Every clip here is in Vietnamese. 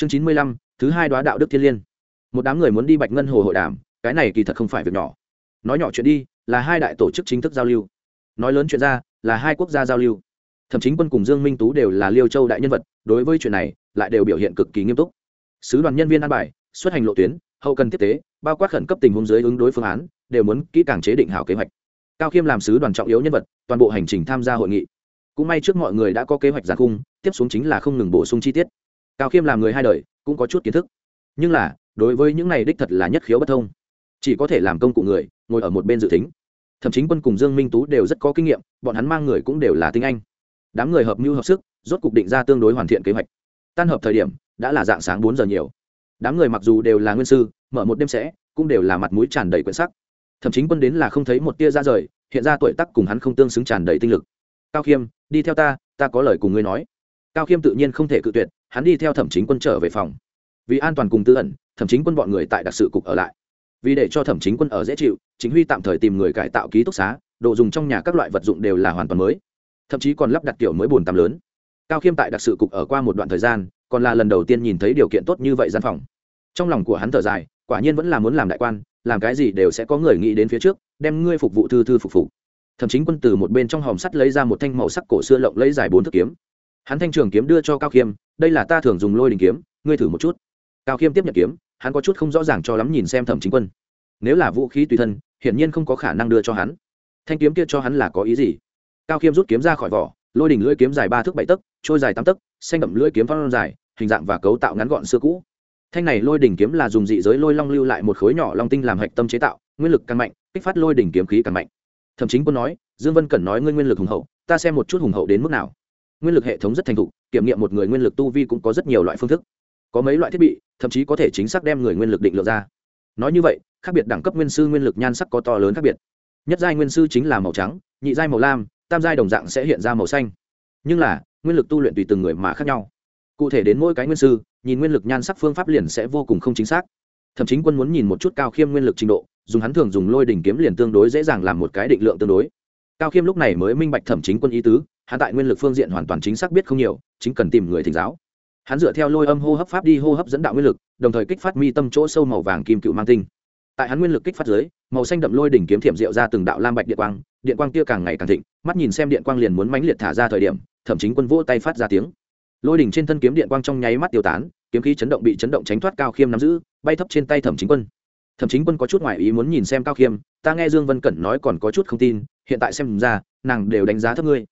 chương chín mươi lăm, thứ hai đoá đạo đức thiên liên. Một đám người muốn đi bạch ngân hồ hội đàm, cái này kỳ thật không phải việc nhỏ. Nói nhỏ chuyện đi, là hai đại tổ chức chính thức giao lưu. Nói lớn chuyện ra, là hai quốc gia giao lưu. Thậm chí quân cùng dương minh tú đều là liêu châu đại nhân vật, đối với chuyện này, lại đều biểu hiện cực kỳ nghiêm túc. Sứ đoàn nhân viên an bài, xuất hành lộ tuyến, hậu cần tiếp tế, bao quát khẩn cấp tình huống dưới ứng đối phương án, đều muốn kỹ càng chế định hảo kế hoạch. Cao khiêm làm sứ đoàn trọng yếu nhân vật, toàn bộ hành trình tham gia hội nghị. Cũng may trước mọi người đã có kế hoạch giàn cung tiếp xuống chính là không ngừng bổ sung chi tiết cao khiêm làm người hai đời, cũng có chút kiến thức. Nhưng là, đối với những này đích thật là nhất khiếu bất thông. Chỉ có thể làm công cụ người, ngồi ở một bên dự tính. Thậm chí quân cùng dương minh tú đều rất có kinh nghiệm, bọn hắn mang người cũng đều là tinh anh. Đám người hợp mưu hợp sức, rốt cục định ra tương đối hoàn thiện kế hoạch. Tan hợp thời điểm, đã là dạng sáng bốn giờ nhiều. Đám người mặc dù đều là nguyên sư, mở một đêm sẽ, cũng đều là mặt mũi tràn đầy quyển sắc. Thậm chí quân đến là không thấy một tia ra rời, hiện ra tuổi tác cùng hắn không tương xứng tràn đầy tinh lực. Cao khiêm, đi theo ta ta có lời cùng ngươi nói. Cao khiêm tự nhiên không thể cự tuyệt hắn đi theo thẩm chính quân trở về phòng. Vì an toàn cùng tư ẩn, thẩm chính quân bọn người tại đặc sự cục ở lại. Vì để cho thẩm chính quân ở dễ chịu, chính huy tạm thời tìm người cải tạo ký túc xá, đồ dùng trong nhà các loại vật dụng đều là hoàn toàn mới. Thậm chí còn lắp đặt kiểu mới bồn tắm lớn. Cao khiêm tại đặc sự cục ở qua một đoạn thời gian, còn là lần đầu tiên nhìn thấy điều kiện tốt như vậy gian phòng. Trong lòng của hắn thở dài, quả nhiên vẫn là muốn làm đại quan, làm cái gì đều sẽ có người nghĩ đến phía trước, đem ngươi phục vụ thư thư phục phục. Thậm chí quân từ một bên trong hòm sắt lấy ra một thanh màu sắc cổ xưa lộng lấy dài bốn thước kiếm hắn thanh trường kiếm đưa cho cao khiêm, đây là ta thường dùng lôi đình kiếm, ngươi thử một chút. Cao khiêm tiếp nhận kiếm, hắn có chút không rõ ràng cho lắm nhìn xem thẩm chính quân. Nếu là vũ khí tùy thân, hiển nhiên không có khả năng đưa cho hắn. Thanh kiếm kia cho hắn là có ý gì? Cao khiêm rút kiếm ra khỏi vỏ, lôi đỉnh lưỡi kiếm dài ba thước bảy tấc, trôi dài tám tấc, xanh đậm lưỡi kiếm phong dài, hình dạng và cấu tạo ngắn gọn xưa cũ. Thanh này lôi đỉnh kiếm là dùng dị giới lôi long lưu lại một khối nhỏ long tinh làm hạch tâm chế tạo, nguyên lực càng mạnh, kích phát lôi đỉnh kiếm khí càng mạnh. Thậm chính quân nói, dương vân cần nói ngươi nguyên lực hùng hậu, ta xem một chút hùng hậu đến mức nào nguyên lực hệ thống rất thành thục, kiểm nghiệm một người nguyên lực tu vi cũng có rất nhiều loại phương thức. Có mấy loại thiết bị, thậm chí có thể chính xác đem người nguyên lực định lượng ra. Nói như vậy, khác biệt đẳng cấp nguyên sư nguyên lực nhan sắc có to lớn khác biệt. Nhất giai nguyên sư chính là màu trắng, nhị giai màu lam, tam giai đồng dạng sẽ hiện ra màu xanh. Nhưng là, nguyên lực tu luyện tùy từng người mà khác nhau. Cụ thể đến mỗi cái nguyên sư, nhìn nguyên lực nhan sắc phương pháp liền sẽ vô cùng không chính xác. Thậm chí quân muốn nhìn một chút cao khiêm nguyên lực trình độ, dùng hắn thường dùng lôi đỉnh kiếm liền tương đối dễ dàng làm một cái định lượng tương đối. Cao khiêm lúc này mới minh bạch thẩm chính quân ý tứ hắn tại nguyên lực phương diện hoàn toàn chính xác biết không nhiều, chính cần tìm người thỉnh giáo. Hắn dựa theo lôi âm hô hấp pháp đi hô hấp dẫn đạo nguyên lực, đồng thời kích phát mi tâm chỗ sâu màu vàng kim cựu mang tinh. Tại hắn nguyên lực kích phát dưới, màu xanh đậm lôi đỉnh kiếm thiểm rượu ra từng đạo lam bạch điện quang điện quang kia càng ngày càng thịnh, mắt nhìn xem điện quang liền muốn mãnh liệt thả ra thời điểm, thậm chí quân vỗ tay phát ra tiếng. Lôi đỉnh trên thân kiếm điện quang trong nháy mắt tiêu tán, kiếm khí chấn động bị chấn động tránh thoát cao khiêm nắm giữ, bay thấp trên tay thẩm chính quân. Thẩm chính quân có chút ngoại ý muốn nhìn xem cao khiêm, ta nghe dương vân cẩn nói còn có chút không tin, hiện tại xem ra, nàng đều đánh giá thấp ngươi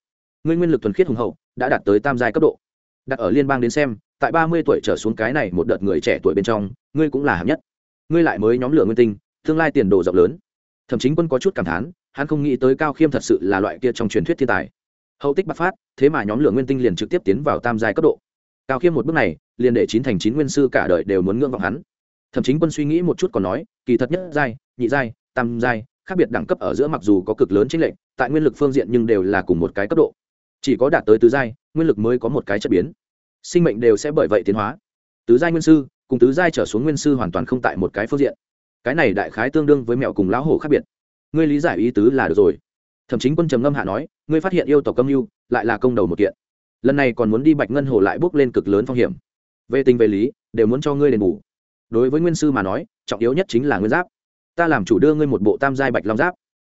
ngươi nguyên lực thuần khiết hùng hậu đã đạt tới tam giai cấp độ. Đặt ở liên bang đến xem tại ba mươi tuổi trở xuống cái này một đợt người trẻ tuổi bên trong ngươi cũng là hạng nhất. Ngươi lại mới nhóm lửa nguyên tinh tương lai tiền đồ rộng lớn. Thậm chí quân có chút cảm thán hắn không nghĩ tới cao khiêm thật sự là loại kia trong truyền thuyết thiên tài. Hậu tích bắc phát thế mà nhóm lửa nguyên tinh liền trực tiếp tiến vào tam giai cấp độ. Cao khiêm một bước này liền để chín thành chín nguyên sư cả đời đều muốn ngưỡng vọng hắn. Thậm chí quân suy nghĩ một chút còn nói kỳ thật nhất giai nhị giai tam giai khác biệt đẳng cấp ở giữa mặc dù có cực lớn chính lệch, tại nguyên lực phương diện nhưng đều là cùng một cái cấp độ chỉ có đạt tới tứ giai, nguyên lực mới có một cái chất biến. Sinh mệnh đều sẽ bởi vậy tiến hóa. Tứ giai nguyên sư cùng tứ giai trở xuống nguyên sư hoàn toàn không tại một cái phương diện. Cái này đại khái tương đương với mẹo cùng lão hổ khác biệt. Ngươi lý giải ý tứ là được rồi. Thậm chí quân trầm ngâm hạ nói, ngươi phát hiện yêu tộc âm mưu lại là công đầu một kiện. Lần này còn muốn đi bạch ngân hồ lại bước lên cực lớn phong hiểm. Về tình về lý, đều muốn cho ngươi đền bù. Đối với nguyên sư mà nói, trọng yếu nhất chính là nguyên giáp. Ta làm chủ đưa ngươi một bộ tam giai bạch long giáp.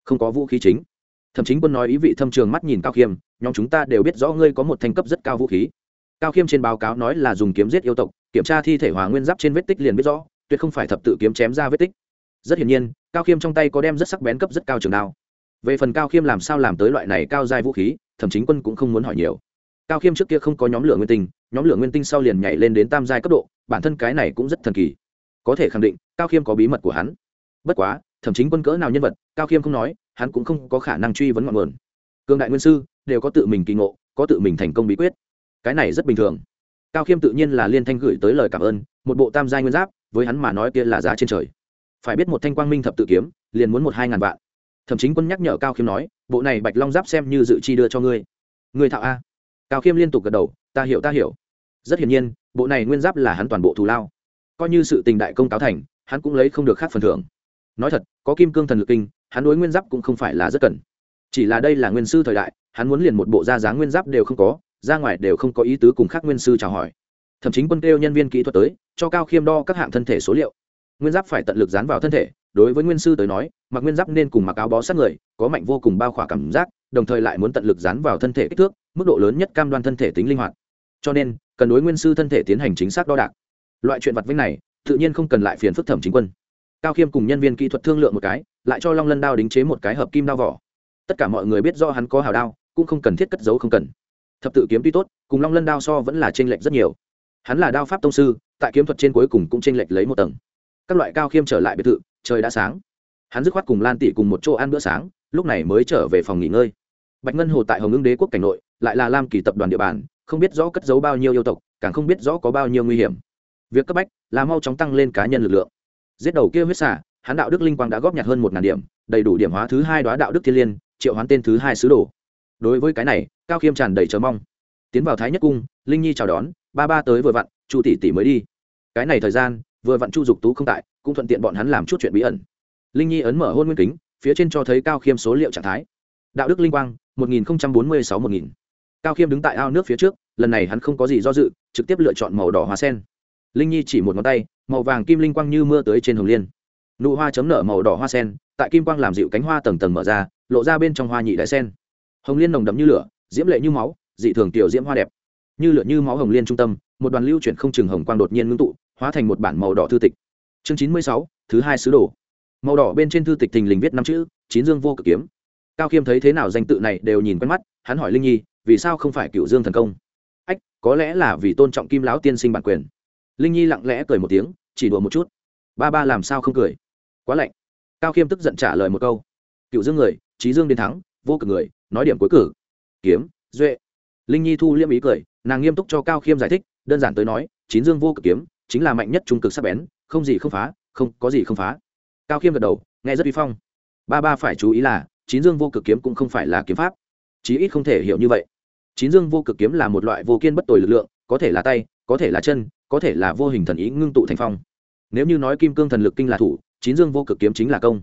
Không có vũ khí chính thậm chí quân nói ý vị thâm trường mắt nhìn cao khiêm, nhóm chúng ta đều biết rõ ngươi có một thành cấp rất cao vũ khí. Cao khiêm trên báo cáo nói là dùng kiếm giết yêu tộc, kiểm tra thi thể hòa nguyên giáp trên vết tích liền biết rõ, tuyệt không phải thập tự kiếm chém ra vết tích. Rất hiển nhiên, cao khiêm trong tay có đem rất sắc bén cấp rất cao trường đao. Về phần cao khiêm làm sao làm tới loại này cao dài vũ khí thậm chí quân cũng không muốn hỏi nhiều. Cao khiêm trước kia không có nhóm lửa nguyên tinh, nhóm lửa nguyên tinh sau liền nhảy lên đến tam giai cấp độ, bản thân cái này cũng rất thần kỳ. Có thể khẳng định, cao khiêm có bí mật của hắn. Bất quá thậm chí quân cỡ nào nhân vật, cao khiêm không nói hắn cũng không có khả năng truy vấn ngọn nguồn. Cương đại nguyên sư, đều có tự mình kỳ ngộ, có tự mình thành công bí quyết. Cái này rất bình thường. Cao khiêm tự nhiên là liên thanh gửi tới lời cảm ơn, một bộ tam giai nguyên giáp, với hắn mà nói kia là giá trên trời. Phải biết một thanh quang minh thập tự kiếm, liền muốn một hai ngàn vạn. Thậm chí quân nhắc nhở cao khiêm nói, bộ này bạch long giáp xem như dự chi đưa cho ngươi. Ngươi thạo a. Cao khiêm liên tục gật đầu, ta hiểu ta hiểu. Rất hiển nhiên, bộ này nguyên giáp là hắn toàn bộ thù lao. Coi như sự tình đại công cáo thành, hắn cũng lấy không được khác phần thưởng nói thật, có kim cương thần lực kinh, hắn đối nguyên giáp cũng không phải là rất cần. Chỉ là đây là nguyên sư thời đại, hắn muốn liền một bộ da dáng nguyên giáp đều không có, ra ngoài đều không có ý tứ cùng khác nguyên sư chào hỏi. Thậm chí quân kêu nhân viên kỹ thuật tới, cho cao khiêm đo các hạng thân thể số liệu. Nguyên giáp phải tận lực dán vào thân thể, đối với nguyên sư tới nói, mặc nguyên giáp nên cùng mặc áo bó sát người, có mạnh vô cùng bao khỏa cảm giác, đồng thời lại muốn tận lực dán vào thân thể kích thước, mức độ lớn nhất cam đoan thân thể tính linh hoạt. Cho nên, cần đối nguyên sư thân thể tiến hành chính xác đo đạc. Loại chuyện vặt vinh này, tự nhiên không cần lại phiền phức thẩm chính quân cao khiêm cùng nhân viên kỹ thuật thương lượng một cái, lại cho long lân đao đính chế một cái hợp kim đao vỏ. Tất cả mọi người biết do hắn có hào đao, cũng không cần thiết cất giấu không cần. Thập tự kiếm tuy tốt, cùng long lân đao so vẫn là t r ê n lệch rất nhiều. Hắn là đao pháp tông sư, tại kiếm thuật trên cuối cùng cũng t r ê n lệch lấy một tầng. Các loại cao khiêm trở lại biệt thự, trời đã sáng. Hắn dứt khoát cùng lan tỷ cùng một chỗ ăn bữa sáng, lúc này mới trở về phòng nghỉ ngơi. Bạch ngân hồ tại hồng ngưng đế quốc cảnh nội, lại là lam kỳ tập đoàn địa bàn, không biết rõ cất giấu bao nhiêu yêu tộc, càng không biết rõ có bao nhiêu nguy hiểm. Việc cấp bách là mau chóng tăng lên cá nhân lực lượng giết đầu kia huyết xả hắn đạo đức linh quang đã góp nhặt hơn một ngàn điểm, đầy đủ điểm hóa thứ hai đoá đạo đức thiên liên, triệu hoán tên thứ hai sứ đồ. Đối với cái này, cao khiêm tràn đầy chờ mong. Tiến vào thái nhất cung, linh nhi chào đón, ba ba tới vừa vặn, chu tỷ tỷ mới đi. Cái này thời gian, vừa vặn chu dục tú không tại, cũng thuận tiện bọn hắn làm chút chuyện bí ẩn. Linh nhi ấn mở hôn nguyên kính, phía trên cho thấy cao khiêm số liệu trạng thái. Đạo đức linh quang, một nghìn bốn mươi sáu một nghìn. Cao khiêm đứng tại ao nước phía trước, lần này hắn không có gì do dự, trực tiếp lựa chọn màu đỏ hóa sen. Linh nhi chỉ một ngón tay màu vàng kim linh quang như mưa tới trên hồng liên. Nụ hoa chấm nở màu đỏ hoa sen, tại kim quang làm dịu cánh hoa tầng tầng mở ra, lộ ra bên trong hoa nhị đại sen. Hồng liên nồng đậm như lửa, diễm lệ như máu, dị thường tiểu diễm hoa đẹp. Như lửa như máu hồng liên trung tâm, một đoàn lưu chuyển không chừng hồng quang đột nhiên ngưng tụ, hóa thành một bản màu đỏ thư tịch. Chương chín mươi sáu, thứ hai sứ đồ. Màu đỏ bên trên thư tịch thình lình viết năm chữ, chín dương vô cực kiếm. Cao khiêm thấy thế nào danh tự này đều nhìn quen mắt, hắn hỏi linh nhi, vì sao không phải cựu dương thần công? Ách, có lẽ là vì tôn trọng kim lão tiên sinh bản quyền linh nhi lặng lẽ cười một tiếng, chỉ đùa một chút. Ba ba làm sao không cười? Quá lạnh. Cao khiêm tức giận trả lời một câu. Cựu dương người trí dương đến thắng, vô cực người, nói điểm cuối cử. Kiếm, duệ. Linh nhi thu liêm ý cười, nàng nghiêm túc cho cao khiêm giải thích, đơn giản tới nói chín dương vô cực kiếm, chính là mạnh nhất trung cực sắc bén, không gì không phá, không có gì không phá. Cao khiêm gật đầu, nghe rất vi phong. Ba ba phải chú ý là chín dương vô cực kiếm cũng không phải là kiếm pháp. Chí ít không thể hiểu như vậy. Chín dương vô cực kiếm là một loại vô kiên bất tồi lực lượng, có thể là tay, có thể là chân có thể là vô hình thần ý ngưng tụ thành phong. Nếu như nói kim cương thần lực kinh là thủ, chín dương vô cực kiếm chính là công.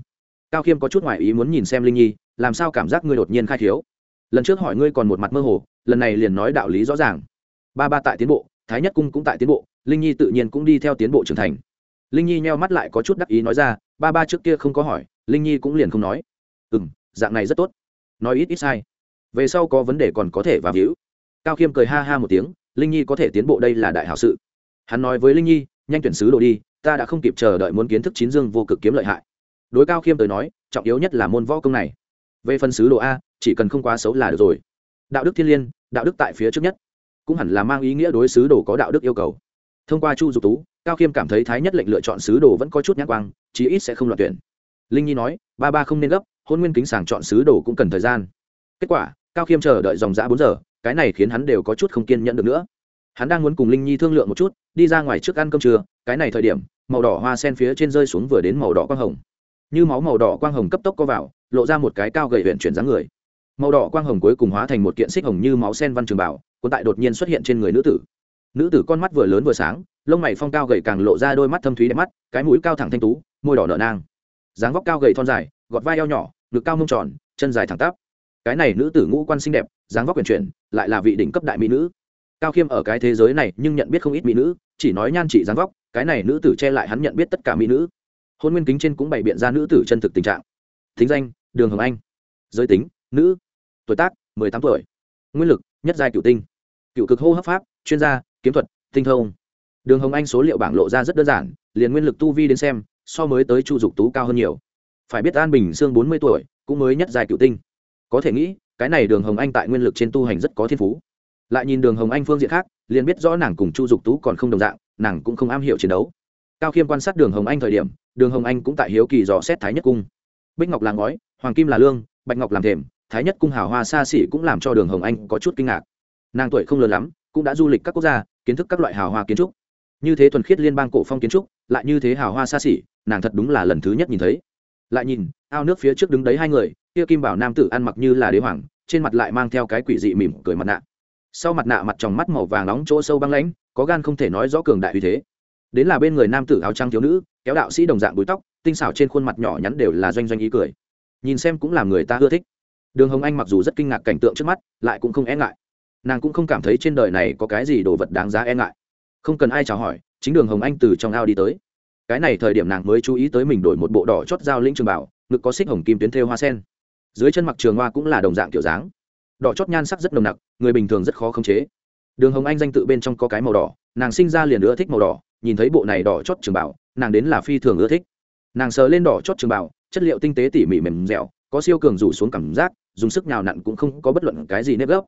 Cao khiêm có chút ngoại ý muốn nhìn xem linh nhi, làm sao cảm giác ngươi đột nhiên khai thiếu lần trước hỏi ngươi còn một mặt mơ hồ, lần này liền nói đạo lý rõ ràng. Ba ba tại tiến bộ, thái nhất cung cũng tại tiến bộ, linh nhi tự nhiên cũng đi theo tiến bộ trưởng thành. Linh nhi nheo mắt lại có chút đắc ý nói ra, ba ba trước kia không có hỏi, linh nhi cũng liền không nói. Ừ m dạng này rất tốt. Nói ít ít sai. Về sau có vấn đề còn có thể vào víu. Cao khiêm cười ha ha một tiếng, linh nhi có thể tiến bộ đây là đại hảo sự hắn nói với linh nhi, nhanh tuyển sứ đồ đi, ta đã không kịp chờ đợi muốn kiến thức chín dương vô cực kiếm lợi hại. Đối cao khiêm tới nói, trọng yếu nhất là môn võ công này. Về phần sứ đồ a, chỉ cần không quá xấu là được rồi. Đạo đức thiên liên, đạo đức tại phía trước nhất, cũng hẳn là mang ý nghĩa đối sứ đồ có đạo đức yêu cầu. Thông qua chu dục tú, cao khiêm cảm thấy thái nhất lệnh lựa chọn sứ đồ vẫn có chút nhãn quang, chí ít sẽ không loạn tuyển. Linh nhi nói, ba ba không nên gấp, hôn nguyên kính sàng chọn sứ đồ cũng cần thời gian. Kết quả, cao khiêm chờ đợi dòng g bốn giờ, cái này khiến hắn đều có chút không kiên nhẫn được nữa hắn đang muốn cùng linh nhi thương lượng một chút, đi ra ngoài trước ăn cơm trưa, cái này thời điểm, màu đỏ hoa sen phía trên rơi xuống vừa đến màu đỏ quang hồng. Như máu màu đỏ quang hồng cấp tốc co vào, lộ ra một cái cao gầy huyện chuyển dáng người. Màu đỏ quang hồng cuối cùng hóa thành một kiện xích hồng như máu sen văn trường bảo, cuốn tại đột nhiên xuất hiện trên người nữ tử. Nữ tử con mắt vừa lớn vừa sáng, lông mày phong cao gầy càng lộ ra đôi mắt thâm thúy đẹp mắt, cái mũi cao thẳng thanh tú, môi đỏ nở nang. Dáng vóc cao gầy thon dài, gọt vai eo nhỏ, ngực cao mông tròn, chân dài thẳng tắp. Cái này nữ tử ngũ quan xinh đẹp, dáng vóc quyền chuyển, lại là vị đỉnh cấp đại mỹ nữ cao khiêm ở cái thế giới này nhưng nhận biết không ít mỹ nữ, chỉ nói nhan trị dáng vóc, cái này nữ tử che lại hắn nhận biết tất cả mỹ nữ. Hôn nguyên kính trên cũng bày biện ra nữ tử chân thực tình trạng. Thính danh, đường hồng anh. Giới tính, nữ. Tuổi tác, mười tám tuổi. Nguyên lực, nhất giai cựu tinh. Cựu cực hô hấp pháp, chuyên gia, kiếm thuật, tinh thông. Đường hồng anh số liệu bảng lộ ra rất đơn giản, liền nguyên lực tu vi đến xem, so mới tới chu dục tú cao hơn nhiều. Phải biết an bình sương bốn mươi tuổi, cũng mới nhất giai cựu tinh. Có thể nghĩ, cái này đường hồng anh tại nguyên lực trên tu hành rất có thiên phú lại nhìn đường hồng anh phương diện khác, liền biết rõ nàng cùng chu dục tú còn không đồng dạng, nàng cũng không am hiểu chiến đấu. Cao khiêm quan sát đường hồng anh thời điểm, đường hồng anh cũng tại hiếu kỳ dò xét thái nhất cung. Bích ngọc là ngói, hoàng kim là lương, bạch ngọc làm thềm, thái nhất cung hào hoa xa xỉ cũng làm cho đường hồng anh có chút kinh ngạc. Nàng tuổi không lớn lắm, cũng đã du lịch các quốc gia, kiến thức các loại hào hoa kiến trúc. Như thế thuần khiết liên bang cổ phong kiến trúc, lại như thế hào hoa xa xỉ, nàng thật đúng là lần thứ nhất nhìn thấy. Lại nhìn, ao nước phía trước đứng đấy hai người, kia kim bảo nam tử ăn mặc như là đế hoàng, trên mặt lại mang theo cái quỷ dị mỉm cười mặt nạ sau mặt nạ mặt tròng mắt màu vàng nóng chỗ sâu băng lãnh, có gan không thể nói rõ cường đại uy thế. Đến là bên người nam tử áo trăng thiếu nữ, kéo đạo sĩ đồng dạng búi tóc, tinh xảo trên khuôn mặt nhỏ nhắn đều là doanh doanh ý cười. Nhìn xem cũng làm người ta ưa thích. Đường hồng anh mặc dù rất kinh ngạc cảnh tượng trước mắt, lại cũng không e ngại. Nàng cũng không cảm thấy trên đời này có cái gì đồ vật đáng giá e ngại. Không cần ai chào hỏi, chính đường hồng anh từ trong ao đi tới. Cái này thời điểm nàng mới chú ý tới mình đổi một bộ đỏ chót dao linh trường bảo, ngực có xích hồng kim tuyến thêu hoa sen. Dưới chân mặc trường hoa cũng là đồng dạng kiểu dáng đỏ chót nhan sắc rất nồng nặc, người bình thường rất khó khống chế. Đường hồng anh danh tự bên trong có cái màu đỏ, nàng sinh ra liền ưa thích màu đỏ, nhìn thấy bộ này đỏ chót trường bảo, nàng đến là phi thường ưa thích. Nàng sờ lên đỏ chót trường bảo, chất liệu tinh tế tỉ mỉ mềm dẻo, có siêu cường rủ xuống cảm giác, dùng sức nào nặn cũng không có bất luận cái gì nếp gấp.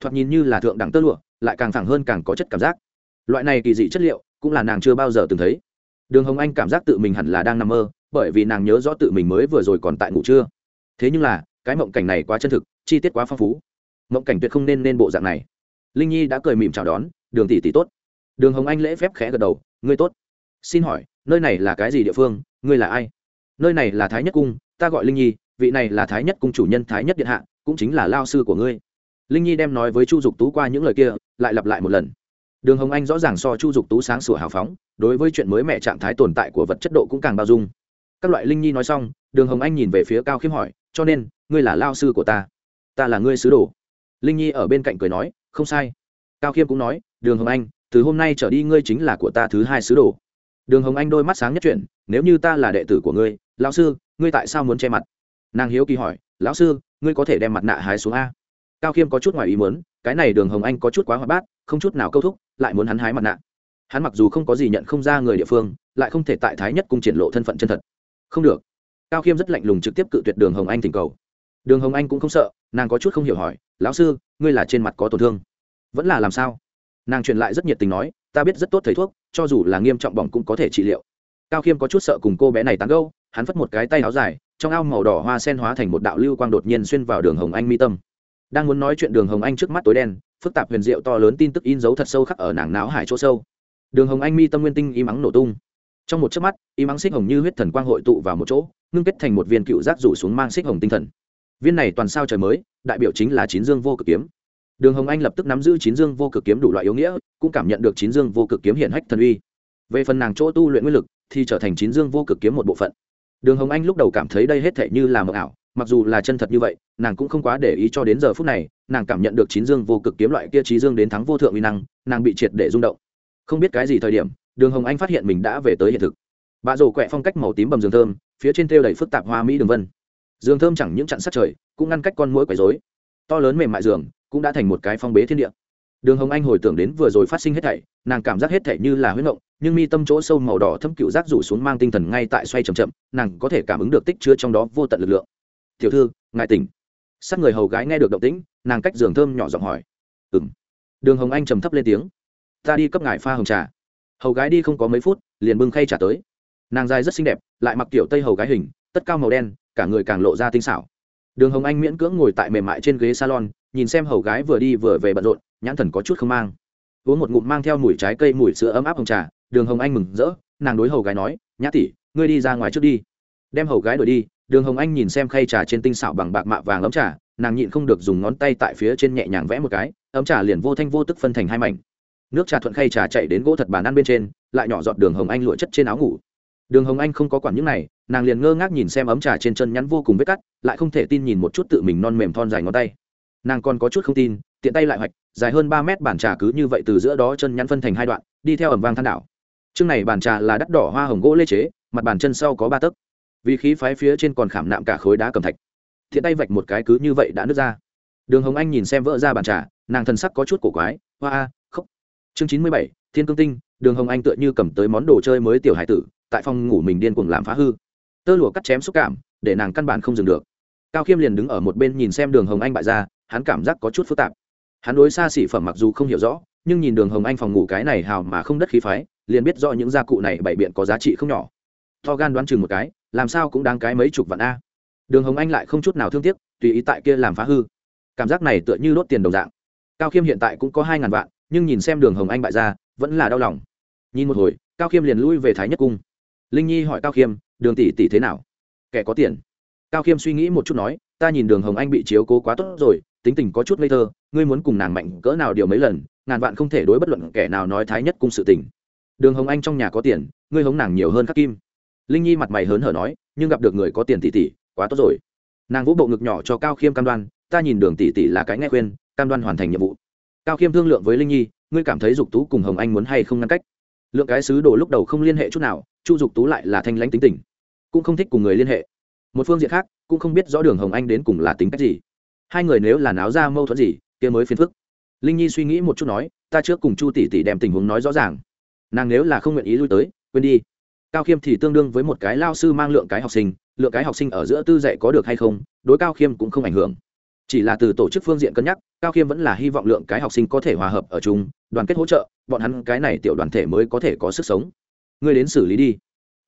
Thoạt nhìn như là thượng đẳng tơ lụa, lại càng thẳng hơn càng có chất cảm giác. Loại này kỳ dị chất liệu, cũng là nàng chưa bao giờ từng thấy. Đường hồng anh cảm giác tự mình hẳn là đang nằm mơ, bởi vì nàng nhớ rõ tự mình mới vừa rồi còn tại ngủ trưa. Thế nhưng là, cái mộng cảnh này quá chân thực, chi tiết quá phong phú mộng cảnh tuyệt không nên nên bộ dạng này. Linh nhi đã cười mỉm chào đón, đường tỷ tỷ tốt. Đường hồng anh lễ phép khẽ gật đầu, ngươi tốt. Xin hỏi, nơi này là cái gì địa phương? Ngươi là ai? Nơi này là thái nhất cung, ta gọi linh nhi, vị này là thái nhất cung chủ nhân thái nhất điện hạ, cũng chính là lao sư của ngươi. Linh nhi đem nói với chu dục tú qua những lời kia, lại lặp lại một lần. Đường hồng anh rõ ràng so chu dục tú sáng sủa hào phóng, đối với chuyện mới mẹ trạng thái tồn tại của vật chất độ cũng càng bao dung. Các loại linh nhi nói xong, đường hồng anh nhìn về phía cao khiêm hỏi, cho nên, ngươi là lao sư của ta? Ta là ngươi sứ đồ? Linh nhi ở bên cạnh cười nói, không sai. Cao khiêm cũng nói, đường hồng anh, từ hôm nay trở đi ngươi chính là của ta thứ hai sứ đồ. Đường hồng anh đôi mắt sáng nhất chuyện nếu như ta là đệ tử của ngươi, lão sư, ngươi tại sao muốn che mặt? Nàng hiếu kỳ hỏi, lão sư, ngươi có thể đem mặt nạ hái xuống a? Cao khiêm có chút ngoài ý muốn, cái này đường hồng anh có chút quá hoạt bát, không chút nào câu thúc, lại muốn hắn hái mặt nạ. Hắn mặc dù không có gì nhận không ra người địa phương, lại không thể tại thái nhất cung triển lộ thân phận chân thật. Không được. Cao khiêm rất lạnh lùng trực tiếp cự tuyệt đường hồng anh thỉnh cầu. Đường hồng anh cũng không sợ nàng có chút không hiểu hỏi, lão sư, ngươi là trên mặt có tổn thương? Vẫn là làm sao? Nàng truyền lại rất nhiệt tình nói, ta biết rất tốt thầy thuốc, cho dù là nghiêm trọng bỏng cũng có thể trị liệu. Cao khiêm có chút sợ cùng cô bé này tán gâu hắn phất một cái tay áo dài, trong ao màu đỏ hoa sen hóa thành một đạo lưu quang đột nhiên xuyên vào đường hồng anh mi tâm. Đang muốn nói chuyện đường hồng anh trước mắt tối đen, phức tạp huyền diệu to lớn tin tức in dấu thật sâu khắc ở nàng não hải chỗ sâu. Đường hồng anh mi tâm nguyên tinh im mắng nổ tung. Trong một chớp mắt im mắng xích hồng như huyết thần quang hội tụ vào một chỗ, ngưng kết thành một viên cựu giác rủ xuống mang xích hồng tinh thần viên này toàn sao trời mới, đại biểu chính là chín dương vô cực kiếm. Đường hồng anh lập tức nắm giữ chín dương vô cực kiếm đủ loại yếu nghĩa, cũng cảm nhận được chín dương vô cực kiếm hiện hách thần uy. Về phần nàng chỗ tu luyện nguyên lực, thì trở thành chín dương vô cực kiếm một bộ phận. Đường hồng anh lúc đầu cảm thấy đây hết thể như là mờ ảo, mặc dù là chân thật như vậy, nàng cũng không quá để ý cho đến giờ phút này, nàng cảm nhận được chín dương vô cực kiếm loại kia trí dương đến thắng vô thượng uy năng, nàng bị triệt để rung động. Không biết cái gì thời điểm, đường hồng anh phát hiện mình đã về tới hiện thực. Bà rổ quẹ phong cách màu tím bầm giường thơm, phía trên thêu đầy phức tạp hoa mỹ đường vân giường thơm chẳng những chặn sát trời, cũng ngăn cách con mũi quấy dối to lớn mềm mại giường cũng đã thành một cái phong bế thiên địa. Đường hồng anh hồi tưởng đến vừa rồi phát sinh hết thảy, nàng cảm giác hết thảy như là huyết ngộng nhưng mi tâm chỗ sâu màu đỏ thâm cựu giác rủ xuống mang tinh thần ngay tại xoay c h ậ m chậm, nàng có thể cảm ứng được tích chứa trong đó vô tận lực lượng. Tiểu thư, ngài tỉnh. Sát người hầu gái nghe được động tĩnh, nàng cách giường thơm nhỏ giọng hỏi. Ừ m đường hồng anh trầm thấp lên tiếng. Ta đi cấp ngài pha hồng trà. Hầu gái đi không có mấy phút, liền bưng khay trả tới. Nàng dài rất xinh đẹp, lại mặc kiểu tây hầu gái hình, tất cao màu đen cả người càng lộ ra tinh xảo. Đường hồng anh miễn cưỡng ngồi tại mềm mại trên ghế salon, nhìn xem hầu gái vừa đi vừa về bận rộn, nhãn thần có chút không mang. Uống một ngụm mang theo mùi trái cây, mùi sữa ấm áp hồng trà, đường hồng anh mừng rỡ, nàng đối hầu gái nói, nhã tỷ, ngươi đi ra ngoài trước đi. Đem hầu gái đổi đi, đường hồng anh nhìn xem khay trà trên tinh xảo bằng bạc mạ vàng ấm trà, nàng nhịn không được dùng ngón tay tại phía trên nhẹ nhàng vẽ một cái, ấm trà liền vô thanh vô tức phân thành hai mảnh. Nước trà thuận khay trà chạy đến gỗ thật bàn ăn bên trên, lại nhỏ giọt đường hồng anh lụa chất trên áo ngủ. Đường hồng anh không có quản những này nàng liền ngơ ngác nhìn xem ấm trà trên chân nhắn vô cùng vết cắt, lại không thể tin nhìn một chút tự mình non mềm thon dài ngón tay. Nàng còn có chút không tin, tiện tay lại hoạch, dài hơn ba mét bản trà cứ như vậy từ giữa đó chân nhắn phân thành hai đoạn, đi theo ẩm vang than đảo. Chương này bản trà là đắt đỏ hoa hồng gỗ lê chế, mặt bàn chân sau có ba tấc. Vì khí phái phía trên còn khảm nạm cả khối đá cầm thạch. Thiện tay vạch một cái cứ như vậy đã nứt ra. Đường hồng anh nhìn xem vỡ ra bàn trà, nàng thần sắc có chút cổ quái, hoa a, khóc. Chương chín mươi bảy, thiên cương tinh, đường hồng anh tựa như cầm tới món đồ chơi mới tiểu hải tử, tại phòng ngủ mình điên cuồng làm phá hư tơ lụa cắt chém xúc cảm, để nàng căn bản không dừng được. Cao khiêm liền đứng ở một bên nhìn xem đường hồng anh bại ra, hắn cảm giác có chút phức tạp. Hắn đối xa xỉ phẩm mặc dù không hiểu rõ, nhưng nhìn đường hồng anh phòng ngủ cái này hào mà không đất khí phái, liền biết rõ những gia cụ này bày biện có giá trị không nhỏ. To gan đoán chừng một cái, làm sao cũng đáng cái mấy chục vạn a. Đường hồng anh lại không chút nào thương tiếc, tùy ý tại kia làm phá hư. Cảm giác này tựa như đốt tiền đồng dạng. Cao khiêm hiện tại cũng có hai ngàn vạn, nhưng nhìn xem đường hồng anh bại ra, vẫn là đau lòng. Nhìn một hồi, cao khiêm liền lui về thái nhất cung. Linh nhi hỏi cao khiêm đường tỷ tỷ thế nào? Kẻ có tiền. Cao khiêm suy nghĩ một chút nói, ta nhìn đường hồng anh bị chiếu cố quá tốt rồi, tính tình có chút ngây thơ, ngươi muốn cùng nàng mạnh cỡ nào điều mấy lần, ngàn vạn không thể đối bất luận kẻ nào nói thái nhất cung sự tình. Đường hồng anh trong nhà có tiền, ngươi hống nàng nhiều hơn khắc kim. Linh nhi mặt mày hớn hở nói, nhưng gặp được người có tiền tỷ tỷ, quá tốt rồi. Nàng vũ bộ ngực nhỏ cho cao khiêm cam đoan, ta nhìn đường tỷ tỷ là cái nghe khuyên, cam đoan hoàn thành nhiệm vụ. Cao khiêm thương lượng với linh nhi, ngươi cảm thấy dục tú cùng hồng anh muốn hay không ngăn cách? Lượng cái sứ đồ lúc đầu không liên hệ chút nào, chu dục tú lại là thanh lãnh tính tình cũng không thích cùng người liên hệ. Một phương diện khác, cũng không biết rõ đường hồng anh đến cùng là tính cách gì. Hai người nếu là náo ra mâu thuẫn gì, kia mới phiền phức. Linh nhi suy nghĩ một chút nói, ta trước cùng chu tỷ tỷ đem tình huống nói rõ ràng. Nàng nếu là không nguyện ý lui tới, quên đi. Cao khiêm thì tương đương với một cái lao sư mang lượng cái học sinh, lượng cái học sinh ở giữa tư dạy có được hay không, đối cao khiêm cũng không ảnh hưởng. Chỉ là từ tổ chức phương diện cân nhắc, cao khiêm vẫn là hy vọng lượng cái học sinh có thể hòa hợp ở chung, đoàn kết hỗ trợ, bọn hắn cái này tiểu đoàn thể mới có thể có sức sống. Ngươi đến xử lý đi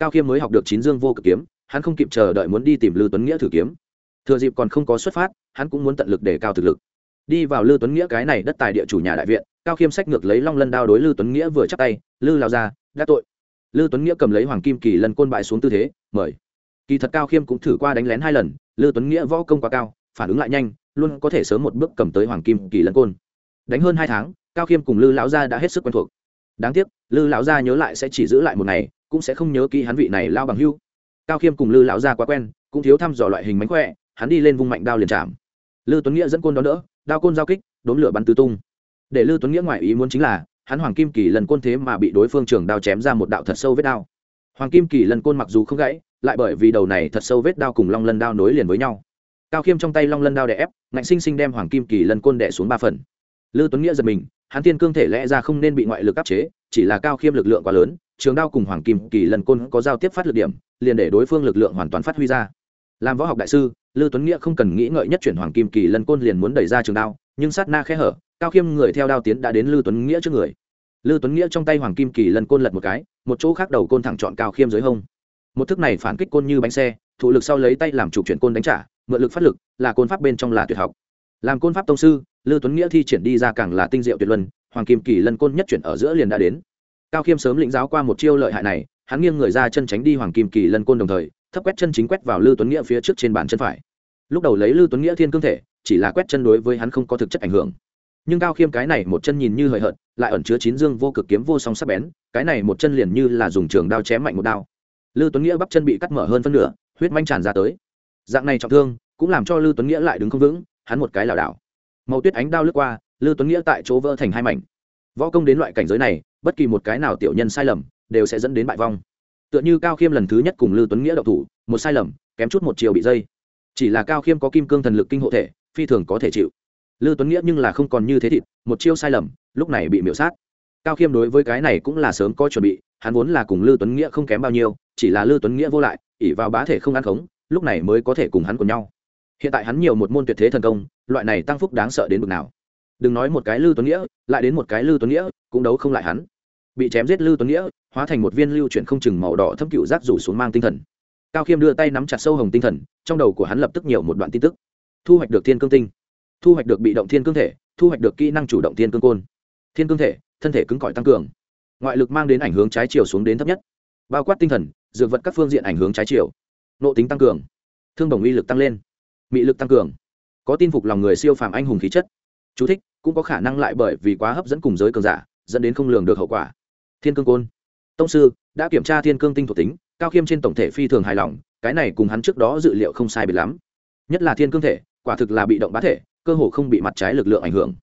cao khiêm mới học được chín dương vô cực kiếm, hắn không kịp chờ đợi muốn đi tìm lư tuấn nghĩa thử kiếm. Thừa dịp còn không có xuất phát, hắn cũng muốn tận lực để cao thực lực. Đi vào lư tuấn nghĩa cái này đất tài địa chủ nhà đại viện, cao khiêm sách ngược lấy long lân đao đối lư tuấn nghĩa vừa chắc tay, lư lao ra đã tội. Lư tuấn nghĩa cầm lấy hoàng kim kỳ lần côn bại xuống tư thế, mời. Kỳ thật cao khiêm cũng thử qua đánh lén hai lần, lư tuấn nghĩa võ công quá cao, phản ứng lại nhanh, luôn có thể sớm một bước cầm tới hoàng kim kỳ lân côn. Đánh hơn hai tháng, cao khiêm cùng lư lão gia đã hết sức quen thuộc đáng tiếc, lư lão gia nhớ lại sẽ chỉ giữ lại một ngày, cũng sẽ không nhớ kỹ hắn vị này lao bằng hưu. Cao khiêm cùng lư lão gia quá quen, cũng thiếu thăm dò loại hình mánh khỏe, hắn đi lên vung mạnh đao liền chạm. Lư tuấn nghĩa dẫn côn đón đỡ, đao côn giao kích, đốn lửa bắn tứ tung. Để lư tuấn nghĩa ngoài ý muốn chính là, hắn hoàng kim kỳ lần côn thế mà bị đối phương trường đao chém ra một đạo thật sâu vết đao. Hoàng kim kỳ lần côn mặc dù không gãy, lại bởi vì đầu này thật sâu vết đao cùng long lân đao nối liền với nhau. Cao khiêm trong tay long lân đao đè ép, ngạnh sinh sinh đem hoàng kim kỳ lần côn đè xuống ba phần. Lư tuấn nghĩa giật mình hắn tiên cương thể lẽ ra không nên bị ngoại lực áp chế, chỉ là cao khiêm lực lượng quá lớn, trường đao cùng hoàng kim kỳ lần côn có giao tiếp phát lực điểm, liền để đối phương lực lượng hoàn toàn phát huy ra. Làm võ học đại sư, lư tuấn nghĩa không cần nghĩ ngợi nhất chuyển hoàng kim kỳ lần côn liền muốn đẩy ra trường đao, nhưng sát na khẽ hở, cao khiêm người theo đao tiến đã đến lư tuấn nghĩa trước người. Lư tuấn nghĩa trong tay hoàng kim kỳ lần côn lật một cái, một chỗ khác đầu côn thẳng chọn cao khiêm dưới hông. Một thức này phản kích côn như bánh xe thụ lực sau lấy tay làm chủ chuyển côn đánh trả, mượn lực phát lực, là côn pháp bên trong là tuyệt học. Làm côn pháp tông sư lư tuấn nghĩa thi triển đi ra càng là tinh diệu tuyệt luân, hoàng kim kỳ lân côn nhất chuyển ở giữa liền đã đến. Cao khiêm sớm lĩnh giáo qua một chiêu lợi hại này, hắn nghiêng người ra chân tránh đi hoàng kim kỳ lân côn đồng thời, thấp quét chân chính quét vào lư tuấn nghĩa phía trước trên bàn chân phải. Lúc đầu lấy lư tuấn nghĩa thiên cương thể, chỉ là quét chân đối với hắn không có thực chất ảnh hưởng. Nhưng cao khiêm cái này một chân nhìn như hời hợt, lại ẩn chứa chín dương vô cực kiếm vô song sắc bén, cái này một chân liền như là dùng trường đao chém mạnh một đao. Lư tuấn nghĩa bắp chân bị cắt mở hơn phân nửa, huyết manh tràn ra tới. Dạng này trọng thương, cũng làm cho lư tuấn nghĩa lại đứng không vững, hắn một cái lảo đảo màu tuyết ánh đao lướt qua, lư tuấn nghĩa tại chỗ vỡ thành hai mảnh. Võ công đến loại cảnh giới này, bất kỳ một cái nào tiểu nhân sai lầm, đều sẽ dẫn đến bại vong. Tựa như cao khiêm lần thứ nhất cùng lư tuấn nghĩa đậu thủ, một sai lầm, kém chút một chiều bị dây. Chỉ là cao khiêm có kim cương thần lực kinh hộ thể, phi thường có thể chịu. Lư tuấn nghĩa nhưng là không còn như thế thịt, một chiêu sai lầm, lúc này bị miễu sát. Cao khiêm đối với cái này cũng là sớm có chuẩn bị, hắn vốn là cùng lư tuấn nghĩa không kém bao nhiêu, chỉ là lư tuấn nghĩa vô lại ỉ vào bá thể không ăn khống, lúc này mới có thể cùng hắn cùng nhau hiện tại hắn nhiều một môn tuyệt thế thần công, loại này tăng phúc đáng sợ đến bực nào. Đừng nói một cái lư tuấn nghĩa, lại đến một cái lư tuấn nghĩa, cũng đấu không lại hắn. Bị chém giết lư tuấn nghĩa, hóa thành một viên lưu chuyển không chừng màu đỏ thâm cựu rác rủ xuống mang tinh thần. Cao khiêm đưa tay nắm chặt sâu hồng tinh thần, trong đầu của hắn lập tức nhiều một đoạn tin tức. Thu hoạch được thiên cương tinh. Thu hoạch được bị động thiên cương thể, thu hoạch được kỹ năng chủ động thiên cương côn. Thiên cương thể, thân thể cứng cỏi tăng cường. Ngoại lực mang đến ảnh hướng trái chiều xuống đến thấp nhất. Bao quát tinh thần, dược vật các phương diện ảnh hướng trái chiều. Nộ tính tăng cường. Thương đồng uy lực tăng lên mị lực tăng cường có tin phục lòng người siêu phàm anh hùng khí chất. Chú thích, cũng có khả năng lại bởi vì quá hấp dẫn cùng giới cường giả dẫn đến không lường được hậu quả. Thiên cương côn. Tông sư đã kiểm tra thiên cương tinh thuộc tính cao khiêm trên tổng thể phi thường hài lòng cái này cùng hắn trước đó dự liệu không sai biệt lắm. Nhất là thiên cương thể quả thực là bị động bá thể cơ hồ không bị mặt trái lực lượng ảnh hưởng.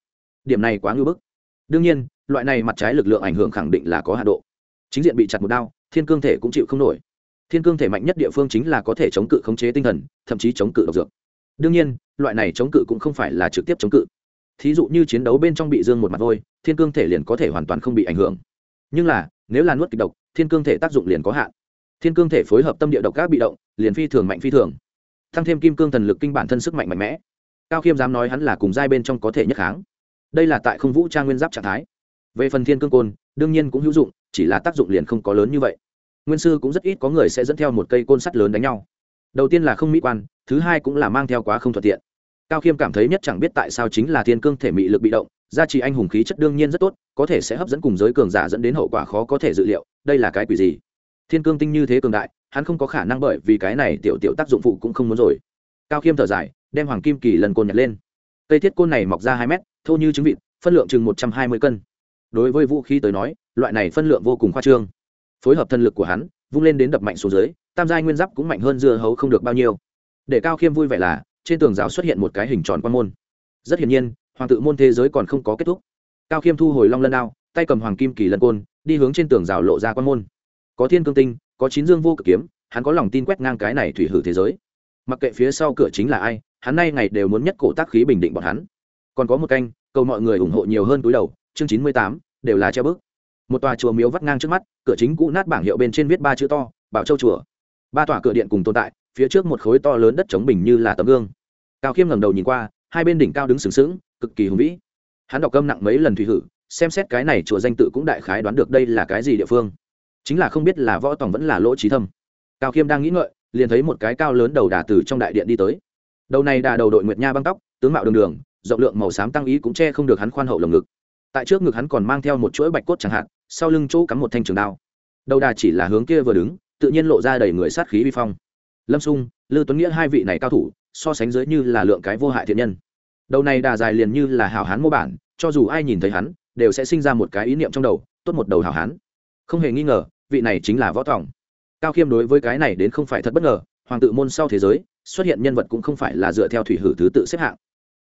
Điểm này quá ngưỡng bức. Đương nhiên loại này mặt trái lực lượng ảnh hưởng khẳng định là có hạ độ. Chính diện bị chặt một đao thiên cương thể cũng chịu không nổi. Thiên cương thể mạnh nhất địa phương chính là có thể chống cự khống chế tinh thần thậm chí chống cự độc dược đương nhiên, loại này chống cự cũng không phải là trực tiếp chống cự. Thí dụ như chiến đấu bên trong bị dương một mặt vôi, thiên cương thể liền có thể hoàn toàn không bị ảnh hưởng. Nhưng là, nếu là nuốt kịch độc, thiên cương thể tác dụng liền có hạn. Thiên cương thể phối hợp tâm địa độc các bị động, liền phi thường mạnh phi thường. Thăng thêm kim cương thần lực kinh bản thân sức mạnh mạnh mẽ. Cao khiêm dám nói hắn là cùng giai bên trong có thể nhất kháng. Đây là tại không vũ trang nguyên giáp trạng thái. Về phần thiên cương côn, đương nhiên cũng hữu dụng, chỉ là tác dụng liền không có lớn như vậy. Nguyên sư cũng rất ít có người sẽ dẫn theo một cây côn sắt lớn đánh nhau đầu tiên là không mỹ quan, thứ hai cũng là mang theo quá không thuận tiện. Cao khiêm cảm thấy nhất chẳng biết tại sao chính là thiên cương thể mị lực bị động, gia trì anh hùng khí chất đương nhiên rất tốt, có thể sẽ hấp dẫn cùng giới cường giả dẫn đến hậu quả khó có thể dự liệu, đây là cái quỷ gì? Thiên cương tinh như thế cường đại, hắn không có khả năng bởi vì cái này tiểu tiểu tác dụng phụ cũng không muốn rồi. Cao khiêm thở dài, đem hoàng kim kỳ lần côn nhặt lên. Cây thiết côn này mọc ra hai mét, thô như trứng vịt, phân lượng chừng một trăm hai mươi cân. Đối với vũ khí tới nói, loại này phân lượng vô cùng khoa trương. Phối hợp thân lực của hắn, vung lên đến đập mạnh xuống dưới tam giai nguyên giáp cũng mạnh hơn dưa hấu không được bao nhiêu. Để cao khiêm vui vẻ là, trên tường rào xuất hiện một cái hình tròn quan môn. Rất hiển nhiên, hoàng tự môn thế giới còn không có kết thúc. Cao khiêm thu hồi long lân đao, tay cầm hoàng kim kỳ lân côn, đi hướng trên tường rào lộ ra quan môn. Có thiên cương tinh, có chín dương vô cực kiếm, hắn có lòng tin quét ngang cái này thủy hử thế giới. Mặc kệ phía sau cửa chính là ai, hắn nay ngày đều muốn nhất cổ tác khí bình định bọn hắn. Còn có một canh, cầu mọi người ủng hộ nhiều hơn túi đầu, chương chín mươi tám, đều là treo bước. Một tòa chùa miếu vắt ngang trước mắt, cửa chính cũ nát bảng hiệu bên trên viết ba chữ to, bảo châu chùa ba tòa cửa điện cùng tồn tại, phía trước một khối to lớn đất chống bình như là tấm gương. Cao khiêm ngẩng đầu nhìn qua, hai bên đỉnh cao đứng sừng sững, cực kỳ hùng vĩ. Hắn đọc cơm nặng mấy lần thủy hử, xem xét cái này chùa danh tự cũng đại khái đoán được đây là cái gì địa phương. Chính là không biết là võ tòng vẫn là lỗ trí thâm. Cao khiêm đang nghĩ ngợi, liền thấy một cái cao lớn đầu đà từ trong đại điện đi tới. Đầu này đà đầu đội nguyệt nha băng tóc, tướng mạo đường đường, rộng lượng màu xám tăng ý cũng che không được hắn khoan hậu lồng ngực. Tại trước ngực hắn còn mang theo một chuỗi bạch cốt chẳng hạn, sau lưng chỗ cắm một thanh trường đao. Đầu đà chỉ là hướng kia vừa đứng tự nhiên lộ ra đầy người sát khí vi phong. Lâm sung, lư tuấn nghĩa hai vị này cao thủ, so sánh dưới như là lượng cái vô hại thiện nhân. Đầu này đà dài liền như là hảo hán mô bản, cho dù ai nhìn thấy hắn, đều sẽ sinh ra một cái ý niệm trong đầu, tốt một đầu hảo hán. Không hề nghi ngờ, vị này chính là võ tòng. Cao khiêm đối với cái này đến không phải thật bất ngờ, hoàng tự môn sau thế giới, xuất hiện nhân vật cũng không phải là dựa theo thủy hử thứ tự xếp hạng,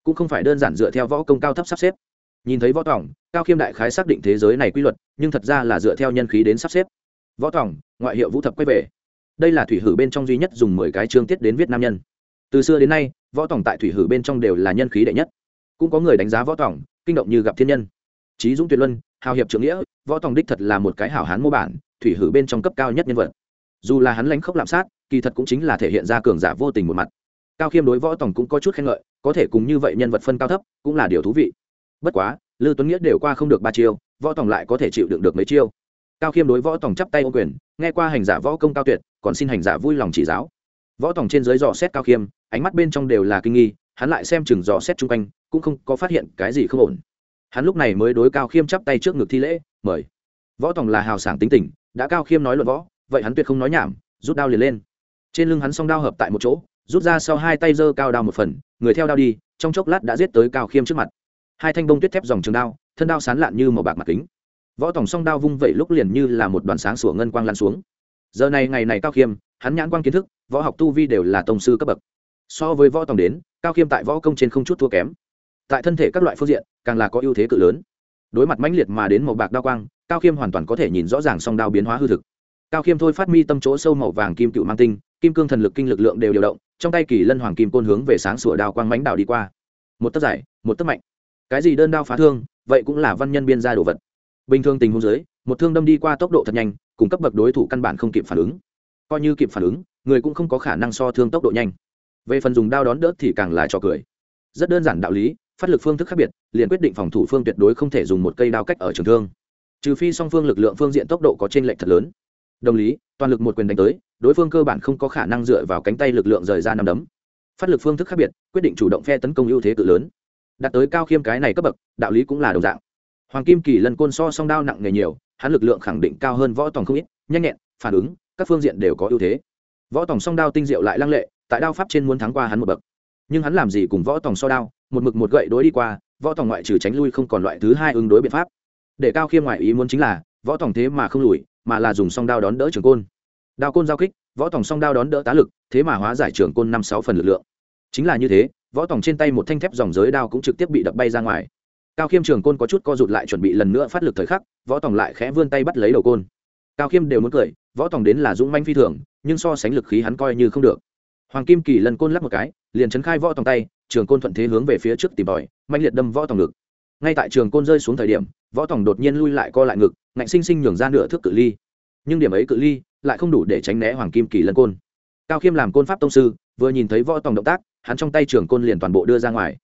cũng không phải đơn giản dựa theo võ công cao thấp sắp xếp. Nhìn thấy võ tòng, cao khiêm đại khái xác định thế giới này quy luật, nhưng thật ra là dựa theo nhân khí đến sắp xếp. Võ tòng ngoại hiệu vũ thập quay về. Đây là thủy hử bên trong duy nhất dùng mười cái chương tiết đến viết nam nhân. Từ xưa đến nay, võ tổng tại thủy hử bên trong đều là nhân khí đệ nhất. Cũng có người đánh giá võ tổng kinh động như gặp thiên nhân. Trí dũng tuyệt luân, hào hiệp trưởng nghĩa, võ tòng đích thật là một cái hảo hán mô bản, thủy hử bên trong cấp cao nhất nhân vật. Dù là hắn lãnh khốc lạm sát, kỳ thật cũng chính là thể hiện ra cường giả vô tình một mặt. Cao khiêm đối võ tòng cũng có chút khen ngợi, có thể cùng như vậy nhân vật phân cao thấp, cũng là điều thú vị. Bất quá, lư tuấn nghĩa đều qua không được ba chiêu, võ tòng lại có thể chịu đựng được mấy chiêu cao khiêm đối võ tòng chắp tay ô quyền, nghe qua hành giả võ công cao tuyệt, còn xin hành giả vui lòng chỉ giáo. Võ tòng trên dưới dò xét cao khiêm, ánh mắt bên trong đều là kinh nghi, hắn lại xem chừng dò xét chung quanh, cũng không có phát hiện cái gì không ổn. Hắn lúc này mới đối cao khiêm chắp tay trước ngực thi lễ, mời. Võ tòng là hào sảng tính tình, đã cao khiêm nói luận võ, vậy hắn tuyệt không nói nhảm, rút đao liền lên. Trên lưng hắn song đao hợp tại một chỗ, rút ra sau hai tay giơ cao đao một phần, người theo đao đi, trong chốc lát đã giết tới cao khiêm trước mặt. Hai thanh bông tuyết thép dòng trường đao, thân đao sán lạn như màu bạc mặt kính võ tòng song đao vung vẩy lúc liền như là một đoàn sáng sủa ngân quang lan xuống. Giờ này ngày này cao khiêm, hắn nhãn quang kiến thức, võ học tu vi đều là tông sư cấp bậc. So với võ tòng đến, cao khiêm tại võ công trên không chút thua kém. Tại thân thể các loại phương diện, càng là có ưu thế cự lớn. Đối mặt mãnh liệt mà đến màu bạc đao quang, cao khiêm hoàn toàn có thể nhìn rõ ràng song đao biến hóa hư thực. Cao khiêm thôi phát mi tâm chỗ sâu màu vàng kim cựu mang tinh, kim cương thần lực kinh lực lượng đều điều động, trong tay kỳ lân hoàng kim côn hướng về sáng sủa đao quang mánh đảo đi qua. Một tấc dài, một tấc mạnh. Cái gì đơn đao phá thương, vậy cũng là văn nhân biên gia đồ vật bình thường tình huống dưới, một thương đâm đi qua tốc độ thật nhanh, cùng cấp bậc đối thủ căn bản không kịp phản ứng. Coi như kịp phản ứng, người cũng không có khả năng so thương tốc độ nhanh. Về phần dùng đao đón đỡ thì càng là trò cười. Rất đơn giản đạo lý, phát lực phương thức khác biệt, liền quyết định phòng thủ phương tuyệt đối không thể dùng một cây đao cách ở trường thương. Trừ phi song phương lực lượng phương diện tốc độ có trên lệch thật lớn. Đồng lý, toàn lực một quyền đánh tới, đối phương cơ bản không có khả năng dựa vào cánh tay lực lượng rời ra nằm đấm. Phát lực phương thức khác biệt, quyết định chủ động phe tấn công ưu thế tự lớn. Đạt tới cao khiêm cái này cấp bậc, đạo lý cũng là đồng dạng hoàng kim kỳ lần côn so song đao nặng nghề nhiều, hắn lực lượng khẳng định cao hơn võ tòng không ít, nhanh nhẹn, phản ứng, các phương diện đều có ưu thế. Võ tòng song đao tinh diệu lại lăng lệ, tại đao pháp trên muốn thắng qua hắn một bậc. Nhưng hắn làm gì cùng võ tòng so đao, một mực một gậy đối đi qua, võ tòng ngoại trừ tránh lui không còn loại thứ hai ứng đối biện pháp. Để cao khiêm ngoại ý muốn chính là, võ tòng thế mà không lùi, mà là dùng song đao đón đỡ trường côn. Đao côn giao kích, võ tòng song đao đón đỡ tá lực, thế mà hóa giải trường côn năm sáu phần lực lượng. Chính là như thế, võ tòng trên tay một thanh thép dòng giới đao cũng trực tiếp bị đập bay ra ngoài cao khiêm trường côn có chút co rụt lại chuẩn bị lần nữa phát lực thời khắc, võ tòng lại khẽ vươn tay bắt lấy đầu côn. Cao khiêm đều muốn cười, võ tòng đến là dũng manh phi thường, nhưng so sánh lực khí hắn coi như không được. Hoàng kim kỳ lần côn lắp một cái, liền chấn khai võ tòng tay, trường côn thuận thế hướng về phía trước tìm tòi mạnh liệt đâm võ tòng ngực. Ngay tại trường côn rơi xuống thời điểm, võ tòng đột nhiên lui lại co lại ngực, ngạnh sinh sinh nhường ra nửa thước cự ly. Nhưng điểm ấy cự ly lại không đủ để tránh né hoàng kim kỳ lân côn. Cao khiêm làm côn pháp tông sư, vừa nhìn thấy võ tòng động tác, hắn trong tay trường côn liền toàn bộ đưa ra ngoài.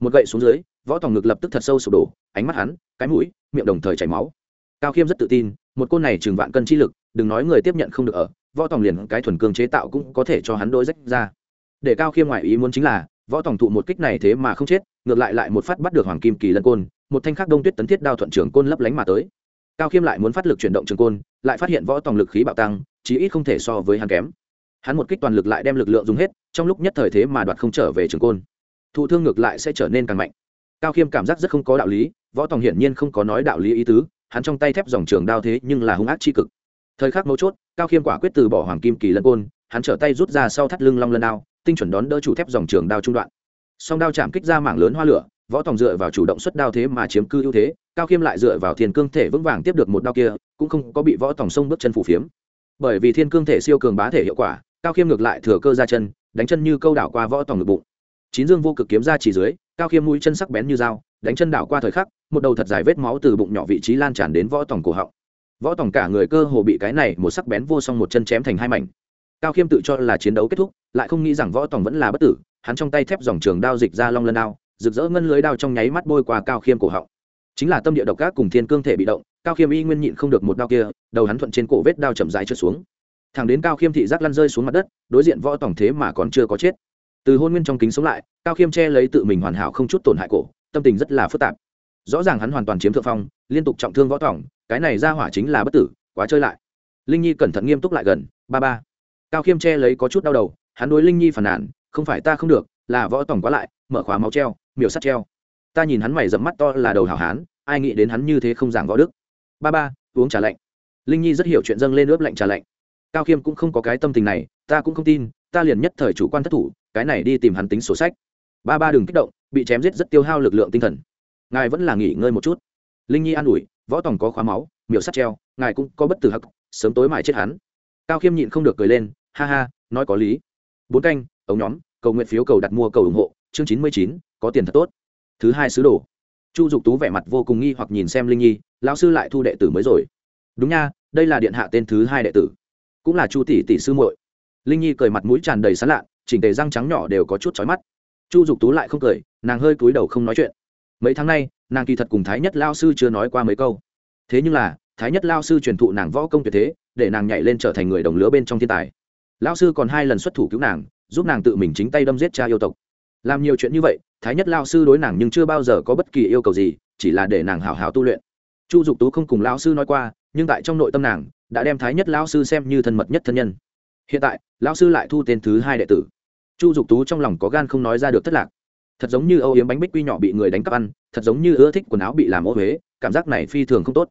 Một gậy xuống dưới võ tòng ngực lập tức thật sâu sụp đổ, ánh mắt hắn, cái mũi, miệng đồng thời chảy máu. Cao khiêm rất tự tin, một côn này chừng vạn cân chi lực, đừng nói người tiếp nhận không được ở, võ tòng liền cái thuần cương chế tạo cũng có thể cho hắn đôi rách ra. Để cao khiêm ngoại ý muốn chính là, võ tòng thụ một kích này thế mà không chết, ngược lại lại một phát bắt được hoàng kim kỳ lân côn, một thanh khắc đông tuyết tấn thiết đao thuận trường côn lấp lánh mà tới. Cao khiêm lại muốn phát lực chuyển động trường côn, lại phát hiện võ tòng lực khí bạo tăng, chí ít không thể so với hắn kém. Hắn một kích toàn lực lại đem lực lượng dùng hết, trong lúc nhất thời thế mà đoạt không trở về trường côn. Thụ thương ngược lại sẽ trở nên càng mạnh cao khiêm cảm giác rất không có đạo lý, võ tòng hiển nhiên không có nói đạo lý ý tứ, hắn trong tay thép dòng trường đao thế nhưng là hung ác tri cực. Thời khắc mấu chốt, cao khiêm quả quyết từ bỏ hoàng kim kỳ lân côn, hắn trở tay rút ra sau thắt lưng long lân đao, tinh chuẩn đón đỡ chủ thép dòng trường đao trung đoạn. Song đao chạm kích ra mảng lớn hoa lửa, võ tòng dựa vào chủ động xuất đao thế mà chiếm cư ưu thế, cao khiêm lại dựa vào thiên cương thể vững vàng tiếp được một đao kia, cũng không có bị võ tòng sông bước chân phủ phiếm. Bởi vì thiên cương thể siêu cường bá thể hiệu quả, cao khiêm ngược lại thừa cơ ra chân, đánh chân như câu đảo qua võ tòng ngực bụng. Chín dương vô cực kiếm ra chỉ dưới cao khiêm mũi chân sắc bén như dao, đánh chân đảo qua thời khắc, một đầu thật dài vết máu từ bụng nhỏ vị trí lan tràn đến võ tòng cổ họng. Võ tòng cả người cơ hồ bị cái này một sắc bén vô song một chân chém thành hai mảnh. Cao khiêm tự cho là chiến đấu kết thúc, lại không nghĩ rằng võ tòng vẫn là bất tử, hắn trong tay thép dòng trường đao dịch ra long lân đao, rực rỡ ngân lưới đao trong nháy mắt bôi qua cao khiêm cổ họng. Chính là tâm địa độc ác cùng thiên cương thể bị động, cao khiêm y nguyên nhịn không được một đao kia, đầu hắn thuận trên cổ vết đao chậm dài trượt xuống. Thẳng đến cao khiêm thị giác lăn rơi xuống mặt đất, đối diện võ tòng thế mà còn chưa có chết từ hôn nguyên trong kính sống lại, cao khiêm che lấy tự mình hoàn hảo không chút tổn hại cổ, tâm tình rất là phức tạp. Rõ ràng hắn hoàn toàn chiếm thượng phong, liên tục trọng thương võ thỏng cái này ra hỏa chính là bất tử, quá chơi lại. Linh nhi cẩn thận nghiêm túc lại gần, ba ba. Cao khiêm che lấy có chút đau đầu, hắn đối linh nhi phản nàn không phải ta không được, là võ tòng quá lại, mở khóa máu treo, miểu sắt treo. Ta nhìn hắn mày dẫm mắt to là đầu hảo hán, ai nghĩ đến hắn như thế không giảng võ đức. Ba ba, uống trà lạnh. Linh nhi rất hiểu chuyện dâng lên ướp lạnh trà lạnh. Cao khiêm cũng không có cái tâm tình này, ta cũng không tin, ta liền nhất thời chủ quan thất thủ cái này đi tìm hắn tính sổ sách. Ba ba đừng kích động, bị chém giết rất tiêu hao lực lượng tinh thần. Ngài vẫn là nghỉ ngơi một chút. Linh nhi an ủi, võ tòng có khóa máu, miểu sắt treo, ngài cũng có bất tử hắc, sớm tối mãi chết hắn. Cao khiêm nhịn không được cười lên, ha ha, nói có lý. Bốn canh ống nhóm, cầu nguyện phiếu cầu đặt mua cầu ủng hộ, chương chín mươi chín, có tiền thật tốt. Thứ hai sứ đồ. Chu dục tú vẻ mặt vô cùng nghi hoặc nhìn xem linh nhi, lão sư lại thu đệ tử mới rồi. Đúng nha, đây là điện hạ tên thứ hai đệ tử. Cũng là chu tỷ tỷ sư muội. Linh nhi cười mặt mũi tràn đầy sán lạ chỉnh tề răng trắng nhỏ đều có chút chói mắt. Chu dục tú lại không cười, nàng hơi cúi đầu không nói chuyện. Mấy tháng nay, nàng kỳ thật cùng thái nhất lao sư chưa nói qua mấy câu. Thế nhưng là, thái nhất lao sư truyền thụ nàng võ công tuyệt thế, để nàng nhảy lên trở thành người đồng lứa bên trong thiên tài. Lao sư còn hai lần xuất thủ cứu nàng, giúp nàng tự mình chính tay đâm giết cha yêu tộc. Làm nhiều chuyện như vậy, thái nhất lao sư đối nàng nhưng chưa bao giờ có bất kỳ yêu cầu gì, chỉ là để nàng hào hào tu luyện. Chu dục tú không cùng lao sư nói qua, nhưng tại trong nội tâm nàng, đã đem thái nhất lao sư xem như thân mật nhất thân nhân. Hiện tại, lao sư lại thu tên thứ hai đệ tử chu dục tú trong lòng có gan không nói ra được thất lạc. Thật giống như âu yếm bánh bích quy nhỏ bị người đánh cắp ăn, thật giống như ưa thích quần áo bị làm ô huế cảm giác này phi thường không tốt.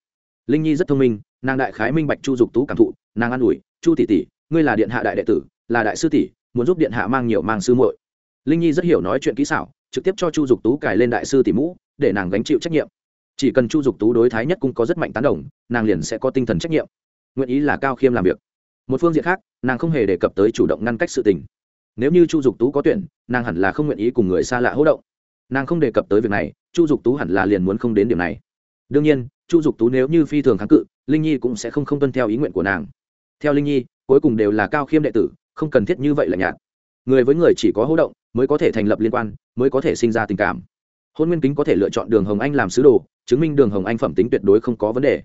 Linh nhi rất thông minh, nàng đại khái minh bạch chu dục tú cảm thụ, nàng an ủi, chu tỷ tỷ, ngươi là điện hạ đại đệ tử, là đại sư tỷ, muốn giúp điện hạ mang nhiều mang sư muội. Linh nhi rất hiểu nói chuyện kỹ xảo, trực tiếp cho chu dục tú cài lên đại sư tỷ mũ, để nàng gánh chịu trách nhiệm. Chỉ cần chu dục tú đối thái nhất cung có rất mạnh tán đồng, nàng liền sẽ có tinh thần trách nhiệm. Nguyện ý là cao khiêm làm việc. Một phương diện khác, nàng không hề đề cập tới chủ động ngăn cách sự tình nếu như chu dục tú có tuyển, nàng hẳn là không nguyện ý cùng người xa lạ hỗ động. Nàng không đề cập tới việc này, chu dục tú hẳn là liền muốn không đến điểm này. Đương nhiên, chu dục tú nếu như phi thường kháng cự, linh nhi cũng sẽ không không tuân theo ý nguyện của nàng. Theo linh nhi, cuối cùng đều là cao khiêm đệ tử, không cần thiết như vậy là nhạt. Người với người chỉ có hỗ động, mới có thể thành lập liên quan, mới có thể sinh ra tình cảm. Hôn nguyên kính có thể lựa chọn đường hồng anh làm sứ đồ, chứng minh đường hồng anh phẩm tính tuyệt đối không có vấn đề.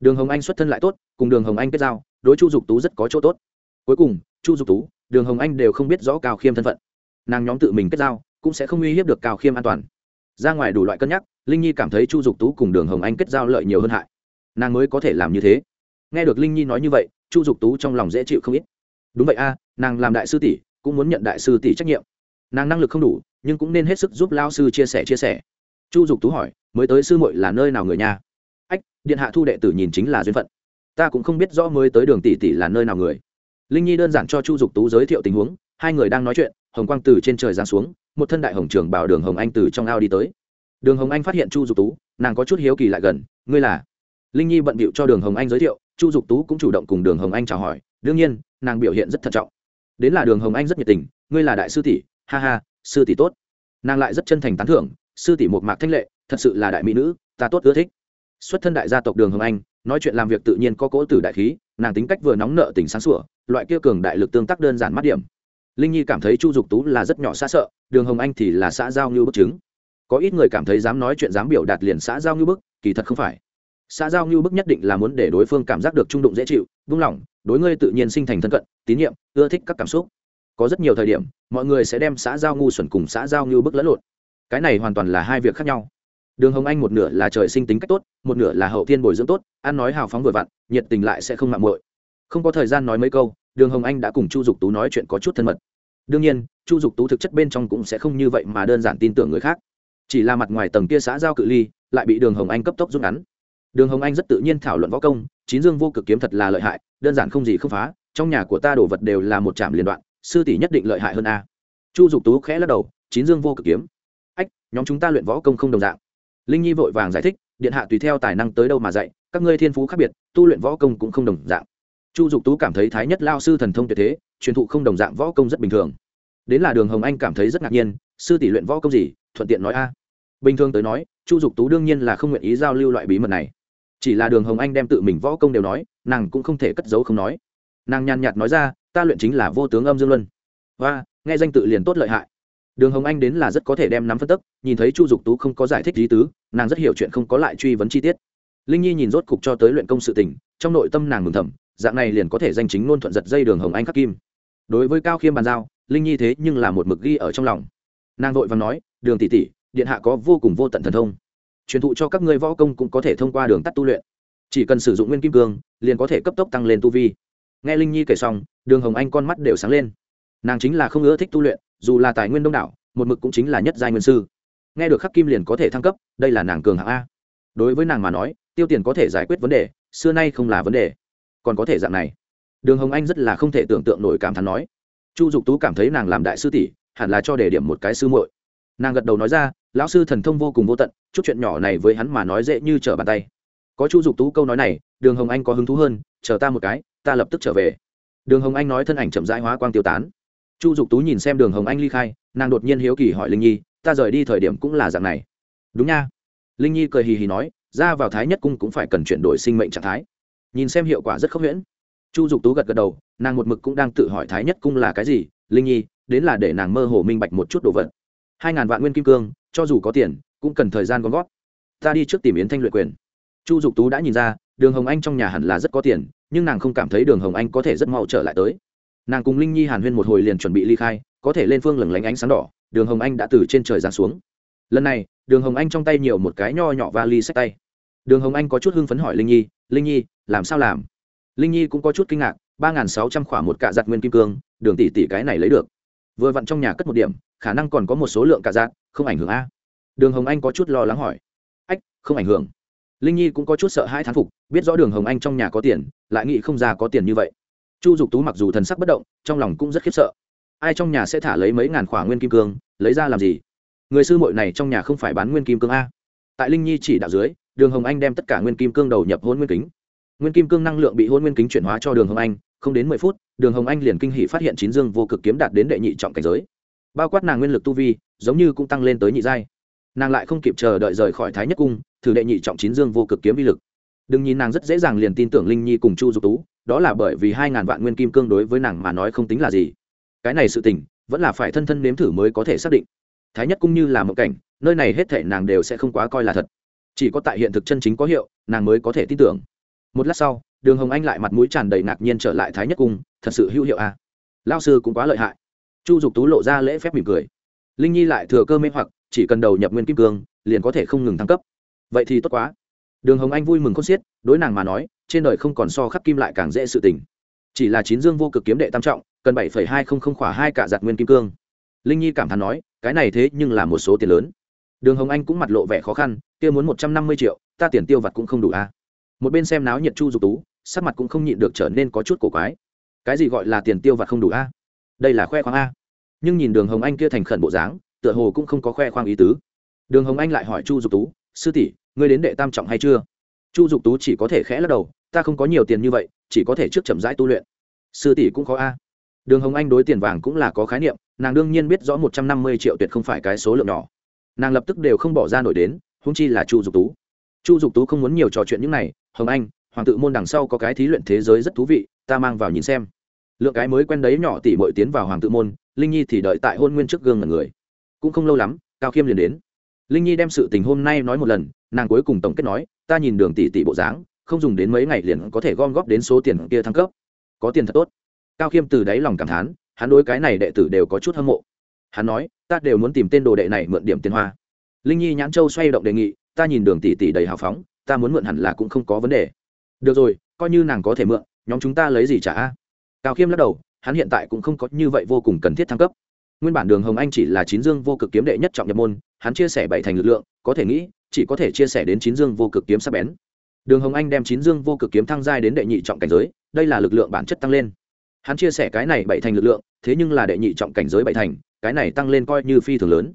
Đường hồng anh xuất thân lại tốt, cùng đường hồng anh kết giao, đối chu dục tú rất có chỗ tốt. Cuối cùng, chu dục tú đường hồng anh đều không biết rõ cao khiêm thân phận nàng nhóm tự mình kết giao cũng sẽ không uy hiếp được cao khiêm an toàn ra ngoài đủ loại cân nhắc linh nhi cảm thấy chu dục tú cùng đường hồng anh kết giao lợi nhiều hơn hại nàng mới có thể làm như thế nghe được linh nhi nói như vậy chu dục tú trong lòng dễ chịu không ít đúng vậy a à, nàng làm đại sư tỷ cũng muốn nhận đại sư tỷ trách nhiệm nàng năng lực không đủ nhưng cũng nên hết sức giúp lao sư chia sẻ chia sẻ chu dục tú hỏi mới tới sư muội là nơi nào người nhà ách điện hạ thu đệ tử nhìn chính là duyên phận ta cũng không biết rõ mới tới đường tỷ tỷ là nơi nào người linh nhi đơn giản cho chu dục tú giới thiệu tình huống, hai người đang nói chuyện, hồng quang từ trên trời giáng xuống, một thân đại hồng trường bảo đường hồng anh từ trong ao đi tới. Đường hồng anh phát hiện chu dục tú, nàng có chút hiếu kỳ lại gần, ngươi là? Linh nhi bận bịu cho đường hồng anh giới thiệu, chu dục tú cũng chủ động cùng đường hồng anh chào hỏi, đương nhiên, nàng biểu hiện rất thận trọng. Đến là đường hồng anh rất nhiệt tình, ngươi là đại sư tỷ, ha ha, sư tỷ tốt. Nàng lại rất chân thành tán thưởng, sư tỷ một mạc thanh lệ, thật sự là đại mỹ nữ, ta tốt ưa thích. Xuất thân đại gia tộc đường hồng anh, nói chuyện làm việc tự nhiên có cỗ tử đại khí, nàng tính cách vừa nóng nợ tình sáng sủa loại kia cường đại lực tương tác đơn giản mắt điểm. Linh nhi cảm thấy chu dục tú là rất nhỏ xa sợ, đường hồng anh thì là xã giao như bức chứng. Có ít người cảm thấy dám nói chuyện dám biểu đạt liền xã giao như bức, kỳ thật không phải. Xã giao như bức nhất định là muốn để đối phương cảm giác được trung đụng dễ chịu, vung lòng, đối ngươi tự nhiên sinh thành thân cận, tín nhiệm, ưa thích các cảm xúc. Có rất nhiều thời điểm, mọi người sẽ đem xã giao ngu xuẩn cùng xã giao như bức lẫn lộn. Cái này hoàn toàn là hai việc khác nhau. Đường hồng anh một nửa là trời sinh tính cách tốt, một nửa là hậu thiên bồi dưỡng tốt, ăn nói hào phóng vừa vặn, nhiệt tình lại sẽ không mạng muội không có thời gian nói mấy câu, đường hồng anh đã cùng chu dục tú nói chuyện có chút thân mật. Đương nhiên, chu dục tú thực chất bên trong cũng sẽ không như vậy mà đơn giản tin tưởng người khác. Chỉ là mặt ngoài tầng kia xã giao cự ly, lại bị đường hồng anh cấp tốc rút ngắn. Đường hồng anh rất tự nhiên thảo luận võ công, chín dương vô cực kiếm thật là lợi hại, đơn giản không gì không phá, trong nhà của ta đồ vật đều là một trạm liên đoạn, sư tỷ nhất định lợi hại hơn a. Chu dục tú khẽ lắc đầu, chín dương vô cực kiếm. Ách, nhóm chúng ta luyện võ công không đồng dạng. Linh nhi vội vàng giải thích, điện hạ tùy theo tài năng tới đâu mà dạy, các ngươi thiên phú khác biệt, tu luyện võ công cũng không đồng dạng chu dục tú cảm thấy thái nhất lao sư thần thông tuyệt thế, truyền thụ không đồng dạng võ công rất bình thường. Đến là đường hồng anh cảm thấy rất ngạc nhiên, sư tỷ luyện võ công gì, thuận tiện nói a. Bình thường tới nói, chu dục tú đương nhiên là không nguyện ý giao lưu loại bí mật này. Chỉ là đường hồng anh đem tự mình võ công đều nói, nàng cũng không thể cất giấu không nói. Nàng nhàn nhạt nói ra, ta luyện chính là vô tướng âm dương luân. Và nghe danh tự liền tốt lợi hại. Đường hồng anh đến là rất có thể đem nắm phân tức, nhìn thấy chu dục tú không có giải thích lý tứ, nàng rất hiểu chuyện không có lại truy vấn chi tiết. Linh nhi nhìn rốt cục cho tới luyện công sự tình, trong nội tâm nàng mừng thầm dạng này liền có thể danh chính ngôn thuận giật dây đường hồng anh khắc kim. Đối với cao khiêm bàn giao, linh nhi thế nhưng là một mực ghi ở trong lòng. Nàng vội và nói, đường tỷ tỷ, điện hạ có vô cùng vô tận thần thông. Truyền thụ cho các ngươi võ công cũng có thể thông qua đường tắt tu luyện. Chỉ cần sử dụng nguyên kim cương, liền có thể cấp tốc tăng lên tu vi. Nghe linh nhi kể xong, đường hồng anh con mắt đều sáng lên. Nàng chính là không ưa thích tu luyện, dù là tài nguyên đông đảo, một mực cũng chính là nhất giai nguyên sư. Nghe được khắc kim liền có thể thăng cấp, đây là nàng cường hạng a. Đối với nàng mà nói, tiêu tiền có thể giải quyết vấn đề, xưa nay không là vấn đề còn có thể dạng này. Đường hồng anh rất là không thể tưởng tượng nổi cảm thán nói. Chu dục tú cảm thấy nàng làm đại sư tỷ, hẳn là cho đề điểm một cái sư muội. Nàng gật đầu nói ra, lão sư thần thông vô cùng vô tận, chút chuyện nhỏ này với hắn mà nói dễ như trở bàn tay. Có chu dục tú câu nói này, đường hồng anh có hứng thú hơn, chờ ta một cái, ta lập tức trở về. Đường hồng anh nói thân ảnh chậm rãi hóa quang tiêu tán. Chu dục tú nhìn xem đường hồng anh ly khai, nàng đột nhiên hiếu kỳ hỏi linh nhi, ta rời đi thời điểm cũng là dạng này. Đúng nha. Linh nhi cười hì hì nói, ra vào thái nhất cung cũng phải cần chuyển đổi sinh mệnh trạng thái nhìn xem hiệu quả rất khốc nhuyễn. Chu dục tú gật gật đầu, nàng một mực cũng đang tự hỏi thái nhất cung là cái gì, linh nhi, đến là để nàng mơ hồ minh bạch một chút đồ vật. Hai ngàn vạn nguyên kim cương, cho dù có tiền, cũng cần thời gian gom gót ta đi trước tìm yến thanh luyện quyền. Chu dục tú đã nhìn ra, đường hồng anh trong nhà hẳn là rất có tiền, nhưng nàng không cảm thấy đường hồng anh có thể rất mau trở lại tới. Nàng cùng linh nhi hàn huyên một hồi liền chuẩn bị ly khai, có thể lên phương lừng lánh ánh sáng đỏ, đường hồng anh đã từ trên trời giáng xuống. Lần này, đường hồng anh trong tay nhiều một cái nho nhỏ và ly sách tay. Đường hồng anh có chút hưng phấn hỏi linh nhi linh nhi làm sao làm? Linh nhi cũng có chút kinh ngạc, ba n g h n sáu trăm khỏa một cạ giặt nguyên kim cương, đường tỷ tỷ cái này lấy được. Vừa vặn trong nhà cất một điểm, khả năng còn có một số lượng cạ giặt, không ảnh hưởng a. Đường hồng anh có chút lo lắng hỏi. Ách, không ảnh hưởng. Linh nhi cũng có chút sợ hai thán phục, biết rõ đường hồng anh trong nhà có tiền, lại nghĩ không ra có tiền như vậy. Chu dục tú mặc dù thần sắc bất động, trong lòng cũng rất khiếp sợ. Ai trong nhà sẽ thả lấy mấy ngàn khỏa nguyên kim cương, lấy ra làm gì? Người sư muội này trong nhà không phải bán nguyên kim cương a. Tại linh nhi chỉ đạo dưới, đường hồng anh đem tất cả nguyên kim cương đầu nhập hôn nguyên kính nguyên kim cương năng lượng bị hôn nguyên kính chuyển hóa cho đường hồng anh, không đến mười phút, đường hồng anh liền kinh hỷ phát hiện chín dương vô cực kiếm đạt đến đệ nhị trọng cảnh giới. Bao quát nàng nguyên lực tu vi, giống như cũng tăng lên tới nhị giai. Nàng lại không kịp chờ đợi rời khỏi thái nhất cung, thử đệ nhị trọng chín dương vô cực kiếm vi lực. Đừng nhìn nàng rất dễ dàng liền tin tưởng linh nhi cùng chu dục tú, đó là bởi vì hai ngàn vạn nguyên kim cương đối với nàng mà nói không tính là gì. Cái này sự tình, vẫn là phải thân thân nếm thử mới có thể xác định. Thái nhất cũng như là một cảnh, nơi này hết thể nàng đều sẽ không quá coi là thật. Chỉ có tại hiện thực chân chính có hiệu, nàng mới có thể tin tưởng một lát sau, đường hồng anh lại mặt mũi tràn đầy ngạc nhiên trở lại thái nhất cung, thật sự hữu hiệu à. lao sư cũng quá lợi hại. Chu dục tú lộ ra lễ phép mỉm cười. Linh nhi lại thừa cơ mê hoặc, chỉ cần đầu nhập nguyên kim cương, liền có thể không ngừng thăng cấp. Vậy thì tốt quá. Đường hồng anh vui mừng khôn xiết, đối nàng mà nói, trên đời không còn so khắc kim lại càng dễ sự tình. Chỉ là chín dương vô cực kiếm đệ tam trọng, cần bảy hai không không khỏa hai cả giặt nguyên kim cương. Linh nhi cảm thán nói, cái này thế nhưng là một số tiền lớn. Đường hồng anh cũng mặt lộ vẻ khó khăn, kia muốn một trăm năm mươi triệu, ta tiền tiêu vặt cũng không đủ a à một bên xem náo nhiệt chu dục tú, sắc mặt cũng không nhịn được trở nên có chút cổ quái. Cái gì gọi là tiền tiêu vặt không đủ a? À? đây là khoe khoang a. Nhưng nhìn đường hồng anh kia thành khẩn bộ dáng, tựa hồ cũng không có khoe khoang ý tứ. Đường hồng anh lại hỏi chu dục tú, sư tỷ, ngươi đến đệ tam trọng hay chưa? Chu dục tú chỉ có thể khẽ lắc đầu, ta không có nhiều tiền như vậy, chỉ có thể trước chậm rãi tu luyện. Sư tỷ cũng có a. Đường hồng anh đối tiền vàng cũng là có khái niệm, nàng đương nhiên biết rõ một trăm năm mươi triệu tuyệt không phải cái số lượng nhỏ. Nàng lập tức đều không bỏ ra nổi đến húng chi là chu dục tú. Chu dục tú không muốn nhiều trò chuyện những này hồng anh, hoàng tự môn đằng sau có cái thí luyện thế giới rất thú vị, ta mang vào nhìn xem. Lượng cái mới quen đấy nhỏ tỷ bội tiến vào hoàng tự môn, linh nhi thì đợi tại hôn nguyên trước gương ngần người. Cũng không lâu lắm, cao khiêm liền đến. Linh nhi đem sự tình hôm nay nói một lần, nàng cuối cùng tổng kết nói, ta nhìn đường tỷ tỷ bộ dáng, không dùng đến mấy ngày liền có thể gom góp đến số tiền kia thăng cấp. Có tiền thật tốt. Cao khiêm từ đáy lòng cảm thán, hắn đối cái này đệ tử đều có chút hâm mộ. Hắn nói, ta đều muốn tìm tên đồ đệ này mượn điểm tiền hoa. Linh nhi nhãn châu xoay động đề nghị, ta nhìn đường tỷ tỷ đầy hào phóng ta muốn mượn hẳn là cũng không có vấn đề. Được rồi, coi như nàng có thể mượn, nhóm chúng ta lấy gì trả? Cao khiêm lắc đầu, hắn hiện tại cũng không có như vậy vô cùng cần thiết thăng cấp. Nguyên bản đường hồng anh chỉ là chín dương vô cực kiếm đệ nhất trọng nhập môn, hắn chia sẻ bảy thành lực lượng, có thể nghĩ, chỉ có thể chia sẻ đến chín dương vô cực kiếm sắp bén. Đường hồng anh đem chín dương vô cực kiếm thăng giai đến đệ nhị trọng cảnh giới, đây là lực lượng bản chất tăng lên. Hắn chia sẻ cái này bảy thành lực lượng, thế nhưng là đệ nhị trọng cảnh giới bảy thành, cái này tăng lên coi như phi thường lớn.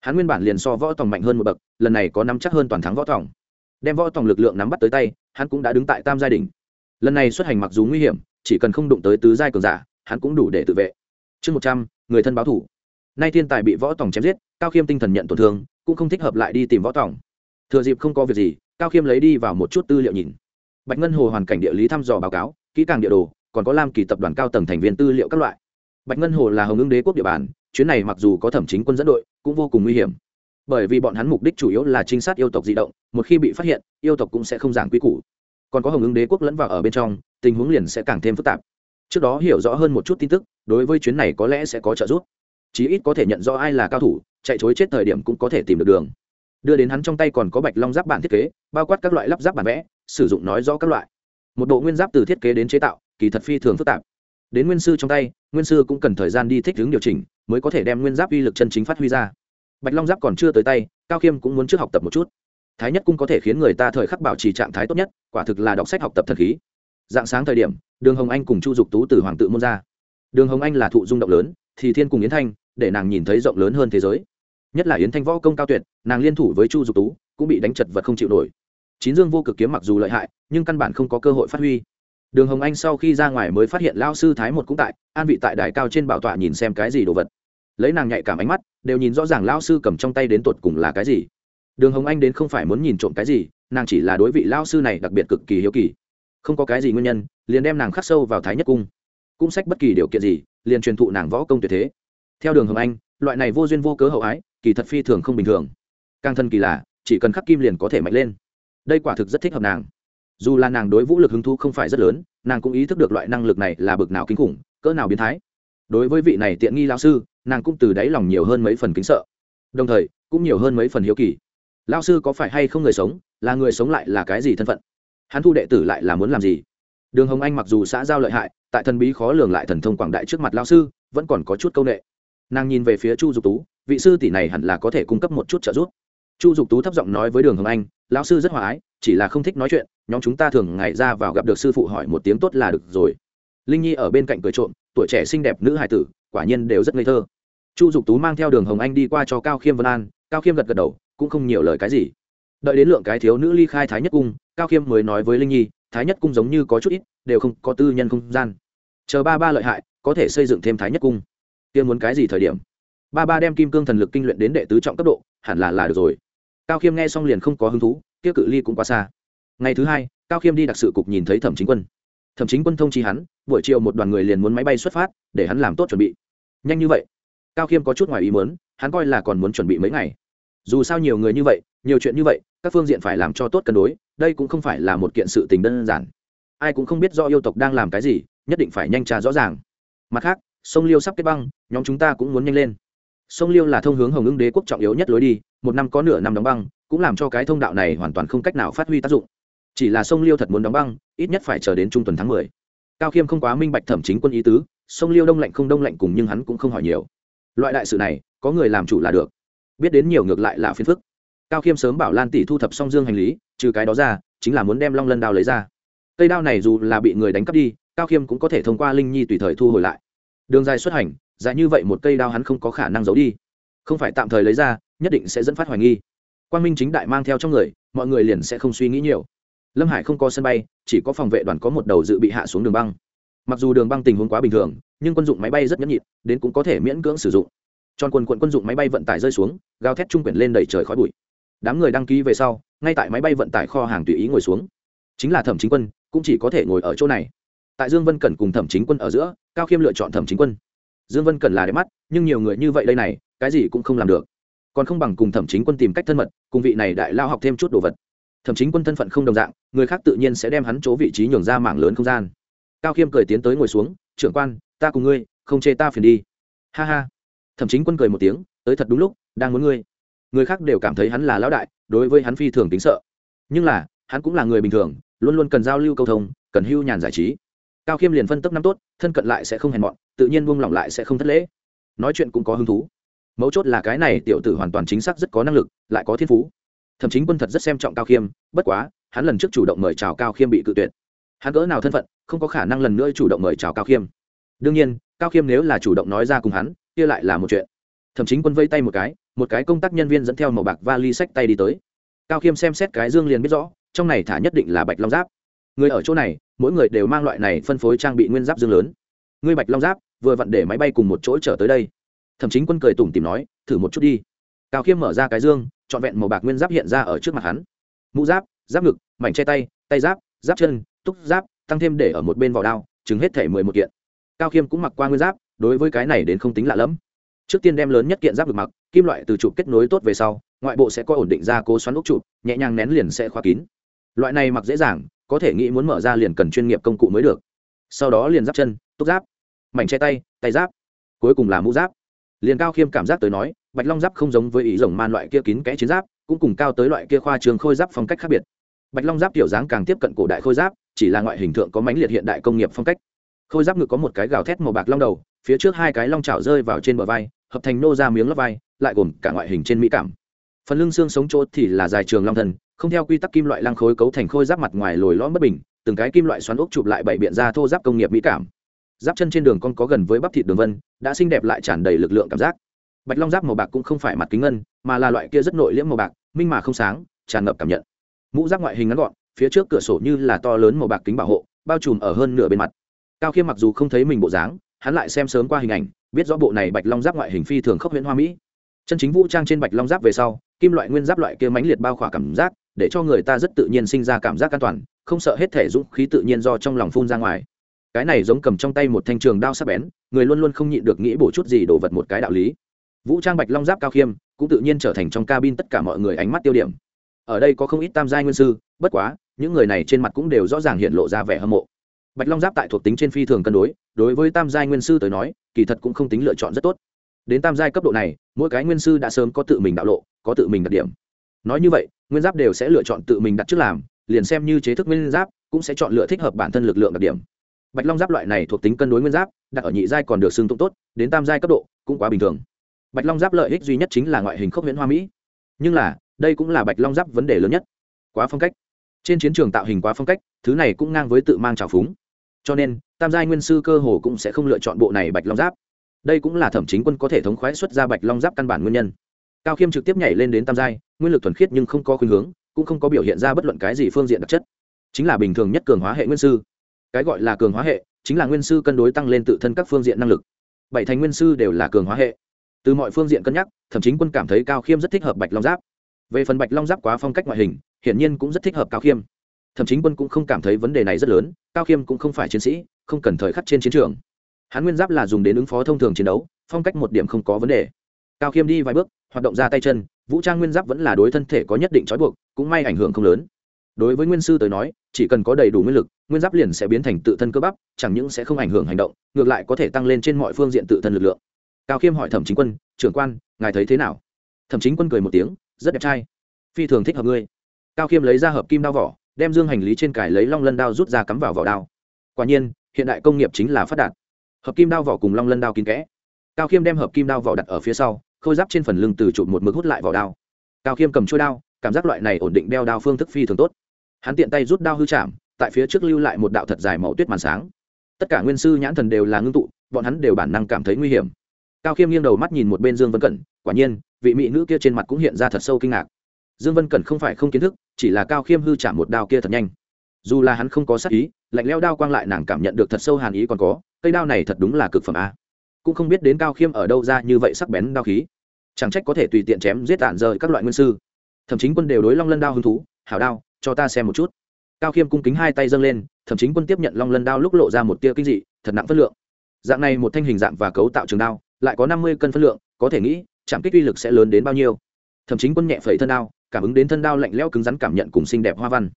Hắn nguyên bản liền so võ tòng mạnh hơn một bậc, lần này có nắm chắc hơn toàn thắng võ tòng đem võ tòng lực lượng nắm bắt tới tay, hắn cũng đã đứng tại tam gia đình lần này xuất hành mặc dù nguy hiểm, chỉ cần không đụng tới tứ giai cường giả, hắn cũng đủ để tự vệ. Chương một trăm, người thân báo thủ. Nay thiên tài bị võ tòng chém giết, cao khiêm tinh thần nhận tổn thương, cũng không thích hợp lại đi tìm võ tòng. Thừa dịp không có việc gì, cao khiêm lấy đi vào một chút tư liệu nhìn. Bạch ngân hồ hoàn cảnh địa lý thăm dò báo cáo, kỹ càng địa đồ, còn có lam kỳ tập đoàn cao tầng thành viên tư liệu các loại. Bạch ngân hồ là hồng ứng đế quốc địa bàn, chuyến này mặc dù có thẩm chính quân dẫn đội, cũng vô cùng nguy hiểm bởi vì bọn hắn mục đích chủ yếu là trinh sát yêu tộc di động, một khi bị phát hiện, yêu tộc cũng sẽ không giảng quy củ. Còn có hồng ứng đế quốc lẫn vào ở bên trong, tình huống liền sẽ càng thêm phức tạp. Trước đó hiểu rõ hơn một chút tin tức, đối với chuyến này có lẽ sẽ có trợ giúp. Chí ít có thể nhận rõ ai là cao thủ, chạy chối chết thời điểm cũng có thể tìm được đường. Đưa đến hắn trong tay còn có bạch long giáp bản thiết kế, bao quát các loại lắp ráp bản vẽ, sử dụng nói rõ các loại. Một bộ nguyên giáp từ thiết kế đến chế tạo, kỳ thật phi thường phức tạp. Đến nguyên sư trong tay, nguyên sư cũng cần thời gian đi thích ứng điều chỉnh, mới có thể đem nguyên giáp uy lực chân chính phát huy ra bạch long giáp còn chưa tới tay, cao khiêm cũng muốn trước học tập một chút. Thái nhất cung có thể khiến người ta thời khắc bảo trì trạng thái tốt nhất, quả thực là đọc sách học tập thần khí. Dạng sáng thời điểm, đường hồng anh cùng chu dục tú từ hoàng tự môn ra. Đường hồng anh là thụ dung động lớn, thì thiên cùng yến thanh, để nàng nhìn thấy rộng lớn hơn thế giới. Nhất là yến thanh võ công cao tuyệt, nàng liên thủ với chu dục tú, cũng bị đánh chật vật không chịu nổi. Chín dương vô cực kiếm mặc dù lợi hại, nhưng căn bản không có cơ hội phát huy. Đường hồng anh sau khi ra ngoài mới phát hiện lao sư thái một cũng tại, an vị tại đài cao trên bảo tọa nhìn xem cái gì đồ vật lấy nàng nhạy cảm ánh mắt, đều nhìn rõ ràng lao sư cầm trong tay đến tột cùng là cái gì. Đường hồng anh đến không phải muốn nhìn trộm cái gì, nàng chỉ là đối vị lao sư này đặc biệt cực kỳ hiếu kỳ. Không có cái gì nguyên nhân, liền đem nàng khắc sâu vào thái nhất cung. Cũng sách bất kỳ điều kiện gì, liền truyền thụ nàng võ công tuyệt thế. Theo đường hồng anh, loại này vô duyên vô cớ hậu ái, kỳ thật phi thường không bình thường. Càng thân kỳ lạ chỉ cần khắc kim liền có thể mạnh lên. Đây quả thực rất thích hợp nàng. Dù là nàng đối vũ lực hứng thú không phải rất lớn, nàng cũng ý thức được loại năng lực này là bực nào kinh khủng, cỡ nào biến thái đối với vị này tiện nghi lao sư, nàng cũng từ đáy lòng nhiều hơn mấy phần kính sợ. Đồng thời, cũng nhiều hơn mấy phần hiếu kỳ. Lao sư có phải hay không người sống, là người sống lại là cái gì thân phận? Hắn thu đệ tử lại là muốn làm gì? Đường hồng anh mặc dù xã giao lợi hại, tại thần bí khó lường lại thần thông quảng đại trước mặt lao sư, vẫn còn có chút c â u n ệ nàng nhìn về phía chu dục tú, vị sư tỷ này hẳn là có thể cung cấp một chút trợ giúp. Chu dục tú thấp giọng nói với đường hồng anh, lão sư rất hòa ái, chỉ là không thích nói chuyện, nhóm chúng ta thường ngày ra vào gặp được sư phụ hỏi một tiếng tốt là được rồi linh nhi ở bên cạnh cười trộm, tuổi trẻ xinh đẹp nữ hải tử, quả nhiên đều rất ngây thơ. Chu dục tú mang theo đường hồng anh đi qua cho cao khiêm vân an, cao khiêm gật gật đầu, cũng không nhiều lời cái gì. Đợi đến lượng cái thiếu nữ ly khai thái nhất cung, cao khiêm mới nói với linh nhi, thái nhất cung giống như có chút ít, đều không có tư nhân không gian. Chờ ba ba lợi hại, có thể xây dựng thêm thái nhất cung. Tiên muốn cái gì thời điểm? Ba ba đem kim cương thần lực kinh luyện đến đệ tứ trọng cấp độ, hẳn là là được rồi. Cao khiêm nghe xong liền không có hứng thú, kia cự ly cũng quá xa. Ngày thứ hai, cao khiêm đi đặc sự cục nhìn thấy thẩm chính quân thẩm chính quân thông chi hắn, buổi chiều một đoàn người liền muốn máy bay xuất phát, để hắn làm tốt chuẩn bị. Nhanh như vậy. Cao khiêm có chút ngoài ý muốn, hắn coi là còn muốn chuẩn bị mấy ngày. Dù sao nhiều người như vậy, nhiều chuyện như vậy, các phương diện phải làm cho tốt cân đối, đây cũng không phải là một kiện sự tình đơn giản. Ai cũng không biết do yêu tộc đang làm cái gì, nhất định phải nhanh trà rõ ràng. Mặt khác, sông liêu sắp kết băng, nhóm chúng ta cũng muốn nhanh lên. Sông liêu là thông hướng hồng ưng đế quốc trọng yếu nhất lối đi, một năm có nửa năm đóng băng, cũng làm cho cái thông đạo này hoàn toàn không cách nào phát huy tác dụng chỉ là sông liêu thật muốn đóng băng, ít nhất phải chờ đến trung tuần tháng mười. Cao khiêm không quá minh bạch thẩm chính quân ý tứ, sông liêu đông lạnh không đông lạnh cùng nhưng hắn cũng không hỏi nhiều. Loại đại sự này, có người làm chủ là được. Biết đến nhiều ngược lại là phiền phức. Cao khiêm sớm bảo lan tỷ thu thập xong dương hành lý, trừ cái đó ra, chính là muốn đem long lân đao lấy ra. Cây đao này dù là bị người đánh cắp đi, cao khiêm cũng có thể thông qua linh nhi tùy thời thu hồi lại. Đường dài xuất hành, dài như vậy một cây đao hắn không có khả năng giấu đi. Không phải tạm thời lấy ra, nhất định sẽ dẫn phát hoài nghi. Quan minh chính đại mang theo trong người, mọi người liền sẽ không suy nghĩ nhiều lâm hải không có sân bay, chỉ có phòng vệ đoàn có một đầu dự bị hạ xuống đường băng. Mặc dù đường băng tình huống quá bình thường, nhưng quân dụng máy bay rất nhẫn nhịn, đến cũng có thể miễn cưỡng sử dụng. Tròn quần quận quân dụng máy bay vận tải rơi xuống, gào thét trung quyển lên đẩy trời khói bụi. Đám người đăng ký về sau, ngay tại máy bay vận tải kho hàng tùy ý ngồi xuống. Chính là thẩm chính quân, cũng chỉ có thể ngồi ở chỗ này. Tại dương vân cẩn cùng thẩm chính quân ở giữa, cao khiêm lựa chọn thẩm chính quân. Dương vân cẩn là đẹp mắt, nhưng nhiều người như vậy đây này, cái gì cũng không làm được. Còn không bằng cùng thẩm chính quân tìm cách thân mật, cùng vị này đại lao học thêm chút đồ vật thậm chí quân thân phận không đồng dạng, người khác tự nhiên sẽ đem hắn chỗ vị trí nhường ra mảng lớn không gian. Cao khiêm cười tiến tới ngồi xuống, trưởng quan, ta cùng ngươi, không chê ta phiền đi. Ha ha. Thẩm chính quân cười một tiếng, tới thật đúng lúc, đang muốn ngươi. Người khác đều cảm thấy hắn là lão đại, đối với hắn phi thường tính sợ. Nhưng là, hắn cũng là người bình thường, luôn luôn cần giao lưu câu thông, cần hưu nhàn giải trí. Cao khiêm liền phân tốc năm tốt, thân cận lại sẽ không hèn mọn, tự nhiên buông lỏng lại sẽ không thất lễ. Nói chuyện cũng có hứng thú. Mấu chốt là cái này tiểu tử hoàn toàn chính xác rất có năng lực, lại có thiên phú thậm chí quân thật rất xem trọng cao khiêm, bất quá, hắn lần trước chủ động mời chào cao khiêm bị cự tuyệt. Hắn cỡ nào thân phận, không có khả năng lần nữa chủ động mời chào cao khiêm. Đương nhiên, cao khiêm nếu là chủ động nói ra cùng hắn, kia lại là một chuyện. Thậm chí quân vây tay một cái một cái công tác nhân viên dẫn theo màu bạc vali sách tay đi tới. Cao khiêm xem xét cái dương liền biết rõ, trong này thả nhất định là bạch long giáp. Người ở chỗ này, mỗi người đều mang loại này phân phối trang bị nguyên giáp dương lớn. Ngươi bạch long giáp, vừa vặn để máy bay cùng một chỗ trở tới đây. Thậm chí quân cười tủm tìm nói, thử một chút đi cao khiêm mở ra cái dương, trọn vẹn màu bạc nguyên giáp hiện ra ở trước mặt hắn. Mũ giáp giáp ngực, mảnh che tay tay giáp giáp chân, túc giáp, tăng thêm để ở một bên vỏ đao chứng hết thể mười một kiện. Cao khiêm cũng mặc qua nguyên giáp, đối với cái này đến không tính lạ lẫm. Trước tiên đem lớn nhất kiện giáp được mặc, kim loại từ trụ kết nối tốt về sau, ngoại bộ sẽ có ổn định ra cố xoắn ốc trụ, nhẹ nhàng nén liền sẽ khóa kín. Loại này mặc dễ dàng, có thể nghĩ muốn mở ra liền cần chuyên nghiệp công cụ mới được. Sau đó liền giáp chân, túc giáp, mảnh che tay tay giáp, cuối cùng là mũ giáp. Liền cao khiêm cảm giác tới nói bạch long giáp không giống với ý rồng man loại kia kín kẽ chiến giáp, cũng cùng cao tới loại kia khoa trường khôi giáp phong cách khác biệt. Bạch long giáp kiểu dáng càng tiếp cận cổ đại khôi giáp, chỉ là ngoại hình thượng có mánh liệt hiện đại công nghiệp phong cách. Khôi giáp ngực có một cái gào thét màu bạc long đầu, phía trước hai cái long trào rơi vào trên bờ vai, hợp thành nô ra miếng lấp vai, lại gồm cả ngoại hình trên mỹ cảm. Phần lưng xương sống chỗ thì là dài trường long thần, không theo quy tắc kim loại lăng khối cấu thành khôi giáp mặt ngoài lồi lõm bất bình, từng cái kim loại xoắn ốc chụp lại bảy biện ra thô giáp công nghiệp mỹ cảm. Giáp chân trên đường con có gần với bắp thịt đường vân, đã xinh đẹp lại tràn đầy lực lượng cảm giác bạch long giáp màu bạc cũng không phải mặt kính ngân, mà là loại kia rất nội liễm màu bạc, minh mà không sáng, tràn ngập cảm nhận. Mũ giáp ngoại hình ngắn gọn, phía trước cửa sổ như là to lớn màu bạc kính bảo hộ, bao trùm ở hơn nửa bên mặt. Cao khiêm mặc dù không thấy mình bộ dáng, hắn lại xem sớm qua hình ảnh, biết rõ bộ này bạch long giáp ngoại hình phi thường khốc huyễn hoa mỹ. Chân chính vũ trang trên bạch long giáp về sau, kim loại nguyên giáp loại kia mãnh liệt bao khỏa cảm giác, để cho người ta rất tự nhiên sinh ra cảm giác an toàn, không sợ hết thể dũng khí tự nhiên do trong lòng phun ra ngoài. Cái này giống cầm trong tay một thanh trường đao sắc bén, người luôn luôn không nhịn được nghĩ bổ chút gì đổ vật một cái đạo lý vũ trang bạch long giáp cao khiêm cũng tự nhiên trở thành trong cabin tất cả mọi người ánh mắt tiêu điểm. Ở đây có không ít tam giai nguyên sư, bất quá, những người này trên mặt cũng đều rõ ràng hiện lộ ra vẻ hâm mộ. Bạch long giáp tại thuộc tính trên phi thường cân đối đối với tam giai nguyên sư tới nói, kỳ thật cũng không tính lựa chọn rất tốt. Đến tam giai cấp độ này, mỗi cái nguyên sư đã sớm có tự mình đạo lộ, có tự mình đặc điểm. Nói như vậy, nguyên giáp đều sẽ lựa chọn tự mình đặt trước làm, liền xem như chế thức nguyên giáp, cũng sẽ chọn lựa thích hợp bản thân lực lượng đặc điểm. Bạch long giáp loại này thuộc tính cân đối nguyên giáp, đặt ở nhị giai còn được xương tụng tốt, đến tam giai cấp độ, cũng quá bình thường bạch long giáp lợi ích duy nhất chính là ngoại hình khốc miễn hoa mỹ. Nhưng là, đây cũng là bạch long giáp vấn đề lớn nhất. Quá phong cách. Trên chiến trường tạo hình quá phong cách, thứ này cũng ngang với tự mang trào phúng. Cho nên, tam giai nguyên sư cơ hồ cũng sẽ không lựa chọn bộ này bạch long giáp. Đây cũng là thẩm chính quân có thể thống khoái xuất ra bạch long giáp căn bản nguyên nhân. Cao khiêm trực tiếp nhảy lên đến tam giai, nguyên lực thuần khiết nhưng không có khuynh hướng, cũng không có biểu hiện ra bất luận cái gì phương diện đặc chất. Chính là bình thường nhất cường hóa hệ nguyên sư. Cái gọi là cường hóa hệ, chính là nguyên sư cân đối tăng lên tự thân các phương diện năng lực. Bảy thành nguyên sư đều là cường hóa hệ từ mọi phương diện cân nhắc, thậm chính quân cảm thấy cao khiêm rất thích hợp bạch long giáp. Về phần bạch long giáp quá phong cách ngoại hình, hiển nhiên cũng rất thích hợp cao khiêm. Thậm chí quân cũng không cảm thấy vấn đề này rất lớn, cao khiêm cũng không phải chiến sĩ, không cần thời khắc trên chiến trường. Hắn nguyên giáp là dùng đến ứng phó thông thường chiến đấu, phong cách một điểm không có vấn đề. Cao khiêm đi vài bước, hoạt động ra tay chân, vũ trang nguyên giáp vẫn là đối thân thể có nhất định trói buộc, cũng may ảnh hưởng không lớn. Đối với nguyên sư tới nói, chỉ cần có đầy đủ nguyên lực, nguyên giáp liền sẽ biến thành tự thân cơ bắp, chẳng những sẽ không ảnh hưởng hành động, ngược lại có thể tăng lên trên mọi phương diện tự thân lực lượng cao khiêm hỏi thẩm chính quân, trưởng quan, ngài thấy thế nào? Thẩm chính quân cười một tiếng, rất đẹp trai. Phi thường thích hợp ngươi. Cao khiêm lấy ra hợp kim đao vỏ, đem dương hành lý trên cải lấy long lân đao rút ra cắm vào vỏ đao. Quả nhiên, hiện đại công nghiệp chính là phát đạt. Hợp kim đao vỏ cùng long lân đao kín kẽ. Cao khiêm đem hợp kim đao vỏ đặt ở phía sau, khôi giáp trên phần lưng từ chụp một mực hút lại vỏ đao. Cao khiêm cầm trôi đao, cảm giác loại này ổn định đeo đao phương thức phi thường tốt. Hắn tiện tay rút đao hư chạm, tại phía trước lưu lại một đạo thật dài màu tuyết màn sáng. Tất cả nguyên sư nhãn thần đều là ngưng tụ, bọn hắn đều bản năng cảm thấy nguy hiểm cao khiêm nghiêng đầu mắt nhìn một bên dương vân cẩn, quả nhiên, vị mỹ nữ kia trên mặt cũng hiện ra thật sâu kinh ngạc. Dương vân cẩn không phải không kiến thức, chỉ là cao khiêm hư chạm một đao kia thật nhanh. Dù là hắn không có sắc ý, lạnh leo đao quang lại nàng cảm nhận được thật sâu hàn ý còn có, cây đao này thật đúng là cực phẩm a. Cũng không biết đến cao khiêm ở đâu ra như vậy sắc bén đao khí. Chẳng trách có thể tùy tiện chém giết tản rời các loại nguyên sư. Thậm chí quân đều đối long lân đao hứng thú, hảo đao, cho ta xem một chút. Cao khiêm cung kính hai tay dâng lên thậm chí quân tiếp nhận long lân đao lúc lộ ra một tia kinh dị, thật nặng phất lượng. Dạng này một thanh hình dạng và cấu tạo trường đao lại có năm mươi cân phân lượng, có thể nghĩ chạm kích uy lực sẽ lớn đến bao nhiêu. Thậm chí quân nhẹ phẩy thân đao, cảm ứng đến thân đao lạnh lẽo cứng rắn cảm nhận cùng xinh đẹp hoa văn.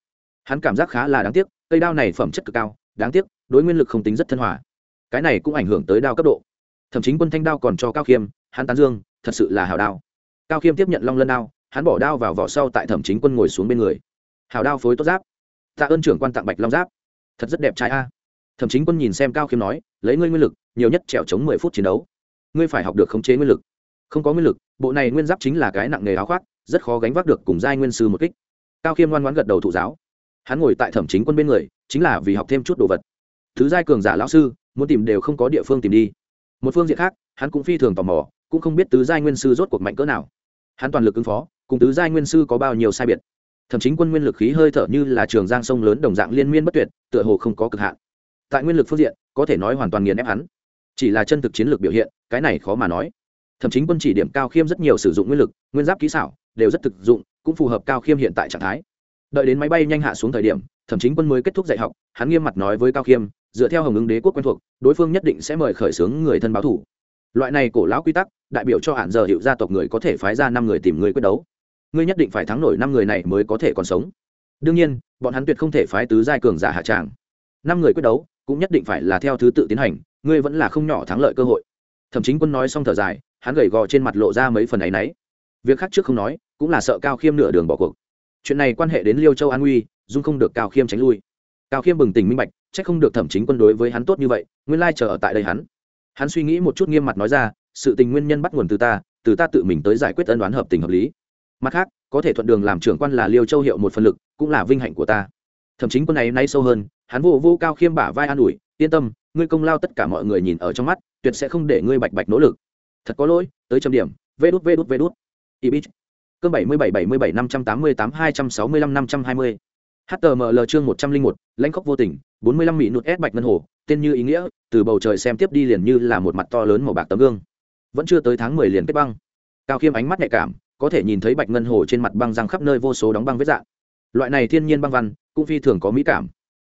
Hắn cảm giác khá là đáng tiếc, cây đao này phẩm chất cực cao, đáng tiếc, đối nguyên lực không tính rất thân hòa. Cái này cũng ảnh hưởng tới đao cấp độ. Thậm chí quân thanh đao còn cho cao khiêm, hắn tán dương, thật sự là hào đao. Cao khiêm tiếp nhận long lân đao, hắn bỏ đao vào vỏ sau tại thẩm chính quân ngồi xuống bên người. Hào đao phối tốt giáp. Tạ ơn trưởng quan tặng bạch long giáp. Thật rất đẹp trai a. Thẩm chính quân nhìn xem cao khiêm nói, lấy ngươi nguyên lực, nhiều nhất trèo chống mười phút chiến đấu ngươi phải học được khống chế nguyên lực. Không có nguyên lực, bộ này nguyên giáp chính là cái nặng nghề áo khoác, rất khó gánh vác được cùng giai nguyên sư một kích. Cao khiêm ngoan ngoãn gật đầu thụ giáo. Hắn ngồi tại thẩm chính quân bên người, chính là vì học thêm chút đồ vật. Thứ giai cường giả lão sư, muốn tìm đều không có địa phương tìm đi. Một phương diện khác, hắn cũng phi thường tò mò, cũng không biết tứ giai nguyên sư rốt cuộc mạnh cỡ nào. Hắn toàn lực ứng phó, cùng tứ giai nguyên sư có bao nhiêu sai biệt. Thậm chí quân nguyên lực khí hơi thở như là trường giang sông lớn đồng dạng liên miên bất tuyệt, tựa hồ không có cực hạn. Tại nguyên lực phương diện, có thể nói hoàn toàn nghiền ép hắn. Chỉ là chân thực chiến lược biểu hiện cái này khó mà nói. Thậm chí quân chỉ điểm cao khiêm rất nhiều sử dụng nguyên lực, nguyên giáp kỹ xảo, đều rất thực dụng, cũng phù hợp cao khiêm hiện tại trạng thái. Đợi đến máy bay nhanh hạ xuống thời điểm, thậm chí quân mới kết thúc dạy học, hắn nghiêm mặt nói với cao khiêm, dựa theo hồng ứng đế quốc quen thuộc, đối phương nhất định sẽ mời khởi xướng người thân báo thủ. Loại này cổ lão quy tắc, đại biểu cho hạn giờ hiệu gia tộc người có thể phái ra năm người tìm người quyết đấu. Ngươi nhất định phải thắng nổi năm người này mới có thể còn sống. Đương nhiên, bọn hắn tuyệt không thể phái tứ giai cường giả hạ tràng. Năm người quyết đấu, cũng nhất định phải là theo thứ tự tiến hành, ngươi vẫn là không nhỏ thắng lợi cơ hội thậm chí quân nói xong thở dài, hắn gầy gò trên mặt lộ ra mấy phần ấ y n ấ y việc khác trước không nói, cũng là sợ cao khiêm nửa đường bỏ cuộc. Chuyện này quan hệ đến liêu châu an uy dung không được cao khiêm tránh lui. Cao khiêm bừng tỉnh minh bạch c h ắ c không được thẩm chính quân đối với hắn tốt như vậy, nguyên lai chờ ở tại đây hắn. Hắn suy nghĩ một chút nghiêm mặt nói ra, sự tình nguyên nhân bắt nguồn từ ta từ ta tự mình tới giải quyết ân đoán hợp tình hợp lý. Mặt khác, có thể thuận đường làm trưởng quan là liêu châu hiệu một phần lực, cũng là vinh hạnh của ta. Thậm chính quân này nay sâu hơn, hắn vô vô cao khiêm bả vai an ủi yên tâm, ngươi công lao tất cả mọi người nhìn ở trong mắt, tuyệt sẽ không để ngươi bạch bạch nỗ lực. Thật có lỗi, tới trăm điểm, vê đút vê đút vê đút. Ibit cơm bảy mươi bảy bảy mươi bảy, năm trăm tám mươi tám, hai trăm sáu mươi lăm, năm trăm hai mươi. Html chương một trăm linh một, lãnh khóc vô tình, bốn mươi lăm mỹ nụt ép bạch ngân hồ, tên như ý nghĩa, từ bầu trời xem tiếp đi liền như là một mặt to lớn màu bạc tấm gương. Vẫn chưa tới tháng mười liền kết băng. Cao khiêm ánh mắt nhạy cảm, có thể nhìn thấy bạch ngân hồ trên mặt băng răng khắp nơi vô số đóng băng vết dạng. Loại này thiên nhiên băng văn, cũng phi thường có mỹ cảm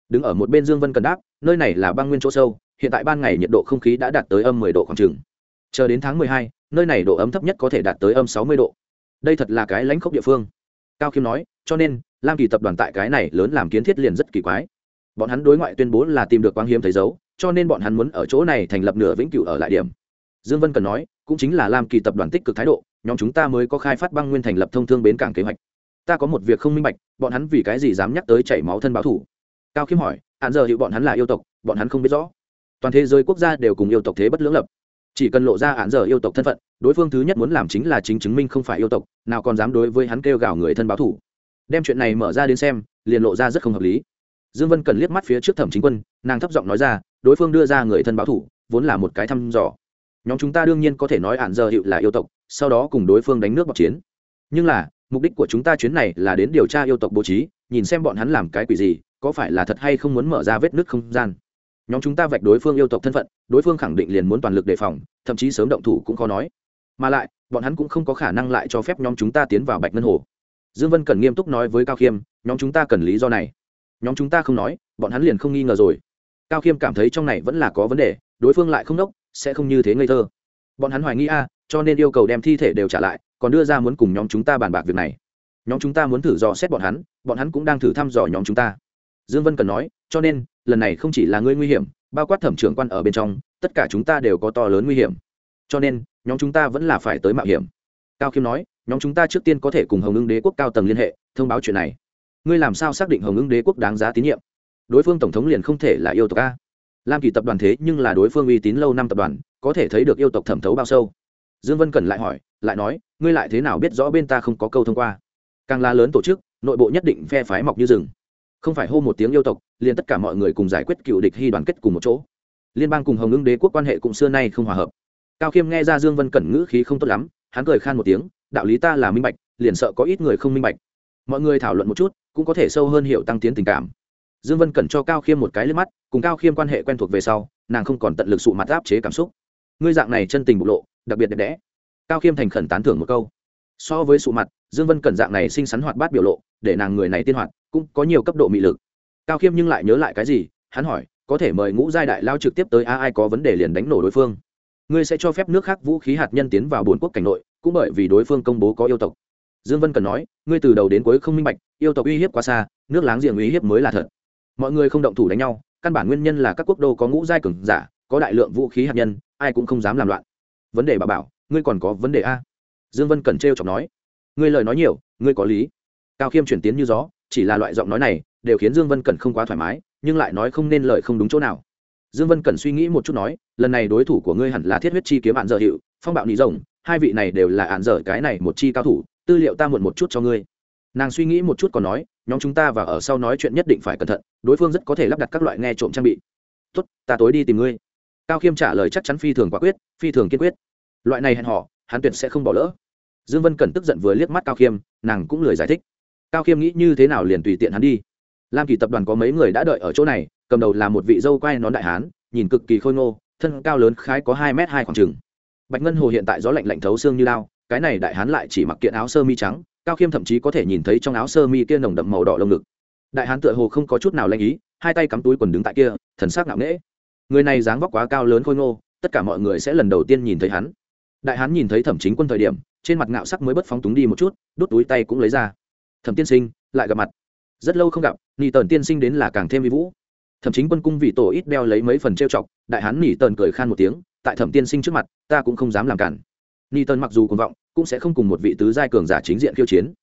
đứng ở một bên dương vân cần đáp nơi này là băng nguyên chỗ sâu hiện tại ban ngày nhiệt độ không khí đã đạt tới âm 10 độ khoảng chừng. Chờ đến tháng 12, nơi này độ ấm thấp nhất có thể đạt tới âm 60 độ. Đây thật là cái lãnh khốc địa phương. Cao khiêm nói cho nên lam kỳ tập đoàn tại cái này lớn làm kiến thiết liền rất kỳ quái. Bọn hắn đối ngoại tuyên bố là tìm được quang hiếm thấy dấu cho nên bọn hắn muốn ở chỗ này thành lập nửa vĩnh cửu ở lại điểm. Dương vân cần nói cũng chính là lam kỳ tập đoàn tích cực thái độ nhóm chúng ta mới có khai phát băng nguyên thành lập thông thương bến cảng kế hoạch. Ta có một việc không minh bạch bọn hắn vì cái gì dám nhắc tới chảy máu thân báo thủ? Cao khiêm hỏi hạn giờ hiệu bọn hắn là yêu tộc, bọn hắn không biết rõ. Toàn thế giới quốc gia đều cùng yêu tộc thế bất lưỡng lập. Chỉ cần lộ ra hạn giờ yêu tộc thân phận, đối phương thứ nhất muốn làm chính là chính chứng minh không phải yêu tộc, nào còn dám đối với hắn kêu gào người thân báo thủ đem chuyện này mở ra đến xem, liền lộ ra rất không hợp lý. Dương vân cần liếc mắt phía trước thẩm chính quân, nàng thấp giọng nói ra, đối phương đưa ra người thân báo thủ vốn là một cái thăm dò. Nhóm chúng ta đương nhiên có thể nói hạn giờ hiệu là yêu tộc, sau đó cùng đối phương đánh nước bọc chiến. Nhưng là, mục đích của chúng ta chuyến này là đến điều tra yêu tộc bố trí nhìn xem bọn hắn làm cái quỷ gì, có phải là thật hay không muốn mở ra vết nứt không gian. Nhóm chúng ta vạch đối phương yêu tộc thân phận, đối phương khẳng định liền muốn toàn lực đề phòng, thậm chí sớm động thủ cũng khó nói. Mà lại, bọn hắn cũng không có khả năng lại cho phép nhóm chúng ta tiến vào bạch ngân hồ. Dương vân cần nghiêm túc nói với cao khiêm, nhóm chúng ta cần lý do này. Nhóm chúng ta không nói, bọn hắn liền không nghi ngờ rồi. Cao khiêm cảm thấy trong này vẫn là có vấn đề, đối phương lại không đốc, sẽ không như thế ngây thơ. Bọn hắn hoài nghi a, cho nên yêu cầu đem thi thể đều trả lại, còn đưa ra muốn cùng nhóm chúng ta bàn bạc việc này nhóm chúng ta muốn thử dò xét bọn hắn bọn hắn cũng đang thử thăm dò nhóm chúng ta. Dương vân cần nói, cho nên, lần này không chỉ là ngươi nguy hiểm, bao quát thẩm trưởng quan ở bên trong, tất cả chúng ta đều có to lớn nguy hiểm. Cho nên, nhóm chúng ta vẫn là phải tới mạo hiểm. Cao khiêm nói, nhóm chúng ta trước tiên có thể cùng hồng ưng đế quốc cao tầng liên hệ, thông báo chuyện này. Ngươi làm sao xác định hồng ưng đế quốc đáng giá tín nhiệm? Đối phương tổng thống liền không thể là yêu tộc a. Lam kỳ tập đoàn thế nhưng là đối phương uy tín lâu năm tập đoàn, có thể thấy được yêu tộc thẩm thấu bao sâu. Dương vân cần lại hỏi, lại nói, ngươi lại thế nào biết rõ bên ta không có câu thông qua? Càng là lớn tổ chức, nội bộ nhất định phe phái mọc như rừng. Không phải hô một tiếng yêu tộc, liền tất cả mọi người cùng giải quyết cựu địch hy đoàn kết cùng một chỗ. Liên bang cùng hồng ngưng đế quốc quan hệ cũng xưa nay không hòa hợp. Cao khiêm nghe ra dương vân cẩn ngữ khí không tốt lắm, hắn cười khan một tiếng, đạo lý ta là minh bạch, liền sợ có ít người không minh bạch. Mọi người thảo luận một chút, cũng có thể sâu hơn hiểu tăng tiến tình cảm. Dương vân cẩn cho cao khiêm một cái lên mắt, cùng cao khiêm quan hệ quen thuộc về sau, nàng không còn tận lực sụ mặt áp chế cảm xúc. Ngươi dạng này chân tình bộc lộ, đặc biệt đẹp đẽ. Cao khiêm thành khẩn tán thưởng một câu so với sụ mặt, dương vân cẩn dạng này xinh xắn hoạt bát biểu lộ, để nàng người này tiên hoạt, cũng có nhiều cấp độ mị lực. Cao khiêm nhưng lại nhớ lại cái gì? Hắn hỏi, có thể mời ngũ giai đại lao trực tiếp tới a ai có vấn đề liền đánh nổ đối phương. Ngươi sẽ cho phép nước khác vũ khí hạt nhân tiến vào bốn quốc cảnh nội, cũng bởi vì đối phương công bố có yêu tộc. Dương vân cần nói, ngươi từ đầu đến cuối không minh bạch, yêu tộc uy hiếp quá xa, nước láng giềng uy hiếp mới là thật. Mọi người không động thủ đánh nhau, căn bản nguyên nhân là các quốc đô có ngũ giai cường giả, có đại lượng vũ khí hạt nhân, ai cũng không dám làm loạn. Vấn đề bà bảo, ngươi còn có vấn đề a dương vân cần trêu chọc nói, ngươi lời nói nhiều, ngươi có lý. Cao khiêm chuyển tiến như gió, chỉ là loại giọng nói này đều khiến dương vân cẩn không quá thoải mái, nhưng lại nói không nên lời không đúng chỗ nào. Dương vân cẩn suy nghĩ một chút nói, lần này đối thủ của ngươi hẳn là thiết huyết chi kiếm ạn dở hiệu phong bạo nị rồng, hai vị này đều là ạn dở, cái này một chi cao thủ, tư liệu ta muộn một chút cho ngươi. Nàng suy nghĩ một chút còn nói, nhóm chúng ta và ở sau nói chuyện nhất định phải cẩn thận, đối phương rất có thể lắp đặt các loại nghe trộm trang bị. Tốt, ta tối đi tìm ngươi. Cao khiêm trả lời chắc chắn phi thường quả quyết, phi thường kiên quyết. Loại này hẹn họ hắn tuyệt sẽ không bỏ lỡ dương vân cẩn tức giận vừa liếc mắt cao khiêm, nàng cũng lười giải thích. Cao khiêm nghĩ như thế nào liền tùy tiện hắn đi. Lam kỳ tập đoàn có mấy người đã đợi ở chỗ này, cầm đầu là một vị dâu quay nón đại hán, nhìn cực kỳ khôi ngô, thân cao lớn khái có hai m hai khoảng trừng bạch ngân hồ hiện tại gió lạnh lạnh thấu xương như lao, cái này đại hán lại chỉ mặc kiện áo sơ mi trắng, cao khiêm thậm chí có thể nhìn thấy trong áo sơ mi kia nồng đậm màu đỏ lông ngực. Đại hán tựa hồ không có chút nào lanh ý, hai tay cắm túi quần đứng tại kia, thần sắc ngạo nghễ. Người này dáng vóc quá cao lớn khôi ngô, tất cả mọi người sẽ lần đầu tiên nhìn thấy hắn. Đại hán nhìn thấy thẩm chính quân thời điểm trên mặt ngạo sắc mới bất phóng túng đi một chút đốt túi tay cũng lấy ra. Thẩm tiên sinh, lại gặp mặt. Rất lâu không gặp, nỉ tần tiên sinh đến là càng thêm vi vũ. Thậm chính quân cung vị tổ ít đeo lấy mấy phần trêu chọc, đại hán nỉ tần cười khan một tiếng, tại thẩm tiên sinh trước mặt, ta cũng không dám làm cản. Nỉ tần mặc dù cuồng vọng, cũng sẽ không cùng một vị tứ giai cường giả chính diện khiêu chiến.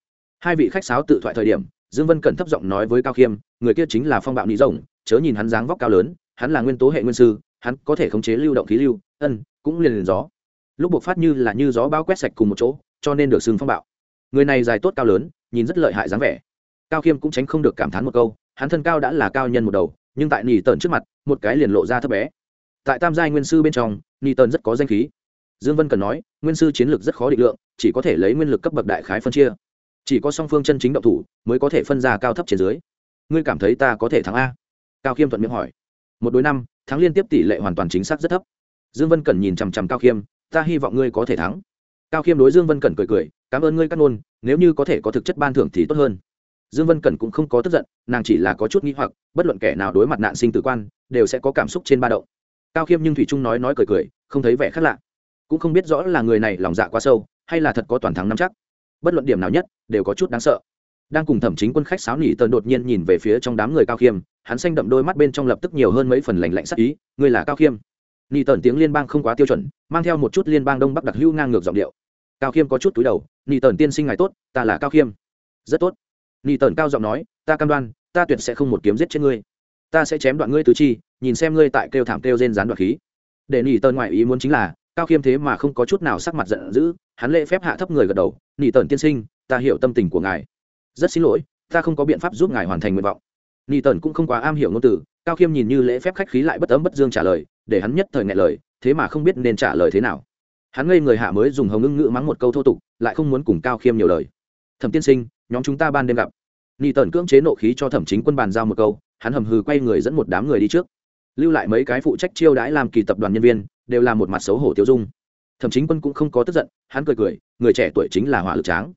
Hai vị khách sáo tự thoại thời điểm, dương vân cẩn thấp giọng nói với cao khiêm, người kia chính là phong bạo nỉ rồng, chớ nhìn hắn dáng vóc cao lớn, hắn là nguyên tố hệ nguyên sư, hắn có thể khống chế lưu động khí lưu, ân, cũng liền liền gió lúc buộc phát như là như gió bao quét sạch cùng một chỗ, cho nên được xưng phong bạo. Người này dài tốt cao lớn, nhìn rất lợi hại dáng vẻ. Cao khiêm cũng tránh không được cảm thán một câu, hắn thân cao đã là cao nhân một đầu, nhưng tại nỉ tần trước mặt, một cái liền lộ ra thấp bé. Tại tam giai nguyên sư bên trong, nỉ tần rất có danh khí. Dương vân cần nói, nguyên sư chiến lược rất khó định lượng, chỉ có thể lấy nguyên lực cấp bậc đại khái phân chia. Chỉ có song phương chân chính động thủ, mới có thể phân ra cao thấp trên dưới. Ngươi cảm thấy ta có thể thắng a? Cao khiêm thuận miệng hỏi. Một đối năm, thắng liên tiếp tỷ lệ hoàn toàn chính xác rất thấp. Dương vân cần nhìn chằm chằm cao khiêm ta hy vọng ngươi có thể thắng. Cao khiêm đối dương vân cẩn cười cười, cảm ơn ngươi cắt nôn nếu như có thể có thực chất ban thưởng thì tốt hơn. Dương vân cẩn cũng không có tức giận, nàng chỉ là có chút nghĩ hoặc, bất luận kẻ nào đối mặt nạn sinh tử quan, đều sẽ có cảm xúc trên ba động. Cao khiêm nhưng thủy trung nói nói cười cười, không thấy vẻ khác lạ. Cũng không biết rõ là người này lòng dạ quá sâu, hay là thật có toàn thắng nắm chắc. Bất luận điểm nào nhất, đều có chút đáng sợ. Đang cùng thẩm chính quân khách sáo nỉ tần đột nhiên nhìn về phía trong đám người cao khiêm, hắn xanh đậm đôi mắt bên trong lập tức nhiều hơn mấy phần lành lạnh sắc ý, ngươi là cao khiêm? Nỉ tần tiếng liên bang không quá tiêu chuẩn, mang theo một chút liên bang đông bắc đặc hữu ngang ngược giọng điệu. Cao khiêm có chút túi đầu nỉ tần tiên sinh ngài tốt, ta là cao khiêm. Rất tốt. Nỉ tần cao giọng nói, ta cam đoan, ta tuyệt sẽ không một kiếm giết chết ngươi. Ta sẽ chém đoạn ngươi tứ chi, nhìn xem ngươi tại kêu thảm kêu rên rán đoạn khí. Để nỉ tần ngoại ý muốn chính là, cao khiêm thế mà không có chút nào sắc mặt giận dữ, hắn lễ phép hạ thấp người gật đầu nỉ tần tiên sinh, ta hiểu tâm tình của ngài. Rất xin lỗi, ta không có biện pháp giúp ngài hoàn thành nguyện vọng. Nỉ tần cũng không quá am hiểu ngôn từ cao khiêm nhìn như lễ phép khách khí lại bất ấm bất dương trả lời, để hắn nhất thời ngại lời, thế mà không biết nên trả lời thế nào. Hắn ngây người hạ mới dùng hồng ngưng ngữ mắng một câu thô tục, lại không muốn cùng cao khiêm nhiều lời. Thẩm tiên sinh, nhóm chúng ta ban đêm gặp. Nỉ tần cưỡng chế nộ khí cho thẩm chính quân bàn giao một câu, hắn hầm hừ quay người dẫn một đám người đi trước. Lưu lại mấy cái phụ trách chiêu đãi làm kỳ tập đoàn nhân viên, đều là một mặt xấu hổ tiêu dung. Thẩm chính quân cũng không có tức giận, hắn cười cười, người trẻ tuổi chính là hỏa lực tráng.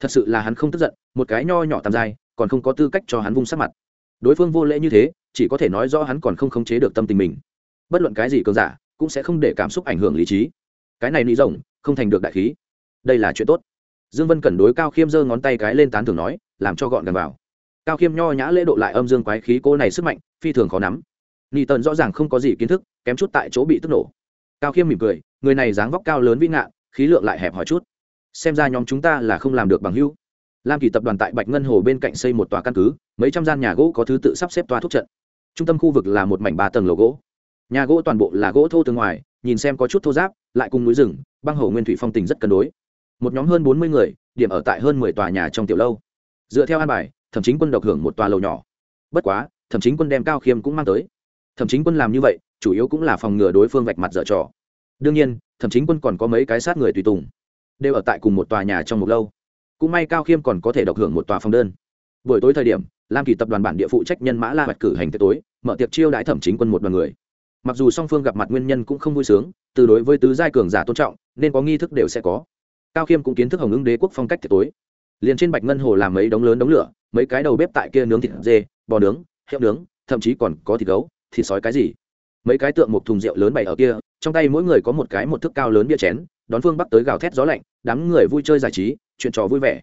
Thật sự là hắn không tức giận, một cái nho nhỏ tạm dai, còn không có tư cách cho hắn vung sát mặt. Đối phương vô lễ như thế chỉ có thể nói rõ hắn còn không khống chế được tâm tình mình. Bất luận cái gì cường giả, cũng sẽ không để cảm xúc ảnh hưởng lý trí. Cái này lý rộng không thành được đại khí. Đây là chuyện tốt. Dương vân cẩn đối cao khiêm giơ ngón tay cái lên tán thường nói, làm cho gọn gần vào. Cao khiêm nho nhã lễ độ lại âm dương quái khí cô này sức mạnh, phi thường khó nắm. Ni tần rõ ràng không có gì kiến thức, kém chút tại chỗ bị tức nổ. Cao khiêm mỉm cười, người này dáng vóc cao lớn vĩ ngạn, khí lượng lại hẹp hỏi chút. Xem ra nhóm chúng ta là không làm được bằng hữu. Lam kỳ tập đoàn tại bạch ngân hồ bên cạnh xây một tòa căn cứ, mấy trăm gian nhà gỗ có thứ tự sắp xếp toa thuốc trận trung tâm khu vực là một mảnh ba tầng lầu gỗ. Nhà gỗ toàn bộ là gỗ thô từ ngoài, nhìn xem có chút thô giáp lại cùng núi rừng, băng hồ nguyên thủy phong tình rất cân đối. Một nhóm hơn bốn mươi người, điểm ở tại hơn mười tòa nhà trong tiểu lâu. Dựa theo an bài, thẩm chính quân độc hưởng một tòa lầu nhỏ. Bất quá, thẩm chính quân đem cao khiêm cũng mang tới. Thẩm chính quân làm như vậy, chủ yếu cũng là phòng ngừa đối phương vạch mặt dở trò. Đương nhiên, thẩm chính quân còn có mấy cái sát người tùy tùng, đều ở tại cùng một tòa nhà trong một lâu. Cũng may cao khiêm còn có thể độc hưởng một tòa phòng đơn. Buổi tối thời điểm, lam kỳ tập đoàn bản địa phụ trách nhân mã la hoạch cử hành tới tối mở tiệc chiêu đãi thẩm chính quân một đoàn người. Mặc dù song phương gặp mặt nguyên nhân cũng không vui sướng, từ đối với tứ giai cường giả tôn trọng, nên có nghi thức đều sẽ có. Cao khiêm cũng kiến thức hồng ứng đế quốc phong cách tiệc tối. Liền trên bạch ngân hồ làm mấy đống lớn đống lửa, mấy cái đầu bếp tại kia nướng thịt dê, bò nướng, heo nướng, thậm chí còn có thịt gấu, thịt sói cái gì. Mấy cái tượng một thùng rượu lớn bày ở kia, trong tay mỗi người có một cái một thức cao lớn bia chén, đón phương bắc tới gào thét gió lạnh, đám người vui chơi giải trí, chuyện trò vui vẻ.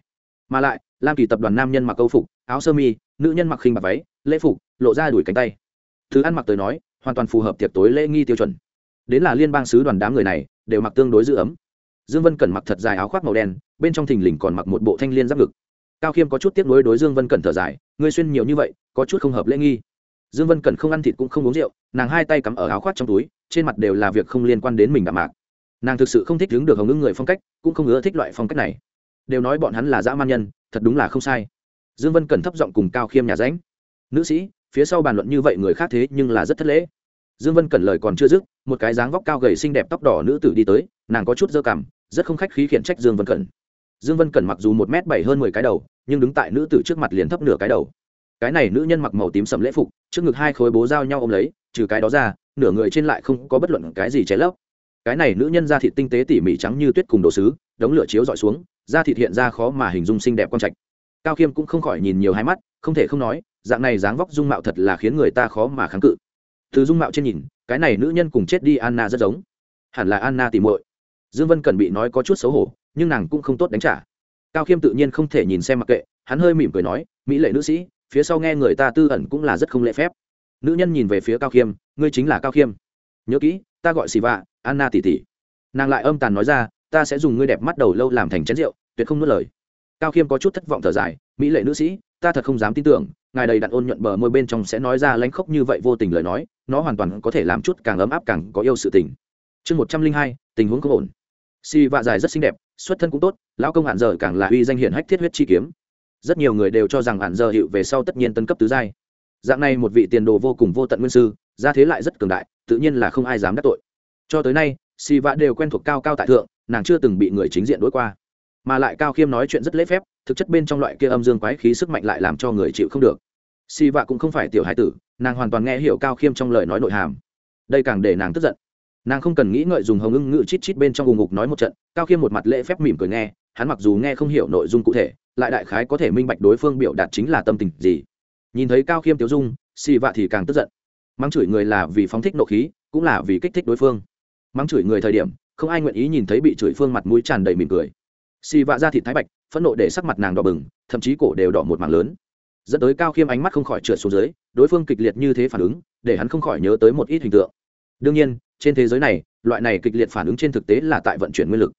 Mà lại, lam kỳ tập đoàn nam nhân mặc câu phục, áo sơ mi, nữ nhân mặc khinh bạc váy, lễ phục, lộ ra đuổi cánh tay thứ ăn mặc tới nói, hoàn toàn phù hợp tiệc tối lễ nghi tiêu chuẩn. Đến là liên bang sứ đoàn đám người này, đều mặc tương đối giữ ấm. Dương vân cẩn mặc thật dài áo khoác màu đen, bên trong thình lình còn mặc một bộ thanh liên giáp ngực. Cao khiêm có chút tiếc nuối đối dương vân cẩn thở dài, ngươi xuyên nhiều như vậy, có chút không hợp lễ nghi. Dương vân cẩn không ăn thịt cũng không uống rượu, nàng hai tay cắm ở áo khoác trong túi, trên mặt đều là việc không liên quan đến mình đạm mạc. Nàng thực sự không thích đứng được hồng ngưng người phong cách, cũng không ưa thích loại phong cách này. Đều nói bọn hắn là dã man nhân, thật đúng là không sai. Dương vân cẩn thấp giọng cùng cao khiêm nhà ránh. Nữ sĩ phía sau bàn luận như vậy người khác thế nhưng là rất thất lễ. Dương vân cẩn lời còn chưa dứt, một cái dáng vóc cao gầy xinh đẹp tóc đỏ nữ tử đi tới, nàng có chút dơ cảm rất không khách khí khiển trách dương vân cẩn. Dương vân cẩn mặc dù một m bảy hơn mười cái đầu, nhưng đứng tại nữ tử trước mặt liền thấp nửa cái đầu. Cái này nữ nhân mặc màu tím sầm lễ phục, trước ngực hai khối bố giao nhau ôm lấy, trừ cái đó ra, nửa người trên lại không có bất luận cái gì cháy lấp. Cái này nữ nhân da thịt tinh tế tỉ mỉ trắng như tuyết cùng đồ sứ, đống lửa chiếu dọi xuống, da thịt hiện ra khó mà hình dung xinh đẹp quang trạch. Cao khiêm cũng không khỏi nhìn nhiều hai mắt không thể không nói, dạng này dáng vóc dung mạo thật là khiến người ta khó mà kháng cự. Từ dung mạo trên nhìn, cái này nữ nhân cùng chết đi anna rất giống. Hẳn là anna tìm muội. Dương vân cần bị nói có chút xấu hổ, nhưng nàng cũng không tốt đánh trả. Cao khiêm tự nhiên không thể nhìn xem mặc kệ, hắn hơi mỉm cười nói, mỹ lệ nữ sĩ, phía sau nghe người ta tư ẩn cũng là rất không lễ phép. Nữ nhân nhìn về phía cao khiêm, ngươi chính là cao khiêm. Nhớ kỹ, ta gọi xì vạ, anna tỷ tỷ nàng lại âm tàn nói ra, ta sẽ dùng ngươi đẹp mắt đầu lâu làm thành chén rượu, tuyệt không nuốt lời cao khiêm có chút thất vọng thở dài, mỹ lệ nữ sĩ, ta thật không dám tin tưởng, ngài đầy đặn ôn nhuận bờ môi bên trong sẽ nói ra lánh khóc như vậy vô tình lời nói, nó hoàn toàn có thể làm chút càng ấm áp càng có yêu sự tình. Chương một trăm linh hai, tình huống không ổn. Si vạ dài rất xinh đẹp, xuất thân cũng tốt, lão công hạn giờ càng là uy danh hiển hách thiết huyết chi kiếm. Rất nhiều người đều cho rằng hạn giờ hiệu về sau tất nhiên tân cấp tứ giai. Dạng này một vị tiền đồ vô cùng vô tận nguyên sư, gia thế lại rất cường đại, tự nhiên là không ai dám đắc tội. Cho tới nay, si vạ đều quen thuộc cao cao tại thượng, nàng chưa từng bị người chính diện đối qua mà lại cao khiêm nói chuyện rất lễ phép, thực chất bên trong loại kia âm dương quái khí sức mạnh lại làm cho người chịu không được. Si vạ cũng không phải tiểu hải tử, nàng hoàn toàn nghe hiểu cao khiêm trong lời nói nội hàm. Đây càng để nàng tức giận. Nàng không cần nghĩ ngợi dùng hồng ưng ngự chít chít bên trong ù ngục nói một trận, cao khiêm một mặt lễ phép mỉm cười nghe, hắn mặc dù nghe không hiểu nội dung cụ thể, lại đại khái có thể minh bạch đối phương biểu đạt chính là tâm tình gì. Nhìn thấy cao khiêm tiêu dung, xì vạ thì càng tức giận. Mắng chửi người là vì phóng thích nộ khí, cũng là vì kích thích đối phương. Mắng chửi người thời điểm, không ai nguyện ý nhìn thấy bị chửi phương mặt mũi tràn đầy mỉm cười xì vạ ra thịt thái bạch, phẫn nộ để sắc mặt nàng đỏ bừng, thậm chí cổ đều đỏ một mảng lớn. Dẫn tới cao khiêm ánh mắt không khỏi trượt xuống dưới, đối phương kịch liệt như thế phản ứng, để hắn không khỏi nhớ tới một ít hình tượng. Đương nhiên, trên thế giới này, loại này kịch liệt phản ứng trên thực tế là tại vận chuyển nguyên lực.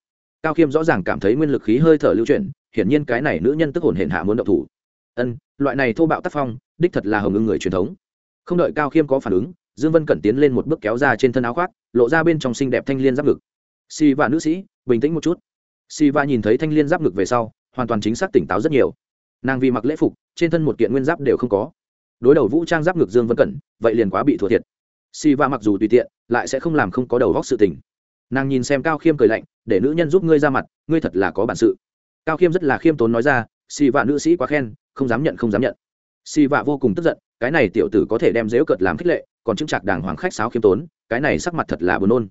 Cao khiêm rõ ràng cảm thấy nguyên lực khí hơi thở lưu chuyển, hiển nhiên cái này nữ nhân tức hồn hển hạ muốn động thủ. Ân, loại này thô bạo tác phong, đích thật là hồng ngưng người truyền thống. Không đợi cao khiêm có phản ứng, dương vân cẩn tiến lên một bước kéo ra trên thân áo khoác, lộ ra bên trong xinh đẹp thanh liên giáp ngực. Xì và nữ sĩ, bình tĩnh một chút si va nhìn thấy thanh liên giáp ngực về sau, hoàn toàn chính xác tỉnh táo rất nhiều. Nàng vì mặc lễ phục, trên thân một kiện nguyên giáp đều không có. Đối đầu vũ trang giáp ngực dương vân cẩn, vậy liền quá bị thua thiệt. Si va mặc dù tùy tiện, lại sẽ không làm không có đầu góc sự tình. Nàng nhìn xem cao khiêm cười lạnh, để nữ nhân giúp ngươi ra mặt, ngươi thật là có bản sự. Cao khiêm rất là khiêm tốn nói ra si va nữ sĩ quá khen, không dám nhận, không dám nhận. Si va vô cùng tức giận, cái này tiểu tử có thể đem dễu cợt làm khích lệ, còn chứng trạc đàng hoàng khách sáo khiêm tốn, cái này sắc mặt thật là buồn nôn.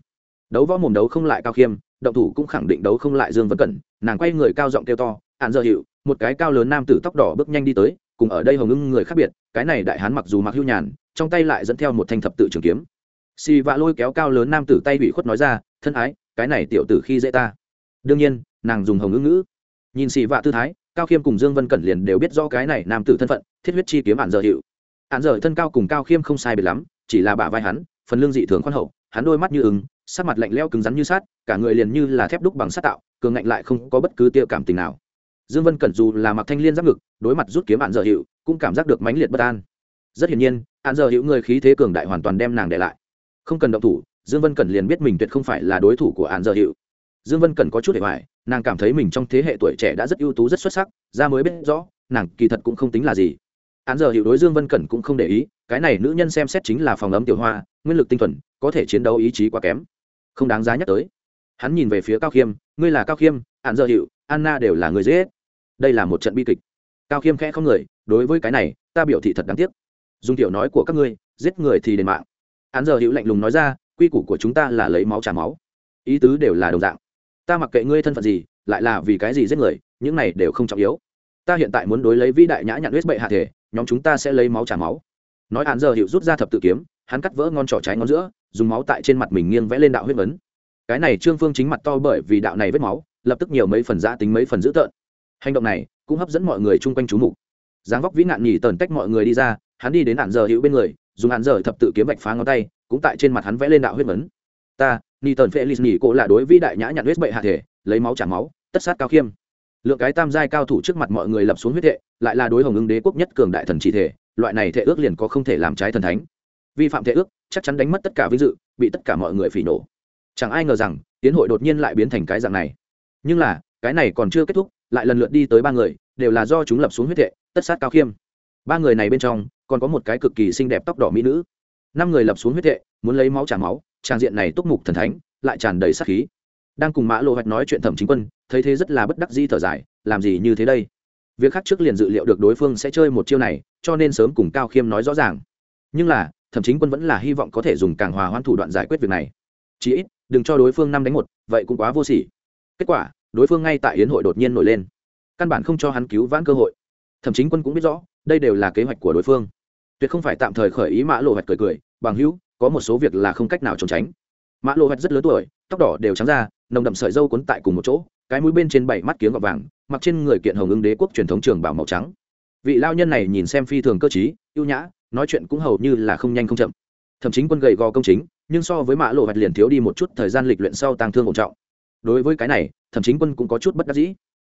Đấu võ mồm đấu không lại cao khiêm động thủ cũng khẳng định đấu không lại dương vân cẩn. Nàng quay người cao giọng kêu to, hạn giờ hiệu một cái cao lớn nam tử tóc đỏ bước nhanh đi tới, cùng ở đây hồng ưng người khác biệt, cái này đại hán mặc dù mặc hưu nhàn, trong tay lại dẫn theo một thanh thập tự trường kiếm. Xì vạ lôi kéo cao lớn nam tử tay bị khuất nói ra, thân ái, cái này tiểu tử khi dễ ta. Đương nhiên, nàng dùng hồng ưng ngữ. Nhìn xì vạ tư thái, cao khiêm cùng dương vân cẩn liền đều biết do cái này nam tử thân phận, thiết huyết chi kiếm hạn giờ hiệu hạn giờ thân cao cùng cao khiêm không sai biệt lắm, chỉ là bả vai hắn, phần lương dị thường khoan hậu, hắn đôi mắt như ứng sắc mặt lạnh leo cứng rắn như sát cả người liền như là thép đúc bằng sắt tạo, cường ngạnh lại không có bất cứ tia cảm tình nào. Dương vân cẩn dù là mặc thanh liên giáp ngực, đối mặt rút kiếm bạn dở hiệu cũng cảm giác được mãnh liệt bất an. Rất hiển nhiên hạn dở hiệu người khí thế cường đại hoàn toàn đem nàng để lại. Không cần động thủ, dương vân cẩn liền biết mình tuyệt không phải là đối thủ của hạn dở hiệu dương vân cẩn có chút để hoài, nàng cảm thấy mình trong thế hệ tuổi trẻ đã rất ưu tú, rất xuất sắc, ra mới biết rõ, nàng kỳ thật cũng không tính là gì. Ạn giờ hiệu đối dương vân cẩn cũng không để ý, cái này nữ nhân xem xét chính là phòng ấm tiểu hoa, nguyên lực tinh thuần, có thể chiến đấu ý chí quá kém không đáng giá nhắc tới. Hắn nhìn về phía cao khiêm, ngươi là cao khiêm hạn giờ hiệu anna đều là người dễ đây là một trận bi kịch. Cao khiêm khẽ không người, đối với cái này, ta biểu thị thật đáng tiếc. Dùng tiểu nói của các ngươi, giết người thì đền mạng. Hắn giờ hữu lạnh lùng nói ra, quy củ của chúng ta là lấy máu trả máu. Ý tứ đều là đồng dạng. Ta mặc kệ ngươi thân phận gì, lại là vì cái gì giết người, những này đều không trọng yếu. Ta hiện tại muốn đối lấy vĩ đại nhã nhặn huyết bệ hạ thể, nhóm chúng ta sẽ lấy máu trả máu. Nói hắn giờ hữu rút ra thập tự kiếm, hắn cắt vỡ ngon trỏ trái ngón giữa dùng máu tại trên mặt mình nghiêng vẽ lên đạo huyết vấn. Cái này trương phương chính mặt to bởi vì đạo này vết máu, lập tức nhiều mấy phần giã tính, mấy phần dữ tợn. Hành động này cũng hấp dẫn mọi người chung quanh chú mục. Dáng vóc vĩ nạn nhỉ tần tách mọi người đi ra, hắn đi đến hạn giờ hữu bên người, dùng hạn giờ thập tự kiếm bạch phá ngón tay, cũng tại trên mặt hắn vẽ lên đạo huyết vấn. Ta ni tần phê lịch nhỉ cổ là đối vĩ đại nhã nhặn huyết bệ hạ thể, lấy máu trả máu, tất sát cao khiêm. Lượng cái tam giai cao thủ trước mặt mọi người lập xuống huyết hệ, lại là đối hồng ứng đế quốc nhất cường đại thần chỉ thể, loại này thể ước liền có không thể làm trái thần thánh vi phạm thể ước, chắc chắn đánh mất tất cả vinh dự, bị tất cả mọi người phỉ nổ. Chẳng ai ngờ rằng, tiến hội đột nhiên lại biến thành cái dạng này. Nhưng là, cái này còn chưa kết thúc, lại lần lượt đi tới ba người, đều là do chúng lập xuống huyết thệ tất sát cao khiêm. Ba người này bên trong, còn có một cái cực kỳ xinh đẹp tóc đỏ mỹ nữ. Năm người lập xuống huyết thệ muốn lấy máu trả máu, trang diện này túc mục thần thánh, lại tràn đầy sát khí. Đang cùng mã lộ hoạch nói chuyện thẩm chính quân, thấy thế rất là bất đắc dĩ thở dài, làm gì như thế đây? Việc khác trước liền dự liệu được đối phương sẽ chơi một chiêu này, cho nên sớm cùng cao khiêm nói rõ ràng. Nhưng là thậm chí quân vẫn là hy vọng có thể dùng càng hòa hoãn thủ đoạn giải quyết việc này. Chí ít, đừng cho đối phương năm đánh một, vậy cũng quá vô sỉ. Kết quả, đối phương ngay tại yến hội đột nhiên nổi lên. Căn bản không cho hắn cứu vãn cơ hội. Thậm chí quân cũng biết rõ, đây đều là kế hoạch của đối phương. Tuyệt không phải tạm thời khởi ý mã lộ hoạch cười cười, bằng hữu, có một số việc là không cách nào trốn tránh. Mã lộ hoạch rất lớn tuổi, tóc đỏ đều trắng ra, nồng đậm sợi dâu cuốn tại cùng một chỗ, cái mũi bên trên bảy mắt kiếng gọt vàng, mặc trên người kiện hồng ứng đế quốc truyền thống trường bảo màu trắng. Vị lao nhân này nhìn xem phi thường cơ t ưu nhã nói chuyện cũng hầu như là không nhanh không chậm. Thậm chí quân gầy gò công chính, nhưng so với mã lộ vạch liền thiếu đi một chút thời gian lịch luyện sau tăng thương ổn trọng. Đối với cái này, thậm chí quân cũng có chút bất đắc dĩ.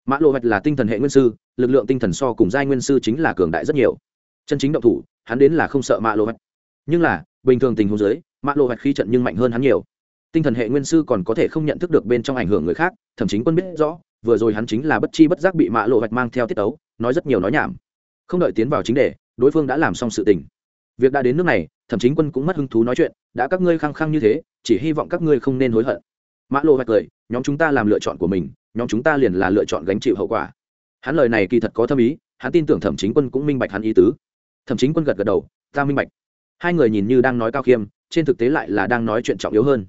Mã lộ vạch là tinh thần hệ nguyên sư, lực lượng tinh thần so cùng giai nguyên sư chính là cường đại rất nhiều. Chân chính động thủ, hắn đến là không sợ mã lộ vạch. Nhưng là, bình thường tình huống giới mã lộ vạch khi trận nhưng mạnh hơn hắn nhiều. Tinh thần hệ nguyên sư còn có thể không nhận thức được bên trong ảnh hưởng người khác, thậm chí quân biết rõ, vừa rồi hắn chính là bất chi bất giác bị mã lộ vạch mang theo tiết tấu, nói rất nhiều nói nhảm. Không đợi tiến vào chính đề đối phương đã làm xong sự tình. Việc đã đến nước này thậm chí quân cũng mất hứng thú nói chuyện, đã các ngươi khăng khăng như thế, chỉ hy vọng các ngươi không nên hối hận. Mã lộ vạch cười, nhóm chúng ta làm lựa chọn của mình, nhóm chúng ta liền là lựa chọn gánh chịu hậu quả. Hắn lời này kỳ thật có thâm ý, hắn tin tưởng thẩm chính quân cũng minh bạch hắn ý tứ. Thẩm chính quân gật gật đầu, ta minh bạch. Hai người nhìn như đang nói cao khiêm, trên thực tế lại là đang nói chuyện trọng yếu hơn.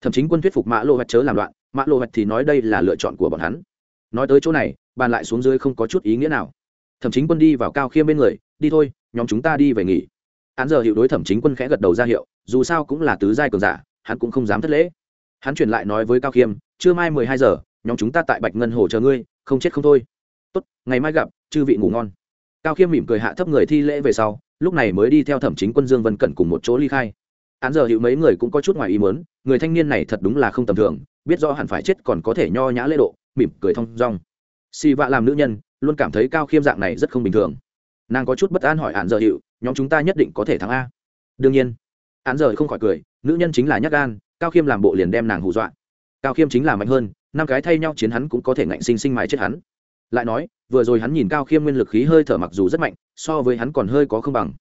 Thẩm chính quân thuyết phục mã lộ vạch chớ làm loạn, mã lộ vạch thì nói đây là lựa chọn của bọn hắn. Nói tới chỗ này, bàn lại xuống dưới không có chút ý nghĩa nào thẩm chính quân đi vào cao khiêm bên người, đi thôi, nhóm chúng ta đi về nghỉ. Hắn giờ hiệu đối thẩm chính quân khẽ gật đầu ra hiệu, dù sao cũng là tứ giai cường giả, hắn cũng không dám thất lễ. Hắn truyền lại nói với cao khiêm, trưa mai mười hai giờ, nhóm chúng ta tại bạch ngân hồ chờ ngươi, không chết không thôi. Tốt, ngày mai gặp, chư vị ngủ ngon. Cao khiêm mỉm cười hạ thấp người thi lễ về sau, lúc này mới đi theo thẩm chính quân dương vân cẩn cùng một chỗ ly khai. Hắn giờ hiệu mấy người cũng có chút ngoài ý mớn người thanh niên này thật đúng là không tầm thường, biết rõ hẳn phải chết còn có thể nho nhã lễ độ, mỉm cười thong dong. Xì vạ làm nữ nhân luôn cảm thấy cao khiêm dạng này rất không bình thường. Nàng có chút bất an hỏi hạn giờ hiệu nhóm chúng ta nhất định có thể thắng a. Đương nhiên. Hạn giờ không khỏi cười, nữ nhân chính là nhắc gan, cao khiêm làm bộ liền đem nàng hù dọa. Cao khiêm chính là mạnh hơn, năm cái thay nhau chiến hắn cũng có thể ngạnh sinh sinh mài chết hắn. Lại nói, vừa rồi hắn nhìn cao khiêm nguyên lực khí hơi thở mặc dù rất mạnh, so với hắn còn hơi có không bằng.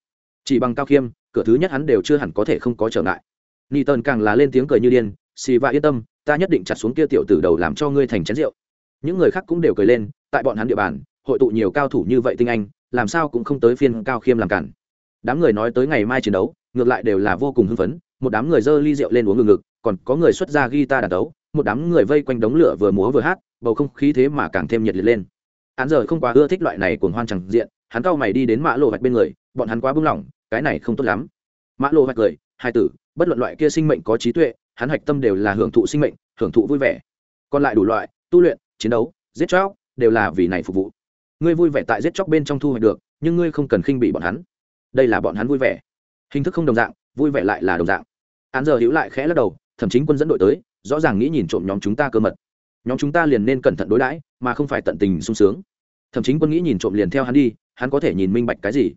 Chỉ bằng cao khiêm, cửa thứ nhất hắn đều chưa hẳn có thể không có trở ngại. Ni tần càng là lên tiếng cười như điên, xì và yên tâm, ta nhất định chặt xuống kia tiểu tử đầu làm cho ngươi thành chén rượu. Những người khác cũng đều cười lên, tại bọn hắn địa bàn hội tụ nhiều cao thủ như vậy tinh anh, làm sao cũng không tới phiên cao khiêm làm cản. Đám người nói tới ngày mai chiến đấu, ngược lại đều là vô cùng hưng phấn, một đám người dơ ly rượu lên uống ngừng ngực còn có người xuất ra guitar đàn đấu, một đám người vây quanh đống lửa vừa múa vừa hát, bầu không khí thế mà càng thêm nhiệt liệt lên. Hắn giờ không quá ưa thích loại này cuồng hoan chẳng diện, hắn cao mày đi đến mã lộ vạch bên người, bọn hắn quá bưng lỏng cái này không tốt lắm. Mã lộ vạch cười, hai tử, bất luận loại kia sinh mệnh có trí tuệ, hắn hạch tâm đều là hưởng thụ sinh mệnh, hưởng thụ vui vẻ. Còn lại đủ loại, tu luyện, chiến đấu, giết chóc, đều là vì này phục vụ ngươi vui vẻ tại giết chóc bên trong thu hoạch được, nhưng ngươi không cần khinh bị bọn hắn. Đây là bọn hắn vui vẻ. Hình thức không đồng dạng, vui vẻ lại là đồng dạng. Án giờ hữu lại khẽ lắc đầu thậm chí quân dẫn đội tới, rõ ràng nghĩ nhìn trộm nhóm chúng ta cơ mật. Nhóm chúng ta liền nên cẩn thận đối đãi, mà không phải tận tình sung sướng. Thậm chí quân nghĩ nhìn trộm liền theo hắn đi, hắn có thể nhìn minh bạch cái gì?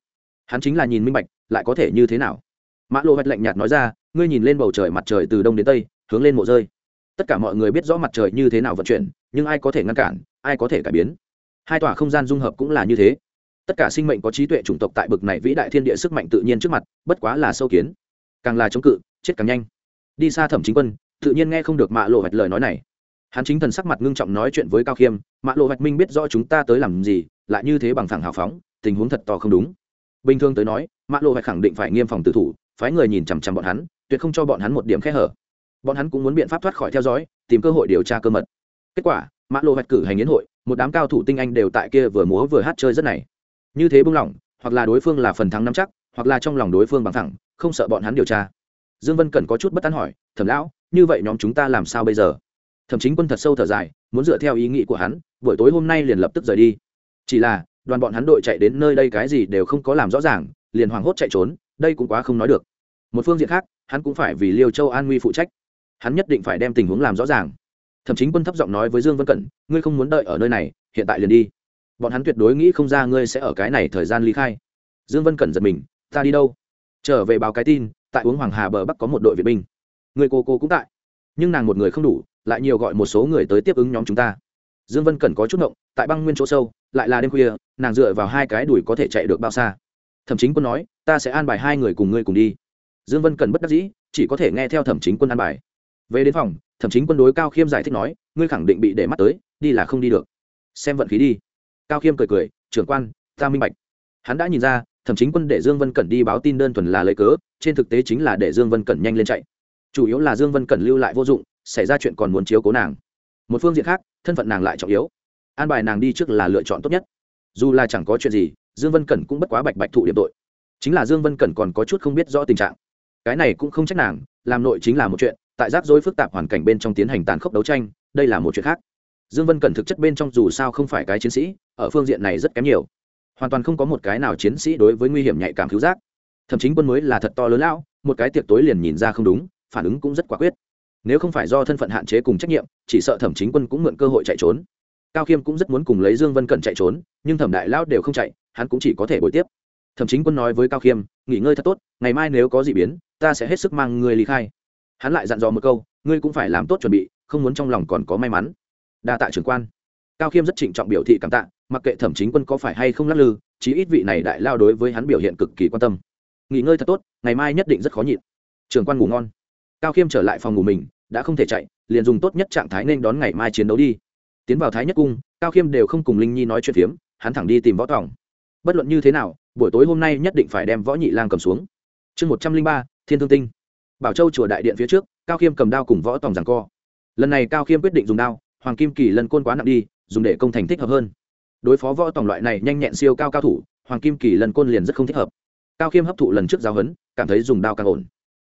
Hắn chính là nhìn minh bạch, lại có thể như thế nào? Mã lộ vạch lạnh nhạt nói ra, ngươi nhìn lên bầu trời mặt trời từ đông đến tây, hướng lên mộ rơi. Tất cả mọi người biết rõ mặt trời như thế nào vận chuyển, nhưng ai có thể ngăn cản, ai có thể cải biến? Hai tòa không gian dung hợp cũng là như thế. Tất cả sinh mệnh có trí tuệ chủng tộc tại bực này vĩ đại thiên địa sức mạnh tự nhiên trước mặt, bất quá là sâu kiến. Càng là chống cự, chết càng nhanh. Đi xa thẩm chính quân, tự nhiên nghe không được mạ lộ vạch lời nói này. Hắn chính thần sắc mặt ngưng trọng nói chuyện với cao khiêm, mạ lộ vạch minh biết rõ chúng ta tới làm gì, lại như thế bằng thẳng hào phóng, tình huống thật to không đúng. Bình thường tới nói, mạ lộ vạch khẳng định phải nghiêm phòng tự thủ, phái người nhìn chằm chằm bọn hắn, tuyệt không cho bọn hắn một điểm khe hở. Bọn hắn cũng muốn biện pháp thoát khỏi theo dõi, tìm cơ hội điều tra cơ mật. Kết quả mã lộ vạch cử hành yến hội một đám cao thủ tinh anh đều tại kia vừa múa vừa hát chơi rất này. Như thế bung lỏng, hoặc là đối phương là phần thắng nắm chắc, hoặc là trong lòng đối phương bằng thẳng, không sợ bọn hắn điều tra. Dương vân cần có chút bất an hỏi, thẩm lão, như vậy nhóm chúng ta làm sao bây giờ? Thẩm chính quân thật sâu thở dài, muốn dựa theo ý nghĩ của hắn, buổi tối hôm nay liền lập tức rời đi. Chỉ là, đoàn bọn hắn đội chạy đến nơi đây cái gì đều không có làm rõ ràng, liền hoảng hốt chạy trốn, đây cũng quá không nói được. Một phương diện khác, hắn cũng phải vì liêu châu an nguy phụ trách. Hắn nhất định phải đem tình huống làm rõ ràng thậm chí quân thấp giọng nói với dương vân cẩn, ngươi không muốn đợi ở nơi này, hiện tại liền đi. Bọn hắn tuyệt đối nghĩ không ra ngươi sẽ ở cái này thời gian ly khai. Dương vân cẩn giật mình, ta đi đâu? Trở về báo cái tin, tại uống hoàng hà bờ bắc có một đội việt binh. Người cô cô cũng tại. Nhưng nàng một người không đủ, lại nhiều gọi một số người tới tiếp ứng nhóm chúng ta. Dương vân cẩn có chút động tại băng nguyên chỗ sâu, lại là đêm khuya, nàng dựa vào hai cái đùi có thể chạy được bao xa. Thẩm chính quân nói, ta sẽ an bài hai người cùng ngươi cùng đi. Dương vân Cẩn bất đắc dĩ, chỉ có thể nghe theo thẩm chính quân an bài. Về đến phòng thậm chí quân đối cao khiêm giải thích nói, ngươi khẳng định bị để mắt tới, đi là không đi được. Xem vận khí đi. Cao khiêm cười cười, trưởng quan, ta minh bạch. Hắn đã nhìn ra thậm chí quân để dương vân cẩn đi báo tin đơn thuần là lấy cớ, trên thực tế chính là để dương vân cẩn nhanh lên chạy. Chủ yếu là dương vân cẩn lưu lại vô dụng, xảy ra chuyện còn muốn chiếu cố nàng. Một phương diện khác, thân phận nàng lại trọng yếu. An bài nàng đi trước là lựa chọn tốt nhất. Dù là chẳng có chuyện gì, dương vân cẩn cũng bất quá bạch bạch thụ điểm tội. Chính là dương vân cẩn còn có chút không biết rõ tình trạng. Cái này cũng không trách nàng, làm nội chính là một chuyện tại rắc rối phức tạp hoàn cảnh bên trong tiến hành tàn khốc đấu tranh, đây là một chuyện khác. Dương vân cẩn thực chất bên trong dù sao không phải cái chiến sĩ, ở phương diện này rất kém nhiều. Hoàn toàn không có một cái nào chiến sĩ đối với nguy hiểm nhạy cảm cứu giác thậm chí quân mới là thật to lớn lão, một cái tiệc tối liền nhìn ra không đúng, phản ứng cũng rất quả quyết. Nếu không phải do thân phận hạn chế cùng trách nhiệm, chỉ sợ thẩm chính quân cũng mượn cơ hội chạy trốn. Cao khiêm cũng rất muốn cùng lấy dương vân cẩn chạy trốn, nhưng thẩm đại lão đều không chạy, hắn cũng chỉ có thể bồi tiếp. Thẩm chính quân nói với cao khiêm, nghỉ ngơi thật tốt, ngày mai nếu có gì biến, ta sẽ hết sức mang người ly khai hắn lại dặn dò một câu, ngươi cũng phải làm tốt chuẩn bị, không muốn trong lòng còn có may mắn. Đa tạ trưởng quan. Cao khiêm rất trịnh trọng biểu thị cảm tạ, mặc kệ thẩm chính quân có phải hay không lắc lư, chí ít vị này đại lao đối với hắn biểu hiện cực kỳ quan tâm. Nghỉ ngơi thật tốt, ngày mai nhất định rất khó nhịn. Trưởng quan ngủ ngon. Cao khiêm trở lại phòng ngủ mình, đã không thể chạy, liền dùng tốt nhất trạng thái nên đón ngày mai chiến đấu đi. Tiến vào thái nhất cung, cao khiêm đều không cùng linh nhi nói chuyện phiếm, hắn thẳng đi tìm võ tòng. Bất luận như thế nào, buổi tối hôm nay nhất định phải đem võ nhị lang cầm xuống. Chương một trăm linh ba, thiên thương tinh bảo châu chùa đại điện phía trước, cao khiêm cầm đao cùng võ tòng rằng co. Lần này cao khiêm quyết định dùng đao, hoàng kim kỳ lần côn quá nặng đi, dùng để công thành thích hợp hơn. Đối phó võ tòng loại này nhanh nhẹn siêu cao cao thủ, hoàng kim kỳ lần côn liền rất không thích hợp. Cao khiêm hấp thụ lần trước giáo huấn, cảm thấy dùng đao càng ổn.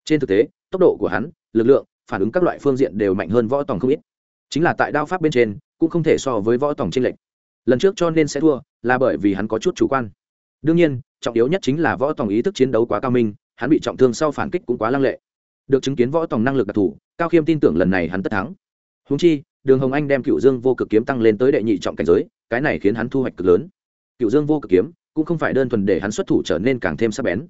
Trên thực tế, tốc độ của hắn, lực lượng, phản ứng các loại phương diện đều mạnh hơn võ tòng không ít. Chính là tại đao pháp bên trên, cũng không thể so với võ tòng tranh lệch. Lần trước cho nên sẽ thua, là bởi vì hắn có chút chủ quan. Đương nhiên, trọng yếu nhất chính là võ tòng ý thức chiến đấu quá cao minh, hắn bị trọng thương sau phản kích cũng quá lăng lệ được chứng kiến võ tòng năng lực đặc thù, cao khiêm tin tưởng lần này hắn tất thắng. Húng chi, đường hồng anh đem cựu dương vô cực kiếm tăng lên tới đệ nhị trọng cảnh giới, cái này khiến hắn thu hoạch cực lớn. Cựu dương vô cực kiếm cũng không phải đơn thuần để hắn xuất thủ trở nên càng thêm sắc bén.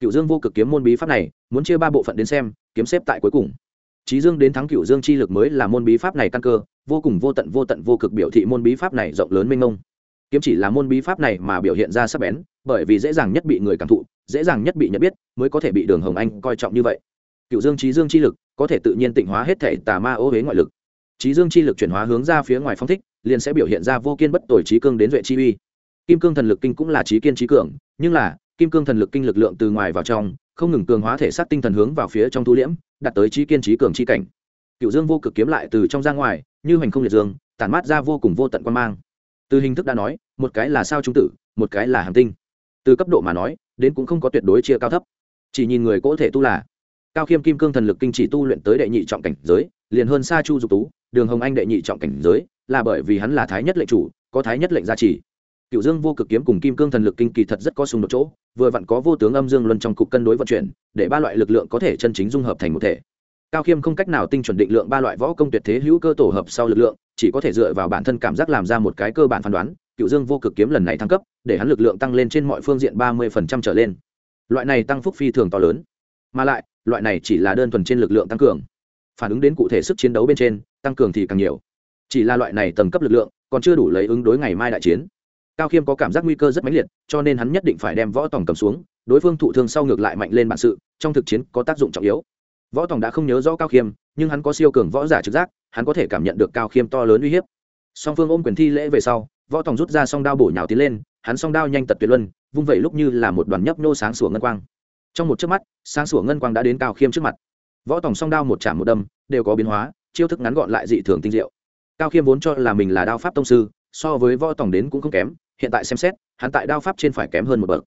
Cựu dương vô cực kiếm môn bí pháp này, muốn chia ba bộ phận đến xem, kiếm xếp tại cuối cùng. Trí dương đến thắng cựu dương chi lực mới là môn bí pháp này căn cơ, vô cùng vô tận vô tận vô cực biểu thị môn bí pháp này rộng lớn mênh mông. Kiếm chỉ là môn bí pháp này mà biểu hiện ra sắc bén, bởi vì dễ dàng nhất bị người cảm thụ, dễ dàng nhất bị nhận biết, mới có thể bị đường hồng anh coi trọng như vậy cựu dương trí dương chi lực có thể tự nhiên tịnh hóa hết thể tà ma ô huế ngoại lực. Trí dương chi lực chuyển hóa hướng ra phía ngoài phong thích, liền sẽ biểu hiện ra vô kiên bất tội trí cương đến duệ chi uy. Kim cương thần lực kinh cũng là trí kiên trí cường, nhưng là, kim cương thần lực kinh lực lượng từ ngoài vào trong, không ngừng cường hóa thể xác tinh thần hướng vào phía trong thu liễm, đạt tới trí kiên trí cường chi cảnh. Cựu dương vô cực kiếm lại từ trong ra ngoài, như hoành không liệt dương, tản mát ra vô cùng vô tận quan mang. Từ hình thức đã nói, một cái là sao trung tử, một cái là hàm tinh. Từ cấp độ mà nói, đến cũng không có tuyệt đối chia cao thấp. Chỉ nhìn người có thể tu là cao khiêm kim cương thần lực kinh chỉ tu luyện tới đệ nhị trọng cảnh giới, liền hơn xa chu dục tú, đường hồng anh đệ nhị trọng cảnh giới, là bởi vì hắn là thái nhất lệnh chủ, có thái nhất lệnh gia trì. Cựu dương vô cực kiếm cùng kim cương thần lực kinh kỳ thật rất có xung đột chỗ, vừa vặn có vô tướng âm dương luân trong cục cân đối vận chuyển, để ba loại lực lượng có thể chân chính dung hợp thành một thể. Cao khiêm không cách nào tinh chuẩn định lượng ba loại võ công tuyệt thế hữu cơ tổ hợp sau lực lượng, chỉ có thể dựa vào bản thân cảm giác làm ra một cái cơ bản phán đoán, cựu dương vô cực kiếm lần này thăng cấp, để hắn lực lượng tăng lên trên mọi phương diện ba mươi trở lên. Loại này tăng phúc phi thường to lớn. Mà lại loại này chỉ là đơn thuần trên lực lượng tăng cường. Phản ứng đến cụ thể sức chiến đấu bên trên, tăng cường thì càng nhiều. Chỉ là loại này tầng cấp lực lượng, còn chưa đủ lấy ứng đối ngày mai đại chiến. Cao khiêm có cảm giác nguy cơ rất mãnh liệt, cho nên hắn nhất định phải đem võ tòng cầm xuống, đối phương thụ thương sau ngược lại mạnh lên bản sự, trong thực chiến có tác dụng trọng yếu. Võ tòng đã không nhớ rõ cao khiêm, nhưng hắn có siêu cường võ giả trực giác, hắn có thể cảm nhận được cao khiêm to lớn uy hiếp. Song phương ôm quyền thi lễ về sau, võ tòng rút ra song đao bổ nhào tiến lên, hắn song đao nhanh tật tuyệt luân, vung vẩy lúc như là một đoàn nhấp nô sáng sủa ngân quang trong một chớp mắt, sáng sủa ngân quang đã đến cao khiêm trước mặt. Võ tòng song đao một chạm một đâm, đều có biến hóa, chiêu thức ngắn gọn lại dị thường tinh diệu. Cao khiêm vốn cho là mình là đao pháp tông sư, so với võ tòng đến cũng không kém, hiện tại xem xét, hắn tại đao pháp trên phải kém hơn một bậc.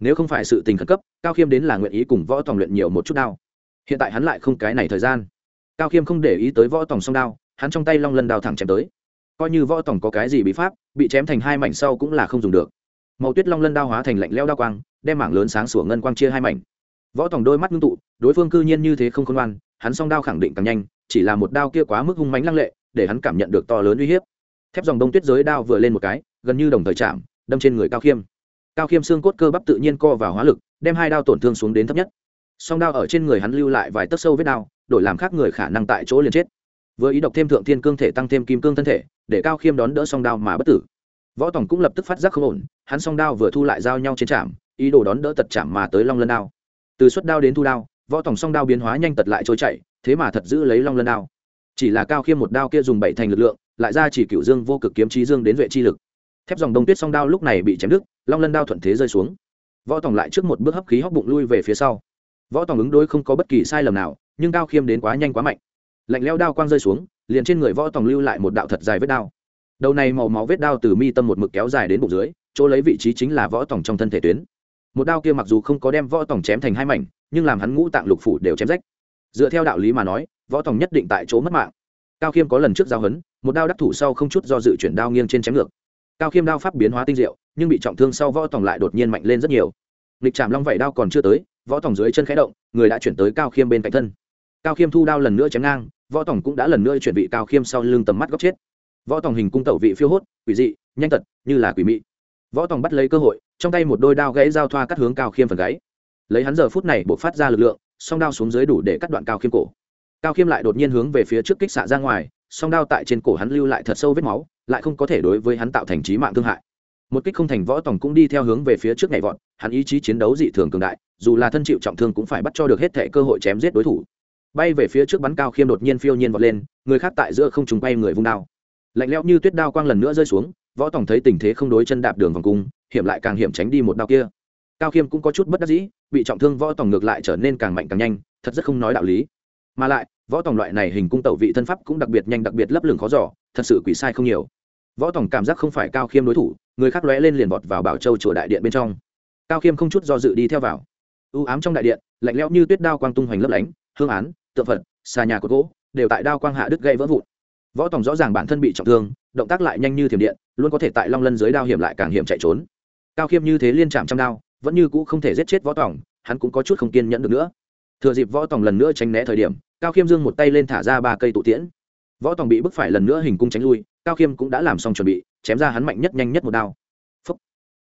Nếu không phải sự tình khẩn cấp, cao khiêm đến là nguyện ý cùng võ tòng luyện nhiều một chút đao. Hiện tại hắn lại không cái này thời gian. Cao khiêm không để ý tới võ tòng song đao, hắn trong tay long lân đao thẳng chém tới. Coi như võ tòng có cái gì bí pháp, bị chém thành hai mảnh sau cũng là không dùng được màu tuyết long lân đao hóa thành lạnh leo đao quang, đem mảng lớn sáng sủa ngân quang chia hai mảnh. Võ tòng đôi mắt ngưng tụ, đối phương cư nhiên như thế không khôn ngoan, hắn song đao khẳng định càng nhanh, chỉ là một đao kia quá mức hung mánh lăng lệ, để hắn cảm nhận được to lớn uy hiếp. Thép dòng đông tuyết giới đao vừa lên một cái, gần như đồng thời chạm, đâm trên người cao khiêm. Cao khiêm xương cốt cơ bắp tự nhiên co vào hóa lực, đem hai đao tổn thương xuống đến thấp nhất. Song đao ở trên người hắn lưu lại vài tấc sâu vết đao, đổi làm khác người khả năng tại chỗ liền chết. Vừa ý độc thêm thượng thiên cương thể tăng thêm kim cương thân thể, để cao khiêm đón đỡ song đao mà bất tử võ tòng cũng lập tức phát giác không ổn, hắn song đao vừa thu lại giao nhau trên trạm ý đồ đón đỡ tật chạm mà tới long lân đao. Từ suất đao đến thu đao, võ tòng song đao biến hóa nhanh tật lại trôi chạy thế mà thật giữ lấy long lân đao. Chỉ là cao khiêm một đao kia dùng bảy thành lực lượng, lại ra chỉ cựu dương vô cực kiếm trí dương đến vệ chi lực. Thép dòng đông tuyết song đao lúc này bị chém đứt, long lân đao thuận thế rơi xuống. Võ tòng lại trước một bước hấp khí hóc bụng lui về phía sau. Võ tòng ứng đối không có bất kỳ sai lầm nào, nhưng cao khiêm đến quá nhanh quá mạnh. Lạnh leo đao quang rơi xuống, liền trên người võ tòng lưu lại một đạo thật dài vết đao đầu này màu máu vết đao từ mi tâm một mực kéo dài đến bụng dưới, chỗ lấy vị trí chính là võ tòng trong thân thể tuyến. Một đao kia mặc dù không có đem võ tòng chém thành hai mảnh, nhưng làm hắn ngũ tạng lục phủ đều chém rách. Dựa theo đạo lý mà nói, võ tòng nhất định tại chỗ mất mạng. Cao khiêm có lần trước giao hấn, một đao đắc thủ sau không chút do dự chuyển đao nghiêng trên chém ngược. Cao khiêm đao pháp biến hóa tinh diệu, nhưng bị trọng thương sau võ tòng lại đột nhiên mạnh lên rất nhiều. Lịch trảm long vẩy đao còn chưa tới, võ tòng dưới chân khẽ động, người đã chuyển tới cao khiêm bên cạnh thân. Cao khiêm thu đao lần nữa chém ngang, võ tòng cũng đã lần nữa chuyển vị cao khiêm sau lưng tầm mắt góc chết võ tòng hình cung tẩu vị phiêu hốt, quỷ dị, nhanh tật, như là quỷ mị. Võ tòng bắt lấy cơ hội, trong tay một đôi đao gãy giao thoa cắt hướng cao khiêm phần gáy. Lấy hắn giờ phút này buộc phát ra lực lượng, song đao xuống dưới đủ để cắt đoạn cao khiêm cổ. Cao khiêm lại đột nhiên hướng về phía trước kích xạ ra ngoài, song đao tại trên cổ hắn lưu lại thật sâu vết máu, lại không có thể đối với hắn tạo thành trí mạng thương hại. Một kích không thành võ tòng cũng đi theo hướng về phía trước nhảy vọt, hắn ý chí chiến đấu dị thường cường đại, dù là thân chịu trọng thương cũng phải bắt cho được hết thệ cơ hội chém giết đối thủ. Bay về phía trước bắn cao khiêm đột nhiên phiêu nhiên vọt lên, người khác tại giữa không trùng bay người vung đao lạnh lẽo như tuyết đao quang lần nữa rơi xuống, võ tòng thấy tình thế không đối chân đạp đường vòng cung, hiểm lại càng hiểm tránh đi một đao kia. Cao khiêm cũng có chút bất đắc dĩ, bị trọng thương võ tòng ngược lại trở nên càng mạnh càng nhanh, thật rất không nói đạo lý. Mà lại, võ tòng loại này hình cung tẩu vị thân pháp cũng đặc biệt nhanh đặc biệt lấp lửng khó giỏ thật sự quỷ sai không nhiều. Võ tòng cảm giác không phải cao khiêm đối thủ, người khác lóe lên liền vọt vào bảo châu chùa đại điện bên trong. Cao khiêm không chút do dự đi theo vào. Ưu ám trong đại điện, lạnh lẽo như tuyết đao quang tung hoành lấp lánh, hương án, tượng phật, xà nhà cột gỗ, đều tại đao quang hạ đứt gây vỡ vụn võ tòng rõ ràng bản thân bị trọng thương, động tác lại nhanh như thiểm điện, luôn có thể tại long lân dưới đao hiểm lại càng hiểm chạy trốn. Cao khiêm như thế liên chạm trăm đao, vẫn như cũ không thể giết chết võ tòng, hắn cũng có chút không kiên nhẫn được nữa. Thừa dịp võ tòng lần nữa tránh né thời điểm, cao khiêm dương một tay lên thả ra ba cây tụ tiễn. Võ tòng bị bức phải lần nữa hình cung tránh lui, cao khiêm cũng đã làm xong chuẩn bị, chém ra hắn mạnh nhất nhanh nhất một đao. Phúc.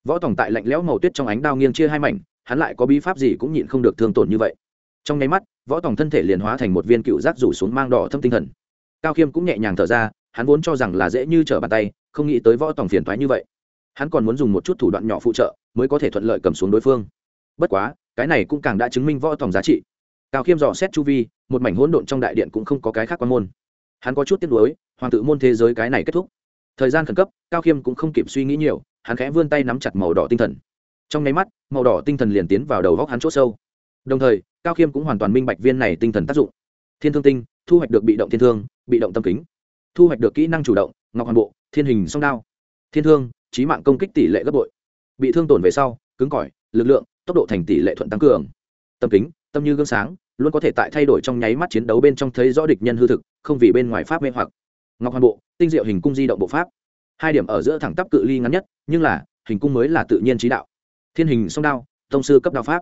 võ tòng tại lạnh lẽo màu tuyết trong ánh đao nghiêng chia hai mảnh, hắn lại có bí pháp gì cũng nhịn không được thương tổn như vậy. Trong nháy mắt, võ tòng thân thể liền hóa thành một viên cựu rác rủ xuống mang đỏ thâm tinh thần cao khiêm cũng nhẹ nhàng thở ra, hắn vốn cho rằng là dễ như trở bàn tay, không nghĩ tới võ tòng phiền thoái như vậy. Hắn còn muốn dùng một chút thủ đoạn nhỏ phụ trợ, mới có thể thuận lợi cầm xuống đối phương. Bất quá, cái này cũng càng đã chứng minh võ tòng giá trị. Cao khiêm dò xét chu vi, một mảnh hỗn độn trong đại điện cũng không có cái khác quan môn. Hắn có chút tiếc nuối, hoàng tự môn thế giới cái này kết thúc. Thời gian khẩn cấp, cao khiêm cũng không kịp suy nghĩ nhiều, hắn khẽ vươn tay nắm chặt màu đỏ tinh thần. Trong nháy mắt, màu đỏ tinh thần liền tiến vào đầu góc hắn c h ỗ sâu. Đồng thời, cao khiêm cũng hoàn toàn minh bạch viên này tinh thần tác dụng. Thiên thương tinh thu hoạch được bị động thiên thương, bị động tâm kính. Thu hoạch được kỹ năng chủ động, ngọc hoàn bộ, thiên hình song đao. Thiên thương trí mạng công kích tỷ lệ gấp bội. Bị thương tổn về sau, cứng cỏi, lực lượng, tốc độ thành tỷ lệ thuận tăng cường. Tâm kính, tâm như gương sáng, luôn có thể tại thay đổi trong nháy mắt chiến đấu bên trong thấy rõ địch nhân hư thực, không vì bên ngoài pháp mê hoặc. Ngọc hoàn bộ, tinh diệu hình cung di động bộ pháp. Hai điểm ở giữa thẳng tắp cự ly ngắn nhất, nhưng là, hình cung mới là tự nhiên trí đạo. Thiên hình song đao, tông sư cấp đao pháp.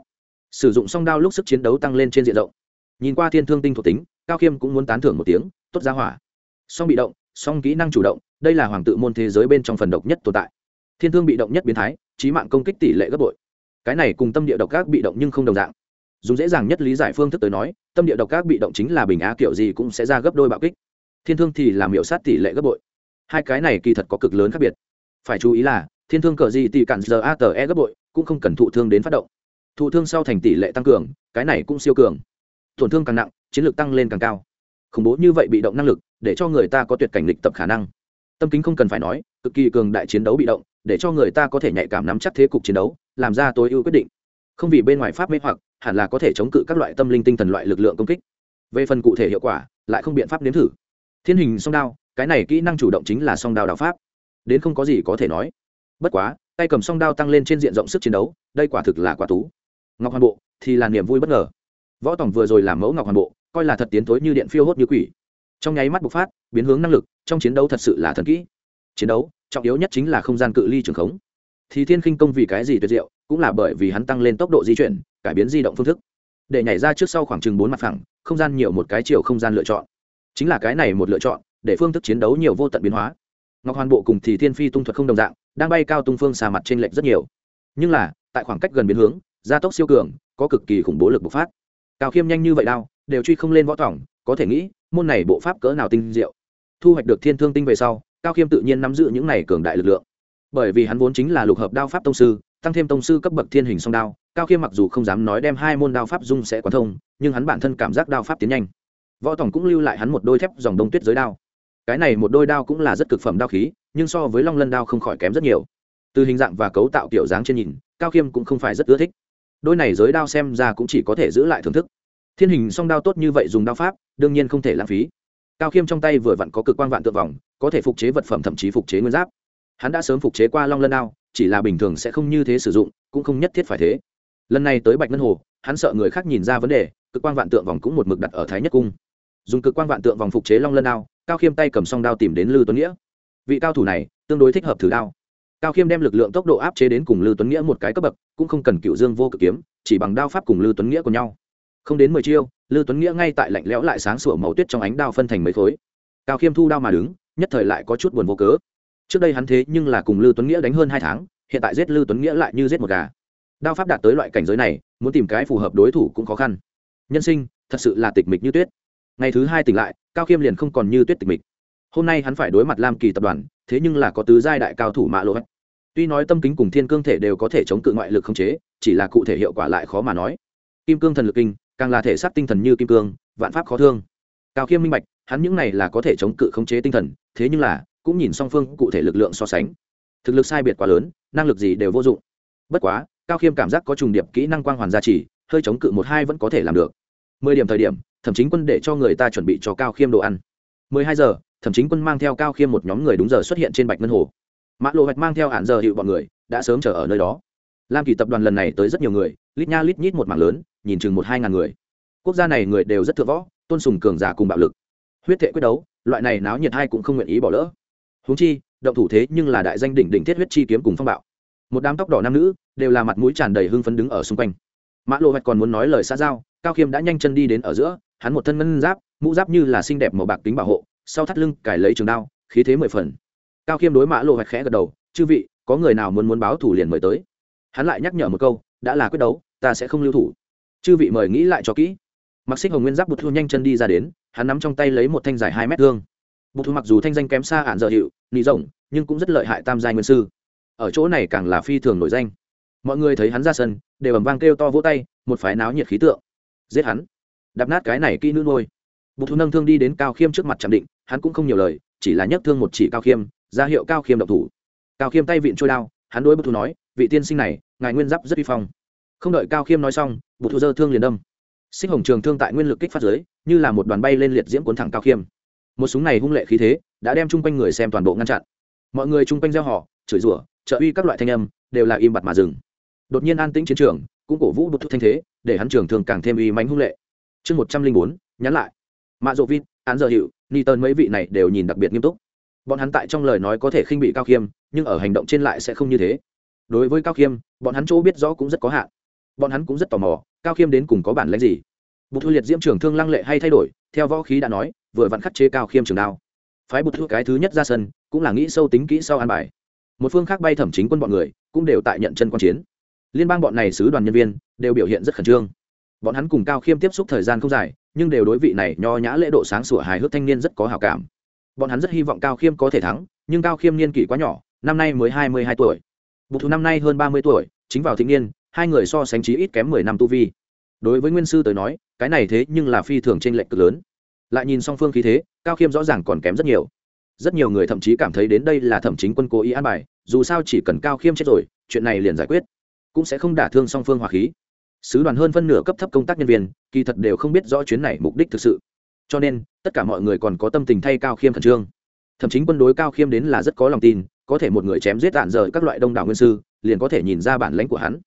Sử dụng song đao lúc sức chiến đấu tăng lên trên diện rộng. Nhìn qua thiên thương tinh thuộc tính cao khiêm cũng muốn tán thưởng một tiếng, tốt ra hỏa. Song bị động, song kỹ năng chủ động, đây là hoàng tự môn thế giới bên trong phần độc nhất tồn tại. Thiên thương bị động nhất biến thái trí mạng công kích tỷ lệ gấp bội. Cái này cùng tâm địa độc các bị động nhưng không đồng dạng. Dùng dễ dàng nhất lý giải phương thức tới nói, tâm địa độc các bị động chính là bình á kiểu gì cũng sẽ ra gấp đôi bạo kích. Thiên thương thì làm hiệu sát tỷ lệ gấp bội. Hai cái này kỳ thật có cực lớn khác biệt. Phải chú ý là, thiên thương cờ gì tỷ cản giờ a tờ e gấp bội, cũng không cần thụ thương đến phát động. Thụ thương sau thành tỷ lệ tăng cường, cái này cũng siêu cường. Tổn thương càng nặng chiến lược tăng lên càng cao. Khủng bố như vậy bị động năng lực, để cho người ta có tuyệt cảnh lịch tập khả năng. Tâm kính không cần phải nói, cực kỳ cường đại chiến đấu bị động, để cho người ta có thể nhạy cảm nắm chắc thế cục chiến đấu, làm ra tối ưu quyết định. Không vì bên ngoài pháp mê hoặc, hẳn là có thể chống cự các loại tâm linh tinh thần loại lực lượng công kích. Về phần cụ thể hiệu quả, lại không biện pháp nếm thử. Thiên hình song đao, cái này kỹ năng chủ động chính là song đao đạo pháp. Đến không có gì có thể nói. Bất quá, tay cầm song đao tăng lên trên diện rộng sức chiến đấu, đây quả thực là quả tú. Ngọc hoàn bộ thì là niềm vui bất ngờ. Võ tổng vừa rồi làm mẫu ngọc hoàn bộ coi là thật tiến thối như điện phiêu hốt như quỷ. Trong nháy mắt bộc phát, biến hướng năng lực, trong chiến đấu thật sự là thần kỹ. Chiến đấu, trọng yếu nhất chính là không gian cự ly trường khống. Thì thiên khinh công vì cái gì tuyệt diệu, cũng là bởi vì hắn tăng lên tốc độ di chuyển, cải biến di động phương thức. Để nhảy ra trước sau khoảng chừng bốn mặt phẳng, không gian nhiều một cái chiều không gian lựa chọn. Chính là cái này một lựa chọn, để phương thức chiến đấu nhiều vô tận biến hóa. Ngọc hoàn bộ cùng thì thiên phi tung thuật không đồng dạng, đang bay cao tung phương xà mặt trên lệch rất nhiều. Nhưng là, tại khoảng cách gần biến hướng, gia tốc siêu cường, có cực kỳ khủng bố lực bộc phát. Cao khiêm nhanh như vậy đao đều truy không lên võ tỏng, có thể nghĩ, môn này bộ pháp cỡ nào tinh diệu. Thu hoạch được thiên thương tinh về sau, cao khiêm tự nhiên nắm giữ những này cường đại lực lượng. Bởi vì hắn vốn chính là lục hợp đao pháp tông sư, tăng thêm tông sư cấp bậc thiên hình song đao, cao khiêm mặc dù không dám nói đem hai môn đao pháp dung sẽ quán thông, nhưng hắn bản thân cảm giác đao pháp tiến nhanh. Võ tổng cũng lưu lại hắn một đôi thép dòng đông tuyết giới đao. Cái này một đôi đao cũng là rất cực phẩm đao khí, nhưng so với long lân đao không khỏi kém rất nhiều. Từ hình dạng và cấu tạo kiểu dáng trên nhìn, cao khiêm cũng không phải rất ưa thích. Đôi này giới đao xem ra cũng chỉ có thể giữ lại thưởng thức thiên hình song đao tốt như vậy dùng đao pháp, đương nhiên không thể lãng phí. Cao khiêm trong tay vừa vặn có cực quan vạn tượng vòng, có thể phục chế vật phẩm thậm chí phục chế nguyên giáp. Hắn đã sớm phục chế qua long lân đao, chỉ là bình thường sẽ không như thế sử dụng, cũng không nhất thiết phải thế. Lần này tới bạch ngân hồ, hắn sợ người khác nhìn ra vấn đề, cực quan vạn tượng vòng cũng một mực đặt ở thái nhất cung. Dùng cực quan vạn tượng vòng phục chế long lân đao, cao khiêm tay cầm song đao tìm đến lư tuấn nghĩa. Vị cao thủ này tương đối thích hợp thử đao. Cao khiêm đem lực lượng tốc độ áp chế đến cùng lư tuấn nghĩa một cái cấp bậc, cũng không cần cựu dương vô cực kiếm, chỉ bằng đao pháp cùng lư tuấn nghĩa của nhau không đến mười chiêu, lư tuấn nghĩa ngay tại lạnh lẽo lại sáng sủa màu tuyết trong ánh đao phân thành mấy khối. Cao khiêm thu đao mà đứng, nhất thời lại có chút buồn vô cớ. Trước đây hắn thế nhưng là cùng lư tuấn nghĩa đánh hơn hai tháng, hiện tại giết lư tuấn nghĩa lại như giết một gà. Đao pháp đạt tới loại cảnh giới này, muốn tìm cái phù hợp đối thủ cũng khó khăn. Nhân sinh, thật sự là tịch mịch như tuyết. Ngày thứ hai tỉnh lại, cao khiêm liền không còn như tuyết tịch mịch. Hôm nay hắn phải đối mặt lam kỳ tập đoàn, thế nhưng là có tứ giai đại cao thủ mạ lộ tuy nói tâm kính cùng thiên cương thể đều có thể chống cự ngoại lực không chế, chỉ là cụ thể hiệu quả lại khó mà nói. Kim cương thần lực kinh càng là thể xác tinh thần như kim cương, vạn pháp khó thương. Cao khiêm minh bạch, hắn những này là có thể chống cự khống chế tinh thần, thế nhưng là, cũng nhìn song phương cụ thể lực lượng so sánh. Thực lực sai biệt quá lớn, năng lực gì đều vô dụng. Bất quá, cao khiêm cảm giác có trùng điệp kỹ năng quang hoàn gia trì, hơi chống cự một hai vẫn có thể làm được. Mười điểm thời điểm, thẩm chính quân để cho người ta chuẩn bị cho cao khiêm đồ ăn. Mười hai giờ, thẩm chính quân mang theo cao khiêm một nhóm người đúng giờ xuất hiện trên bạch ngân hồ. Mã lộ hoạch mang theo hạn giờ hiệu bọn người, đã sớm chờ ở nơi đó lam kỳ tập đoàn lần này tới rất nhiều người, lít nha lít nhít một mảng lớn, nhìn chừng một hai ngàn người. Quốc gia này người đều rất thượng võ, tôn sùng cường giả cùng bạo lực. Huyết thệ quyết đấu, loại này náo nhiệt hai cũng không nguyện ý bỏ lỡ. Húng chi, động thủ thế nhưng là đại danh đỉnh đỉnh thiết huyết chi kiếm cùng phong bạo. Một đám tóc đỏ nam nữ, đều là mặt mũi tràn đầy hưng phấn đứng ở xung quanh. Mã lộ hoạch còn muốn nói lời xa giao, cao khiêm đã nhanh chân đi đến ở giữa, hắn một thân ngân giáp, mũ giáp như là xinh đẹp màu bạc tính bảo hộ, sau thắt lưng cải lấy trường đao, khí thế mười phần. Cao khiêm đối mã lộ hoạch khẽ gật đầu, chư vị, có người nào muốn muốn báo thủ liền mời tới hắn lại nhắc nhở một câu, đã là quyết đấu, ta sẽ không lưu thủ. Chư vị mời nghĩ lại cho kỹ. Mặc xích hồng nguyên giáp bụt thu nhanh chân đi ra đến, hắn nắm trong tay lấy một thanh dài hai mét thương. Bụt thu mặc dù thanh danh kém xa ạn dợ hiệu, nị rộng, nhưng cũng rất lợi hại tam giai nguyên sư. Ở chỗ này càng là phi thường nổi danh. Mọi người thấy hắn ra sân, đều ầm vang kêu to vỗ tay, một phái náo nhiệt khí tượng. Giết hắn. Đạp nát cái này kỹ nữ nuôi. bụt thu nâng thương đi đến cao khiêm trước mặt chạm định, hắn cũng không nhiều lời, chỉ là nhấc thương một chỉ cao khiêm, ra hiệu cao khiêm độc thủ. Cao khiêm tay vịn trôi đao hắn đối bụt thu nói, vị tiên sinh này, ngài nguyên giáp rất uy phong. Không đợi cao khiêm nói xong bụt thu dơ thương liền đâm. Sinh hồng trường thương tại nguyên lực kích phát giới như là một đoàn bay lên liệt diễm cuốn thẳng cao khiêm. Một súng này hung lệ khí thế, đã đem chung quanh người xem toàn bộ ngăn chặn. Mọi người chung quanh gieo họ, chửi rủa, trợ uy các loại thanh âm, đều là im bặt mà dừng. Đột nhiên an tĩnh chiến trường, cũng cổ vũ bột thu thanh thế, để hắn trường thường càng thêm uy mánh hung lệ. Chương một trăm linh bốn, nhắn lại. Mạ dỗ vít án giờ hiệu ni tơn mấy vị này đều nhìn đặc biệt nghiêm túc. Bọn hắn tại trong lời nói có thể khinh bị cao khiêm nhưng ở hành động trên lại sẽ không như thế. Đối với cao khiêm, bọn hắn chỗ biết rõ cũng rất có hạn. Bọn hắn cũng rất tò mò, cao khiêm đến cùng có bản lãnh gì? Bột thư liệt diễm trường thương lăng lệ hay thay đổi, theo võ khí đã nói, vừa vặn khắc chế cao khiêm trường đao. Phái bột thư cái thứ nhất ra sân, cũng là nghĩ sâu tính kỹ sau an bài. Một phương khác bay thẩm chính quân bọn người, cũng đều tại nhận chân quan chiến. Liên bang bọn này sứ đoàn nhân viên, đều biểu hiện rất khẩn trương. Bọn hắn cùng cao khiêm tiếp xúc thời gian không dài, nhưng đều đối vị này nho nhã lễ độ sáng sủa hài hước thanh niên rất có hào cảm. Bọn hắn rất hy vọng cao khiêm có thể thắng, nhưng cao khiêm niên kỷ quá nhỏ năm nay mới hai mươi hai tuổi. Bục thù năm nay hơn ba mươi tuổi, chính vào thịnh niên, hai người so sánh trí ít kém mười năm tu vi. Đối với nguyên sư tới nói, cái này thế nhưng là phi thường t r ê n lệch cực lớn. Lại nhìn song phương khí thế, cao khiêm rõ ràng còn kém rất nhiều. Rất nhiều người thậm chí cảm thấy đến đây là thẩm chính quân cố ý an bài, dù sao chỉ cần cao khiêm chết rồi, chuyện này liền giải quyết. Cũng sẽ không đả thương song phương hòa khí. Sứ đoàn hơn phân nửa cấp thấp công tác nhân viên, kỳ thật đều không biết rõ chuyến này mục đích thực sự. Cho nên, tất cả mọi người còn có tâm tình thay cao khiêm khẩn trương. Thậm chí quân đối cao khiêm đến là rất có lòng tin có thể một người chém giết tản rời các loại đông đảo nguyên sư, liền có thể nhìn ra bản lãnh của hắn.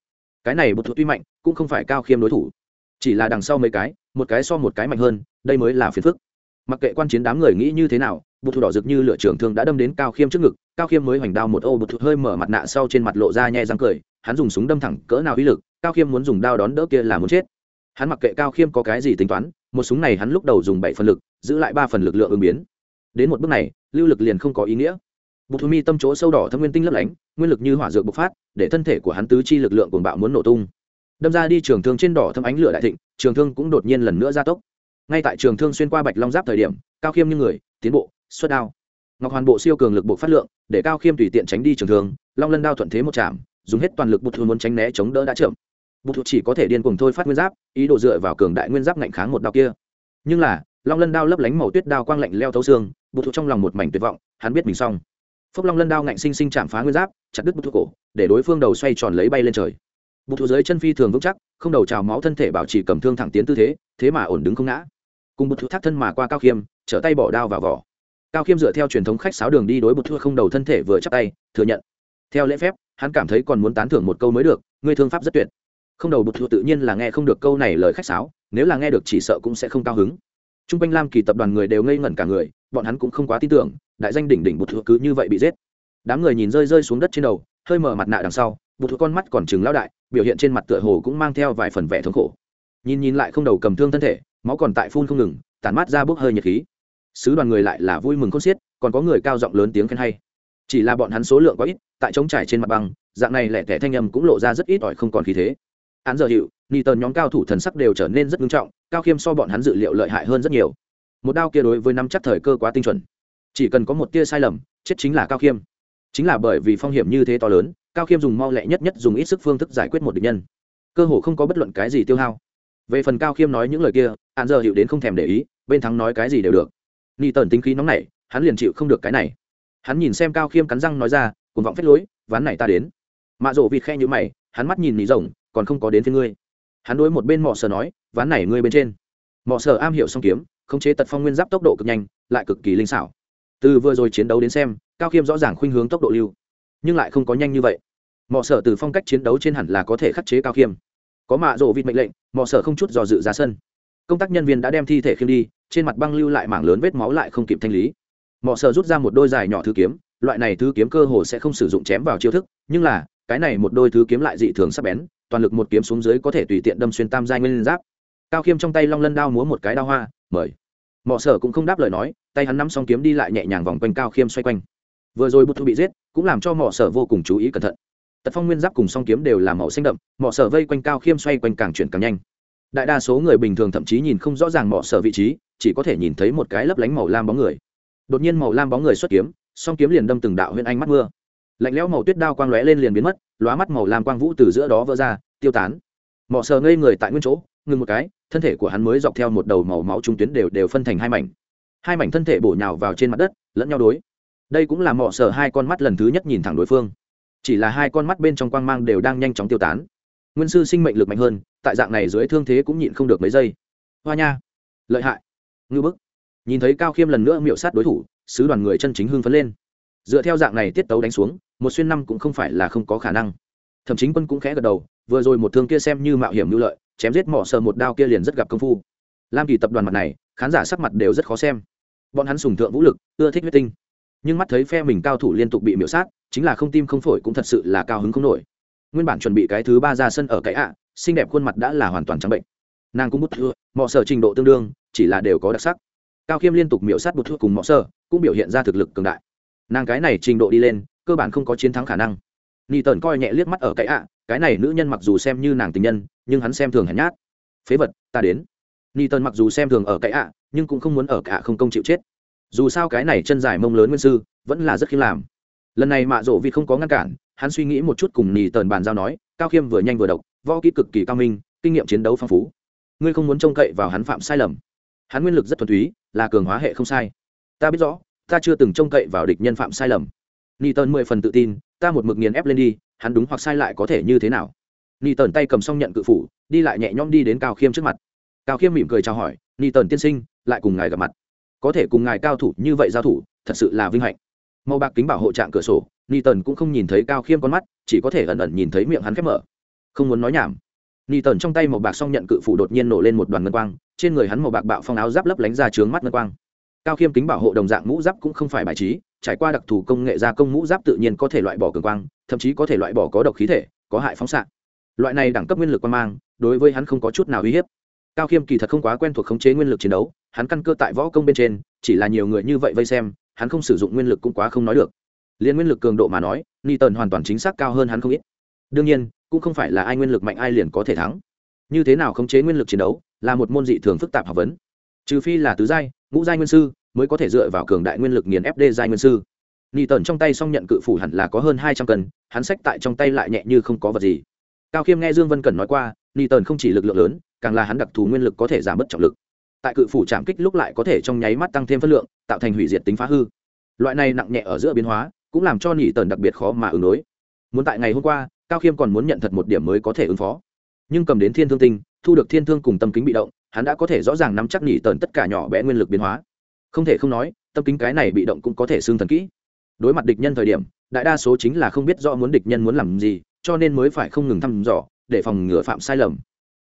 Cái này bột thuật tuy mạnh, cũng không phải cao khiêm đối thủ. Chỉ là đằng sau mấy cái, một cái so một cái mạnh hơn, đây mới là phiền phức. Mặc kệ quan chiến đám người nghĩ như thế nào bột thủ đỏ rực như lửa trưởng thương đã đâm đến cao khiêm trước ngực, cao khiêm mới hoành đao một ô bột thụt hơi mở mặt nạ sau trên mặt lộ ra nhẹ răng cười, hắn dùng súng đâm thẳng cỡ nào uy lực, cao khiêm muốn dùng đao đón đỡ kia là muốn chết. Hắn mặc kệ cao khiêm có cái gì tính toán, một súng này hắn lúc đầu dùng bảy phần lực, giữ lại ba phần lực lượng ứng biến. Đến một bước này, lưu lực liền không có ý nghĩa. Bụt thu mi tâm chỗ sâu đỏ thâm nguyên tinh lấp lánh, nguyên lực như hỏa dược bộc phát, để thân thể của hắn tứ chi lực lượng cuồng bạo muốn nổ tung. Đâm ra đi trường thương trên đỏ thâm ánh lửa đại thịnh, trường thương cũng đột nhiên lần nữa gia tốc. Ngay tại trường thương xuyên qua bạch long giáp thời điểm, cao khiêm như người, tiến bộ, xuất đao. Ngọc hoàn bộ siêu cường lực bộ phát lượng, để cao khiêm tùy tiện tránh đi trường thương, long lân đao thuận thế một chạm, dùng hết toàn lực bụt thu muốn tránh né chống đỡ đã chậm. Bụt thu chỉ có thể điên cuồng thôi phát nguyên giáp, ý đồ dựa vào cường đại nguyên giáp ngạnh kháng một đao kia. Nhưng là, long lân đao lấp lánh màu tuyết đao quang lạnh leo thấu xương, Bụt Thu trong lòng một mảnh tuyệt vọng, hắn biết mình xong phốc long lân đao ngạnh sinh sinh chạm phá nguyên giáp chặt đứt bút thuốc cổ để đối phương đầu xoay tròn lấy bay lên trời bút thuốc dưới chân phi thường vững chắc không đầu trào máu thân thể bảo trì cầm thương thẳng tiến tư thế thế mà ổn đứng không ngã cùng bút thuốc thắt thân mà qua cao khiêm trở tay bỏ đao vào vỏ cao khiêm dựa theo truyền thống khách sáo đường đi đối bút thuốc không đầu thân thể vừa chắp tay thừa nhận theo lễ phép hắn cảm thấy còn muốn tán thưởng một câu mới được ngươi thương pháp rất tuyệt không đầu bút thuộc tự nhiên là nghe không được câu này lời khách sáo nếu là nghe được chỉ sợ cũng sẽ không cao hứng t r u n g quanh lam kỳ tập đoàn người đều ngây ngẩn cả người, bọn hắn cũng không quá tin tưởng, đại danh đỉnh đỉnh bụt thuộc cứ như vậy bị giết. Đám người nhìn rơi rơi xuống đất trên đầu, hơi mở mặt nạ đằng sau, bụt thuộc con mắt còn chừng lao đại, biểu hiện trên mặt tựa hồ cũng mang theo vài phần vẻ thống khổ. Nhìn nhìn lại không đầu cầm thương thân thể, máu còn tại phun không ngừng, tản mát ra bốc hơi nhiệt khí. Sứ đoàn người lại là vui mừng khôn xiết, còn có người cao giọng lớn tiếng khen hay. Chỉ là bọn hắn số lượng quá ít, tại trống trải trên mặt băng, dạng này lẻ tẻ thanh âm cũng lộ ra rất ít ỏi không còn khí thế. Án giờ hiệu ni tần nhóm cao thủ thần sắc đều trở nên rất nghiêm trọng cao khiêm so bọn hắn dự liệu lợi hại hơn rất nhiều. Một đao kia đối với năm chắc thời cơ quá tinh chuẩn. Chỉ cần có một tia sai lầm, chết chính là cao khiêm. Chính là bởi vì phong hiểm như thế to lớn, cao khiêm dùng mau lẹ nhất nhất dùng ít sức phương thức giải quyết một địch nhân. Cơ hồ không có bất luận cái gì tiêu hao. Về phần cao khiêm nói những lời kia hạn giờ hiệu đến không thèm để ý, bên thắng nói cái gì đều được. Ni tần tính khí nóng này hắn liền chịu không được cái này. Hắn nhìn xem cao khiêm cắn răng nói ra cùng vọng phép lối, ván này ta đến. Mạ rộ vịt khe như mày, hắn mắt nhìn nỉ rồng, còn không có đến thế ngươi hắn đối một bên mọ sở nói, ván này ngươi bên trên. Mọ sở am hiểu song kiếm, khống chế tật phong nguyên giáp tốc độ cực nhanh, lại cực kỳ linh xảo. Từ vừa rồi chiến đấu đến xem, cao khiêm rõ ràng khuynh hướng tốc độ lưu, nhưng lại không có nhanh như vậy. Mọ sở từ phong cách chiến đấu trên hẳn là có thể khắc chế cao khiêm. Có mạ rộ vịt mệnh lệnh, mọ sở không chút dò dự ra sân. Công tác nhân viên đã đem thi thể khiêm đi, trên mặt băng lưu lại mảng lớn vết máu lại không kịp thanh lý. Mọ sở rút ra một đôi dài nhỏ thứ kiếm, loại này thứ kiếm cơ hồ sẽ không sử dụng chém vào chiêu thức, nhưng là cái này một đôi thứ kiếm lại dị thường sắc bén, toàn lực một kiếm xuống dưới có thể tùy tiện đâm xuyên tam giai nguyên giáp. Cao khiêm trong tay long lân đao múa một cái đao hoa, mời. Mọ sở cũng không đáp lời nói, tay hắn nắm xong kiếm đi lại nhẹ nhàng vòng quanh cao khiêm xoay quanh. Vừa rồi bút thu bị giết, cũng làm cho mọ sở vô cùng chú ý cẩn thận. Tật phong nguyên giáp cùng song kiếm đều là màu xanh đậm, mọ sở vây quanh cao khiêm xoay quanh càng chuyển càng nhanh. Đại đa số người bình thường thậm chí nhìn không rõ ràng mọ sở vị trí, chỉ có thể nhìn thấy một cái lấp lánh màu lam bóng người. Đột nhiên màu lam bóng người xuất kiếm, song kiếm liền đâm từng đạo huyện anh mắt mưa lạnh lẽo màu tuyết đao quang lóe lên liền biến mất, lóa mắt màu lam quang vũ từ giữa đó vỡ ra, tiêu tán. Mọ sờ ngây người tại nguyên chỗ, ngừng một cái, thân thể của hắn mới dọc theo một đầu màu máu trung tuyến đều đều phân thành hai mảnh. Hai mảnh thân thể bổ nhào vào trên mặt đất, lẫn nhau đối. Đây cũng là mọ sờ hai con mắt lần thứ nhất nhìn thẳng đối phương. Chỉ là hai con mắt bên trong quang mang đều đang nhanh chóng tiêu tán. Nguyên sư sinh mệnh lực mạnh hơn, tại dạng này dưới thương thế cũng nhịn không được mấy giây. Hoa nha, lợi hại. Ngư bức. Nhìn thấy cao khiêm lần nữa miệu sát đối thủ, sứ đoàn người chân chính hưng phấn lên dựa theo dạng này tiết tấu đánh xuống, một xuyên năm cũng không phải là không có khả năng. Thậm chí quân cũng khẽ gật đầu, vừa rồi một thương kia xem như mạo hiểm mưu lợi, chém giết mỏ sờ một đao kia liền rất gặp công phu. Lam kỳ tập đoàn mặt này, khán giả sắc mặt đều rất khó xem. Bọn hắn sùng thượng vũ lực, ưa thích huyết tinh. Nhưng mắt thấy phe mình cao thủ liên tục bị miễu sát, chính là không tim không phổi cũng thật sự là cao hứng không nổi. Nguyên bản chuẩn bị cái thứ ba ra sân ở cái ạ, xinh đẹp khuôn mặt đã là hoàn toàn trắng bệnh. Nàng cũng bút thưa mọ sở trình độ tương đương, chỉ là đều có đặc sắc. Cao khiêm liên tục miễu sát bút thưa cùng mọ sở cũng biểu hiện ra thực lực cường đại nàng cái này trình độ đi lên, cơ bản không có chiến thắng khả năng. Ni tần coi nhẹ liếc mắt ở cái ạ, cái này nữ nhân mặc dù xem như nàng tình nhân, nhưng hắn xem thường hèn nhát. Phế vật, ta đến. Ni tần mặc dù xem thường ở cái ạ, nhưng cũng không muốn ở cả không công chịu chết. Dù sao cái này chân dài mông lớn nguyên sư, vẫn là rất khiêm làm. Lần này mạ rộ vì không có ngăn cản, hắn suy nghĩ một chút cùng nì tần bàn giao nói, cao khiêm vừa nhanh vừa độc, võ kỹ cực kỳ cao minh, kinh nghiệm chiến đấu phong phú. Ngươi không muốn trông cậy vào hắn phạm sai lầm. Hắn nguyên lực rất thuần túy, là cường hóa hệ không sai. Ta biết rõ ta chưa từng trông cậy vào địch nhân phạm sai lầm. Ni tần mười phần tự tin, ta một mực nghiền ép lên đi, hắn đúng hoặc sai lại có thể như thế nào? Ni tần tay cầm xong nhận cự phủ, đi lại nhẹ nhõm đi đến cao khiêm trước mặt. Cao khiêm mỉm cười chào hỏi ni tần tiên sinh, lại cùng ngài gặp mặt. Có thể cùng ngài cao thủ như vậy giao thủ, thật sự là vinh hạnh. Màu bạc kính bảo hộ trạng cửa sổ ni tần cũng không nhìn thấy cao khiêm con mắt, chỉ có thể ẩn ẩn nhìn thấy miệng hắn khép mở. Không muốn nói nhảm. Ni tần trong tay màu bạc xong nhận cự phủ đột nhiên nổ lên một đoàn ngân quang, trên người hắn màu bạc bạo phong áo giáp lấp lánh ra trướng mắt ngân quang cao khiêm kính bảo hộ đồng dạng mũ giáp cũng không phải bài trí, trải qua đặc thù công nghệ gia công mũ giáp tự nhiên có thể loại bỏ cường quang, thậm chí có thể loại bỏ có độc khí thể, có hại phóng xạ. Loại này đẳng cấp nguyên lực quan mang, đối với hắn không có chút nào uy hiếp. Cao khiêm kỳ thật không quá quen thuộc khống chế nguyên lực chiến đấu, hắn căn cơ tại võ công bên trên, chỉ là nhiều người như vậy vây xem, hắn không sử dụng nguyên lực cũng quá không nói được. Liên nguyên lực cường độ mà nói, ni tần hoàn toàn chính xác cao hơn hắn không ít. Đương nhiên, cũng không phải là ai nguyên lực mạnh ai liền có thể thắng. Như thế nào khống chế nguyên lực chiến đấu, là một môn dị thường phức tạp học vấn. Trừ phi là tứ giai ngũ giai nguyên sư mới có thể dựa vào cường đại nguyên lực nghiền ép đê giai nguyên sư. Ni tần trong tay xong nhận cự phủ hẳn là có hơn hai trăm cân, hắn sách tại trong tay lại nhẹ như không có vật gì. Cao khiêm nghe dương vân cẩn nói qua ni tần không chỉ lực lượng lớn, càng là hắn đặc thù nguyên lực có thể giảm bớt trọng lực. Tại cự phủ chạm kích lúc lại có thể trong nháy mắt tăng thêm phân lượng, tạo thành hủy diệt tính phá hư. Loại này nặng nhẹ ở giữa biến hóa, cũng làm cho nhị tần đặc biệt khó mà ứng đối. Muốn tại ngày hôm qua, cao khiêm còn muốn nhận thật một điểm mới có thể ứng phó. Nhưng cầm đến thiên thương tinh, thu được thiên thương cùng tâm kính bị động hắn đã có thể rõ ràng nắm chắc nhỉ tần tất cả nhỏ bé nguyên lực biến hóa. Không thể không nói, tâm kính cái này bị động cũng có thể xương thần kỹ. Đối mặt địch nhân thời điểm, đại đa số chính là không biết rõ muốn địch nhân muốn làm gì, cho nên mới phải không ngừng thăm dò, để phòng ngừa phạm sai lầm.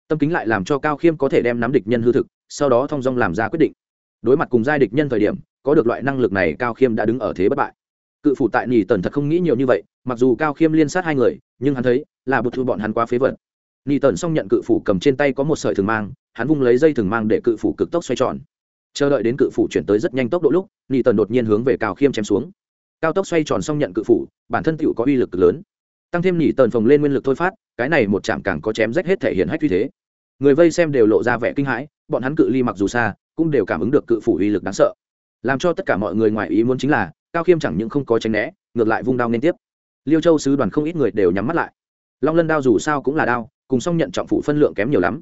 Tâm kính lại làm cho cao khiêm có thể đem nắm địch nhân hư thực, sau đó thong dong làm ra quyết định. Đối mặt cùng giai địch nhân thời điểm, có được loại năng lực này, cao khiêm đã đứng ở thế bất bại. Cự phủ tại nhì tần thật không nghĩ nhiều như vậy, mặc dù cao khiêm liên sát hai người, nhưng hắn thấy là bụt thu bọn hắn quá phế vật. Nhì tần xong nhận cự phủ cầm trên tay có một sợi thường mang hắn vung lấy dây thừng mang để cự phủ cực tốc xoay tròn. Chờ đợi đến cự phủ chuyển tới rất nhanh tốc độ lúc nhị tần đột nhiên hướng về cao khiêm chém xuống. Cao tốc xoay tròn xong nhận cự phủ, bản thân tựu có uy lực cực lớn. Tăng thêm nhị tần phồng lên nguyên lực thôi phát, cái này một chạm càng có chém rách hết thể hiện hách uy thế. Người vây xem đều lộ ra vẻ kinh hãi, bọn hắn cự ly mặc dù xa, cũng đều cảm ứng được cự phủ uy lực đáng sợ. Làm cho tất cả mọi người ngoài ý muốn chính là, cao khiêm chẳng những không có tránh né, ngược lại vung đao liên tiếp. Liêu châu sứ đoàn không ít người đều nhắm mắt lại. Long lân đao dù sao cũng là đao, cùng xong nhận trọng phủ phân lượng kém nhiều lắm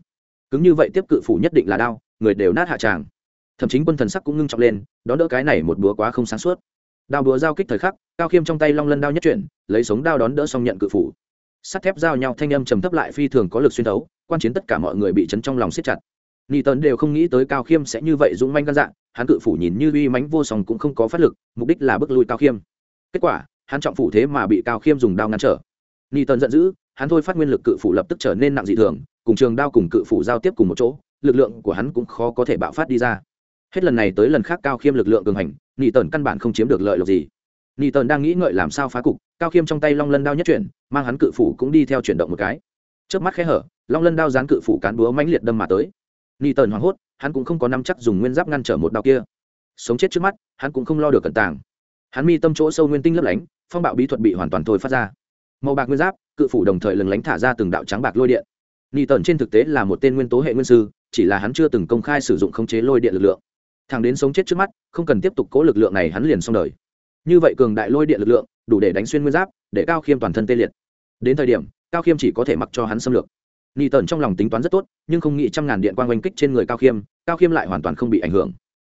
cứng như vậy tiếp cự phủ nhất định là đao người đều nát hạ tràng thậm chí quân thần sắc cũng ngưng trọng lên đón đỡ cái này một búa quá không sáng suốt đao búa giao kích thời khắc cao khiêm trong tay long lân đao nhất chuyển lấy sống đao đón đỡ xong nhận cự phủ sắt thép giao nhau thanh âm trầm thấp lại phi thường có lực xuyên thấu quan chiến tất cả mọi người bị chấn trong lòng siết chặt ni Tấn đều không nghĩ tới Cao Khiêm sẽ như vậy dũng manh gan dạng, hắn cự phủ nhìn như uy mãnh vô song cũng không có phát lực, mục đích là bức lui Cao Khiêm. Kết quả, hắn trọng phủ thế mà bị Cao Khiêm dùng đao ngăn trở. ni Tấn giận dữ, hắn thôi phát nguyên lực cự phủ lập tức trở nên nặng dị thường, cùng trường đao cùng cự phủ giao tiếp cùng một chỗ, lực lượng của hắn cũng khó có thể bạo phát đi ra. Hết lần này tới lần khác Cao Khiêm lực lượng cường hành, Nị tần căn bản không chiếm được lợi lộc gì. Nị tần đang nghĩ ngợi làm sao phá cục, Cao Khiêm trong tay long lân đao nhất chuyển, mang hắn cự phủ cũng đi theo chuyển động một cái. trước mắt khẽ hở, long lân đao dán cự phủ cán búa mãnh liệt đâm mà tới nị tần hoảng hốt hắn cũng không có nắm chắc dùng nguyên giáp ngăn trở một đao kia sống chết trước mắt hắn cũng không lo được cẩn tàng hắn mi tâm chỗ sâu nguyên tinh lấp lánh phong bạo bí thuật bị hoàn toàn thôi phát ra màu bạc nguyên giáp cự phủ đồng thời lừng lánh thả ra từng đạo trắng bạc lôi điện ni tần trên thực tế là một tên nguyên tố hệ nguyên sư chỉ là hắn chưa từng công khai sử dụng khống chế lôi điện lực lượng thằng đến sống chết trước mắt không cần tiếp tục cố lực lượng này hắn liền xong đời như vậy cường đại lôi điện lực lượng đủ để đánh xuyên nguyên giáp để cao khiêm toàn thân tê liệt đến thời điểm cao khiêm chỉ có thể mặc cho hắn xâm lược Nị Tần trong lòng tính toán rất tốt, nhưng không nghĩ trăm ngàn điện quang oanh kích trên người Cao Khiêm, Cao Khiêm lại hoàn toàn không bị ảnh hưởng.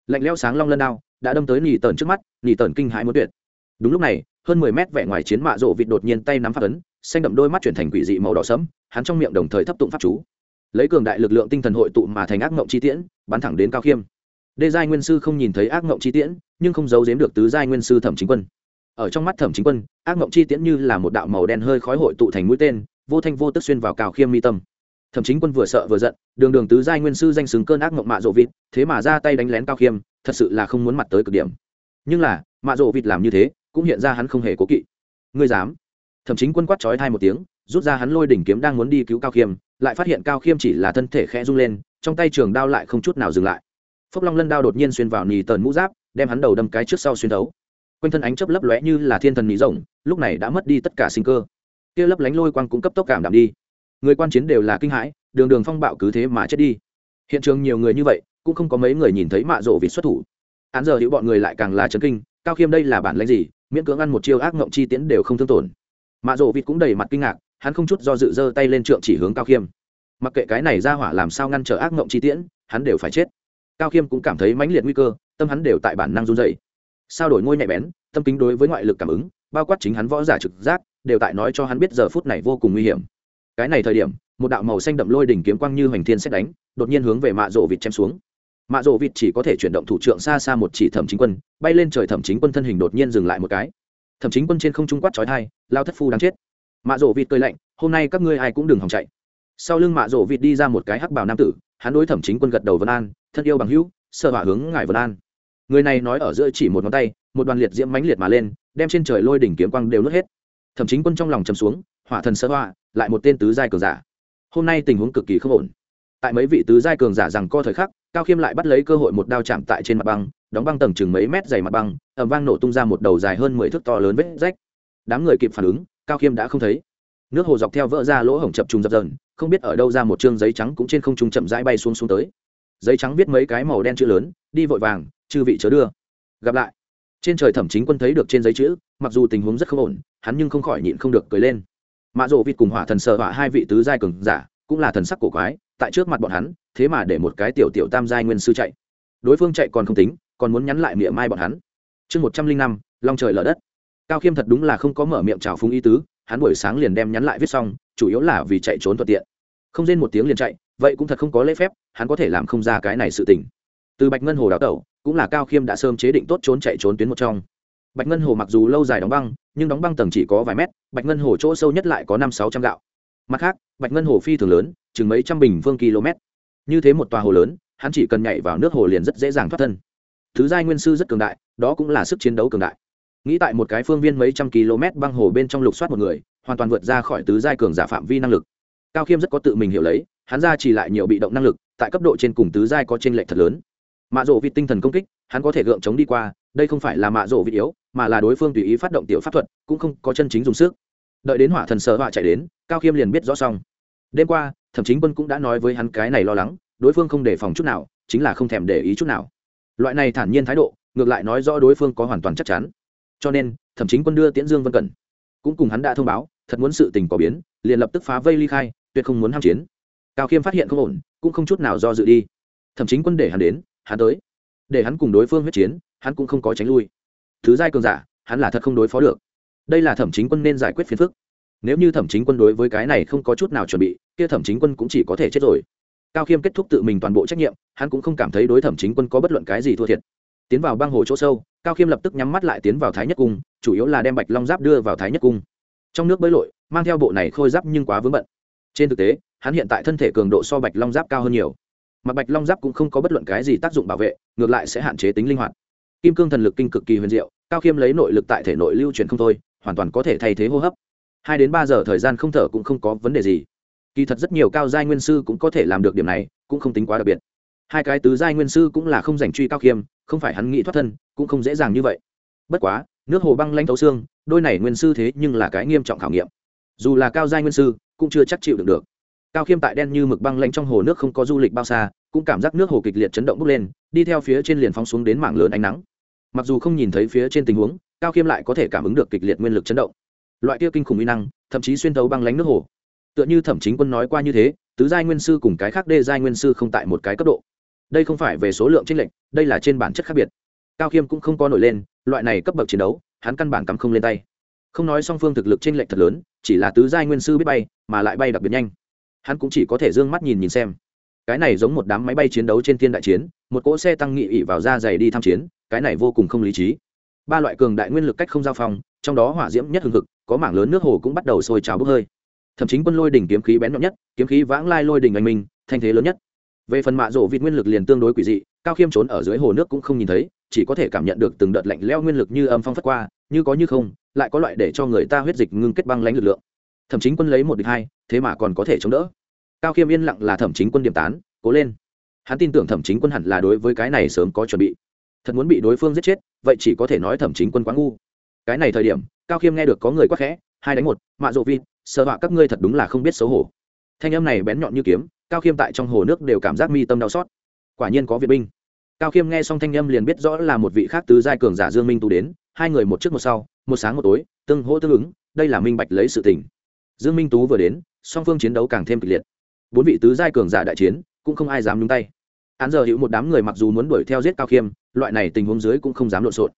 Lạnh lẽo sáng long lân đao đã đâm tới Nị Tần trước mắt, Nị Tần kinh hãi muốn tuyệt. Đúng lúc này, hơn mười mét vẻ ngoài chiến mạ rộ vịt đột nhiên tay nắm phát ấn, xanh đậm đôi mắt chuyển thành quỷ dị màu đỏ sẫm, hắn trong miệng đồng thời thấp tụng pháp chú. Lấy cường đại lực lượng tinh thần hội tụ mà thành ác ngộng chi tiễn, bắn thẳng đến Cao Khiêm. Đê giai nguyên sư không nhìn thấy ác ngộng chi tiễn, nhưng không giấu giếm được tứ giai nguyên sư Thẩm Chính Quân. Ở trong mắt Thẩm Chính Quân, ác ngộng chi tiễn như là một đạo màu đen hơi khói hội tụ thành mũi tên, vô thanh vô tức xuyên vào Cao Khiêm mi tâm thẩm chính quân vừa sợ vừa giận đường đường tứ giai nguyên sư danh xứng cơn ác ngộng mạ rộ vịt thế mà ra tay đánh lén cao khiêm thật sự là không muốn mặt tới cực điểm nhưng là mạ rộ vịt làm như thế cũng hiện ra hắn không hề cố kỵ. Ngươi dám? Thậm chính quân quát trói thai một tiếng, rút ra hắn lôi đỉnh kiếm đang muốn đi cứu cao khiêm, lại phát hiện cao khiêm chỉ là thân thể khẽ rung lên, trong tay trường đao lại không chút nào dừng lại. Phốc long lân đao đột nhiên xuyên vào nì tờn mũ giáp, đem hắn đầu đâm cái trước sau xuyên thấu. Quanh thân ánh chớp lấp lóe như là thiên thần nỉ rộng lúc này đã mất đi tất cả sinh cơ. Kia lấp lánh lôi quang cũng cấp tốc cảm đạm đi. Người quan chiến đều là kinh hãi, đường đường phong bạo cứ thế mà chết đi. Hiện trường nhiều người như vậy, cũng không có mấy người nhìn thấy mạ rộ vịt xuất thủ. Án giờ hữu bọn người lại càng là chấn kinh, cao khiêm đây là bản lãnh gì miễn cưỡng ăn một chiêu ác ngộng chi tiễn đều không thương tổn. Mạ rộ vịt cũng đầy mặt kinh ngạc, hắn không chút do dự giơ tay lên trượng chỉ hướng cao khiêm. Mặc kệ cái này ra hỏa làm sao ngăn trở ác ngộng chi tiễn, hắn đều phải chết. Cao khiêm cũng cảm thấy mãnh liệt nguy cơ, tâm hắn đều tại bản năng run dày sao đổi ngôi nhạy bén, tâm kính đối với ngoại lực cảm ứng, bao quát chính hắn võ giả trực giác, đều tại nói cho hắn biết giờ phút này vô cùng nguy hiểm. Cái này thời điểm, một đạo màu xanh đậm lôi đỉnh kiếm quang như hoành thiên xét đánh, đột nhiên hướng về mạ rộ vịt chém xuống mạ rộ vịt chỉ có thể chuyển động thủ trưởng xa xa một chỉ thẩm chính quân, bay lên trời thẩm chính quân thân hình đột nhiên dừng lại một cái. Thẩm chính quân trên không trung quát trói thai lao thất phu đáng chết. Mạ rộ vịt cười lạnh, hôm nay các ngươi ai cũng đừng hòng chạy. Sau lưng mạ rộ vịt đi ra một cái hắc bảo nam tử, hắn đối thẩm chính quân gật đầu vân an, thân yêu bằng hữu, sợ hỏa hướng ngài vân an. Người này nói ở giữa chỉ một ngón tay, một đoàn liệt diễm mãnh liệt mà lên, đem trên trời lôi đỉnh kiếm quang đều nuốt hết. Thẩm chính quân trong lòng chầm xuống, hỏa thần sơ hỏa lại một tên tứ giai cường giả. Hôm nay tình huống cực kỳ không ổn. Tại mấy vị tứ giai cường giả rằng co thời khắc cao khiêm lại bắt lấy cơ hội một đao chạm tại trên mặt băng, đóng băng tầng chừng mấy mét dày mặt băng ẩm vang nổ tung ra một đầu dài hơn mười thước to lớn vết rách. Đám người kịp phản ứng, cao khiêm đã không thấy. Nước hồ dọc theo vỡ ra lỗ hổng chập trùng dập dần không biết ở đâu ra một chương giấy trắng cũng trên không trung chậm rãi bay xuống xuống tới. Giấy trắng viết mấy cái màu đen chữ lớn, đi vội vàng, chư vị chớ đưa. Gặp lại. Trên trời thẩm chính quân thấy được trên giấy chữ, mặc dù tình huống rất không ổn, hắn nhưng không khỏi nhịn không được cười lên. Mạ rộ vịt cùng hỏa thần sợ hỏa hai vị tứ giai cường giả, cũng là thần sắc cổ quái tại trước mặt bọn hắn, thế mà để một cái tiểu tiểu tam giai nguyên sư chạy. Đối phương chạy còn không tính, còn muốn nhắn lại miệng mai bọn hắn. Chương một trăm linh năm, long trời lở đất. Cao khiêm thật đúng là không có mở miệng trào phúng ý tứ, hắn buổi sáng liền đem nhắn lại viết xong, chủ yếu là vì chạy trốn thuận tiện. Không rên một tiếng liền chạy, vậy cũng thật không có lễ phép, hắn có thể làm không ra cái này sự tình. Từ bạch ngân hồ đào tẩu, cũng là cao khiêm đã sớm chế định tốt trốn chạy trốn tuyến một trong. Bạch ngân hồ mặc dù lâu dài đóng băng, nhưng đóng băng tầng chỉ có vài mét, bạch ngân hồ chỗ sâu nhất lại có năm sáu trăm gạo mặt khác, bạch ngân hồ phi thường lớn, chừng mấy trăm bình phương km. Như thế một tòa hồ lớn, hắn chỉ cần nhảy vào nước hồ liền rất dễ dàng thoát thân. Thứ giai nguyên sư rất cường đại, đó cũng là sức chiến đấu cường đại. Nghĩ tại một cái phương viên mấy trăm km băng hồ bên trong lục soát một người, hoàn toàn vượt ra khỏi tứ giai cường giả phạm vi năng lực. Cao khiêm rất có tự mình hiểu lấy, hắn ra chỉ lại nhiều bị động năng lực, tại cấp độ trên cùng tứ giai có t r ê n lệch thật lớn. Mạ rộ vịt tinh thần công kích, hắn có thể gượng chống đi qua, đây không phải là mạ rộ vịt yếu, mà là đối phương tùy ý phát động tiểu pháp thuật, cũng không có chân chính dùng sức đợi đến hỏa thần sở họa chạy đến, cao khiêm liền biết rõ xong. Đêm qua, thẩm chính quân cũng đã nói với hắn cái này lo lắng, đối phương không đề phòng chút nào, chính là không thèm để ý chút nào. Loại này thản nhiên thái độ, ngược lại nói rõ đối phương có hoàn toàn chắc chắn. Cho nên, thẩm chính quân đưa tiễn dương vân cẩn, cũng cùng hắn đã thông báo, thật muốn sự tình có biến, liền lập tức phá vây ly khai, tuyệt không muốn ham chiến. Cao khiêm phát hiện không ổn, cũng không chút nào do dự đi. Thẩm chính quân để hắn đến, hắn tới. Để hắn cùng đối phương huyết chiến, hắn cũng không có tránh lui. Thứ giai cường giả, hắn là thật không đối phó được đây là thẩm chính quân nên giải quyết phiền phức. Nếu như thẩm chính quân đối với cái này không có chút nào chuẩn bị, kia thẩm chính quân cũng chỉ có thể chết rồi. Cao khiêm kết thúc tự mình toàn bộ trách nhiệm, hắn cũng không cảm thấy đối thẩm chính quân có bất luận cái gì thua thiệt. Tiến vào băng hồ chỗ sâu, cao khiêm lập tức nhắm mắt lại tiến vào thái nhất cung, chủ yếu là đem bạch long giáp đưa vào thái nhất cung. Trong nước bơi lội, mang theo bộ này khôi giáp nhưng quá vướng bận. Trên thực tế, hắn hiện tại thân thể cường độ so bạch long giáp cao hơn nhiều. Mà bạch long giáp cũng không có bất luận cái gì tác dụng bảo vệ, ngược lại sẽ hạn chế tính linh hoạt. Kim cương thần lực kinh cực kỳ huyền diệu, cao khiêm lấy nội lực tại thể nội lưu truyền không thôi hoàn toàn có thể thay thế hô hấp. Hai đến ba giờ thời gian không thở cũng không có vấn đề gì. Kỳ thật rất nhiều cao giai nguyên sư cũng có thể làm được điểm này, cũng không tính quá đặc biệt. Hai cái tứ giai nguyên sư cũng là không giành truy cao khiêm, không phải hắn nghĩ thoát thân, cũng không dễ dàng như vậy. Bất quá, nước hồ băng lanh thấu xương, đôi này nguyên sư thế nhưng là cái nghiêm trọng khảo nghiệm. Dù là cao giai nguyên sư, cũng chưa chắc chịu được được. Cao khiêm tại đen như mực băng lanh trong hồ nước không có du lịch bao xa, cũng cảm giác nước hồ kịch liệt chấn động bốc lên, đi theo phía trên liền phóng xuống đến mảng lớn ánh nắng. Mặc dù không nhìn thấy phía trên tình huống cao khiêm lại có thể cảm ứng được kịch liệt nguyên lực chấn động. Loại kia kinh khủng uy năng, thậm chí xuyên thấu băng lánh nước hồ. Tựa như thẩm chính quân nói qua như thế, tứ giai nguyên sư cùng cái khác đê giai nguyên sư không tại một cái cấp độ. Đây không phải về số lượng tranh lệch, đây là trên bản chất khác biệt. Cao khiêm cũng không có nổi lên, loại này cấp bậc chiến đấu, hắn căn bản cắm không lên tay. Không nói song phương thực lực tranh lệch thật lớn, chỉ là tứ giai nguyên sư biết bay, mà lại bay đặc biệt nhanh. Hắn cũng chỉ có thể d ư ơ n g mắt nhìn nhìn xem. Cái này giống một đám máy bay chiến đấu trên thiên đại chiến, một cỗ xe tăng nghị ỉ vào da dày đi tham chiến, cái này vô cùng không lý trí ba loại cường đại nguyên lực cách không giao phong, trong đó hỏa diễm nhất hừng hực, có mảng lớn nước hồ cũng bắt đầu sôi trào bốc hơi. Thậm chí quân lôi đỉnh kiếm khí bén nhọn nhất, kiếm khí vãng lai lôi đỉnh anh minh, thanh thế lớn nhất. Về phần mạ rộ vịt nguyên lực liền tương đối quỷ dị, cao khiêm trốn ở dưới hồ nước cũng không nhìn thấy, chỉ có thể cảm nhận được từng đợt lạnh leo nguyên lực như âm phong phất qua, như có như không, lại có loại để cho người ta huyết dịch ngưng kết băng lãnh lực lượng. Thẩm chính quân lấy một địch hai, thế mà còn có thể chống đỡ. Cao khiêm yên lặng là thẩm chính quân điểm tán, cố lên. Hắn tin tưởng thẩm chính quân hẳn là đối với cái này sớm có chuẩn bị thật muốn bị đối phương giết chết, vậy chỉ có thể nói thẩm chính quân quá ngu. Cái này thời điểm, cao khiêm nghe được có người quắc khẽ, hai đánh một, mạ rộ vi sợ họa các ngươi thật đúng là không biết xấu hổ. Thanh âm này bén nhọn như kiếm, cao khiêm tại trong hồ nước đều cảm giác mi tâm đau xót. Quả nhiên có viện binh. Cao khiêm nghe xong thanh âm liền biết rõ là một vị khác tứ giai cường giả dương minh tú đến, hai người một trước một sau, một sáng một tối, tương hỗ tương ứng, đây là minh bạch lấy sự tình. Dương minh tú vừa đến, song phương chiến đấu càng thêm kịch liệt. Bốn vị tứ giai cường giả đại chiến, cũng không ai dám nhúng tay án giờ hữu một đám người mặc dù muốn đuổi theo giết cao khiêm, loại này tình huống dưới cũng không dám lộn xộn.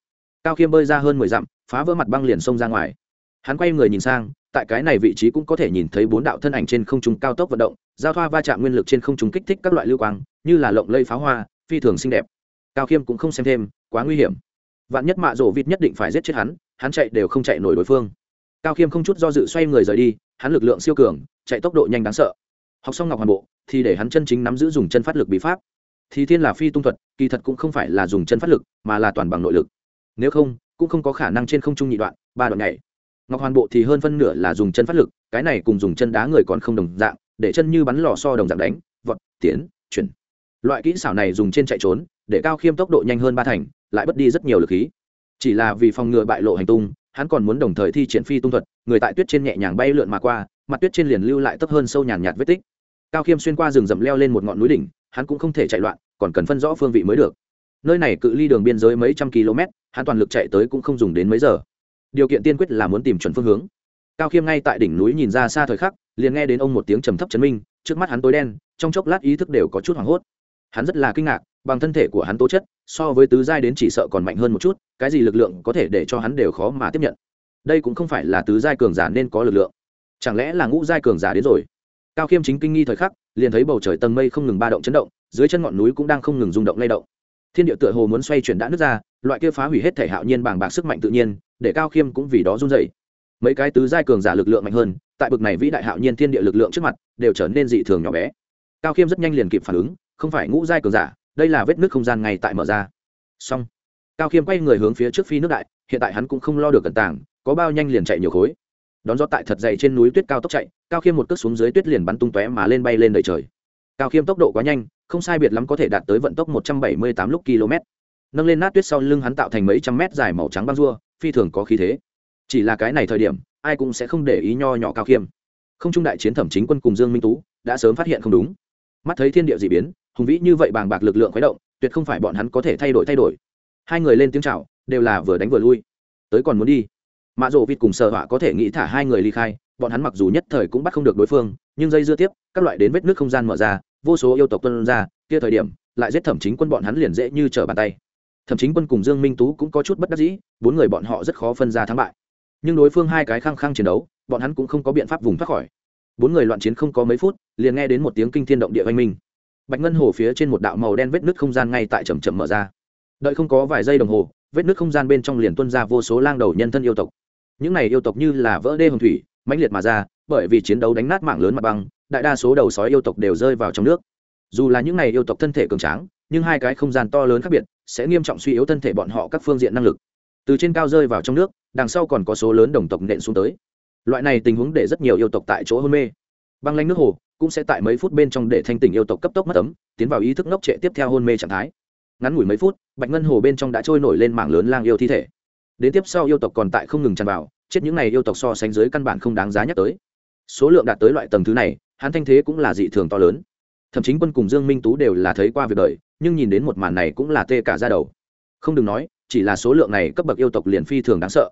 Cao khiêm bơi ra hơn mười dặm, phá vỡ mặt băng liền xông ra ngoài. Hắn quay người nhìn sang, tại cái này vị trí cũng có thể nhìn thấy bốn đạo thân ảnh trên không trung cao tốc vận động, giao thoa va chạm nguyên lực trên không trung kích thích các loại lưu quang, như là lộng lây pháo hoa, phi thường xinh đẹp. Cao khiêm cũng không xem thêm, quá nguy hiểm. Vạn nhất mạ rổ vịt nhất định phải giết chết hắn hắn chạy đều không chạy nổi đối phương. Cao khiêm không chút do dự xoay người rời đi, hắn lực lượng siêu cường, chạy tốc độ nhanh đáng sợ. Học xong ngọc hoàn bộ, thì để hắn chân chính nắm giữ dùng chân phát lực bí pháp thì thiên là phi tung thuật, kỳ thật cũng không phải là dùng chân phát lực, mà là toàn bằng nội lực. Nếu không, cũng không có khả năng trên không trung nhị đoạn, ba đoạn nhảy. Ngọc hoàn bộ thì hơn phân nửa là dùng chân phát lực, cái này cùng dùng chân đá người còn không đồng dạng, để chân như bắn lò so đồng dạng đánh, vọt, tiến, chuyển. Loại kỹ xảo này dùng trên chạy trốn, để cao khiêm tốc độ nhanh hơn ba thành, lại mất đi rất nhiều lực khí. Chỉ là vì phòng ngừa bại lộ hành tung, hắn còn muốn đồng thời thi triển phi tung thuật, người tại tuyết trên nhẹ nhàng bay lượn mà qua, mặt tuyết trên liền lưu lại tấp hơn sâu nhàn nhạt vết tích. Cao khiêm xuyên qua rừng rậm leo lên một ngọn núi đỉnh hắn cũng không thể chạy loạn, còn cần phân rõ phương vị mới được. Nơi này cự ly đường biên giới mấy trăm km, hắn toàn lực chạy tới cũng không dùng đến mấy giờ. Điều kiện tiên quyết là muốn tìm chuẩn phương hướng. Cao khiêm ngay tại đỉnh núi nhìn ra xa thời khắc, liền nghe đến ông một tiếng trầm thấp chấn minh, trước mắt hắn tối đen, trong chốc lát ý thức đều có chút hoảng hốt. Hắn rất là kinh ngạc, bằng thân thể của hắn tố chất, so với tứ giai đến chỉ sợ còn mạnh hơn một chút, cái gì lực lượng có thể để cho hắn đều khó mà tiếp nhận. Đây cũng không phải là tứ giai cường giả nên có lực lượng. Chẳng lẽ là ngũ giai cường giả đến rồi? Cao khiêm chính kinh nghi thời khắc, liền thấy bầu trời tầng mây không ngừng ba động chấn động, dưới chân ngọn núi cũng đang không ngừng rung động lay động. Thiên địa tựa hồ muốn xoay chuyển đã nứt ra, loại kia phá hủy hết thể hạo nhiên bàng bạc sức mạnh tự nhiên, để cao khiêm cũng vì đó run dậy mấy cái tứ giai cường giả lực lượng mạnh hơn, tại bực này vĩ đại hạo nhiên thiên địa lực lượng trước mặt, đều trở nên dị thường nhỏ bé. Cao khiêm rất nhanh liền kịp phản ứng, không phải ngũ giai cường giả, đây là vết nước không gian ngay tại mở ra. Xong, cao khiêm quay người hướng phía trước phi nước đại, hiện tại hắn cũng không lo được cẩn tảng có bao nhanh liền chạy nhiều khối đón gió tại thật dày trên núi tuyết cao tốc chạy, cao khiêm một cước xuống dưới tuyết liền bắn tung tóe mà lên bay lên đời trời. Cao khiêm tốc độ quá nhanh, không sai biệt lắm có thể đạt tới vận tốc một trăm bảy mươi tám lúc km. Nâng lên nát tuyết sau lưng hắn tạo thành mấy trăm mét dài màu trắng băng rua, phi thường có khí thế. Chỉ là cái này thời điểm, ai cũng sẽ không để ý nho nhỏ cao khiêm. Không trung đại chiến thẩm chính quân cùng dương minh tú đã sớm phát hiện không đúng. Mắt thấy thiên địa d ị biến, hùng vĩ như vậy bàng bạc lực lượng khuấy động, tuyệt không phải bọn hắn có thể thay đổi thay đổi. Hai người lên tiếng c h à o đều là vừa đánh vừa lui. Tới còn muốn đi mạ rộ vịt cùng sợ họa có thể nghĩ thả hai người ly khai, bọn hắn mặc dù nhất thời cũng bắt không được đối phương, nhưng dây dưa tiếp, các loại đến vết nước không gian mở ra, vô số yêu tộc tuân ra, kia thời điểm, lại giết thẩm chính quân bọn hắn liền dễ như trở bàn tay. Thẩm chính quân cùng dương minh tú cũng có chút bất đắc dĩ, bốn người bọn họ rất khó phân ra thắng bại. Nhưng đối phương hai cái khăng khăng chiến đấu, bọn hắn cũng không có biện pháp vùng thoát khỏi. Bốn người loạn chiến không có mấy phút, liền nghe đến một tiếng kinh thiên động địa oanh minh. Bạch ngân hồ phía trên một đạo màu đen vết nứt không gian ngay tại chầm chậm mở ra. Đợi không có vài giây đồng hồ, vết nứt không gian bên trong liền tuân ra vô số lang đầu nhân thân yêu tộc những này yêu tộc như là vỡ đê hồng thủy, mãnh liệt mà ra, bởi vì chiến đấu đánh nát mạng lớn mặt băng, đại đa số đầu sói yêu tộc đều rơi vào trong nước. Dù là những này yêu tộc thân thể cường tráng, nhưng hai cái không gian to lớn khác biệt, sẽ nghiêm trọng suy yếu thân thể bọn họ các phương diện năng lực. Từ trên cao rơi vào trong nước, đằng sau còn có số lớn đồng tộc nện xuống tới. Loại này tình huống để rất nhiều yêu tộc tại chỗ hôn mê. Băng lanh nước hồ cũng sẽ tại mấy phút bên trong để thanh tỉnh yêu tộc cấp tốc mất ấm, tiến vào ý thức ngốc trệ tiếp theo hôn mê trạng thái. Ngắn ngủi mấy phút, bạch ngân hồ bên trong đã trôi nổi lên mảng lớn lang yêu thi thể đến tiếp sau yêu tộc còn tại không ngừng tràn vào, chết những này yêu tộc so sánh dưới căn bản không đáng giá nhắc tới. Số lượng đạt tới loại tầng thứ này, hắn thanh thế cũng là dị thường to lớn. Thậm chí quân cùng dương minh tú đều là thấy qua việc đời, nhưng nhìn đến một màn này cũng là tê cả ra đầu. Không đừng nói, chỉ là số lượng này cấp bậc yêu tộc liền phi thường đáng sợ.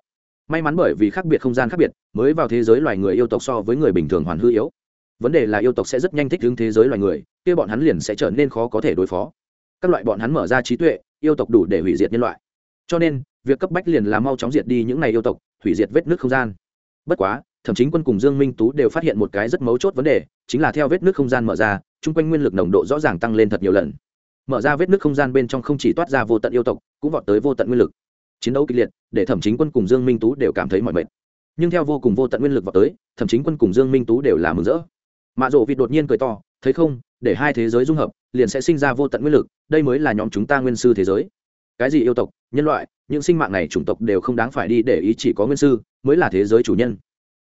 May mắn bởi vì khác biệt không gian khác biệt, mới vào thế giới loài người yêu tộc so với người bình thường hoàn hư yếu. Vấn đề là yêu tộc sẽ rất nhanh thích ứng thế giới loài người, kia bọn hắn liền sẽ trở nên khó có thể đối phó. Các loại bọn hắn mở ra trí tuệ, yêu tộc đủ để hủy diệt nhân loại. Cho nên việc cấp bách liền là mau chóng diệt đi những này yêu tộc, hủy diệt vết nước không gian. Bất quá thậm chí quân cùng dương minh tú đều phát hiện một cái rất mấu chốt vấn đề, chính là theo vết nước không gian mở ra, chung quanh nguyên lực nồng độ rõ ràng tăng lên thật nhiều lần. Mở ra vết nước không gian bên trong không chỉ toát ra vô tận yêu tộc, cũng vọt tới vô tận nguyên lực. Chiến đấu kịch liệt, để thẩm chính quân cùng dương minh tú đều cảm thấy mỏi mệt. Nhưng theo vô cùng vô tận nguyên lực vào tới, thẩm chính quân cùng dương minh tú đều là mừng rỡ. Mạ rộ vịt đột nhiên cười to, thấy không, để hai thế giới dung hợp, liền sẽ sinh ra vô tận nguyên lực, đây mới là nhóm chúng ta nguyên sư thế giới. Cái gì yêu tộc, nhân loại những sinh mạng này chủng tộc đều không đáng phải đi để ý chỉ có nguyên sư mới là thế giới chủ nhân.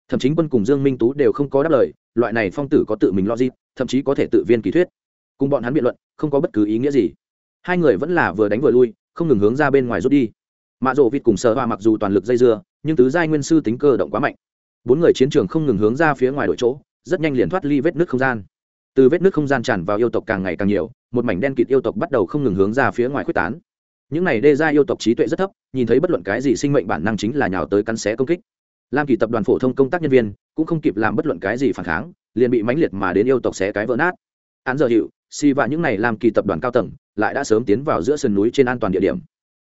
Thậm chí quân cùng dương minh tú đều không có đáp lời, loại này phong tử có tự mình logic, thậm chí có thể tự viên kỳ thuyết. Cùng bọn hắn biện luận, không có bất cứ ý nghĩa gì. Hai người vẫn là vừa đánh vừa lui, không ngừng hướng ra bên ngoài rút đi. Mạ rộ vịt cùng sợ hoa mặc dù toàn lực dây dưa, nhưng tứ giai nguyên sư tính cơ động quá mạnh. Bốn người chiến trường không ngừng hướng ra phía ngoài đội chỗ, rất nhanh liền thoát ly vết nước không gian. Từ vết nước không gian tràn vào yêu tộc càng ngày càng nhiều, một mảnh đen kịt yêu tộc bắt đầu không ngừng hướng ra phía ngoài quyết tán những này đê ra yêu tộc trí tuệ rất thấp, nhìn thấy bất luận cái gì sinh mệnh bản năng chính là nhào tới cắn xé công kích. Lam kỳ tập đoàn phổ thông công tác nhân viên cũng không kịp làm bất luận cái gì phản kháng, liền bị mãnh liệt mà đến yêu tộc xé cái vỡ nát. Án giờ hiệu, si và những này làm kỳ tập đoàn cao tầng lại đã sớm tiến vào giữa sườn núi trên an toàn địa điểm.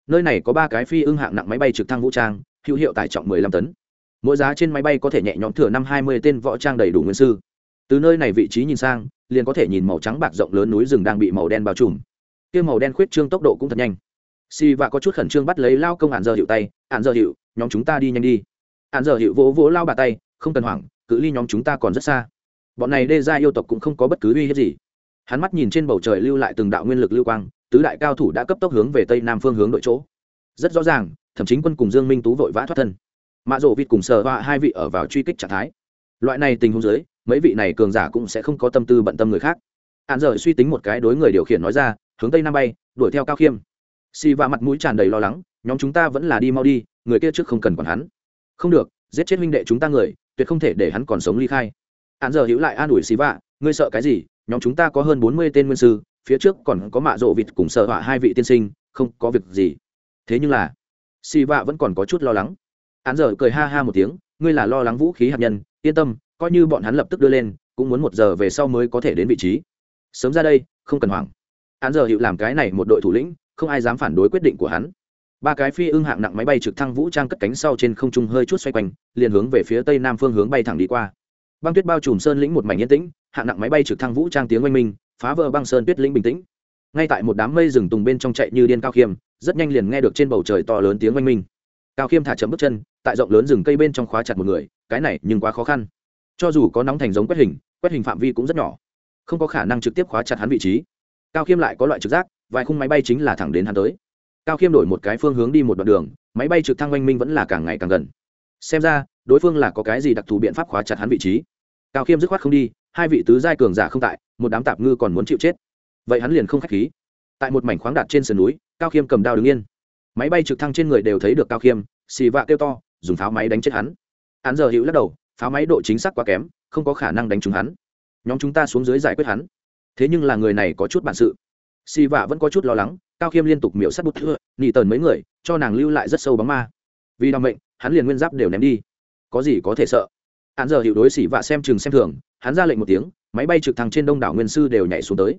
Nơi này có ba cái phi ưng hạng nặng máy bay trực thăng vũ trang, hữu hiệu tải trọng 15 tấn. Mỗi giá trên máy bay có thể nhẹ nhõm thừa năm 20 tên võ trang đầy đủ nguyên sư. Từ nơi này vị trí nhìn sang, liền có thể nhìn màu trắng bạc rộng lớn núi rừng đang bị màu đen bao trùm. Kia màu đen khuyết trương tốc độ cũng thật nhanh si và có chút khẩn trương bắt lấy lao công ạn giờ hiệu tay ạn giờ hiệu nhóm chúng ta đi nhanh đi. Ạn giờ hiệu vỗ vỗ lao bà tay, không cần hoảng, cự ly nhóm chúng ta còn rất xa. Bọn này đê ra yêu tộc cũng không có bất cứ uy hiếp gì. Hắn mắt nhìn trên bầu trời lưu lại từng đạo nguyên lực lưu quang, tứ đại cao thủ đã cấp tốc hướng về tây nam phương hướng đội chỗ. Rất rõ ràng thậm chí quân cùng dương minh tú vội vã thoát thân. Mạ rộ vịt cùng sờ họa hai vị ở vào truy kích trạng thái. Loại này tình huống dưới, mấy vị này cường giả cũng sẽ không có tâm tư bận tâm người khác. Hạn dở suy tính một cái đối người điều khiển nói ra, hướng tây nam bay, đuổi theo cao khiêm xì và mặt mũi tràn đầy lo lắng, nhóm chúng ta vẫn là đi mau đi, người kia trước không cần còn hắn. Không được, giết chết huynh đệ chúng ta người, tuyệt không thể để hắn còn sống ly khai. Hạn giờ hữu lại an ủi xì vạ, ngươi sợ cái gì? Nhóm chúng ta có hơn bốn mươi tên nguyên sư, phía trước còn có mạ rộ vịt cùng sợ họa hai vị tiên sinh, không có việc gì. Thế nhưng là, xì vạ vẫn còn có chút lo lắng. Hắn giờ cười ha ha một tiếng, ngươi là lo lắng vũ khí hạt nhân, yên tâm, coi như bọn hắn lập tức đưa lên, cũng muốn một giờ về sau mới có thể đến vị trí. Sớm ra đây, không cần hoảng. Hắn giờ hữu làm cái này một đội thủ lĩnh không ai dám phản đối quyết định của hắn. Ba cái phi ưng hạng nặng máy bay trực thăng vũ trang cất cánh sau trên không trung hơi chút xoay quanh, liền hướng về phía tây nam phương hướng bay thẳng đi qua. Băng tuyết bao trùm sơn lĩnh một mảnh yên tĩnh, hạng nặng máy bay trực thăng vũ trang tiếng oanh minh, phá vỡ băng sơn tuyết lĩnh bình tĩnh. Ngay tại một đám mây rừng tùng bên trong chạy như điên cao khiêm, rất nhanh liền nghe được trên bầu trời to lớn tiếng oanh minh. Cao khiêm thả chậm bước chân, tại rộng lớn rừng cây bên trong khóa chặt một người, cái này nhưng quá khó khăn. Cho dù có nóng thành giống quét hình quét hình phạm vi cũng rất nhỏ, không có khả năng trực tiếp khóa chặt hắn vị trí. Cao khiêm lại có loại trực giác vài khung máy bay chính là thẳng đến hắn tới. Cao khiêm đổi một cái phương hướng đi một đoạn đường, máy bay trực thăng oanh minh vẫn là càng ngày càng gần. Xem ra, đối phương là có cái gì đặc thù biện pháp khóa chặt hắn vị trí. Cao khiêm dứt khoát không đi, hai vị tứ giai cường giả không tại, một đám tạp ngư còn muốn chịu chết. Vậy hắn liền không k h á c h khí. Tại một mảnh khoáng đạt trên sườn núi, cao khiêm cầm đao đứng yên. Máy bay trực thăng trên người đều thấy được cao khiêm, xì vạ kêu to, dùng pháo máy đánh chết hắn. Hắn giờ hữu lắc đầu, pháo máy độ chính xác quá kém, không có khả năng đánh trúng hắn. Nhóm chúng ta xuống dưới giải quyết hắn. Thế nhưng là người này có chút bản sự si vạ vẫn có chút lo lắng, cao khiêm liên tục miễu sắt bút thưa nị tờn mấy người, cho nàng lưu lại rất sâu bóng ma. Vì đ mệnh, hắn liền nguyên giáp đều ném đi. Có gì có thể sợ? Hắn giờ hiệu đối xỉ vạ xem chừng xem thường, hắn ra lệnh một tiếng, máy bay trực thăng trên đông đảo nguyên sư đều nhảy xuống tới.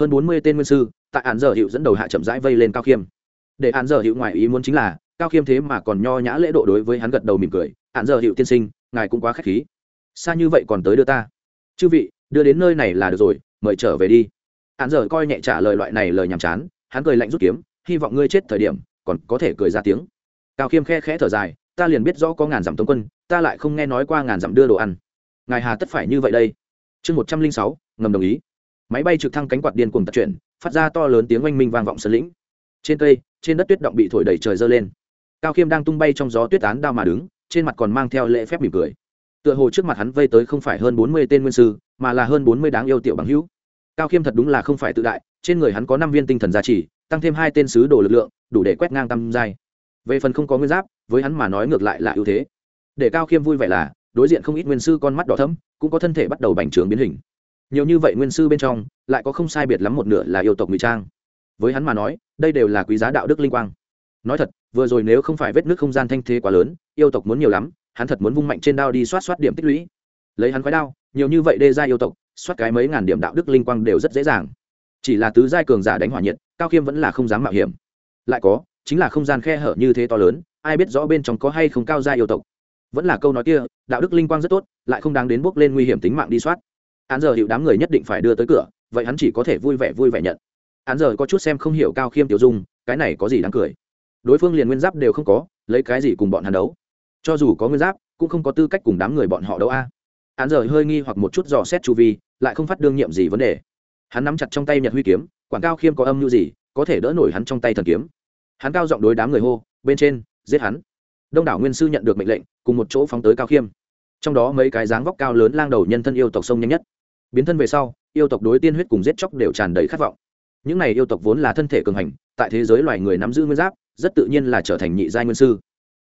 Hơn bốn mươi tên nguyên sư, tại hắn giờ hiệu dẫn đầu hạ chậm rãi vây lên cao khiêm. Để hắn giờ hiệu ngoài ý muốn chính là, cao khiêm thế mà còn nho nhã lễ độ đối với hắn gật đầu mỉm cười, hắn giờ hiệu tiên sinh, ngài cũng quá k h á c h khí. Xa như vậy còn tới đưa ta. Chư vị, đưa đến nơi này là được rồi, mời trở về đi hắn giờ coi nhẹ trả lời loại này lời nhàm chán, hắn cười lạnh rút kiếm, hy vọng ngươi chết thời điểm, còn có thể cười ra tiếng. Cao khiêm khe khẽ thở dài, ta liền biết rõ có ngàn dặm tống quân, ta lại không nghe nói qua ngàn dặm đưa đồ ăn. Ngài hà tất phải như vậy đây. Chương một trăm linh sáu, ngầm đồng ý. Máy bay trực thăng cánh quạt điên cùng tật chuyển, phát ra to lớn tiếng oanh minh vang vọng sơn lĩnh. Trên cây, trên đất tuyết động bị thổi đầy trời dơ lên. Cao khiêm đang tung bay trong gió tuyết tán đao mà đứng, trên mặt còn mang theo lễ phép mỉm cười. Tựa hồ trước mặt hắn vây tới không phải hơn bốn mươi tên nguyên sư, mà là hơn bốn mươi đáng yêu tiểu bằng hữu cao khiêm thật đúng là không phải tự đại, trên người hắn có năm viên tinh thần gia trì, tăng thêm hai tên sứ đồ lực lượng, đủ để quét ngang tam giai. Về phần không có nguyên giáp, với hắn mà nói ngược lại là ưu thế. Để cao khiêm vui vẻ là, đối diện không ít nguyên sư con mắt đỏ thấm cũng có thân thể bắt đầu bành trướng biến hình. Nhiều như vậy nguyên sư bên trong, lại có không sai biệt lắm một nửa là yêu tộc ngụy trang. Với hắn mà nói, đây đều là quý giá đạo đức linh quang. Nói thật, vừa rồi nếu không phải vết nước không gian thanh thế quá lớn, yêu tộc muốn nhiều lắm, hắn thật muốn vung mạnh trên đao đi soát soát điểm tích lũy. Lấy hắn khoái đao, nhiều như vậy đê ra yêu tộc soát cái mấy ngàn điểm đạo đức linh quang đều rất dễ dàng. Chỉ là tứ giai cường giả đánh hỏa nhiệt, cao khiêm vẫn là không dám mạo hiểm. Lại có, chính là không gian khe hở như thế to lớn, ai biết rõ bên trong có hay không cao gia yêu tộc. Vẫn là câu nói kia, đạo đức linh quang rất tốt, lại không đáng đến bước lên nguy hiểm tính mạng đi soát. Án giờ hiệu đám người nhất định phải đưa tới cửa, vậy hắn chỉ có thể vui vẻ vui vẻ nhận. Án giờ có chút xem không hiểu cao khiêm tiểu dung, cái này có gì đáng cười? Đối phương liền nguyên giáp đều không có, lấy cái gì cùng bọn hắn đấu? Cho dù có nguyên giáp, cũng không có tư cách cùng đám người bọn họ đấu a hắn giờ hơi nghi hoặc một chút dò xét chu vi, lại không phát đương nhiệm gì vấn đề. Hắn nắm chặt trong tay nhật huy kiếm quảng cao khiêm có âm mưu gì, có thể đỡ nổi hắn trong tay thần kiếm. Hắn cao giọng đối đám người hô, bên trên, giết hắn. Đông đảo nguyên sư nhận được mệnh lệnh, cùng một chỗ phóng tới cao khiêm. Trong đó mấy cái dáng vóc cao lớn lang đầu nhân thân yêu tộc sông nhanh nhất. Biến thân về sau, yêu tộc đối tiên huyết cùng giết chóc đều tràn đầy khát vọng. Những này yêu tộc vốn là thân thể cường hành, tại thế giới loài người nắm giữ nguyên giáp, rất tự nhiên là trở thành nhị giai nguyên sư.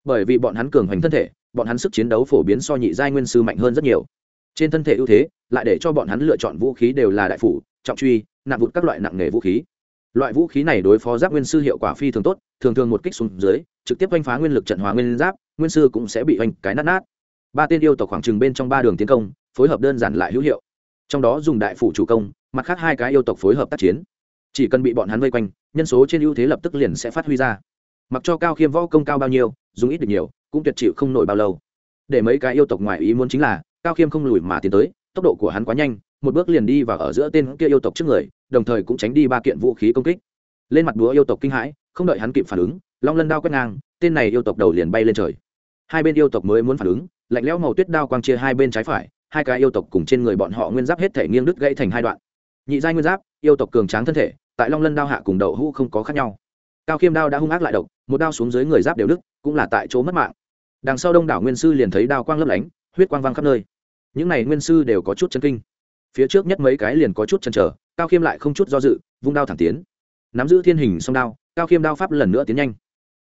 Bởi vì bọn hắn cường hành thân thể, bọn hắn sức chiến đấu phổ biến so nhị giai nguyên sư mạnh hơn rất nhiều trên thân thể ưu thế, lại để cho bọn hắn lựa chọn vũ khí đều là đại phủ, trọng truy nặng vụt các loại nặng nghề vũ khí. Loại vũ khí này đối phó giáp nguyên sư hiệu quả phi thường tốt, thường thường một kích xuống dưới, trực tiếp oanh phá nguyên lực trận hòa nguyên giáp, nguyên sư cũng sẽ bị oanh cái nát nát. Ba tên yêu tộc khoảng trừng bên trong ba đường tiến công, phối hợp đơn giản lại hữu hiệu. Trong đó dùng đại phủ chủ công, mặt khác hai cái yêu tộc phối hợp tác chiến. Chỉ cần bị bọn hắn vây quanh, nhân số trên ưu thế lập tức liền sẽ phát huy ra. Mặc cho cao khiêm võ công cao bao nhiêu, dùng ít được nhiều, cũng tuyệt chịu không nổi bao lâu. Để mấy cái yêu tộc ngoài ý muốn chính là cao khiêm không lùi mà tiến tới, tốc độ của hắn quá nhanh, một bước liền đi và ở giữa tên kia yêu tộc trước người, đồng thời cũng tránh đi ba kiện vũ khí công kích. Lên mặt đúa yêu tộc kinh hãi, không đợi hắn kịp phản ứng, long lân đao quét ngang, tên này yêu tộc đầu liền bay lên trời. Hai bên yêu tộc mới muốn phản ứng, lạnh lẽo màu tuyết đao quang chia hai bên trái phải, hai cái yêu tộc cùng trên người bọn họ nguyên giáp hết thể nghiêng đứt gãy thành hai đoạn. Nhị giai nguyên giáp, yêu tộc cường tráng thân thể, tại long lân đao hạ cùng đậu hũ không có khác nhau. Cao khiêm đao đã hung ác lại độc, một đao xuống dưới người giáp đều đứt, cũng là tại chỗ mất mạng. Đằng sau đông đảo nguyên sư liền thấy đao quang lấp lánh huyết quang văng khắp nơi. Những này nguyên sư đều có chút chân kinh. Phía trước nhất mấy cái liền có chút chân chờ, cao khiêm lại không chút do dự, vung đao thẳng tiến. Nắm giữ thiên hình song đao, cao khiêm đao pháp lần nữa tiến nhanh.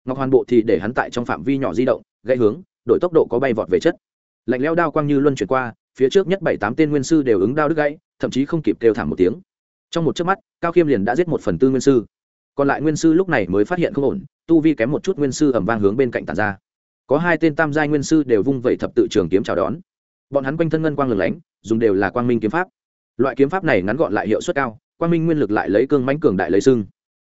Ngọc hoàn bộ thì để hắn tại trong phạm vi nhỏ di động, gãy hướng, đổi tốc độ có bay vọt về chất. Lạnh leo đao quang như luân chuyển qua, phía trước nhất bảy tám tên nguyên sư đều ứng đao đứt gãy, thậm chí không kịp kêu thảm một tiếng. Trong một chớp mắt, cao khiêm liền đã giết một phần tư nguyên sư. Còn lại nguyên sư lúc này mới phát hiện không ổn, tu vi kém một chút nguyên sư ẩm vang hướng bên cạnh tàn ra có hai tên tam giai nguyên sư đều vung vẩy thập tự trường kiếm chào đón. Bọn hắn quanh thân ngân quang lừng lánh, dùng đều là quang minh kiếm pháp. Loại kiếm pháp này ngắn gọn lại hiệu suất cao, quang minh nguyên lực lại lấy cương mãnh cường đại lấy xưng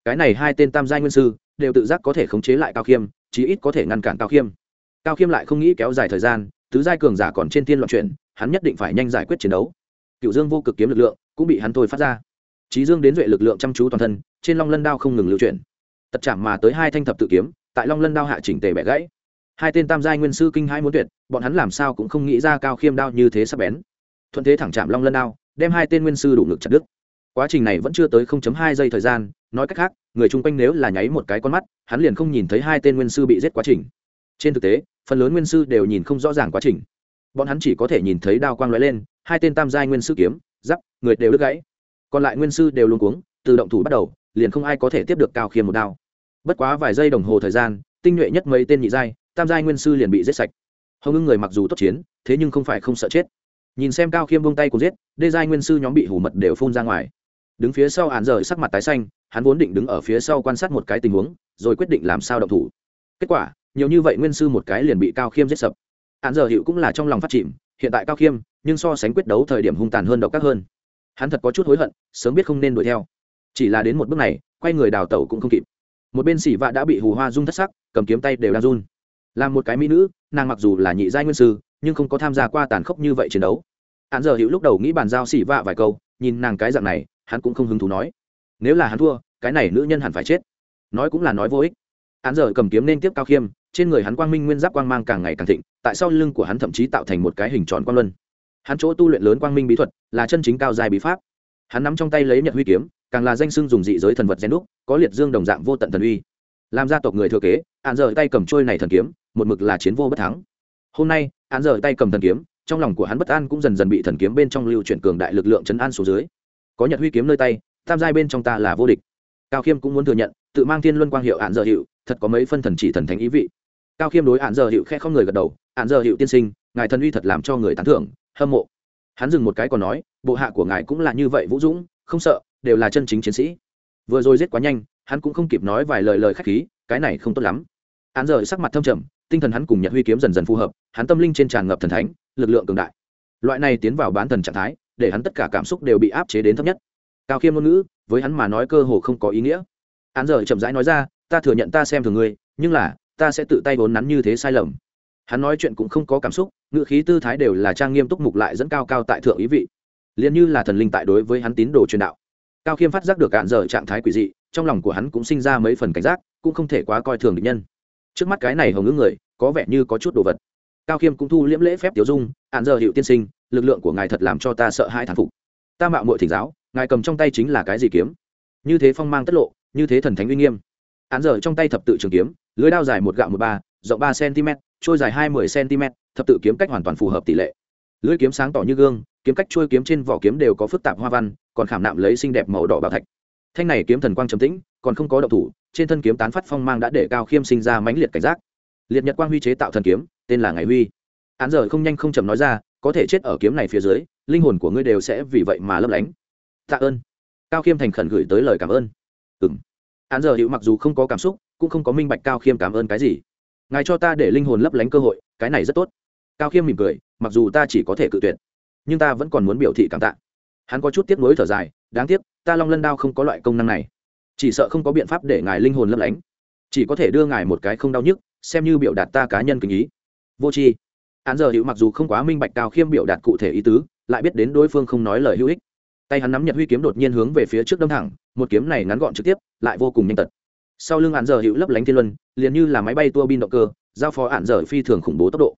cái này hai tên tam giai nguyên sư đều tự giác có thể khống chế lại cao khiêm, chí ít có thể ngăn cản cao khiêm. Cao khiêm lại không nghĩ kéo dài thời gian, tứ giai cường giả còn trên thiên loạn chuyển, hắn nhất định phải nhanh giải quyết chiến đấu. Cựu dương vô cực kiếm lực lượng cũng bị hắn thôi phát ra. Trí dương đến duệ lực lượng chăm chú toàn thân, trên long lân đao không ngừng lưu chuyển. Tật chạm mà tới hai thanh thập tự kiếm, tại long lân đao hạ chỉnh tề bẻ gãy hai tên tam giai nguyên sư kinh hai muốn tuyệt, bọn hắn làm sao cũng không nghĩ ra cao khiêm đao như thế sắp bén. Thuận thế thẳng chạm long lân đao, đem hai tên nguyên sư đủ ngực chặt đứt. Quá trình này vẫn chưa tới 0.2 giây thời gian, nói cách khác, người chung quanh nếu là nháy một cái con mắt, hắn liền không nhìn thấy hai tên nguyên sư bị giết quá trình. Trên thực tế, phần lớn nguyên sư đều nhìn không rõ ràng quá trình. Bọn hắn chỉ có thể nhìn thấy đao quang lóe lên, hai tên tam giai nguyên sư kiếm, giáp, người đều đứt gãy. Còn lại nguyên sư đều luôn cuống, từ động thủ bắt đầu, liền không ai có thể tiếp được cao khiêm một đao. Bất quá vài giây đồng hồ thời gian, tinh nhuệ nhất mấy tên nhị giai tam giai nguyên sư liền bị giết sạch. Hồng ngưng người mặc dù tốt chiến, thế nhưng không phải không sợ chết. Nhìn xem cao khiêm vung tay cùng giết, đê giai nguyên sư nhóm bị hủ mật đều phun ra ngoài. Đứng phía sau án rời sắc mặt tái xanh, hắn vốn định đứng ở phía sau quan sát một cái tình huống, rồi quyết định làm sao động thủ. Kết quả, nhiều như vậy nguyên sư một cái liền bị cao khiêm giết sập. Án giờ hiệu cũng là trong lòng phát chìm, hiện tại cao khiêm, nhưng so sánh quyết đấu thời điểm hung tàn hơn độc các hơn. Hắn thật có chút hối hận, sớm biết không nên đuổi theo. Chỉ là đến một bước này, quay người đào tẩu cũng không kịp. Một bên xỉ vạ đã bị hù hoa rung thất sắc, cầm kiếm tay đều đang run làm một cái mỹ nữ, nàng mặc dù là nhị giai nguyên sư, nhưng không có tham gia qua tàn khốc như vậy chiến đấu. Hắn giờ hữu lúc đầu nghĩ bàn giao xỉ vạ vài câu, nhìn nàng cái dạng này, hắn cũng không hứng thú nói. Nếu là hắn thua, cái này nữ nhân hẳn phải chết. Nói cũng là nói vô ích. Hắn giờ cầm kiếm nên tiếp cao khiêm, trên người hắn quang minh nguyên giáp quang mang càng ngày càng thịnh, tại sau lưng của hắn thậm chí tạo thành một cái hình tròn quang luân. Hắn chỗ tu luyện lớn quang minh bí thuật, là chân chính cao dài bí pháp. Hắn nắm trong tay lấy nhật huy kiếm, càng là danh sưng dùng dị giới thần vật gen đúc, có liệt dương đồng dạng vô tận thần uy. Làm gia tộc người thừa kế hạn giờ tay cầm trôi này thần kiếm một mực là chiến vô bất thắng. Hôm nay hạn giờ tay cầm thần kiếm, trong lòng của hắn bất an cũng dần dần bị thần kiếm bên trong lưu chuyển cường đại lực lượng chấn an xuống dưới. Có nhật huy kiếm nơi tay, tam giai bên trong ta là vô địch. Cao khiêm cũng muốn thừa nhận, tự mang thiên luân quang hiệu hạn giờ hiệu thật có mấy phân thần chỉ thần thánh ý vị. Cao khiêm đối hạn giờ hiệu khe không người gật đầu hạn giờ hiệu tiên sinh, ngài thần uy thật làm cho người tán thưởng, hâm mộ. Hắn dừng một cái còn nói, bộ hạ của ngài cũng là như vậy vũ dũng, không sợ, đều là chân chính chiến sĩ. Vừa rồi giết quá nhanh, hắn cũng không kịp nói vài lời lời khách khí, cái này không tốt lắm. Hắn giờ sắc mặt thâm trầm tinh thần hắn cùng nhật huy kiếm dần dần phù hợp, hắn tâm linh trên tràn ngập thần thánh, lực lượng cường đại. Loại này tiến vào bán thần trạng thái, để hắn tất cả cảm xúc đều bị áp chế đến thấp nhất. Cao khiêm ngôn ngữ, với hắn mà nói cơ hồ không có ý nghĩa. Hắn giờ chậm rãi nói ra, ta thừa nhận ta xem thường ngươi, nhưng là, ta sẽ tự tay vốn nắn như thế sai lầm. Hắn nói chuyện cũng không có cảm xúc, ngữ khí tư thái đều là trang nghiêm túc mục lại dẫn cao cao tại thượng ý vị. Liền như là thần linh tại đối với hắn tín đồ truyền đạo. Cao khiêm phát giác được cạn dở trạng thái quỷ dị, trong lòng của hắn cũng sinh ra mấy phần cảnh giác, cũng không thể quá coi thường địch nhân trước mắt cái này hồng ứng người, có vẻ như có chút đồ vật. Cao khiêm cũng thu liễm lễ phép tiểu dung, hạn giờ hiệu tiên sinh, lực lượng của ngài thật làm cho ta sợ hai thản phục. Ta mạo mội thỉnh giáo, ngài cầm trong tay chính là cái gì kiếm? Như thế phong mang tất lộ, như thế thần thánh uy nghiêm. Hạn giờ trong tay thập tự trường kiếm, lưới đao dài một gạo một ba, rộng ba cm, trôi dài hai mươi cm, thập tự kiếm cách hoàn toàn phù hợp tỷ lệ. Lưỡi kiếm sáng tỏ như gương, kiếm cách trôi kiếm trên vỏ kiếm đều có phức tạp hoa văn, còn khảm nạm lấy xinh đẹp màu đỏ bảo thạch thanh này kiếm thần quang trầm tĩnh, còn không có động thủ, trên thân kiếm tán phát phong mang đã để cao khiêm sinh ra mãnh liệt cảnh giác. Liệt nhật quang huy chế tạo thần kiếm, tên là ngày huy. Án giờ không nhanh không chậm nói ra, có thể chết ở kiếm này phía dưới, linh hồn của ngươi đều sẽ vì vậy mà lấp lánh. Tạ ơn. Cao khiêm thành khẩn gửi tới lời cảm ơn. Ừ m án giờ hiệu mặc dù không có cảm xúc, cũng không có minh bạch cao khiêm cảm ơn cái gì. Ngài cho ta để linh hồn lấp lánh cơ hội, cái này rất tốt. Cao khiêm mỉm cười, mặc dù ta chỉ có thể cự tuyệt, nhưng ta vẫn còn muốn biểu thị cảm tạ. Hắn có chút tiếc nuối thở dài đáng tiếc, ta long lân đao không có loại công năng này. Chỉ sợ không có biện pháp để ngài linh hồn lấp lánh. Chỉ có thể đưa ngài một cái không đau nhức, xem như biểu đạt ta cá nhân kinh ý. Vô tri. Hắn giờ hữu mặc dù không quá minh bạch cao khiêm biểu đạt cụ thể ý tứ, lại biết đến đối phương không nói lời hữu ích. Tay hắn nắm nhật huy kiếm đột nhiên hướng về phía trước đâm thẳng, một kiếm này ngắn gọn trực tiếp, lại vô cùng nhanh tật. Sau lưng Án giờ hữu lấp lánh thiên luân, liền như là máy bay tua bin động cơ, giao phó hạn giờ phi thường khủng bố tốc độ.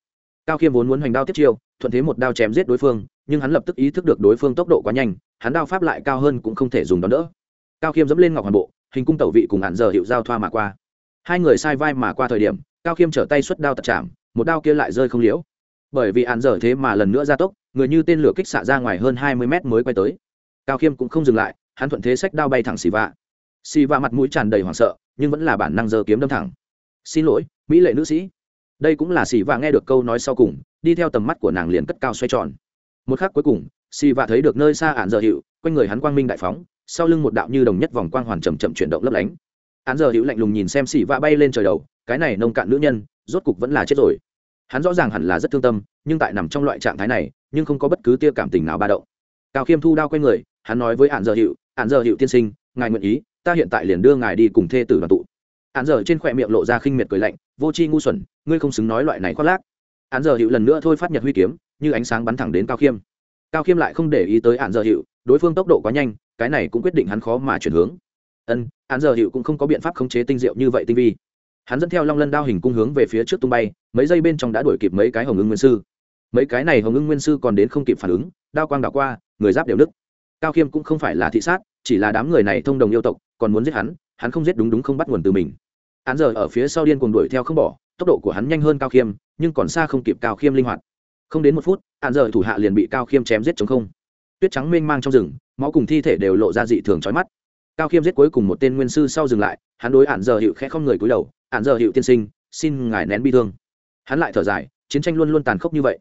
Cao khiêm vốn muốn hoành đao tiếp chiêu, thuận thế một đao chém giết đối phương, nhưng hắn lập tức ý thức được đối phương tốc độ quá nhanh hắn đao pháp lại cao hơn cũng không thể dùng đón đỡ. Cao khiêm dẫm lên ngọc hoàn bộ, hình cung tẩu vị cùng hạn giờ hiệu giao thoa mà qua. Hai người sai vai mà qua thời điểm, cao khiêm trở tay xuất đao tật chạm, một đao kia lại rơi không liễu. Bởi vì hạn giờ thế mà lần nữa ra tốc, người như tên lửa kích xạ ra ngoài hơn hai mươi mét mới quay tới. Cao khiêm cũng không dừng lại, hắn thuận thế sách đao bay thẳng xì vạ. Xì vạ mặt mũi tràn đầy hoảng sợ, nhưng vẫn là bản năng giờ kiếm đâm thẳng. Xin lỗi, mỹ lệ nữ sĩ. Đây cũng là xì vạ nghe được câu nói sau cùng, đi theo tầm mắt của nàng liền cất cao xoay tròn. Một khắc cuối cùng xì vạ thấy được nơi xa ạn dở hiệu quanh người hắn quang minh đại phóng, sau lưng một đạo như đồng nhất vòng quang hoàn chầm chậm chuyển động lấp lánh. Ạn dở hiệu lạnh lùng nhìn xem xì vạ bay lên trời đầu, cái này nông cạn nữ nhân, rốt cục vẫn là chết rồi. Hắn rõ ràng hẳn là rất thương tâm, nhưng tại nằm trong loại trạng thái này, nhưng không có bất cứ tia cảm tình nào ba động. Cao khiêm thu đao quanh người, hắn nói với ạn dở hiệu ạn dở hiệu tiên sinh, ngài nguyện ý, ta hiện tại liền đưa ngài đi cùng thê tử đoàn tụ. Ạn dở trên khỏe miệng lộ ra khinh miệt cười lạnh, vô c h i ngu xuẩn, ngươi không xứng nói loại này khoác lác. Ạn dở hiệu lần nữa thôi phát nhật huy kiếm, như ánh sáng bắn thẳng đến cao khiêm cao khiêm lại không để ý tới hạn giờ hiệu đối phương tốc độ quá nhanh, cái này cũng quyết định hắn khó mà chuyển hướng. Ân hạn giờ hiệu cũng không có biện pháp khống chế tinh diệu như vậy tinh vi. Hắn dẫn theo long lân đao hình cung hướng về phía trước tung bay, mấy giây bên trong đã đuổi kịp mấy cái hồng ưng nguyên sư. Mấy cái này hồng ưng nguyên sư còn đến không kịp phản ứng, đao quang đảo qua, người giáp đều nứt. Cao khiêm cũng không phải là thị sát, chỉ là đám người này thông đồng yêu tộc, còn muốn giết hắn hắn không giết đúng đúng không bắt nguồn từ mình. Hắn giờ ở phía sau điên cuồng đuổi theo không bỏ, tốc độ của hắn nhanh hơn cao khiêm, nhưng còn xa không kịp cao khiêm linh hoạt không đến một phút hạn rời thủ hạ liền bị cao khiêm chém giết chống không. Tuyết trắng mênh mang trong rừng, máu cùng thi thể đều lộ ra dị thường trói mắt. Cao khiêm giết cuối cùng một tên nguyên sư sau dừng lại, hắn đối hạn giờ hiệu khẽ không người cúi đầu hạn giờ hiệu tiên sinh, xin ngài nén bi thương. Hắn lại thở dài, chiến tranh luôn luôn tàn khốc như vậy.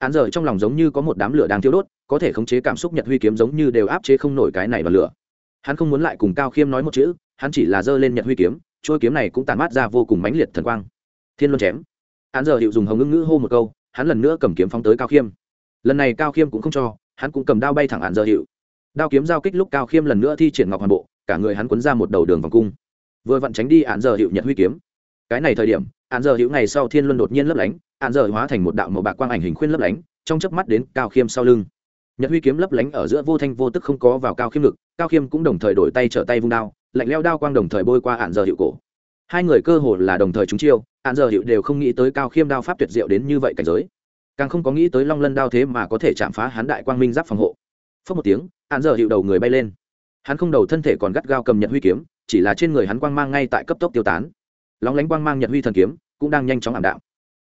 Hạn giờ trong lòng giống như có một đám lửa đang thiêu đốt, có thể khống chế cảm xúc nhật huy kiếm giống như đều áp chế không nổi cái này vào lửa. Hắn không muốn lại cùng cao khiêm nói một chữ, hắn chỉ là giơ lên nhật huy kiếm trôi kiếm này cũng tàn mát ra vô cùng mãnh liệt thần quang. Thiên luân chém. Hắn giờ hiệu dùng hồng ngưng ngữ hô một câu hắn lần nữa cầm kiếm phóng tới cao khiêm. Lần này cao khiêm cũng không cho, hắn cũng cầm đao bay thẳng hạn Dơ hiệu. Đao kiếm giao kích lúc cao khiêm lần nữa thi triển ngọc hoàn bộ, cả người hắn quấn ra một đầu đường vòng cung. Vừa vặn tránh đi hạn Dơ hiệu nhật huy kiếm. Cái này thời điểm hạn Dơ hiệu ngày sau thiên luân đột nhiên lấp lánh hạn Dơ hóa thành một đạo màu bạc quang ảnh hình khuyên lấp lánh, trong chớp mắt đến cao khiêm sau lưng. Nhật huy kiếm lấp lánh ở giữa vô thanh vô tức không có vào cao khiêm lực cao khiêm cũng đồng thời đổi tay trở tay vung đao, lạnh leo đao quang đồng thời bôi qua hạn Dơ hiệu cổ hai người cơ hồ là đồng thời chúng chiêu hạn giờ hiệu đều không nghĩ tới cao khiêm đao pháp tuyệt diệu đến như vậy cảnh giới. Càng không có nghĩ tới long lân đao thế mà có thể chạm phá hắn đại quang minh giáp phòng hộ. Phớt một tiếng hạn giờ hiệu đầu người bay lên. Hắn không đầu thân thể còn gắt gao cầm nhận huy kiếm, chỉ là trên người hắn quang mang ngay tại cấp tốc tiêu tán. Lóng lánh quang mang nhận huy thần kiếm, cũng đang nhanh chóng ảm đạm.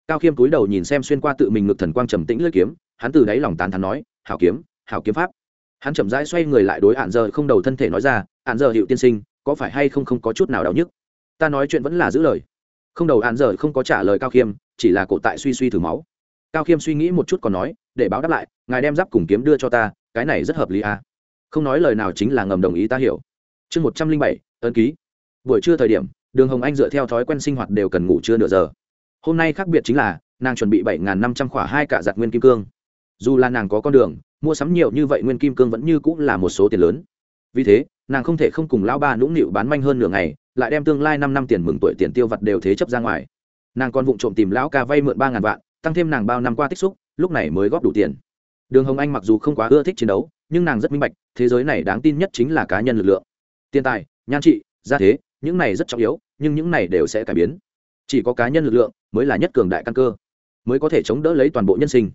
Cao khiêm túi đầu nhìn xem xuyên qua tự mình ngực thần quang trầm tĩnh lưỡi kiếm, hắn từ đáy lòng tán thắn nói, hảo kiếm hảo kiếm pháp. Hắn chậm rãi xoay người lại đối hạn giờ không đầu thân thể nói ra hạn giờ hiệu tiên sinh, có phải hay không không có chút nào đau nhức? Ta nói chuyện vẫn là giữ lời. Không đầu hạn giờ không có trả lời cao khiêm, chỉ là cổ tại suy suy thử máu. Cao khiêm suy nghĩ một chút còn nói, để báo đáp lại, ngài đem giáp cùng kiếm đưa cho ta, cái này rất hợp lý à. không nói lời nào chính là ngầm đồng ý ta hiểu. Chương một trăm linh bảy, ấn ký. Buổi trưa thời điểm, đường hồng anh dựa theo thói quen sinh hoạt đều cần ngủ trưa nửa giờ. Hôm nay khác biệt chính là, nàng chuẩn bị bảy năm trăm khỏa hai cả giặt nguyên kim cương. Dù là nàng có con đường, mua sắm nhiều như vậy nguyên kim cương vẫn như cũng là một số tiền lớn. Vì thế, nàng không thể không cùng lão ba nũng nịu bán manh hơn nửa ngày lại đem tương lai năm năm tiền mừng tuổi tiền tiêu vặt đều thế chấp ra ngoài. Nàng còn vụng trộm tìm lão ca vay mượn ba ngàn vạn, tăng thêm nàng bao năm qua tích xúc, lúc này mới góp đủ tiền. Đường hồng anh mặc dù không quá ưa thích chiến đấu, nhưng nàng rất minh bạch, thế giới này đáng tin nhất chính là cá nhân lực lượng. Tiền tài, nhan trị, gia thế, những này rất trọng yếu, nhưng những này đều sẽ cải biến. Chỉ có cá nhân lực lượng mới là nhất cường đại căn cơ, mới có thể chống đỡ lấy toàn bộ nhân sinh.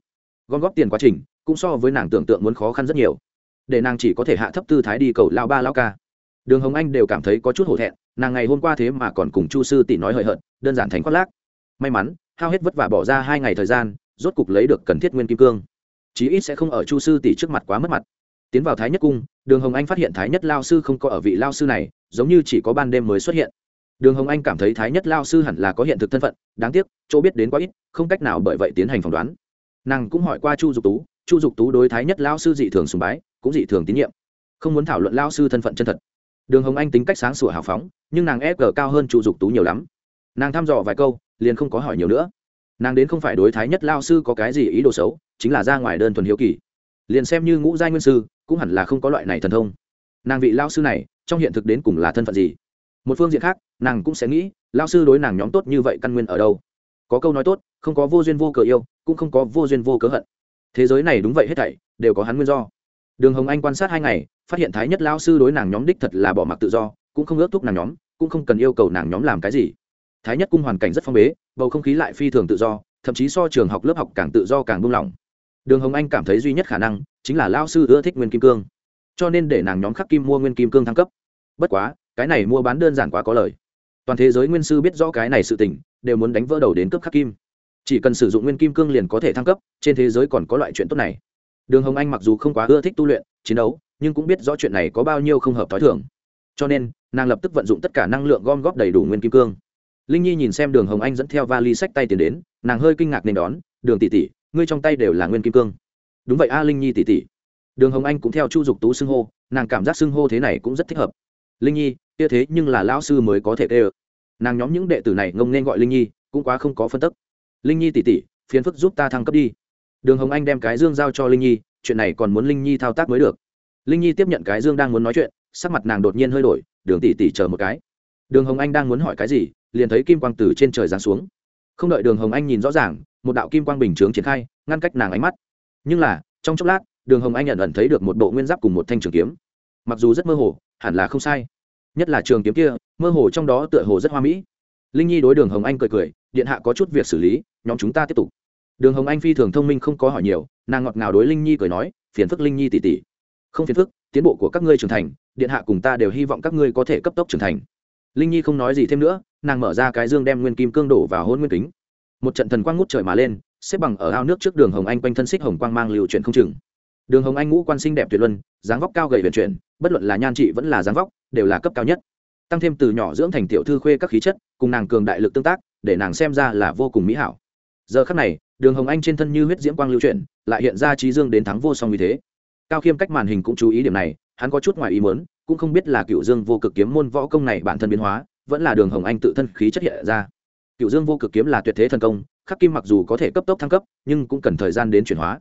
Gom góp tiền quá trình cũng so với nàng tưởng tượng muốn khó khăn rất nhiều. Để nàng chỉ có thể hạ thấp tư thái đi cầu lao ba lao ca. Đường hồng anh đều cảm thấy có chút hổ thẹn nàng ngày hôm qua thế mà còn cùng chu sư tỷ nói hời hợt, đơn giản thành khoác lác. May mắn, hao hết vất vả bỏ ra hai ngày thời gian, rốt cục lấy được cần thiết nguyên kim cương. Chí ít sẽ không ở chu sư tỷ trước mặt quá mất mặt. Tiến vào thái nhất cung, đường hồng anh phát hiện thái nhất lao sư không có ở vị lao sư này, giống như chỉ có ban đêm mới xuất hiện. Đường hồng anh cảm thấy thái nhất lao sư hẳn là có hiện thực thân phận, đáng tiếc, chỗ biết đến quá ít, không cách nào bởi vậy tiến hành phỏng đoán. Nàng cũng hỏi qua chu dục tú, chu dục tú đối thái nhất lao sư dị thường sùng bái, cũng dị thường tín nhiệm. Không muốn thảo luận lao sư thân phận chân thật đường hồng anh tính cách sáng sủa hào phóng, nhưng nàng ép cao hơn chu dục tú nhiều lắm. Nàng thăm dò vài câu, liền không có hỏi nhiều nữa. Nàng đến không phải đối thái nhất lao sư có cái gì ý đồ xấu, chính là ra ngoài đơn thuần hiếu kỳ. Liền xem như ngũ giai nguyên sư, cũng hẳn là không có loại này thần thông. Nàng vị lao sư này, trong hiện thực đến cùng là thân phận gì? Một phương diện khác, nàng cũng sẽ nghĩ, lao sư đối nàng nhóm tốt như vậy căn nguyên ở đâu? Có câu nói tốt, không có vô duyên vô cớ yêu, cũng không có vô duyên vô cớ hận. Thế giới này đúng vậy hết thảy, đều có hắn nguyên do. Đường hồng anh quan sát hai ngày phát hiện thái nhất lao sư đối nàng nhóm đích thật là bỏ mặc tự do, cũng không ước thúc nàng nhóm, cũng không cần yêu cầu nàng nhóm làm cái gì. Thái nhất cung hoàn cảnh rất phong bế, bầu không khí lại phi thường tự do, thậm chí so trường học lớp học càng tự do càng buông lỏng. Đường hồng anh cảm thấy duy nhất khả năng chính là lao sư ưa thích nguyên kim cương, cho nên để nàng nhóm khắc kim mua nguyên kim cương thăng cấp. Bất quá, cái này mua bán đơn giản quá có lời. Toàn thế giới nguyên sư biết rõ cái này sự tình, đều muốn đánh vỡ đầu đến cấp khắc kim. Chỉ cần sử dụng nguyên kim cương liền có thể thăng cấp, trên thế giới còn có loại chuyện tốt này. Đường hồng anh mặc dù không quá ưa thích tu luyện, chiến đấu nhưng cũng biết rõ chuyện này có bao nhiêu không hợp t h ó i thường. Cho nên nàng lập tức vận dụng tất cả năng lượng gom góp đầy đủ nguyên kim cương. Linh nhi nhìn xem đường hồng anh dẫn theo vali sách tay tiền đến nàng hơi kinh ngạc nên đón đường tỷ tỷ ngươi trong tay đều là nguyên kim cương. Đúng vậy a linh nhi tỷ tỷ. Đường hồng anh cũng theo chu dục tú xưng hô nàng cảm giác xưng hô thế này cũng rất thích hợp. Linh nhi kia thế nhưng là lão sư mới có thể tê ơ. Nàng nhóm những đệ tử này ngông nên gọi linh nhi cũng quá không có phân tức. Linh nhi tỷ tỷ, phiền phức giúp ta thăng cấp đi. Đường hồng anh đem cái dương giao cho linh nhi chuyện này còn muốn linh nhi thao tác mới được linh nhi tiếp nhận cái dương đang muốn nói chuyện, sắc mặt nàng đột nhiên hơi đổi, đường tỷ tỷ chờ một cái. Đường hồng anh đang muốn hỏi cái gì, liền thấy kim quang từ trên trời giáng xuống. Không đợi đường hồng anh nhìn rõ ràng, một đạo kim quang bình chướng triển khai, ngăn cách nàng ánh mắt. Nhưng là, trong chốc lát, đường hồng anh nhận ẩn thấy được một bộ nguyên giáp cùng một thanh trường kiếm. Mặc dù rất mơ hồ, hẳn là không sai. Nhất là trường kiếm kia, mơ hồ trong đó tựa hồ rất hoa mỹ. Linh nhi đối đường hồng anh cười cười, điện hạ có chút việc xử lý, nhóm chúng ta tiếp tục. Đường hồng anh phi thường thông minh không có hỏi nhiều, nàng ngọt ngào đối linh nhi cười nói, phiền phức linh nhi tỉ tỉ không phiền phức, tiến bộ của các ngươi trưởng thành, điện hạ cùng ta đều hy vọng các ngươi có thể cấp tốc trưởng thành. Linh nhi không nói gì thêm nữa, nàng mở ra cái dương đem nguyên kim cương đổ vào hôn nguyên kính. Một trận thần quang ngút trời mà lên, xếp bằng ở ao nước trước đường hồng anh quanh thân xích hồng quang mang liều chuyển không chừng. Đường hồng anh ngũ quan sinh đẹp tuyệt luân, dáng vóc cao gầy huyền chuyển, bất luận là nhan trị vẫn là dáng vóc, đều là cấp cao nhất. Tăng thêm từ nhỏ dưỡng thành tiểu thư khuê các khí chất, cùng nàng cường đại lực tương tác, để nàng xem ra là vô cùng mỹ hảo. Giờ khắc này, đường hồng anh trên thân như huyết diễm quang lưu chuyển, lại hiện ra trí dương đến thắng vô song như thế cao khiêm cách màn hình cũng chú ý điểm này, hắn có chút ngoài ý mớn cũng không biết là cựu dương vô cực kiếm môn võ công này bản thân biến hóa, vẫn là đường hồng anh tự thân khí chất hiện ra. Cựu dương vô cực kiếm là tuyệt thế thần công, khắc kim mặc dù có thể cấp tốc thăng cấp, nhưng cũng cần thời gian đến chuyển hóa.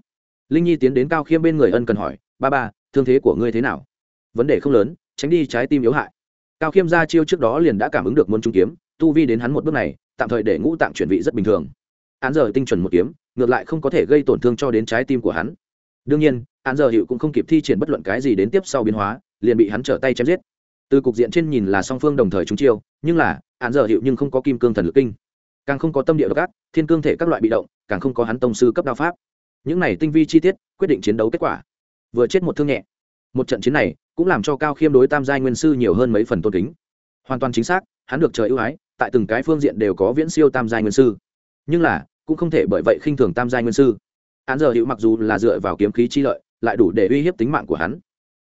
Linh nhi tiến đến cao khiêm bên người ân cần hỏi, ba ba, thương thế của ngươi thế nào? Vấn đề không lớn, tránh đi trái tim yếu hại. Cao khiêm ra chiêu trước đó liền đã cảm ứng được môn trung kiếm, tu vi đến hắn một bước này, tạm thời để ngũ tạng chuyển vị rất bình thường. Án giờ tinh chuẩn một kiếm, ngược lại không có thể gây tổn thương cho đến trái tim của hắn. Đương nhiên án giờ hiệu cũng không kịp thi triển bất luận cái gì đến tiếp sau biến hóa, liền bị hắn trở tay chém giết. Từ cục diện trên nhìn là song phương đồng thời trúng chiêu, nhưng là, án giờ hiệu nhưng không có kim cương thần lực kinh. Càng không có tâm địa độc ác, thiên cương thể các loại bị động, càng không có hắn tông sư cấp đao pháp. Những này tinh vi chi tiết, quyết định chiến đấu kết quả. Vừa chết một thương nhẹ. Một trận chiến này, cũng làm cho cao khiêm đối tam giai nguyên sư nhiều hơn mấy phần tôn kính. Hoàn toàn chính xác, hắn được trời ưu ái, tại từng cái phương diện đều có viễn siêu tam giai nguyên sư. Nhưng là, cũng không thể bởi vậy khinh thường tam giai nguyên sư. Án giờ hiệu mặc dù là dựa vào kiếm khí chi lợi lại đủ để uy hiếp tính mạng của hắn.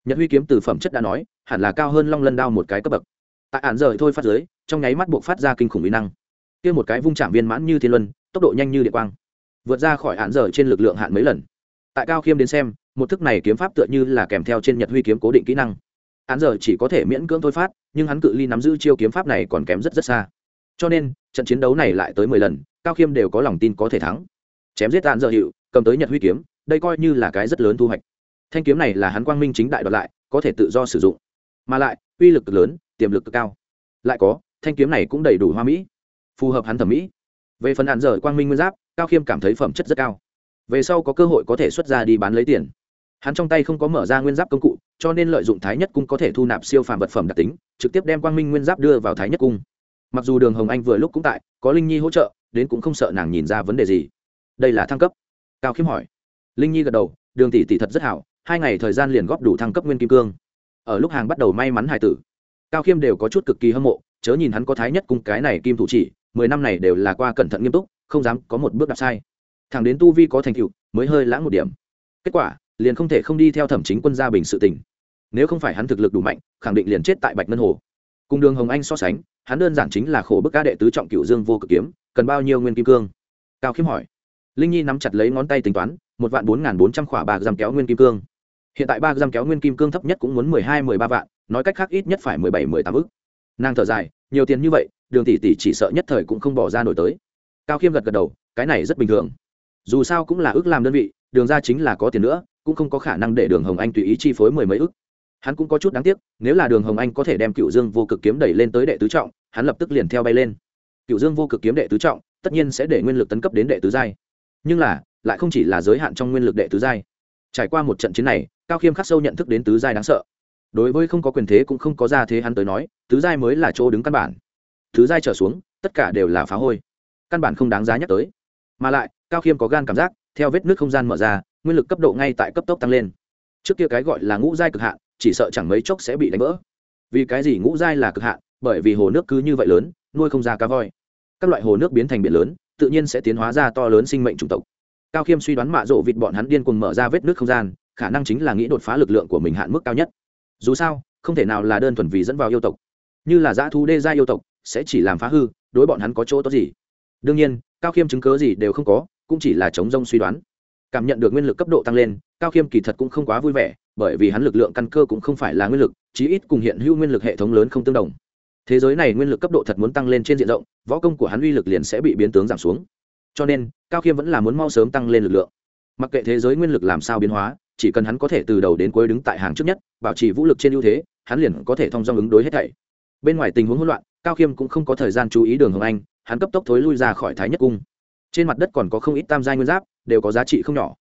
Nhật huy kiếm từ phẩm chất đã nói, hẳn là cao hơn long lân đao một cái cấp bậc. Tại hạn giờ thôi phát giới, trong nháy mắt buộc phát ra kinh khủng uy năng. Kia một cái vung chạm viên mãn như thiên luân, tốc độ nhanh như địa quang, vượt ra khỏi hạn giờ trên lực lượng hạn mấy lần. Tại cao khiêm đến xem, một thức này kiếm pháp tựa như là kèm theo trên nhật huy kiếm cố định kỹ năng. Hạn giờ chỉ có thể miễn cưỡng thôi phát, nhưng hắn cự ly nắm giữ chiêu kiếm pháp này còn kém rất rất xa. Cho nên, trận chiến đấu này lại tới mười lần, cao khiêm đều có lòng tin có thể thắng. Chém giết hạn giờ hiệu, cầm tới nhật huy kiếm đây coi như là cái rất lớn thu hoạch. Thanh kiếm này là hắn quang minh chính đại đoạt lại, có thể tự do sử dụng. Mà lại, uy lực cực lớn, tiềm lực cực cao. Lại có, thanh kiếm này cũng đầy đủ hoa mỹ, phù hợp hắn thẩm mỹ. Về phần hạn dở quang minh nguyên giáp, cao khiêm cảm thấy phẩm chất rất cao. Về sau có cơ hội có thể xuất ra đi bán lấy tiền. Hắn trong tay không có mở ra nguyên giáp công cụ, cho nên lợi dụng thái nhất cung có thể thu nạp siêu phàm vật phẩm đặc tính, trực tiếp đem quang minh nguyên giáp đưa vào thái nhất cung. Mặc dù đường hồng anh vừa lúc cũng tại, có linh nhi hỗ trợ, đến cũng không sợ nàng nhìn ra vấn đề gì. Đây là thăng cấp. Cao khiêm hỏi linh nhi gật đầu, đường tỷ tỷ thật rất hảo, hai ngày thời gian liền góp đủ thăng cấp nguyên kim cương. Ở lúc hàng bắt đầu may mắn hải tử, cao khiêm đều có chút cực kỳ hâm mộ, chớ nhìn hắn có thái nhất cung cái này kim thủ chỉ, mười năm này đều là qua cẩn thận nghiêm túc, không dám có một bước đạp sai. Thằng đến tu vi có thành tựu, mới hơi lãng một điểm. Kết quả, liền không thể không đi theo thẩm chính quân gia bình sự tình. Nếu không phải hắn thực lực đủ mạnh, khẳng định liền chết tại bạch ngân hồ. Cùng đường hồng anh so sánh, hắn đơn giản chính là khổ bức ca đệ tứ trọng cựu dương vô cực kiếm, cần bao nhiêu nguyên kim cương? Cao khiêm hỏi. Linh nhi nắm chặt lấy ngón tay tính toán một vạn bốn n bốn trăm khỏa bạc giam kéo nguyên kim cương. Hiện tại ba giam kéo nguyên kim cương thấp nhất cũng muốn mười hai, mười ba vạn, nói cách khác ít nhất phải mười bảy, mười tám ức. Nàng thở dài, nhiều tiền như vậy, đường tỷ tỷ chỉ sợ nhất thời cũng không bỏ ra nổi tới. Cao khiêm gật gật đầu, cái này rất bình thường. Dù sao cũng là ước làm đơn vị, đường ra chính là có tiền nữa, cũng không có khả năng để đường hồng anh tùy ý chi phối mười mấy ức. Hắn cũng có chút đáng tiếc, nếu là đường hồng anh có thể đem cựu dương vô cực kiếm đẩy lên tới đệ tứ trọng, hắn lập tức liền theo bay lên. Cựu dương vô cực kiếm đệ tứ trọng, tất nhiên sẽ để nguyên lực tấn cấp đến đệ tứ giai. Nhưng là lại không chỉ là giới hạn trong nguyên lực đệ tứ giai. Trải qua một trận chiến này, cao khiêm khắc sâu nhận thức đến tứ giai đáng sợ. Đối với không có quyền thế cũng không có ra thế hắn tới nói, tứ giai mới là chỗ đứng căn bản. Tứ giai trở xuống, tất cả đều là phá hôi. Căn bản không đáng giá nhắc tới. Mà lại, cao khiêm có gan cảm giác, theo vết nước không gian mở ra, nguyên lực cấp độ ngay tại cấp tốc tăng lên. Trước kia cái gọi là ngũ giai cực hạn, chỉ sợ chẳng mấy chốc sẽ bị đánh vỡ. Vì cái gì ngũ giai là cực hạn? Bởi vì hồ nước cứ như vậy lớn, nuôi không ra cá voi. Các loại hồ nước biến thành biển lớn, tự nhiên sẽ tiến hóa ra to lớn sinh mệnh chủng tộc cao khiêm suy đoán mạ rộ vịt bọn hắn điên cùng mở ra vết nước không gian, khả năng chính là nghĩ đột phá lực lượng của mình hạn mức cao nhất. Dù sao, không thể nào là đơn thuần vì dẫn vào yêu tộc. Như là dã thu đê gia yêu tộc, sẽ chỉ làm phá hư, đối bọn hắn có chỗ tốt gì? Đương nhiên, cao khiêm chứng cớ gì đều không có, cũng chỉ là chống rông suy đoán. Cảm nhận được nguyên lực cấp độ tăng lên, cao khiêm kỳ thật cũng không quá vui vẻ, bởi vì hắn lực lượng căn cơ cũng không phải là nguyên lực, chí ít cùng hiện hữu nguyên lực hệ thống lớn không tương đồng. Thế giới này nguyên lực cấp độ thật muốn tăng lên trên diện rộng, võ công của hắn uy lực liền sẽ bị biến tướng giảm xuống cho nên, cao khiêm vẫn là muốn mau sớm tăng lên lực lượng. Mặc kệ thế giới nguyên lực làm sao biến hóa, chỉ cần hắn có thể từ đầu đến cuối đứng tại hàng trước nhất, bảo trì vũ lực trên ưu thế, hắn liền có thể thông dong ứng đối hết thảy. Bên ngoài tình huống hỗn loạn, cao khiêm cũng không có thời gian chú ý đường hồng anh, hắn cấp tốc thối lui ra khỏi thái nhất cung. Trên mặt đất còn có không ít tam giai nguyên giáp, đều có giá trị không nhỏ.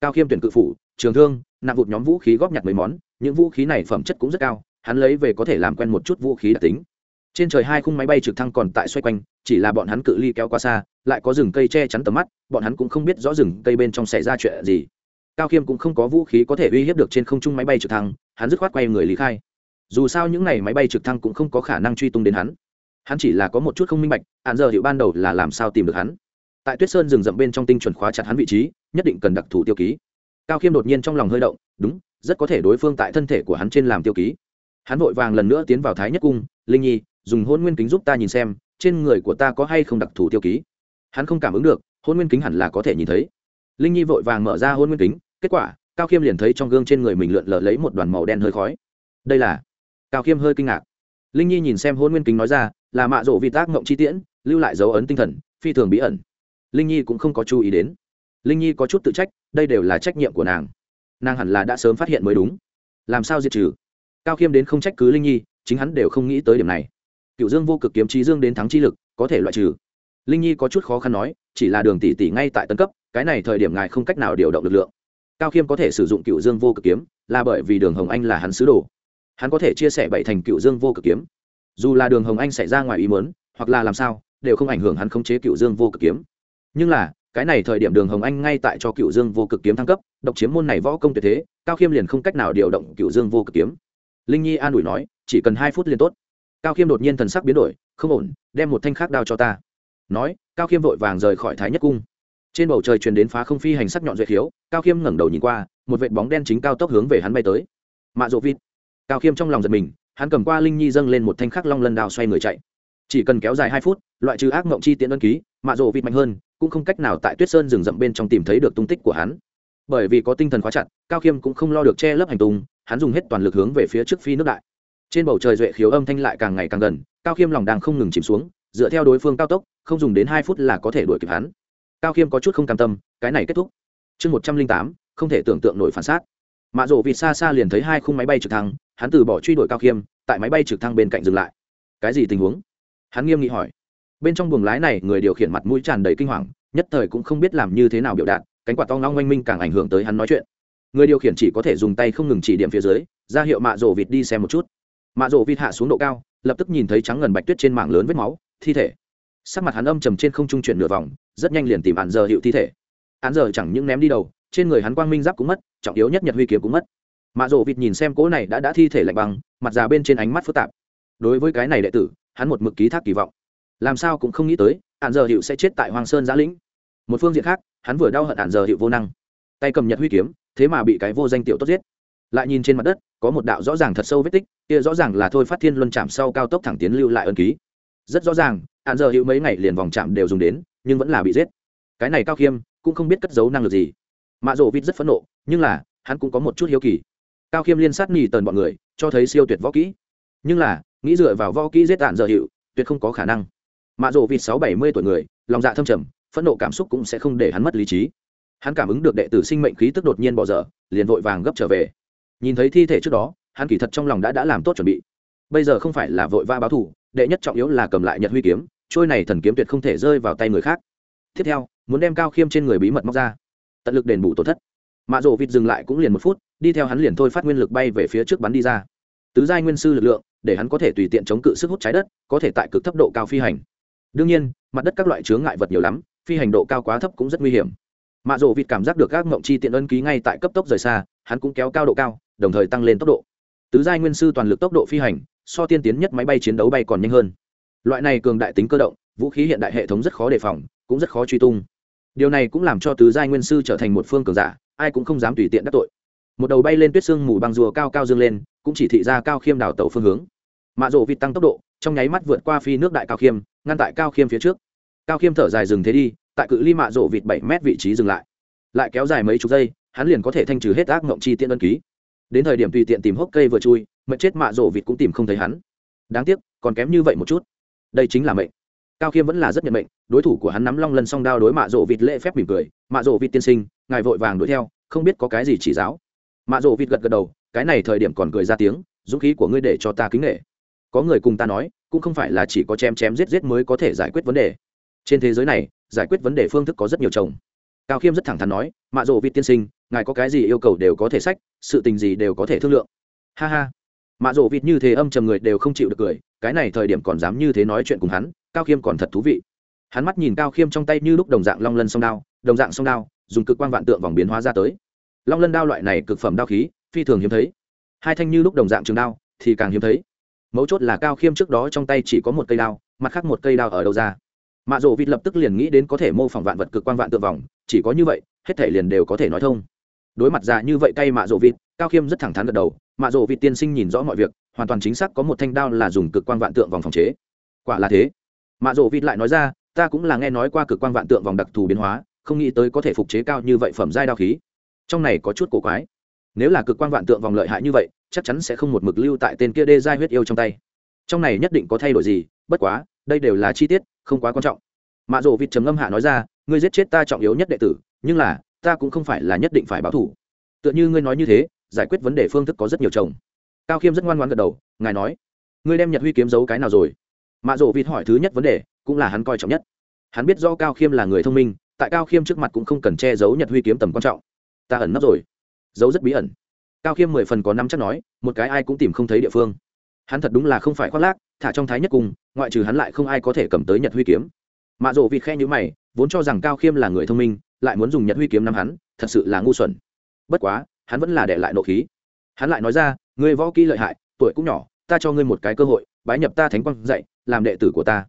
Cao khiêm tuyển cự phủ, trường thương, nạp vụt nhóm vũ khí góp nhặt mấy món, những vũ khí này phẩm chất cũng rất cao, hắn lấy về có thể làm quen một chút vũ khí đặc tính trên trời hai khung máy bay trực thăng còn tại xoay quanh, chỉ là bọn hắn cự ly kéo qua xa, lại có rừng cây che chắn tầm mắt, bọn hắn cũng không biết rõ rừng cây bên trong xảy ra chuyện gì. Cao khiêm cũng không có vũ khí có thể uy hiếp được trên không trung máy bay trực thăng, hắn dứt khoát quay người lý khai. Dù sao những n à y máy bay trực thăng cũng không có khả năng truy tung đến hắn. Hắn chỉ là có một chút không minh bạch hạn giờ hiệu ban đầu là làm sao tìm được hắn. Tại tuyết sơn rừng rậm bên trong tinh chuẩn khóa chặt hắn vị trí, nhất định cần đặc thù tiêu ký. Cao khiêm đột nhiên trong lòng hơi động, đúng, rất có thể đối phương tại thân thể của hắn trên làm tiêu ký. Hắn vội vàng lần nữa tiến vào thái nhất cung, linh nhi dùng hôn nguyên kính giúp ta nhìn xem, trên người của ta có hay không đặc thù tiêu ký. Hắn không cảm ứng được, hôn nguyên kính hẳn là có thể nhìn thấy. Linh nhi vội vàng mở ra hôn nguyên kính, kết quả, cao khiêm liền thấy trong gương trên người mình lượn lờ lấy một đoàn màu đen hơi khói. Đây là? Cao khiêm hơi kinh ngạc. Linh nhi nhìn xem hôn nguyên kính nói ra, là mạ rộ vi tác mộng chi tiễn, lưu lại dấu ấn tinh thần, phi thường bí ẩn. Linh nhi cũng không có chú ý đến. Linh nhi có chút tự trách, đây đều là trách nhiệm của nàng. Nàng hẳn là đã sớm phát hiện mới đúng. Làm sao diệt trừ? Cao khiêm đến không trách cứ linh nhi, chính hắn đều không nghĩ tới điểm này cựu dương vô cực kiếm trí dương đến thắng chi lực, có thể loại trừ. Linh nhi có chút khó khăn nói, chỉ là đường tỷ tỷ ngay tại tân cấp, cái này thời điểm ngài không cách nào điều động lực lượng. Cao khiêm có thể sử dụng cựu dương vô cực kiếm, là bởi vì đường hồng anh là hắn sứ đồ. Hắn có thể chia sẻ bảy thành cựu dương vô cực kiếm. Dù là đường hồng anh xảy ra ngoài ý mớn hoặc là làm sao, đều không ảnh hưởng hắn khống chế cựu dương vô cực kiếm. Nhưng là, cái này thời điểm đường hồng anh ngay tại cho cựu dương vô cực kiếm thăng cấp, độc chiếm môn này võ công tuyệt thế, cao khiêm liền không cách nào điều động cựu dương vô cực kiếm. Linh nhi an ủi nói, chỉ cần hai phút liền tốt cao khiêm đột nhiên thần sắc biến đổi, không ổn, đem một thanh khác đao cho ta. Nói, cao khiêm vội vàng rời khỏi thái nhất cung. Trên bầu trời truyền đến phá không phi hành sắc nhọn duyệt hiếu cao khiêm ngẩng đầu nhìn qua, một vệt bóng đen chính cao tốc hướng về hắn bay tới. Mạ rộ vịt. Cao khiêm trong lòng giật mình, hắn cầm qua linh nhi dâng lên một thanh khắc long lân đào xoay người chạy. Chỉ cần kéo dài hai phút, loại trừ ác mộng chi tiễn ân ký, mạ rộ vịt mạnh hơn, cũng không cách nào tại tuyết sơn rừng rậm bên trong tìm thấy được tung tích của hắn. Bởi vì có tinh thần khóa chặt, cao khiêm cũng không lo được che lấp hành tung, hắn dùng hết toàn lực hướng về phía trước phi nước đại trên bầu trời duệ khiếu âm thanh lại càng ngày càng gần, cao khiêm lòng đang không ngừng chìm xuống, dựa theo đối phương cao tốc, không dùng đến hai phút là có thể đuổi kịp hắn. Cao khiêm có chút không cam tâm, cái này kết thúc. Chương một trăm linh tám, không thể tưởng tượng nổi phản xác. Mạ rộ vịt xa xa liền thấy hai khung máy bay trực thăng, hắn từ bỏ truy đuổi cao khiêm, tại máy bay trực thăng bên cạnh dừng lại. Cái gì tình huống? Hắn nghiêm nghị hỏi. Bên trong buồng lái này, người điều khiển mặt mũi tràn đầy kinh hoàng, nhất thời cũng không biết làm như thế nào biểu đạt, cánh quạt to ngong oanh minh càng ảnh hưởng tới hắn nói chuyện. Người điều khiển chỉ có thể dùng tay không ngừng chỉ điểm phía dưới, ra hiệu mạ rộ vịt đi xem một chút mạ rộ vịt hạ xuống độ cao, lập tức nhìn thấy trắng ngần bạch tuyết trên mảng lớn vết máu, thi thể. Sắc mặt hắn âm trầm trên không trung chuyển nửa vòng, rất nhanh liền tìm hắn giờ hiệu thi thể. Hắn giờ chẳng những ném đi đầu, trên người hắn quang minh giáp cũng mất, trọng yếu nhất nhật huy kiếm cũng mất. Mạ rộ vịt nhìn xem cỗ này đã đã thi thể lạnh băng, mặt già bên trên ánh mắt phức tạp. Đối với cái này đệ tử, hắn một mực ký thác kỳ vọng. Làm sao cũng không nghĩ tới hạn giờ hiệu sẽ chết tại hoàng sơn giã lĩnh. Một phương diện khác, hắn vừa đau hận hạn giờ hiệu vô năng. Tay cầm nhật huy kiếm, thế mà bị cái vô danh tiểu tốt giết lại nhìn trên mặt đất, có một đạo rõ ràng thật sâu vết tích, kia rõ ràng là thôi phát thiên luân chạm sau cao tốc thẳng tiến lưu lại ân ký. Rất rõ ràng, hạn giờ hữu mấy ngày liền vòng chạm đều dùng đến, nhưng vẫn là bị giết. Cái này cao khiêm, cũng không biết cất giấu năng lực gì. Mạ rộ vít rất phẫn nộ, nhưng là, hắn cũng có một chút hiếu kỳ. Cao khiêm liên sát nhì tần bọn người, cho thấy siêu tuyệt võ kỹ. Nhưng là, nghĩ dựa vào võ kỹ giết hạn giờ hiệu tuyệt không có khả năng. Mạ rộ vịt sáu bảy mươi tuổi người, lòng dạ thâm trầm, phẫn nộ cảm xúc cũng sẽ không để hắn mất lý trí. Hắn cảm ứng được đệ tử sinh mệnh khí tức đột nhiên bỏ dở, liền vội vàng gấp trở về nhìn thấy thi thể trước đó, hắn kỳ thật trong lòng đã đã làm tốt chuẩn bị. Bây giờ không phải là vội va báo thù, đệ nhất trọng yếu là cầm lại nhật huy kiếm, trôi này thần kiếm tuyệt không thể rơi vào tay người khác. Tiếp theo, muốn đem cao khiêm trên người bí mật móc ra. Tận lực đền bù tổn thất. Mạ rộ vịt dừng lại cũng liền một phút, đi theo hắn liền thôi phát nguyên lực bay về phía trước bắn đi ra. Tứ giai nguyên sư lực lượng, để hắn có thể tùy tiện chống cự sức hút trái đất, có thể tại cực thấp độ cao phi hành. Đương nhiên, mặt đất các loại chướng ngại vật nhiều lắm, phi hành độ cao quá thấp cũng rất nguy hiểm mạ rộ vịt cảm giác được các mộng chi tiện ân ký ngay tại cấp tốc rời xa, hắn cũng kéo cao độ cao, đồng thời tăng lên tốc độ. Tứ giai nguyên sư toàn lực tốc độ phi hành, so tiên tiến nhất máy bay chiến đấu bay còn nhanh hơn. Loại này cường đại tính cơ động, vũ khí hiện đại hệ thống rất khó đề phòng, cũng rất khó truy tung. Điều này cũng làm cho tứ giai nguyên sư trở thành một phương cường giả, ai cũng không dám tùy tiện đắc tội. Một đầu bay lên tuyết sương mù băng rùa cao cao dương lên, cũng chỉ thị ra cao khiêm đảo tàu phương hướng. Mạ rộ vịt tăng tốc độ, trong nháy mắt vượt qua phi nước đại cao khiêm, ngăn tại cao khiêm phía trước. Cao khiêm thở dài dừng thế đi tại cự ly mạ rộ vịt bảy mét vị trí dừng lại. Lại kéo dài mấy chục giây, hắn liền có thể thanh trừ hết ác mộng chi tiện ân ký. Đến thời điểm tùy tiện tìm hốc cây vừa chui, mệnh chết mạ rộ vịt cũng tìm không thấy hắn. Đáng tiếc, còn kém như vậy một chút. Đây chính là mệnh. Cao khiêm vẫn là rất nhận mệnh, đối thủ của hắn nắm long lần song đao đối mạ rộ vịt lễ phép mỉm cười, mạ rộ vịt tiên sinh, ngài vội vàng đuổi theo, không biết có cái gì chỉ giáo. Mạ rộ vịt gật gật đầu, cái này thời điểm còn cười ra tiếng, dũng khí của ngươi để cho ta kính nghệ có người cùng ta nói, cũng không phải là chỉ có chém chém giết giết mới có thể giải quyết vấn đề. Trên thế giới này giải quyết vấn đề phương thức có rất nhiều chồng. Cao khiêm rất thẳng thắn nói, mạ rộ vịt tiên sinh, ngài có cái gì yêu cầu đều có thể sách, sự tình gì đều có thể thương lượng. Ha ha. Mạ rộ vịt như thế âm trầm người đều không chịu được cười, cái này thời điểm còn dám như thế nói chuyện cùng hắn, cao khiêm còn thật thú vị. Hắn mắt nhìn cao khiêm trong tay như lúc đồng dạng long lân song đao, đồng dạng song đao, dùng cực quang vạn tượng vòng biến hóa ra tới. Long lân đao loại này cực phẩm đao khí, phi thường hiếm thấy. Hai thanh như lúc đồng dạng trường đao, thì càng hiếm thấy. Mấu chốt là cao khiêm trước đó trong tay chỉ có một cây đao, mặt khác một cây đao ở đâu ra? Mạ rộ vịt lập tức liền nghĩ đến có thể mô phỏng vạn vật cực quang vạn tượng vòng, chỉ có như vậy, hết thể liền đều có thể nói thông. Đối mặt già như vậy cay mạ rộ vịt, cao khiêm rất thẳng thắn gật đầu, mạ rộ vịt tiên sinh nhìn rõ mọi việc, hoàn toàn chính xác có một thanh đao là dùng cực quang vạn tượng vòng phòng chế. Quả là thế. Mạ rộ vịt lại nói ra, ta cũng là nghe nói qua cực quang vạn tượng vòng đặc thù biến hóa, không nghĩ tới có thể phục chế cao như vậy phẩm giai đao khí. Trong này có chút cổ quái. Nếu là cực quang vạn tượng vòng lợi hại như vậy, chắc chắn sẽ không một mực lưu tại tên kia đê giai huyết yêu trong tay. Trong này nhất định có thay đổi gì, bất quá đây đều là chi tiết, không quá quan trọng. Mạ rộ vịt trầm ngâm hạ nói ra, ngươi giết chết ta trọng yếu nhất đệ tử, nhưng là, ta cũng không phải là nhất định phải báo thủ tựa như ngươi nói như thế, giải quyết vấn đề phương thức có rất nhiều chồng. Cao khiêm rất ngoan ngoan gật đầu, ngài nói, ngươi đem nhật huy kiếm giấu cái nào rồi? Mạ rộ vịt hỏi thứ nhất vấn đề, cũng là hắn coi trọng nhất. Hắn biết do cao khiêm là người thông minh, tại cao khiêm trước mặt cũng không cần che giấu nhật huy kiếm tầm quan trọng. Ta ẩn nấp rồi. Giấu rất bí ẩn. Cao khiêm mười phần có năm chắc nói, một cái ai cũng tìm không thấy địa phương hắn thật đúng là không phải khoác lác, thả trong thái nhất cùng, ngoại trừ hắn lại không ai có thể cầm tới nhật huy kiếm. Mạ rộ vịt khe nhữ mày, vốn cho rằng cao khiêm là người thông minh, lại muốn dùng nhật huy kiếm năm hắn, thật sự là ngu xuẩn. Bất quá, hắn vẫn là để lại nộ khí. Hắn lại nói ra, ngươi võ kỹ lợi hại, tuổi cũng nhỏ, ta cho ngươi một cái cơ hội, bái nhập ta thánh quang dạy, làm đệ tử của ta.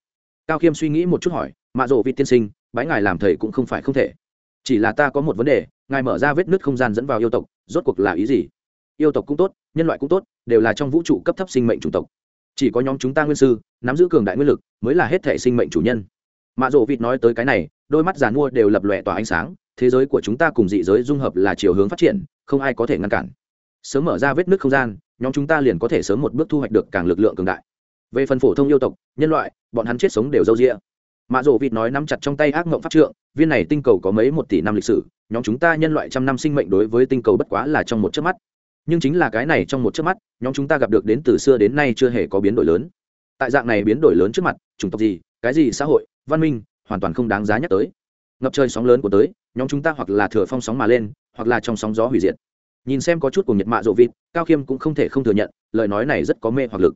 Cao khiêm suy nghĩ một chút hỏi, mạ rộ vị tiên sinh, bái ngài làm thầy cũng không phải không thể. Chỉ là ta có một vấn đề, ngài mở ra vết nứt không gian dẫn vào yêu tộc, rốt cuộc là ý gì? Yêu tộc cũng tốt nhân loại cũng tốt, đều là trong vũ trụ cấp thấp sinh mệnh chủng tộc. Chỉ có nhóm chúng ta nguyên sư, nắm giữ cường đại nguyên lực, mới là hết thể sinh mệnh chủ nhân. Mạ rộ vịt nói tới cái này, đôi mắt giàn mua đều lập lòe tỏa ánh sáng, thế giới của chúng ta cùng dị giới dung hợp là chiều hướng phát triển, không ai có thể ngăn cản. Sớm mở ra vết nước không gian, nhóm chúng ta liền có thể sớm một bước thu hoạch được càng lực lượng cường đại. Về phần phổ thông yêu tộc, nhân loại, bọn hắn chết sống đều dâu rĩa mạ rộ vịt nói nắm chặt trong tay ác mộng pháp trượng, viên này tinh cầu có mấy một tỷ năm lịch sử, nhóm chúng ta nhân loại trăm năm sinh mệnh đối với tinh cầu bất quá là trong một chớp mắt nhưng chính là cái này trong một chớp mắt, nhóm chúng ta gặp được đến từ xưa đến nay chưa hề có biến đổi lớn. Tại dạng này biến đổi lớn trước mặt, chủng tộc gì, cái gì xã hội, văn minh, hoàn toàn không đáng giá nhắc tới. Ngập trời sóng lớn của tới, nhóm chúng ta hoặc là thừa phong sóng mà lên, hoặc là trong sóng gió hủy diệt. Nhìn xem có chút của nhiệt mạ rộ vịt, cao khiêm cũng không thể không thừa nhận, lời nói này rất có mê hoặc lực.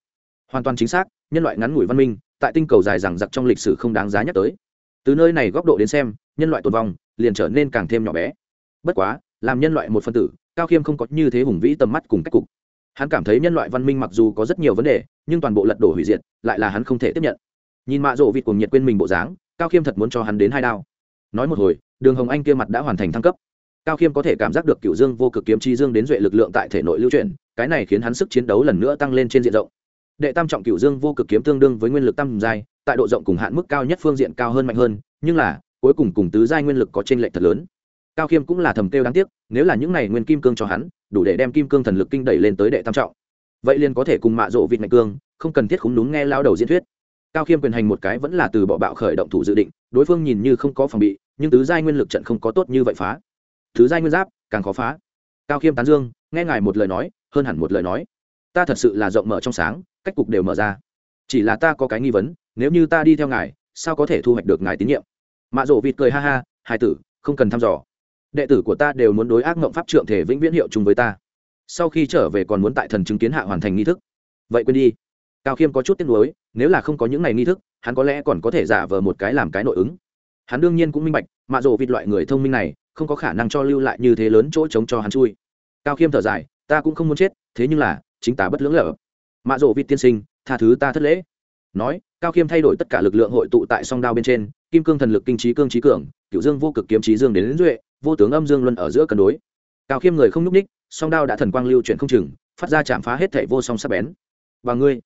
Hoàn toàn chính xác, nhân loại ngắn ngủi văn minh, tại tinh cầu dài rằng giặc trong lịch sử không đáng giá nhắc tới. Từ nơi này góc độ đến xem, nhân loại tồn vong liền trở nên càng thêm nhỏ bé. Bất quá, làm nhân loại một phân tử cao khiêm không có như thế hùng vĩ tầm mắt cùng cách cục. Hắn cảm thấy nhân loại văn minh mặc dù có rất nhiều vấn đề, nhưng toàn bộ lật đổ hủy diệt, lại là hắn không thể tiếp nhận. Nhìn mạ rộ vịt cùng nhiệt quên mình bộ dáng, cao khiêm thật muốn cho hắn đến hai đao. Nói một hồi, đường hồng anh kia mặt đã hoàn thành thăng cấp. Cao khiêm có thể cảm giác được cựu dương vô cực kiếm chi dương đến duệ lực lượng tại thể nội lưu chuyển, cái này khiến hắn sức chiến đấu lần nữa tăng lên trên diện rộng. Đệ tam trọng cựu dương vô cực kiếm tương đương với nguyên lực tam giai, tại độ rộng cùng hạn mức cao nhất phương diện cao hơn mạnh hơn, nhưng là, cuối cùng cùng tứ giai nguyên lực có trên lệch thật lớn cao khiêm cũng là thầm kêu đáng tiếc, nếu là những này nguyên kim cương cho hắn, đủ để đem kim cương thần lực kinh đẩy lên tới đệ tam trọng. Vậy liền có thể cùng mạ rộ vịt mạnh cương, không cần thiết khúng đúng nghe lao đầu diễn thuyết. Cao khiêm quyền hành một cái vẫn là từ bỏ bạo khởi động thủ dự định, đối phương nhìn như không có phòng bị, nhưng tứ giai nguyên lực trận không có tốt như vậy phá. Thứ giai nguyên giáp, càng khó phá. Cao khiêm tán dương, nghe ngài một lời nói, hơn hẳn một lời nói. Ta thật sự là rộng mở trong sáng, cách cục đều mở ra. Chỉ là ta có cái nghi vấn, nếu như ta đi theo ngài, sao có thể thu hoạch được ngài tín nhiệm? Mạ rộ vịt cười ha ha, hai tử, không cần thăm dò đệ tử của ta đều muốn đối ác mộng pháp trượng thể vĩnh viễn hiệu chung với ta. Sau khi trở về còn muốn tại thần chứng kiến hạ hoàn thành nghi thức. Vậy quên đi. Cao khiêm có chút tiếc nuối nếu là không có những ngày nghi thức hắn có lẽ còn có thể giả vờ một cái làm cái nội ứng. Hắn đương nhiên cũng minh bạch mạ rộ vịt loại người thông minh này không có khả năng cho lưu lại như thế lớn chỗ trống cho hắn chui. Cao khiêm thở dài ta cũng không muốn chết thế nhưng là chính ta bất lưỡng lở mạ rộ vịt tiên sinh tha thứ ta thất lễ. Nói cao khiêm thay đổi tất cả lực lượng hội tụ tại song đao bên trên kim cương thần lực kinh trí cương trí cường cựu dương vô cực kiếm trí dương đến, đến duệ vô tướng âm dương luân ở giữa cân đối. Cao khiêm người không n ú c ních song đao đã thần quang lưu chuyển không chừng, phát ra chạm phá hết thẻ vô song sắc bén. Và ngươi?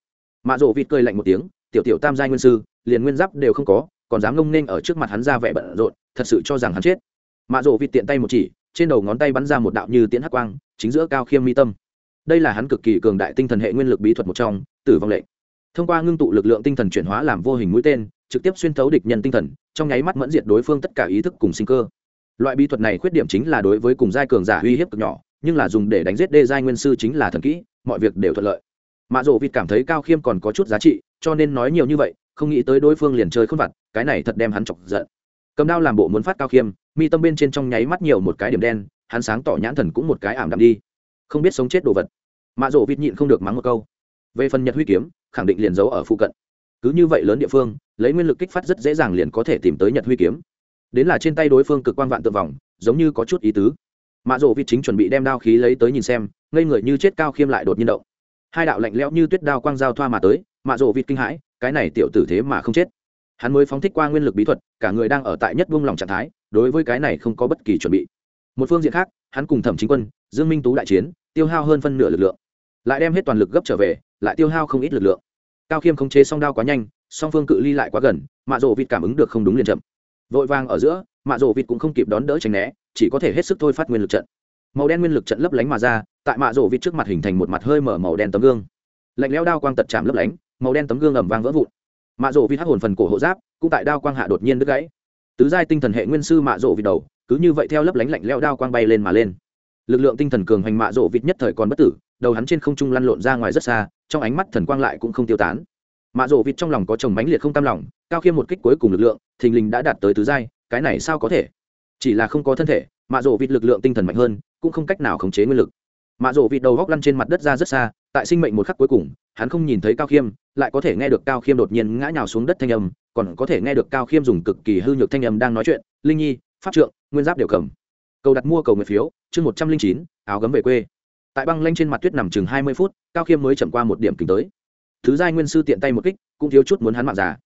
Mạ rộ vịt cười lạnh một tiếng, tiểu tiểu tam giai nguyên sư, liền nguyên giáp đều không có, còn dám ngông nên ở trước mặt hắn ra vẻ bận rộn, thật sự cho rằng hắn chết. Mạ rộ vịt tiện tay một chỉ, trên đầu ngón tay bắn ra một đạo như tiễn hắc quang, chính giữa cao khiêm mi tâm. Đây là hắn cực kỳ cường đại tinh thần hệ nguyên lực bí thuật một trong, tử vong lệnh. Thông qua ngưng tụ lực lượng tinh thần chuyển hóa làm vô hình mũi tên, trực tiếp xuyên thấu địch nhân tinh thần, trong nháy mắt mẫn diệt đối phương tất cả ý thức cùng sinh cơ loại bí thuật này khuyết điểm chính là đối với cùng giai cường giả uy hiếp cực nhỏ, nhưng là dùng để đánh giết đê giai nguyên sư chính là thần kỹ, mọi việc đều thuận lợi. Mạ rộ vịt cảm thấy cao khiêm còn có chút giá trị, cho nên nói nhiều như vậy, không nghĩ tới đối phương liền chơi khôn vặt, cái này thật đem hắn chọc giận. Cầm đao làm bộ muốn phát cao khiêm, mi tâm bên trên trong nháy mắt nhiều một cái điểm đen, hắn sáng tỏ nhãn thần cũng một cái ảm đạm đi. Không biết sống chết đồ vật. Mạ rộ vịt nhịn không được mắng một câu. Về phần nhật huy kiếm, khẳng định liền giấu ở phụ cận. Cứ như vậy lớn địa phương, lấy nguyên lực kích phát rất dễ dàng liền có thể tìm tới nhật huy kiếm đến là trên tay đối phương cực quan vạn tượng vòng, giống như có chút ý tứ. Mạ rộ vịt chính chuẩn bị đem đao khí lấy tới nhìn xem, ngây người như chết cao khiêm lại đột nhiên động. Hai đạo lạnh lẽo như tuyết đao quang giao thoa mà tới mạ rộ vịt kinh hãi, cái này tiểu tử thế mà không chết. Hắn mới phóng thích qua nguyên lực bí thuật, cả người đang ở tại nhất buông lòng trạng thái, đối với cái này không có bất kỳ chuẩn bị. Một phương diện khác, hắn cùng thẩm chính quân, dương minh tú đại chiến, tiêu hao hơn phân nửa lực lượng. Lại đem hết toàn lực gấp trở về, lại tiêu hao không ít lực lượng. Cao khiêm khống chế song đao quá nhanh, song phương cự ly lại quá gần mạ rộ vịt cảm ứng được không đúng liền chậm vội vàng ở giữa, mạ rổ vịt cũng không kịp đón đỡ tránh né, chỉ có thể hết sức thôi phát nguyên lực trận. Màu đen nguyên lực trận lấp lánh mà ra, tại mạ rổ vịt trước mặt hình thành một mặt hơi mở màu đen tấm gương. Lạnh leo đao quang tật chạm lấp lánh, màu đen tấm gương ẩm vang vỡ vụn. Mạ rổ vịt hắc hồn phần cổ hộ giáp, cũng tại đao quang hạ đột nhiên đứt gãy. Tứ giai tinh thần hệ nguyên sư mạ rổ vịt đầu, cứ như vậy theo lấp lánh lạnh leo đao quang bay lên mà lên. Lực lượng tinh thần cường hành mạ rổ vịt nhất thời còn bất tử, đầu hắn trên không trung lăn lộn ra ngoài rất xa, trong ánh mắt thần quang lại cũng không tiêu tán mạ rộ vịt trong lòng có chồng mãnh liệt không tam lòng, cao khiêm một kích cuối cùng lực lượng, thình lình đã đạt tới tứ giai, cái này sao có thể? Chỉ là không có thân thể mạ rộ vịt lực lượng tinh thần mạnh hơn, cũng không cách nào khống chế nguyên lực. Mạ rộ vịt đầu góc lăn trên mặt đất ra rất xa, tại sinh mệnh một khắc cuối cùng, hắn không nhìn thấy cao khiêm, lại có thể nghe được cao khiêm đột nhiên ngã nhào xuống đất thanh âm, còn có thể nghe được cao khiêm dùng cực kỳ hư nhược thanh âm đang nói chuyện, linh nhi, pháp trượng, nguyên giáp đều cầm. Cầu đặt mua cầu nguyện phiếu, chương một trăm linh chín, áo gấm về quê. Tại băng lanh trên mặt tuyết nằm chừng hai mươi phút, cao khiêm mới chậm qua một điểm kính tới thứ giai nguyên sư tiện tay một kích, cũng thiếu chút muốn hắn mạng giả.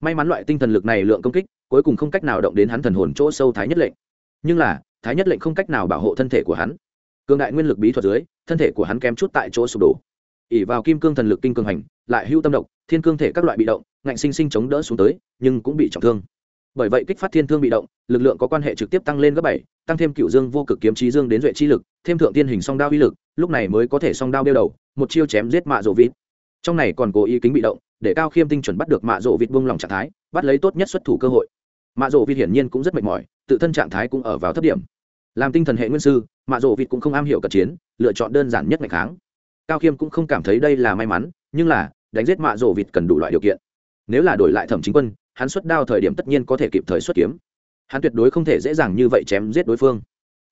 may mắn loại tinh thần lực này lượng công kích, cuối cùng không cách nào động đến hắn thần hồn chỗ sâu thái nhất lệnh. Nhưng là, thái nhất lệnh không cách nào bảo hộ thân thể của hắn. Cường đại nguyên lực bí thuật dưới, thân thể của hắn kém chút tại chỗ sụp đổ. Ỉ vào kim cương thần lực kinh cường hành, lại hưu tâm độc, thiên cương thể các loại bị động, ngạnh sinh sinh chống đỡ xuống tới, nhưng cũng bị trọng thương. Bởi vậy kích phát thiên thương bị động, lực lượng có quan hệ trực tiếp tăng lên gấp bảy, tăng thêm cựu dương vô cực kiếm trí dương đến duệ chi lực, thêm thượng tiên hình song đao uy lực, lúc này mới có thể song đao đeo đầu, một chiêu chém giết mạ rộ vịt trong này còn cố ý kính bị động, để cao khiêm tinh chuẩn bắt được mạ rộ vịt buông lòng trạng thái, bắt lấy tốt nhất xuất thủ cơ hội. Mạ rộ vịt hiển nhiên cũng rất mệt mỏi, tự thân trạng thái cũng ở vào thấp điểm. Làm tinh thần hệ nguyên sư, mạ rộ vịt cũng không am hiểu cận chiến, lựa chọn đơn giản nhất ngày kháng. Cao khiêm cũng không cảm thấy đây là may mắn, nhưng là, đánh giết mạ rộ vịt cần đủ loại điều kiện. Nếu là đổi lại thẩm chính quân, hắn xuất đao thời điểm tất nhiên có thể kịp thời xuất kiếm. Hắn tuyệt đối không thể dễ dàng như vậy chém giết đối phương.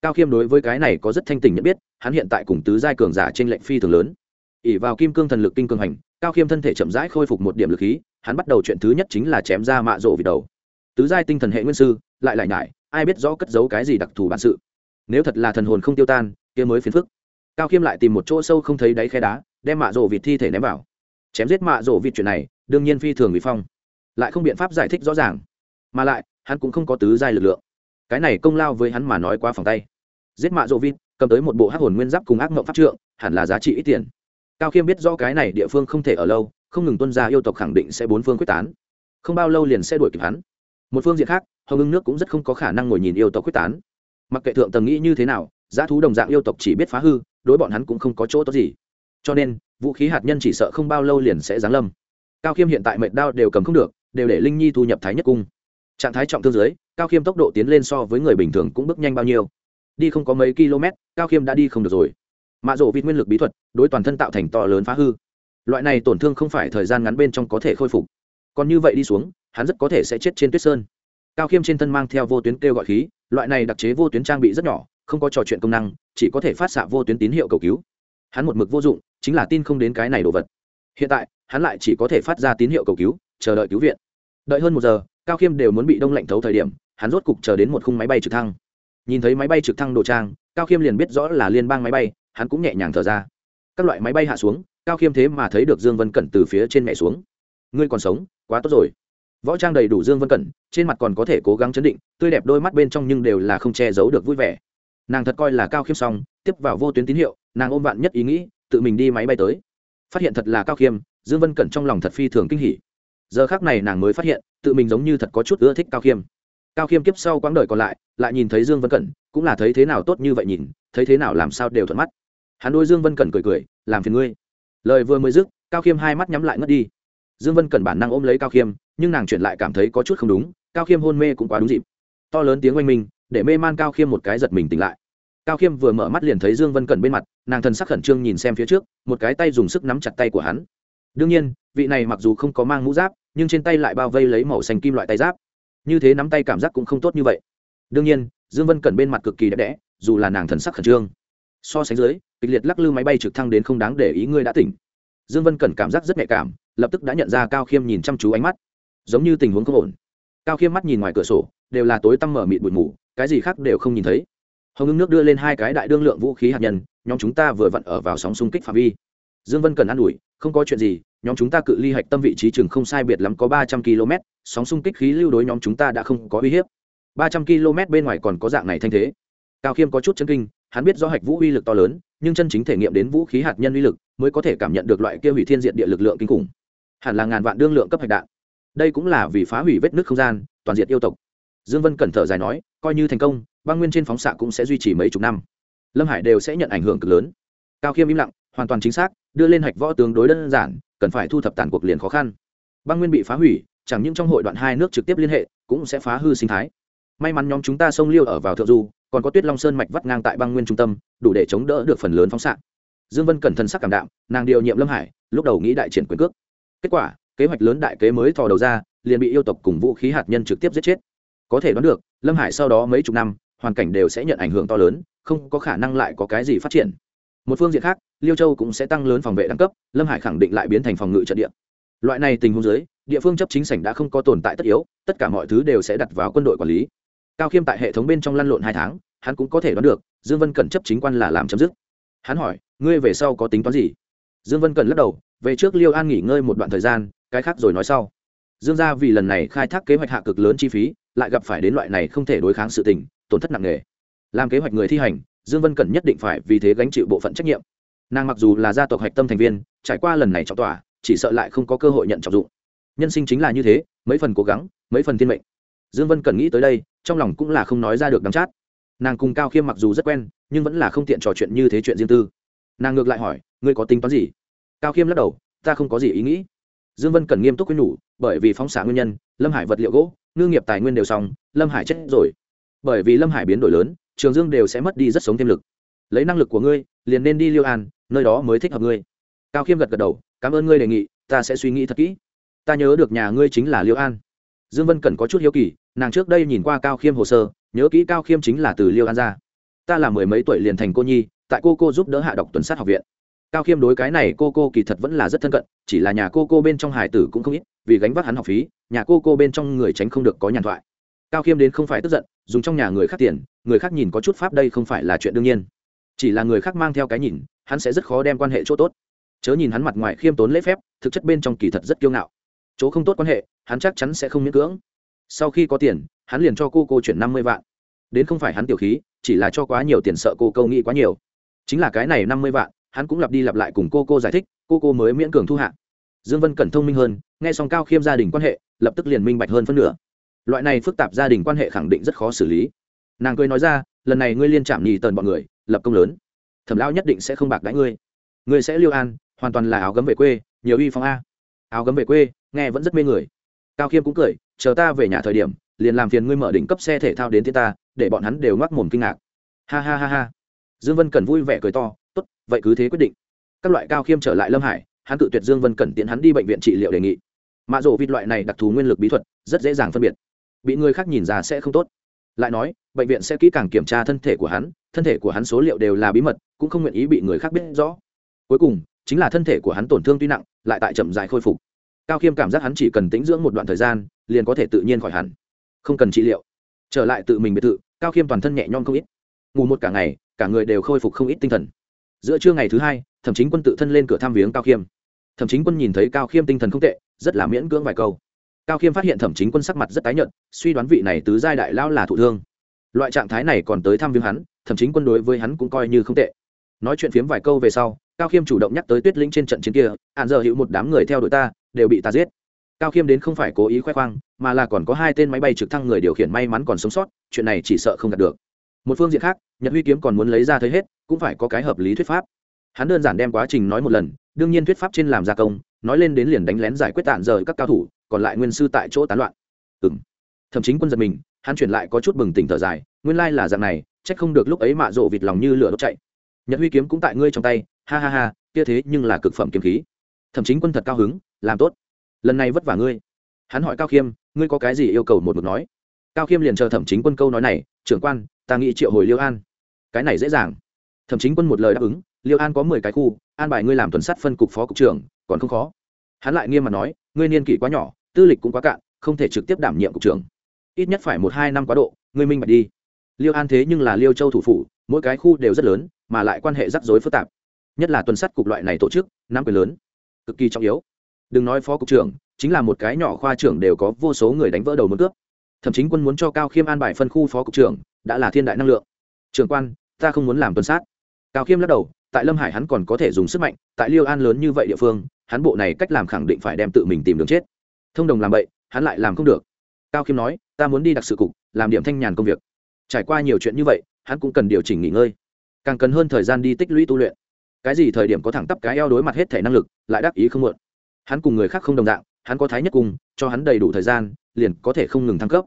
Cao khiêm đối với cái này có rất thanh tình nhận biết, hắn hiện tại cùng tứ giai cường giả trên lệnh phi thường lớn ỉ vào kim cương thần lực kinh cường hành, cao khiêm thân thể chậm rãi khôi phục một điểm lực khí, hắn bắt đầu chuyện thứ nhất chính là chém ra mạ rộ vịt đầu. Tứ giai tinh thần hệ nguyên sư, lại lại nhải, ai biết rõ cất giấu cái gì đặc thù bản sự. Nếu thật là thần hồn không tiêu tan, kia mới phiền phức. Cao khiêm lại tìm một chỗ sâu không thấy đáy khe đá, đem mạ rộ vịt thi thể ném vào. Chém giết mạ rộ vịt chuyện này, đương nhiên phi thường bị phong. Lại không biện pháp giải thích rõ ràng. Mà lại, hắn cũng không có tứ giai lực lượng. Cái này công lao với hắn mà nói quá phòng tay. Giết mạ rộ vịt, cầm tới một bộ hắc hồn nguyên giáp cùng ác mộng pháp trượng, hẳn là giá trị ít tiền cao khiêm biết do cái này địa phương không thể ở lâu không ngừng tuân ra yêu tộc khẳng định sẽ bốn phương quyết tán. Không bao lâu liền sẽ đuổi kịp hắn. Một phương diện khác hồng ưng nước cũng rất không có khả năng ngồi nhìn yêu tộc quyết tán. Mặc kệ thượng tầng nghĩ như thế nào giá thú đồng dạng yêu tộc chỉ biết phá hư đối bọn hắn cũng không có chỗ tốt gì. Cho nên vũ khí hạt nhân chỉ sợ không bao lâu liền sẽ giáng lâm. Cao khiêm hiện tại mệnh đao đều cầm không được đều để linh nhi thu nhập thái nhất cung. Trạng thái trọng thương dưới, cao khiêm tốc độ tiến lên so với người bình thường cũng bước nhanh bao nhiêu. Đi không có mấy km cao khiêm đã đi không được rồi mạ rộ vịt nguyên lực bí thuật, đối toàn thân tạo thành to lớn phá hư. Loại này tổn thương không phải thời gian ngắn bên trong có thể khôi phục. Còn như vậy đi xuống, hắn rất có thể sẽ chết trên tuyết sơn. Cao khiêm trên thân mang theo vô tuyến kêu gọi khí, loại này đặc chế vô tuyến trang bị rất nhỏ, không có trò chuyện công năng, chỉ có thể phát xạ vô tuyến tín hiệu cầu cứu. Hắn một mực vô dụng, chính là tin không đến cái này đồ vật. Hiện tại, hắn lại chỉ có thể phát ra tín hiệu cầu cứu, chờ đợi cứu viện. Đợi hơn một giờ, cao khiêm đều muốn bị đông lạnh thấu thời điểm, hắn rốt cục chờ đến một khung máy bay trực thăng. Nhìn thấy máy bay trực thăng đồ trang, cao khiêm liền biết rõ là liên bang máy bay hắn cũng nhẹ nhàng thở ra. Các loại máy bay hạ xuống, cao khiêm thế mà thấy được dương vân cẩn từ phía trên mẹ xuống. Ngươi còn sống, quá tốt rồi. Võ trang đầy đủ dương vân cẩn, trên mặt còn có thể cố gắng chấn định, tươi đẹp đôi mắt bên trong nhưng đều là không che giấu được vui vẻ. Nàng thật coi là cao khiêm xong, tiếp vào vô tuyến tín hiệu, nàng ôm vạn nhất ý nghĩ, tự mình đi máy bay tới. Phát hiện thật là cao khiêm, dương vân cẩn trong lòng thật phi thường kinh hỉ. Giờ khác này nàng mới phát hiện, tự mình giống như thật có chút ưa thích cao khiêm. Cao khiêm kiếp sau quãng đời còn lại lại nhìn thấy dương vân cẩn, cũng là thấy thế nào tốt như vậy nhìn, thấy thế nào làm sao đều thuận mắt hắn đôi dương vân cẩn cười cười, làm phiền ngươi. Lời vừa mới dứt, cao khiêm hai mắt nhắm lại ngất đi. Dương vân cẩn bản năng ôm lấy cao khiêm, nhưng nàng chuyển lại cảm thấy có chút không đúng, cao khiêm hôn mê cũng quá đúng dịp. To lớn tiếng oanh minh, để mê man cao khiêm một cái giật mình tỉnh lại. Cao khiêm vừa mở mắt liền thấy dương vân cẩn bên mặt, nàng thần sắc khẩn trương nhìn xem phía trước, một cái tay dùng sức nắm chặt tay của hắn. Đương nhiên, vị này mặc dù không có mang mũ giáp, nhưng trên tay lại bao vây lấy màu xanh kim loại tay giáp. Như thế nắm tay cảm giác cũng không tốt như vậy. Đương nhiên, dương vân cẩn bên mặt cực kỳ đẹp đẽ, dù là nàng thần sắc khẩn trương so sánh dưới, kịch liệt lắc lư máy bay trực thăng đến không đáng để ý ngươi đã tỉnh. Dương vân cẩn cảm giác rất nhạy cảm, lập tức đã nhận ra cao khiêm nhìn chăm chú ánh mắt. Giống như tình huống không ổn. Cao khiêm mắt nhìn ngoài cửa sổ, đều là tối tăm mở mịt bụi mù, cái gì khác đều không nhìn thấy. Hồng ngưng nước đưa lên hai cái đại đương lượng vũ khí hạt nhân, nhóm chúng ta vừa vặn ở vào sóng xung kích phạm vi. Dương vân cần ă n ủi, không có chuyện gì, nhóm chúng ta cự ly hạch tâm vị trí chừng không sai biệt lắm có ba trăm km sóng xung kích khí lưu đối nhóm chúng ta đã không có uy hiếp. ba trăm km bên ngoài còn có dạng này thanh thế. Cao khiêm có chút chân kinh hắn biết do hạch vũ uy lực to lớn, nhưng chân chính thể nghiệm đến vũ khí hạt nhân uy lực mới có thể cảm nhận được loại kia hủy thiên diện địa lực lượng kinh khủng. Hẳn là ngàn vạn đương lượng cấp hạch đạn. Đây cũng là vì phá hủy vết nước không gian, toàn diện yêu tộc. Dương vân cẩn thở dài nói, coi như thành công, băng nguyên trên phóng xạ cũng sẽ duy trì mấy chục năm. Lâm hải đều sẽ nhận ảnh hưởng cực lớn. Cao khiêm im lặng, hoàn toàn chính xác, đưa lên hạch võ tương đối đơn giản, cần phải thu thập tàn cuộc liền khó khăn. Băng nguyên bị phá hủy, chẳng những trong hội đoạn hai nước trực tiếp liên hệ, cũng sẽ phá hư sinh thái may mắn nhóm chúng ta sông liêu ở vào thượng du, còn có tuyết long sơn mạch vắt ngang tại băng nguyên trung tâm, đủ để chống đỡ được phần lớn phóng xạ. Dương vân cẩn thận sắc cảm đạm, nàng điều nhiệm lâm hải, lúc đầu nghĩ đại triển quyền cước. Kết quả, kế hoạch lớn đại kế mới thò đầu ra, liền bị yêu tộc cùng vũ khí hạt nhân trực tiếp giết chết. Có thể đoán được, lâm hải sau đó mấy chục năm, hoàn cảnh đều sẽ nhận ảnh hưởng to lớn, không có khả năng lại có cái gì phát triển. Một phương diện khác, liêu châu cũng sẽ tăng lớn phòng vệ đẳng cấp, lâm hải khẳng định lại biến thành phòng ngự trận địa. Loại này tình huống dưới, địa phương chấp chính sảnh đã không có tồn tại tất yếu, tất cả mọi thứ đều sẽ đặt vào quân đội quản lý cao khiêm tại hệ thống bên trong lăn lộn hai tháng, hắn cũng có thể đoán được, dương vân cần chấp chính quan là làm chấm dứt. Hắn hỏi, ngươi về sau có tính toán gì? Dương vân cần lắc đầu, về trước liêu an nghỉ ngơi một đoạn thời gian, cái khác rồi nói sau. Dương gia vì lần này khai thác kế hoạch hạ cực lớn chi phí, lại gặp phải đến loại này không thể đối kháng sự tình, tổn thất nặng nề. Làm kế hoạch người thi hành, dương vân Cần nhất định phải vì thế gánh chịu bộ phận trách nhiệm. Nàng mặc dù là gia tộc hạch tâm thành viên, trải qua lần này trọng tòa chỉ sợ lại không có cơ hội nhận trọng dụng. Nhân sinh chính là như thế, mấy phần cố gắng, mấy phần thiên mệnh. Dương vân Cần nghĩ tới đây trong lòng cũng là không nói ra được đắng chát. Nàng cùng cao khiêm mặc dù rất quen, nhưng vẫn là không tiện trò chuyện như thế chuyện riêng tư. Nàng ngược lại hỏi, ngươi có tính toán gì? Cao khiêm lắc đầu, ta không có gì ý nghĩ. Dương vân cần nghiêm túc quyết nhủ, bởi vì phóng xạ nguyên nhân, lâm hải vật liệu gỗ, ngư nghiệp tài nguyên đều xong, lâm hải chết rồi. Bởi vì lâm hải biến đổi lớn, trường dương đều sẽ mất đi rất sống thêm lực. Lấy năng lực của ngươi, liền nên đi liêu an, nơi đó mới thích hợp ngươi. Cao khiêm gật gật đầu, cảm ơn ngươi đề nghị, ta sẽ suy nghĩ thật kỹ. Ta nhớ được nhà ngươi chính là liêu an. Dương vân cần có chút hiếu kỳ nàng trước đây nhìn qua cao khiêm hồ sơ, nhớ kỹ cao khiêm chính là từ liêu an ra ta là mười mấy tuổi liền thành cô nhi, tại cô cô giúp đỡ hạ đọc tuần sát học viện. Cao khiêm đối cái này cô cô kỳ thật vẫn là rất thân cận, chỉ là nhà cô cô bên trong hải tử cũng không ít, vì gánh vác hắn học phí, nhà cô cô bên trong người tránh không được có nhàn thoại. Cao khiêm đến không phải tức giận, dùng trong nhà người khác tiền, người khác nhìn có chút pháp đây không phải là chuyện đương nhiên. Chỉ là người khác mang theo cái nhìn, hắn sẽ rất khó đem quan hệ chỗ tốt. Chớ nhìn hắn mặt ngoài khiêm tốn lễ phép, thực chất bên trong kỳ thật rất kiêu ngạo. Chỗ không tốt quan hệ, hắn chắc chắn sẽ không miễn cưỡng sau khi có tiền, hắn liền cho cô cô chuyển năm mươi vạn. Đến không phải hắn tiểu khí, chỉ là cho quá nhiều tiền sợ cô câu nghĩ quá nhiều. Chính là cái này năm mươi vạn, hắn cũng lặp đi lặp lại cùng cô cô giải thích, cô cô mới miễn cường thu hạ. Dương vân cẩn thông minh hơn, nghe xong cao khiêm gia đình quan hệ, lập tức liền minh bạch hơn phân nửa. Loại này phức tạp gia đình quan hệ khẳng định rất khó xử lý. Nàng cười nói ra, lần này ngươi liên chạm nhì tần bọn người, lập công lớn. Thẩm lão nhất định sẽ không bạc đãi ngươi. Ngươi sẽ liêu an, hoàn toàn là áo gấm về quê, nhiều uy phong a. Áo gấm về quê, nghe vẫn rất mê người cao khiêm cũng cười, chờ ta về nhà thời điểm, liền làm phiền ngươi mở đỉnh cấp xe thể thao đến thiên ta, để bọn hắn đều ngoác mồm kinh ngạc. Ha ha ha ha. Dương vân cần vui vẻ cười to, tốt, vậy cứ thế quyết định. Các loại cao khiêm trở lại lâm hải, hắn tự tuyệt dương vân cẩn tiện hắn đi bệnh viện trị liệu đề nghị. Mạ rộ vịt loại này đặc thù nguyên lực bí thuật, rất dễ dàng phân biệt. Bị người khác nhìn ra sẽ không tốt. Lại nói, bệnh viện sẽ kỹ càng kiểm tra thân thể của hắn, thân thể của hắn số liệu đều là bí mật, cũng không nguyện ý bị người khác biết rõ. Cuối cùng, chính là thân thể của hắn tổn thương tuy nặng, lại tại chậm dài khôi phục cao khiêm cảm giác hắn chỉ cần tĩnh dưỡng một đoạn thời gian, liền có thể tự nhiên khỏi hẳn. Không cần trị liệu. Trở lại tự mình biệt thự, cao khiêm toàn thân nhẹ nhõm không ít. Ngủ một cả ngày, cả người đều khôi phục không ít tinh thần. Giữa trưa ngày thứ hai, thẩm chính quân tự thân lên cửa thăm viếng cao khiêm. Thẩm chính quân nhìn thấy cao khiêm tinh thần không tệ, rất là miễn cưỡng vài câu. Cao khiêm phát hiện thẩm chính quân sắc mặt rất tái nhợt, suy đoán vị này tứ giai đại lao là thụ thương. Loại trạng thái này còn tới thăm viếng hắn, thẩm chính quân đối với hắn cũng coi như không tệ. Nói chuyện phiếm vài câu về sau cao khiêm chủ động nhắc tới tuyết lĩnh trên trận chiến kia hạn giờ hữu một đám người theo đuổi ta, đều bị ta giết. Cao khiêm đến không phải cố ý khoe khoang, mà là còn có hai tên máy bay trực thăng người điều khiển may mắn còn sống sót, chuyện này chỉ sợ không đạt được. Một phương diện khác, nhật huy kiếm còn muốn lấy ra thấy hết, cũng phải có cái hợp lý thuyết pháp. Hắn đơn giản đem quá trình nói một lần, đương nhiên thuyết pháp trên làm gia công, nói lên đến liền đánh lén giải quyết tạn rời các cao thủ, còn lại nguyên sư tại chỗ tán loạn. Ừng thậm chí quân giật mình, hắn chuyển lại có chút bừng tỉnh thở dài, nguyên lai là dạng này trách không được lúc ấy mạ rộ vịt lòng như lửa đốt chạy. Nhật huy kiếm cũng tại ngươi trong tay ha ha ha, kia thế nhưng là cực phẩm kiếm khí. Thậm chí quân thật cao hứng, làm tốt. Lần này vất vả ngươi. Hắn hỏi cao khiêm, ngươi có cái gì yêu cầu một mực nói? Cao khiêm liền chờ thẩm chính quân câu nói này, trưởng quan, ta nghĩ triệu hồi liêu an. Cái này dễ dàng. Thẩm chính quân một lời đáp ứng, liêu an có mười cái khu, an bài ngươi làm tuần sát phân cục phó cục trưởng, còn không khó. Hắn lại nghiêm mặt nói, ngươi niên kỷ quá nhỏ, tư lịch cũng quá cạn, không thể trực tiếp đảm nhiệm cục trưởng. Ít nhất phải một hai năm quá độ, ngươi minh bạch đi. Liêu an thế nhưng là liêu châu thủ phủ, mỗi cái khu đều rất lớn, mà lại quan hệ rắc rối phức tạp nhất là tuần sát cục loại này tổ chức, nắm quyền lớn, cực kỳ trọng yếu. Đừng nói phó cục trưởng, chính là một cái nhỏ khoa trưởng đều có vô số người đánh vỡ đầu muốn cướp. Thậm chí quân muốn cho cao khiêm an bài phân khu phó cục trưởng, đã là thiên đại năng lượng. Trưởng quan, ta không muốn làm tuần sát. Cao khiêm lắc đầu, tại lâm hải hắn còn có thể dùng sức mạnh, tại liêu an lớn như vậy địa phương, hắn bộ này cách làm khẳng định phải đem tự mình tìm đường chết. Thông đồng làm vậy, hắn lại làm không được. Cao khiêm nói, ta muốn đi đặc sự cục, làm điểm thanh nhàn công việc. Trải qua nhiều chuyện như vậy, hắn cũng cần điều chỉnh nghỉ ngơi. Càng cần hơn thời gian đi tích lũy tu luyện cái gì thời điểm có thẳng tắp cái eo đối mặt hết thể năng lực, lại đáp ý không muộn. Hắn cùng người khác không đồng dạng, hắn có thái nhất cùng, cho hắn đầy đủ thời gian, liền có thể không ngừng thăng cấp.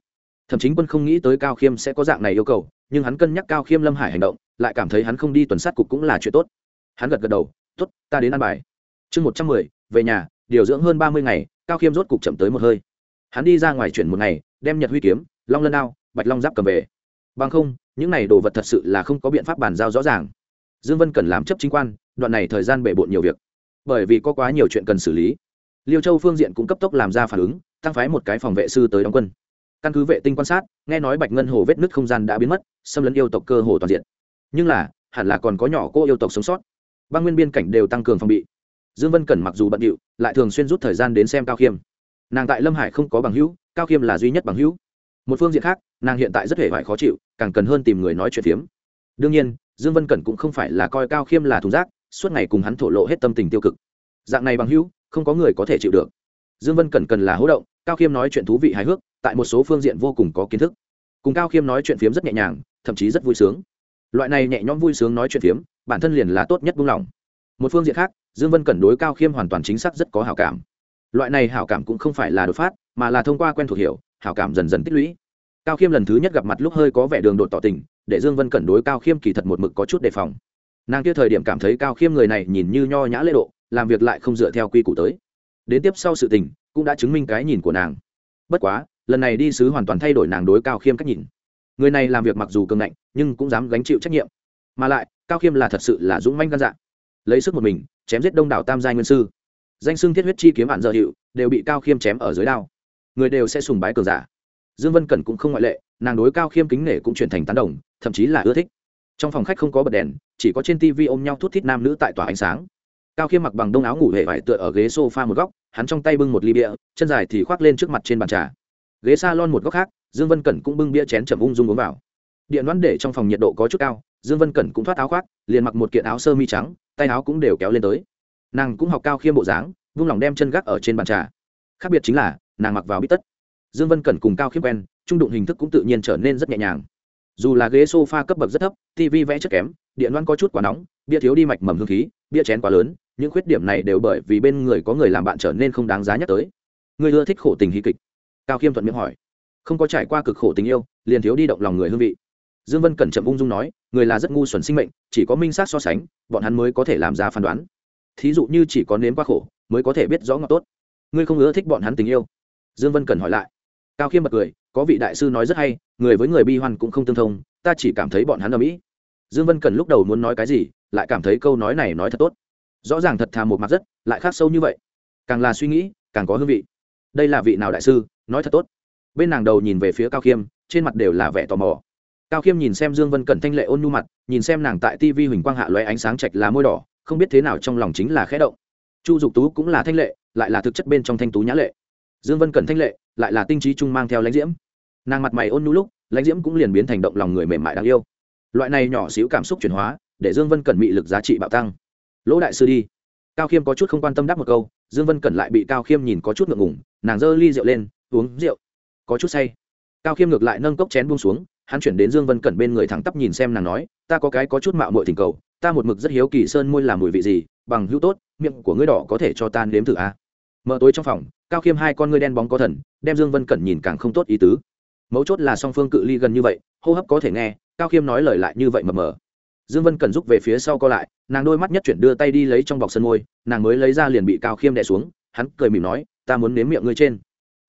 Thậm chí quân không nghĩ tới cao khiêm sẽ có dạng này yêu cầu, nhưng hắn cân nhắc cao khiêm lâm hải hành động, lại cảm thấy hắn không đi tuần sát cục cũng là chuyện tốt. Hắn gật gật đầu t ố t ta đến ăn bài. Chương một trăm mười, về nhà, điều dưỡng hơn ba mươi ngày, cao khiêm rốt cục chậm tới một hơi. Hắn đi ra ngoài chuyển một ngày, đem nhật huy kiếm, long lân ao bạch long giáp cầm về. Bằng không, những này đồ vật thật sự là không có biện pháp bàn giao rõ ràng dương vân cần làm chấp chính quan, đoạn này thời gian bể bộn nhiều việc. Bởi vì có quá nhiều chuyện cần xử lý. Liêu châu phương diện cũng cấp tốc làm ra phản ứng, tăng phái một cái phòng vệ sư tới đóng quân. Căn cứ vệ tinh quan sát, nghe nói bạch ngân hồ vết nứt không gian đã biến mất, xâm lấn yêu tộc cơ hồ toàn diện. Nhưng là, hẳn là còn có nhỏ cô yêu tộc sống sót. Ba nguyên biên cảnh đều tăng cường phòng bị. Dương vân cẩn mặc dù bận điệu, lại thường xuyên rút thời gian đến xem cao khiêm. Nàng tại lâm hải không có bằng hữu, cao khiêm là duy nhất bằng hữu. Một phương diện khác, nàng hiện tại rất hề vải khó chịu, càng cần hơn tìm người nói chuyện phiếm. Đương nhiên dương vân cẩn cũng không phải là coi cao khiêm là thùng rác, suốt ngày cùng hắn thổ lộ hết tâm tình tiêu cực. Dạng này bằng hữu, không có người có thể chịu được. Dương vân cẩn cần là hỗ động, cao khiêm nói chuyện thú vị hài hước, tại một số phương diện vô cùng có kiến thức. Cùng cao khiêm nói chuyện phiếm rất nhẹ nhàng, thậm chí rất vui sướng. Loại này nhẹ nhõm vui sướng nói chuyện phiếm, bản thân liền là tốt nhất buông lỏng. Một phương diện khác, dương vân cẩn đối cao khiêm hoàn toàn chính xác rất có hảo cảm. Loại này hảo cảm cũng không phải là đột phát, mà là thông qua quen thuộc hiểu, hảo cảm dần dần tích lũy. Cao khiêm lần thứ nhất gặp mặt lúc hơi có vẻ đường đột tỏ tình để dương vân cẩn đối cao khiêm kỳ thật một mực có chút đề phòng. Nàng kia thời điểm cảm thấy cao khiêm người này nhìn như nho nhã lễ độ, làm việc lại không dựa theo quy củ tới. Đến tiếp sau sự tình, cũng đã chứng minh cái nhìn của nàng. Bất quá, lần này đi sứ hoàn toàn thay đổi nàng đối cao khiêm cách nhìn. Người này làm việc mặc dù cường ngạnh, nhưng cũng dám gánh chịu trách nhiệm. Mà lại, cao khiêm là thật sự là dũng manh gan dạ. Lấy sức một mình, chém giết đông đảo tam giai nguyên sư. Danh xưng thiết huyết chi kiếm bản dợ hiệu, đều bị cao khiêm chém ở dưới đao. Người đều sẽ sùng bái cường giả. Dương vân cẩn cũng không ngoại lệ, nàng đối cao khiêm kính nể cũng chuyển thành tán đồng thậm chí là ưa thích. Trong phòng khách không có bật đèn, chỉ có trên tv ôm nhau thút thít nam nữ tại tòa ánh sáng. Cao khiêm mặc bằng đông áo ngủ hệ vải tựa ở ghế s o f a một góc, hắn trong tay bưng một ly bia, chân dài thì khoác lên trước mặt trên bàn trà. Ghế s a lon một góc khác, dương vân cẩn cũng bưng bia chén chầm ung dung uống vào. Điện đoán để trong phòng nhiệt độ có chút cao, dương vân cẩn cũng thoát áo khoác, liền mặc một kiện áo sơ mi trắng, tay áo cũng đều kéo lên tới. Nàng cũng học cao khiêm bộ dáng, vung lòng đem chân gác ở trên bàn trà. Khác biệt chính là, nàng mặc vào bít tất. Dương vân cẩn cùng cao khiêm quen, trung đụng hình thức cũng tự nhiên trở nên rất nhẹ nhàng dù là ghế sofa cấp bậc rất thấp, tv vẽ chất kém, điện loan có chút quá nóng, bia thiếu đi mạch mầm hương khí, bia chén quá lớn, những khuyết điểm này đều bởi vì bên người có người làm bạn trở nên không đáng giá nhắc tới. Người ưa thích khổ tình hí kịch. Cao khiêm thuận miệng hỏi. Không có trải qua cực khổ tình yêu, liền thiếu đi động lòng người hương vị. Dương vân cẩn chậm ung dung nói, người là rất ngu xuẩn sinh mệnh, chỉ có minh sát so sánh, bọn hắn mới có thể làm ra phán đoán. Thí dụ như chỉ có nếm qua khổ, mới có thể biết rõ ngọt tốt. Ngươi không ưa thích bọn hắn tình yêu. Dương vân cẩn hỏi lại. Cao khiêm bật cười có vị đại sư nói rất hay, người với người bi hoan cũng không tương thông, ta chỉ cảm thấy bọn hắn ở mỹ dương vân cần lúc đầu muốn nói cái gì, lại cảm thấy câu nói này nói thật tốt. Rõ ràng thật thà một mặt rất, lại khác sâu như vậy. Càng là suy nghĩ, càng có hương vị. Đây là vị nào đại sư, nói thật tốt. Bên nàng đầu nhìn về phía cao khiêm, trên mặt đều là vẻ tò mò. Cao khiêm nhìn xem dương vân cẩn thanh lệ ôn nhu mặt, nhìn xem nàng tại tivi huỳnh quang hạ loé ánh sáng chạch là môi đỏ, không biết thế nào trong lòng chính là khẽ động. Chu dục tú cũng là thanh lệ, lại là thực chất bên trong thanh tú nhã lệ. Dương vân cẩn thanh lệ, lại là tinh trí trung mang theo lãnh diễm nàng mặt mày ôn nhu lúc, lãnh diễm cũng liền biến thành động lòng người mềm mại đáng yêu. Loại này nhỏ xíu cảm xúc chuyển hóa, để dương vân cẩn bị lực giá trị bạo tăng. Lỗ đại sư đi. Cao khiêm có chút không quan tâm đáp một câu, dương vân cẩn lại bị cao khiêm nhìn có chút ngượng ngùng, nàng giơ ly rượu lên, uống rượu. Có chút say. Cao khiêm ngược lại nâng cốc chén buông xuống, hắn chuyển đến dương vân cẩn bên người thẳng tắp nhìn xem nàng nói, ta có cái có chút mạo muội tình cầu, ta một mực rất hiếu kỳ sơn môi làm mùi vị gì, bằng hữu tốt, miệng của ngươi đỏ có thể cho ta nếm thử a à? mở tối trong phòng, cao khiêm hai con ngươi đen bóng có thần, đem dương vân cẩn nhìn càng không tốt ý tứ mấu chốt là song phương cự ly gần như vậy, hô hấp có thể nghe, cao khiêm nói lời lại như vậy mờ mờ dương vân cần rút về phía sau co lại, nàng đôi mắt nhất chuyển đưa tay đi lấy trong bọc sân môi, nàng mới lấy ra liền bị cao khiêm đè xuống, hắn cười mỉm nói, ta muốn nếm miệng ngươi trên.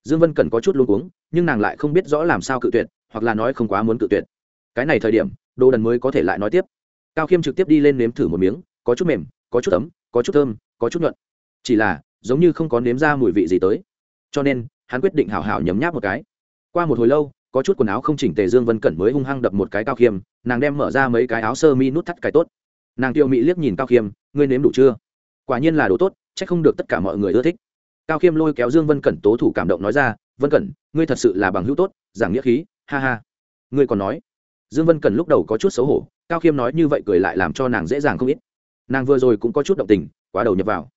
Dương vân cần có chút luôn uống nhưng nàng lại không biết rõ làm sao cự tuyệt, hoặc là nói không quá muốn cự tuyệt. Cái này thời điểm đồ đần mới có thể lại nói tiếp. Cao khiêm trực tiếp đi lên nếm thử một miếng, có chút mềm, có chút ấm, có chút thơm, có chút nhuận. Chỉ là, giống như không có nếm ra mùi vị gì tới. Cho nên, hắn quyết định hảo hảo nhấm nháp một cái qua một hồi lâu, có chút quần áo không chỉnh tề dương vân cẩn mới hung hăng đập một cái cao khiêm, nàng đem mở ra mấy cái áo sơ mi nút thắt cái tốt. Nàng tiêu mị liếc nhìn cao khiêm, ngươi nếm đủ chưa? Quả nhiên là đồ tốt c h ắ c không được tất cả mọi người ưa thích. Cao khiêm lôi kéo dương vân cẩn tố thủ cảm động nói ra, vân cẩn, ngươi thật sự là bằng hữu tốt, giảng nghĩa khí, ha ha. Ngươi còn nói? Dương vân cẩn lúc đầu có chút xấu hổ, cao khiêm nói như vậy cười lại làm cho nàng dễ dàng không ít. Nàng vừa rồi cũng có chút động tình, quá đầu nhập vào.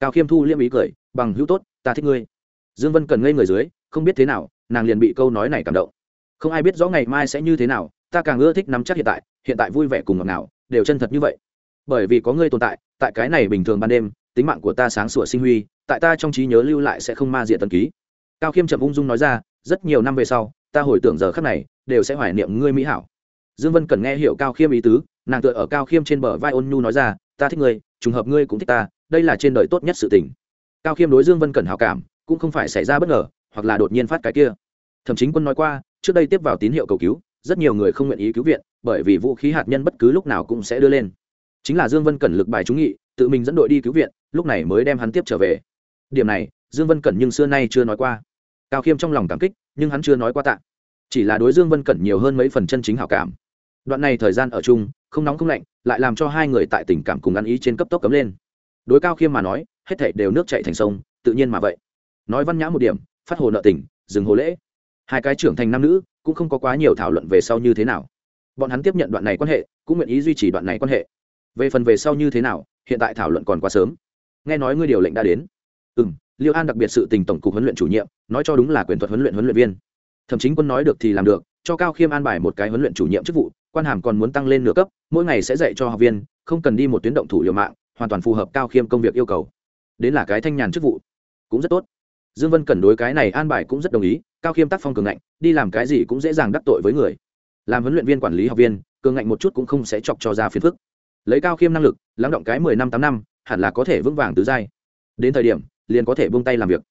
Cao khiêm thu liêm ý cười, bằng hữu tốt, ta thích ngươi. Dương vân cần ngây người dưới, không biết thế nào nàng liền bị câu nói này cảm động. Không ai biết rõ ngày mai sẽ như thế nào ta càng ưa thích nắm chắc hiện tại hiện tại vui vẻ cùng ngọt ngào, đều chân thật như vậy. Bởi vì có ngươi tồn tại tại cái này bình thường ban đêm tính mạng của ta sáng sủa sinh huy tại ta trong trí nhớ lưu lại sẽ không ma diện tần ký. Cao khiêm chậm ung dung nói ra rất nhiều năm về sau ta hồi tưởng giờ khắc này đều sẽ hoài niệm ngươi mỹ hảo. Dương vân cần nghe hiểu cao khiêm ý tứ nàng tựa ở cao khiêm trên bờ vai ôn nhu nói ra ta thích ngươi trùng hợp ngươi cũng thích ta đây là trên đời tốt nhất sự tình. Cao khiêm đối dương vân cần hảo cảm cũng không phải xảy ra bất ngờ hoặc là đột nhiên phát cái kia. Thậm chí quân nói qua, trước đây tiếp vào tín hiệu cầu cứu, rất nhiều người không nguyện ý cứu viện, bởi vì vũ khí hạt nhân bất cứ lúc nào cũng sẽ đưa lên. Chính là dương vân cẩn lực bài trúng nghị, tự mình dẫn đội đi cứu viện, lúc này mới đem hắn tiếp trở về. Điểm này, dương vân cẩn nhưng xưa nay chưa nói qua. Cao khiêm trong lòng cảm kích, nhưng hắn chưa nói qua tạ. Chỉ là đối dương vân cẩn nhiều hơn mấy phần chân chính hảo cảm. Đoạn này thời gian ở chung, không nóng không lạnh, lại làm cho hai người tại tình cảm cùng ăn ý trên cấp tốc cấm lên. Đối cao khiêm mà nói, hết thảy đều nước chảy thành sông, tự nhiên mà vậy. Nói văn nhã một điểm phát hồ nợ tình, dừng hồ lễ. Hai cái trưởng thành nam nữ cũng không có quá nhiều thảo luận về sau như thế nào. Bọn hắn tiếp nhận đoạn này quan hệ, cũng nguyện ý duy trì đoạn này quan hệ. Về phần về sau như thế nào, hiện tại thảo luận còn quá sớm. Nghe nói ngươi điều lệnh đã đến. Ừ m liêu an đặc biệt sự tình tổng cục huấn luyện chủ nhiệm, nói cho đúng là quyền thuật huấn luyện huấn luyện viên. Thậm chí quân nói được thì làm được, cho cao khiêm an bài một cái huấn luyện chủ nhiệm chức vụ, quan hàm còn muốn tăng lên nửa cấp, mỗi ngày sẽ dạy cho học viên, không cần đi một tuyến động thủ liều mạng, hoàn toàn phù hợp cao khiêm công việc yêu cầu. Đến là cái thanh nhàn chức vụ. Cũng rất tốt dương vân cần đối cái này an bài cũng rất đồng ý, cao khiêm tác phong cường ngạnh, đi làm cái gì cũng dễ dàng đắc tội với người. Làm huấn luyện viên quản lý học viên, cường ngạnh một chút cũng không sẽ chọc cho ra phiền phức. Lấy cao khiêm năng lực, lắng động cái mười năm tám năm, hẳn là có thể vững vàng tứ giai. Đến thời điểm, liền có thể buông tay làm việc.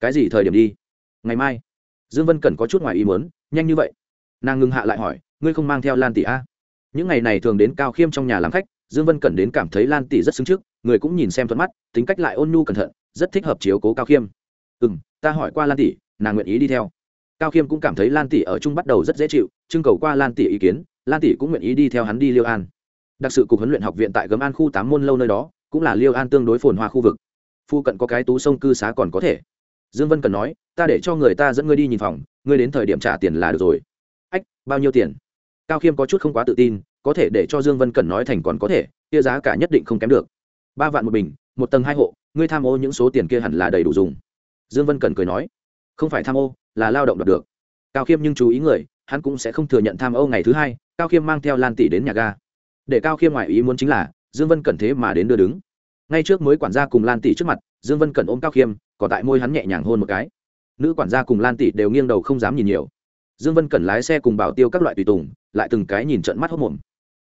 Cái gì thời điểm đi? Ngày mai. Dương vân cần có chút ngoài ý muốn, nhanh như vậy. Nàng ngừng hạ lại hỏi, ngươi không mang theo lan tỷ a những ngày này thường đến cao khiêm trong nhà làm khách, dương vân cần đến cảm thấy lan tỷ rất xứng trước, người cũng nhìn xem thuận mắt, tính cách lại ôn nhu cẩn thận, rất thích hợp chiếu cố cao khiêm ừ m ta hỏi qua lan tỷ, nàng nguyện ý đi theo. Cao khiêm cũng cảm thấy lan tỷ ở chung bắt đầu rất dễ chịu, trưng cầu qua lan tỷ ý kiến, lan tỷ cũng nguyện ý đi theo hắn đi liêu an. Đặc sự cục huấn luyện học viện tại gấm an khu tám môn lâu nơi đó, cũng là liêu an tương đối phồn hoa khu vực. Phu cận có cái tú sông cư xá còn có thể. Dương vân cần nói, ta để cho người ta dẫn ngươi đi nhìn phòng, ngươi đến thời điểm trả tiền là được rồi. Ách, bao nhiêu tiền? Cao khiêm có chút không quá tự tin, có thể để cho dương vân cần nói thành còn có thể, kia giá cả nhất định không kém được. Ba vạn một bình, một tầng hai hộ, ngươi tham ô những số tiền kia hẳn là đầy đủ dùng dương vân cần cười nói, không phải tham ô, là lao động đoạt được. Cao khiêm nhưng chú ý người, hắn cũng sẽ không thừa nhận tham ô ngày thứ hai, cao khiêm mang theo lan tỷ đến nhà ga. Để cao khiêm ngoại ý muốn chính là, dương vân cẩn thế mà đến đưa đứng. Ngay trước mới quản gia cùng lan tỷ trước mặt, dương vân cẩn ôm cao khiêm, còn tại môi hắn nhẹ nhàng hôn một cái. Nữ quản gia cùng lan tỷ đều nghiêng đầu không dám nhìn nhiều. Dương vân cẩn lái xe cùng bảo tiêu các loại tùy tùng, lại từng cái nhìn trận mắt hốc mồm.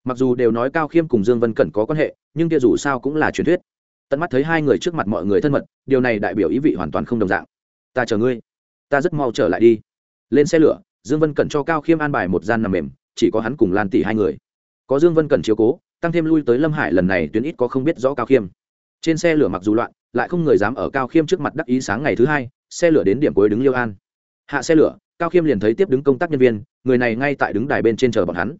Mặc dù đều nói cao khiêm cùng dương vân cẩn có quan hệ, nhưng kia dù sao cũng là truyền thuyết tận mắt thấy hai người trước mặt mọi người thân mật, điều này đại biểu ý vị hoàn toàn không đồng dạng. Ta chờ ngươi. Ta rất mau trở lại đi. Lên xe lửa, dương vân cần cho cao khiêm an bài một gian nằm mềm, chỉ có hắn cùng lan tỷ hai người. Có dương vân cần chiếu cố, tăng thêm lui tới lâm hải lần này tuyến ít có không biết rõ cao khiêm. Trên xe lửa mặc dù loạn, lại không người dám ở cao khiêm trước mặt đắc ý sáng ngày thứ hai, xe lửa đến điểm cuối đứng liêu an. Hạ xe lửa, cao khiêm liền thấy tiếp đứng công tác nhân viên, người này ngay tại đứng đài bên trên chờ bọn hắn.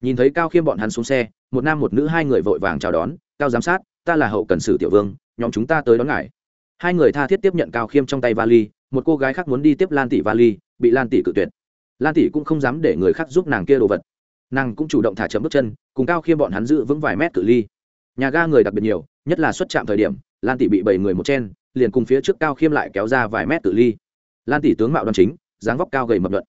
Nhìn thấy cao khiêm bọn hắn xuống xe, một nam một nữ hai người vội vàng chào đón, cao giám sát ta là hậu cần sử tiểu vương, nhóm chúng ta tới đón ngài. Hai người tha thiết tiếp nhận cao khiêm trong tay vali, một cô gái khác muốn đi tiếp lan tỷ vali, bị lan tỷ cự tuyệt. Lan tỷ cũng không dám để người khác giúp nàng kia đồ vật. Nàng cũng chủ động thả chậm bước chân, cùng cao khiêm bọn hắn giữ vững vài mét cự ly. Nhà ga người đặc biệt nhiều, nhất là xuất trạm thời điểm, lan tỷ bị bảy người một chen, liền cùng phía trước cao khiêm lại kéo ra vài mét cự ly. Lan tỷ tướng mạo đoan chính, dáng vóc cao gầy mập luận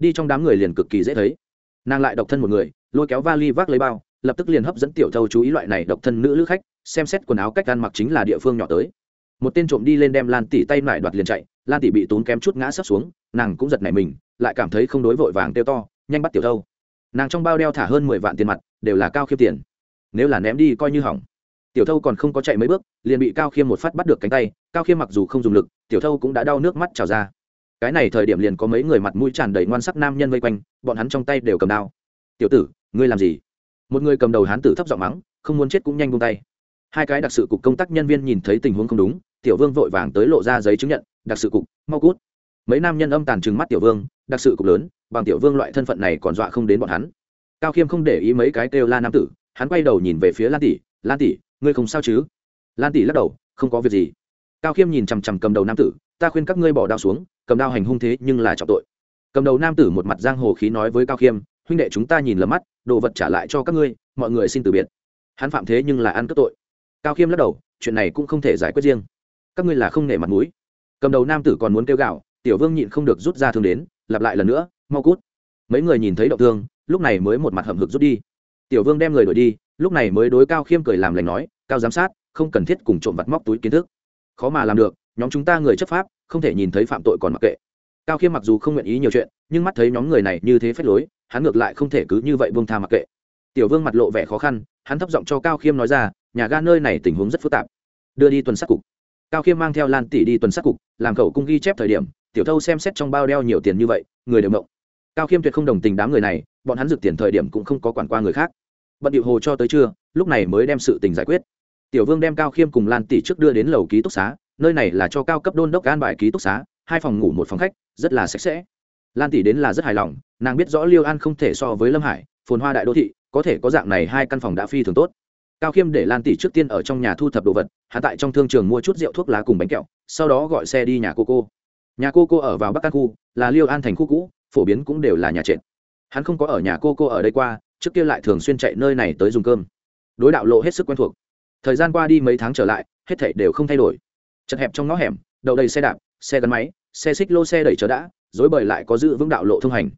đi trong đám người liền cực kỳ dễ thấy. Nàng lại độc thân một người, lôi kéo vali vác lấy bao lập tức liền hấp dẫn tiểu thâu chú ý loại này độc thân nữ lữ khách, xem xét quần áo cách ăn mặc chính là địa phương nhỏ tới. Một tên trộm đi lên đem lan tỷ tay lại đoạt liền chạy, lan tỷ bị tốn kém chút ngã sấp xuống, nàng cũng giật nảy mình, lại cảm thấy không đối vội vàng tiêu to, nhanh bắt tiểu thâu. Nàng trong bao đeo thả hơn mười vạn tiền mặt, đều là cao khiêm tiền. Nếu là ném đi coi như hỏng. Tiểu thâu còn không có chạy mấy bước, liền bị cao khiêm một phát bắt được cánh tay, cao khiêm mặc dù không dùng lực, tiểu thâu cũng đã đau nước mắt trào ra. Cái này thời điểm liền có mấy người mặt mũi tràn đầy ngoan sắc nam nhân vây quanh, bọn hắn trong tay đều cầm đao. Tiểu tử, ngươi làm gì? Một người cầm đầu hán tử thấp giọng mắng, không muốn chết cũng nhanh buông tay. Hai cái đặc sự cục công tác nhân viên nhìn thấy tình huống không đúng, tiểu vương vội vàng tới lộ ra giấy chứng nhận, đặc sự cục, mau cút. Mấy nam nhân âm tàn trừng mắt tiểu vương, đặc sự cục lớn, bằng tiểu vương loại thân phận này còn dọa không đến bọn hắn. Cao khiêm không để ý mấy cái kêu la nam tử, hắn quay đầu nhìn về phía lan tỷ lan tỷ, ngươi không sao chứ? Lan tỷ lắc đầu, không có việc gì. Cao khiêm nhìn chằm chằm cầm đầu nam tử, ta khuyên các ngươi bỏ đao xuống, cầm đao hành hung thế nhưng là trọng tội. Cầm đầu nam tử một mặt giang hồ khí nói với cao khiêm huynh đệ chúng ta nhìn lầm mắt, đồ vật trả lại cho các ngươi, mọi người xin từ biệt. Hắn phạm thế nhưng là ăn cướp tội. Cao khiêm lắc đầu, chuyện này cũng không thể giải quyết riêng. Các ngươi là không nể mặt mũi. Cầm đầu nam tử còn muốn kêu gạo tiểu vương nhịn không được rút ra thương đến, lặp lại lần nữa, mau cút. Mấy người nhìn thấy động thương lúc này mới một mặt hậm hực rút đi. Tiểu vương đem người đuổi đi, lúc này mới đối cao khiêm cười làm lành nói, cao giám sát, không cần thiết cùng trộm vặt móc túi kiến thức. Khó mà làm được, nhóm chúng ta người chấp pháp, không thể nhìn thấy phạm tội còn mặc kệ. Cao khiêm mặc dù không nguyện ý nhiều chuyện, nhưng mắt thấy nhóm người này như thế phép lối hắn ngược lại không thể cứ như vậy buông tha mặc kệ. Tiểu vương mặt lộ vẻ khó khăn, hắn thấp giọng cho cao khiêm nói ra, nhà ga nơi này tình huống rất phức tạp. Đưa đi tuần sát cục. Cao khiêm mang theo lan tỷ đi tuần sát cục, làm khẩu cung ghi chép thời điểm, tiểu thâu xem xét trong bao đeo nhiều tiền như vậy, người đều mộng. Cao khiêm tuyệt không đồng tình đám người này, bọn hắn dược tiền thời điểm cũng không có quản qua người khác. Bận điệu hồ cho tới trưa, lúc này mới đem sự tình giải quyết. Tiểu vương đem cao khiêm cùng lan tỷ trước đưa đến lầu ký túc xá, nơi này là cho cao cấp đôn đốc an bài ký túc xá, hai phòng ngủ một phòng khách, rất là sạch sẽ lan tỷ đến là rất hài lòng, nàng biết rõ liêu an không thể so với lâm hải, phồn hoa đại đô thị, có thể có dạng này hai căn phòng đã phi thường tốt. Cao khiêm để lan tỷ trước tiên ở trong nhà thu thập đồ vật hạ tại trong thương trường mua chút rượu thuốc lá cùng bánh kẹo, sau đó gọi xe đi nhà cô cô. Nhà cô cô ở vào bắc căn khu, là liêu an thành khu cũ, phổ biến cũng đều là nhà trệt. Hắn không có ở nhà cô cô ở đây qua, trước kia lại thường xuyên chạy nơi này tới dùng cơm. Đối đạo lộ hết sức quen thuộc. Thời gian qua đi mấy tháng trở lại, hết thảy đều không thay đổi. Chật hẹp trong ngõ hẻm, đậu đầy xe đạp, xe gắn máy, xe xích lô xe đẩy chở đã dối bời lại có giữ vững đạo lộ thông hành.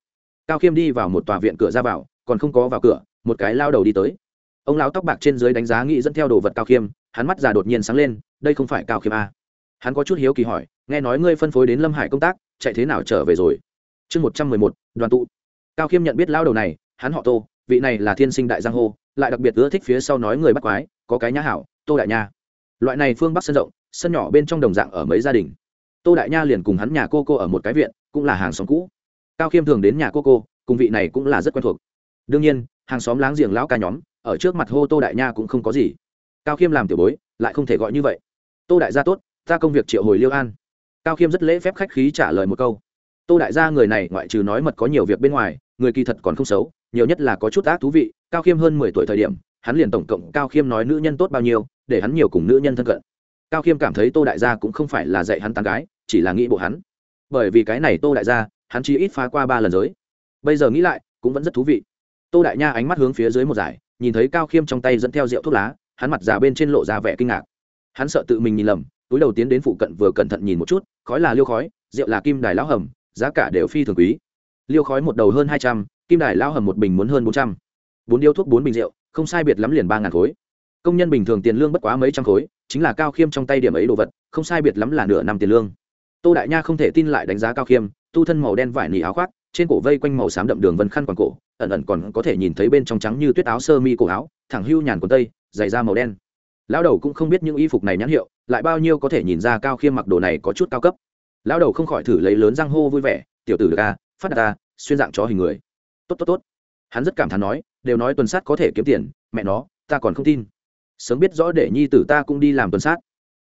Cao khiêm đi vào một tòa viện cửa ra vào, còn không có vào cửa, một cái lao đầu đi tới. Ông lão tóc bạc trên dưới đánh giá nghĩ dẫn theo đồ vật cao khiêm, hắn mắt già đột nhiên sáng lên, đây không phải cao khiêm a. Hắn có chút hiếu kỳ hỏi, nghe nói ngươi phân phối đến lâm hải công tác, chạy thế nào trở về rồi? Chương một trăm mười một, đoàn tụ. Cao khiêm nhận biết lao đầu này, hắn họ tô, vị này là thiên sinh đại giang hô, lại đặc biệt ưa thích phía sau nói người bắt quái, có cái nhã hảo, tô đại nha. Loại này phương bắc sân rộng, sân nhỏ bên trong đồng dạng ở mấy gia đình. Tô đại nha liền cùng hắn nhà cô cô ở một cái viện cũng là hàng xóm cũ. Cao khiêm thường đến nhà cô cô, cùng vị này cũng là rất quen thuộc. Đương nhiên, hàng xóm láng giềng lão ca nhóm, ở trước mặt hô tô đại nha cũng không có gì. Cao khiêm làm tiểu bối, lại không thể gọi như vậy. Tô đại gia tốt, ta công việc triệu hồi liêu an. Cao khiêm rất lễ phép khách khí trả lời một câu. Tô đại gia người này ngoại trừ nói mật có nhiều việc bên ngoài, người kỳ thật còn không xấu, nhiều nhất là có chút ác thú vị. Cao khiêm hơn mười tuổi thời điểm, hắn liền tổng cộng cao khiêm nói nữ nhân tốt bao nhiêu, để hắn nhiều cùng nữ nhân thân cận. Cao khiêm cảm thấy tô đại gia cũng không phải là dạy hắn tán gái, chỉ là nghĩ bộ hắn bởi vì cái này tô đại gia, hắn chỉ ít phá qua ba lần giới. Bây giờ nghĩ lại, cũng vẫn rất thú vị. Tô đại nha ánh mắt hướng phía dưới một giải nhìn thấy cao khiêm trong tay dẫn theo rượu thuốc lá, hắn mặt già bên trên lộ ra vẻ kinh ngạc. Hắn sợ tự mình nhìn lầm, túi đầu tiến đến phụ cận vừa cẩn thận nhìn một chút, khói là liêu khói, rượu là kim đài lão hầm, giá cả đều phi thường quý. Liêu khói một đầu hơn hai trăm, kim đài lão hầm một bình muốn hơn bốn trăm. Bốn điếu thuốc, bốn bình rượu, không sai biệt lắm liền ba ngàn khối. Công nhân bình thường tiền lương bất quá mấy trăm khối, chính là cao khiêm trong tay điểm ấy đồ vật, không sai biệt lắm là nửa năm tiền lương tô đại nha không thể tin lại đánh giá cao khiêm, tu thân màu đen vải nỉ áo khoác, trên cổ vây quanh màu xám đậm đường vân khăn quàng cổ, ẩn ẩn còn có thể nhìn thấy bên trong trắng như tuyết áo sơ mi cổ áo, thẳng hưu nhàn quần tây giày da màu đen. Lão đầu cũng không biết những y phục này nhãn hiệu, lại bao nhiêu có thể nhìn ra cao khiêm mặc đồ này có chút cao cấp. Lão đầu không khỏi thử lấy lớn răng hô vui vẻ, tiểu tử được ca phát đạt ta, xuyên dạng chó hình người. Tốt tốt tốt. Hắn rất cảm thán nói, đều nói tuần sát có thể kiếm tiền, mẹ nó, ta còn không tin. Sớm biết rõ để nhi tử ta cũng đi làm tuần sát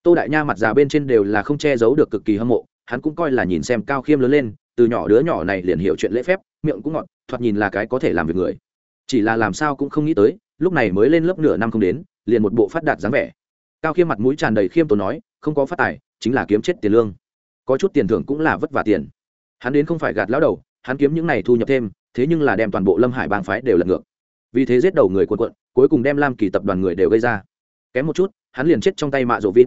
tô đại nha mặt già bên trên đều là không che giấu được cực kỳ hâm mộ, hắn cũng coi là nhìn xem cao khiêm lớn lên, từ nhỏ đứa nhỏ này liền hiểu chuyện lễ phép, miệng cũng ngọt, thoạt nhìn là cái có thể làm việc người. Chỉ là làm sao cũng không nghĩ tới, lúc này mới lên lớp nửa năm không đến, liền một bộ phát đạt dáng vẻ. Cao khiêm mặt mũi tràn đầy khiêm tốn nói, không có phát tài, chính là kiếm chết tiền lương. Có chút tiền thưởng cũng là vất vả tiền. Hắn đến không phải gạt lão đầu, hắn kiếm những này thu nhập thêm, thế nhưng là đem toàn bộ lâm hải bang phái đều lật ngược. Vì thế giết đầu người quân quận cuối cùng đem lam kỳ tập đoàn người đều gây ra. Kém một chút, hắn liền chết trong tay mạ rộ vít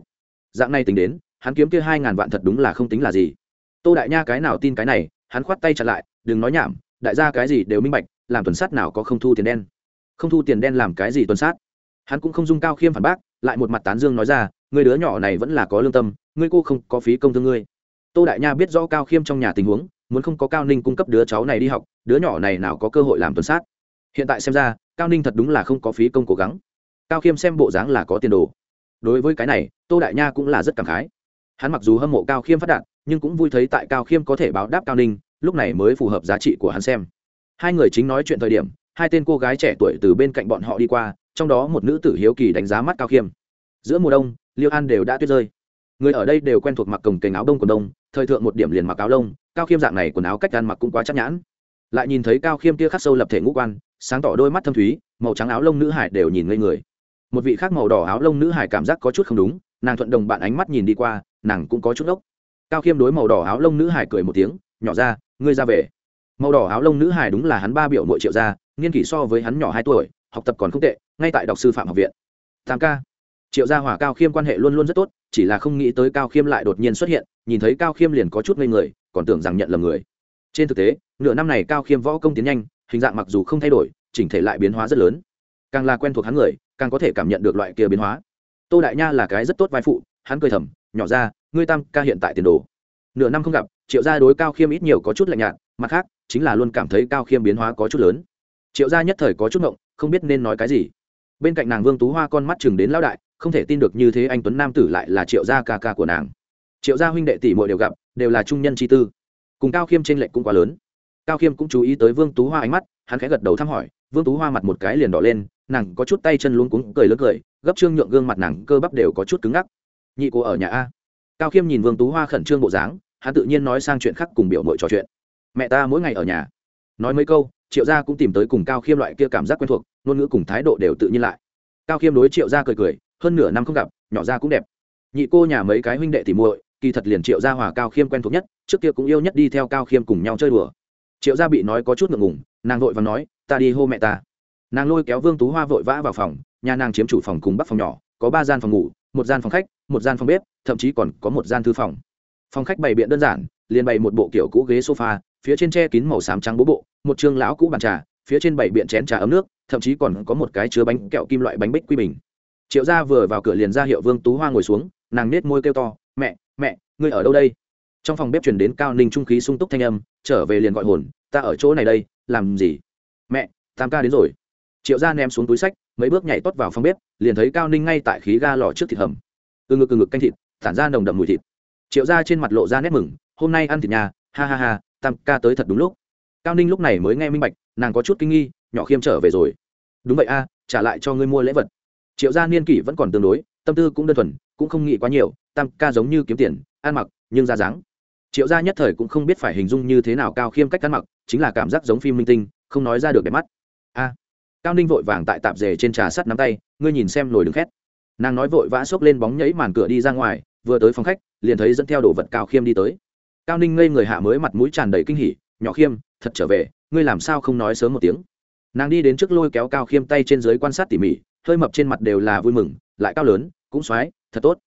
dạng này tính đến, hắn kiếm kia hai ngàn vạn thật đúng là không tính là gì. Tô đại nha cái nào tin cái này, hắn khoát tay chặt lại, đừng nói nhảm, đại gia cái gì đều minh bạch, làm tuần sát nào có không thu tiền đen. Không thu tiền đen làm cái gì tuần sát? Hắn cũng không dung cao khiêm phản bác, lại một mặt tán dương nói ra, người đứa nhỏ này vẫn là có lương tâm, ngươi cô không có phí công thương ngươi. Tô đại nha biết rõ cao khiêm trong nhà tình huống, muốn không có cao ninh cung cấp đứa cháu này đi học, đứa nhỏ này nào có cơ hội làm tuần sát. Hiện tại xem ra, cao ninh thật đúng là không có phí công cố gắng. Cao khiêm xem bộ dáng là có tiền đồ đối với cái này tô đại nha cũng là rất cảm khái. Hắn mặc dù hâm mộ cao khiêm phát đạt nhưng cũng vui thấy tại cao khiêm có thể báo đáp cao ninh lúc này mới phù hợp giá trị của hắn xem. Hai người chính nói chuyện thời điểm hai tên cô gái trẻ tuổi từ bên cạnh bọn họ đi qua trong đó một nữ tử hiếu kỳ đánh giá mắt cao khiêm. Giữa mùa đông liêu an đều đã tuyết rơi. Người ở đây đều quen thuộc mặc cồng kềnh áo đông quần đông thời thượng một điểm liền mặc áo đông, cao khiêm dạng này quần áo cách ăn mặc cũng quá chắc nhãn. Lại nhìn thấy cao khiêm kia khắc sâu lập thể ngũ quan sáng tỏ đôi mắt thâm thúy màu trắng áo lông nữ hải đều nhìn ngây người một vị khác màu đỏ áo lông nữ hải cảm giác có chút không đúng, nàng thuận đồng bạn ánh mắt nhìn đi qua, nàng cũng có chút ốc cao khiêm đối màu đỏ áo lông nữ hải cười một tiếng, nhỏ ra, ngươi ra về. Màu đỏ áo lông nữ hải đúng là hắn ba biểu nội triệu gia nghiên kỷ so với hắn nhỏ hai tuổi, học tập còn không tệ, ngay tại đọc sư phạm học viện. Tám ca. Triệu gia hòa cao khiêm quan hệ luôn luôn rất tốt, chỉ là không nghĩ tới cao khiêm lại đột nhiên xuất hiện, nhìn thấy cao khiêm liền có chút ngây người, còn tưởng rằng nhận lầm người. Trên thực tế, nửa năm này cao khiêm võ công tiến nhanh, hình dạng mặc dù không thay đổi, chỉnh thể lại biến hóa rất lớn. Càng là quen thuộc hắn người càng có thể cảm nhận được loại kia biến hóa. Tô đại nha là cái rất tốt vai phụ, hắn cười thầm, nhỏ ra, ngươi tam ca hiện tại tiền đồ. Nửa năm không gặp, triệu gia đối cao khiêm ít nhiều có chút lạnh nhạt, mặt khác, chính là luôn cảm thấy cao khiêm biến hóa có chút lớn. Triệu gia nhất thời có chút ngộng, không biết nên nói cái gì. Bên cạnh nàng vương tú hoa con mắt chừng đến lão đại, không thể tin được như thế anh tuấn nam tử lại là triệu gia ca ca của nàng. Triệu gia huynh đệ tỷ muội đều gặp, đều là trung nhân chi tư. Cùng cao khiêm trên lệnh cũng quá lớn. Cao khiêm cũng chú ý tới vương tú hoa ánh mắt, hắn khẽ gật đầu thăm hỏi, vương tú hoa mặt một cái liền đỏ lên nàng có chút tay chân luống cuống, cười lớn cười, gấp trương nhượng gương mặt nàng cơ bắp đều có chút cứng ngắc. Nhị cô ở nhà a. Cao khiêm nhìn vương tú hoa khẩn trương bộ dáng, hắn tự nhiên nói sang chuyện khác cùng biểu mội trò chuyện. Mẹ ta mỗi ngày ở nhà. Nói mấy câu, triệu gia cũng tìm tới cùng cao khiêm loại kia cảm giác quen thuộc, ngôn ngữ cùng thái độ đều tự nhiên lại. Cao khiêm đối triệu gia cười cười, hơn nửa năm không gặp, nhỏ gia cũng đẹp. Nhị cô nhà mấy cái huynh đệ thì muội, kỳ thật liền triệu gia hòa cao khiêm quen thuộc nhất, trước kia cũng yêu nhất đi theo cao khiêm cùng nhau chơi đùa. Triệu gia bị nói có chút ngượng ngùng, nàng vội và nói, ta đi hô mẹ ta nàng lôi kéo vương tú hoa vội vã vào phòng, nhà nàng chiếm chủ phòng cùng bắc phòng nhỏ, có ba gian phòng ngủ, một gian phòng khách, một gian phòng bếp, thậm chí còn có một gian thư phòng. Phòng khách bày biện đơn giản, liền bày một bộ kiểu cũ ghế sofa, phía trên tre kín màu xám trắng bố bộ, một chương lão cũ bàn trà, phía trên bày biện chén trà ấm nước, thậm chí còn có một cái chứa bánh kẹo kim loại bánh bích quy bình. Triệu gia vừa vào cửa liền ra hiệu vương tú hoa ngồi xuống, nàng nết môi kêu to, mẹ mẹ, ngươi ở đâu đây? Trong phòng bếp chuyển đến cao ninh trung khí sung túc thanh âm, trở về liền gọi hồn, ta ở chỗ này đây, làm gì? Mẹ, tam ca đến rồi triệu gia ném xuống túi sách, mấy bước nhảy tót vào phòng bếp, liền thấy cao ninh ngay tại khí ga lò trước thịt hầm. Từ ngực từ ngực canh thịt, tản ra nồng đậm mùi thịt. Triệu gia trên mặt lộ ra nét mừng, hôm nay ăn thịt nhà, ha ha ha, tam ca tới thật đúng lúc. Cao ninh lúc này mới nghe minh bạch, nàng có chút kinh nghi, nhỏ khiêm trở về rồi. Đúng vậy a, trả lại cho ngươi mua lễ vật. Triệu gia niên kỷ vẫn còn tương đối, tâm tư cũng đơn thuần, cũng không nghĩ quá nhiều, tam ca giống như kiếm tiền, ăn mặc, nhưng ra dáng. Triệu gia nhất thời cũng không biết phải hình dung như thế nào cao khiêm cách ăn mặc, chính là cảm giác giống phim minh tinh, không nói ra được đẹp mắt. A cao ninh vội vàng tại tạp dề trên trà sắt nắm tay, ngươi nhìn xem nồi đứng khét. Nàng nói vội vã xốc lên bóng nhẫy màn cửa đi ra ngoài, vừa tới phòng khách, liền thấy dẫn theo đồ vật cao khiêm đi tới. Cao ninh ngây người hạ mới mặt mũi tràn đầy kinh hỉ, nhỏ khiêm, thật trở về, ngươi làm sao không nói sớm một tiếng? Nàng đi đến trước lôi kéo cao khiêm tay trên dưới quan sát tỉ mỉ, hơi mập trên mặt đều là vui mừng, lại cao lớn, cũng x thật tốt.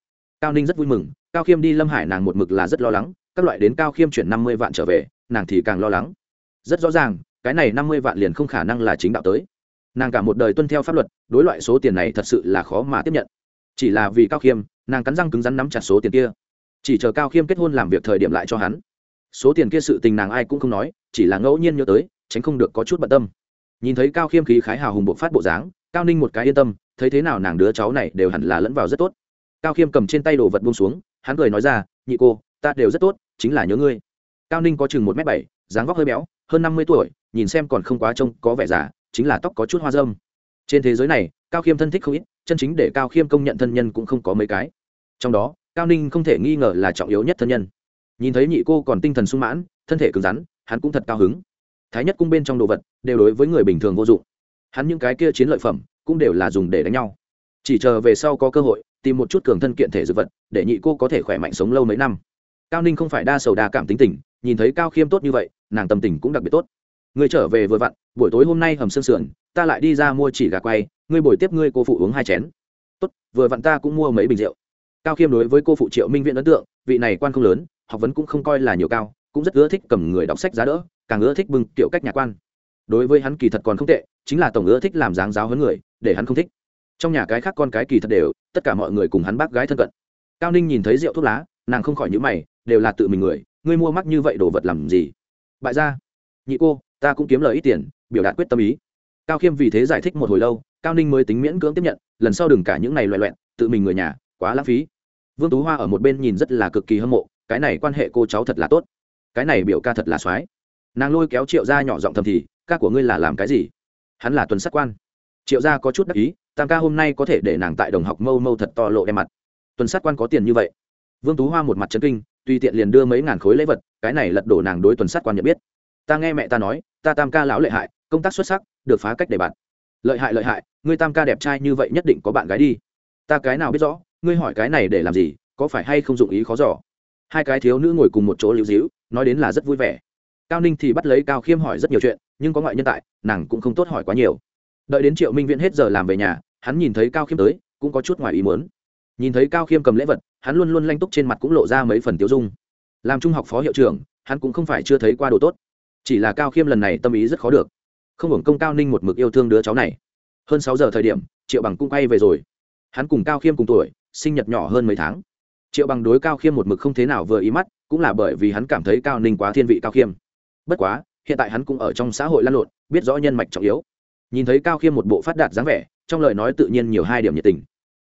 Cao ninh rất vui mừng, cao khiêm đi lâm hải nàng một mực là rất lo lắng, các loại đến cao khiêm chuyển năm mươi vạn trở về, nàng thì càng lo lắng. Rất rõ ràng, cái này năm mươi vạn liền không khả năng là chính đạo tới nàng cả một đời tuân theo pháp luật, đối loại số tiền này thật sự là khó mà tiếp nhận. Chỉ là vì cao khiêm, nàng cắn răng cứng rắn nắm chặt số tiền kia. Chỉ chờ cao khiêm kết hôn làm việc thời điểm lại cho hắn. Số tiền kia sự tình nàng ai cũng không nói, chỉ là ngẫu nhiên nhớ tới, tránh không được có chút bận tâm. Nhìn thấy cao khiêm khí khái hào hùng bộ phát bộ dáng, cao ninh một cái yên tâm, thấy thế nào nàng đứa cháu này đều hẳn là lẫn vào rất tốt. Cao khiêm cầm trên tay đồ vật buông xuống, hắn cười nói ra, nhị cô, ta đều rất tốt, chính là nhớ ngươi. Cao ninh có chừng một m bảy, dáng vóc hơi béo, hơn năm mươi tuổi, nhìn xem còn không quá trông có vẻ già chính là tóc có chút hoa dâm. Trên thế giới này, cao khiêm thân thích không ít, chân chính để cao khiêm công nhận thân nhân cũng không có mấy cái. Trong đó, cao ninh không thể nghi ngờ là trọng yếu nhất thân nhân. Nhìn thấy nhị cô còn tinh thần sung mãn, thân thể cứng rắn, hắn cũng thật cao hứng. Thái nhất cung bên trong đồ vật, đều đối với người bình thường vô dụng. Hắn những cái kia chiến lợi phẩm, cũng đều là dùng để đánh nhau. Chỉ chờ về sau có cơ hội, tìm một chút cường thân kiện thể dược vật, để nhị cô có thể khỏe mạnh sống lâu mấy năm. Cao ninh không phải đa sầu đa cảm tính tình, nhìn thấy cao khiêm tốt như vậy, nàng tâm tình cũng đặc biệt tốt người trở về vừa vặn, buổi tối hôm nay hầm sương sườn, ta lại đi ra mua chỉ gà quay, ngươi bồi tiếp ngươi cô phụ uống hai chén. Tốt, vừa vặn ta cũng mua mấy bình rượu. Cao khiêm đối với cô phụ triệu minh viện ấn tượng, vị này quan không lớn, học vấn cũng không coi là nhiều cao, cũng rất ưa thích cầm người đọc sách giá đỡ, càng ưa thích bưng tiểu cách nhà quan. Đối với hắn kỳ thật còn không tệ, chính là tổng ưa thích làm dáng giáo hơn người, để hắn không thích. Trong nhà cái khác con cái kỳ thật đều, tất cả mọi người cùng hắn bác gái thân cận. Cao ninh nhìn thấy rượu thuốc lá, nàng không khỏi nhữ mày, đều là tự mình người, ngươi mua mắc như vậy đồ vật làm gì? Bại ra nhị cô ta cũng kiếm lời ít tiền, biểu đạt quyết tâm ý. Cao khiêm vì thế giải thích một hồi lâu, cao ninh mới tính miễn cưỡng tiếp nhận, lần sau đừng cả những này loẹ loẹn tự mình người nhà, quá lãng phí. Vương tú hoa ở một bên nhìn rất là cực kỳ hâm mộ, cái này quan hệ cô cháu thật là tốt. Cái này biểu ca thật là soái. Nàng lôi kéo triệu ra nhỏ giọng thầm thì, ca của ngươi là làm cái gì? Hắn là tuần sát quan. Triệu gia có chút đắc ý, tam ca hôm nay có thể để nàng tại đồng học mâu mâu thật to lộ đem mặt. Tuần sát quan có tiền như vậy? Vương tú hoa một mặt chân kinh tùy tiện liền đưa mấy ngàn khối lễ vật, cái này lật đổ nàng đối tuần sát quan nhận biết ta nghe mẹ ta nói, ta tam ca lão lợi hại, công tác xuất sắc, được phá cách để bạn. Lợi hại lợi hại, ngươi tam ca đẹp trai như vậy nhất định có bạn gái đi. Ta cái nào biết rõ, ngươi hỏi cái này để làm gì, có phải hay không dụng ý khó giỏ hai cái thiếu nữ ngồi cùng một chỗ lưu dĩu nói đến là rất vui vẻ. Cao ninh thì bắt lấy cao khiêm hỏi rất nhiều chuyện, nhưng có ngoại nhân tại, nàng cũng không tốt hỏi quá nhiều. Đợi đến triệu minh viễn hết giờ làm về nhà, hắn nhìn thấy cao khiêm tới, cũng có chút ngoài ý muốn. Nhìn thấy cao khiêm cầm lễ vật, hắn luôn luôn lanh túc trên mặt cũng lộ ra mấy phần tiêu dung. Làm trung học phó hiệu trưởng, hắn cũng không phải chưa thấy qua đồ tốt chỉ là cao khiêm lần này tâm ý rất khó được. Không hưởng công cao ninh một mực yêu thương đứa cháu này. Hơn sáu giờ thời điểm, triệu bằng cũng quay về rồi. Hắn cùng cao khiêm cùng tuổi, sinh nhật nhỏ hơn mấy tháng. Triệu bằng đối cao khiêm một mực không thế nào vừa ý mắt, cũng là bởi vì hắn cảm thấy cao ninh quá thiên vị cao khiêm. Bất quá, hiện tại hắn cũng ở trong xã hội lan lộn, biết rõ nhân mạch trọng yếu. Nhìn thấy cao khiêm một bộ phát đạt dáng vẻ, trong lời nói tự nhiên nhiều hai điểm nhiệt tình.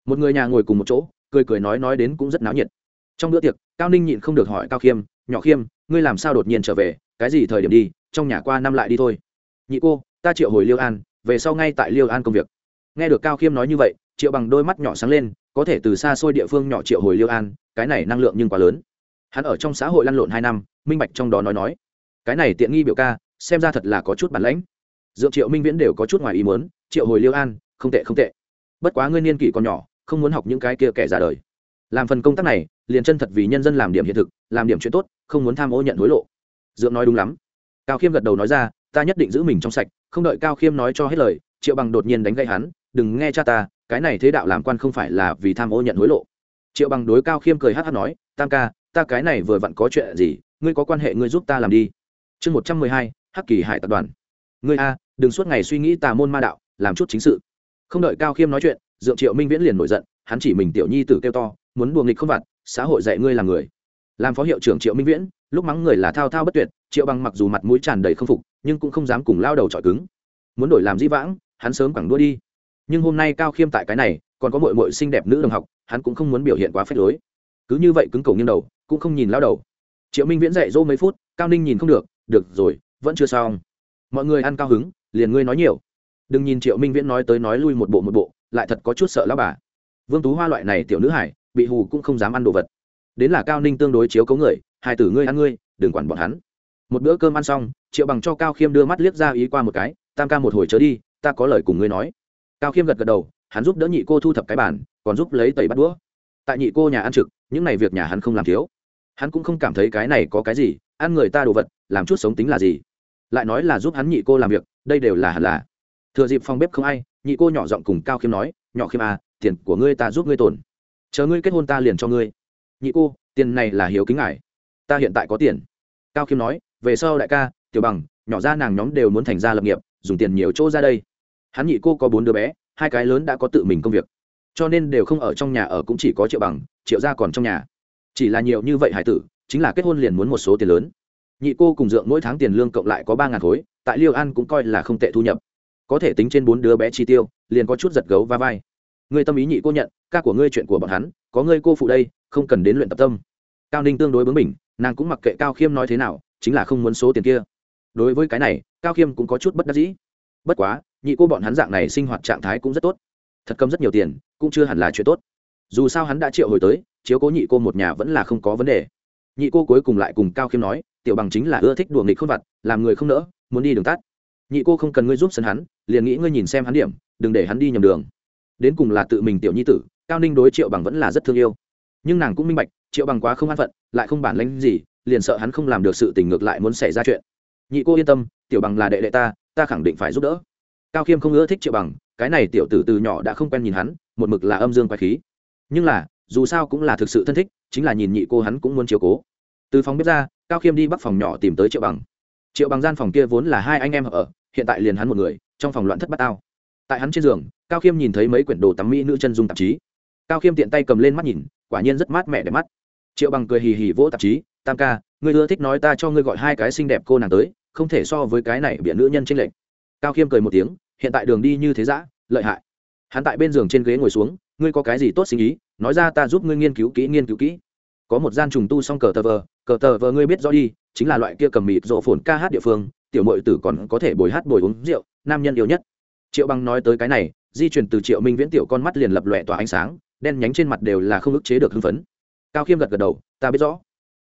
Một người nhà ngồi cùng một chỗ, cười cười nói nói đến cũng rất náo nhiệt. Trong bữa tiệc, cao ninh nhịn không được hỏi cao khiêm, nhỏ khiêm, ngươi làm sao đột nhiên trở về? Cái gì thời điểm đi, trong nhà qua năm lại đi thôi. Nhị cô, ta triệu hồi liêu an, về sau ngay tại liêu an công việc. Nghe được cao khiêm nói như vậy, triệu bằng đôi mắt nhỏ sáng lên, có thể từ xa xôi địa phương nhỏ triệu hồi liêu an, cái này năng lượng nhưng quá lớn. Hắn ở trong xã hội lăn lộn hai năm, minh bạch trong đó nói nói. Cái này tiện nghi biểu ca, xem ra thật là có chút bản lãnh. Dựa triệu minh viễn đều có chút ngoài ý muốn, triệu hồi liêu an, không tệ không tệ. Bất quá ngươi niên kỷ còn nhỏ, không muốn học những cái kia kẻ ra đời. Làm phần công tác này, liền chân thật vì nhân dân làm điểm hiện thực, làm điểm chuyện tốt, không muốn tham ô nhận hối lộ dượng nói đúng lắm. Cao khiêm gật đầu nói ra, ta nhất định giữ mình trong sạch, không đợi cao khiêm nói cho hết lời, triệu bằng đột nhiên đánh gây hắn, đừng nghe cha ta, cái này thế đạo làm quan không phải là vì tham ô nhận hối lộ. Triệu bằng đối cao khiêm cười hát hát nói, tam ca, ta cái này vừa vặn có chuyện gì, ngươi có quan hệ ngươi giúp ta làm đi. Chương một trăm mười hai, hắc kỳ hải tập đoàn. Ngươi a, đừng suốt ngày suy nghĩ tà môn ma đạo, làm chút chính sự. Không đợi cao khiêm nói chuyện, dượng triệu minh viễn liền nổi giận, hắn chỉ mình tiểu nhi tử kêu to, muốn buồng nghịch không vặt, xã hội dạy ngươi làm người làm phó hiệu trưởng triệu minh viễn, lúc mắng người là thao thao bất tuyệt, triệu bằng mặc dù mặt mũi tràn đầy không phục, nhưng cũng không dám cùng lao đầu trọi cứng. Muốn đổi làm dĩ vãng, hắn sớm quẳng đua đi. Nhưng hôm nay cao khiêm tại cái này, còn có mội mội xinh đẹp nữ đồng học, hắn cũng không muốn biểu hiện quá phép lối. Cứ như vậy cứng cầu nghiêng đầu, cũng không nhìn lao đầu. Triệu minh viễn dạy dỗ mấy phút, cao ninh nhìn không được được rồi, vẫn chưa xong. Mọi người ăn cao hứng, liền ngươi nói nhiều. Đừng nhìn triệu minh viễn nói tới nói lui một bộ một bộ, lại thật có chút sợ lao bà. Vương tú hoa loại này tiểu nữ hải, bị hù cũng không dám ăn đồ vật đến là cao ninh tương đối chiếu cấu người, hai tử ngươi ăn ngươi, đừng quản bọn hắn. Một bữa cơm ăn xong, triệu bằng cho cao khiêm đưa mắt liếc ra ý qua một cái, tam ca một hồi chớ đi, ta có lời cùng ngươi nói. Cao khiêm gật gật đầu, hắn giúp đỡ nhị cô thu thập cái bản còn giúp lấy tẩy bắt đũa. Tại nhị cô nhà ăn trực, những này việc nhà hắn không làm thiếu. Hắn cũng không cảm thấy cái này có cái gì, ăn người ta đồ vật, làm chút sống tính là gì. Lại nói là giúp hắn nhị cô làm việc, đây đều là hẳn là. Thừa dịp phòng bếp không ai, nhị cô nhỏ giọng cùng cao khiêm nói, nhỏ khiêm à tiền của ngươi ta giúp ngươi tồn chờ ngươi kết hôn ta liền cho ngươi nhị cô, tiền này là hiếu kính ngài. Ta hiện tại có tiền. Cao khiêm nói, về sau đại ca, tiểu bằng, nhỏ ra nàng nhóm đều muốn thành ra lập nghiệp, dùng tiền nhiều chỗ ra đây. Hắn nhị cô có bốn đứa bé, hai cái lớn đã có tự mình công việc. Cho nên đều không ở trong nhà ở cũng chỉ có triệu bằng, triệu gia còn trong nhà. Chỉ là nhiều như vậy hải tử, chính là kết hôn liền muốn một số tiền lớn. Nhị cô cùng dượng mỗi tháng tiền lương cộng lại có ba ngàn khối, tại liêu an cũng coi là không tệ thu nhập. Có thể tính trên bốn đứa bé chi tiêu, liền có chút giật gấu va vai. Người tâm ý nhị cô nhận, ca của ngươi chuyện của bọn hắn, có ngươi cô phụ đây không cần đến luyện tập tâm. Cao ninh tương đối bướng mình nàng cũng mặc kệ cao khiêm nói thế nào, chính là không muốn số tiền kia. Đối với cái này, cao khiêm cũng có chút bất đắc dĩ. Bất quá, nhị cô bọn hắn dạng này sinh hoạt trạng thái cũng rất tốt. Thật cầm rất nhiều tiền, cũng chưa hẳn là chuyện tốt. Dù sao hắn đã triệu hồi tới, chiếu cố nhị cô một nhà vẫn là không có vấn đề. Nhị cô cuối cùng lại cùng cao khiêm nói, tiểu bằng chính là ưa thích đùa nghịch không vặt, làm người không nỡ, muốn đi đường tắt. Nhị cô không cần ngươi giúp sân hắn, liền nghĩ ngươi nhìn xem hắn điểm, đừng để hắn đi nhầm đường. Đến cùng là tự mình tiểu nhi tử, cao ninh đối triệu bằng vẫn là rất thương yêu nhưng nàng cũng minh bạch, triệu bằng quá không an phận, lại không bản lánh gì, liền sợ hắn không làm được sự tình ngược lại muốn xảy ra chuyện. Nhị cô yên tâm, tiểu bằng là đệ đệ ta ta khẳng định phải giúp đỡ. Cao khiêm không ưa thích triệu bằng, cái này tiểu tử từ nhỏ đã không quen nhìn hắn, một mực là âm dương quái khí. Nhưng là, dù sao cũng là thực sự thân thích, chính là nhìn nhị cô hắn cũng muốn chiều cố. Từ phòng bếp ra, cao khiêm đi bắc phòng nhỏ tìm tới triệu bằng. Triệu bằng gian phòng kia vốn là hai anh em ở, hiện tại liền hắn một người, trong phòng loạn thất bát ao tại hắn trên giường, cao khiêm nhìn thấy mấy quyển đồ tắm mỹ nữ chân dung tạp chí. Cao khiêm tiện tay cầm lên mắt nhìn quả nhiên rất mát mẹ đẹp mắt. Triệu bằng cười hì hì vỗ tạp chí, tam ca, ngươi ưa thích nói ta cho ngươi gọi hai cái xinh đẹp cô nàng tới, không thể so với cái này biện nữ nhân trên lệnh cao khiêm cười một tiếng, hiện tại đường đi như thế giã lợi hại. Hắn tại bên giường trên ghế ngồi xuống, ngươi có cái gì tốt sinh ý, nói ra ta giúp ngươi nghiên cứu kỹ, nghiên cứu kỹ. Có một gian trùng tu xong cờ tờ vờ, cờ tờ vờ ngươi biết rõ đi, chính là loại kia cầm mịt rộ phồn ca hát địa phương, tiểu mội tử còn có thể bồi hát bồi uống rượu, nam nhân yêu nhất. Triệu băng nói tới cái này di chuyển từ triệu minh viễn tiểu con mắt liền lập lòe tỏa ánh sáng, đen nhánh trên mặt đều là không ức chế được hưng phấn. Cao khiêm gật gật đầu, ta biết rõ.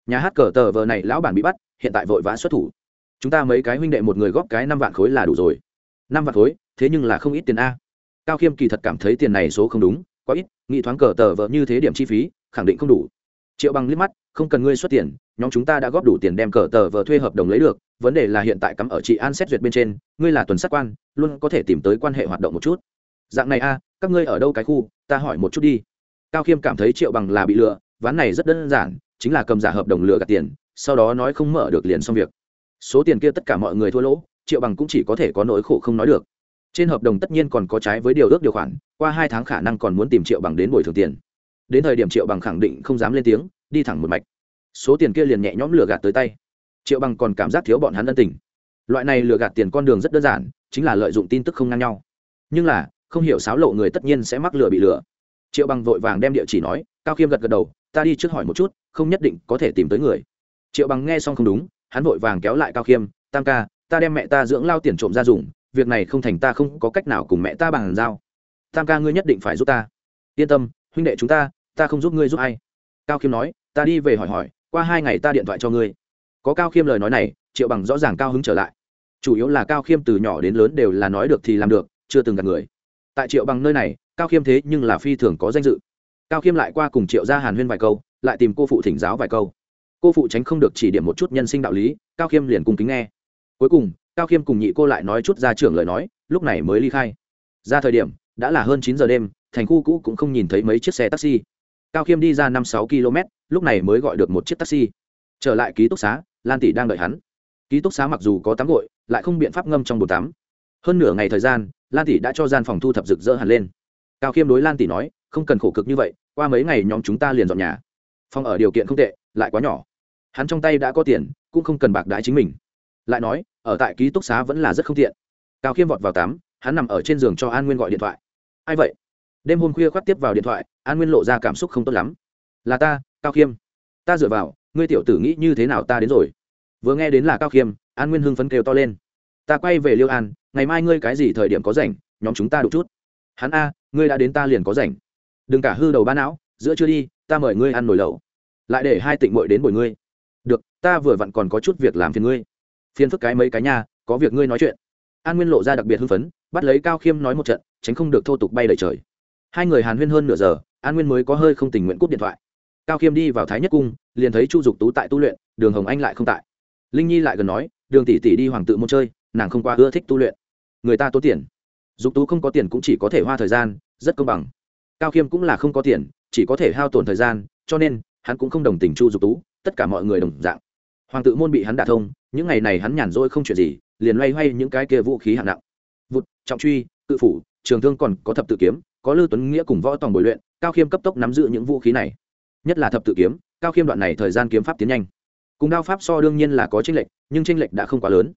Nhà hát cờ tờ vờ này lão bản bị bắt, hiện tại vội vã xuất thủ. Chúng ta mấy cái huynh đệ một người góp cái năm vạn khối là đủ rồi. Năm vạn khối? Thế nhưng là không ít tiền a. Cao khiêm kỳ thật cảm thấy tiền này số không đúng, quá ít nghị thoáng cờ tờ vợ như thế điểm chi phí, khẳng định không đủ. Triệu bằng liếc mắt, không cần ngươi xuất tiền, nhóm chúng ta đã góp đủ tiền đem cờ tờ vợ thuê hợp đồng lấy được, vấn đề là hiện tại cắm ở chị an xét duyệt bên trên, ngươi là tuần sát quan, luôn có thể tìm tới quan hệ hoạt động một chút dạng này a, các ngươi ở đâu cái khu, ta hỏi một chút đi. Cao khiêm cảm thấy triệu bằng là bị lừa, ván này rất đơn giản, chính là cầm giả hợp đồng lừa gạt tiền, sau đó nói không mở được liền xong việc. Số tiền kia tất cả mọi người thua lỗ, triệu bằng cũng chỉ có thể có nỗi khổ không nói được. Trên hợp đồng tất nhiên còn có trái với điều ước điều khoản, qua hai tháng khả năng còn muốn tìm triệu bằng đến bồi thường tiền. Đến thời điểm triệu bằng khẳng định không dám lên tiếng, đi thẳng một mạch. Số tiền kia liền nhẹ nhõm lừa gạt tới tay. Triệu bằng còn cảm giác thiếu bọn hắn ân tình. Loại này lừa gạt tiền con đường rất đơn giản, chính là lợi dụng tin tức không ngang nhau. Nhưng là không hiểu xáo lộ người tất nhiên sẽ mắc lừa bị lừa. Triệu bằng vội vàng đem địa chỉ nói, cao khiêm gật gật đầu, ta đi trước hỏi một chút, không nhất định có thể tìm tới người. Triệu bằng nghe xong không đúng, hắn vội vàng kéo lại cao khiêm, tam ca, ta đem mẹ ta dưỡng lao tiền trộm ra dùng, việc này không thành ta không có cách nào cùng mẹ ta bằng giao. Tam ca ngươi nhất định phải giúp ta. Yên tâm, huynh đệ chúng ta ta không giúp ngươi giúp ai. Cao khiêm nói, ta đi về hỏi hỏi, qua hai ngày ta điện thoại cho ngươi. Có cao khiêm lời nói này, triệu bằng rõ ràng cao hứng trở lại. Chủ yếu là cao khiêm từ nhỏ đến lớn đều là nói được thì làm được, chưa từng gặp người tại triệu bằng nơi này, cao khiêm thế nhưng là phi thường có danh dự. Cao khiêm lại qua cùng triệu gia hàn huyên vài câu, lại tìm cô phụ thỉnh giáo vài câu. Cô phụ tránh không được chỉ điểm một chút nhân sinh đạo lý, cao khiêm liền cùng kính nghe. Cuối cùng, cao khiêm cùng nhị cô lại nói chút ra trưởng lời nói, lúc này mới ly khai. Ra thời điểm, đã là hơn chín giờ đêm, thành khu cũ cũng không nhìn thấy mấy chiếc xe taxi. Cao khiêm đi ra năm sáu km, lúc này mới gọi được một chiếc taxi. Trở lại ký túc xá, lan tỷ đang đợi hắn. Ký túc xá mặc dù có tắm gội, lại không biện pháp ngâm trong bồn tắm. Hơn nửa ngày thời gian lan tỷ đã cho gian phòng thu thập rực rỡ hẳn lên. Cao khiêm đối lan tỷ nói, không cần khổ cực như vậy, qua mấy ngày nhóm chúng ta liền dọn nhà. Phòng ở điều kiện không tệ, lại quá nhỏ. Hắn trong tay đã có tiền, cũng không cần bạc đãi chính mình. Lại nói, ở tại ký túc xá vẫn là rất không tiện. Cao khiêm vọt vào tắm, hắn nằm ở trên giường cho an nguyên gọi điện thoại. Ai vậy? Đêm hôm khuya khoắt tiếp vào điện thoại, an nguyên lộ ra cảm xúc không tốt lắm. Là ta, cao khiêm. Ta dựa vào, ngươi tiểu tử nghĩ như thế nào ta đến rồi. Vừa nghe đến là cao khiêm, an nguyên hưng phấn kêu to lên ta quay về liêu an, ngày mai ngươi cái gì thời điểm có rảnh, nhóm chúng ta đ chút. Hắn a, ngươi đã đến ta liền có rảnh. Đừng cả hư đầu ba não, giữa chưa đi, ta mời ngươi ăn nồi lẩu. Lại để hai tịnh mội đến bồi ngươi. Được, ta vừa vặn còn có chút việc làm phiền ngươi. Phiền phức cái mấy cái nhà có việc ngươi nói chuyện. An nguyên lộ ra đặc biệt hưng phấn, bắt lấy cao khiêm nói một trận, tránh không được thô tục bay đầy trời. Hai người hàn huyên hơn nửa giờ, an nguyên mới có hơi không tình nguyện cúp điện thoại. Cao khiêm đi vào thái nhất cung, liền thấy chu dục tú tại tu luyện, đường hồng anh lại không tại. Linh nhi lại gần nói, đường tỷ tỷ đi hoàng tự môn chơi nàng không qua ưa thích tu luyện. Người ta tốn tiền. Dục tú không có tiền cũng chỉ có thể hoa thời gian, rất công bằng. Cao khiêm cũng là không có tiền, chỉ có thể hao tổn thời gian, cho nên, hắn cũng không đồng tình chu dục tú, tất cả mọi người đồng dạng. Hoàng tự môn bị hắn đả thông, những ngày này hắn nhàn rỗi không chuyện gì, liền loay hoay những cái kia vũ khí hạng nặng. Vụt, trọng truy tự phủ, trường thương còn có thập tự kiếm, có lư tuấn nghĩa cùng võ tòng bồi luyện, cao khiêm cấp tốc nắm giữ những vũ khí này. Nhất là thập tự kiếm, cao khiêm đoạn này thời gian kiếm pháp tiến nhanh. Cùng đao pháp so đương nhiên là có tranh lệch, nhưng tranh lệch đã không quá lớn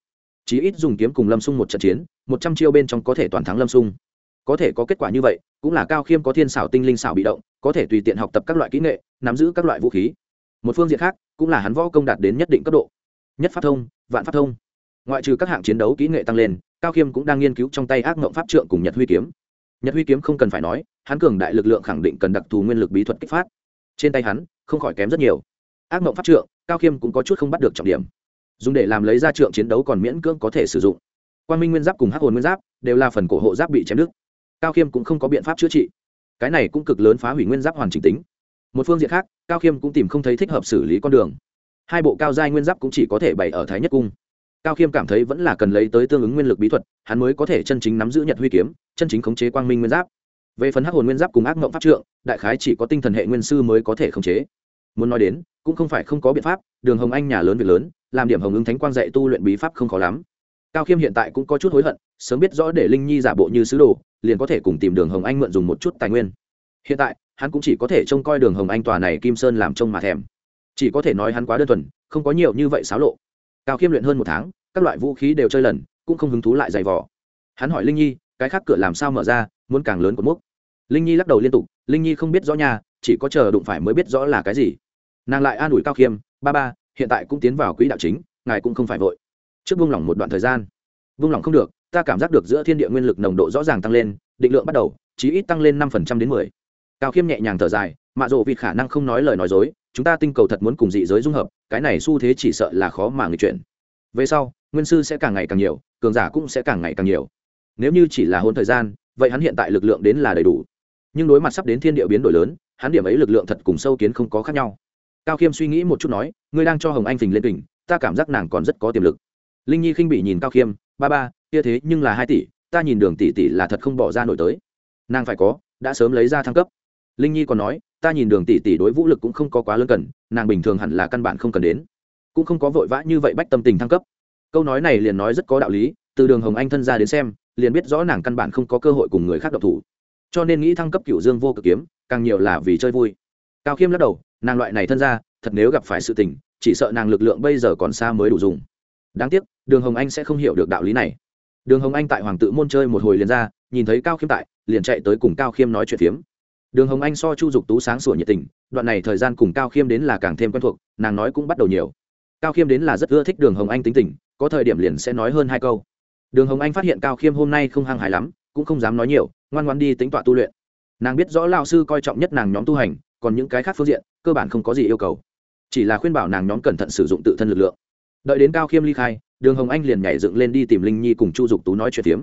chí ít dùng kiếm cùng lâm sung một trận chiến, một trăm chiêu bên trong có thể toàn thắng lâm sung. Có thể có kết quả như vậy, cũng là cao khiêm có thiên xảo tinh linh xảo bị động, có thể tùy tiện học tập các loại kỹ nghệ, nắm giữ các loại vũ khí. Một phương diện khác, cũng là hắn võ công đạt đến nhất định cấp độ. Nhất pháp thông, vạn pháp thông. Ngoại trừ các hạng chiến đấu kỹ nghệ tăng lên, cao khiêm cũng đang nghiên cứu trong tay ác mộng pháp trượng cùng nhật huy kiếm. Nhật huy kiếm không cần phải nói, hắn cường đại lực lượng khẳng định cần đặc thù nguyên lực bí thuật kích phát. Trên tay hắn, không khỏi kém rất nhiều. Ác mộng pháp trượng, cao khiêm cũng có chút không bắt được trọng điểm dùng để làm lấy ra trượng chiến đấu còn miễn cưỡng có thể sử dụng. Quan minh nguyên giáp cùng hắc hồn nguyên giáp đều là phần cổ hộ giáp bị chém đứt. Cao khiêm cũng không có biện pháp chữa trị. Cái này cũng cực lớn phá hủy nguyên giáp hoàn chỉnh tính. Một phương diện khác, cao khiêm cũng tìm không thấy thích hợp xử lý con đường. Hai bộ cao giai nguyên giáp cũng chỉ có thể bày ở thái nhất cung. Cao khiêm cảm thấy vẫn là cần lấy tới tương ứng nguyên lực bí thuật, hắn mới có thể chân chính nắm giữ nhật huy kiếm, chân chính khống chế quang minh nguyên giáp. Về phần hắc hồn nguyên giáp cùng ác mộng pháp trượng, đại khái chỉ có tinh thần hệ nguyên sư mới có thể khống chế. Muốn nói đến, cũng không phải không có biện pháp, đường hồng anh nhà lớn việc lớn làm điểm hồng ứng thánh quang dạy tu luyện bí pháp không khó lắm. Cao khiêm hiện tại cũng có chút hối hận, sớm biết rõ để linh nhi giả bộ như sứ đồ, liền có thể cùng tìm đường hồng anh mượn dùng một chút tài nguyên. Hiện tại, hắn cũng chỉ có thể trông coi đường hồng anh tòa này kim sơn làm trông mà thèm. Chỉ có thể nói hắn quá đơn thuần, không có nhiều như vậy xáo lộ. Cao khiêm luyện hơn một tháng, các loại vũ khí đều chơi lần, cũng không hứng thú lại giày vò. Hắn hỏi linh nhi, cái khác cửa làm sao mở ra, muốn càng lớn của mốc. Linh nhi lắc đầu liên tục, linh nhi không biết rõ nhà, chỉ có chờ đụng phải mới biết rõ là cái gì. Nàng lại an ủi cao khiêm, ba ba hiện tại cũng tiến vào quỹ đạo chính, ngài cũng không phải vội. Trước buông lỏng một đoạn thời gian. Buông lỏng không được, ta cảm giác được giữa thiên địa nguyên lực nồng độ rõ ràng tăng lên, định lượng bắt đầu, chí ít tăng lên năm phần trăm đến mười cao khiêm nhẹ nhàng thở dài, mạ rộ vì khả năng không nói lời nói dối, chúng ta tinh cầu thật muốn cùng dị giới dung hợp, cái này xu thế chỉ sợ là khó mà người chuyển về sau, nguyên sư sẽ càng ngày càng nhiều, cường giả cũng sẽ càng ngày càng nhiều. Nếu như chỉ là hôn thời gian, vậy hắn hiện tại lực lượng đến là đầy đủ. Nhưng đối mặt sắp đến thiên địa biến đổi lớn, hắn điểm ấy lực lượng thật cùng sâu kiến không có khác nhau cao khiêm suy nghĩ một chút nói, ngươi đang cho hồng anh phình lên tỉnh ta cảm giác nàng còn rất có tiềm lực. Linh nhi khinh bị nhìn cao khiêm, ba ba, kia thế nhưng là hai tỷ, ta nhìn đường tỷ tỷ là thật không bỏ ra nổi tới. Nàng phải có, đã sớm lấy ra thăng cấp. Linh nhi còn nói, ta nhìn đường tỷ tỷ đối vũ lực cũng không có quá lớn cần, nàng bình thường hẳn là căn bản không cần đến. Cũng không có vội vã như vậy bách tâm tình thăng cấp. Câu nói này liền nói rất có đạo lý, từ đường hồng anh thân ra đến xem, liền biết rõ nàng căn bản không có cơ hội cùng người khác độc thủ. Cho nên nghĩ thăng cấp cựu dương vô cực kiếm, càng nhiều là vì chơi vui. Cao khiêm lắc đầu nàng loại này thân ra thật nếu gặp phải sự tình, chỉ sợ nàng lực lượng bây giờ còn xa mới đủ dùng. Đáng tiếc, đường hồng anh sẽ không hiểu được đạo lý này. Đường hồng anh tại hoàng tự môn chơi một hồi liền ra, nhìn thấy cao khiêm tại, liền chạy tới cùng cao khiêm nói chuyện phiếm. Đường hồng anh so chu dục tú sáng sủa nhiệt tình, đoạn này thời gian cùng cao khiêm đến là càng thêm quen thuộc, nàng nói cũng bắt đầu nhiều. Cao khiêm đến là rất ưa thích đường hồng anh tính tình, có thời điểm liền sẽ nói hơn hai câu. Đường hồng anh phát hiện cao khiêm hôm nay không hăng hài lắm, cũng không dám nói nhiều, ngoan ngoan đi tính tọa tu luyện. Nàng biết rõ lao sư coi trọng nhất nàng nhóm tu hành còn những cái khác phương diện, cơ bản không có gì yêu cầu. Chỉ là khuyên bảo nàng nhóm cẩn thận sử dụng tự thân lực lượng. Đợi đến cao khiêm ly khai, đường hồng anh liền nhảy dựng lên đi tìm linh nhi cùng chu dục tú nói chuyện phiếm.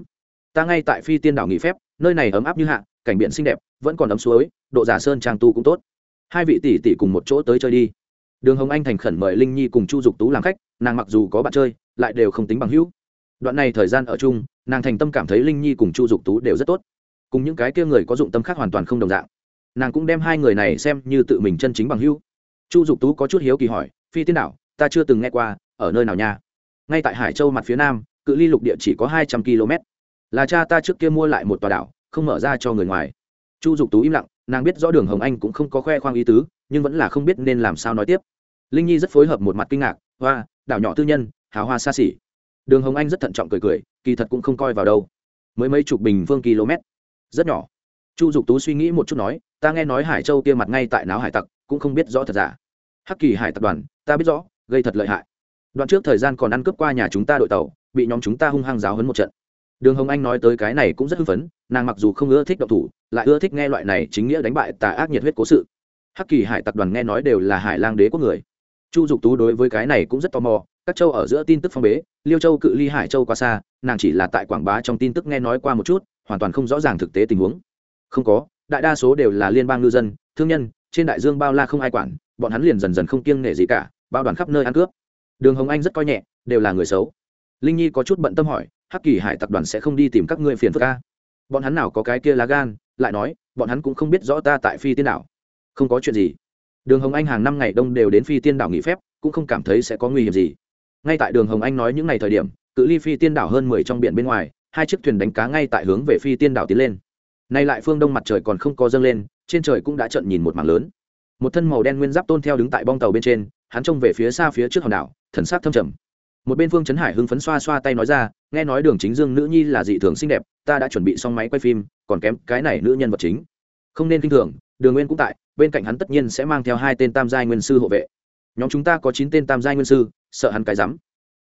Ta ngay tại phi tiên đảo nghỉ phép, nơi này ấm áp như hạ, cảnh biển xinh đẹp, vẫn còn ấm suối, độ giả sơn trang tu cũng tốt. Hai vị tỷ tỷ cùng một chỗ tới chơi đi. Đường hồng anh thành khẩn mời linh nhi cùng chu dục tú làm khách, nàng mặc dù có bạn chơi, lại đều không tính bằng hữu. Đoạn này thời gian ở chung, nàng thành tâm cảm thấy linh nhi cùng chu dục tú đều rất tốt. Cùng những cái kia người có dụng tâm khác hoàn toàn không đồng dạng nàng cũng đem hai người này xem như tự mình chân chính bằng hữu. Chu dục tú có chút hiếu kỳ hỏi, phi tiên đảo, ta chưa từng nghe qua, ở nơi nào nha? Ngay tại hải châu mặt phía nam, cự ly lục địa chỉ có hai trăm km là cha ta trước kia mua lại một tòa đảo, không mở ra cho người ngoài. Chu dục tú im lặng, nàng biết rõ đường hồng anh cũng không có khoe khoang ý tứ, nhưng vẫn là không biết nên làm sao nói tiếp. Linh nhi rất phối hợp một mặt kinh ngạc, hoa, đảo nhỏ tư nhân, hào hoa xa xỉ. Đường hồng anh rất thận trọng cười cười, kỳ thật cũng không coi vào đâu. Mới mấy chục bình phương km rất nhỏ. Chu dục tú suy nghĩ một chút nói ta nghe nói hải châu kia mặt ngay tại náo hải tặc, cũng không biết rõ thật giả. Hắc kỳ hải tập đoàn, ta biết rõ, gây thật lợi hại. Đoạn trước thời gian còn ăn cướp qua nhà chúng ta đội tàu, bị nhóm chúng ta hung hăng giáo hấn một trận. Đường hồng anh nói tới cái này cũng rất hưng phấn, nàng mặc dù không ưa thích độc thủ, lại ưa thích nghe loại này chính nghĩa đánh bại tà ác nhiệt huyết cố sự. Hắc kỳ hải tập đoàn nghe nói đều là hải lang đế quốc người. Chu dục tú đối với cái này cũng rất tò mò, các châu ở giữa tin tức phong bế, liêu châu cự ly hải châu quá xa, nàng chỉ là tại quảng bá trong tin tức nghe nói qua một chút, hoàn toàn không rõ ràng thực tế tình huống. Không có đại đa số đều là liên bang ngư dân, thương nhân, trên đại dương bao la không ai quản, bọn hắn liền dần dần không kiêng nể gì cả, bao đoàn khắp nơi ăn cướp. Đường hồng anh rất coi nhẹ, đều là người xấu. Linh nhi có chút bận tâm hỏi, hắc kỳ hải tập đoàn sẽ không đi tìm các ngươi phiền phức ca bọn hắn nào có cái kia lá gan, lại nói, bọn hắn cũng không biết rõ ta tại phi tiên đảo. Không có chuyện gì. Đường hồng anh hàng năm ngày đông đều đến phi tiên đảo nghỉ phép, cũng không cảm thấy sẽ có nguy hiểm gì. Ngay tại đường hồng anh nói những ngày thời điểm, cự ly phi tiên đảo hơn mười trong biển bên ngoài, hai chiếc thuyền đánh cá ngay tại hướng về phi tiên đảo tiến lên nay lại phương đông mặt trời còn không có dâng lên, trên trời cũng đã trận nhìn một mảng lớn. Một thân màu đen nguyên giáp tôn theo đứng tại bong tàu bên trên, hắn trông về phía xa phía trước hòn đảo, thần sát thâm trầm. Một bên phương trấn hải hưng phấn xoa xoa tay nói ra, nghe nói đường chính dương nữ nhi là dị thường xinh đẹp, ta đã chuẩn bị xong máy quay phim, còn kém cái này nữ nhân vật chính. Không nên kinh thường, đường nguyên cũng tại, bên cạnh hắn tất nhiên sẽ mang theo hai tên tam giai nguyên sư hộ vệ. Nhóm chúng ta có chín tên tam giai nguyên sư, sợ hắn cái rắm.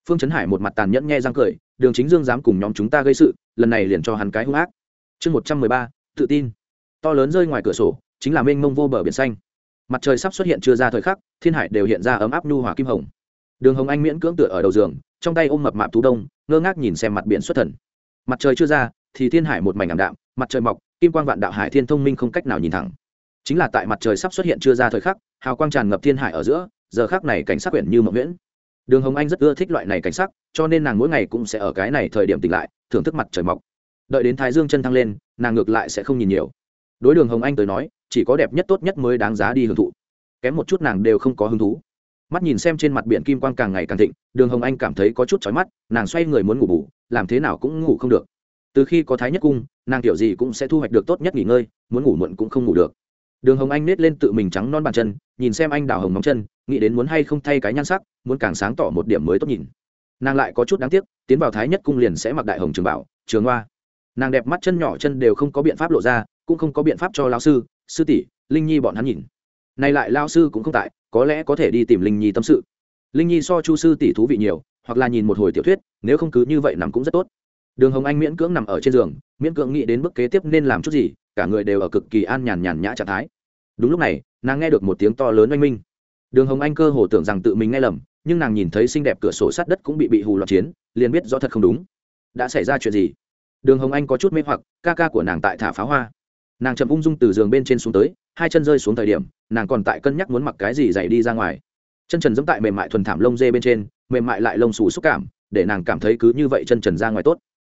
Phương trấn hải một mặt tàn nhẫn nghe răng cười, đường chính dương dám cùng nhóm chúng ta gây sự, lần này liền cho hắn cái hung ác chương một trăm mười ba, tự tin. To lớn rơi ngoài cửa sổ, chính là mênh mông vô bờ biển xanh. Mặt trời sắp xuất hiện chưa ra thời khắc, thiên hải đều hiện ra ấm áp nhu hòa kim hồng. Đường hồng anh miễn cưỡng tựa ở đầu giường, trong tay ôm mập mạp thú đông, ngơ ngác nhìn xem mặt biển xuất thần. Mặt trời chưa ra, thì thiên hải một mảnh ảm đạm, mặt trời mọc, kim quang vạn đạo hải thiên thông minh không cách nào nhìn thẳng. Chính là tại mặt trời sắp xuất hiện chưa ra thời khắc, hào quang tràn ngập thiên hải ở giữa, giờ khắc này cảnh sắc quyển như mộng nguyễn đường hồng anh rất ưa thích loại này cảnh sắc, cho nên nàng mỗi ngày cũng sẽ ở cái này thời điểm tỉnh lại, thưởng thức mặt trời mọc đợi đến thái dương chân thăng lên, nàng ngược lại sẽ không nhìn nhiều. Đối đường hồng anh tới nói, chỉ có đẹp nhất tốt nhất mới đáng giá đi hưởng thụ. Kém một chút nàng đều không có hứng thú. Mắt nhìn xem trên mặt biển kim quang càng ngày càng thịnh, đường hồng anh cảm thấy có chút chói mắt, nàng xoay người muốn ngủ bù, làm thế nào cũng ngủ không được. Từ khi có thái nhất cung, nàng kiểu gì cũng sẽ thu hoạch được tốt nhất nghỉ ngơi, muốn ngủ muộn cũng không ngủ được. Đường hồng anh nết lên tự mình trắng non bàn chân, nhìn xem anh đào hồng móng chân, nghĩ đến muốn hay không thay cái nhan sắc, muốn càng sáng tỏ một điểm mới tốt nhìn. Nàng lại có chút đáng tiếc, tiến vào thái nhất cung liền sẽ mặc đại hồng trường bảo, trường hoa nàng đẹp mắt chân nhỏ chân đều không có biện pháp lộ ra, cũng không có biện pháp cho lao sư sư tỷ, linh nhi bọn hắn nhìn. Nay lại lao sư cũng không tại, có lẽ có thể đi tìm linh nhi tâm sự. Linh nhi so chu sư tỷ thú vị nhiều, hoặc là nhìn một hồi tiểu thuyết, nếu không cứ như vậy nằm cũng rất tốt. Đường hồng anh miễn cưỡng nằm ở trên giường, miễn cưỡng nghĩ đến bước kế tiếp nên làm chút gì, cả người đều ở cực kỳ an nhàn nhàn nhã trạng thái. Đúng lúc này, nàng nghe được một tiếng to lớn oanh minh. Đường hồng anh cơ hồ tưởng rằng tự mình nghe lầm, nhưng nàng nhìn thấy xinh đẹp cửa sổ sát đất cũng bị bị hù loạn chiến, liền biết rõ thật không đúng. Đã xảy ra chuyện gì? Đường hồng anh có chút mê hoặc, ca ca của nàng tại thả pháo hoa. Nàng chậm ung dung từ giường bên trên xuống tới, hai chân rơi xuống thời điểm, nàng còn tại cân nhắc muốn mặc cái gì dày đi ra ngoài. Chân trần dẫm tại mềm mại thuần thảm lông dê bên trên, mềm mại lại lông xù xúc cảm, để nàng cảm thấy cứ như vậy chân trần ra ngoài tốt.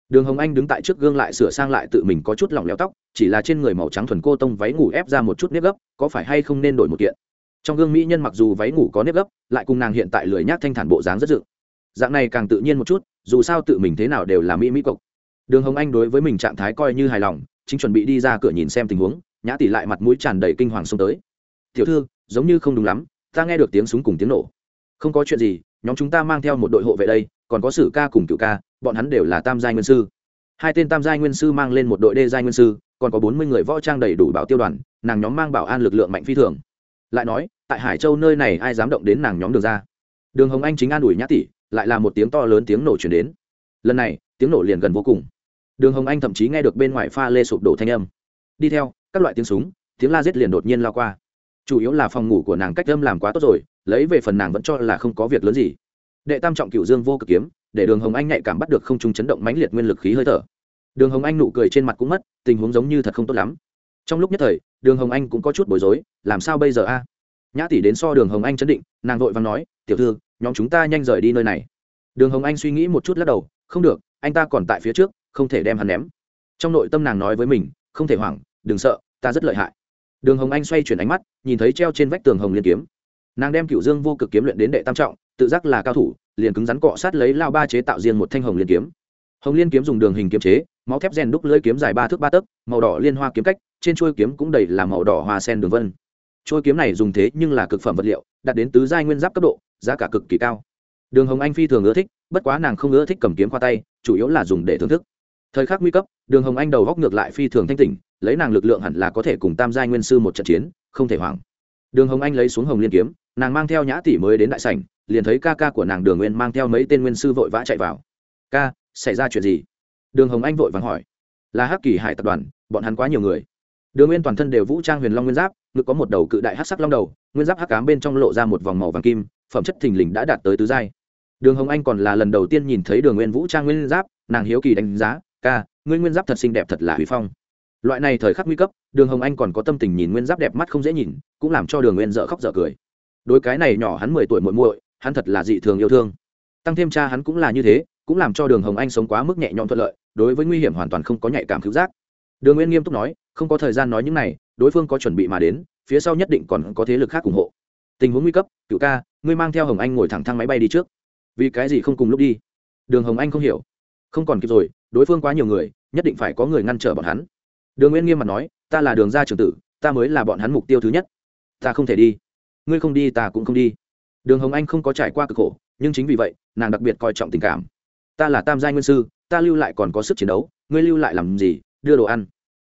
Đường hồng anh đứng tại trước gương lại sửa sang lại tự mình có chút lỏng lẻo tóc, chỉ là trên người màu trắng thuần cô tông váy ngủ ép ra một chút nếp gấp, có phải hay không nên đổi một kiện? Trong gương mỹ nhân mặc dù váy ngủ có nếp gấp, lại cùng nàng hiện tại lười nhác thanh thản bộ dáng rất dự. Dạng này càng tự nhiên một chút, dù sao tự mình thế nào đều là mỹ mỹ cộc đường hồng anh đối với mình trạng thái coi như hài lòng, chính chuẩn bị đi ra cửa nhìn xem tình huống, nhã tỷ lại mặt mũi tràn đầy kinh hoàng xông tới. Tiểu thư, giống như không đúng lắm, ta nghe được tiếng súng cùng tiếng nổ. Không có chuyện gì, nhóm chúng ta mang theo một đội hộ vệ đây, còn có sử ca cùng cựu ca, bọn hắn đều là tam giai nguyên sư. Hai tên tam giai nguyên sư mang lên một đội đê giai nguyên sư, còn có bốn mươi người võ trang đầy đủ bảo tiêu đoàn, nàng nhóm mang bảo an lực lượng mạnh phi thường. Lại nói, tại hải châu nơi này ai dám động đến nàng nhóm đường ra? Đường hồng anh chính an ủi nhã tỷ, lại là một tiếng to lớn tiếng nổ chuyển đến. Lần này, tiếng nổ liền gần vô cùng đường hồng anh thậm chí nghe được bên ngoài pha lê sụp đổ thanh âm. Đi theo, các loại tiếng súng, tiếng la giết liền đột nhiên lao qua. Chủ yếu là phòng ngủ của nàng cách âm làm quá tốt rồi, lấy về phần nàng vẫn cho là không có việc lớn gì. Đệ tam trọng cựu dương vô cực kiếm, để đường hồng anh nhạy cảm bắt được không trung chấn động mãnh liệt nguyên lực khí hơi thở. Đường hồng anh nụ cười trên mặt cũng mất, tình huống giống như thật không tốt lắm. Trong lúc nhất thời, đường hồng anh cũng có chút bối rối, làm sao bây giờ a? Nhã tỷ đến so đường hồng anh chấn định, nàng vội và nói, tiểu thư, nhóm chúng ta nhanh rời đi nơi này. Đường hồng anh suy nghĩ một chút lắc đầu, không được, anh ta còn tại phía trước không thể đem hắn ném. Trong nội tâm nàng nói với mình, không thể hoảng, đừng sợ, ta rất lợi hại. Đường hồng anh xoay chuyển ánh mắt, nhìn thấy treo trên vách tường hồng liên kiếm. Nàng đem cựu dương vô cực kiếm luyện đến đệ tam trọng, tự giác là cao thủ, liền cứng rắn cọ sát lấy lao ba chế tạo riêng một thanh hồng liên kiếm. Hồng liên kiếm dùng đường hình kiếm chế, máu thép rèn đúc lưỡi kiếm dài ba thước ba tấc, màu đỏ liên hoa kiếm cách, trên chuôi kiếm cũng đầy là màu đỏ hoa sen đường vân. Chuôi kiếm này dùng thế nhưng là cực phẩm vật liệu, đạt đến tứ giai nguyên giáp cấp độ, giá cả cực kỳ cao. Đường hồng anh phi thường ưa thích, bất quá nàng không ưa thích cầm kiếm qua tay, chủ yếu là dùng để thưởng thức thời khắc nguy cấp, đường hồng anh đầu góc ngược lại phi thường thanh tỉnh lấy nàng lực lượng hẳn là có thể cùng tam giai nguyên sư một trận chiến, không thể hoảng. Đường hồng anh lấy xuống hồng liên kiếm, nàng mang theo nhã tỷ mới đến đại sảnh, liền thấy ca ca của nàng đường nguyên mang theo mấy tên nguyên sư vội vã chạy vào. Ca, xảy ra chuyện gì? Đường hồng anh vội vàng hỏi. Là hắc kỳ hải tập đoàn, bọn hắn quá nhiều người. Đường nguyên toàn thân đều vũ trang huyền long nguyên giáp, ngực có một đầu cự đại hắc sắc long đầu, nguyên giáp hắc cám bên trong lộ ra một vòng màu vàng kim, phẩm chất thình lình đã đạt tới tứ giai. Đường hồng anh còn là lần đầu tiên nhìn thấy đường nguyên vũ trang nguyên giáp, nàng hiếu kỳ đánh giá ca, ngươi nguyên giáp thật xinh đẹp thật là huy phong. Loại này thời khắc nguy cấp, đường hồng anh còn có tâm tình nhìn nguyên giáp đẹp mắt không dễ nhìn, cũng làm cho đường nguyên dở khóc dở cười. Đôi cái này nhỏ hắn mười tuổi muội muội, hắn thật là dị thường yêu thương. Tăng thêm cha hắn cũng là như thế, cũng làm cho đường hồng anh sống quá mức nhẹ nhõm thuận lợi, đối với nguy hiểm hoàn toàn không có nhạy cảm cứu giác. Đường nguyên nghiêm túc nói, không có thời gian nói những này, đối phương có chuẩn bị mà đến, phía sau nhất định còn có thế lực khác ủng hộ. Tình huống nguy cấp, cựu ca, ngươi mang theo hồng anh ngồi thẳng thang máy bay đi trước. Vì cái gì không cùng lúc đi? Đường hồng anh không hiểu. Không còn kịp rồi đối phương quá nhiều người, nhất định phải có người ngăn trở bọn hắn. Đường nguyên nghiêm mặt nói, ta là đường gia trưởng tử, ta mới là bọn hắn mục tiêu thứ nhất. Ta không thể đi. Ngươi không đi, ta cũng không đi. Đường hồng anh không có trải qua cực khổ, nhưng chính vì vậy, nàng đặc biệt coi trọng tình cảm. Ta là tam giai nguyên sư, ta lưu lại còn có sức chiến đấu, ngươi lưu lại làm gì, đưa đồ ăn.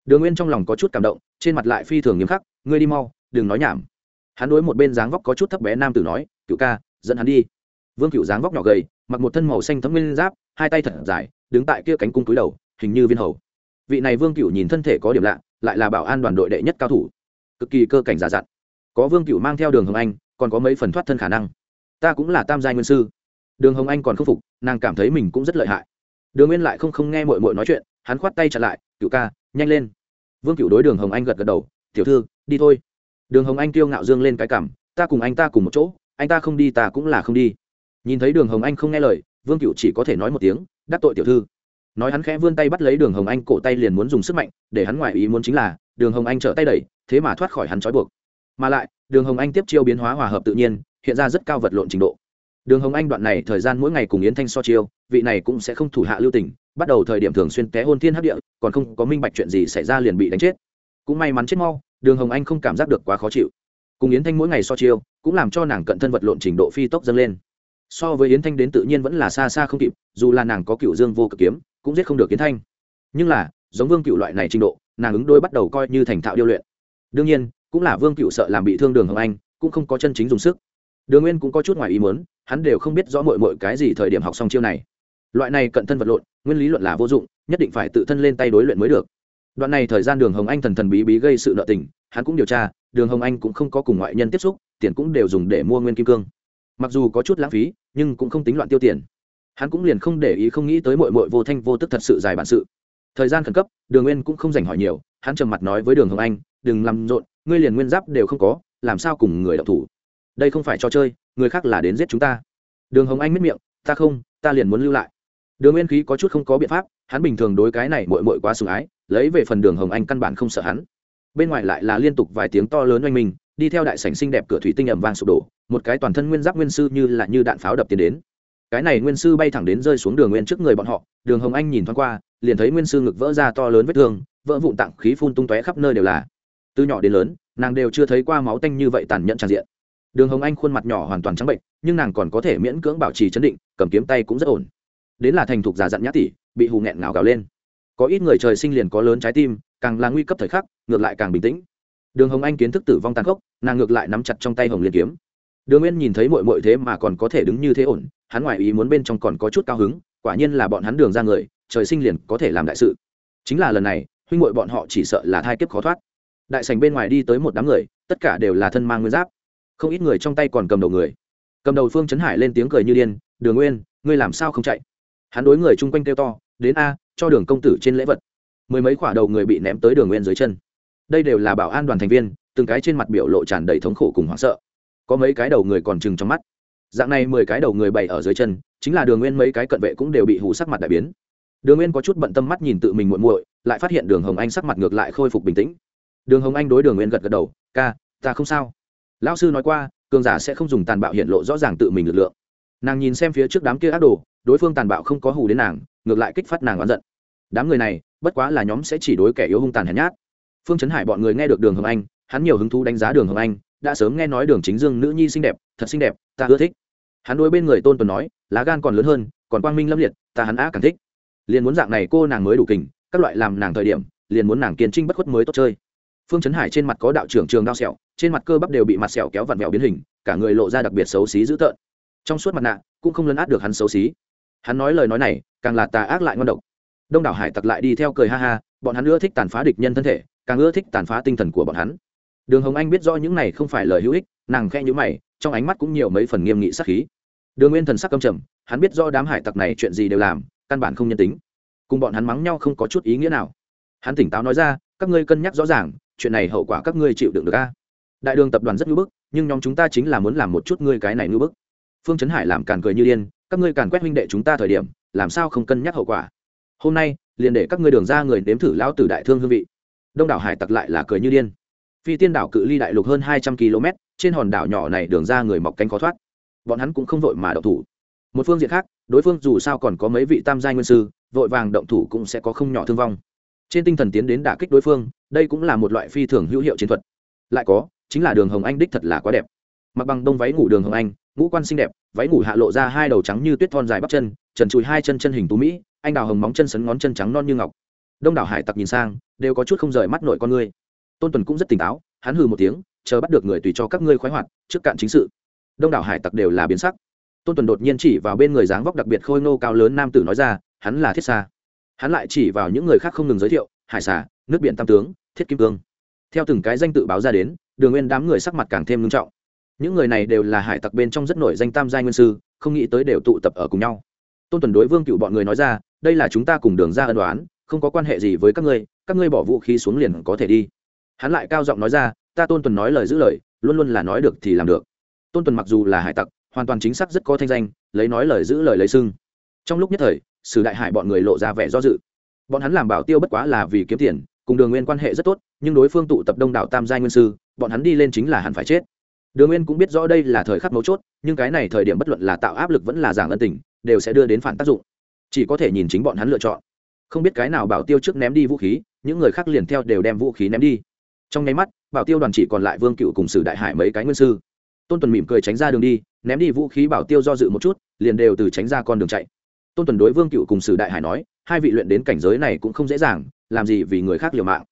Đường nguyên trong lòng có chút cảm động, trên mặt lại phi thường nghiêm khắc, ngươi đi mau, đừng nói nhảm. Hắn đối một bên dáng vóc có chút thấp bé nam tử nói cựu ca, dẫn hắn đi. Vương cựu dáng vóc nhỏ gầy, mặc một thân màu xanh thấm nguyên giáp, hai tay thật dài đứng tại kia cánh cung túi đầu, hình như viên hầu. Vị này vương cựu nhìn thân thể có điểm lạ, lại là bảo an đoàn đội đệ nhất cao thủ. Cực kỳ cơ cảnh giả dặn. Có vương cựu mang theo đường hồng anh, còn có mấy phần thoát thân khả năng. Ta cũng là tam giai nguyên sư. Đường hồng anh còn khâm phục, nàng cảm thấy mình cũng rất lợi hại. Đường nguyên lại không không nghe mội mội nói chuyện, hắn khoát tay trả lại cựu ca, nhanh lên. Vương cựu đối đường hồng anh gật gật đầu, tiểu thư, đi thôi. Đường hồng anh tiêu ngạo dương lên cái cảm, ta cùng anh ta cùng một chỗ, anh ta không đi ta cũng là không đi. Nhìn thấy đường hồng anh không nghe lời, vương cựu chỉ có thể nói một tiếng đắc tội tiểu thư. Nói hắn khẽ vươn tay bắt lấy đường hồng anh, cổ tay liền muốn dùng sức mạnh, để hắn ngoại ý muốn chính là, đường hồng anh trở tay đẩy, thế mà thoát khỏi hắn trói buộc. Mà lại, đường hồng anh tiếp chiêu biến hóa hòa hợp tự nhiên, hiện ra rất cao vật lộn trình độ. Đường hồng anh đoạn này thời gian mỗi ngày cùng yến thanh so chiêu, vị này cũng sẽ không thủ hạ lưu tình, bắt đầu thời điểm thường xuyên té hôn thiên hấp địa, còn không có minh bạch chuyện gì xảy ra liền bị đánh chết. Cũng may mắn chết mau, đường hồng anh không cảm giác được quá khó chịu. Cùng yến thanh mỗi ngày so chiêu, cũng làm cho nàng cận thân vật lộn trình độ phi tốc dâng lên so với yến thanh đến tự nhiên vẫn là xa xa không kịp, dù là nàng có cựu dương vô cực kiếm, cũng giết không được yến thanh. Nhưng là, giống vương cựu loại này trình độ, nàng ứng đôi bắt đầu coi như thành thạo điêu luyện. Đương nhiên, cũng là vương cựu sợ làm bị thương đường hồng anh, cũng không có chân chính dùng sức. Đường nguyên cũng có chút ngoài ý muốn, hắn đều không biết rõ mội mội cái gì thời điểm học xong chiêu này. Loại này cận thân vật lộn, nguyên lý luận là vô dụng, nhất định phải tự thân lên tay đối luyện mới được. Đoạn này thời gian đường hồng anh thần thần bí bí gây sự nợ tình, hắn cũng điều tra, đường hồng anh cũng không có cùng ngoại nhân tiếp xúc, tiền cũng đều dùng để mua nguyên kim cương mặc dù có chút lãng phí, nhưng cũng không tính loạn tiêu tiền. Hắn cũng liền không để ý không nghĩ tới mội mội vô thanh vô tức thật sự dài bản sự. Thời gian khẩn cấp, đường nguyên cũng không dành hỏi nhiều, hắn trầm mặt nói với đường hồng anh, đừng làm rộn, ngươi liền nguyên giáp đều không có, làm sao cùng người đọc thủ? Đây không phải cho chơi, người khác là đến giết chúng ta. Đường hồng anh miết miệng, ta không, ta liền muốn lưu lại. Đường nguyên khí có chút không có biện pháp, hắn bình thường đối cái này mội mội quá sùng ái, lấy về phần đường hồng anh căn bản không sợ hắn. Bên ngoài lại là liên tục vài tiếng to lớn oanh mình đi theo đại sảnh xinh đẹp cửa thủy tinh ầm vang sụp đổ, một cái toàn thân nguyên giáp nguyên sư như là như đạn pháo đập tiến đến. Cái này nguyên sư bay thẳng đến rơi xuống đường nguyên trước người bọn họ, đường hồng anh nhìn thoáng qua, liền thấy nguyên sư ngực vỡ ra to lớn vết thương, vỡ vụn tạng khí phun tung tóe khắp nơi đều là. Từ nhỏ đến lớn, nàng đều chưa thấy qua máu tanh như vậy tàn nhẫn tràn diện. Đường hồng anh khuôn mặt nhỏ hoàn toàn trắng bệnh, nhưng nàng còn có thể miễn cưỡng bảo trì chấn định, cầm kiếm tay cũng rất ổn. Đến là thành thục giả dặn nhã tỷ bị hù nghẹn ngào gào lên. Có ít người trời sinh liền có lớn trái tim, càng là nguy cấp thời khắc, ngược lại càng bình tĩnh đường hồng anh kiến thức tử vong tàn khốc, nàng ngược lại nắm chặt trong tay hồng liên kiếm. Đường nguyên nhìn thấy mội mội thế mà còn có thể đứng như thế ổn, hắn ngoại ý muốn bên trong còn có chút cao hứng, quả nhiên là bọn hắn đường ra người, trời sinh liền có thể làm đại sự. Chính là lần này, huynh mội bọn họ chỉ sợ là thai kiếp khó thoát. Đại sành bên ngoài đi tới một đám người, tất cả đều là thân mang nguyên giáp. Không ít người trong tay còn cầm đầu người. Cầm đầu phương trấn hải lên tiếng cười như điên, đường nguyên, ngươi làm sao không chạy? Hắn đối người chung quanh kêu to, đến a, cho đường công tử trên lễ vật. Mười mấy quả đầu người bị ném tới đường nguyên dưới chân đây đều là bảo an đoàn thành viên, từng cái trên mặt biểu lộ tràn đầy thống khổ cùng hoảng sợ. Có mấy cái đầu người còn trừng trong mắt. Dạng này mười cái đầu người bày ở dưới chân, chính là đường nguyên mấy cái cận vệ cũng đều bị hù sắc mặt đại biến. Đường nguyên có chút bận tâm mắt nhìn tự mình muộn muội, lại phát hiện đường hồng anh sắc mặt ngược lại khôi phục bình tĩnh. Đường hồng anh đối đường nguyên gật gật đầu, ca, ta không sao. Lão sư nói qua, cường giả sẽ không dùng tàn bạo hiện lộ rõ ràng tự mình lực lượng. Nàng nhìn xem phía trước đám kia ác đồ, đối phương tàn bạo không có hù đến nàng, ngược lại kích phát nàng oán giận. Đám người này, bất quá là nhóm sẽ chỉ đối kẻ yếu hung tàn hèn nhát phương trấn hải bọn người nghe được đường hồng anh, hắn nhiều hứng thú đánh giá đường hồng anh, đã sớm nghe nói đường chính dương nữ nhi xinh đẹp, thật xinh đẹp, ta ưa thích. Hắn đối bên người tôn tuần nói, lá gan còn lớn hơn, còn quang minh lâm liệt, ta hắn á càng thích. Liền muốn dạng này cô nàng mới đủ kình, các loại làm nàng thời điểm, liền muốn nàng kiên trinh bất khuất mới tốt chơi. Phương trấn hải trên mặt có đạo trưởng trường đao sẹo, trên mặt cơ bắp đều bị mặt sẹo kéo vặn vẹo biến hình, cả người lộ ra đặc biệt xấu xí dữ tợn. Trong suốt mặt nạ, cũng không lấn át được hắn xấu xí. Hắn nói lời nói này, càng là tà ác lại ngon độc. Đông đảo hải tặc lại đi theo cười ha ha, bọn hắn ưa thích tàn phá địch nhân thân thể càng ưa thích tàn phá tinh thần của bọn hắn. Đường hồng anh biết rõ những này không phải lời hữu ích, nàng khe nhữ mày, trong ánh mắt cũng nhiều mấy phần nghiêm nghị sắc khí. Đường nguyên thần sắc căm trầm, hắn biết do đám hải tặc này chuyện gì đều làm, căn bản không nhân tính. Cùng bọn hắn mắng nhau không có chút ý nghĩa nào. Hắn tỉnh táo nói ra, các ngươi cân nhắc rõ ràng, chuyện này hậu quả các ngươi chịu đựng được a. Đại đường tập đoàn rất ngưỡng bức, nhưng nhóm chúng ta chính là muốn làm một chút ngươi cái này ngưỡng bức. Phương trấn hải làm càn cười như điên, các ngươi càn quét huynh đệ chúng ta thời điểm, làm sao không cân nhắc hậu quả? Hôm nay, liền để các ngươi đường ra người nếm thử lão tử đại thương hương vị đông đảo hải tặc lại là cười như điên. Phi tiên đảo cự ly đại lục hơn hai trăm km, trên hòn đảo nhỏ này đường ra người mọc cánh khó thoát. Bọn hắn cũng không vội mà động thủ. Một phương diện khác, đối phương dù sao còn có mấy vị tam giai nguyên sư, vội vàng động thủ cũng sẽ có không nhỏ thương vong. Trên tinh thần tiến đến đả kích đối phương, đây cũng là một loại phi thường hữu hiệu chiến thuật. Lại có, chính là đường hồng anh đích thật là quá đẹp. Mặc bằng đông váy ngủ đường hồng anh, ngũ quan xinh đẹp, váy ngủ hạ lộ ra hai đầu trắng như tuyết thon dài bắp chân, trần trụi hai chân chân hình tú mỹ, anh đào hồng móng chân sấn ngón chân trắng non như ngọc đông đảo hải tặc nhìn sang, đều có chút không rời mắt nội con ngươi tôn tuần cũng rất tỉnh táo, hắn hừ một tiếng, chờ bắt được người tùy cho các ngươi khoái hoạt, trước cạn chính sự. Đông đảo hải tặc đều là biến sắc. Tôn tuần đột nhiên chỉ vào bên người dáng vóc đặc biệt khôi ngô cao lớn nam tử nói ra, hắn là thiết xa hắn lại chỉ vào những người khác không ngừng giới thiệu, hải xà nước biển tam tướng, thiết kim cương. Theo từng cái danh tự báo ra đến, đường nguyên đám người sắc mặt càng thêm nghiêm trọng. Những người này đều là hải tặc bên trong rất nổi danh tam giai nguyên sư, không nghĩ tới đều tụ tập ở cùng nhau. Tôn tuần đối vương cựu bọn người nói ra, đây là chúng ta cùng đường ra ân đoán không có quan hệ gì với các ngươi các ngươi bỏ vũ khí xuống liền có thể đi. Hắn lại cao giọng nói ra, ta tôn tuần nói lời giữ lời, luôn luôn là nói được thì làm được. Tôn tuần mặc dù là hải tặc, hoàn toàn chính xác rất có thanh danh, lấy nói lời giữ lời lấy sưng trong lúc nhất thời, sử đại hải bọn người lộ ra vẻ do dự. Bọn hắn làm bảo tiêu bất quá là vì kiếm tiền, cùng đường nguyên quan hệ rất tốt, nhưng đối phương tụ tập đông đảo tam giai nguyên sư, bọn hắn đi lên chính là hẳn phải chết. Đường nguyên cũng biết rõ đây là thời khắc mấu chốt, nhưng cái này thời điểm bất luận là tạo áp lực vẫn là giảng ân tình, đều sẽ đưa đến phản tác dụng. Chỉ có thể nhìn chính bọn hắn lựa chọn không biết cái nào bảo tiêu trước ném đi vũ khí, những người khác liền theo đều đem vũ khí ném đi. Trong nháy mắt, bảo tiêu đoàn chỉ còn lại vương cựu cùng sử đại hải mấy cái nguyên sư. Tôn tuần mỉm cười tránh ra đường đi, ném đi vũ khí bảo tiêu do dự một chút, liền đều từ tránh ra con đường chạy. Tôn tuần đối vương cựu cùng sử đại hải nói, hai vị luyện đến cảnh giới này cũng không dễ dàng, làm gì vì người khác liều mạng.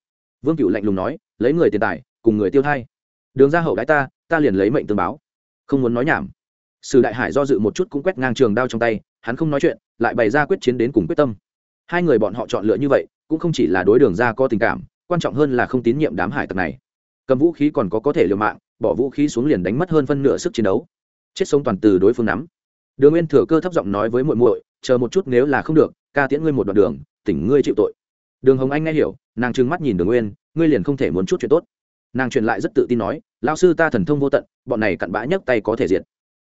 Vương cựu lạnh lùng nói, lấy người tiền tài, cùng người tiêu thay đường ra hậu đái ta ta liền lấy mệnh tương báo. Không muốn nói nhảm. Sử đại hải do dự một chút cũng quét ngang trường đao trong tay, hắn không nói chuyện, lại bày ra quyết chiến đến cùng quyết tâm hai người bọn họ chọn lựa như vậy, cũng không chỉ là đối đường ra có tình cảm, quan trọng hơn là không tín nhiệm đám hải tặc này. Cầm vũ khí còn có có thể liều mạng, bỏ vũ khí xuống liền đánh mất hơn phân nửa sức chiến đấu. Chết sống toàn từ đối phương nắm. Đường nguyên thừa cơ thấp giọng nói với muội muội, chờ một chút nếu là không được, ca tiễn ngươi một đoạn đường, tỉnh ngươi chịu tội. Đường hồng anh nghe hiểu, nàng trừng mắt nhìn đường nguyên, ngươi liền không thể muốn chút chuyện tốt. Nàng truyền lại rất tự tin nói lao sư ta thần thông vô tận, bọn này cặn bã nhấc tay có thể diệt.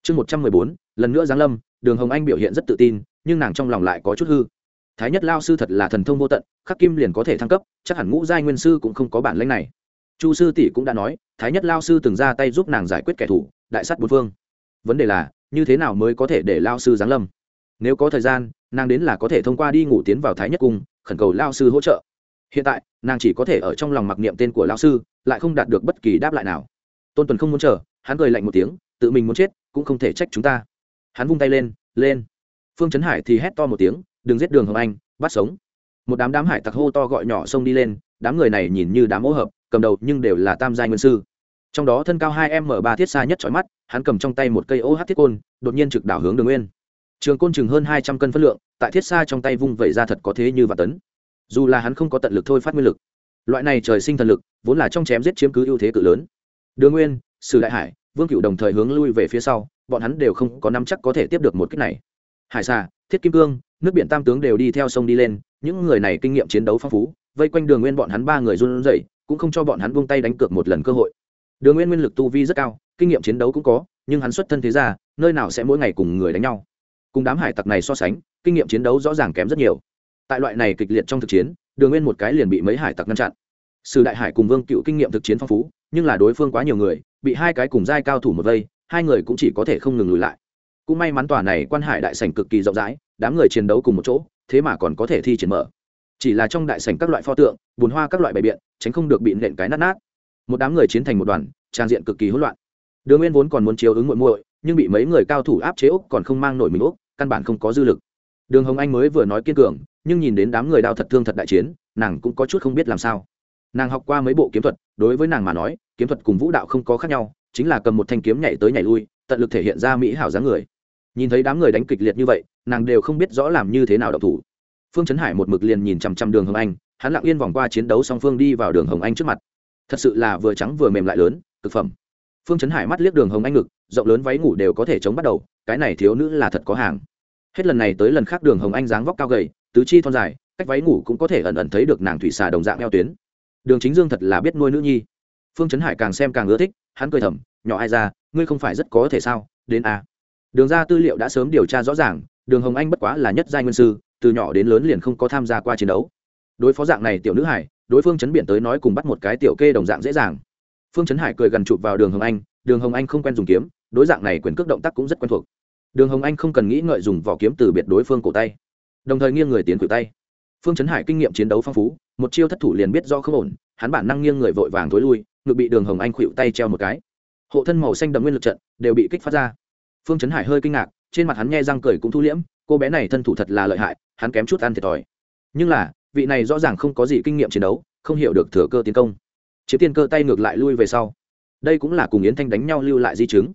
Chương một trăm mười bốn, lần nữa giáng lâm, đường hồng anh biểu hiện rất tự tin, nhưng nàng trong lòng lại có chút hư thái nhất lao sư thật là thần thông vô tận, khắc kim liền có thể thăng cấp, chắc hẳn ngũ giai nguyên sư cũng không có bản lãnh này. Chu sư tỷ cũng đã nói, thái nhất lao sư từng ra tay giúp nàng giải quyết kẻ thù, đại sắt bốn phương. Vấn đề là, như thế nào mới có thể để lao sư giáng lâm? Nếu có thời gian, nàng đến là có thể thông qua đi ngủ tiến vào thái nhất cung, khẩn cầu lao sư hỗ trợ. Hiện tại, nàng chỉ có thể ở trong lòng mặc niệm tên của lao sư, lại không đạt được bất kỳ đáp lại nào. Tôn tuần không muốn chờ, hắn cười lạnh một tiếng, tự mình muốn chết, cũng không thể trách chúng ta. Hắn vung tay lên lên. Phương trấn hải thì hét to một tiếng đừng giết đường hồng anh, bắt sống. Một đám đám hải tặc hô to gọi nhỏ xông đi lên, đám người này nhìn như đám ô hợp, cầm đầu nhưng đều là tam giai nguyên sư. Trong đó thân cao hai m ba thiết xa nhất trói mắt, hắn cầm trong tay một cây ô OH thiết côn, đột nhiên trực đảo hướng đường nguyên. Trường côn chừng hơn hai trăm cân phân lượng, tại thiết xa trong tay vung vẩy ra thật có thế như và tấn. Dù là hắn không có tận lực thôi phát nguyên lực, loại này trời sinh thần lực, vốn là trong chém giết chiếm cứ ưu thế cự lớn. Đường nguyên, sử đại hải, vương cựu đồng thời hướng lui về phía sau, bọn hắn đều không có năm chắc có thể tiếp được một cách này. Hải xà, thiết kim cương nước biển tam tướng đều đi theo sông đi lên, những người này kinh nghiệm chiến đấu phong phú, vây quanh đường nguyên bọn hắn ba người run rẩy, cũng không cho bọn hắn vung tay đánh cược một lần cơ hội. Đường nguyên nguyên lực tu vi rất cao, kinh nghiệm chiến đấu cũng có, nhưng hắn xuất thân thế ra nơi nào sẽ mỗi ngày cùng người đánh nhau. Cùng đám hải tặc này so sánh, kinh nghiệm chiến đấu rõ ràng kém rất nhiều. Tại loại này kịch liệt trong thực chiến, đường nguyên một cái liền bị mấy hải tặc ngăn chặn. Sử đại hải cùng vương cựu kinh nghiệm thực chiến phong phú, nhưng là đối phương quá nhiều người, bị hai cái cùng giai cao thủ một vây, hai người cũng chỉ có thể không ngừng lùi lại cũng may mắn tòa này quan hải đại sảnh cực kỳ rộng rãi, đám người chiến đấu cùng một chỗ, thế mà còn có thể thi triển mở. Chỉ là trong đại sảnh các loại pho tượng, bùn hoa các loại bày biện, tránh không được bị nện cái nát nát. Một đám người chiến thành một đoàn, trang diện cực kỳ hỗn loạn. Đường nguyên vốn còn muốn chiếu ứng muội muội, nhưng bị mấy người cao thủ áp chế úc còn không mang nổi mình úc, căn bản không có dư lực. Đường hồng anh mới vừa nói kiên cường, nhưng nhìn đến đám người đao thật thương thật đại chiến, nàng cũng có chút không biết làm sao. Nàng học qua mấy bộ kiếm thuật, đối với nàng mà nói, kiếm thuật cùng vũ đạo không có khác nhau, chính là cầm một thanh kiếm nhảy tới nhảy lui, tận lực thể hiện ra mỹ hảo dáng người nhìn thấy đám người đánh kịch liệt như vậy, nàng đều không biết rõ làm như thế nào độc thủ. Phương trấn hải một mực liền nhìn chằm chằm đường hồng anh, hắn lặng yên vòng qua chiến đấu song phương đi vào đường hồng anh trước mặt. Thật sự là vừa trắng vừa mềm lại lớn thực phẩm. Phương trấn hải mắt liếc đường hồng anh ngực, rộng lớn váy ngủ đều có thể chống bắt đầu, cái này thiếu nữ là thật có hàng. Hết lần này tới lần khác đường hồng anh dáng vóc cao gầy, tứ chi thon dài, cách váy ngủ cũng có thể ẩn ẩn thấy được nàng thủy xà đồng dạng eo tuyến. Đường chính dương thật là biết nuôi nữ nhi. Phương trấn hải càng xem càng ưa thích, hắn cười thầm, nhỏ ai ra, ngươi không phải rất có thể sao? Đến a đường ra tư liệu đã sớm điều tra rõ ràng, đường hồng anh bất quá là nhất giai nguyên sư, từ nhỏ đến lớn liền không có tham gia qua chiến đấu. Đối phó dạng này tiểu nữ hải, đối phương chấn biển tới nói cùng bắt một cái tiểu kê đồng dạng dễ dàng. Phương chấn hải cười gần chụp vào đường hồng anh, đường hồng anh không quen dùng kiếm, đối dạng này quyền cước động tác cũng rất quen thuộc. Đường hồng anh không cần nghĩ ngợi dùng vỏ kiếm từ biệt đối phương cổ tay, đồng thời nghiêng người tiến cử tay. Phương chấn hải kinh nghiệm chiến đấu phong phú, một chiêu thất thủ liền biết do không ổn, hắn bản năng nghiêng người vội vàng thối lui, ngực bị đường hồng anh khuỵu tay treo một cái. Hộ thân màu xanh đậm nguyên lực trận đều bị kích phát ra phương chấn hải hơi kinh ngạc, trên mặt hắn nghe răng cười cũng thu liễm, cô bé này thân thủ thật là lợi hại, hắn kém chút ăn thiệt thòi. Nhưng là, vị này rõ ràng không có gì kinh nghiệm chiến đấu, không hiểu được thừa cơ tiến công. Chiếm tiên cơ tay ngược lại lui về sau. Đây cũng là cùng yến thanh đánh nhau lưu lại di chứng.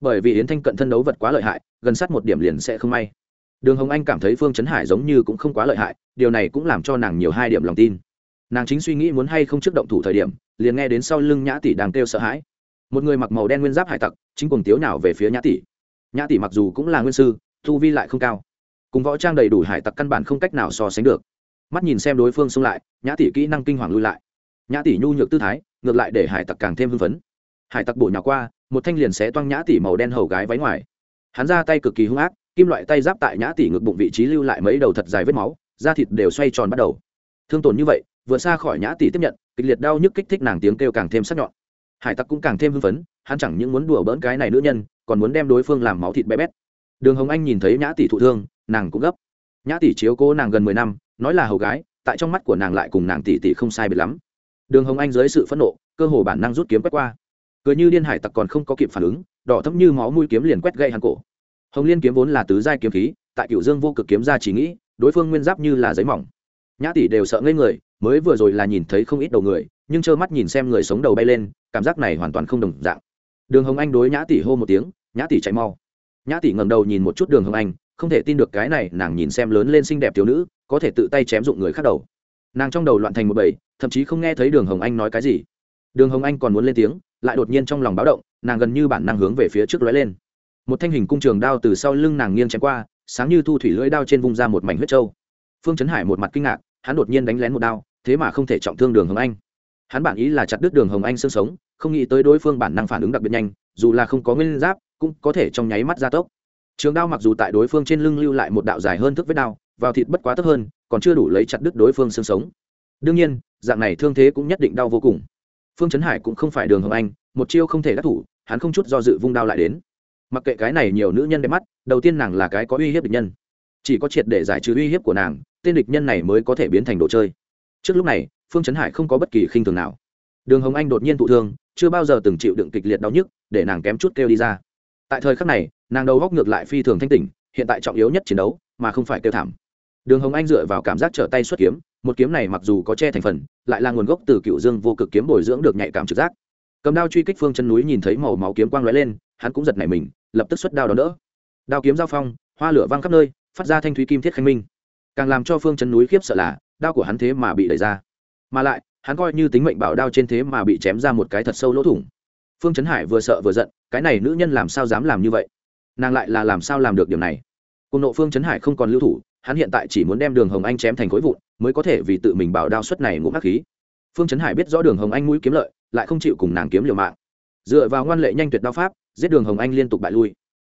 Bởi vì yến thanh cận thân đấu vật quá lợi hại, gần sát một điểm liền sẽ không may. Đường hồng anh cảm thấy phương trấn hải giống như cũng không quá lợi hại, điều này cũng làm cho nàng nhiều hai điểm lòng tin. Nàng chính suy nghĩ muốn hay không trước động thủ thời điểm, liền nghe đến sau lưng nhã tỷ đang kêu sợ hãi. Một người mặc màu đen nguyên giáp hải tặc, chính cùng tiếu nào về phía nhã tỷ nhã tỷ mặc dù cũng là nguyên sư thu vi lại không cao, cùng võ trang đầy đủ hải tặc căn bản không cách nào so sánh được. Mắt nhìn xem đối phương xông lại, nhã tỷ kỹ năng kinh hoàng lui lại. Nhã tỷ nhu nhược tư thái, ngược lại để hải tặc càng thêm hưng phấn. Hải tặc bổ nhỏ qua, một thanh liền sẽ toang nhã tỷ màu đen hầu gái váy ngoài. Hắn ra tay cực kỳ hung ác, kim loại tay giáp tại nhã tỷ ngực bụng vị trí lưu lại mấy đầu thật dài vết máu, da thịt đều xoay tròn bắt đầu. Thương tổn như vậy vừa xa khỏi nhã tỷ tiếp nhận, kịch liệt đau nhức kích thích nàng tiếng kêu càng thêm sắc nhọn. Hải tặc cũng càng thêm hưng phấn, hắn chẳng những muốn đùa bỡn cái này nữ nhân còn muốn đem đối phương làm máu thịt bé bét. Đường hồng anh nhìn thấy nhã tỷ thụ thương, nàng cũng gấp. Nhã tỷ chiếu cố nàng gần mười năm, nói là hầu gái, tại trong mắt của nàng lại cùng nàng tỷ tỷ không sai biệt lắm. Đường hồng anh dưới sự phẫn nộ, cơ hồ bản năng rút kiếm quét qua. Cười như điên hải tặc còn không có kịp phản ứng, đỏ thấp như máu mũi kiếm liền quét gây hắn cổ. Hồng liên kiếm vốn là tứ giai kiếm khí, tại cựu dương vô cực kiếm ra chỉ nghĩ, đối phương nguyên giáp như là giấy mỏng. Nhã tỷ đều sợ ngây người, mới vừa rồi là nhìn thấy không ít đầu người, nhưng trơ mắt nhìn xem người sống đầu bay lên, cảm giác này hoàn toàn không đồng dạng. Đường hồng anh đối nhã tỷ hô một tiếng nhã tỷ chạy mau. Nhã tỷ ngẩng đầu nhìn một chút đường hồng anh, không thể tin được cái này nàng nhìn xem lớn lên xinh đẹp thiếu nữ, có thể tự tay chém dụng người khác đầu. Nàng trong đầu loạn thành một bầy, thậm chí không nghe thấy đường hồng anh nói cái gì. Đường hồng anh còn muốn lên tiếng, lại đột nhiên trong lòng báo động, nàng gần như bản năng hướng về phía trước lóe lên. Một thanh hình cung trường đao từ sau lưng nàng nghiêng chém qua, sáng như thu thủy lưỡi đao trên vùng ra một mảnh huyết trâu phương trấn hải một mặt kinh ngạc, hắn đột nhiên đánh lén một đao, thế mà không thể trọng thương đường hồng anh. Hắn bản ý là chặt đứt đường hồng anh xương sống, không nghĩ tới đối phương bản năng phản ứng đặc biệt nhanh, dù là không có nguyên giáp cũng có thể trong nháy mắt gia tốc. Trường đao mặc dù tại đối phương trên lưng lưu lại một đạo dài hơn thước vết đao, vào thịt bất quá thấp hơn, còn chưa đủ lấy chặt đứt đối phương xương sống. Đương nhiên, dạng này thương thế cũng nhất định đau vô cùng. Phương trấn hải cũng không phải đường hồng anh, một chiêu không thể đắc thủ, hắn không chút do dự vung đao lại đến. Mặc kệ cái này nhiều nữ nhân đẹp mắt, đầu tiên nàng là cái có uy hiếp địch nhân. Chỉ có triệt để giải trừ uy hiếp của nàng, tên địch nhân này mới có thể biến thành đồ chơi. Trước lúc này, phương trấn hải không có bất kỳ khinh thường nào. Đường hồng anh đột nhiên thụ thương, chưa bao giờ từng chịu đựng kịch liệt đau nhức, để nàng kém chút kêu đi ra tại thời khắc này, nàng đầu góc ngược lại phi thường thanh tỉnh, hiện tại trọng yếu nhất chiến đấu, mà không phải kêu thảm. Đường hồng anh dựa vào cảm giác trở tay xuất kiếm, một kiếm này mặc dù có che thành phần, lại là nguồn gốc từ cựu dương vô cực kiếm bồi dưỡng được nhạy cảm trực giác. Cầm đao truy kích phương chân núi nhìn thấy màu máu kiếm quang lóe lên, hắn cũng giật nảy mình, lập tức xuất đao đón đỡ. Đao kiếm giao phong, hoa lửa văng khắp nơi, phát ra thanh thúy kim thiết khanh minh. Càng làm cho phương chân núi khiếp sợ là, đao của hắn thế mà bị đẩy ra. Mà lại, hắn coi như tính mệnh bảo đao trên thế mà bị chém ra một cái thật sâu lỗ thủng phương trấn hải vừa sợ vừa giận, cái này nữ nhân làm sao dám làm như vậy? Nàng lại là làm sao làm được điều này? Cùng nộ phương trấn hải không còn lưu thủ, hắn hiện tại chỉ muốn đem đường hồng anh chém thành khối vụn, mới có thể vì tự mình bảo đao suất này ngũ hắc khí. Phương trấn hải biết rõ đường hồng anh mũi kiếm lợi, lại không chịu cùng nàng kiếm liều mạng. Dựa vào ngoan lệ nhanh tuyệt đao pháp, giết đường hồng anh liên tục bại lui.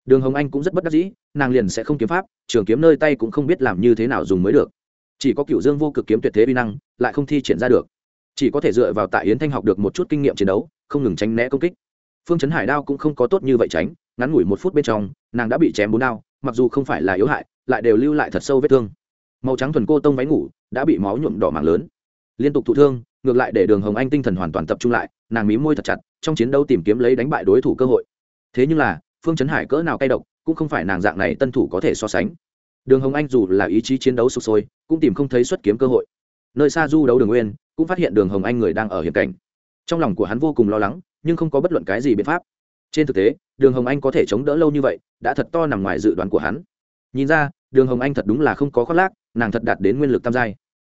Đường hồng anh cũng rất bất đắc dĩ, nàng liền sẽ không kiếm pháp, trường kiếm nơi tay cũng không biết làm như thế nào dùng mới được. Chỉ có cựu dương vô cực kiếm tuyệt thế vi năng, lại không thi triển ra được chỉ có thể dựa vào tại yến thanh học được một chút kinh nghiệm chiến đấu, không ngừng tránh né công kích. Phương chấn hải đao cũng không có tốt như vậy tránh, ngắn ngủi một phút bên trong, nàng đã bị chém bốn đao, mặc dù không phải là yếu hại, lại đều lưu lại thật sâu vết thương. Màu trắng thuần cô tông váy ngủ đã bị máu nhuộm đỏ mạng lớn. Liên tục thụ thương, ngược lại để đường hồng anh tinh thần hoàn toàn tập trung lại, nàng mí môi thật chặt, trong chiến đấu tìm kiếm lấy đánh bại đối thủ cơ hội. Thế nhưng là, phương chấn hải cỡ nào cay độc, cũng không phải nàng dạng này tân thủ có thể so sánh. Đường hồng anh dù là ý chí chiến đấu sụp sôi, cũng tìm không thấy xuất kiếm cơ hội. Nơi xa du đấu đường nguyên cũng phát hiện đường hồng anh người đang ở hiểm cảnh. Trong lòng của hắn vô cùng lo lắng, nhưng không có bất luận cái gì biện pháp. Trên thực tế, đường hồng anh có thể chống đỡ lâu như vậy, đã thật to nằm ngoài dự đoán của hắn. Nhìn ra, đường hồng anh thật đúng là không có khoác lác, nàng thật đạt đến nguyên lực tam giai.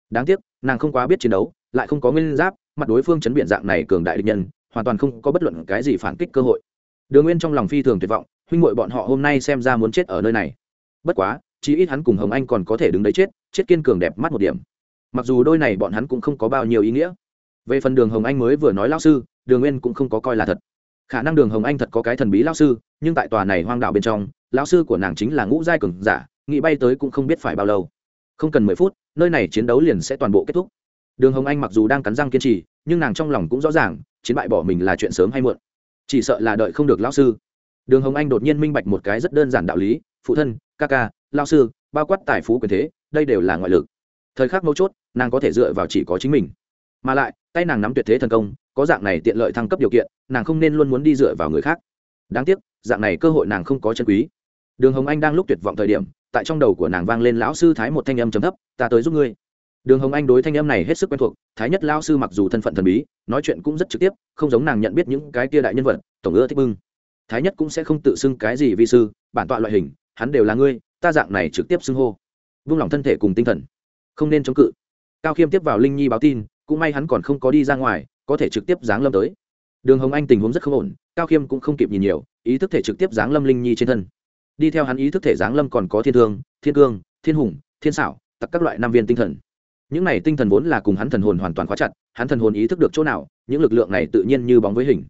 Đáng tiếc, nàng không quá biết chiến đấu, lại không có nguyên giáp, mặt đối phương chấn biện dạng này cường đại địch nhân, hoàn toàn không có bất luận cái gì phản kích cơ hội. Đường nguyên trong lòng phi thường tuyệt vọng, huynh ngội bọn họ hôm nay xem ra muốn chết ở nơi này. Bất quá, chí ít hắn cùng hồng anh còn có thể đứng đấy chết chết kiên cường đẹp mắt một điểm mặc dù đôi này bọn hắn cũng không có bao nhiêu ý nghĩa. Về phần đường hồng anh mới vừa nói lao sư, đường nguyên cũng không có coi là thật. Khả năng đường hồng anh thật có cái thần bí lao sư, nhưng tại tòa này hoang đạo bên trong lao sư của nàng chính là ngũ giai cường giả, nghĩ bay tới cũng không biết phải bao lâu. Không cần mười phút, nơi này chiến đấu liền sẽ toàn bộ kết thúc. Đường hồng anh mặc dù đang cắn răng kiên trì, nhưng nàng trong lòng cũng rõ ràng, chiến bại bỏ mình là chuyện sớm hay muộn. Chỉ sợ là đợi không được lao sư. Đường hồng anh đột nhiên minh bạch một cái rất đơn giản đạo lý, phụ thân, ca ca lao sư, bao quát tài phú quyền thế, đây đều là ngoại lực. Thời khắc mấu chốt nàng có thể dựa vào chỉ có chính mình. Mà lại, tay nàng nắm tuyệt thế thần công, có dạng này tiện lợi thăng cấp điều kiện, nàng không nên luôn muốn đi dựa vào người khác. Đáng tiếc, dạng này cơ hội nàng không có chân quý. Đường hồng anh đang lúc tuyệt vọng thời điểm, tại trong đầu của nàng vang lên lão sư thái một thanh âm chấm thấp, ta tới giúp ngươi. Đường hồng anh đối thanh âm này hết sức quen thuộc, thái nhất lão sư mặc dù thân phận thần bí, nói chuyện cũng rất trực tiếp, không giống nàng nhận biết những cái tia đại nhân vật, tổng ưa thích bưng. Thái nhất cũng sẽ không tự xưng cái gì vi sư, bản tọa loại hình, hắn đều là ngươi, ta dạng này trực tiếp xưng hô. Vung lòng thân thể cùng tinh thần, không nên chống cự cao khiêm tiếp vào linh nhi báo tin, cũng may hắn còn không có đi ra ngoài, có thể trực tiếp giáng lâm tới. Đường hồng anh tình huống rất không ổn, cao khiêm cũng không kịp nhìn nhiều, ý thức thể trực tiếp giáng lâm linh nhi trên thân. Đi theo hắn ý thức thể giáng lâm còn có thiên thương, thiên cương, thiên hùng, thiên xảo tặc các loại nam viên tinh thần. Những này tinh thần vốn là cùng hắn thần hồn hoàn toàn khóa chặt, hắn thần hồn ý thức được chỗ nào, những lực lượng này tự nhiên như bóng với hình.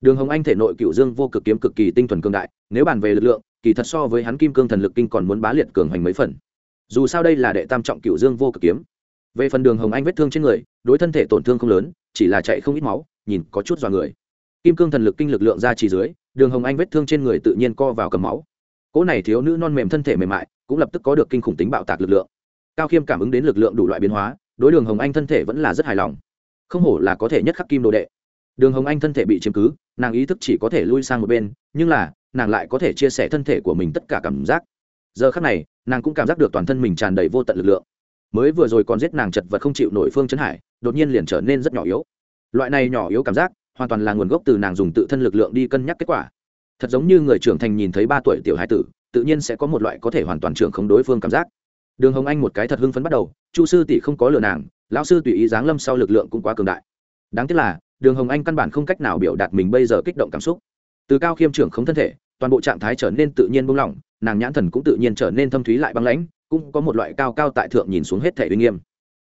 Đường hồng anh thể nội cựu dương vô cực kiếm cực kỳ tinh thuần cương đại, nếu bàn về lực lượng, kỳ thật so với hắn kim cương thần lực kinh còn muốn bá liệt cường hành mấy phần. Dù sao đây là đệ tam trọng cựu dương vô cực kiếm về phần đường hồng anh vết thương trên người, đối thân thể tổn thương không lớn, chỉ là chạy không ít máu, nhìn có chút dọa người. Kim cương thần lực kinh lực lượng ra chỉ dưới, đường hồng anh vết thương trên người tự nhiên co vào cầm máu. Cỗ này thiếu nữ non mềm thân thể mềm mại, cũng lập tức có được kinh khủng tính bạo tạc lực lượng. Cao khiêm cảm ứng đến lực lượng đủ loại biến hóa, đối đường hồng anh thân thể vẫn là rất hài lòng. Không hổ là có thể nhất khắc kim đồ đệ. Đường hồng anh thân thể bị chiếm cứ, nàng ý thức chỉ có thể lui sang một bên, nhưng là, nàng lại có thể chia sẻ thân thể của mình tất cả cảm giác. Giờ khắc này, nàng cũng cảm giác được toàn thân mình tràn đầy vô tận lực lượng mới vừa rồi còn giết nàng chật vật không chịu nổi phương chấn hải, đột nhiên liền trở nên rất nhỏ yếu. Loại này nhỏ yếu cảm giác, hoàn toàn là nguồn gốc từ nàng dùng tự thân lực lượng đi cân nhắc kết quả. Thật giống như người trưởng thành nhìn thấy ba tuổi tiểu hải tử, tự nhiên sẽ có một loại có thể hoàn toàn trưởng không đối phương cảm giác. Đường hồng anh một cái thật hưng phấn bắt đầu, chu sư tỷ không có lừa nàng, lão sư tùy ý giáng lâm sau lực lượng cũng quá cường đại. Đáng tiếc là, đường hồng anh căn bản không cách nào biểu đạt mình bây giờ kích động cảm xúc. Từ cao khiêm trưởng không thân thể, toàn bộ trạng thái trở nên tự nhiên buông lỏng, nàng nhãn thần cũng tự nhiên trở nên thâm thúy lại băng lãnh cũng có một loại cao cao tại thượng nhìn xuống hết thể uy nghiêm.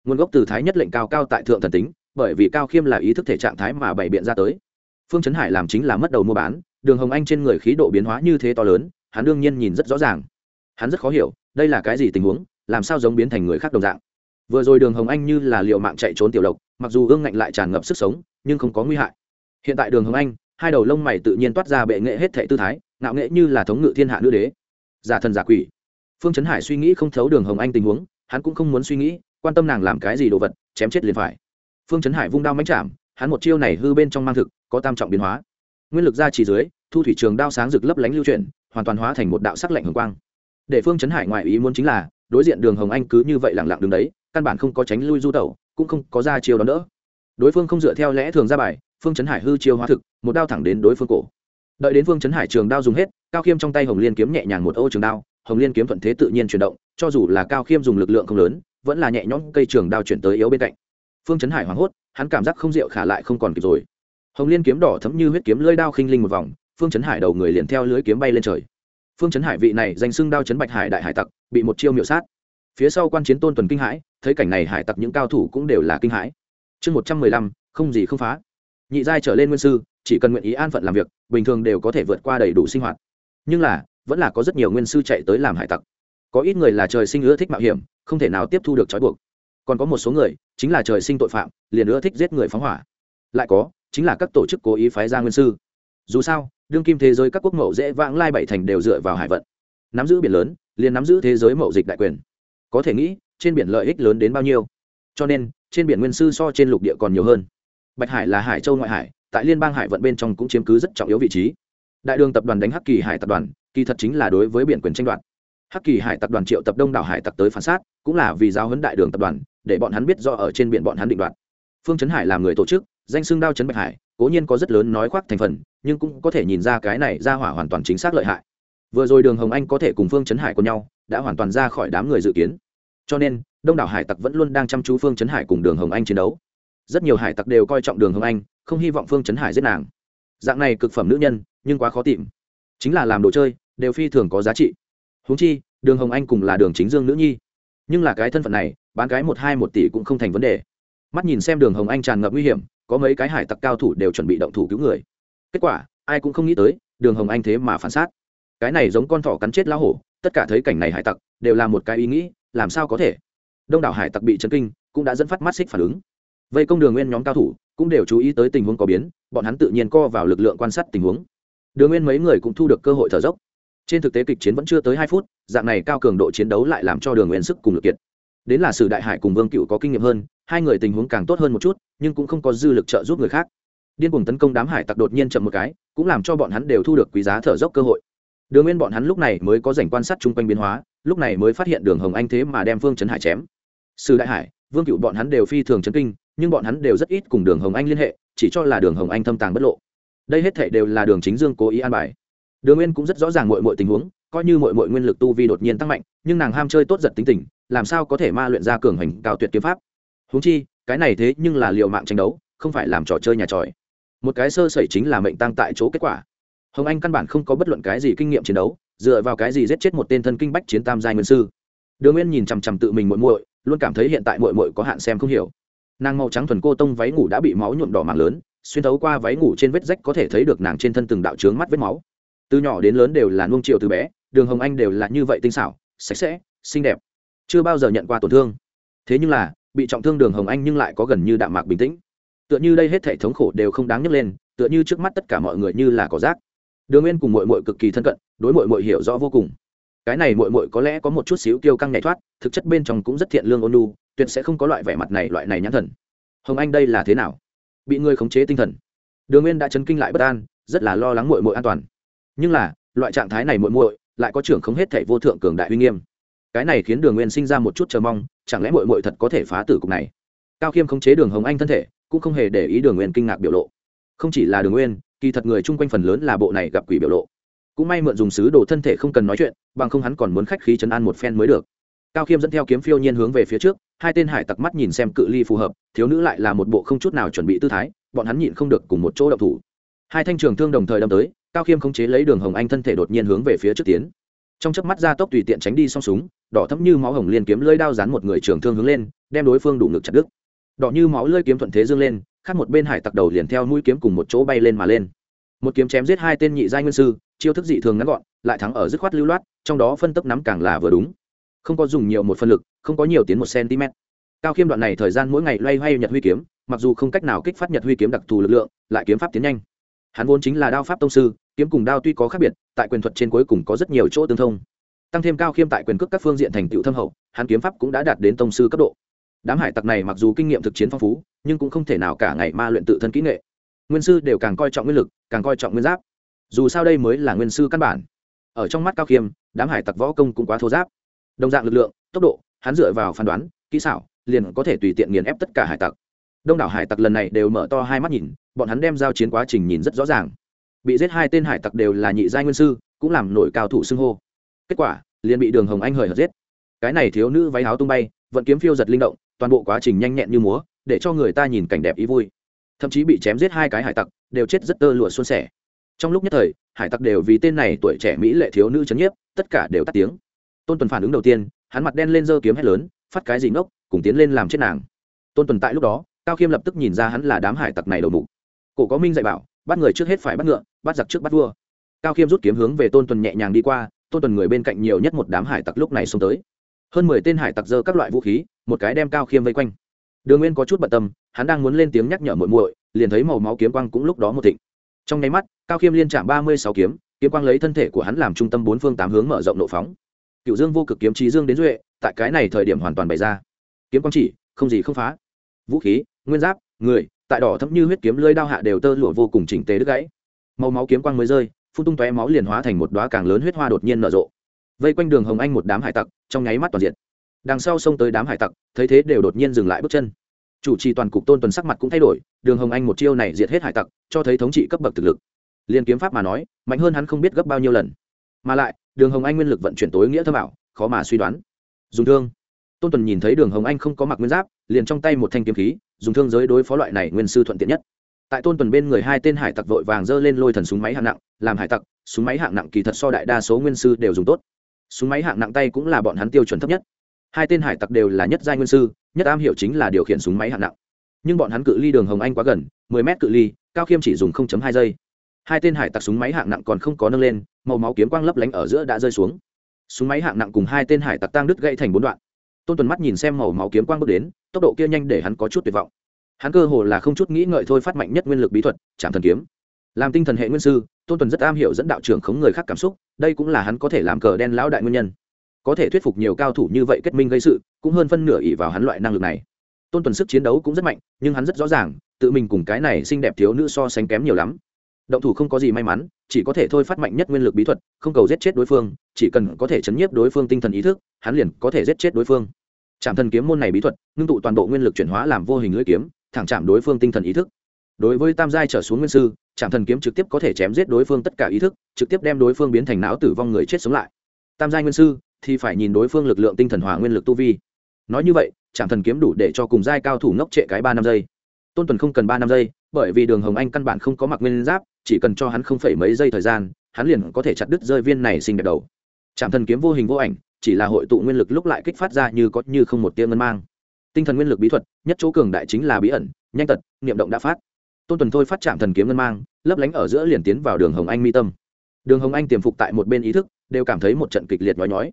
Nguồn gốc từ thái nhất lệnh cao cao tại thượng thần tính, bởi vì cao khiêm là ý thức thể trạng thái mà bày biện ra tới. Phương trấn hải làm chính là mất đầu mua bán, đường hồng anh trên người khí độ biến hóa như thế to lớn, hắn đương nhiên nhìn rất rõ ràng. Hắn rất khó hiểu, đây là cái gì tình huống, làm sao giống biến thành người khác đồng dạng. Vừa rồi đường hồng anh như là liệu mạng chạy trốn tiểu lộc, mặc dù gương ngạnh lại tràn ngập sức sống, nhưng không có nguy hại. Hiện tại đường hồng anh, hai đầu lông mày tự nhiên toát ra bệ nghệ hết thệ tư thái, ngạo nghệ như là thống ngự thiên hạ nữ đế. Giả thần giả quỷ phương trấn hải suy nghĩ không thấu đường hồng anh tình huống, hắn cũng không muốn suy nghĩ, quan tâm nàng làm cái gì đồ vật, chém chết liền phải. Phương trấn hải vung đao mánh chạm, hắn một chiêu này hư bên trong mang thực, có tam trọng biến hóa. Nguyên lực ra chỉ dưới, thu thủy trường đao sáng rực lấp lánh lưu chuyển, hoàn toàn hóa thành một đạo sắc lạnh hồng quang. Để phương trấn hải ngoại ý muốn chính là, đối diện đường hồng anh cứ như vậy lẳng lặng đứng đấy, căn bản không có tránh lui du tẩu, cũng không có ra chiêu đón đỡ. Đối phương không dựa theo lẽ thường ra bài, phương trấn hải hư chiêu hóa thực, một đao thẳng đến đối phương cổ. Đợi đến phương trấn hải trường đao dùng hết, cao khiêm trong tay hồng liên kiếm nhẹ nhàng một ô trường đao hồng liên kiếm thuận thế tự nhiên chuyển động, cho dù là cao khiêm dùng lực lượng không lớn, vẫn là nhẹ nhõm cây trường đao chuyển tới yếu bên cạnh. Phương trấn hải hoảng hốt, hắn cảm giác không rượu khả lại không còn kịp rồi. Hồng liên kiếm đỏ thấm như huyết kiếm lưỡi đao khinh linh một vòng, phương trấn hải đầu người liền theo lưới kiếm bay lên trời. Phương trấn hải vị này danh xưng đao chấn bạch hải đại hải tặc, bị một chiêu miệu sát. Phía sau quan chiến tôn tuần kinh hãi, thấy cảnh này hải tặc những cao thủ cũng đều là kinh hãi. Chương một trăm mười lăm, không gì không phá. Nhị giai trở lên nguyên sư, chỉ cần nguyện ý an phận làm việc, bình thường đều có thể vượt qua đầy đủ sinh hoạt. Nhưng là vẫn là có rất nhiều nguyên sư chạy tới làm hải tặc. Có ít người là trời sinh ưa thích mạo hiểm, không thể nào tiếp thu được trói buộc. Còn có một số người, chính là trời sinh tội phạm, liền ưa thích giết người phóng hỏa. Lại có, chính là các tổ chức cố ý phái ra nguyên sư. Dù sao, đương kim thế giới các quốc mậu dễ vãng lai bảy thành đều dựa vào hải vận. Nắm giữ biển lớn, liền nắm giữ thế giới mậu dịch đại quyền. Có thể nghĩ, trên biển lợi ích lớn đến bao nhiêu. Cho nên, trên biển nguyên sư so trên lục địa còn nhiều hơn. Bạch hải là hải châu ngoại hải, tại liên bang hải vận bên trong cũng chiếm cứ rất trọng yếu vị trí. Đại đường tập đoàn đánh hắc kỳ hải tập đoàn kỳ thật chính là đối với biển quyền tranh đoạt. Hắc kỳ hải tập đoàn triệu tập đông đảo hải tặc tới phản sát, cũng là vì giáo huấn đại đường tập đoàn, để bọn hắn biết do ở trên biển bọn hắn định đoạt. Phương trấn hải làm người tổ chức, danh xưng đao trấn bạch hải, cố nhiên có rất lớn nói khoác thành phần, nhưng cũng có thể nhìn ra cái này ra hỏa hoàn toàn chính xác lợi hại. Vừa rồi đường hồng anh có thể cùng phương trấn hải cùng nhau, đã hoàn toàn ra khỏi đám người dự kiến. Cho nên, đông đảo hải tặc vẫn luôn đang chăm chú phương trấn hải cùng đường hồng anh chiến đấu. Rất nhiều hải tặc đều coi trọng đường hồng anh, không hy vọng phương trấn hải giết nàng. Dạng này cực phẩm nữ nhân, nhưng quá khó tìm. Chính là làm đồ chơi đều phi thường có giá trị. Húng chi, đường hồng anh cùng là đường chính dương nữ nhi. Nhưng là cái thân phận này, bán cái một hai một tỷ cũng không thành vấn đề. Mắt nhìn xem đường hồng anh tràn ngập nguy hiểm, có mấy cái hải tặc cao thủ đều chuẩn bị động thủ cứu người. Kết quả, ai cũng không nghĩ tới, đường hồng anh thế mà phản sát cái này giống con thỏ cắn chết lá hổ, tất cả thấy cảnh này hải tặc, đều là một cái ý nghĩ, làm sao có thể? Đông đảo hải tặc bị chấn kinh, cũng đã dẫn phát mắt xích phản ứng. Vây công đường nguyên nhóm cao thủ, cũng đều chú ý tới tình huống có biến, bọn hắn tự nhiên co vào lực lượng quan sát tình huống. Đường nguyên mấy người cũng thu được cơ hội thở dốc trên thực tế kịch chiến vẫn chưa tới hai phút, dạng này cao cường độ chiến đấu lại làm cho đường nguyên sức cùng lực kiệt. Đến là sử đại hải cùng vương cựu có kinh nghiệm hơn, hai người tình huống càng tốt hơn một chút, nhưng cũng không có dư lực trợ giúp người khác. Điên cuồng tấn công đám hải tặc đột nhiên chậm một cái, cũng làm cho bọn hắn đều thu được quý giá thở dốc cơ hội. Đường nguyên bọn hắn lúc này mới có dành quan sát chung quanh biến hóa, lúc này mới phát hiện đường hồng anh thế mà đem Vương trấn hải chém. Sử đại hải, vương cựu bọn hắn đều phi thường chấn kinh, nhưng bọn hắn đều rất ít cùng đường hồng anh liên hệ, chỉ cho là đường hồng anh thâm tàng bất lộ. Đây hết thể đều là đường chính dương cố ý an bài đường nguyên cũng rất rõ ràng muội muội tình huống, coi như muội muội nguyên lực tu vi đột nhiên tăng mạnh, nhưng nàng ham chơi tốt giật tính tình, làm sao có thể ma luyện ra cường hành cao tuyệt kiếm pháp? Húng chi, cái này thế nhưng là liều mạng tranh đấu, không phải làm trò chơi nhà tròi. Một cái sơ sẩy chính là mệnh tăng tại chỗ kết quả. Hồng anh căn bản không có bất luận cái gì kinh nghiệm chiến đấu, dựa vào cái gì giết chết một tên thân kinh bách chiến tam giai nguyên sư. Đường nguyên nhìn chằm chằm tự mình muội muội, luôn cảm thấy hiện tại muội muội có hạn xem không hiểu. Nàng màu trắng thuần cô tông váy ngủ đã bị máu nhuộm đỏ mạng lớn, xuyên thấu qua váy ngủ trên vết rách có thể thấy được nàng trên thân từng đạo trướng mắt vết máu từ nhỏ đến lớn đều là nuông chiều từ bé, đường hồng anh đều là như vậy tinh xảo, sạch sẽ, xinh đẹp. Chưa bao giờ nhận qua tổn thương. Thế nhưng là, bị trọng thương đường hồng anh nhưng lại có gần như đạm mạc bình tĩnh. Tựa như đây hết thể thống khổ đều không đáng nhấc lên, tựa như trước mắt tất cả mọi người như là cỏ rác. Đường nguyên cùng mội mội cực kỳ thân cận, đối mội mội hiểu rõ vô cùng. Cái này mội mội có lẽ có một chút xíu kiêu căng nhảy thoát, thực chất bên trong cũng rất thiện lương ôn lu tuyệt sẽ không có loại vẻ mặt này, loại này nhãn thần. Hồng anh đây là thế nào? Bị người khống chế tinh thần. Đường nguyên đã chấn kinh lại bất an, rất là lo lắng mội mội an toàn nhưng là, loại trạng thái này muội muội, lại có trưởng không hết thể vô thượng cường đại uy nghiêm. Cái này khiến đường nguyên sinh ra một chút chờ mong, chẳng lẽ muội muội thật có thể phá tử cục này? Cao khiêm khống chế đường hồng anh thân thể, cũng không hề để ý đường nguyên kinh ngạc biểu lộ. Không chỉ là đường nguyên, kỳ thật người chung quanh phần lớn là bộ này gặp quỷ biểu lộ. Cũng may mượn dùng sứ đồ thân thể không cần nói chuyện, bằng không hắn còn muốn khách khí chấn an một phen mới được. Cao khiêm dẫn theo kiếm phiêu nhiên hướng về phía trước, hai tên hải tặc mắt nhìn xem cự ly phù hợp, thiếu nữ lại là một bộ không chút nào chuẩn bị tư thái, bọn hắn nhịn không được cùng một chỗ đậu thủ hai thanh trường thương đồng thời đâm tới, cao khiêm khống chế lấy đường hồng anh thân thể đột nhiên hướng về phía trước tiến. Trong chớp mắt ra tốc tùy tiện tránh đi song súng, đỏ thấm như máu hồng liên kiếm lưỡi đao dán một người trường thương hướng lên, đem đối phương đủ ngực chặt đứt. Đỏ như máu lưỡi kiếm thuận thế dương lên, khác một bên hải tặc đầu liền theo mũi kiếm cùng một chỗ bay lên mà lên. Một kiếm chém giết hai tên nhị giai nguyên sư, chiêu thức dị thường ngắn gọn, lại thắng ở dứt khoát lưu loát, trong đó phân tấp nắm càng là vừa đúng. Không có dùng nhiều một phân lực, không có nhiều tiến một cm cao khiêm đoạn này thời gian mỗi ngày loay hoay nhật huy kiếm, mặc dù không cách nào kích phát nhật huy kiếm đặc thù lực lượng, lại kiếm pháp tiến nhanh hắn vốn chính là đao pháp tông sư, kiếm cùng đao tuy có khác biệt, tại quyền thuật trên cuối cùng có rất nhiều chỗ tương thông. Tăng thêm cao khiêm tại quyền cước các phương diện thành tựu thâm hậu, hắn kiếm pháp cũng đã đạt đến tông sư cấp độ. Đám hải tặc này mặc dù kinh nghiệm thực chiến phong phú, nhưng cũng không thể nào cả ngày ma luyện tự thân kỹ nghệ. Nguyên sư đều càng coi trọng nguyên lực, càng coi trọng nguyên giáp. Dù sao đây mới là nguyên sư căn bản. Ở trong mắt cao khiêm, đám hải tặc võ công cũng quá thô giáp. Đồng dạng lực lượng, tốc độ, hắn dựa vào phán đoán, kỹ xảo, liền có thể tùy tiện nghiền ép tất cả hải tặc đông đảo hải tặc lần này đều mở to hai mắt nhìn bọn hắn đem giao chiến quá trình nhìn rất rõ ràng bị giết hai tên hải tặc đều là nhị giai nguyên sư cũng làm nổi cao thủ xưng hô kết quả liền bị đường hồng anh hời hợt giết cái này thiếu nữ váy áo tung bay vận kiếm phiêu giật linh động toàn bộ quá trình nhanh nhẹn như múa để cho người ta nhìn cảnh đẹp ý vui thậm chí bị chém giết hai cái hải tặc đều chết rất tơ lụa xuân sẻ trong lúc nhất thời hải tặc đều vì tên này tuổi trẻ mỹ lệ thiếu nữ c nhiếp tất cả đều tắt tiếng tôn tuần phản ứng đầu tiên hắn mặt đen lên giơ kiếm hét lớn phát cái gì ngốc cùng tiến lên làm chết nàng tôn tuần tại lúc đó cao khiêm lập tức nhìn ra hắn là đám hải tặc này đầu mục. Cổ có minh dạy bảo, bắt người trước hết phải bắt ngựa, bắt giặc trước bắt vua. Cao khiêm rút kiếm hướng về tôn tuần nhẹ nhàng đi qua, tôn tuần người bên cạnh nhiều nhất một đám hải tặc lúc này xông tới. Hơn mười tên hải tặc giơ các loại vũ khí, một cái đem cao khiêm vây quanh. Đường nguyên có chút bận tâm, hắn đang muốn lên tiếng nhắc nhở muội muội, liền thấy màu máu kiếm quang cũng lúc đó một thịnh. Trong nháy mắt, cao khiêm liên chạm ba mươi sáu kiếm kiếm quang lấy thân thể của hắn làm trung tâm bốn phương tám hướng mở rộng nộ phóng. Cựu dương vô cực kiếm trí dương đến duệ, tại cái này thời điểm hoàn toàn bày ra. Kiếm quang chỉ, không gì không phá. Vũ khí nguyên giáp, người, tại đỏ thấm như huyết kiếm lưỡi đao hạ đều tơ lụa vô cùng chỉnh tế đứt gãy. Màu máu kiếm quang mới rơi, phun tung tóe máu liền hóa thành một đóa càng lớn huyết hoa đột nhiên nở rộ. Vây quanh đường hồng anh một đám hải tặc, trong nháy mắt toàn diện. Đằng sau xông tới đám hải tặc, thấy thế đều đột nhiên dừng lại bước chân. Chủ trì toàn cục tôn tuần sắc mặt cũng thay đổi, đường hồng anh một chiêu này diệt hết hải tặc, cho thấy thống trị cấp bậc thực lực. Liên kiếm pháp mà nói, mạnh hơn hắn không biết gấp bao nhiêu lần. Mà lại, đường hồng anh nguyên lực vận chuyển tối nghĩa thơ bảo khó mà suy đoán. Dùng thương. Tôn tuần nhìn thấy đường hồng anh không có mặc nguyên giáp, liền trong tay một thanh kiếm khí dùng thương giới đối phó loại này nguyên sư thuận tiện nhất. Tại tôn tuần bên người hai tên hải tặc vội vàng giơ lên lôi thần súng máy hạng nặng, làm hải tặc, súng máy hạng nặng kỳ thật so đại đa số nguyên sư đều dùng tốt. Súng máy hạng nặng tay cũng là bọn hắn tiêu chuẩn thấp nhất. Hai tên hải tặc đều là nhất giai nguyên sư, nhất am hiểu chính là điều khiển súng máy hạng nặng. Nhưng bọn hắn cự ly đường hồng anh quá gần, mười mét cự ly, cao khiêm chỉ dùng hai giây. Hai tên hải tặc súng máy hạng nặng còn không có nâng lên, màu máu kiếm quang lấp lánh ở giữa đã rơi xuống. Súng máy hạng nặng cùng hai tên hải tặc tăng đứt gãy thành bốn đoạn tôn tuần mắt nhìn xem màu máu kiếm quang bước đến tốc độ kia nhanh để hắn có chút tuyệt vọng hắn cơ hồ là không chút nghĩ ngợi thôi phát mạnh nhất nguyên lực bí thuật chạm thần kiếm làm tinh thần hệ nguyên sư tôn tuần rất am hiểu dẫn đạo trưởng khống người khác cảm xúc đây cũng là hắn có thể làm cờ đen lão đại nguyên nhân có thể thuyết phục nhiều cao thủ như vậy kết minh gây sự cũng hơn phân nửa ỉ vào hắn loại năng lực này tôn tuần sức chiến đấu cũng rất mạnh nhưng hắn rất rõ ràng tự mình cùng cái này xinh đẹp thiếu nữ so sánh kém nhiều lắm động thủ không có gì may mắn chỉ có thể thôi phát mạnh nhất nguyên lực bí thuật, không cầu giết chết đối phương, chỉ cần có thể chấn nhiếp đối phương tinh thần ý thức, hắn liền có thể giết chết đối phương. Chạm thần kiếm môn này bí thuật, ngưng tụ toàn bộ nguyên lực chuyển hóa làm vô hình lưỡi kiếm, thẳng chạm đối phương tinh thần ý thức. Đối với tam giai trở xuống nguyên sư chạm thần kiếm trực tiếp có thể chém giết đối phương tất cả ý thức, trực tiếp đem đối phương biến thành não tử vong người chết sống lại. Tam giai nguyên sư thì phải nhìn đối phương lực lượng tinh thần hòa nguyên lực tu vi. Nói như vậy chạm thần kiếm đủ để cho cùng giai cao thủ ngốc trệ cái ba năm giây. Tôn tuần không cần ba năm giây, bởi vì đường hồng anh căn bản không có mặc nguyên giáp chỉ cần cho hắn không phải mấy giây thời gian, hắn liền có thể chặt đứt rơi viên này sinh đẹp đầu. Trạm thần kiếm vô hình vô ảnh, chỉ là hội tụ nguyên lực lúc lại kích phát ra như có như không một tia ngân mang. Tinh thần nguyên lực bí thuật, nhất chỗ cường đại chính là bí ẩn, nhanh tật, niệm động đã phát. Tôn tuần thôi phát chạm thần kiếm ngân mang, lấp lánh ở giữa liền tiến vào đường hồng anh mi tâm. Đường hồng anh tiềm phục tại một bên ý thức, đều cảm thấy một trận kịch liệt nhói nhói.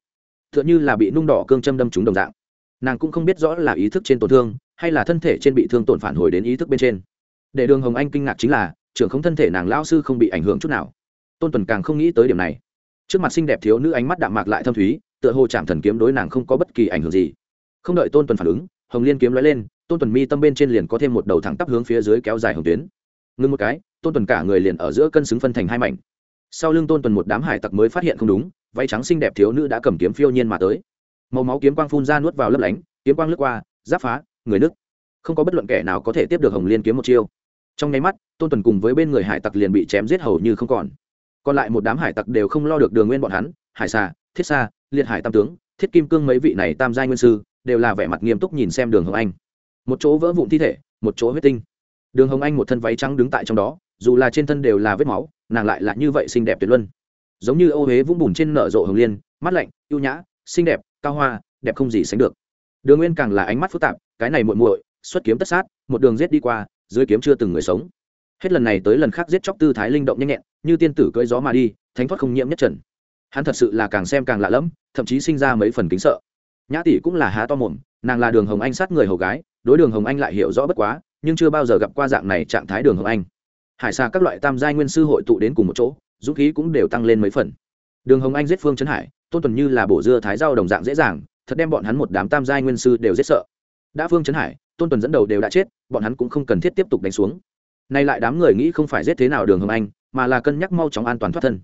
T h ư ợ n h ư là bị nung đỏ cương châm đâm trúng đồng dạng. Nàng cũng không biết rõ là ý thức trên tổn thương, hay là thân thể trên bị thương tổn phản hồi đến ý thức bên trên. Để đường hồng anh kinh ngạc chính là trưởng không thân thể nàng lão sư không bị ảnh hưởng chút nào. Tôn tuần càng không nghĩ tới điểm này. Trước mặt xinh đẹp thiếu nữ ánh mắt đạm mạc lại thâm thúy, tựa hồ chạm thần kiếm đối nàng không có bất kỳ ảnh hưởng gì. Không đợi tôn tuần phản ứng, hồng liên kiếm lóe lên, tôn tuần mi tâm bên trên liền có thêm một đầu thẳng tắp hướng phía dưới kéo dài hồng tuyến. Ngưng một cái, tôn tuần cả người liền ở giữa cân xứng phân thành hai mảnh. Sau lưng tôn tuần một đám hải tặc mới phát hiện không đúng, váy trắng xinh đẹp thiếu nữ đã cầm kiếm phiêu nhiên mà tới. Màu máu kiếm quang phun ra nuốt vào lấp lánh, kiếm quang lướt qua, giáp phá, người nước không có bất luận kẻ nào có thể tiếp được hồng liên kiếm một chiêu trong nháy mắt, tôn tuần cùng với bên người hải tặc liền bị chém giết hầu như không còn. Còn lại một đám hải tặc đều không lo được đường nguyên bọn hắn, hải xà, thiết xa liệt hải tam tướng, thiết kim cương mấy vị này tam giai nguyên sư, đều là vẻ mặt nghiêm túc nhìn xem đường hồng anh. Một chỗ vỡ vụn thi thể, một chỗ huyết tinh. Đường hồng anh một thân váy trắng đứng tại trong đó, dù là trên thân đều là vết máu, nàng lại là như vậy xinh đẹp tuyệt luân. Giống như ô huế vũng bùn trên nở rộ hồng liên, mắt lạnh, ưu nhã, xinh đẹp, cao hoa, đẹp không gì sánh được. Đường nguyên càng là ánh mắt phức tạp, cái này muội muội, xuất kiếm tất sát, một đường giết đi qua dưới kiếm chưa từng người sống. Hết lần này tới lần khác giết chóc tư thái linh động nhanh nhẹn, như tiên tử cưỡi gió mà đi, thánh thoát không nhiễm nhất trần. Hắn thật sự là càng xem càng lạ lẫm, thậm chí sinh ra mấy phần kính sợ. Nhã tỷ cũng là há to mồm, nàng là đường hồng anh sát người hầu gái, đối đường hồng anh lại hiểu rõ bất quá, nhưng chưa bao giờ gặp qua dạng này trạng thái đường hồng anh. Hải xa các loại tam giai nguyên sư hội tụ đến cùng một chỗ, dũng khí cũng đều tăng lên mấy phần. Đường hồng anh giết phương trấn hải, tôn tuần như là bổ dưa thái rau đồng dạng dễ dàng, thật đem bọn hắn một đám tam giai nguyên sư đều giết sợ. Đã phương trấn hải tôn tuần dẫn đầu đều đã chết, bọn hắn cũng không cần thiết tiếp tục đánh xuống. Nay lại đám người nghĩ không phải giết thế nào đường hồng anh, mà là cân nhắc mau chóng an toàn thoát thân.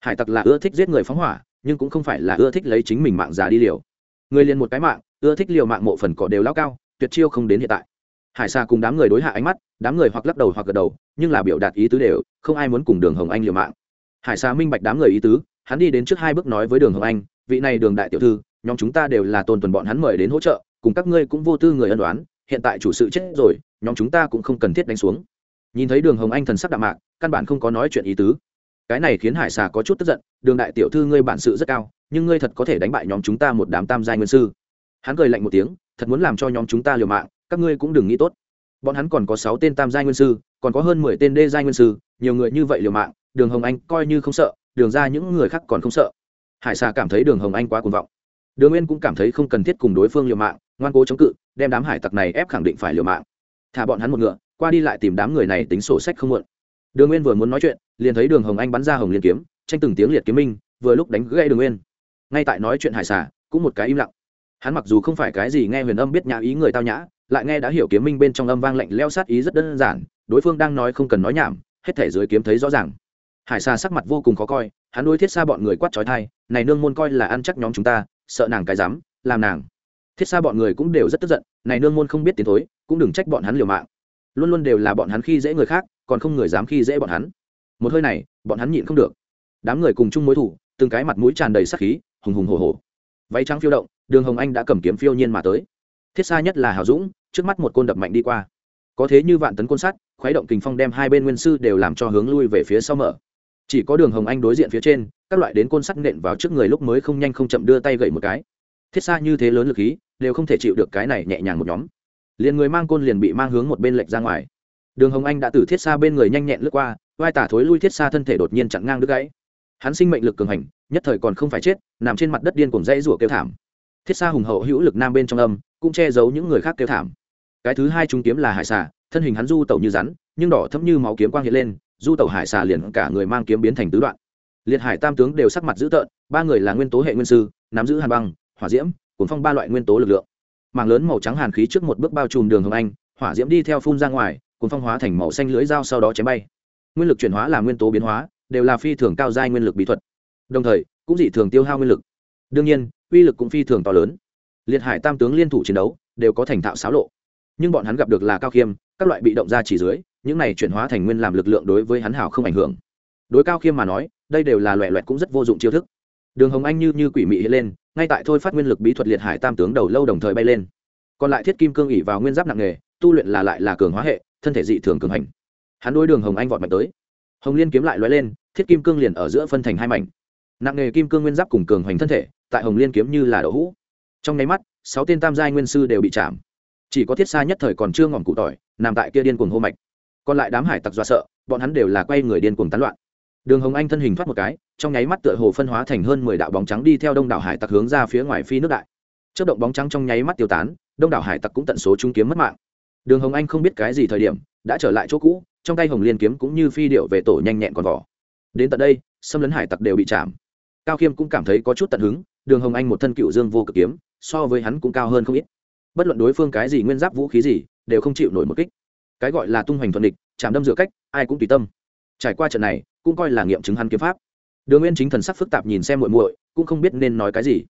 Hải tặc là ưa thích giết người phóng hỏa, nhưng cũng không phải là ưa thích lấy chính mình mạng già đi liều. Người liền một cái mạng, ưa thích liều mạng mộ phần cỏ đều lao cao, tuyệt chiêu không đến hiện tại. Hải xa cùng đám người đối hạ ánh mắt, đám người hoặc lắc đầu hoặc gật đầu, nhưng là biểu đạt ý tứ đều, không ai muốn cùng đường hồng anh liều mạng. Hải xa minh bạch đám người ý tứ, hắn đi đến trước hai bước nói với đường hồng anh, vị này đường đại tiểu thư, nhóm chúng ta đều là tôn tuần bọn hắn mời đến hỗ trợ, cùng các ngươi cũng vô tư người ân đoán hiện tại chủ sự chết rồi, nhóm chúng ta cũng không cần thiết đánh xuống. Nhìn thấy đường hồng anh thần sắc đạm mạc, căn bản không có nói chuyện ý tứ. Cái này khiến hải xà có chút tức giận, đường đại tiểu thư ngươi bản sự rất cao, nhưng ngươi thật có thể đánh bại nhóm chúng ta một đám tam giai nguyên sư. Hắn cười lạnh một tiếng, thật muốn làm cho nhóm chúng ta liều mạng, các ngươi cũng đừng nghĩ tốt. Bọn hắn còn có sáu tên tam giai nguyên sư, còn có hơn mười tên đê giai nguyên sư, nhiều người như vậy liều mạng, đường hồng anh coi như không sợ, đường ra những người khác còn không sợ. Hải xà cảm thấy đường hồng anh quá cuồng vọng. Đường nguyên cũng cảm thấy không cần thiết cùng đối phương liều mạng ngoan cố chống cự, đem đám hải tặc này ép khẳng định phải liều mạng. Thả bọn hắn một ngựa, qua đi lại tìm đám người này tính sổ sách không muộn. Đường nguyên vừa muốn nói chuyện, liền thấy đường hồng anh bắn ra hồng liên kiếm, tranh từng tiếng liệt kiếm minh, vừa lúc đánh gây đường nguyên. Ngay tại nói chuyện hải xả cũng một cái im lặng. Hắn mặc dù không phải cái gì nghe huyền âm biết nhã ý người tao nhã, lại nghe đã hiểu kiếm minh bên trong âm vang lạnh leo sát ý rất đơn giản, đối phương đang nói không cần nói nhảm, hết thể dưới kiếm thấy rõ ràng. Hải xa sắc mặt vô cùng khó coi, hắn đối thiết xa bọn người quát trói thai này nương môn coi là ăn chắc nhóm chúng ta, sợ nàng cái dám, làm nàng thiết xa bọn người cũng đều rất tức giận, này nương môn không biết tiến thối, cũng đừng trách bọn hắn liều mạng. Luôn luôn đều là bọn hắn khi dễ người khác, còn không người dám khi dễ bọn hắn. Một hơi này, bọn hắn nhịn không được. Đám người cùng chung mối thủ, từng cái mặt mũi tràn đầy sắc khí, hùng hùng hồ hồ váy trắng phiêu động, đường hồng anh đã cầm kiếm phiêu nhiên mà tới. Thiết xa nhất là hào dũng, trước mắt một côn đập mạnh đi qua. Có thế như vạn tấn côn sắt, khuấy động kình phong đem hai bên nguyên sư đều làm cho hướng lui về phía sau mở. Chỉ có đường hồng anh đối diện phía trên, các loại đến côn sắt nện vào trước người lúc mới không nhanh không chậm đưa tay gậy một cái thiết xa như thế lớn lực khí, đều không thể chịu được cái này nhẹ nhàng một nhóm. Liền người mang côn liền bị mang hướng một bên lệch ra ngoài. Đường hồng anh đã từ thiết xa bên người nhanh nhẹn lướt qua, vai tả thối lui thiết xa thân thể đột nhiên chặn ngang đứt gãy. Hắn sinh mệnh lực cường hành, nhất thời còn không phải chết, nằm trên mặt đất điên cùng dãy rủa kêu thảm. Thiết xa hùng hậu hữu lực nam bên trong âm, cũng che giấu những người khác kêu thảm. Cái thứ hai chúng kiếm là hải xà, thân hình hắn du tẩu như rắn, nhưng đỏ thấm như máu kiếm quang hiện lên, du tẩu hải xà liền cả người mang kiếm biến thành tứ đoạn. Liệt hải tam tướng đều sắc mặt dữ tợn, ba người là nguyên tố hệ nguyên sư, nắm giữ hàn băng hỏa diễm cuốn phong ba loại nguyên tố lực lượng. Mảng lớn màu trắng hàn khí trước một bước bao trùm đường hồng anh, hỏa diễm đi theo phun ra ngoài cuốn phong hóa thành màu xanh lưới dao sau đó chém bay. Nguyên lực chuyển hóa là nguyên tố biến hóa, đều là phi thường cao giai nguyên lực bí thuật. Đồng thời, cũng dị thường tiêu hao nguyên lực. Đương nhiên, uy lực cũng phi thường to lớn. Liệt hải tam tướng liên thủ chiến đấu, đều có thành thạo xáo lộ. Nhưng bọn hắn gặp được là cao khiêm, các loại bị động ra chỉ dưới, những này chuyển hóa thành nguyên làm lực lượng đối với hắn hảo không ảnh hưởng. Đối cao khiêm mà nói, đây đều là loẹ loẹt cũng rất vô dụng chiêu thức đường hồng anh như như quỷ mị hiện lên, ngay tại thôi phát nguyên lực bí thuật liệt hải tam tướng đầu lâu đồng thời bay lên. Còn lại thiết kim cương ỉ vào nguyên giáp nặng nghề, tu luyện là lại là cường hóa hệ, thân thể dị thường cường hành. Hắn đối đường hồng anh vọt mạnh tới. Hồng liên kiếm lại lóe lên, thiết kim cương liền ở giữa phân thành hai mảnh. Nặng nghề kim cương nguyên giáp cùng cường hoành thân thể, tại hồng liên kiếm như là đậu hũ. Trong nháy mắt, sáu tên tam giai nguyên sư đều bị chạm. Chỉ có thiết xa nhất thời còn chưa ngỏm cụ tỏi, nằm tại kia điên cuồng hô mạch. Còn lại đám hải tặc dọa sợ, bọn hắn đều là quay người điên cuồng tán loạn. Đường hồng anh thân hình thoát một cái trong nháy mắt tựa hồ phân hóa thành hơn mười đạo bóng trắng đi theo đông đảo hải tặc hướng ra phía ngoài phi nước đại. Chất động bóng trắng trong nháy mắt tiêu tán, đông đảo hải tặc cũng tận số trung kiếm mất mạng. Đường hồng anh không biết cái gì thời điểm, đã trở lại chỗ cũ, trong tay hồng liên kiếm cũng như phi điệu về tổ nhanh nhẹn còn vỏ. Đến tận đây, xâm lấn hải tặc đều bị chạm. Cao khiêm cũng cảm thấy có chút tận hứng, đường hồng anh một thân cựu dương vô cực kiếm, so với hắn cũng cao hơn không ít. Bất luận đối phương cái gì nguyên giáp vũ khí gì, đều không chịu nổi một kích. Cái gọi là tung hoành thuận địch, chạm đâm dựa cách, ai cũng tùy tâm. Trải qua trận này, cũng coi là nghiệm chứng hắn kiếm pháp đường nguyên chính thần sắc phức tạp nhìn xem muội muội, cũng không biết nên nói cái gì.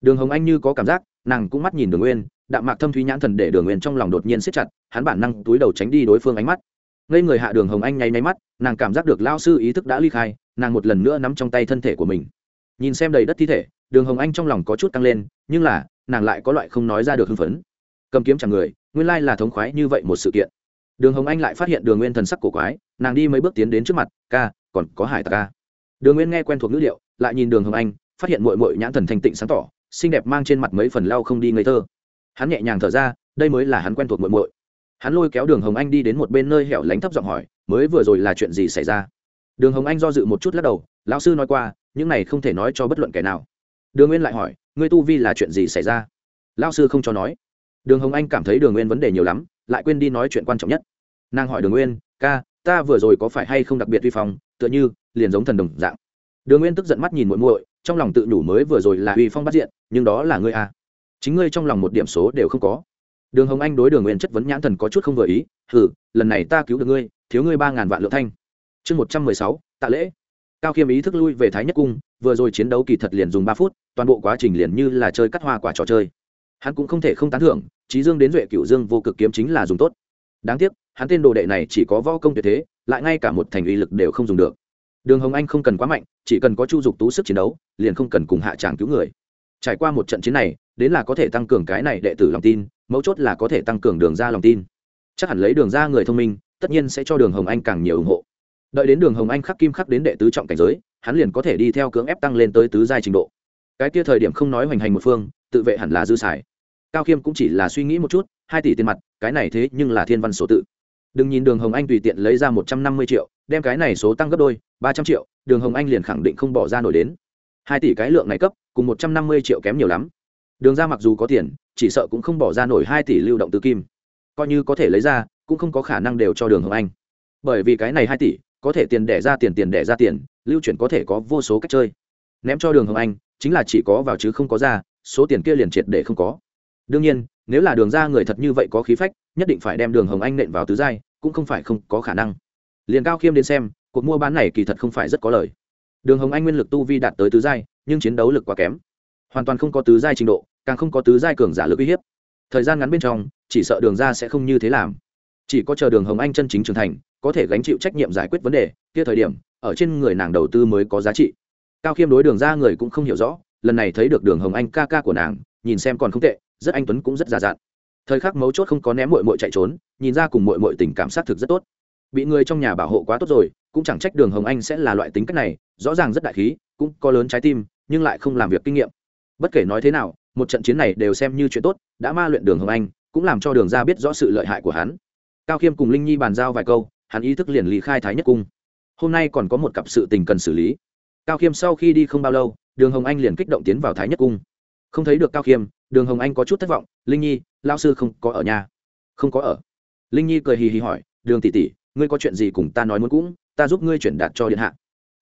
Đường hồng anh như có cảm giác, nàng cũng mắt nhìn đường nguyên, đạm mạc thâm thúy nhãn thần để đường nguyên trong lòng đột nhiên siết chặt, hắn bản năng túi đầu tránh đi đối phương ánh mắt. Ngây người hạ đường hồng anh nháy nháy mắt, nàng cảm giác được lao sư ý thức đã ly khai, nàng một lần nữa nắm trong tay thân thể của mình. Nhìn xem đầy đất thi thể, đường hồng anh trong lòng có chút tăng lên, nhưng là, nàng lại có loại không nói ra được hưng phấn. Cầm kiếm chẳng người, nguyên lai là thống khoái như vậy một sự kiện. Đường hồng anh lại phát hiện đường nguyên thần sắc cổ quái, nàng đi mấy bước tiến đến trước mặt, ca, còn có hải tặc ca? Đường nguyên nghe quen thuộc ngữ liệu lại nhìn đường hồng anh, phát hiện mội mội nhãn thần thanh tịnh sáng tỏ, xinh đẹp mang trên mặt mấy phần lau không đi ngây thơ. Hắn nhẹ nhàng thở ra, đây mới là hắn quen thuộc mội mội hắn lôi kéo đường hồng anh đi đến một bên nơi hẻo lánh thấp giọng hỏi, mới vừa rồi là chuyện gì xảy ra? Đường hồng anh do dự một chút lắc đầu, lão sư nói qua, những này không thể nói cho bất luận kẻ nào. Đường nguyên lại hỏi, ngươi tu vi là chuyện gì xảy ra? Lão sư không cho nói. Đường hồng anh cảm thấy đường nguyên vấn đề nhiều lắm, lại quên đi nói chuyện quan trọng nhất. Nàng hỏi đường nguyên, ca, ta vừa rồi có phải hay không đặc biệt vi phong? Tựa như liền giống thần đồng dạng. Đường nguyên tức giận mắt nhìn muội muội, trong lòng tự nhủ mới vừa rồi là uy phong bắt diện, nhưng đó là ngươi a chính ngươi trong lòng một điểm số đều không có. Đường hồng anh đối đường nguyên chất vấn nhãn thần có chút không vừa ý, hừ, lần này ta cứu được ngươi, thiếu ngươi ba ngàn vạn lượng thanh. Chương một trăm mười sáu, tạ lễ. Cao khiêm ý thức lui về thái nhất cung, vừa rồi chiến đấu kỳ thật liền dùng ba phút, toàn bộ quá trình liền như là chơi cắt hoa quả trò chơi. Hắn cũng không thể không tán thưởng trí dương đến duệ cựu dương vô cực kiếm chính là dùng tốt. Đáng tiếc, hắn tên đồ đệ này chỉ có võ công tuyệt thế lại ngay cả một thành uy lực đều không dùng được. Đường hồng anh không cần quá mạnh, chỉ cần có chu dục tú sức chiến đấu, liền không cần cùng hạ tràng cứu người. Trải qua một trận chiến này, đến là có thể tăng cường cái này đệ tử lòng tin, mấu chốt là có thể tăng cường đường ra lòng tin. Chắc hẳn lấy đường ra người thông minh, tất nhiên sẽ cho đường hồng anh càng nhiều ủng hộ. Đợi đến đường hồng anh khắc kim khắc đến đệ tứ trọng cảnh giới, hắn liền có thể đi theo cưỡng ép tăng lên tới tứ giai trình độ. Cái kia thời điểm không nói hoành hành một phương, tự vệ hẳn là dư xài. Cao khiêm cũng chỉ là suy nghĩ một chút, hai tỷ tiền mặt, cái này thế nhưng là thiên văn số tự đừng nhìn đường hồng anh tùy tiện lấy ra một trăm năm mươi triệu, đem cái này số tăng gấp đôi, ba trăm triệu, đường hồng anh liền khẳng định không bỏ ra nổi đến. Hai tỷ cái lượng này cấp, cùng một trăm năm mươi triệu kém nhiều lắm. Đường ra mặc dù có tiền, chỉ sợ cũng không bỏ ra nổi hai tỷ lưu động từ kim. Coi như có thể lấy ra, cũng không có khả năng đều cho đường hồng anh. Bởi vì cái này hai tỷ, có thể tiền đẻ ra tiền tiền đẻ ra tiền, lưu chuyển có thể có vô số cách chơi. Ném cho đường hồng anh, chính là chỉ có vào chứ không có ra, số tiền kia liền triệt để không có. Đương nhiên nếu là đường ra người thật như vậy có khí phách, nhất định phải đem đường hồng anh nện vào tứ giai, cũng không phải không có khả năng. Liền cao khiêm đến xem, cuộc mua bán này kỳ thật không phải rất có lời. Đường hồng anh nguyên lực tu vi đạt tới tứ giai, nhưng chiến đấu lực quá kém. Hoàn toàn không có tứ giai trình độ, càng không có tứ giai cường giả lực uy hiếp. Thời gian ngắn bên trong, chỉ sợ đường ra sẽ không như thế làm. Chỉ có chờ đường hồng anh chân chính trưởng thành, có thể gánh chịu trách nhiệm giải quyết vấn đề, kia thời điểm, ở trên người nàng đầu tư mới có giá trị. Cao khiêm đối đường ra người cũng không hiểu rõ, lần này thấy được đường hồng anh ca ca của nàng, nhìn xem còn không tệ rất anh tuấn cũng rất già dặn thời khắc mấu chốt không có ném mội mội chạy trốn, nhìn ra cùng mội mội tình cảm xác thực rất tốt. Bị người trong nhà bảo hộ quá tốt rồi, cũng chẳng trách đường hồng anh sẽ là loại tính cách này, rõ ràng rất đại khí, cũng có lớn trái tim, nhưng lại không làm việc kinh nghiệm. Bất kể nói thế nào, một trận chiến này đều xem như chuyện tốt, đã ma luyện đường hồng anh, cũng làm cho đường ra biết rõ sự lợi hại của hắn. Cao khiêm cùng linh nhi bàn giao vài câu, hắn ý thức liền lý khai thái nhất cung. Hôm nay còn có một cặp sự tình cần xử lý. Cao khiêm sau khi đi không bao lâu, đường hồng anh liền kích động tiến vào thái nhất cung không thấy được cao khiêm, đường hồng anh có chút thất vọng, linh nhi lao sư không có ở nhà. Không có ở. Linh nhi cười hì hì hỏi, đường tỷ tỷ, ngươi có chuyện gì cùng ta nói muốn cũng, ta giúp ngươi chuyển đạt cho điện hạ.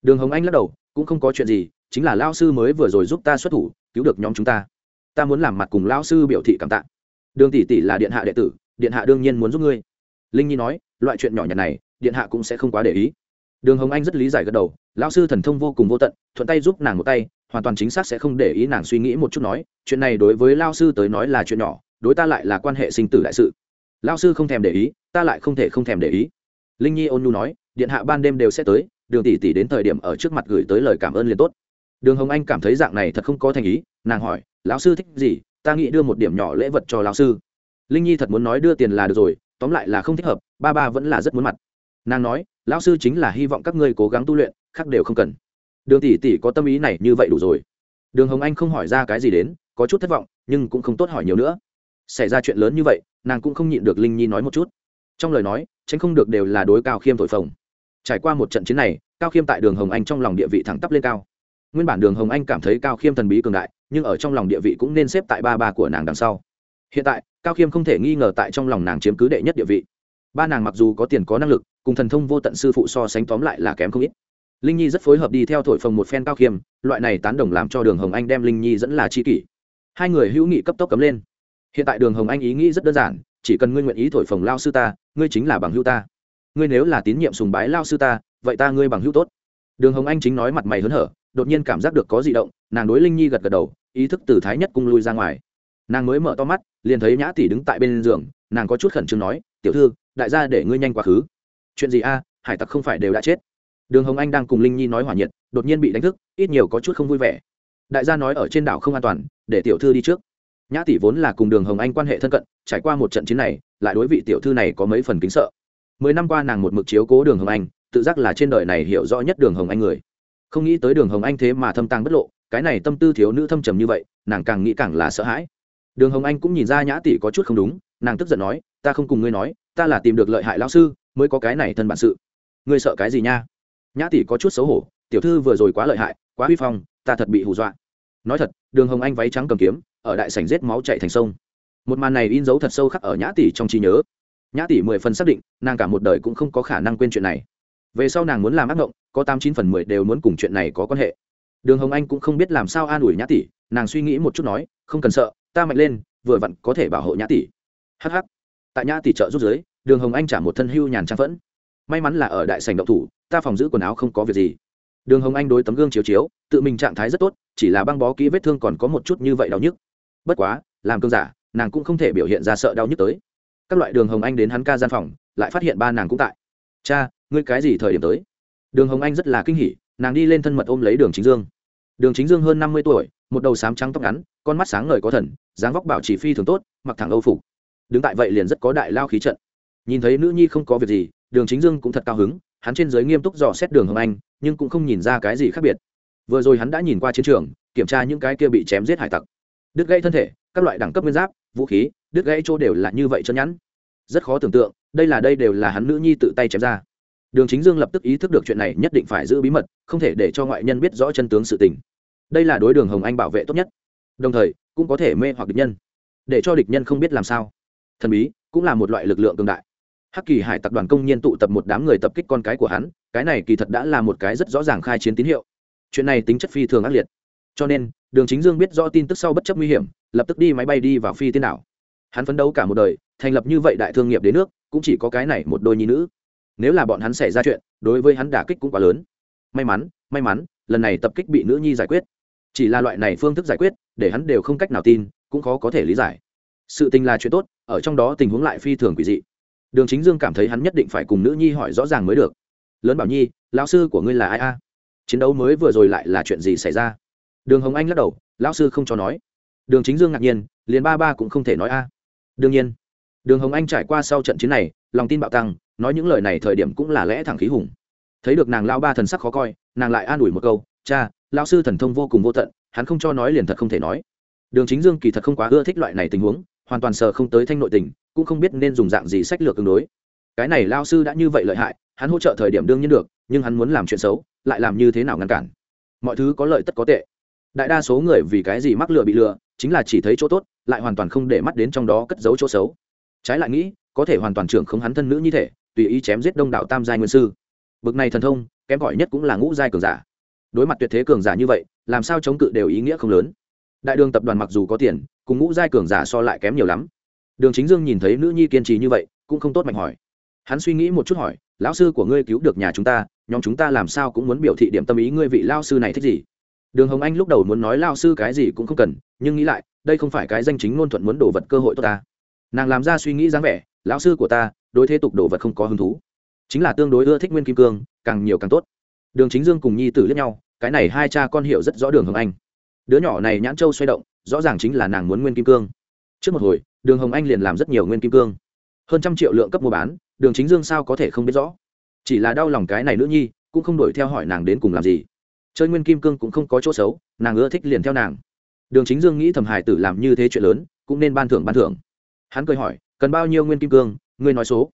Đường hồng anh lắc đầu, cũng không có chuyện gì, chính là lao sư mới vừa rồi giúp ta xuất thủ, cứu được nhóm chúng ta. Ta muốn làm mặt cùng lao sư biểu thị cảm tạ. Đường tỷ tỷ là điện hạ đệ tử, điện hạ đương nhiên muốn giúp ngươi. Linh nhi nói, loại chuyện nhỏ nhặt này, điện hạ cũng sẽ không quá để ý đường hồng anh rất lý giải gật đầu, lão sư thần thông vô cùng vô tận, thuận tay giúp nàng một tay, hoàn toàn chính xác sẽ không để ý nàng suy nghĩ một chút nói, chuyện này đối với lao sư tới nói là chuyện nhỏ, đối ta lại là quan hệ sinh tử đại sự. Lao sư không thèm để ý, ta lại không thể không thèm để ý. Linh nhi ôn nhu nói, điện hạ ban đêm đều sẽ tới, đường tỷ tỷ đến thời điểm ở trước mặt gửi tới lời cảm ơn liền tốt. Đường hồng anh cảm thấy dạng này thật không có thành ý, nàng hỏi, lão sư thích gì, ta nghĩ đưa một điểm nhỏ lễ vật cho lão sư. Linh nhi thật muốn nói đưa tiền là được rồi, tóm lại là không thích hợp, ba ba vẫn là rất muốn mặt nàng nói, lão sư chính là hy vọng các ngươi cố gắng tu luyện, khác đều không cần. Đường tỷ tỷ có tâm ý này như vậy đủ rồi. Đường hồng anh không hỏi ra cái gì đến, có chút thất vọng, nhưng cũng không tốt hỏi nhiều nữa. Xảy ra chuyện lớn như vậy, nàng cũng không nhịn được linh nhi nói một chút. Trong lời nói, tránh không được đều là đối cao khiêm thổi phồng. Trải qua một trận chiến này, cao khiêm tại đường hồng anh trong lòng địa vị thẳng tắp lên cao. Nguyên bản đường hồng anh cảm thấy cao khiêm thần bí cường đại, nhưng ở trong lòng địa vị cũng nên xếp tại ba ba của nàng đằng sau. Hiện tại, cao khiêm không thể nghi ngờ tại trong lòng nàng chiếm cứ đệ nhất địa vị. Ba nàng mặc dù có tiền có năng lực cùng thần thông vô tận sư phụ so sánh tóm lại là kém không ít. Linh nhi rất phối hợp đi theo thổi phồng một phen cao khiêm, loại này tán đồng làm cho đường hồng anh đem linh nhi dẫn là c h i kỷ. Hai người hữu nghị cấp tốc cấm lên. Hiện tại đường hồng anh ý nghĩ rất đơn giản, chỉ cần ngươi nguyện ý thổi phồng lao sư ta, ngươi chính là bằng hữu ta. Ngươi nếu là tín nhiệm sùng bái lao sư ta, vậy ta ngươi bằng hữu tốt. Đường hồng anh chính nói mặt mày hớn hở, đột nhiên cảm giác được có di động, nàng đối linh nhi gật gật đầu, ý thức từ thái nhất cung lui ra ngoài. Nàng mới mở to mắt, liền thấy nhã tỷ đứng tại bên giường, nàng có chút khẩn trương nói, tiểu thư, đại gia để ngươi nhanh quá khứ chuyện gì a, hải tặc không phải đều đã chết. Đường hồng anh đang cùng linh nhi nói hỏa nhiệt, đột nhiên bị đánh thức, ít nhiều có chút không vui vẻ. Đại gia nói ở trên đảo không an toàn, để tiểu thư đi trước. Nhã tỷ vốn là cùng đường hồng anh quan hệ thân cận, trải qua một trận chiến này, lại đối vị tiểu thư này có mấy phần kính sợ. Mười năm qua nàng một mực chiếu cố đường hồng anh, tự giác là trên đời này hiểu rõ nhất đường hồng anh người. Không nghĩ tới đường hồng anh thế mà thâm tàng bất lộ, cái này tâm tư thiếu nữ thâm trầm như vậy, nàng càng nghĩ càng là sợ hãi. Đường hồng anh cũng nhìn ra nhã tỷ có chút không đúng, nàng tức giận nói, ta không cùng ngươi nói, ta là tìm được lợi hại lao sư mới có cái này thân bản sự. Ngươi sợ cái gì nha? Nhã tỷ có chút xấu hổ, tiểu thư vừa rồi quá lợi hại, quá huy phong, ta thật bị hù dọa. Nói thật, đường hồng anh váy trắng cầm kiếm, ở đại sảnh rết máu chạy thành sông. Một màn này in dấu thật sâu khắc ở nhã tỷ trong trí nhớ. Nhã tỷ mười phần xác định, nàng cả một đời cũng không có khả năng quên chuyện này. Về sau nàng muốn làm ác mộng, có tám chín phần mười đều muốn cùng chuyện này có quan hệ. Đường hồng anh cũng không biết làm sao an ủi nhã tỷ, nàng suy nghĩ một chút nói, không cần sợ, ta mạnh lên, vừa vặn có thể bảo hộ nhã tỷ. Hh tại nhã tỷ trợ rút giới đường hồng anh trả một thân hưu nhàn trang phẫn. May mắn là ở đại sành động thủ, ta phòng giữ quần áo không có việc gì. Đường hồng anh đối tấm gương chiếu chiếu, tự mình trạng thái rất tốt, chỉ là băng bó kỹ vết thương còn có một chút như vậy đau nhức. Bất quá, làm cơn giả, nàng cũng không thể biểu hiện ra sợ đau nhức tới. Các loại đường hồng anh đến hắn ca gian phòng, lại phát hiện ba nàng cũng tại. Cha, ngươi cái gì thời điểm tới? Đường hồng anh rất là kinh hỉ, nàng đi lên thân mật ôm lấy đường chính dương. Đường chính dương hơn năm mươi tuổi, một đầu sám trắng tóc ngắn, con mắt sáng ngời có thần, dáng vóc bảo chỉ phi thường tốt, mặc thẳng âu phục. Đứng tại vậy liền rất có đại lao khí trận nhìn thấy nữ nhi không có việc gì, đường chính dương cũng thật cao hứng, hắn trên giới nghiêm túc dò xét đường hồng anh, nhưng cũng không nhìn ra cái gì khác biệt. Vừa rồi hắn đã nhìn qua chiến trường, kiểm tra những cái kia bị chém giết hải tặc. Đứt gãy thân thể, các loại đẳng cấp nguyên giáp, vũ khí, đứt gãy chỗ đều là như vậy chân nhẵn. Rất khó tưởng tượng, đây là đây đều là hắn nữ nhi tự tay chém ra. Đường chính dương lập tức ý thức được chuyện này nhất định phải giữ bí mật, không thể để cho ngoại nhân biết rõ chân tướng sự tình. Đây là đối đường hồng anh bảo vệ tốt nhất. Đồng thời, cũng có thể mê hoặc địch nhân. Để cho địch nhân không biết làm sao. Thần bí cũng là một loại lực lượng cường đại hắc kỳ hải tập đoàn công nhiên tụ tập một đám người tập kích con cái của hắn, cái này kỳ thật đã là một cái rất rõ ràng khai chiến tín hiệu. Chuyện này tính chất phi thường ác liệt. Cho nên, đường chính dương biết rõ tin tức sau bất chấp nguy hiểm, lập tức đi máy bay đi vào phi tiên đảo. Hắn phấn đấu cả một đời, thành lập như vậy đại thương nghiệp đến nước, cũng chỉ có cái này một đôi nhi nữ. Nếu là bọn hắn xảy ra chuyện, đối với hắn đả kích cũng quá lớn. May mắn may mắn, lần này tập kích bị nữ nhi giải quyết. Chỉ là loại này phương thức giải quyết, để hắn đều không cách nào tin, cũng khó có thể lý giải. Sự tình là chuyện tốt, ở trong đó tình huống lại phi thường quỷ dị đường chính dương cảm thấy hắn nhất định phải cùng nữ nhi hỏi rõ ràng mới được. Lớn bảo nhi, lão sư của ngươi là ai a? Chiến đấu mới vừa rồi lại là chuyện gì xảy ra? Đường hồng anh lắc đầu, lão sư không cho nói. Đường chính dương ngạc nhiên, liền ba ba cũng không thể nói a. Đương nhiên, đường hồng anh trải qua sau trận chiến này, lòng tin bạo tăng, nói những lời này thời điểm cũng là lẽ thẳng khí hùng. Thấy được nàng lao ba thần sắc khó coi, nàng lại an ủi một câu, cha, lão sư thần thông vô cùng vô tận, hắn không cho nói liền thật không thể nói. Đường chính dương kỳ thật không quá ưa thích loại này tình huống, hoàn toàn sờ không tới thanh nội tình cũng không biết nên dùng dạng gì sách lược tương đối. Cái này lao sư đã như vậy lợi hại, hắn hỗ trợ thời điểm đương nhiên được, nhưng hắn muốn làm chuyện xấu, lại làm như thế nào ngăn cản? Mọi thứ có lợi tất có tệ. Đại đa số người vì cái gì mắc lừa bị lừa, chính là chỉ thấy chỗ tốt, lại hoàn toàn không để mắt đến trong đó cất giấu chỗ xấu. Trái lại nghĩ, có thể hoàn toàn trưởng không hắn thân nữ như thể, tùy ý chém giết đông Đạo tam giai nguyên sư. Bực này thần thông, kém gọi nhất cũng là ngũ giai cường giả. Đối mặt tuyệt thế cường giả như vậy, làm sao chống cự đều ý nghĩa không lớn. Đại đường tập đoàn mặc dù có tiền, cùng ngũ giai cường giả so lại kém nhiều lắm đường chính dương nhìn thấy nữ nhi kiên trì như vậy, cũng không tốt mạnh hỏi. Hắn suy nghĩ một chút hỏi, lão sư của ngươi cứu được nhà chúng ta, nhóm chúng ta làm sao cũng muốn biểu thị điểm tâm ý ngươi vị lao sư này thích gì? Đường hồng anh lúc đầu muốn nói lao sư cái gì cũng không cần, nhưng nghĩ lại, đây không phải cái danh chính ngôn thuận muốn đổ vật cơ hội tốt ta. Nàng làm ra suy nghĩ dáng vẻ, lão sư của ta, đối thế tục đồ vật không có hứng thú. Chính là tương đối ưa thích nguyên kim cương, càng nhiều càng tốt. Đường chính dương cùng nhi tử lẫn nhau, cái này hai cha con hiểu rất rõ đường hồng anh. Đứa nhỏ này nhãn châu xoay động, rõ ràng chính là nàng muốn nguyên kim cương trước một hồi, đường hồng anh liền làm rất nhiều nguyên kim cương. Hơn trăm triệu lượng cấp mua bán, đường chính dương sao có thể không biết rõ? Chỉ là đau lòng cái này nữ nhi, cũng không đổi theo hỏi nàng đến cùng làm gì. Chơi nguyên kim cương cũng không có chỗ xấu, nàng ưa thích liền theo nàng. Đường chính dương nghĩ thầm hải tử làm như thế chuyện lớn, cũng nên ban thưởng ban thưởng. Hắn cười hỏi, cần bao nhiêu nguyên kim cương? Ngươi nói số.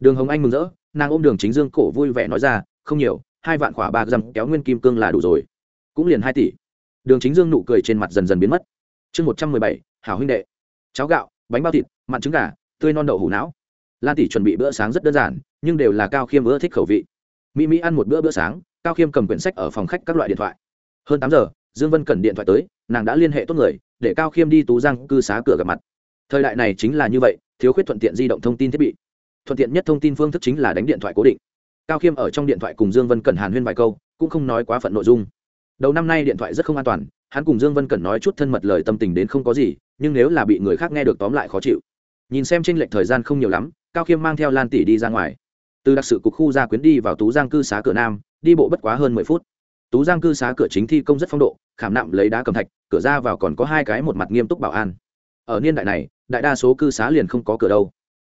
Đường hồng anh mừng rỡ, nàng ôm đường chính dương cổ vui vẻ nói ra, không nhiều, hai vạn khỏa bạc dằm kéo nguyên kim cương là đủ rồi. Cũng liền hai tỷ. Đường chính dương nụ cười trên mặt dần dần biến mất. Chương một trăm mười bảy, hảo huynh đệ cháo gạo, bánh bao thịt, mặn trứng gà, tươi non đậu hủ não. Lan tỷ chuẩn bị bữa sáng rất đơn giản, nhưng đều là cao khiêm ưa thích khẩu vị. Mỹ mỹ ăn một bữa bữa sáng, cao khiêm cầm quyển sách ở phòng khách các loại điện thoại. Hơn tám giờ, dương vân cần điện thoại tới, nàng đã liên hệ tốt người, để cao khiêm đi tú giang cư xá cửa gặp mặt. Thời đại này chính là như vậy, thiếu khuyết thuận tiện di động thông tin thiết bị. Thuận tiện nhất thông tin phương thức chính là đánh điện thoại cố định. Cao khiêm ở trong điện thoại cùng dương vân cẩn hàn huyên vài câu, cũng không nói quá phận nội dung. Đầu năm nay điện thoại rất không an toàn, hắn cùng dương vân cẩn nói chút thân mật lời tâm tình đến không có gì nhưng nếu là bị người khác nghe được tóm lại khó chịu. Nhìn xem tranh lệch thời gian không nhiều lắm, cao khiêm mang theo lan tỷ đi ra ngoài. Từ đặc sự cục khu gia quyến đi vào tú giang cư xá cửa nam, đi bộ bất quá hơn mười phút. Tú giang cư xá cửa chính thi công rất phong độ, khảm nạm lấy đá cầm thạch, cửa ra vào còn có hai cái một mặt nghiêm túc bảo an. Ở niên đại này, đại đa số cư xá liền không có cửa đâu.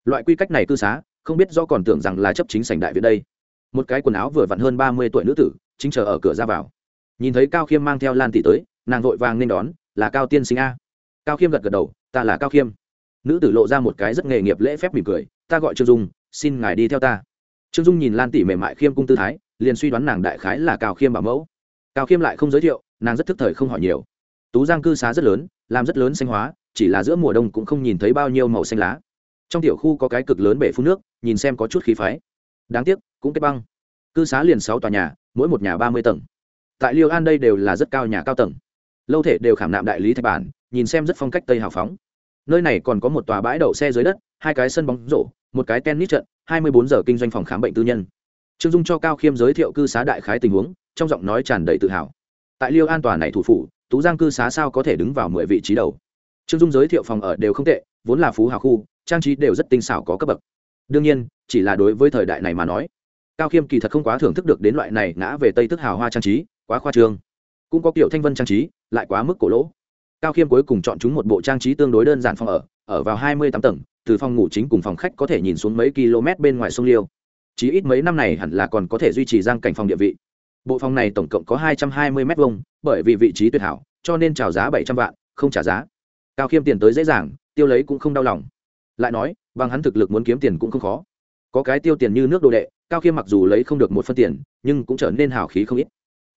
Loại quy cách này cư xá, không biết do còn tưởng rằng là chấp chính sảnh đại việt đây. Một cái quần áo vừa vặn hơn ba mươi tuổi nữ tử, chính chờ ở cửa ra vào. Nhìn thấy cao khiêm mang theo lan tỷ tới, nàng vội vàng nên đón, là cao tiên sinh a cao khiêm gật gật đầu, ta là cao khiêm. Nữ tử lộ ra một cái rất nghề nghiệp lễ phép mỉm cười, ta gọi trương dung, xin ngài đi theo ta. Trương dung nhìn lan tỷ mềm mại khiêm cung tư thái, liền suy đoán nàng đại khái là cao khiêm bảo mẫu. Cao khiêm lại không giới thiệu, nàng rất thức thời không hỏi nhiều. Tú giang cư xá rất lớn, làm rất lớn xanh hóa, chỉ là giữa mùa đông cũng không nhìn thấy bao nhiêu màu xanh lá. Trong tiểu khu có cái cực lớn bể phun nước, nhìn xem có chút khí phái. Đáng tiếc, cũng kết băng. Cư xá liền sáu tòa nhà, mỗi một nhà ba mươi tầng. Tại liêu an đây đều là rất cao nhà cao tầng. Lâu thể đều khảm nạm đại lý thạch bản nhìn xem rất phong cách tây hào phóng. Nơi này còn có một tòa bãi đậu xe dưới đất, hai cái sân bóng rổ, một cái tennis trận, hai mươi bốn giờ kinh doanh phòng khám bệnh tư nhân. Trương dung cho cao khiêm giới thiệu cư xá đại khái tình huống, trong giọng nói tràn đầy tự hào. Tại liêu an tòa này thủ phủ, tú giang cư xá sao có thể đứng vào mười vị trí đầu? Trương dung giới thiệu phòng ở đều không tệ, vốn là phú hào khu, trang trí đều rất tinh xảo có cấp bậc. Đương nhiên, chỉ là đối với thời đại này mà nói, cao khiêm kỳ thật không quá thưởng thức được đến loại này ngã về tây tức hào hoa trang trí, quá khoa trương. Cũng có kiểu thanh vân trang trí, lại quá mức cổ lỗ cao khiêm cuối cùng chọn chúng một bộ trang trí tương đối đơn giản phòng ở ở vào hai mươi tám tầng, từ phòng ngủ chính cùng phòng khách có thể nhìn xuống mấy km bên ngoài sông liêu. Chí ít mấy năm này hẳn là còn có thể duy trì giang cảnh phòng địa vị. Bộ phòng này tổng cộng có hai trăm hai mươi m hai bởi vì vị trí tuyệt hảo, cho nên trào giá bảy trăm vạn, không trả giá. Cao khiêm tiền tới dễ dàng, tiêu lấy cũng không đau lòng. Lại nói, bằng hắn thực lực muốn kiếm tiền cũng không khó. Có cái tiêu tiền như nước đồ đệ, cao khiêm mặc dù lấy không được một phân tiền, nhưng cũng trở nên hào khí không ít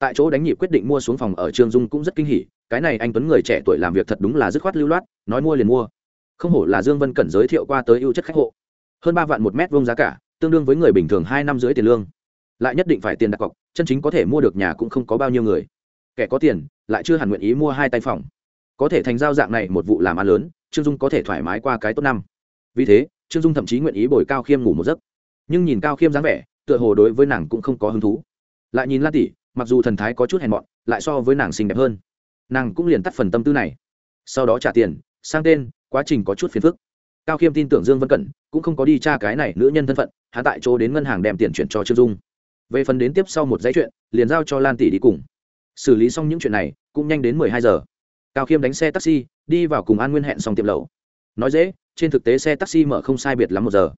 tại chỗ đánh nhịp quyết định mua xuống phòng ở trương dung cũng rất kinh hỉ, cái này anh tuấn người trẻ tuổi làm việc thật đúng là dứt khoát lưu loát, nói mua liền mua. Không hổ là dương vân cẩn giới thiệu qua tới ưu chất khách hộ. Hơn ba vạn một mét vuông giá cả, tương đương với người bình thường hai năm dưới tiền lương. Lại nhất định phải tiền đặt cọc, chân chính có thể mua được nhà cũng không có bao nhiêu người. Kẻ có tiền, lại chưa hẳn nguyện ý mua hai tay phòng. Có thể thành giao dạng này một vụ làm ăn lớn, trương dung có thể thoải mái qua cái tốt năm. Vì thế, trương dung thậm chí nguyện ý bồi cao khiêm ngủ một giấc. Nhưng nhìn cao khiêm dáng vẻ, tựa hồ đối với nàng cũng không có hứng thú. Lại nhìn lan tỷ mặc dù thần thái có chút hèn mọn, lại so với nàng xinh đẹp hơn. Nàng cũng liền tắt phần tâm tư này. Sau đó trả tiền, sang tên, quá trình có chút phiền phức. Cao khiêm tin tưởng dương vân cẩn, cũng không có đi tra cái này nữ nhân thân phận hạ tại chỗ đến ngân hàng đem tiền chuyển cho trương dung. Về phần đến tiếp sau một dãy chuyện, liền giao cho lan tỷ đi cùng. Xử lý xong những chuyện này, cũng nhanh đến mười hai giờ. Cao khiêm đánh xe taxi, đi vào cùng an nguyên hẹn xong tiệm lầu nói dễ, trên thực tế xe taxi mở không sai biệt lắm một giờ.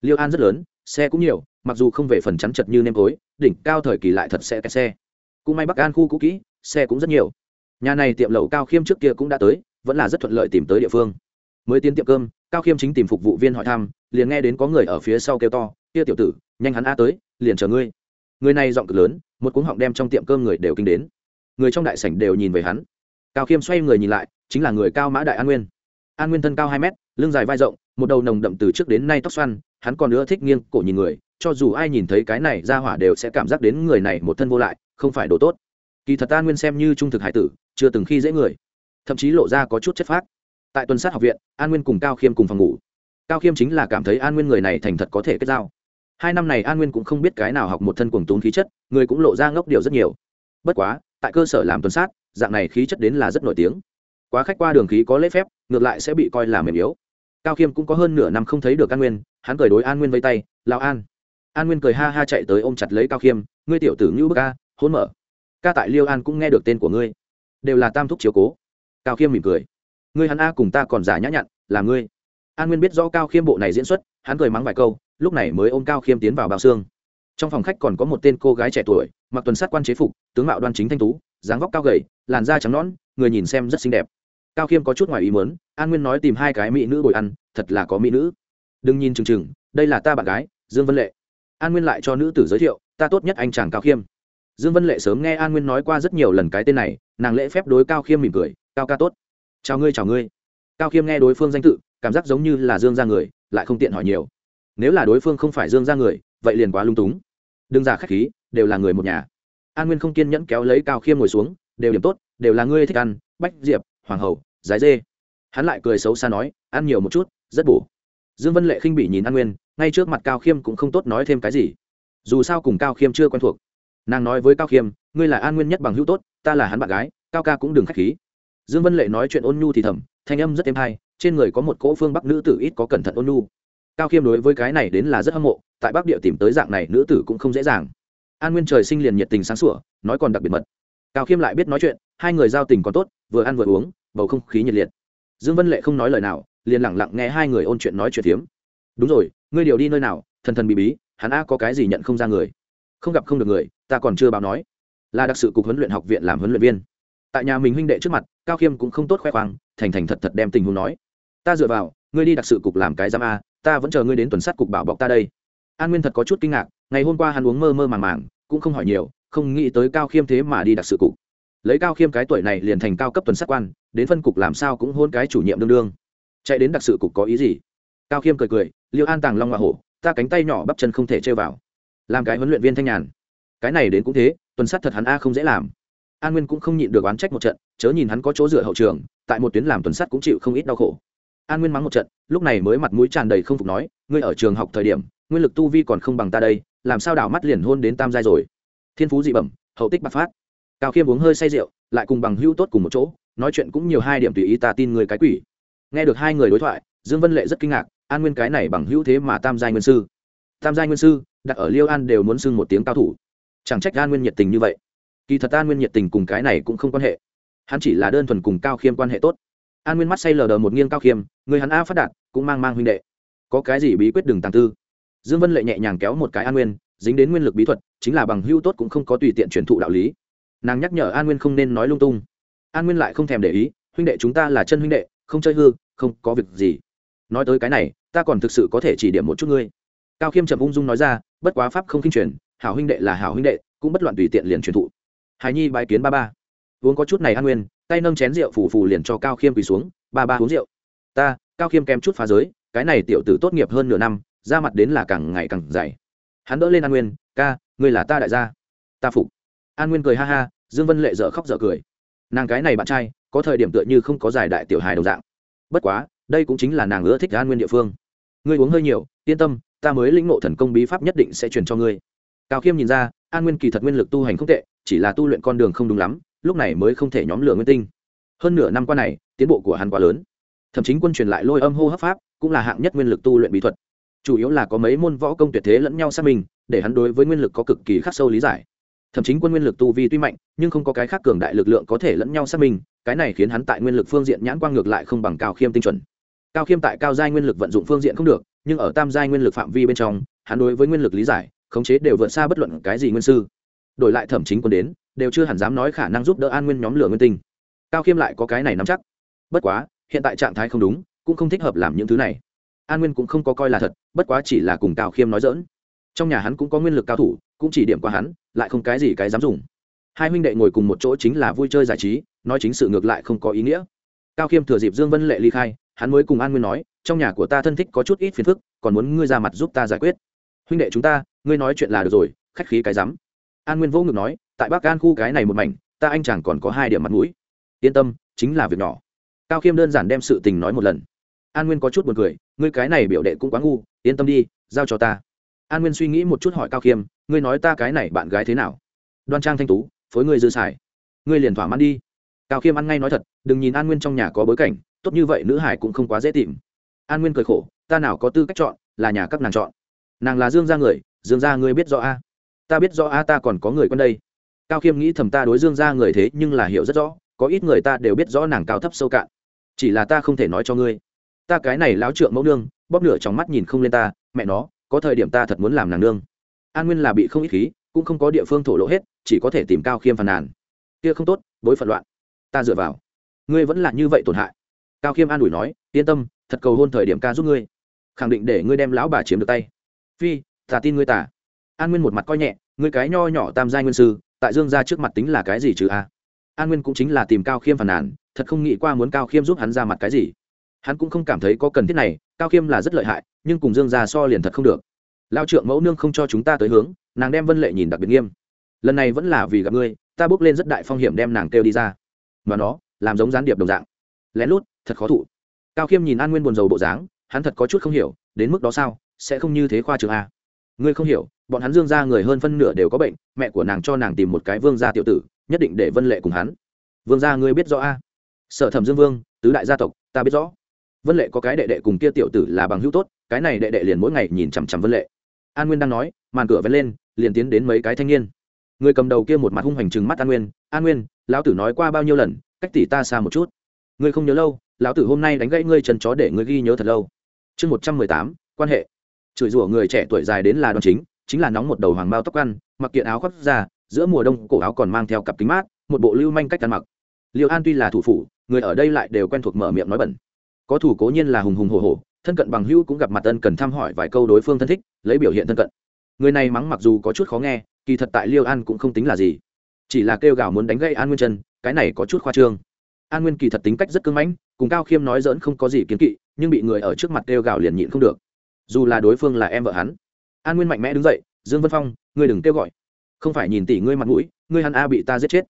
Liêu an rất lớn, xe cũng nhiều, mặc dù không về phần chắn chật như nêm tối đỉnh cao thời kỳ lại thật sẽ kẹt xe. Cũng may bắc an khu cũ kỹ, xe cũng rất nhiều. Nhà này tiệm lẩu cao khiêm trước kia cũng đã tới, vẫn là rất thuận lợi tìm tới địa phương. Mới tiến tiệm cơm, cao khiêm chính tìm phục vụ viên hỏi thăm, liền nghe đến có người ở phía sau kêu to, kia tiểu tử, nhanh hắn a tới, liền chờ ngươi. Người này giọng cực lớn, một cuống họng đem trong tiệm cơm người đều kinh đến. Người trong đại sảnh đều nhìn về hắn. Cao khiêm xoay người nhìn lại, chính là người cao mã đại an nguyên. An nguyên thân cao hai mét, lưng dài vai rộng, một đầu nồng đậm từ trước đến nay tóc xoăn, hắn còn nữa thích nghiêng cổ nhìn người cho dù ai nhìn thấy cái này ra hỏa đều sẽ cảm giác đến người này một thân vô lại, không phải đồ tốt. Kỳ thật an nguyên xem như trung thực hải tử, chưa từng khi dễ người. Thậm chí lộ ra có chút chất phác. Tại tuần sát học viện, an nguyên cùng cao khiêm cùng phòng ngủ. Cao khiêm chính là cảm thấy an nguyên người này thành thật có thể kết giao. Hai năm này an nguyên cũng không biết cái nào học một thân cuồng tốn khí chất, người cũng lộ ra ngốc điều rất nhiều. Bất quá, tại cơ sở làm tuần sát, dạng này khí chất đến là rất nổi tiếng. Quá khách qua đường khí có lễ phép, ngược lại sẽ bị coi là mềm yếu. Cao khiêm cũng có hơn nửa năm không thấy được an nguyên, hắn cười đối an nguyên vây tay lao an an nguyên cười ha ha chạy tới ôm chặt lấy cao khiêm, ngươi tiểu tử ngữ bức ca hôn mở. Ca tại liêu an cũng nghe được tên của ngươi. Đều là tam thúc chiếu cố. Cao khiêm mỉm cười. Ngươi hắn a cùng ta còn giả nhã nhặn, là ngươi. An nguyên biết rõ cao khiêm bộ này diễn xuất, hắn cười mắng vài câu, lúc này mới ôm cao khiêm tiến vào bao xương. Trong phòng khách còn có một tên cô gái trẻ tuổi, mặc tuần sát quan chế phục, tướng mạo đoan chính thanh tú, dáng vóc cao gầy, làn da trắng nõn, người nhìn xem rất xinh đẹp. Cao khiêm có chút ngoài ý mớn an nguyên nói tìm hai cái mỹ nữ bồi ăn, thật là có mỹ nữ. Đừng nhìn chừng chừng, đây là ta bạn gái, dương vân lệ an nguyên lại cho nữ tử giới thiệu, ta tốt nhất anh chàng cao khiêm. Dương vân lệ sớm nghe an nguyên nói qua rất nhiều lần cái tên này, nàng lễ phép đối cao khiêm mỉm cười, cao ca tốt. Chào ngươi chào ngươi. Cao khiêm nghe đối phương danh tự, cảm giác giống như là dương ra người, lại không tiện hỏi nhiều. Nếu là đối phương không phải dương ra người, vậy liền quá lung túng. Đừng giả khách khí, đều là người một nhà. An nguyên không kiên nhẫn kéo lấy cao khiêm ngồi xuống, đều điểm tốt, đều là ngươi thích ăn, bách, diệp, hoàng hậu, giái dê. Hắn lại cười xấu xa nói, ăn nhiều một chút, rất bổ. Dương vân lệ khinh bị nhìn an nguyên ngay trước mặt cao khiêm cũng không tốt nói thêm cái gì. Dù sao cùng cao khiêm chưa quen thuộc. Nàng nói với cao khiêm, ngươi là an nguyên nhất bằng hữu tốt, ta là hắn bạn gái, cao ca cũng đừng k h á c h khí. Dương vân lệ nói chuyện ôn nhu thì thầm, thanh âm rất êm hay trên người có một cỗ phương bắc nữ tử ít có cẩn thận ôn nhu. Cao khiêm đối với cái này đến là rất hâm mộ, tại bắc địa tìm tới dạng này nữ tử cũng không dễ dàng. An nguyên trời sinh liền nhiệt tình sáng sủa, nói còn đặc biệt mật. Cao khiêm lại biết nói chuyện, hai người giao tình còn tốt, vừa ăn vừa uống, bầu không khí nhiệt liệt. Dương vân lệ không nói lời nào, liền lẳng lặng nghe hai người ôn chuyện nói chuyện tiếm đúng rồi, ngươi điều đi nơi nào, thần thần bí bí, hắn a có cái gì nhận không ra người? Không gặp không được người, ta còn chưa báo nói. Là đặc sự cục huấn luyện học viện làm huấn luyện viên. Tại nhà mình huynh đệ trước mặt, cao khiêm cũng không tốt khoe khoang, thành thành thật thật đem tình huống nói. Ta dựa vào, ngươi đi đặc sự cục làm cái giám a, ta vẫn chờ ngươi đến tuần sát cục bảo bọc ta đây. An nguyên thật có chút kinh ngạc, ngày hôm qua hắn uống mơ mơ màng màng, cũng không hỏi nhiều, không nghĩ tới cao khiêm thế mà đi đặc sự cục. Lấy cao khiêm cái tuổi này liền thành cao cấp tuần sát quan, đến phân cục làm sao cũng hôn cái chủ nhiệm đương đương. Chạy đến đặc sự cục có ý gì? Cao khiêm cười cười liêu an tàng long hoa hổ, ta cánh tay nhỏ bắp chân không thể chơi vào. Làm cái huấn luyện viên thanh nhàn. Cái này đến cũng thế, tuần sát thật hắn a không dễ làm. An nguyên cũng không nhịn được oán trách một trận, chớ nhìn hắn có chỗ dựa hậu trường, tại một tuyến làm tuần sát cũng chịu không ít đau khổ. An nguyên mắng một trận, lúc này mới mặt mũi tràn đầy không phục nói, ngươi ở trường học thời điểm, nguyên lực tu vi còn không bằng ta đây, làm sao đảo mắt liền hôn đến tam giai rồi? Thiên phú dị bẩm, hậu tích bạc phát. Cao khiêm uống hơi say rượu, lại cùng bằng hữu tốt cùng một chỗ, nói chuyện cũng nhiều hai điểm tùy ý ta tin người cái quỷ. Nghe được hai người đối thoại, dương vân lệ rất kinh ngạc an nguyên cái này bằng hữu thế mà tam giai nguyên sư. Tam giai nguyên sư, đặt ở liêu an đều muốn xưng một tiếng cao thủ. Chẳng trách an nguyên nhiệt tình như vậy. Kỳ thật an nguyên nhiệt tình cùng cái này cũng không quan hệ. Hắn chỉ là đơn thuần cùng cao khiêm quan hệ tốt. An nguyên mắt say lờ đờ một nghiêng cao khiêm, người hắn a phát đạt, cũng mang mang huynh đệ. Có cái gì bí quyết đừng tàng tư. Dương vân lệ nhẹ nhàng kéo một cái an nguyên, dính đến nguyên lực bí thuật, chính là bằng hữu tốt cũng không có tùy tiện truyền thụ đạo lý. Nàng nhắc nhở an nguyên không nên nói lung tung. An nguyên lại không thèm để ý, huynh đệ chúng ta là chân huynh đệ, không chơi hư, không có việc gì nói tới cái này, ta còn thực sự có thể chỉ điểm một chút ngươi. Cao khiêm trầm ung dung nói ra, bất quá pháp không kinh truyền, hảo huynh đệ là hảo huynh đệ, cũng bất loạn tùy tiện liền truyền thụ. Hài nhi bãi kiến ba ba. Uống có chút này an nguyên, tay nâng chén rượu phù phù liền cho cao khiêm quỳ xuống, ba ba uống rượu. Ta, cao khiêm kém chút phá giới, cái này tiểu tử tốt nghiệp hơn nửa năm ra mặt đến là càng ngày càng dày. Hắn đỡ lên an nguyên, ca, ngươi là ta đại gia. Ta phục. An nguyên cười ha ha, dương vân lệ dở khóc dở cười. Nàng cái này bạn trai, có thời điểm tựa như không có giải đại tiểu hài đồng dạng. Bất quá đây cũng chính là nàng ưa thích an nguyên địa phương. Ngươi uống hơi nhiều, yên tâm, ta mới lĩnh ngộ thần công bí pháp nhất định sẽ truyền cho ngươi. Cao khiêm nhìn ra, an nguyên kỳ thật nguyên lực tu hành không tệ, chỉ là tu luyện con đường không đúng lắm, lúc này mới không thể nhóm lửa nguyên tinh. Hơn nửa năm qua này, tiến bộ của hắn quá lớn. Thậm chí quân truyền lại lôi âm hô hấp pháp, cũng là hạng nhất nguyên lực tu luyện bí thuật. Chủ yếu là có mấy môn võ công tuyệt thế lẫn nhau xác minh, để hắn đối với nguyên lực có cực kỳ khắc sâu lý giải. Thậm chí quân nguyên lực tu vi tuy mạnh, nhưng không có cái khác cường đại lực lượng có thể lẫn nhau xác minh, cái này khiến hắn tại nguyên lực phương diện nhãn quang ngược lại không bằng cao khiêm tinh chuẩn cao khiêm tại cao giai nguyên lực vận dụng phương diện không được, nhưng ở tam giai nguyên lực phạm vi bên trong, hắn đối với nguyên lực lý giải, khống chế đều vượt xa bất luận cái gì nguyên sư. Đổi lại thẩm chính quân đến, đều chưa hẳn dám nói khả năng giúp đỡ an nguyên nhóm lửa nguyên tinh. Cao khiêm lại có cái này nắm chắc. Bất quá, hiện tại trạng thái không đúng, cũng không thích hợp làm những thứ này. An nguyên cũng không có coi là thật, bất quá chỉ là cùng cao khiêm nói dỡn trong nhà hắn cũng có nguyên lực cao thủ, cũng chỉ điểm qua hắn, lại không cái gì cái dám dùng. Hai huynh đệ ngồi cùng một chỗ chính là vui chơi giải trí, nói chính sự ngược lại không có ý nghĩa. Cao khiêm thừa dịp dương vân lệ ly khai hắn mới cùng an nguyên nói, trong nhà của ta thân thích có chút ít phiền phức, còn muốn ngươi ra mặt giúp ta giải quyết. Huynh đệ chúng ta, ngươi nói chuyện là được rồi, khách khí cái rắm. An nguyên vô ngực nói, tại bắc an khu cái này một mảnh, ta anh chàng còn có hai điểm mặt mũi. Yên tâm, chính là việc nhỏ. Cao khiêm đơn giản đem sự tình nói một lần. An nguyên có chút buồn cười, ngươi cái này biểu đệ cũng quá ngu, yên tâm đi, giao cho ta. An nguyên suy nghĩ một chút hỏi cao khiêm, ngươi nói ta cái này bạn gái thế nào? Đoan trang thanh tú, phối ngươi dư xài. Ngươi liền thỏa mãn đi. Cao khiêm ăn ngay nói thật, đừng nhìn an nguyên trong nhà có bối cảnh tốt như vậy nữ hải cũng không quá dễ tìm. An nguyên cười khổ, ta nào có tư cách chọn, là nhà các nàng chọn. Nàng là dương gia người, dương gia ngươi biết rõ a? Ta biết rõ a, ta còn có người quen đây. Cao khiêm nghĩ thầm ta đối dương gia người thế nhưng là hiểu rất rõ, có ít người ta đều biết rõ nàng cao thấp sâu cạn. Chỉ là ta không thể nói cho ngươi. Ta cái này láo trượng mẫu nương, bóp nửa trong mắt nhìn không lên ta, mẹ nó, có thời điểm ta thật muốn làm nàng nương. An nguyên là bị không ít khí, cũng không có địa phương thổ lộ hết, chỉ có thể tìm cao khiêm phàn nàn. Kia không tốt, bối phận loạn. Ta dựa vào. Ngươi vẫn là như vậy tổn hại cao khiêm an ủi nói, yên tâm, thật cầu hôn thời điểm ca giúp ngươi. Khẳng định để ngươi đem lão bà chiếm được tay. Phi, ta tin ngươi tả. An nguyên một mặt coi nhẹ, ngươi cái nho nhỏ tam giai nguyên sư, tại dương gia trước mặt tính là cái gì chứ a? An nguyên cũng chính là tìm cao khiêm phàn nàn, thật không nghĩ qua muốn cao khiêm giúp hắn ra mặt cái gì. Hắn cũng không cảm thấy có cần thiết này, cao khiêm là rất lợi hại, nhưng cùng dương gia so liền thật không được. Lao trượng mẫu nương không cho chúng ta tới hướng, nàng đem vân lệ nhìn đặc biệt nghiêm. Lần này vẫn là vì gặp ngươi, ta bước lên rất đại phong hiểm đem nàng kêu đi ra. Mà nó, làm giống gián điệp đồng dạng lén lút, thật khó thụ. Cao khiêm nhìn an nguyên buồn rầu bộ dáng, hắn thật có chút không hiểu, đến mức đó sao, sẽ không như thế khoa trường a. Ngươi không hiểu, bọn hắn dương gia người hơn phân nửa đều có bệnh, mẹ của nàng cho nàng tìm một cái vương gia tiểu tử, nhất định để vân lệ cùng hắn. Vương gia ngươi biết rõ a? Sở thẩm dương vương, tứ đại gia tộc, ta biết rõ. Vân lệ có cái đệ đệ cùng kia tiểu tử là bằng hữu tốt, cái này đệ đệ liền mỗi ngày nhìn chằm chằm vân lệ. An nguyên đang nói, màn cửa vén lên, liền tiến đến mấy cái thanh niên. Người cầm đầu kia một mặt hung hành chừng mắt an nguyên an nguyên, lão tử nói qua bao nhiêu lần, cách tỷ ta xa một chút? Ngươi không nhớ lâu, lão tử hôm nay đánh gãy ngươi chân chó để ngươi ghi nhớ thật lâu. Chương một trăm mười tám, quan hệ. Chửi rủa người trẻ tuổi dài đến là đòn chính chính là nóng một đầu hoàng bao tóc ăn, mặc kiện áo khoác ra, giữa mùa đông cổ áo còn mang theo cặp kính mát, một bộ lưu manh cách ăn mặc. Liệu an tuy là thủ phủ, người ở đây lại đều quen thuộc mở miệng nói bẩn. Có thủ cố nhiên là hùng hùng hồ hồ thân cận bằng hữu cũng gặp mặt ân cần thăm hỏi vài câu đối phương thân thích, lấy biểu hiện thân cận. Người này mắng mặc dù có chút khó nghe, kỳ thật tại liêu an cũng không tính là gì. Chỉ là kêu gào muốn đánh gây an nguyên chân cái này có chút khoa trương an nguyên kỳ thật tính cách rất cưng mãnh, cùng cao khiêm nói dỡn không có gì kiến kỵ, nhưng bị người ở trước mặt kêu gào liền nhịn không được. Dù là đối phương là em vợ hắn. An nguyên mạnh mẽ đứng dậy, dương vân phong, ngươi đừng kêu gọi. Không phải nhìn tỷ ngươi mặt mũi, ngươi hắn a bị ta giết chết.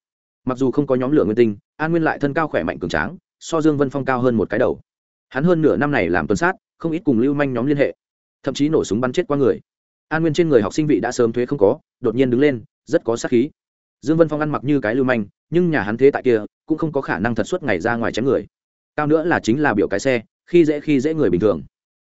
Mặc dù không có nhóm lửa nguyên tinh, an nguyên lại thân cao khỏe mạnh cường tráng, so dương vân phong cao hơn một cái đầu. Hắn hơn nửa năm này làm tuần sát, không ít cùng lưu manh nhóm liên hệ, thậm chí nổ súng bắn chết qua người. An nguyên trên người học sinh vị đã sớm thuế không có, đột nhiên đứng lên, rất có sát khí dương vân phong ăn mặc như cái lưu manh, nhưng nhà hắn thế tại kia, cũng không có khả năng thật suốt ngày ra ngoài chém người. Cao nữa là chính là biểu cái xe, khi dễ khi dễ người bình thường.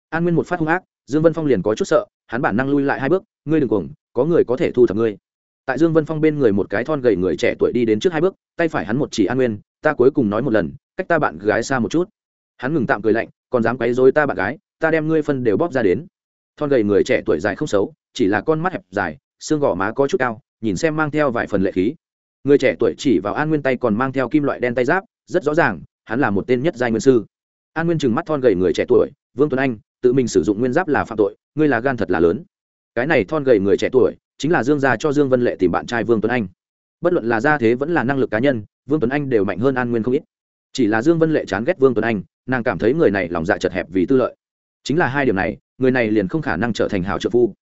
An nguyên một phát hung ác, dương vân phong liền có chút sợ, hắn bản năng lui lại hai bước, ngươi đừng cuồng, có người có thể thu thập ngươi. Tại dương vân phong bên người một cái thon gầy người trẻ tuổi đi đến trước hai bước, tay phải hắn một chỉ an nguyên, ta cuối cùng nói một lần, cách ta bạn gái xa một chút. Hắn ngừng tạm cười lạnh, còn dám quấy dối ta bạn gái, ta đem ngươi phân đều bóp ra đến. Thon gầy người trẻ tuổi dài không xấu, chỉ là con mắt hẹp dài, xương gò má có chút cao nhìn xem mang theo vài phần lệ khí. Người trẻ tuổi chỉ vào an nguyên tay còn mang theo kim loại đen tay giáp, rất rõ ràng, hắn là một tên nhất giai nguyên sư. An nguyên chừng mắt thon gầy người trẻ tuổi, vương tuấn anh, tự mình sử dụng nguyên giáp là phạm tội, ngươi là gan thật là lớn. Cái này thon gầy người trẻ tuổi, chính là dương gia cho dương vân lệ tìm bạn trai vương tuấn anh. Bất luận là gia thế vẫn là năng lực cá nhân, vương tuấn anh đều mạnh hơn an nguyên không ít. Chỉ là dương vân lệ chán ghét vương tuấn anh, nàng cảm thấy người này lòng dạ chật hẹp vì tư lợi. Chính là hai điều này, người này liền không khả năng trở thành hào trợ phu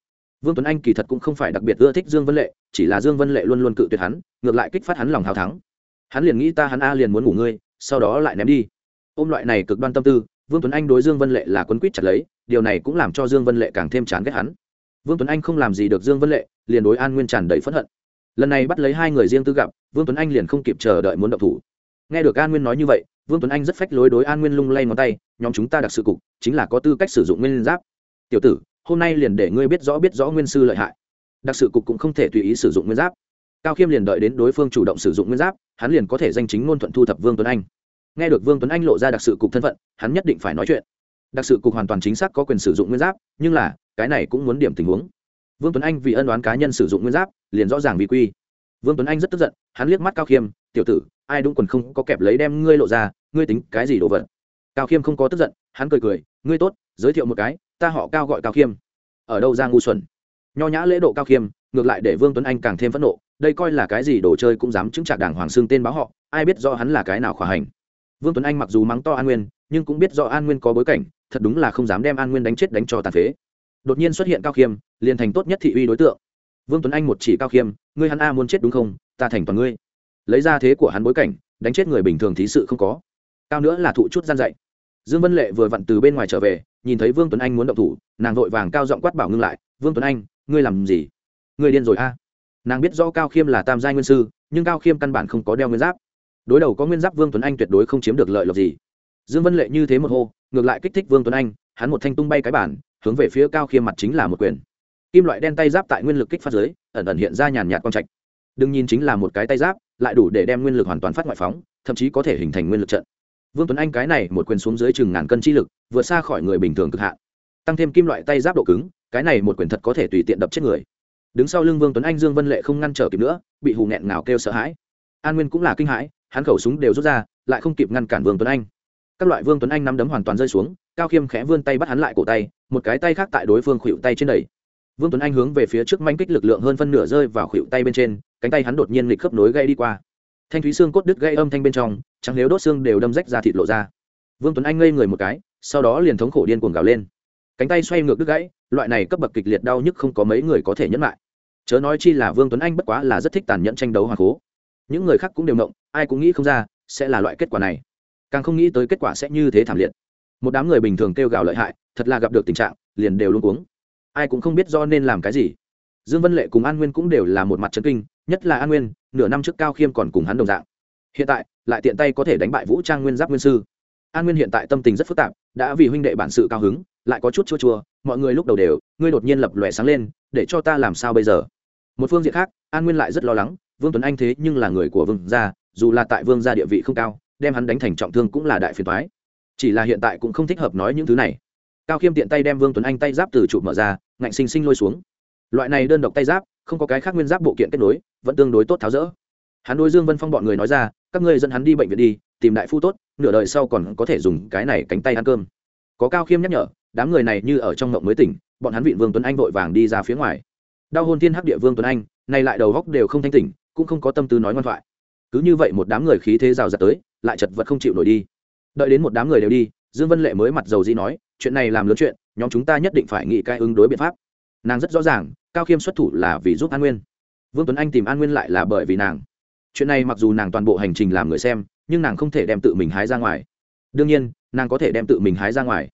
vương tuấn anh kỳ thật cũng không phải đặc biệt ưa thích dương vân lệ, chỉ là dương vân lệ luôn luôn cự tuyệt hắn, ngược lại kích phát hắn lòng hào thắng. Hắn liền nghĩ ta hắn a liền muốn ngủ ngươi, sau đó lại ném đi. Ôm loại này cực đoan tâm tư, vương tuấn anh đối dương vân lệ là quấn quýt chặt lấy, điều này cũng làm cho dương vân lệ càng thêm chán ghét hắn. Vương tuấn anh không làm gì được dương vân lệ, liền đối an nguyên tràn đầy phẫn hận. Lần này bắt lấy hai người riêng tư gặp, vương tuấn anh liền không kịp chờ đợi muốn động thủ. Nghe được an nguyên nói như vậy, vương tuấn anh rất phách lối đối an nguyên lung lay ngón tay, nhóm chúng ta đặc sự cục, chính là có tư cách sử dụng nguyên giáp. Tiểu tử hôm nay liền để ngươi biết rõ biết rõ nguyên sư lợi hại. Đặc sự cục cũng không thể tùy ý sử dụng nguyên giáp. Cao khiêm liền đợi đến đối phương chủ động sử dụng nguyên giáp, hắn liền có thể danh chính ngôn thuận thu thập vương tuấn anh. Nghe được vương tuấn anh lộ ra đặc sự cục thân phận, hắn nhất định phải nói chuyện. Đặc sự cục hoàn toàn chính xác có quyền sử dụng nguyên giáp, nhưng là, cái này cũng muốn điểm tình huống. Vương tuấn anh vì ân đoán cá nhân sử dụng nguyên giáp, liền rõ ràng vì quy. Vương tuấn anh rất tức giận, hắn liếc mắt cao khiêm, tiểu tử, ai đúng quần không có kẹp lấy đem ngươi lộ ra, ngươi tính cái gì đồ vật? Cao khiêm không có tức giận, hắn cười cười, ngươi tốt, giới thiệu một cái ta họ cao gọi cao khiêm. Ở đâu ra ngu xuẩn? Nho nhã lễ độ cao khiêm, ngược lại để vương tuấn anh càng thêm phẫn nộ. Đây coi là cái gì đồ chơi cũng dám chứng trả đảng hoàng xương tên báo họ, ai biết do hắn là cái nào khỏa hành. Vương tuấn anh mặc dù mắng to an nguyên, nhưng cũng biết do an nguyên có bối cảnh, thật đúng là không dám đem an nguyên đánh chết đánh cho tàn phế. Đột nhiên xuất hiện cao khiêm, liền thành tốt nhất thị uy đối tượng. Vương tuấn anh một chỉ cao khiêm, ngươi hắn a muốn chết đúng không? Ta thành toàn ngươi. Lấy ra thế của hắn bối cảnh, đánh chết người bình thường thí sự không có. Cao nữa là thụ chút gian dạy dương vân lệ vừa vặn từ bên ngoài trở về, nhìn thấy vương tuấn anh muốn động thủ, nàng vội vàng cao giọng quát bảo ngưng lại, vương tuấn anh, ngươi làm gì? Ngươi điên rồi a. Nàng biết rõ cao khiêm là tam giai nguyên sư, nhưng cao khiêm căn bản không có đeo nguyên giáp. Đối đầu có nguyên giáp vương tuấn anh tuyệt đối không chiếm được lợi lộc gì. Dương vân lệ như thế một hô, ngược lại kích thích vương tuấn anh, hắn một thanh tung bay cái bản, hướng về phía cao khiêm mặt chính là một quyền. Kim loại đen tay giáp tại nguyên lực kích phát giới ẩn ẩn hiện ra nhàn nhạt quang trạch. Đừng nhìn chính là một cái tay giáp, lại đủ để đem nguyên lực hoàn toàn phát ngoại phóng, thậm chí có thể hình thành nguyên lực trận vương tuấn anh cái này một quyền xuống dưới chừng ngàn cân chi lực, vượt xa khỏi người bình thường cực hạn. Tăng thêm kim loại tay giáp độ cứng, cái này một quyền thật có thể tùy tiện đập chết người. Đứng sau lưng vương tuấn anh, dương vân lệ không ngăn trở kịp nữa, bị hù nghẹn nào kêu sợ hãi. An nguyên cũng là kinh hãi, hắn khẩu súng đều rút ra, lại không kịp ngăn cản vương tuấn anh. Các loại vương tuấn anh nắm đấm hoàn toàn rơi xuống, cao khiêm khẽ vươn tay bắt hắn lại cổ tay, một cái tay khác tại đối phương khuỵu tay trên đầy vương tuấn anh hướng về phía trước manh kích lực lượng hơn phân nửa rơi vào khuỵu tay bên trên, cánh tay hắn đột nhiên lịch khớp nối gây đi qua thanh thúy xương cốt đứt gây âm thanh bên trong, trắng nếu đốt xương đều đâm rách ra thịt lộ ra. Vương tuấn anh ngây người một cái, sau đó liền thống khổ điên cuồng gào lên. Cánh tay xoay ngược đứt gãy, loại này cấp bậc kịch liệt đau nhức không có mấy người có thể nhẫn lại. Chớ nói chi là vương tuấn anh bất quá là rất thích tàn nhẫn tranh đấu hoàng cố những người khác cũng đều động ai cũng nghĩ không ra, sẽ là loại kết quả này. Càng không nghĩ tới kết quả sẽ như thế thảm liệt. Một đám người bình thường kêu gào lợi hại, thật là gặp được tình trạng, liền đều luôn cuống. Ai cũng không biết do nên làm cái gì dương vân lệ cùng an nguyên cũng đều là một mặt trấn kinh, nhất là an nguyên, nửa năm trước cao khiêm còn cùng hắn đồng dạng. Hiện tại, lại tiện tay có thể đánh bại vũ trang nguyên giáp nguyên sư. An nguyên hiện tại tâm tình rất phức tạp, đã vì huynh đệ bản sự cao hứng, lại có chút chua chua, mọi người lúc đầu đều, ngươi đột nhiên lập lòe sáng lên, để cho ta làm sao bây giờ? Một phương diện khác, an nguyên lại rất lo lắng, vương tuấn anh thế nhưng là người của vương gia, dù là tại vương gia địa vị không cao, đem hắn đánh thành trọng thương cũng là đại phiền toái. Chỉ là hiện tại cũng không thích hợp nói những thứ này. Cao khiêm tiện tay đem vương tuấn anh tay giáp từ trụ mở ra, ngạnh sinh sinh lôi xuống loại này đơn độc tay giáp, không có cái khác nguyên giáp bộ kiện kết nối, vẫn tương đối tốt tháo rỡ. Hắn đối dương vân phong bọn người nói ra, các ngươi dẫn hắn đi bệnh viện đi, tìm đại phu tốt, nửa đời sau còn có thể dùng cái này cánh tay ăn cơm. Có cao khiêm nhắc nhở, đám người này như ở trong ngộng mới tỉnh, bọn hắn vịn vương tuấn anh vội vàng đi ra phía ngoài. Đau hôn thiên hắc địa vương tuấn anh nay lại đầu góc đều không thanh tỉnh, cũng không có tâm tư nói ngoan thoại. Cứ như vậy một đám người khí thế rào rạt tới, lại chật vật không chịu nổi đi. Đợi đến một đám người đều đi, dương vân lệ mới mặt dầu dĩ nói, chuyện này làm lớn chuyện, nhóm chúng ta nhất định phải nghĩ cái ứng đối biện pháp nàng rất rõ ràng, cao khiêm xuất thủ là vì giúp an nguyên. Vương tuấn anh tìm an nguyên lại là bởi vì nàng. Chuyện này mặc dù nàng toàn bộ hành trình làm người xem, nhưng nàng không thể đem tự mình hái ra ngoài. Đương nhiên, nàng có thể đem tự mình hái ra ngoài.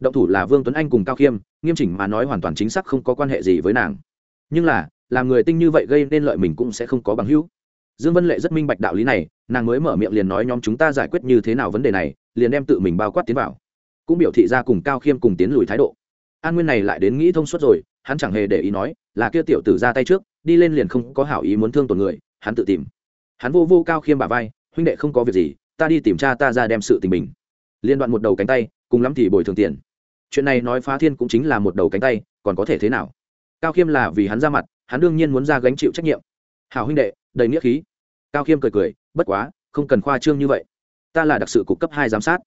Động thủ là vương tuấn anh cùng cao khiêm, nghiêm chỉnh mà nói hoàn toàn chính xác không có quan hệ gì với nàng. Nhưng là, làm người tinh như vậy gây nên lợi mình cũng sẽ không có bằng hữu. Dương vân lệ rất minh bạch đạo lý này, nàng mới mở miệng liền nói nhóm chúng ta giải quyết như thế nào vấn đề này, liền đem tự mình bao quát tiến vào. Cũng biểu thị ra cùng cao khiêm cùng tiến lùi thái độ. An nguyên này lại đến nghĩ thông suốt rồi hắn chẳng hề để ý nói, là kia tiểu tử ra tay trước, đi lên liền không có hảo ý muốn thương tổn người, hắn tự tìm. Hắn vô vô cao khiêm bà vai, huynh đệ không có việc gì, ta đi tìm cha ta ra đem sự tình mình. Liên đoạn một đầu cánh tay, cùng lắm thì bồi thường tiền. Chuyện này nói phá thiên cũng chính là một đầu cánh tay, còn có thể thế nào? Cao khiêm là vì hắn ra mặt, hắn đương nhiên muốn ra gánh chịu trách nhiệm. Hảo huynh đệ, đầy nghĩa khí. Cao khiêm cười cười, bất quá, không cần khoa trương như vậy. Ta là đặc sự cục cấp hai giám sát.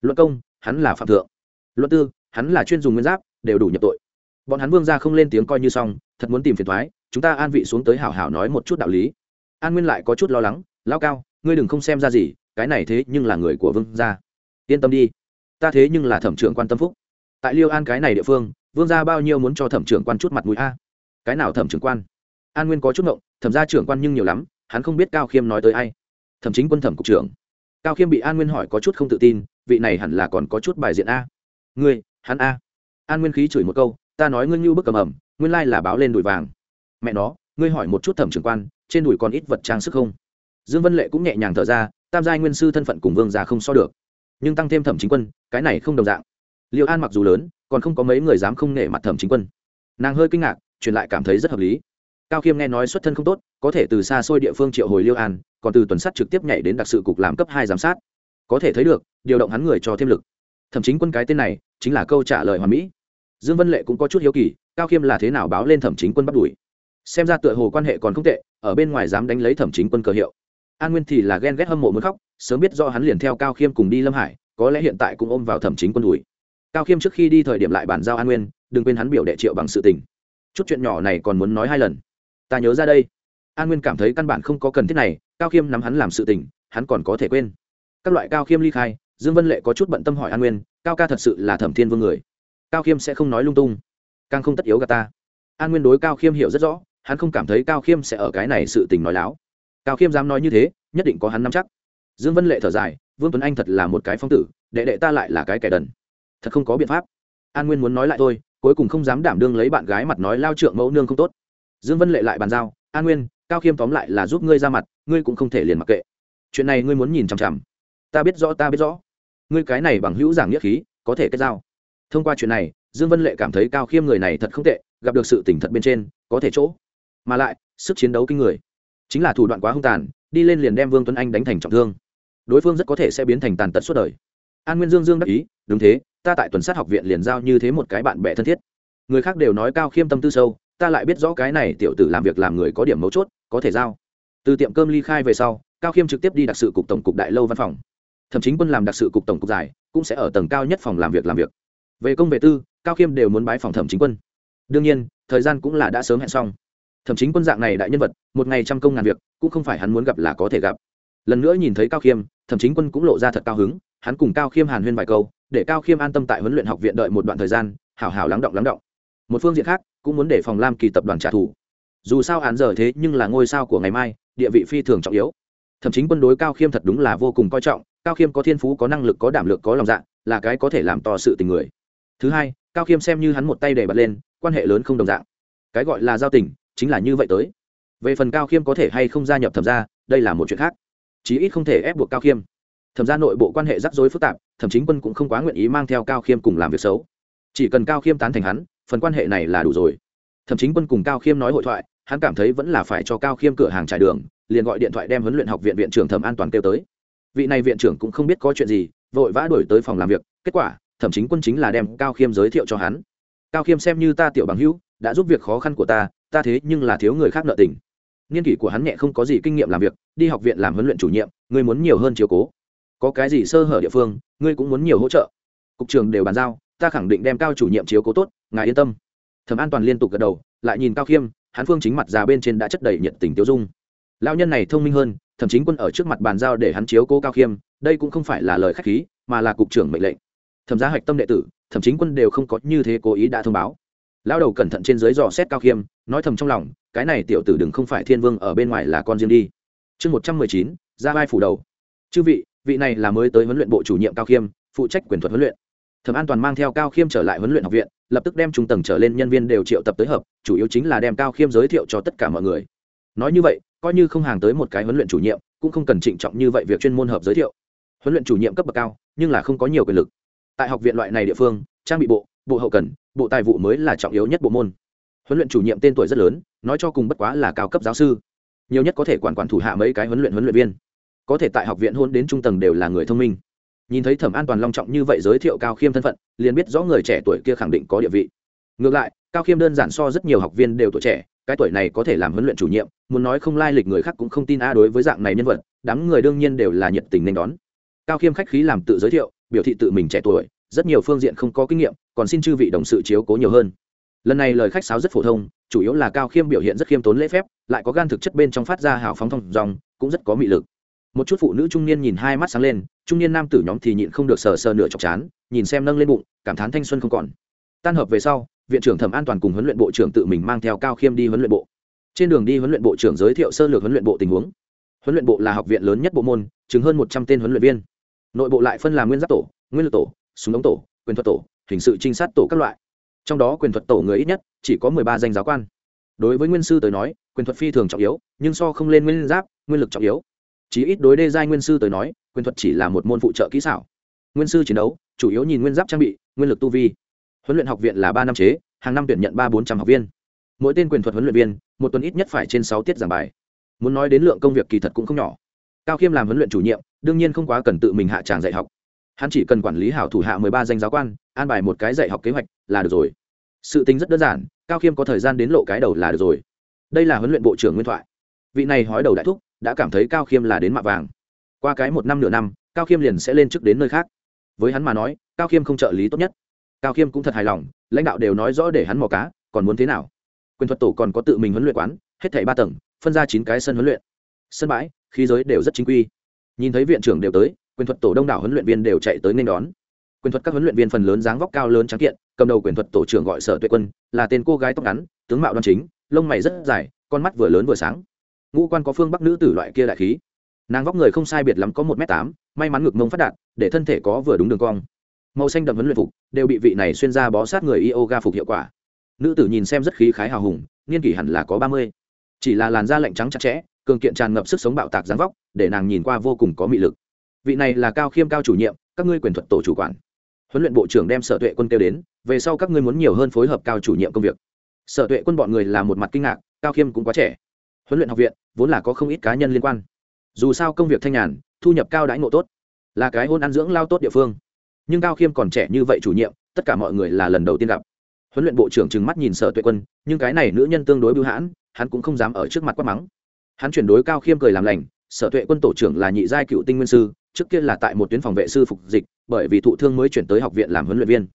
Luận công, hắn là phạm thượng. Luận tư, hắn là chuyên dùng nguyên giáp, đều đủ nhập tội bọn hắn vương ra không lên tiếng coi như xong, thật muốn tìm phiền thoái, chúng ta an vị xuống tới hảo hảo nói một chút đạo lý. An nguyên lại có chút lo lắng lao cao, ngươi đừng không xem ra gì, cái này thế nhưng là người của vương gia. Yên tâm đi, ta thế nhưng là thẩm trưởng quan tâm phúc. Tại liêu an cái này địa phương, vương gia bao nhiêu muốn cho thẩm trưởng quan chút mặt mũi a? Cái nào thẩm trưởng quan? An nguyên có chút ngộng, thẩm gia trưởng quan nhưng nhiều lắm, hắn không biết cao khiêm nói tới ai. Thẩm chính quân, thẩm cục trưởng. Cao khiêm bị an nguyên hỏi có chút không tự tin, vị này hẳn là còn có chút bài diện a? Ngươi, hắn a. An nguyên khí chửi một câu ta nói ngươi như bức cầm ẩm, nguyên lai là báo lên đùi vàng. Mẹ nó, ngươi hỏi một chút thẩm trưởng quan, trên đùi còn ít vật trang sức không? Dương vân lệ cũng nhẹ nhàng thở ra, tam giai nguyên sư thân phận cùng vương già không so được. Nhưng tăng thêm thẩm chính quân, cái này không đồng dạng. Liệu an mặc dù lớn, còn không có mấy người dám không nể mặt thẩm chính quân. Nàng hơi kinh ngạc, truyền lại cảm thấy rất hợp lý. Cao khiêm nghe nói xuất thân không tốt, có thể từ xa xôi địa phương triệu hồi liêu an, còn từ tuần sắt trực tiếp nhảy đến đặc sự cục làm cấp hai giám sát. Có thể thấy được, điều động hắn người cho thêm lực. Thậm chính quân cái tên này, chính là câu trả lời hoàn mỹ dương vân lệ cũng có chút hiếu kỳ, cao khiêm là thế nào báo lên thẩm chính quân bắt đuổi? Xem ra tựa hồ quan hệ còn không tệ, ở bên ngoài dám đánh lấy thẩm chính quân cờ hiệu. An nguyên thì là ghen ghét hâm mộ muốn khóc, sớm biết do hắn liền theo cao khiêm cùng đi lâm hải, có lẽ hiện tại cũng ôm vào thẩm chính quân đuổi. Cao khiêm trước khi đi thời điểm lại bàn giao an nguyên, đừng quên hắn biểu đệ triệu bằng sự tình. Chút chuyện nhỏ này còn muốn nói hai lần. Ta nhớ ra đây. An nguyên cảm thấy căn bản không có cần thiết này, cao khiêm nắm hắn làm sự tình, hắn còn có thể quên. Các loại cao khiêm ly khai, dương vân lệ có chút bận tâm hỏi an nguyên, cao ca thật sự là thẩm thiên vương người cao khiêm sẽ không nói lung tung. Càng không tất yếu gà ta. An nguyên đối cao khiêm hiểu rất rõ, hắn không cảm thấy cao khiêm sẽ ở cái này sự tình nói láo. Cao khiêm dám nói như thế, nhất định có hắn nắm chắc. Dương vân lệ thở dài, vương tuấn anh thật là một cái phong tử, đệ đệ ta lại là cái kẻ đần. Thật không có biện pháp. An nguyên muốn nói lại thôi, cuối cùng không dám đảm đương lấy bạn gái mặt nói lao trượng mẫu nương không tốt. Dương vân lệ lại bàn giao, an nguyên, cao khiêm tóm lại là giúp ngươi ra mặt, ngươi cũng không thể liền mặc kệ. Chuyện này ngươi muốn nhìn chằm chằm. Ta biết rõ, ta biết rõ. Ngươi cái này bằng hữu giảng nghĩa khí, có thể kết giao thông qua chuyện này, dương vân lệ cảm thấy cao khiêm người này thật không tệ, gặp được sự tỉnh thật bên trên, có thể chỗ. Mà lại, sức chiến đấu kinh người. Chính là thủ đoạn quá hung tàn, đi lên liền đem vương tuấn anh đánh thành trọng thương. Đối phương rất có thể sẽ biến thành tàn tật suốt đời. An nguyên dương dương đắc ý, đúng thế, ta tại tuần sát học viện liền giao như thế một cái bạn bè thân thiết. Người khác đều nói cao khiêm tâm tư sâu, ta lại biết rõ cái này tiểu tử làm việc làm người có điểm mấu chốt, có thể giao. Từ tiệm cơm ly khai về sau, cao khiêm trực tiếp đi đặc sự cục tổng cục đại lâu văn phòng. Thậm chí quân làm đặc sự cục tổng cục dài, cũng sẽ ở tầng cao nhất phòng làm việc làm việc về công về tư, cao khiêm đều muốn bái phòng thẩm chính quân. Đương nhiên, thời gian cũng là đã sớm hẹn xong. Thẩm chính quân dạng này đại nhân vật, một ngày trăm công ngàn việc, cũng không phải hắn muốn gặp là có thể gặp. Lần nữa nhìn thấy cao khiêm, thẩm chính quân cũng lộ ra thật cao hứng, hắn cùng cao khiêm hàn huyên vài câu, để cao khiêm an tâm tại huấn luyện học viện đợi một đoạn thời gian, hảo hảo lắng động lắng động. Một phương diện khác, cũng muốn để phòng lam kỳ tập đoàn trả thù. Dù sao hắn giờ thế nhưng là ngôi sao của ngày mai, địa vị phi thường trọng yếu. Thậm chính quân đối cao khiêm thật đúng là vô cùng coi trọng, cao khiêm có thiên phú, có năng lực, có đảm lực có lòng dạ là cái có thể làm to sự tình người thứ hai, cao khiêm xem như hắn một tay để bật lên, quan hệ lớn không đồng dạng. Cái gọi là giao tình, chính là như vậy tới. Về phần cao khiêm có thể hay không gia nhập thẩm gia, đây là một chuyện khác. Chí ít không thể ép buộc cao khiêm. Thẩm gia nội bộ quan hệ rắc rối phức tạp thậm chí quân cũng không quá nguyện ý mang theo cao khiêm cùng làm việc xấu. Chỉ cần cao khiêm tán thành hắn, phần quan hệ này là đủ rồi. Thậm chí quân cùng cao khiêm nói hội thoại, hắn cảm thấy vẫn là phải cho cao khiêm cửa hàng trải đường, liền gọi điện thoại đem huấn luyện học viện viện trưởng thẩm an toàn kêu tới. Vị này viện trưởng cũng không biết có chuyện gì, vội vã đổi tới phòng làm việc, kết quả thẩm chính quân chính là đem cao khiêm giới thiệu cho hắn. Cao khiêm xem như ta tiểu bằng hữu, đã giúp việc khó khăn của ta ta thế nhưng là thiếu người khác nợ tình. Niên kỷ của hắn nhẹ không có gì kinh nghiệm làm việc, đi học viện làm huấn luyện chủ nhiệm, ngươi muốn nhiều hơn chiều cố. Có cái gì sơ hở địa phương, ngươi cũng muốn nhiều hỗ trợ. Cục trường đều bàn giao, ta khẳng định đem cao chủ nhiệm chiếu cố tốt, ngài yên tâm. Thẩm an toàn liên tục gật đầu, lại nhìn cao khiêm, hắn phương chính mặt già bên trên đã chất đầy nhiệt tình tiêu dung. Lao nhân này thông minh hơn thậm chí quân ở trước mặt bàn giao để hắn chiếu cố cao khiêm, đây cũng không phải là lời khách khí, mà là cục trưởng mệnh lệnh thẩm gia hạch tâm đệ tử, thẩm chính quân đều không có như thế cố ý đã thông báo. Lao đầu cẩn thận trên dưới dò xét cao khiêm, nói thầm trong lòng, cái này tiểu tử đừng không phải thiên vương ở bên ngoài là con riêng đi. Chương một trăm mười chín, ra vai phủ đầu. Chư vị vị này là mới tới huấn luyện bộ chủ nhiệm cao khiêm, phụ trách quyền thuật huấn luyện. Thẩm an toàn mang theo cao khiêm trở lại huấn luyện học viện, lập tức đem trung tầng trở lên nhân viên đều triệu tập tới hợp chủ yếu chính là đem cao khiêm giới thiệu cho tất cả mọi người. Nói như vậy, coi như không hàng tới một cái huấn luyện chủ nhiệm, cũng không cần trịnh trọng như vậy việc chuyên môn hợp giới thiệu. Huấn luyện chủ nhiệm cấp bậc cao, nhưng là không có nhiều quyền lực tại học viện loại này địa phương, trang bị bộ bộ hậu cần, bộ tài vụ mới là trọng yếu nhất bộ môn. Huấn luyện chủ nhiệm tên tuổi rất lớn, nói cho cùng bất quá là cao cấp giáo sư. Nhiều nhất có thể quản quản thủ hạ mấy cái huấn luyện huấn luyện viên. Có thể tại học viện hôn đến trung tầng đều là người thông minh. Nhìn thấy thẩm an toàn long trọng như vậy giới thiệu cao khiêm thân phận, liền biết rõ người trẻ tuổi kia khẳng định có địa vị. Ngược lại, cao khiêm đơn giản so rất nhiều học viên đều tuổi trẻ, cái tuổi này có thể làm huấn luyện chủ nhiệm, muốn nói không lai lịch người khác cũng không tin a đối với dạng này nhân vật, đám người đương nhiên đều là nhiệt tình nên đón. Cao khiêm khách khí làm tự giới thiệu biểu thị tự mình trẻ tuổi, rất nhiều phương diện không có kinh nghiệm, còn xin chư vị đồng sự chiếu cố nhiều hơn. Lần này lời khách sáo rất phổ thông, chủ yếu là cao khiêm biểu hiện rất khiêm tốn lễ phép, lại có gan thực chất bên trong phát ra hào phóng thông dòng, cũng rất có mị lực. Một chút phụ nữ trung niên nhìn hai mắt sáng lên, trung niên nam tử nhóm thì nhịn không được sờ sờ nửa chọc chán, nhìn xem nâng lên bụng, cảm thán thanh xuân không còn. Tan hợp về sau, viện trưởng thẩm an toàn cùng huấn luyện bộ trưởng tự mình mang theo cao khiêm đi huấn luyện bộ. Trên đường đi huấn luyện bộ trưởng giới thiệu sơ lược huấn luyện bộ tình huống. Huấn luyện bộ là học viện lớn nhất bộ môn chứng hơn một trăm tên huấn luyện viên nội bộ lại phân làm nguyên giáp tổ, nguyên lực tổ, súng ống tổ, quyền thuật tổ, hình sự trinh sát tổ các loại. Trong đó quyền thuật tổ người ít nhất chỉ có mười ba danh giáo quan. Đối với nguyên sư tới nói, quyền thuật phi thường trọng yếu, nhưng so không lên nguyên giáp, nguyên lực trọng yếu. Chí ít đối đê giai nguyên sư tới nói, quyền thuật chỉ là một môn phụ trợ kỹ xảo. Nguyên sư chiến đấu, chủ yếu nhìn nguyên giáp trang bị, nguyên lực tu vi. Huấn luyện học viện là ba năm chế, hàng năm tuyển nhận ba bốn trăm học viên. Mỗi tên quyền thuật huấn luyện viên, một tuần ít nhất phải trên sáu tiết giảng bài. Muốn nói đến lượng công việc kỳ thật cũng không nhỏ. Cao khiêm làm huấn luyện chủ nhiệm đương nhiên không quá cần tự mình hạ tràng dạy học. Hắn chỉ cần quản lý hảo thủ hạ mười ba danh giáo quan, an bài một cái dạy học kế hoạch là được rồi. Sự tính rất đơn giản, cao khiêm có thời gian đến lộ cái đầu là được rồi. Đây là huấn luyện bộ trưởng nguyên thoại. Vị này hói đầu đại thúc đã cảm thấy cao khiêm là đến mạ vàng. Qua cái một năm nửa năm, cao khiêm liền sẽ lên chức đến nơi khác. Với hắn mà nói, cao khiêm không trợ lý tốt nhất. Cao khiêm cũng thật hài lòng, lãnh đạo đều nói rõ để hắn mò cá, còn muốn thế nào? Quyền thuật tổ còn có tự mình huấn luyện quán, hết thảy ba tầng, phân ra chín cái sân huấn luyện. Sân bãi, khí giới đều rất chính quy nhìn thấy viện trưởng đều tới, quyền thuật tổ đông đảo huấn luyện viên đều chạy tới nên đón. Quyền thuật các huấn luyện viên phần lớn dáng vóc cao lớn trắng kiện, cầm đầu quyền thuật tổ trưởng gọi sở tuệ quân, là tên cô gái tóc ngắn, tướng mạo đoan chính, lông mày rất dài, con mắt vừa lớn vừa sáng. Ngũ quan có phương bắc nữ tử loại kia đại khí. Nàng vóc người không sai biệt lắm có một m tám, may mắn ngực mông phát đạt, để thân thể có vừa đúng đường cong. Màu xanh đậm huấn luyện phục đều bị vị này xuyên ra bó sát người yoga phục hiệu quả. Nữ tử nhìn xem rất khí khái hào hùng, niên kỷ hẳn là có ba mươi. Chỉ là làn da lạnh trắng chặt chẽ cường kiện tràn ngập sức sống bạo tạc dáng vóc, để nàng nhìn qua vô cùng có mị lực. Vị này là cao khiêm cao chủ nhiệm, các ngươi quyền thuật tổ chủ quản. Huấn luyện bộ trưởng đem sở tuệ quân kêu đến, về sau các ngươi muốn nhiều hơn phối hợp cao chủ nhiệm công việc. Sở tuệ quân bọn người là một mặt kinh ngạc, cao khiêm cũng quá trẻ. Huấn luyện học viện, vốn là có không ít cá nhân liên quan. Dù sao công việc thanh nhàn, thu nhập cao đãi ngộ tốt, là cái hôn ăn dưỡng lao tốt địa phương. Nhưng cao khiêm còn trẻ như vậy chủ nhiệm, tất cả mọi người là lần đầu tiên gặp. Huấn luyện bộ trưởng trừng mắt nhìn sở tuệ quân, nhưng cái này nữ nhân tương đối bưu hãn, hắn cũng không dám ở trước mặt quát mắng hắn chuyển đối cao khiêm cười làm lành, sở tuệ quân tổ trưởng là nhị giai cựu tinh nguyên sư, trước kia là tại một tuyến phòng vệ sư phục dịch, bởi vì thụ thương mới chuyển tới học viện làm huấn luyện viên.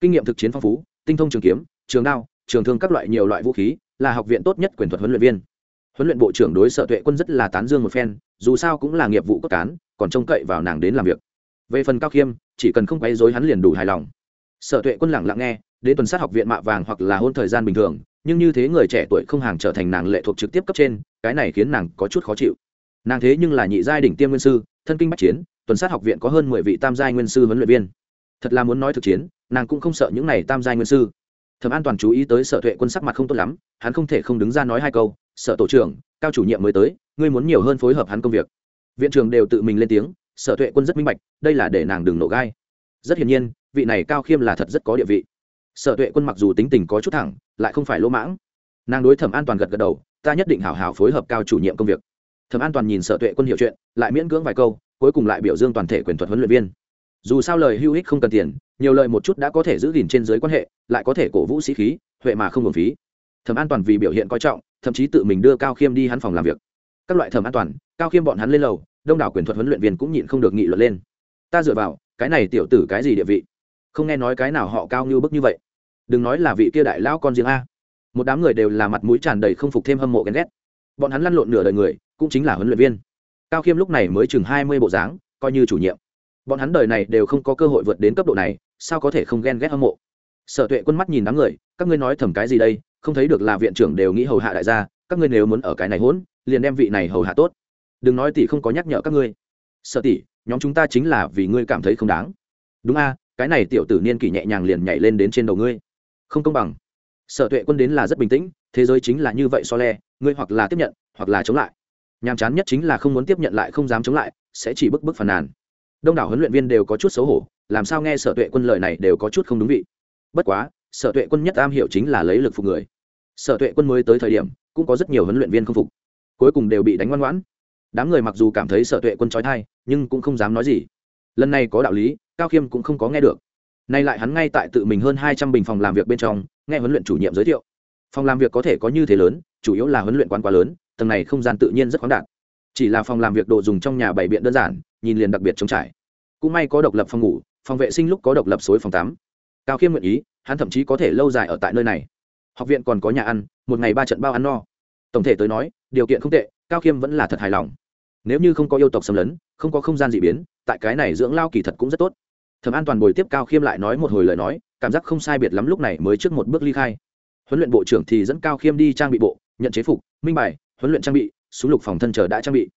Kinh nghiệm thực chiến phong phú, tinh thông trường kiếm, trường đao, trường thương các loại nhiều loại vũ khí, là học viện tốt nhất quyền thuật huấn luyện viên. Huấn luyện bộ trưởng đối sở tuệ quân rất là tán dương một phen, dù sao cũng là nghiệp vụ cốt cán, còn trông cậy vào nàng đến làm việc. Về phần cao khiêm, chỉ cần không quấy dối hắn liền đủ hài lòng. Sở tuệ quân lặng lặng nghe, đến tuần sát học viện mạ vàng hoặc là hôn thời gian bình thường nhưng như thế người trẻ tuổi không hàng trở thành nàng lệ thuộc trực tiếp cấp trên, cái này khiến nàng có chút khó chịu. Nàng thế nhưng là nhị giai đỉnh tiêm nguyên sư, thân kinh bắc chiến, tuần sát học viện có hơn mười vị tam giai nguyên sư huấn luyện viên. Thật là muốn nói thực chiến, nàng cũng không sợ những này tam giai nguyên sư. Thẩm an toàn chú ý tới sở tuệ quân sắc mặt không tốt lắm, hắn không thể không đứng ra nói hai câu, sở tổ trưởng, cao chủ nhiệm mới tới, ngươi muốn nhiều hơn phối hợp hắn công việc. Viện trưởng đều tự mình lên tiếng, sở tuệ quân rất minh bạch, đây là để nàng đừng nổ gai. Rất hiển nhiên, vị này cao khiêm là thật rất có địa vị sở tuệ quân mặc dù tính tình có chút thẳng, lại không phải lỗ mãng. Nàng đối thẩm an toàn gật gật đầu, ta nhất định hảo hảo phối hợp cao chủ nhiệm công việc. Thẩm an toàn nhìn sở tuệ quân hiểu chuyện, lại miễn cưỡng vài câu, cuối cùng lại biểu dương toàn thể quyền thuật huấn luyện viên. Dù sao lời hữu ích không cần tiền, nhiều lời một chút đã có thể giữ gìn trên giới quan hệ, lại có thể cổ vũ sĩ khí, huệ mà không hưởng phí. Thẩm an toàn vì biểu hiện coi trọng, thậm chí tự mình đưa cao khiêm đi hắn phòng làm việc. Các loại thẩm an toàn, cao khiêm bọn hắn lên lầu, đông đảo quyền thuật huấn luyện viên cũng nhịn không được nghị luận lên. Ta dựa vào, cái này tiểu tử cái gì địa vị? Không nghe nói cái nào họ cao như bức như vậy. Đừng nói là vị kia đại lão con riêng a. Một đám người đều là mặt mũi tràn đầy không phục thêm hâm mộ ghen ghét. Bọn hắn lăn lộn nửa đời người, cũng chính là huấn luyện viên. Cao khiêm lúc này mới chừng hai mươi bộ dáng, coi như chủ nhiệm. Bọn hắn đời này đều không có cơ hội vượt đến cấp độ này, sao có thể không ghen ghét hâm mộ? Sở tuệ quân mắt nhìn đám người, các ngươi nói thầm cái gì đây? Không thấy được là viện trưởng đều nghĩ hầu hạ đại gia, các ngươi nếu muốn ở cái này hỗn, liền đem vị này hầu hạ tốt. Đừng nói tỷ không có nhắc nhở các ngươi. Sợ tỷ, nhóm chúng ta chính là vì ngươi cảm thấy không đáng. Đúng a cái này tiểu tử niên kỷ nhẹ nhàng liền nhảy lên đến trên đầu ngươi. Không công bằng. Sở tuệ quân đến là rất bình tĩnh, thế giới chính là như vậy so le, ngươi hoặc là tiếp nhận, hoặc là chống lại. Nhàm chán nhất chính là không muốn tiếp nhận lại không dám chống lại, sẽ chỉ bức bức phàn nàn. Đông đảo huấn luyện viên đều có chút xấu hổ, làm sao nghe sở tuệ quân lời này đều có chút không đúng vị. Bất quá, sở tuệ quân nhất am hiểu chính là lấy lực phục người. Sở tuệ quân mới tới thời điểm, cũng có rất nhiều huấn luyện viên không phục. Cuối cùng đều bị đánh ngoan ngoãn. Đám người mặc dù cảm thấy sở tuệ quân trói thai, nhưng cũng không dám nói gì lần này có đạo lý, cao khiêm cũng không có nghe được. Nay lại hắn ngay tại tự mình hơn hai trăm bình phòng làm việc bên trong, nghe huấn luyện chủ nhiệm giới thiệu. Phòng làm việc có thể có như thế lớn, chủ yếu là huấn luyện quán quá lớn, tầng này không gian tự nhiên rất khoáng đạt. Chỉ là phòng làm việc đồ dùng trong nhà bảy biện đơn giản, nhìn liền đặc biệt trống trải. Cũng may có độc lập phòng ngủ, phòng vệ sinh lúc có độc lập suối phòng tắm. Cao khiêm nguyện ý, hắn thậm chí có thể lâu dài ở tại nơi này. Học viện còn có nhà ăn, một ngày ba trận bao ăn no. Tổng thể tới nói, điều kiện không tệ, cao khiêm vẫn là thật hài lòng. Nếu như không có yêu tộc xâm lấn không có không gian dị biến, tại cái này dưỡng lao kỳ thật cũng rất tốt. Thẩm an toàn bồi tiếp cao khiêm lại nói một hồi lời nói, cảm giác không sai biệt lắm lúc này mới trước một bước ly khai. Huấn luyện bộ trưởng thì dẫn cao khiêm đi trang bị bộ, nhận chế phục, minh bài, huấn luyện trang bị, súng lục phòng thân chờ đã trang bị.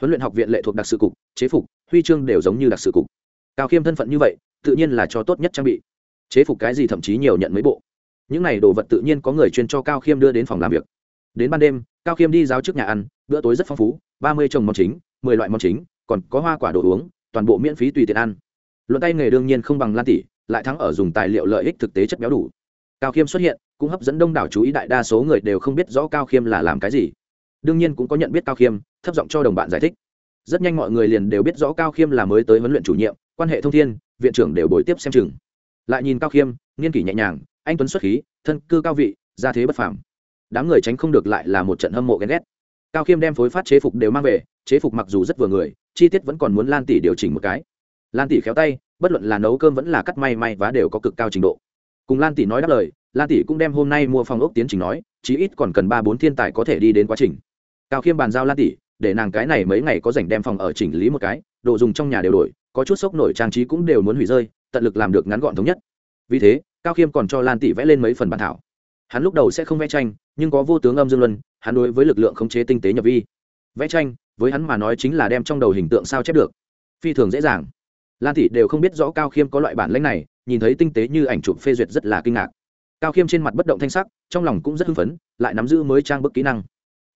Huấn luyện học viện lệ thuộc đặc sự cục, chế phục, huy chương đều giống như đặc sự cục. Cao khiêm thân phận như vậy, tự nhiên là cho tốt nhất trang bị. Chế phục cái gì thậm chí nhiều nhận mấy bộ. Những này đồ vật tự nhiên có người chuyên cho cao khiêm đưa đến phòng làm việc. Đến ban đêm, cao khiêm đi giáo trước nhà ăn, bữa tối rất phong phú, ba mươi chồng món chính, mười loại món chính còn có hoa quả đồ uống, toàn bộ miễn phí tùy tiện ăn. Luận tay nghề đương nhiên không bằng lan tỷ, lại thắng ở dùng tài liệu lợi ích thực tế chất béo đủ. Cao khiêm xuất hiện, cũng hấp dẫn đông đảo chú ý đại đa số người đều không biết rõ cao khiêm là làm cái gì. Đương nhiên cũng có nhận biết cao khiêm, thấp giọng cho đồng bạn giải thích. Rất nhanh mọi người liền đều biết rõ cao khiêm là mới tới huấn luyện chủ nhiệm, quan hệ thông thiên, viện trưởng đều bồi tiếp xem chừng. Lại nhìn cao khiêm, nghiên kỷ nhẹ nhàng, anh tuấn xuất khí, thân cư cao vị, gia thế bất phàm. Đám người tránh không được lại là một trận hâm mộ ghen ghét. Cao khiêm đem phối phát chế phục đều mang về chế phục mặc dù rất vừa người, chi tiết vẫn còn muốn lan tỷ điều chỉnh một cái. Lan tỷ khéo tay, bất luận là nấu cơm vẫn là cắt may may vá đều có cực cao trình độ. Cùng lan tỷ nói đáp lời, lan tỷ cũng đem hôm nay mua phòng ốc tiến trình nói, chí ít còn cần ba bốn thiên tài có thể đi đến quá trình. Cao khiêm bàn giao lan tỷ, để nàng cái này mấy ngày có dành đem phòng ở chỉnh lý một cái, đồ dùng trong nhà đều đổi, có chút sốc nổi trang trí cũng đều muốn hủy rơi, tận lực làm được ngắn gọn thống nhất. Vì thế, cao khiêm còn cho lan tỷ vẽ lên mấy phần bản thảo. Hắn lúc đầu sẽ không vẽ tranh, nhưng có vô tướng âm dương luân, hắn đối với lực lượng khống chế tinh tế nhập vi. Vẽ tranh với hắn mà nói chính là đem trong đầu hình tượng sao chép được. Phi thường dễ dàng. Lan tỷ đều không biết rõ cao khiêm có loại bản lãnh này, nhìn thấy tinh tế như ảnh chụp phê duyệt rất là kinh ngạc. Cao khiêm trên mặt bất động thanh sắc, trong lòng cũng rất hưng phấn, lại nắm giữ mới trang bức kỹ năng.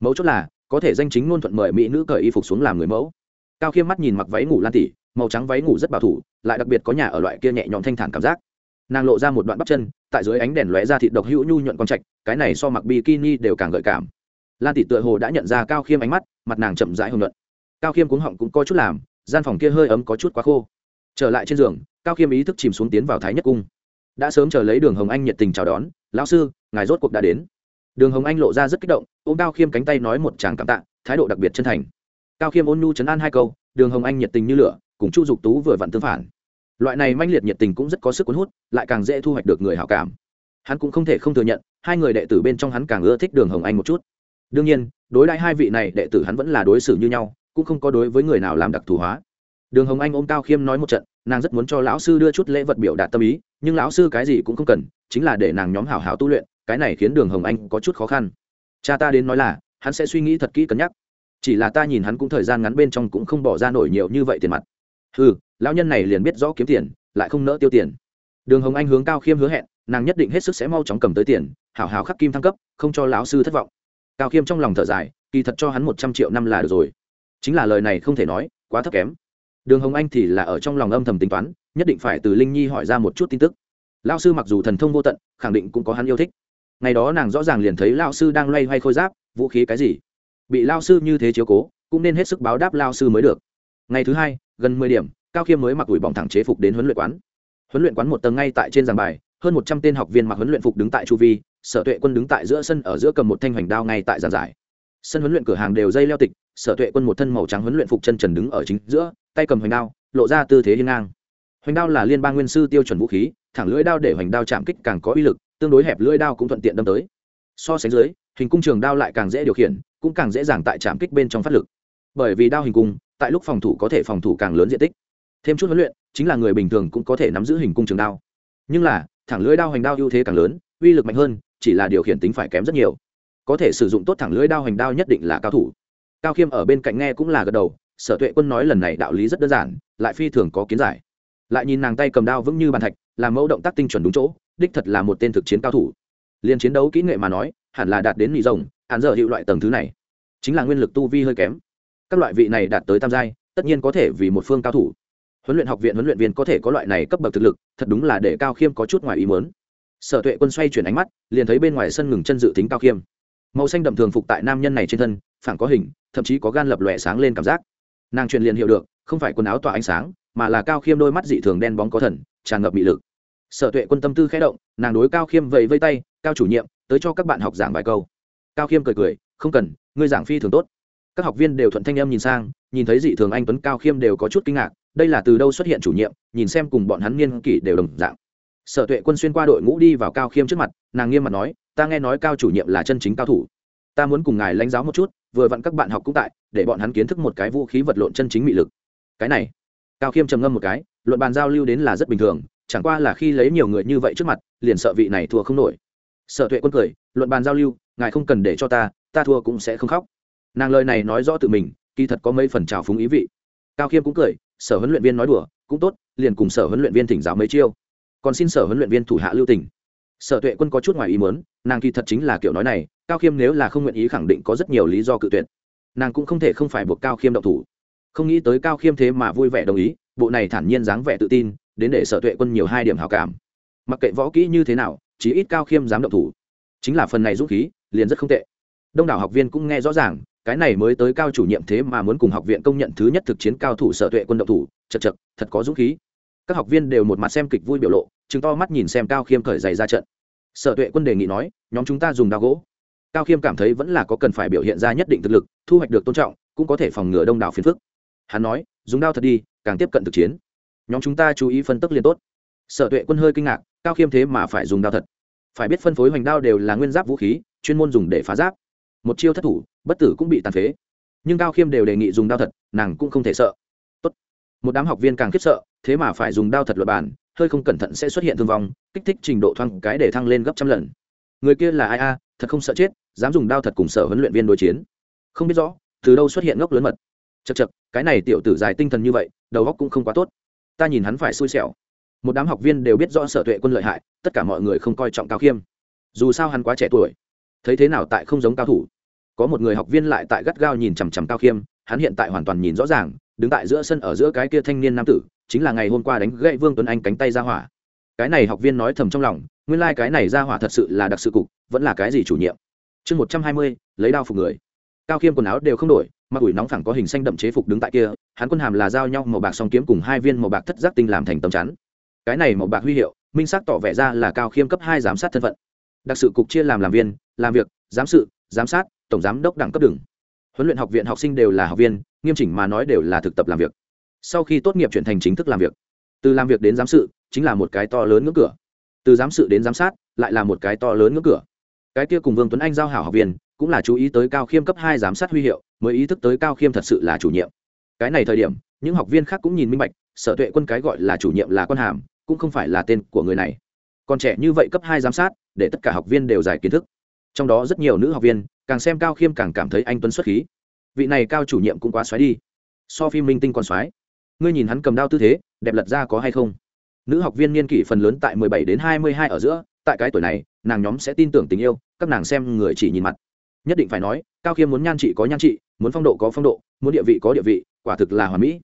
Mấu chốt là, có thể danh chính ngôn thuận mời mỹ nữ cởi y phục xuống làm người mẫu. Cao khiêm mắt nhìn mặc váy ngủ lan tỷ màu trắng váy ngủ rất bảo thủ, lại đặc biệt có nhà ở loại kia nhẹ nhõm thanh thản cảm giác. Nàng lộ ra một đoạn bắp chân, tại dưới ánh đèn lóe ra thịt độc hữu nhu nhuận con trạch, cái này so mặc bikini đều càng gợi cảm. Lan tỷ tựa hồ đã nhận ra cao khiêm ánh mắt mặt nàng chậm rãi hồng luận cao khiêm cuống họng cũng có chút làm, gian phòng kia hơi ấm có chút quá khô. Trở lại trên giường, cao khiêm ý thức chìm xuống tiến vào thái nhất cung. Đã sớm chờ lấy đường hồng anh nhiệt tình chào đón, lão sư, ngài rốt cuộc đã đến. Đường hồng anh lộ ra rất kích động, ôm cao khiêm cánh tay nói một tràng cảm tạ, thái độ đặc biệt chân thành. Cao khiêm ôn nhu chấn an hai câu, đường hồng anh nhiệt tình như lửa, cùng chu dục tú vừa vặn tương phản. Loại này manh liệt nhiệt tình cũng rất có sức cuốn hút, lại càng dễ thu hoạch được người hảo cảm. Hắn cũng không thể không thừa nhận, hai người đệ tử bên trong hắn càng ưa thích đường hồng anh một chút. Đương nhiên đối đãi hai vị này đệ tử hắn vẫn là đối xử như nhau, cũng không có đối với người nào làm đặc thù hóa. Đường hồng anh ôm cao khiêm nói một trận, nàng rất muốn cho lão sư đưa chút lễ vật biểu đạt tâm ý, nhưng lão sư cái gì cũng không cần, chính là để nàng nhóm hảo hảo tu luyện, cái này khiến đường hồng anh có chút khó khăn. Cha ta đến nói là, hắn sẽ suy nghĩ thật kỹ cân nhắc. Chỉ là ta nhìn hắn cũng thời gian ngắn bên trong cũng không bỏ ra nổi nhiều như vậy tiền mặt. Ừ lão nhân này liền biết rõ kiếm tiền, lại không nỡ tiêu tiền. Đường hồng anh hướng cao khiêm hứa hẹn, nàng nhất định hết sức sẽ mau chóng cầm tới tiền, hảo hảo khắc kim thăng cấp, không cho lão sư thất vọng cao khiêm trong lòng thở dài, kỳ thật cho hắn một trăm triệu năm là được rồi. Chính là lời này không thể nói, quá thấp kém. Đường hồng anh thì là ở trong lòng âm thầm tính toán, nhất định phải từ linh nhi hỏi ra một chút tin tức. Lao sư mặc dù thần thông vô tận, khẳng định cũng có hắn yêu thích. Ngày đó nàng rõ ràng liền thấy lao sư đang loay hoay khôi giáp, vũ khí cái gì. Bị lao sư như thế chiếu cố, cũng nên hết sức báo đáp lao sư mới được. Ngày thứ hai, gần mười điểm, cao khiêm mới mặc ủi bỏng thẳng chế phục đến huấn luyện quán. Huấn luyện quán một tầng ngay tại trên giảng bài hơn một trăm tên học viên mặc huấn luyện phục đứng tại chu vi, sở tuệ quân đứng tại giữa sân ở giữa cầm một thanh hoành đao ngay tại giảng giải. Sân huấn luyện cửa hàng đều dây leo tịch, sở tuệ quân một thân màu trắng huấn luyện phục chân trần đứng ở chính giữa, tay cầm hoành đao, lộ ra tư thế hiên ngang. Hoành đao là liên bang nguyên sư tiêu chuẩn vũ khí, thẳng lưỡi đao để hoành đao chạm kích càng có uy lực, tương đối hẹp lưỡi đao cũng thuận tiện đâm tới. So sánh dưới, hình cung trường đao lại càng dễ điều khiển, cũng càng dễ dàng tại chạm kích bên trong phát lực. Bởi vì đao hình cung, tại lúc phòng thủ có thể phòng thủ càng lớn diện tích. Thêm chút huấn luyện, chính là người bình thường cũng có thể nắm giữ hình cung trường đao. Nhưng là thẳng lưỡi đao hành đao ưu thế càng lớn, uy lực mạnh hơn, chỉ là điều khiển tính phải kém rất nhiều. Có thể sử dụng tốt thẳng lưỡi đao hành đao nhất định là cao thủ. Cao khiêm ở bên cạnh nghe cũng là gật đầu, sở tuệ quân nói lần này đạo lý rất đơn giản, lại phi thường có kiến giải. Lại nhìn nàng tay cầm đao vững như bàn thạch, làm mẫu động tác tinh chuẩn đúng chỗ, đích thật là một tên thực chiến cao thủ. Liên chiến đấu kỹ nghệ mà nói, hẳn là đạt đến nị rồng, hạn giờ hiệu loại tầng thứ này. Chính là nguyên lực tu vi hơi kém. Các loại vị này đạt tới tam giai, tất nhiên có thể vì một phương cao thủ huấn luyện học viện huấn luyện viên có thể có loại này cấp bậc thực lực, thật đúng là để cao khiêm có chút ngoài ý muốn. Sở tuệ quân xoay chuyển ánh mắt, liền thấy bên ngoài sân ngừng chân dự tính cao khiêm. Màu xanh đậm thường phục tại nam nhân này trên thân phản có hình, thậm chí có gan lập lòe sáng lên cảm giác. Nàng truyền liền hiểu được, không phải quần áo tỏa ánh sáng, mà là cao khiêm đôi mắt dị thường đen bóng có thần, tràn ngập bị lực. Sở tuệ quân tâm tư khẽ động, nàng đối cao khiêm vẫy vây tay, cao chủ nhiệm, tới cho các bạn học giảng vài câu. Cao khiêm cười cười, không cần, ngươi giảng phi thường tốt. Các học viên đều thuận thanh em nhìn sang, nhìn thấy dị thường anh tuấn cao khiêm đều có chút kinh ngạc đây là từ đâu xuất hiện chủ nhiệm, nhìn xem cùng bọn hắn niên kỷ đều đồng dạng. Sở tuệ quân xuyên qua đội ngũ đi vào cao khiêm trước mặt, nàng nghiêm mặt nói, ta nghe nói cao chủ nhiệm là chân chính cao thủ. Ta muốn cùng ngài lãnh giáo một chút, vừa vặn các bạn học cũng tại, để bọn hắn kiến thức một cái vũ khí vật lộn chân chính mị lực. Cái này, cao khiêm trầm ngâm một cái, luận bàn giao lưu đến là rất bình thường, chẳng qua là khi lấy nhiều người như vậy trước mặt, liền sợ vị này thua không nổi. Sở tuệ quân cười, luận bàn giao lưu, ngài không cần để cho ta ta thua cũng sẽ không khóc. Nàng lời này nói rõ tự mình, kỳ thật có mấy phần trào phúng ý vị. Cao khiêm cũng cười sở huấn luyện viên nói đùa, cũng tốt, liền cùng sở huấn luyện viên thỉnh giáo mấy chiêu. Còn xin sở huấn luyện viên thủ hạ lưu tỉnh sở tuệ quân có chút ngoài ý muốn, nàng kỳ thật chính là kiểu nói này, cao khiêm nếu là không nguyện ý khẳng định có rất nhiều lý do cự tuyệt, nàng cũng không thể không phải buộc cao khiêm động thủ. Không nghĩ tới cao khiêm thế mà vui vẻ đồng ý, bộ này thản nhiên dáng vẻ tự tin, đến để sở tuệ quân nhiều hai điểm hào cảm. Mặc kệ võ kỹ như thế nào, chí ít cao khiêm dám động thủ. Chính là phần này dũng khí, liền rất không tệ. Đông đảo học viên cũng nghe rõ ràng cái này mới tới cao chủ nhiệm thế mà muốn cùng học viện công nhận thứ nhất thực chiến cao thủ sở tuệ quân động thủ, chật chật, thật có dũng khí. Các học viên đều một mặt xem kịch vui biểu lộ chứng to mắt nhìn xem cao khiêm khởi giày ra trận. Sở tuệ quân đề nghị nói, nhóm chúng ta dùng đao gỗ. Cao khiêm cảm thấy vẫn là có cần phải biểu hiện ra nhất định thực lực, thu hoạch được tôn trọng, cũng có thể phòng ngừa đông đảo phiền phức. Hắn nói, dùng đao thật đi, càng tiếp cận thực chiến. Nhóm chúng ta chú ý phân tức liên tốt. Sở tuệ quân hơi kinh ngạc, cao khiêm thế mà phải dùng đao thật. Phải biết phân phối hoành đao đều là nguyên giáp vũ khí, chuyên môn dùng để phá giáp một chiêu thất thủ, bất tử cũng bị tàn phế. Nhưng cao khiêm đều đề nghị dùng đao thật, nàng cũng không thể sợ. Tốt. một đám học viên càng khiếp sợ, thế mà phải dùng đao thật luật bản, hơi không cẩn thận sẽ xuất hiện thương vong, kích thích trình độ thoang cái để thăng lên gấp trăm lần. Người kia là ai a? Thật không sợ chết, dám dùng đao thật cùng sở huấn luyện viên đối chiến. Không biết rõ, từ đâu xuất hiện ngốc lớn mật. Chật chật cái này tiểu tử dài tinh thần như vậy, đầu óc cũng không quá tốt. Ta nhìn hắn phải xui xẻo. Một đám học viên đều biết rõ sở tuệ quân lợi hại, tất cả mọi người không coi trọng cao khiêm. Dù sao hắn quá trẻ tuổi, thấy thế nào tại không giống cao thủ có một người học viên lại tại gắt gao nhìn chằm chằm cao khiêm, hắn hiện tại hoàn toàn nhìn rõ ràng, đứng tại giữa sân ở giữa cái kia thanh niên nam tử, chính là ngày hôm qua đánh gậy vương tuấn anh cánh tay ra hỏa. Cái này học viên nói thầm trong lòng, nguyên lai、like、cái này ra hỏa thật sự là đặc sự cục, vẫn là cái gì chủ nhiệm? Chương một trăm hai mươi, lấy đao phục người. Cao khiêm quần áo đều không đổi, mặc ủi nóng phẳng có hình xanh đậm chế phục đứng tại kia, hắn quân hàm là giao nhau màu bạc song kiếm cùng hai viên màu bạc thất giác tinh làm thành tấm chắn. Cái này màu bạc huy hiệu, minh xác tỏ vẻ ra là cao khiêm cấp hai giám sát thân phận. Đặc sự cục chia làm làm viên, làm việc, giám sự, giám sát tổng giám đốc đẳng cấp đường. Huấn luyện học viện học sinh đều là học viên, nghiêm chỉnh mà nói đều là thực tập làm việc. Sau khi tốt nghiệp chuyển thành chính thức làm việc. Từ làm việc đến giám sự, chính là một cái to lớn ngưỡng cửa. Từ giám sự đến giám sát, lại là một cái to lớn ngưỡng cửa. Cái kia cùng vương tuấn anh giao hảo học viên, cũng là chú ý tới cao khiêm cấp hai giám sát huy hiệu, mới ý thức tới cao khiêm thật sự là chủ nhiệm. Cái này thời điểm, những học viên khác cũng nhìn minh bạch, sở tuệ quân cái gọi là chủ nhiệm là quan hàm, cũng không phải là tên của người này. Còn trẻ như vậy cấp hai giám sát, để tất cả học viên đều giải kiến thức. Trong đó rất nhiều nữ học viên càng xem cao khiêm càng cảm thấy anh tuấn xuất khí. Vị này cao chủ nhiệm cũng quá xoáy đi. So phim minh tinh còn xoáy ngươi nhìn hắn cầm đao tư thế, đẹp lật ra có hay không? Nữ học viên niên kỷ phần lớn tại mười bảy đến hai mươi hai ở giữa, tại cái tuổi này, nàng nhóm sẽ tin tưởng tình yêu, các nàng xem người chỉ nhìn mặt. Nhất định phải nói, cao khiêm muốn nhan trị có nhan trị, muốn phong độ có phong độ, muốn địa vị có địa vị, quả thực là hoàn mỹ.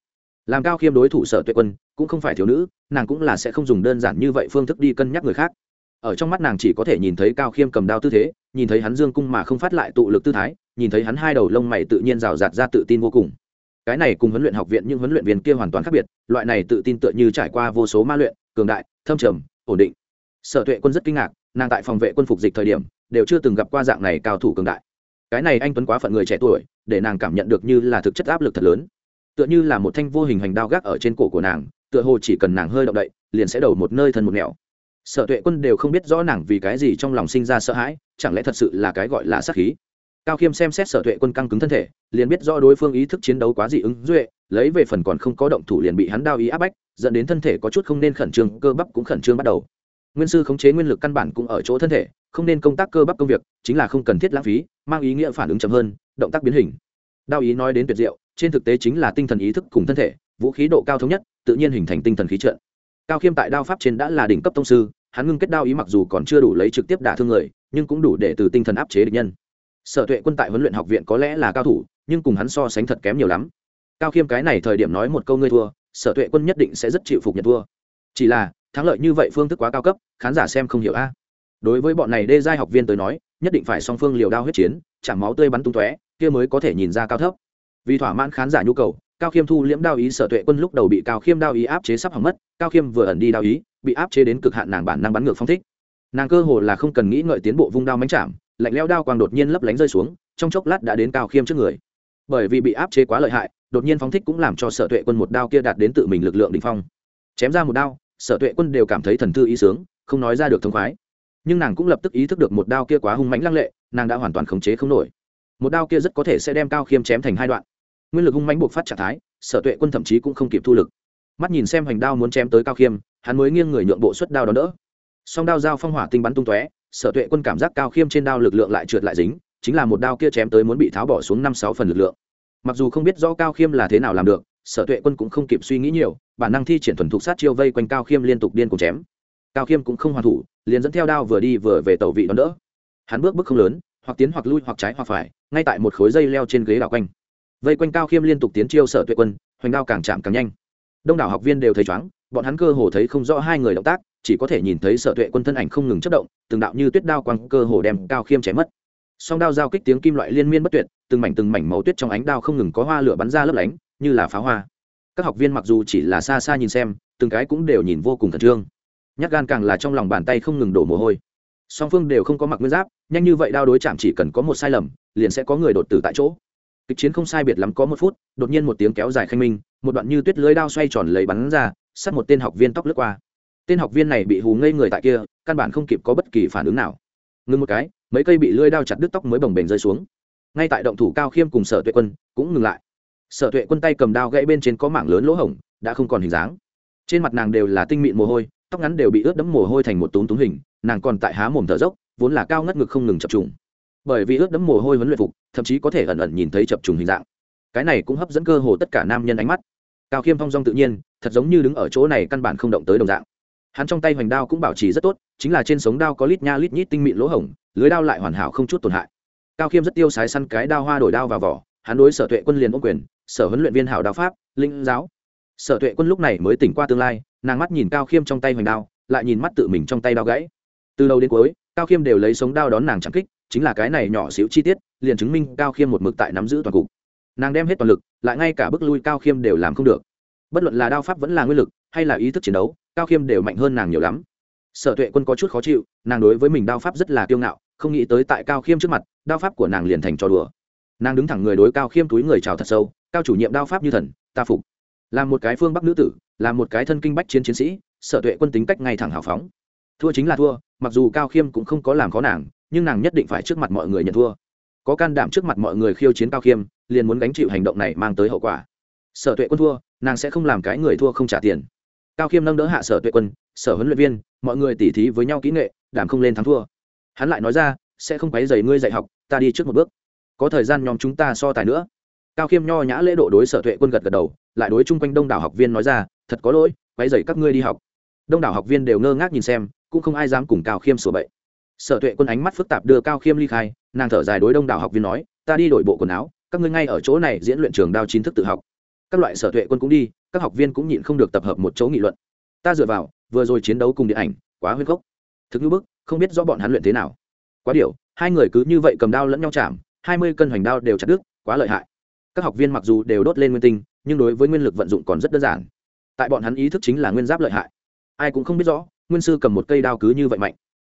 Làm cao khiêm đối thủ sở tuệ quân, cũng không phải thiếu nữ, nàng cũng là sẽ không dùng đơn giản như vậy phương thức đi cân nhắc người khác. Ở trong mắt nàng chỉ có thể nhìn thấy cao khiêm cầm đao tư thế nhìn thấy hắn dương cung mà không phát lại tụ lực tư thái, nhìn thấy hắn hai đầu lông mày tự nhiên rào rạt ra tự tin vô cùng. Cái này cùng huấn luyện học viện nhưng huấn luyện viên kia hoàn toàn khác biệt, loại này tự tin tựa như trải qua vô số ma luyện, cường đại, thâm trầm, ổn định. Sở tuệ quân rất kinh ngạc, nàng tại phòng vệ quân phục dịch thời điểm, đều chưa từng gặp qua dạng này cao thủ cường đại. Cái này anh tuấn quá phận người trẻ tuổi, để nàng cảm nhận được như là thực chất áp lực thật lớn. Tựa như là một thanh vô hình hành đao gác ở trên cổ của nàng, tựa hồ chỉ cần nàng hơi động đậy, liền sẽ đầu một nơi thân một nẻo sở tuệ quân đều không biết rõ nàng vì cái gì trong lòng sinh ra sợ hãi, chẳng lẽ thật sự là cái gọi là sát khí? Cao khiêm xem xét sở tuệ quân căng cứng thân thể, liền biết rõ đối phương ý thức chiến đấu quá dị ứng duệ, lấy về phần còn không có động thủ liền bị hắn đao ý áp bách, dẫn đến thân thể có chút không nên khẩn trương, cơ bắp cũng khẩn trương bắt đầu. Nguyên sư khống chế nguyên lực căn bản cũng ở chỗ thân thể, không nên công tác cơ bắp công việc, chính là không cần thiết lãng phí, mang ý nghĩa phản ứng chậm hơn, động tác biến hình. Đao ý nói đến tuyệt diệu, trên thực tế chính là tinh thần ý thức cùng thân thể, vũ khí độ cao thống nhất, tự nhiên hình thành tinh thần khí trợ cao khiêm tại đao pháp trên đã là đỉnh cấp tông sư hắn ngưng kết đao ý mặc dù còn chưa đủ lấy trực tiếp đả thương người, nhưng cũng đủ để từ tinh thần áp chế địch nhân. Sở tuệ quân tại huấn luyện học viện có lẽ là cao thủ, nhưng cùng hắn so sánh thật kém nhiều lắm. Cao khiêm cái này thời điểm nói một câu ngươi thua, sở tuệ quân nhất định sẽ rất chịu phục nhận thua. Chỉ là, thắng lợi như vậy phương thức quá cao cấp, khán giả xem không hiểu a. Đối với bọn này đê giai học viên tới nói, nhất định phải song phương liều đao huyết chiến chạm máu tươi bắn tung tóe, kia mới có thể nhìn ra cao thấp. Vì thỏa mãn khán giả nhu cầu cao khiêm thu liễm đao ý, sở tuệ quân lúc đầu bị cao khiêm đao ý áp chế sắp hỏng mất, cao khiêm vừa ẩn đi đao ý, bị áp chế đến cực hạn nàng bản năng bắn ngược phong thích. Nàng cơ hồ là không cần nghĩ ngợi tiến bộ vung đao mánh chạm, lạnh leo đao quang đột nhiên lấp lánh rơi xuống, trong chốc lát đã đến cao khiêm trước người. Bởi vì bị áp chế quá lợi hại, đột nhiên phóng thích cũng làm cho sở tuệ quân một đao kia đạt đến tự mình lực lượng đ ỉ n h phong. Chém ra một đao, sở tuệ quân đều cảm thấy thần thư ý sướng, không nói ra được thông khoái. Nhưng nàng cũng lập tức ý thức được một đao kia quá hung mãnh lăng lệ, nàng đã hoàn toàn khống chế không nổi. Một đao kia rất có thể sẽ đem cao khiêm chém thành hai đoạn nguyên lực hung mãnh buộc phát trạng thái, sở tuệ quân thậm chí cũng không kịp thu lực. Mắt nhìn xem hành đao muốn chém tới cao khiêm, hắn mới nghiêng người nhượng bộ xuất đao đón đỡ. Song đao dao phong hỏa tinh bắn tung tóe, sở tuệ quân cảm giác cao khiêm trên đao lực lượng lại trượt lại dính, chính là một đao kia chém tới muốn bị tháo bỏ xuống năm sáu phần lực lượng. Mặc dù không biết rõ cao khiêm là thế nào làm được, sở tuệ quân cũng không kịp suy nghĩ nhiều, bản năng thi triển thuần thục sát chiêu vây quanh cao khiêm liên tục điên cùng chém. Cao khiêm cũng không hoàn thủ, liền dẫn theo đao vừa đi vừa về tàu vị đón đỡ. Hắn bước bước không lớn, hoặc tiến hoặc lui hoặc trái hoặc phải, ngay tại một khối dây leo trên ghế đảo quanh vây quanh cao khiêm liên tục tiến chiêu sở tuệ quân, hoành đao càng chạm càng nhanh. Đông đảo học viên đều thấy chóng, bọn hắn cơ hồ thấy không rõ hai người động tác, chỉ có thể nhìn thấy sở tuệ quân thân ảnh không ngừng chất động, từng đạo như tuyết đao quăng cơ hồ đem cao khiêm chém mất. Song đao giao kích tiếng kim loại liên miên bất tuyệt, từng mảnh từng mảnh màu tuyết trong ánh đao không ngừng có hoa lửa bắn ra lấp lánh, như là pháo hoa. Các học viên mặc dù chỉ là xa xa nhìn xem, từng cái cũng đều nhìn vô cùng khẩn trương. Nhát gan càng là trong lòng bàn tay không ngừng đổ mồ hôi. Song phương đều không có mặc nguyên giáp, nhanh như vậy đao đối chạm chỉ cần có một sai lầm, liền sẽ có người đột tử tại chỗ kịch chiến không sai biệt lắm có một phút, đột nhiên một tiếng kéo dài khanh minh, một đoạn như tuyết lưới đao xoay tròn lấy bắn ra, sát một tên học viên tóc lướt qua. Tên học viên này bị hù ngây người tại kia, căn bản không kịp có bất kỳ phản ứng nào. Ngưng một cái, mấy cây bị lưới đao chặt đứt tóc mới bồng bềnh rơi xuống. Ngay tại động thủ cao khiêm cùng sở tuệ quân, cũng ngừng lại. Sở tuệ quân tay cầm đao gãy bên trên có mảng lớn lỗ hổng, đã không còn hình dáng. Trên mặt nàng đều là tinh mịn mồ hôi, tóc ngắn đều bị ướt đẫm mồ hôi thành một túm túm hình, nàng còn tại há mồm thở dốc, vốn là cao ngất ngực không ngừng chập trùng bởi vì ướt đẫm mồ hôi huấn luyện phục, thậm chí có thể ẩn ẩn nhìn thấy chập trùng hình dạng. Cái này cũng hấp dẫn cơ hồ tất cả nam nhân ánh mắt. Cao khiêm thong dong tự nhiên, thật giống như đứng ở chỗ này căn bản không động tới đồng dạng. Hắn trong tay hoành đao cũng bảo trì rất tốt, chính là trên sống đao có lít nha lít nhít tinh mịn lỗ hổng, lưới đao lại hoàn hảo không chút tổn hại. Cao khiêm rất tiêu sái săn cái đao hoa đổi đao vào vỏ, hắn đối sở tuệ quân liền ôm quyền, sở huấn luyện viên hảo đao pháp, linh giáo. Sở tuệ quân lúc này mới tỉnh qua tương lai, nàng mắt nhìn cao khiêm trong tay hoành đao, lại nhìn mắt tự mình trong tay đao gãy. Từ đầu đến cuối, cao khiêm đều lấy sống đao đón nàng chẳng kích chính là cái này nhỏ xíu chi tiết, liền chứng minh cao khiêm một mực tại nắm giữ toàn cục. Nàng đem hết toàn lực, lại ngay cả bước lui cao khiêm đều làm không được. Bất luận là đao pháp vẫn là nguyên lực, hay là ý thức chiến đấu, cao khiêm đều mạnh hơn nàng nhiều lắm. Sở tuệ quân có chút khó chịu, nàng đối với mình đao pháp rất là kiêu ngạo, không nghĩ tới tại cao khiêm trước mặt, đao pháp của nàng liền thành trò đùa. Nàng đứng thẳng người đối cao khiêm túi người chào thật sâu, cao chủ nhiệm đao pháp như thần, ta phục. Làm một cái phương bắc nữ tử làm một cái thân kinh bách chiến chiến sĩ, sở tuệ quân tính cách ngay thẳng hào phóng. Thua chính là thua, mặc dù cao khiêm cũng không có làm khó nàng nhưng nàng nhất định phải trước mặt mọi người nhận thua. Có can đảm trước mặt mọi người khiêu chiến cao khiêm, liền muốn gánh chịu hành động này mang tới hậu quả. Sở tuệ quân thua, nàng sẽ không làm cái người thua không trả tiền. Cao khiêm nâng đỡ hạ sở tuệ quân, sở huấn luyện viên, mọi người tỉ thí với nhau kỹ nghệ, đảm không lên thắng thua. Hắn lại nói ra, sẽ không quấy dày ngươi dạy học, ta đi trước một bước. Có thời gian nhóm chúng ta so tài nữa. Cao khiêm nho nhã lễ độ đối sở tuệ quân gật gật đầu, lại đối chung quanh đông đảo học viên nói ra, thật có lỗi, quấy dày các ngươi đi học. Đông đảo học viên đều ngơ ngác nhìn xem, cũng không ai dám cùng cao khiêm sửa bậy sở tuệ quân ánh mắt phức tạp đưa cao khiêm ly khai, nàng thở dài đối đông đảo học viên nói, ta đi đổi bộ quần áo, các ngươi ngay ở chỗ này diễn luyện trường đao chính thức tự học. Các loại sở tuệ quân cũng đi, các học viên cũng nhịn không được tập hợp một chỗ nghị luận. Ta dựa vào, vừa rồi chiến đấu cùng điện ảnh, quá huyết gốc thực như bức, không biết rõ bọn hắn luyện thế nào. Quá điều hai người cứ như vậy cầm đao lẫn nhau chạm, hai mươi cân hoành đao đều chặt đứt, quá lợi hại. Các học viên mặc dù đều đốt lên nguyên tinh, nhưng đối với nguyên lực vận dụng còn rất đơn giản. Tại bọn hắn ý thức chính là nguyên giáp lợi hại. Ai cũng không biết rõ, nguyên sư cầm một cây đao cứ như vậy mạnh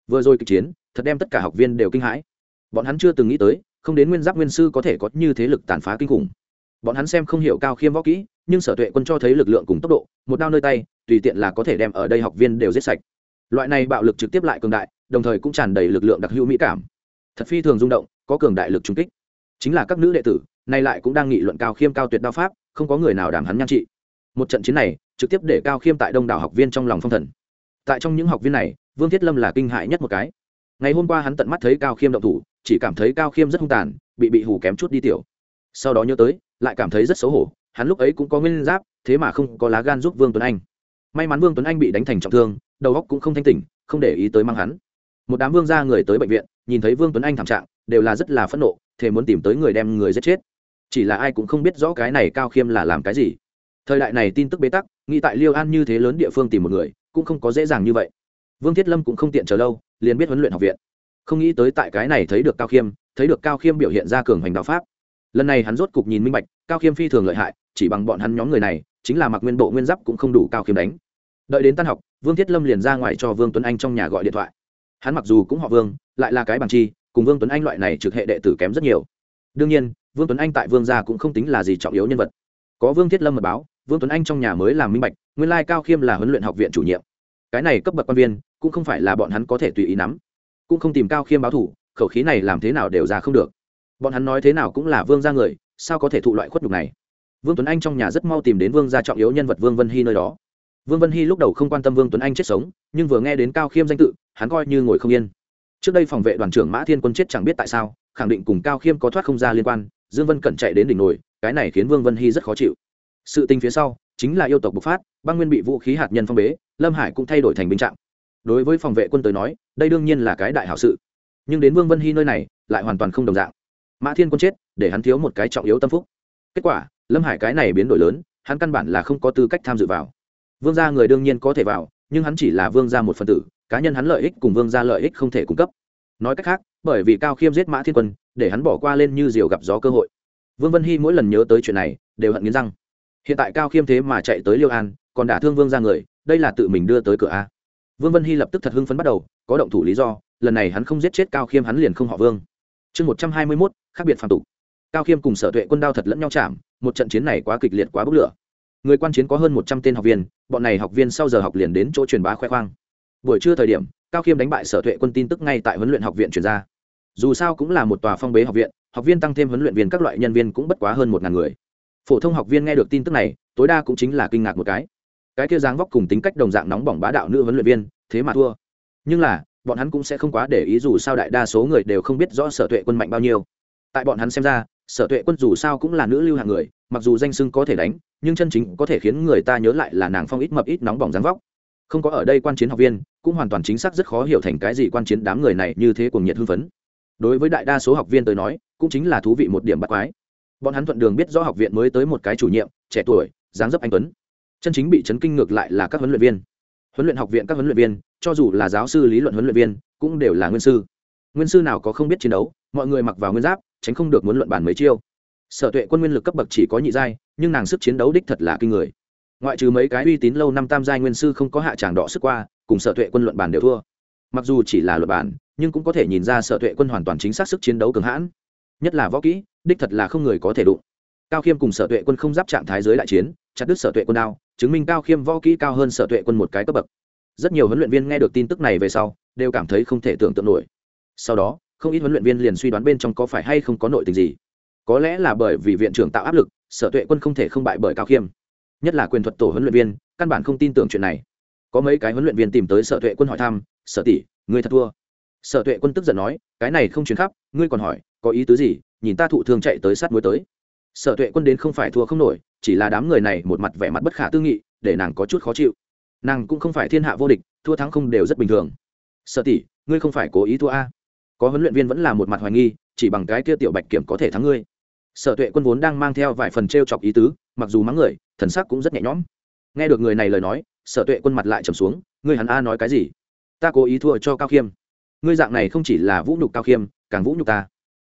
vừa rồi kịch chiến, thật đem tất cả học viên đều kinh hãi. Bọn hắn chưa từng nghĩ tới, không đến nguyên giáp nguyên sư có thể có như thế lực tàn phá kinh khủng. Bọn hắn xem không hiểu cao khiêm võ kỹ, nhưng sở tuệ quân cho thấy lực lượng cùng tốc độ, một đao nơi tay, tùy tiện là có thể đem ở đây học viên đều giết sạch. Loại này bạo lực trực tiếp lại cường đại, đồng thời cũng tràn đầy lực lượng đặc hữu mỹ cảm. Thật phi thường rung động, có cường đại lực trung kích. Chính là các nữ đệ tử, nay lại cũng đang nghị luận cao khiêm cao tuyệt đao pháp, không có người nào đảm hắn nhan trị. Một trận chiến này, trực tiếp để cao khiêm tại đông đảo học viên trong lòng phong thần. Tại trong những học viên này vương thiết lâm là kinh hại nhất một cái. Ngày hôm qua hắn tận mắt thấy cao khiêm động thủ, chỉ cảm thấy cao khiêm rất hung tàn, bị bị hủ kém chút đi tiểu. Sau đó nhớ tới, lại cảm thấy rất xấu hổ, hắn lúc ấy cũng có nguyên giáp, thế mà không có lá gan giúp vương tuấn anh. May mắn vương tuấn anh bị đánh thành trọng thương, đầu óc cũng không thanh tỉnh, không để ý tới mang hắn. Một đám vương gia người tới bệnh viện, nhìn thấy vương tuấn anh thảm trạng, đều là rất là phẫn nộ thế muốn tìm tới người đem người giết chết. Chỉ là ai cũng không biết rõ cái này cao khiêm là làm cái gì. Thời đại này tin tức bế tắc, nghĩ tại liêu an như thế lớn địa phương tìm một người, cũng không có dễ dàng như vậy vương thiết lâm cũng không tiện chờ lâu, liền biết huấn luyện học viện. Không nghĩ tới tại cái này thấy được cao khiêm, thấy được cao khiêm biểu hiện ra cường hành đạo pháp. Lần này hắn rốt cục nhìn minh bạch, cao khiêm phi thường lợi hại, chỉ bằng bọn hắn nhóm người này, chính là mặc nguyên bộ nguyên giáp cũng không đủ cao khiêm đánh. Đợi đến tan học, vương thiết lâm liền ra ngoài cho vương tuấn anh trong nhà gọi điện thoại. Hắn mặc dù cũng họ vương, lại là cái bằng chi, cùng vương tuấn anh loại này trực hệ đệ tử kém rất nhiều. Đương nhiên, vương tuấn anh tại vương gia cũng không tính là gì trọng yếu nhân vật. Có vương thiết lâm mật báo, vương tuấn anh trong nhà mới làm minh bạch, nguyên lai cao khiêm là huấn luyện học viện chủ nhiệm cái này cấp bậc quan viên cũng không phải là bọn hắn có thể tùy ý nắm, cũng không tìm cao khiêm báo thủ, khẩu khí này làm thế nào đều ra không được. Bọn hắn nói thế nào cũng là vương gia người, sao có thể thụ loại khuất nhục này? Vương tuấn anh trong nhà rất mau tìm đến vương gia trọng yếu nhân vật vương vân hy nơi đó. Vương vân hy lúc đầu không quan tâm vương tuấn anh chết sống, nhưng vừa nghe đến cao khiêm danh tự, hắn coi như ngồi không yên. Trước đây phòng vệ đoàn trưởng mã thiên quân chết chẳng biết tại sao, khẳng định cùng cao khiêm có thoát không ra liên quan, dương vân cẩn chạy đến đỉnh nổi, cái này khiến vương vân hy rất khó chịu. Sự tình phía sau, chính là yêu tộc bộc phát, băng nguyên bị vũ khí hạt nhân phong bế lâm hải cũng thay đổi thành binh trạng đối với phòng vệ quân tới nói đây đương nhiên là cái đại hảo sự nhưng đến vương vân hy nơi này lại hoàn toàn không đồng dạng mã thiên quân chết để hắn thiếu một cái trọng yếu tâm phúc kết quả lâm hải cái này biến đổi lớn hắn căn bản là không có tư cách tham dự vào vương gia người đương nhiên có thể vào nhưng hắn chỉ là vương gia một phần tử cá nhân hắn lợi ích cùng vương gia lợi ích không thể cung cấp nói cách khác bởi vì cao khiêm giết mã thiên quân để hắn bỏ qua lên như diều gặp gió cơ hội vương vân hy mỗi lần nhớ tới chuyện này đều hận nghiến răng hiện tại cao khiêm thế mà chạy tới liêu an còn đả thương vương ra người đây là tự mình đưa tới cửa a. Vương vân hy lập tức thật hưng phấn bắt đầu, có động thủ lý do, lần này hắn không giết chết cao khiêm hắn liền không họ vương. Chương một trăm hai mươi mốt, khác biệt phạm tục. Cao khiêm cùng sở tuệ quân đao thật lẫn nhau chạm, một trận chiến này quá kịch liệt quá bức lửa. Người quan chiến có hơn một trăm tên học viên, bọn này học viên sau giờ học liền đến chỗ truyền bá khoe khoang. Buổi trưa thời điểm, cao khiêm đánh bại sở tuệ quân tin tức ngay tại huấn luyện học viện truyền ra. Dù sao cũng là một tòa phong bế học viện, học viên tăng thêm huấn luyện viên các loại nhân viên cũng bất quá hơn một ngàn người. Phổ thông học viên nghe được tin tức này, tối đa cũng chính là kinh ngạc một cái cái kia dáng vóc cùng tính cách đồng dạng nóng bỏng bá đạo nữ huấn luyện viên, thế mà thua. Nhưng là, bọn hắn cũng sẽ không quá để ý dù sao đại đa số người đều không biết rõ sở tuệ quân mạnh bao nhiêu. Tại bọn hắn xem ra, sở tuệ quân dù sao cũng là nữ lưu hạng người, mặc dù danh sưng có thể đánh, nhưng chân chính có thể khiến người ta nhớ lại là nàng phong ít mập ít nóng bỏng dáng vóc. Không có ở đây quan chiến học viên, cũng hoàn toàn chính xác rất khó hiểu thành cái gì quan chiến đám người này như thế cùng nhiệt hưng phấn. Đối với đại đa số học viên tới nói, cũng chính là thú vị một điểm bắt quái. Bọn hắn thuận đường biết rõ học viện mới tới một cái chủ nhiệm, trẻ tuổi, dáng dấp anh tuấn chân chính bị chấn kinh ngược lại là các huấn luyện viên. Huấn luyện học viện các huấn luyện viên cho dù là giáo sư lý luận huấn luyện viên cũng đều là nguyên sư. Nguyên sư nào có không biết chiến đấu mọi người mặc vào nguyên giáp tránh không được muốn luận bàn mấy chiêu. Sở tuệ quân nguyên lực cấp bậc chỉ có nhị giai nhưng nàng sức chiến đấu đích thật là kinh người. Ngoại trừ mấy cái uy tín lâu năm tam giai nguyên sư không có hạ tràng đỏ sức qua cùng sở tuệ quân luận bàn đều thua. Mặc dù chỉ là luận bàn, nhưng cũng có thể nhìn ra sở tuệ quân hoàn toàn chính xác sức chiến đấu cường hãn. Nhất là võ kỹ đích thật là không người có thể đụng. Cao khiêm cùng sở tuệ quân không giáp trạng thái giới đại chiến chặt đứt sở tuệ quân đao chứng minh cao khiêm võ kỹ cao hơn sở tuệ quân một cái cấp bậc. Rất nhiều huấn luyện viên nghe được tin tức này về sau, đều cảm thấy không thể tưởng tượng nổi. Sau đó, không ít huấn luyện viên liền suy đoán bên trong có phải hay không có nội tình gì. Có lẽ là bởi vì viện trưởng tạo áp lực, sở tuệ quân không thể không bại bởi cao khiêm. Nhất là quyền thuật tổ huấn luyện viên, căn bản không tin tưởng chuyện này. Có mấy cái huấn luyện viên tìm tới sở tuệ quân hỏi thăm, sở tỷ, ngươi thật thua. Sở tuệ quân tức giận nói, cái này không chuyển khắp, ngươi còn hỏi, có ý tứ gì? Nhìn ta thụ thương chạy tới sát muối tới sở tuệ quân đến không phải thua không nổi, chỉ là đám người này một mặt vẻ mặt bất khả tư nghị, để nàng có chút khó chịu. Nàng cũng không phải thiên hạ vô địch, thua thắng không đều rất bình thường. Sở tỷ, ngươi không phải cố ý thua a? Có huấn luyện viên vẫn là một mặt hoài nghi, chỉ bằng cái kia tiểu bạch kiểm có thể thắng ngươi. Sở tuệ quân vốn đang mang theo vài phần t r e o chọc ý tứ, mặc dù mắng người, thần sắc cũng rất nhẹ nhõm. Nghe được người này lời nói, sở tuệ quân mặt lại trầm xuống, ngươi hắn a nói cái gì? Ta cố ý thua cho cao khiêm. Ngươi dạng này không chỉ là vũ nhục cao khiêm, càng vũ nhục ta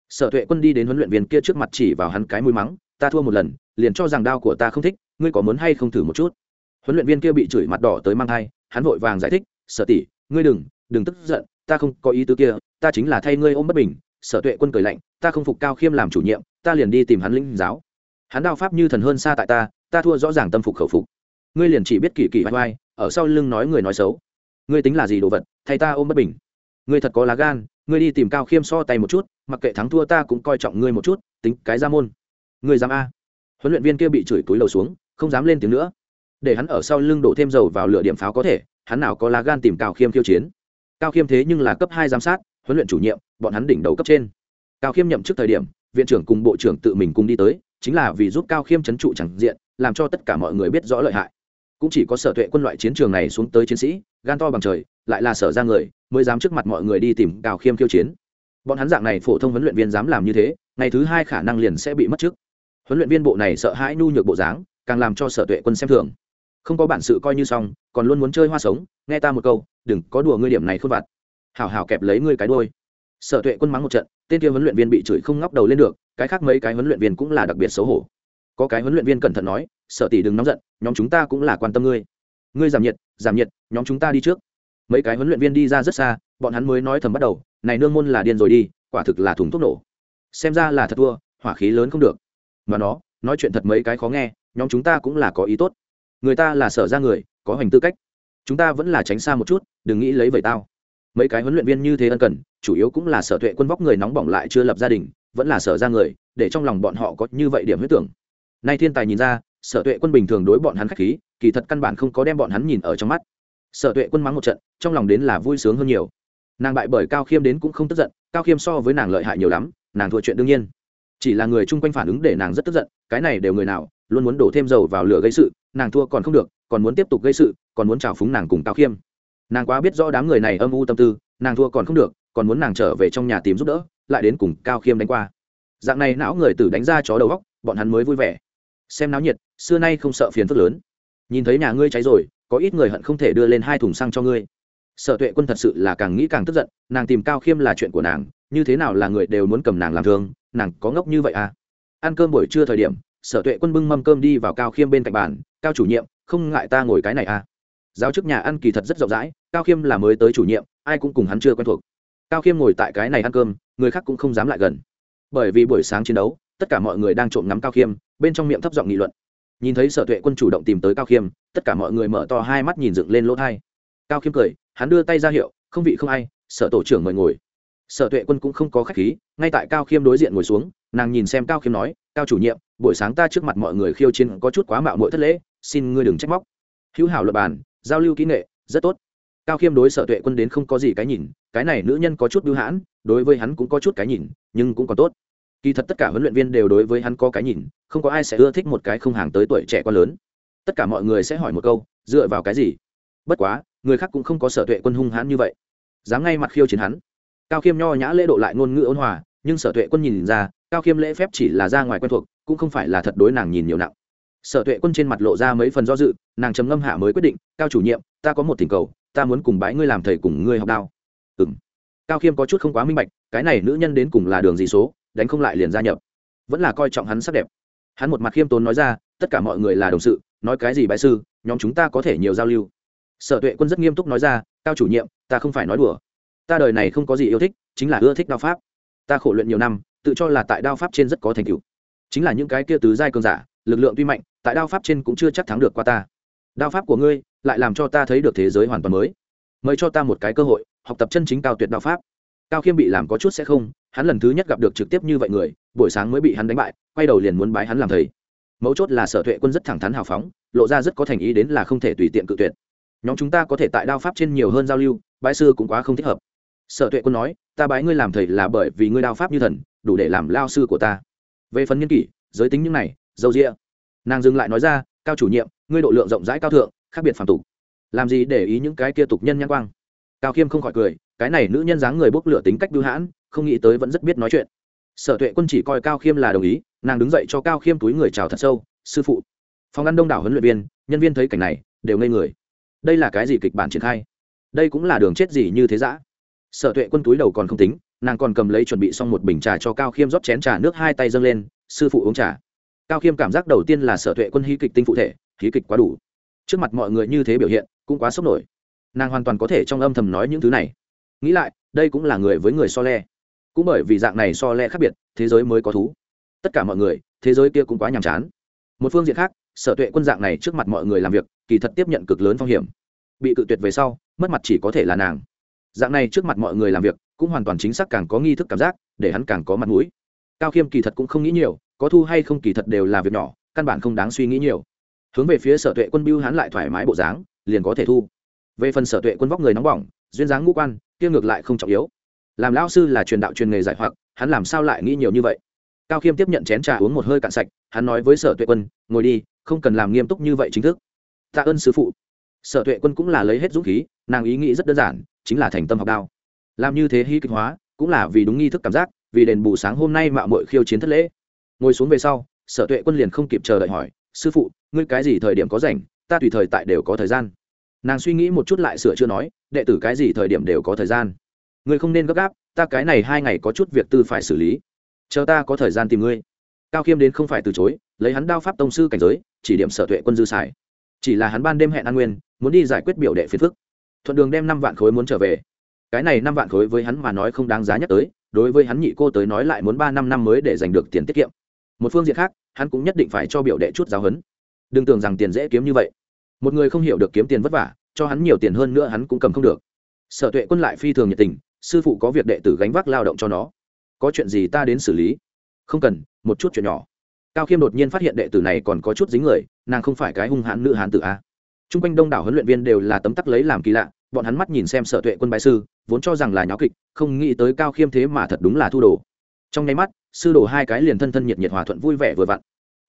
sở tuệ quân đi đến huấn luyện viên kia trước mặt chỉ vào hắn cái mũi mắng, ta thua một lần, liền cho rằng đao của ta không thích, ngươi có muốn hay không thử một chút? Huấn luyện viên kia bị chửi mặt đỏ tới mang thai, hắn vội vàng giải thích, sở tỷ, ngươi đừng đừng tức giận, ta không có ý tứ kia, ta chính là thay ngươi ôm bất bình. Sở tuệ quân cười lạnh, ta không phục cao khiêm làm chủ nhiệm, ta liền đi tìm hắn linh giáo. Hắn đao pháp như thần hơn xa tại ta ta thua rõ ràng tâm phục khẩu phục. Ngươi liền chỉ biết kỳ kỳ vai vai ở sau lưng nói người nói xấu. Ngươi tính là gì đồ vật, thay ta ôm bất bình. Ngươi thật có lá gan ngươi đi tìm cao khiêm so tay một chút, mặc kệ thắng thua ta cũng coi trọng ngươi một chút, tính cái ra môn. Ngươi dám a? Huấn luyện viên kia bị chửi túi lầu xuống, không dám lên tiếng nữa. Để hắn ở sau lưng đổ thêm dầu vào lửa điểm pháo có thể, hắn nào có lá gan tìm cao khiêm khiêu chiến. Cao khiêm thế nhưng là cấp hai giám sát, huấn luyện chủ nhiệm, bọn hắn đỉnh đầu cấp trên. Cao khiêm nhậm chức thời điểm, viện trưởng cùng bộ trưởng tự mình cùng đi tới, chính là vì giúp cao khiêm c h ấ n trụ chẳng diện, làm cho tất cả mọi người biết rõ lợi hại. Cũng chỉ có sở tuệ quân loại chiến trường này xuống tới chiến sĩ, gan to bằng trời lại là sở ra người, mới dám trước mặt mọi người đi tìm cao khiêm khiêu chiến. Bọn hắn dạng này phổ thông huấn luyện viên dám làm như thế, ngày thứ hai khả năng liền sẽ bị mất chức huấn luyện viên bộ này sợ hãi nhu nhược bộ dáng, càng làm cho sở tuệ quân xem thường. Không có bản sự coi như xong, còn luôn muốn chơi hoa sống, nghe ta một câu, đừng có đùa ngươi điểm này khôn vặt. Hảo hảo kẹp lấy ngươi cái đôi sở tuệ quân mắng một trận, tên kia huấn luyện viên bị chửi không ngóc đầu lên được, cái khác mấy cái huấn luyện viên cũng là đặc biệt xấu hổ. Có cái huấn luyện viên cẩn thận nói, sở tỷ đừng nóng giận, nhóm chúng ta cũng là quan tâm ngươi. Ngươi giảm nhiệt giảm nhiệt, nhóm chúng ta đi trước mấy cái huấn luyện viên đi ra rất xa, bọn hắn mới nói thầm bắt đầu, này nương môn là điên rồi đi, quả thực là thùng thuốc nổ. Xem ra là thật thua, hỏa khí lớn không được. Mà nó, nói chuyện thật mấy cái khó nghe, nhóm chúng ta cũng là có ý tốt. Người ta là sở ra người, có hành tư cách. Chúng ta vẫn là tránh xa một chút, đừng nghĩ lấy vậy tao. Mấy cái huấn luyện viên như thế ân cần, chủ yếu cũng là sở tuệ quân vóc người nóng bỏng lại chưa lập gia đình, vẫn là sở ra người, để trong lòng bọn họ có như vậy điểm huyết tưởng. Nay thiên tài nhìn ra, sở tuệ quân bình thường đối bọn hắn khách khí, kỳ thật căn bản không có đem bọn hắn nhìn ở trong mắt sở tuệ quân mắng một trận, trong lòng đến là vui sướng hơn nhiều. Nàng bại bởi cao khiêm đến cũng không tức giận, cao khiêm so với nàng lợi hại nhiều lắm, nàng thua chuyện đương nhiên. Chỉ là người chung quanh phản ứng để nàng rất tức giận, cái này đều người nào, luôn muốn đổ thêm dầu vào lửa gây sự, nàng thua còn không được, còn muốn tiếp tục gây sự, còn muốn trào phúng nàng cùng cao khiêm. Nàng quá biết rõ đám người này âm u tâm tư, nàng thua còn không được, còn muốn nàng trở về trong nhà tìm giúp đỡ, lại đến cùng cao khiêm đánh qua. Dạng này não người tử đánh ra chó đầu góc bọn hắn mới vui vẻ. Xem náo nhiệt, xưa nay không sợ phiền phức lớn. Nhìn thấy nhà ngươi cháy rồi có ít người hận không thể đưa lên hai thùng xăng cho ngươi. Sở tuệ quân thật sự là càng nghĩ càng tức giận, nàng tìm cao khiêm là chuyện của nàng, như thế nào là người đều muốn cầm nàng làm thương, nàng có ngốc như vậy à? Ăn cơm buổi trưa thời điểm, sở tuệ quân bưng mâm cơm đi vào cao khiêm bên cạnh bàn, cao chủ nhiệm, không ngại ta ngồi cái này à? Giáo chức nhà ăn kỳ thật rất rộng rãi, cao khiêm là mới tới chủ nhiệm, ai cũng cùng hắn chưa quen thuộc. Cao khiêm ngồi tại cái này ăn cơm, người khác cũng không dám lại gần. Bởi vì buổi sáng chiến đấu, tất cả mọi người đang trộm ngắm cao khiêm, bên trong miệng thấp giọng nghị luận nhìn thấy sở tuệ quân chủ động tìm tới cao khiêm, tất cả mọi người mở to hai mắt nhìn dựng lên lỗ thai. Cao khiêm cười, hắn đưa tay ra hiệu, không vị không ai, sở tổ trưởng mời ngồi. Sở tuệ quân cũng không có khách khí, ngay tại cao khiêm đối diện ngồi xuống, nàng nhìn xem cao khiêm nói, cao chủ nhiệm, buổi sáng ta trước mặt mọi người khiêu chiến có chút quá mạo mội thất lễ, xin ngươi đừng trách móc. Hữu hảo luật bàn, giao lưu kỹ nghệ, rất tốt. Cao khiêm đối sở tuệ quân đến không có gì cái nhìn, cái này nữ nhân có chút bưu hãn, đối với hắn cũng có chút cái nhìn, nhưng cũng còn tốt kỳ thật tất cả huấn luyện viên đều đối với hắn có cái nhìn, không có ai sẽ ưa thích một cái không hàng tới tuổi trẻ quá lớn. Tất cả mọi người sẽ hỏi một câu, dựa vào cái gì? Bất quá, người khác cũng không có sở tuệ quân hung hãn như vậy. Dám ngay mặt khiêu chiến hắn. Cao khiêm nho nhã lễ độ lại ngôn ngữ ôn hòa, nhưng sở tuệ quân nhìn ra, cao khiêm lễ phép chỉ là ra ngoài quen thuộc, cũng không phải là thật đối nàng nhìn nhiều nặng. Sở tuệ quân trên mặt lộ ra mấy phần do dự, nàng trầm ngâm hạ mới quyết định, cao chủ nhiệm, ta có một thỉnh cầu, ta muốn cùng bái ngươi làm thầy cùng ngươi học đao. Ừ m cao khiêm có chút không quá minh bạch, cái này nữ nhân đến cùng là đường gì số? Đánh không lại liền gia nhập. Vẫn là coi trọng hắn sắc đẹp. Hắn một mặt khiêm tốn nói ra, tất cả mọi người là đồng sự, nói cái gì bái sư, nhóm chúng ta có thể nhiều giao lưu. Sở tuệ quân rất nghiêm túc nói ra, cao chủ nhiệm, ta không phải nói đùa. Ta đời này không có gì yêu thích, chính là ưa thích đao pháp. Ta khổ luyện nhiều năm, tự cho là tại đao pháp trên rất có thành tựu. Chính là những cái kia tứ giai cường giả, lực lượng tuy mạnh, tại đao pháp trên cũng chưa chắc thắng được qua ta. Đao pháp của ngươi, lại làm cho ta thấy được thế giới hoàn toàn mới. Mời cho ta một cái cơ hội, học tập chân chính cao tuyệt đao pháp cao khiêm bị làm có chút sẽ không, hắn lần thứ nhất gặp được trực tiếp như vậy người, buổi sáng mới bị hắn đánh bại, quay đầu liền muốn bái hắn làm thầy. Mấu chốt là sở tuệ quân rất thẳng thắn hào phóng, lộ ra rất có thành ý đến là không thể tùy tiện cự tuyệt. Nhóm chúng ta có thể tại đao pháp trên nhiều hơn giao lưu, bái sư cũng quá không thích hợp. Sở tuệ quân nói, ta bái ngươi làm thầy là bởi vì ngươi đao pháp như thần, đủ để làm lao sư của ta. Về phần nhân kỷ, giới tính những này, dâu rĩa nàng dừng lại nói ra, cao chủ nhiệm, ngươi độ lượng rộng rãi cao thượng, khác biệt phản tục. Làm gì để ý những cái kia tục nhân nhãn quang? Cao khiêm không khỏi cười cái này nữ nhân dáng người bốc lửa tính cách bưu hãn, không nghĩ tới vẫn rất biết nói chuyện. Sở tuệ quân chỉ coi cao khiêm là đồng ý, nàng đứng dậy cho cao khiêm túi người chào thật sâu, sư phụ. Phòng ăn đông đảo huấn luyện viên, nhân viên thấy cảnh này, đều ngây người. Đây là cái gì kịch bản triển khai? Đây cũng là đường chết gì như thế giã sở tuệ quân túi đầu còn không tính, nàng còn cầm lấy chuẩn bị xong một bình trà cho cao khiêm rót chén trà nước hai tay dâng lên, sư phụ uống trà. Cao khiêm cảm giác đầu tiên là sở tuệ quân hí kịch tinh phụ thể, hí kịch quá đủ. Trước mặt mọi người như thế biểu hiện, cũng quá sốc nổi. Nàng hoàn toàn có thể trong âm thầm nói những thứ này nghĩ lại, đây cũng là người với người so le. Cũng bởi vì dạng này so le khác biệt, thế giới mới có thú. Tất cả mọi người, thế giới kia cũng quá nhàm chán. Một phương diện khác, sở tuệ quân dạng này trước mặt mọi người làm việc, kỳ thật tiếp nhận cực lớn phong hiểm. Bị cự tuyệt về sau, mất mặt chỉ có thể là nàng. Dạng này trước mặt mọi người làm việc, cũng hoàn toàn chính xác càng có nghi thức cảm giác, để hắn càng có mặt mũi. Cao khiêm kỳ thật cũng không nghĩ nhiều, có thu hay không kỳ thật đều là việc nhỏ, căn bản không đáng suy nghĩ nhiều. Hướng về phía sở tuệ quân biêu hắn lại thoải mái bộ dáng, liền có thể thu. Về phần sở tuệ quân vóc người nóng bỏng, duyên dáng ngũ quan kia ngược lại không trọng yếu. Làm lão sư là truyền đạo truyền nghề giải hoặc, hắn làm sao lại nghĩ nhiều như vậy? Cao khiêm tiếp nhận chén trà uống một hơi cạn sạch, hắn nói với sở tuệ quân, ngồi đi, không cần làm nghiêm túc như vậy chính thức. Tạ ơn sư phụ. Sở tuệ quân cũng là lấy hết dũng khí, nàng ý nghĩ rất đơn giản, chính là thành tâm học đao làm như thế hy kịch hóa, cũng là vì đúng nghi thức cảm giác, vì đền bù sáng hôm nay mạo mội khiêu chiến thất lễ. Ngồi xuống về sau, sở tuệ quân liền không kịp chờ đợi hỏi, sư phụ, ngươi cái gì thời điểm có rảnh? Ta tùy thời tại đều có thời gian nàng suy nghĩ một chút lại sửa chưa nói, đệ tử cái gì thời điểm đều có thời gian. Ngươi không nên gấp gáp, ta cái này hai ngày có chút việc tư phải xử lý. Chờ ta có thời gian tìm ngươi. Cao khiêm đến không phải từ chối, lấy hắn đao pháp tông sư cảnh giới, chỉ điểm sở tuệ quân dư xài. Chỉ là hắn ban đêm hẹn an nguyên, muốn đi giải quyết biểu đệ phiền phức. Thuận đường đem năm vạn khối muốn trở về. Cái này năm vạn khối với hắn mà nói không đáng giá nhắc tới, đối với hắn nhị cô tới nói lại muốn ba năm năm mới để giành được tiền tiết kiệm. Một phương diện khác, hắn cũng nhất định phải cho biểu đệ chút giáo huấn. Đừng tưởng rằng tiền dễ kiếm như vậy một người không hiểu được kiếm tiền vất vả, cho hắn nhiều tiền hơn nữa hắn cũng cầm không được. Sở tuệ quân lại phi thường nhiệt tình, sư phụ có việc đệ tử gánh vác lao động cho nó. Có chuyện gì ta đến xử lý? Không cần, một chút chuyện nhỏ. Cao khiêm đột nhiên phát hiện đệ tử này còn có chút dính người, nàng không phải cái hung hãn nữ hán tử a. T r u n g quanh đông đảo huấn luyện viên đều là tấm tắc lấy làm kỳ lạ, bọn hắn mắt nhìn xem sở tuệ quân bái sư, vốn cho rằng là nháo kịch, không nghĩ tới cao khiêm thế mà thật đúng là thu đồ. Trong nháy mắt, sư đồ hai cái liền thân thân nhiệt nhiệt hòa thuận vui vẻ vừa vặn.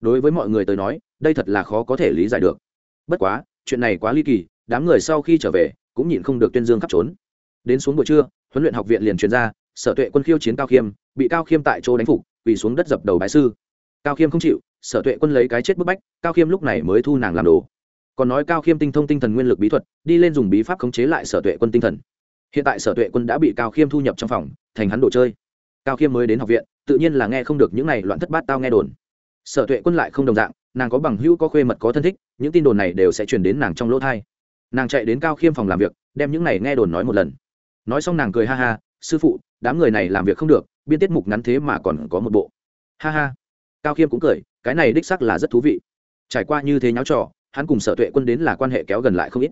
Đối với mọi người tới nói, đây thật là khó có thể lý giải được bất quá, chuyện này quá ly kỳ, đám người sau khi trở về, cũng nhịn không được tuyên dương khắp trốn. Đến xuống buổi trưa, huấn luyện học viện liền truyền ra, sở tuệ quân khiêu chiến cao khiêm, bị cao khiêm tại chỗ đánh phục, quỳ xuống đất dập đầu bái sư. Cao khiêm không chịu, sở tuệ quân lấy cái chết bức bách, cao khiêm lúc này mới thu nàng làm đồ. Còn nói cao khiêm tinh thông tinh thần nguyên lực bí thuật, đi lên dùng bí pháp khống chế lại sở tuệ quân tinh thần. Hiện tại sở tuệ quân đã bị cao khiêm thu nhập trong phòng, thành hắn đồ chơi. Cao khiêm mới đến học viện, tự nhiên là nghe không được những này loạn thất bát tao nghe đồn. Sở tuệ quân lại không đồng dạng nàng có bằng hữu có khuê mật có thân thích, những tin đồn này đều sẽ truyền đến nàng trong lỗ thai. Nàng chạy đến cao khiêm phòng làm việc, đem những này nghe đồn nói một lần. Nói xong nàng cười ha ha, sư phụ, đám người này làm việc không được, biên tiết mục ngắn thế mà còn có một bộ. Ha ha. Cao khiêm cũng cười, cái này đích sắc là rất thú vị. Trải qua như thế nháo trò, hắn cùng sở tuệ quân đến là quan hệ kéo gần lại không ít.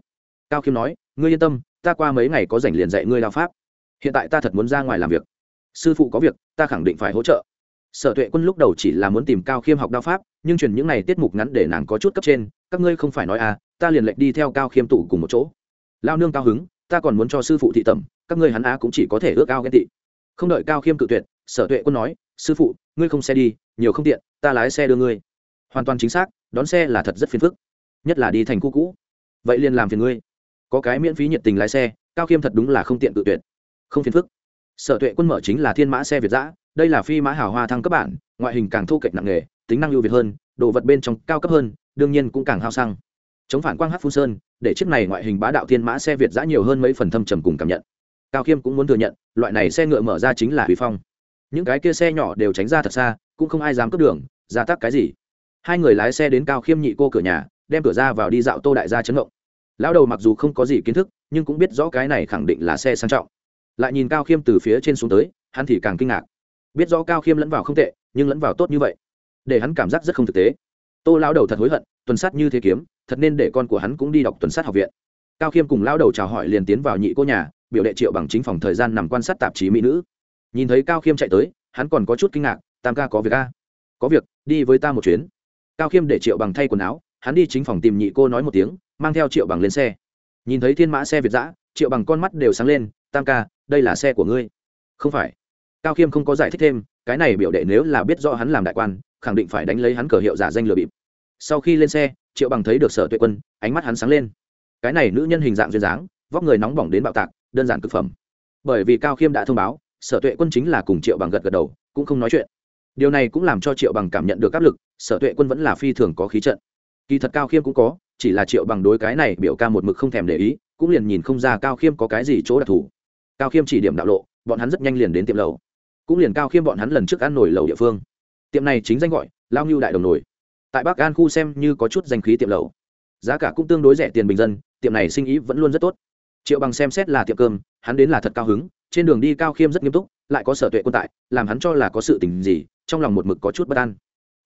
Cao khiêm nói, ngươi yên tâm, ta qua mấy ngày có rảnh liền dạy ngươi lao pháp. Hiện tại ta thật muốn ra ngoài làm việc. Sư phụ có việc, ta khẳng định phải hỗ trợ sở tuệ quân lúc đầu chỉ là muốn tìm cao khiêm học đao pháp, nhưng truyền những n à y tiết mục ngắn để nàng có chút cấp trên, các ngươi không phải nói à ta liền lệnh đi theo cao khiêm tụ cùng một chỗ. Lao nương cao hứng, ta còn muốn cho sư phụ thị tẩm, các ngươi hắn á cũng chỉ có thể ước ao ghen tị. Không đợi cao khiêm cự tuyệt, sở tuệ quân nói, sư phụ, ngươi không xe đi, nhiều không tiện, ta lái xe đưa ngươi. Hoàn toàn chính xác, đón xe là thật rất phiền phức, nhất là đi thành khu cũ. Vậy liền làm phiền ngươi. Có cái miễn phí nhiệt tình lái xe, cao khiêm thật đúng là không tiện cự tuyệt. Không phiền phức sở tuệ quân mở chính là thiên mã xe việt giã, đây là phi mã hào hoa thăng cấp bản, ngoại hình càng thô kệch nặng nghề tính năng ưu việt hơn, đồ vật bên trong cao cấp hơn, đương nhiên cũng càng hao xăng. Chống phản quang hát phun sơn, để chiếc này ngoại hình bá đạo thiên mã xe việt giã nhiều hơn mấy phần thâm trầm cùng cảm nhận. Cao khiêm cũng muốn thừa nhận, loại này xe ngựa mở ra chính là hủy phong. Những cái kia xe nhỏ đều tránh ra thật xa, cũng không ai dám cướp đường, ra tắc cái gì. Hai người lái xe đến cao khiêm nhị cô cửa nhà, đem cửa ra vào đi dạo tô đại gia chấn động lão đầu mặc dù không có gì kiến thức, nhưng cũng biết rõ cái này khẳng định là xe sang trọng lại nhìn cao khiêm từ phía trên xuống tới, hắn thì càng kinh ngạc. Biết rõ cao khiêm lẫn vào không tệ, nhưng lẫn vào tốt như vậy, để hắn cảm giác rất không thực tế. Tô lao đầu thật hối hận, tuần sát như thế kiếm, thật nên để con của hắn cũng đi đọc tuần sát học viện. Cao khiêm cùng lao đầu chào hỏi liền tiến vào nhị cô nhà, biểu đệ triệu bằng chính phòng thời gian nằm quan sát tạp chí mỹ nữ. Nhìn thấy cao khiêm chạy tới, hắn còn có chút kinh ngạc, tam ca có việc a? Có việc, đi với ta một chuyến. Cao khiêm để triệu bằng thay quần áo, hắn đi chính phòng tìm nhị cô nói một tiếng, mang theo triệu bằng lên xe. Nhìn thấy thiên mã xe việt giã triệu bằng con mắt đều sáng lên tam ca, đây là xe của ngươi. Không phải. Cao khiêm không có giải thích thêm, cái này biểu đệ nếu là biết rõ hắn làm đại quan, khẳng định phải đánh lấy hắn cờ hiệu giả danh lừa bịp. Sau khi lên xe, triệu bằng thấy được sở tuệ quân, ánh mắt hắn sáng lên. Cái này nữ nhân hình dạng duyên dáng, vóc người nóng bỏng đến bạo tạc, đơn giản cực phẩm. Bởi vì cao khiêm đã thông báo, sở tuệ quân chính là cùng triệu bằng gật gật đầu, cũng không nói chuyện. Điều này cũng làm cho triệu bằng cảm nhận được áp lực, sở tuệ quân vẫn là phi thường có khí trận. Kỳ thật cao khiêm cũng có, chỉ là triệu bằng đối cái này biểu ca một mực không thèm để ý, cũng liền nhìn không ra cao khiêm có cái gì chỗ đặc thù cao khiêm chỉ điểm đạo lộ, bọn hắn rất nhanh liền đến tiệm lầu. Cũng liền cao khiêm bọn hắn lần trước ăn nổi lầu địa phương. Tiệm này chính danh gọi lao ngưu đại đồng nổi tại bắc an khu xem như có chút danh khí tiệm lầu. Giá cả cũng tương đối rẻ tiền bình dân, tiệm này sinh ý vẫn luôn rất tốt. Triệu bằng xem xét là tiệm cơm, hắn đến là thật cao hứng, trên đường đi cao khiêm rất nghiêm túc, lại có sở tuệ quân tại, làm hắn cho là có sự tình gì, trong lòng một mực có chút bất an.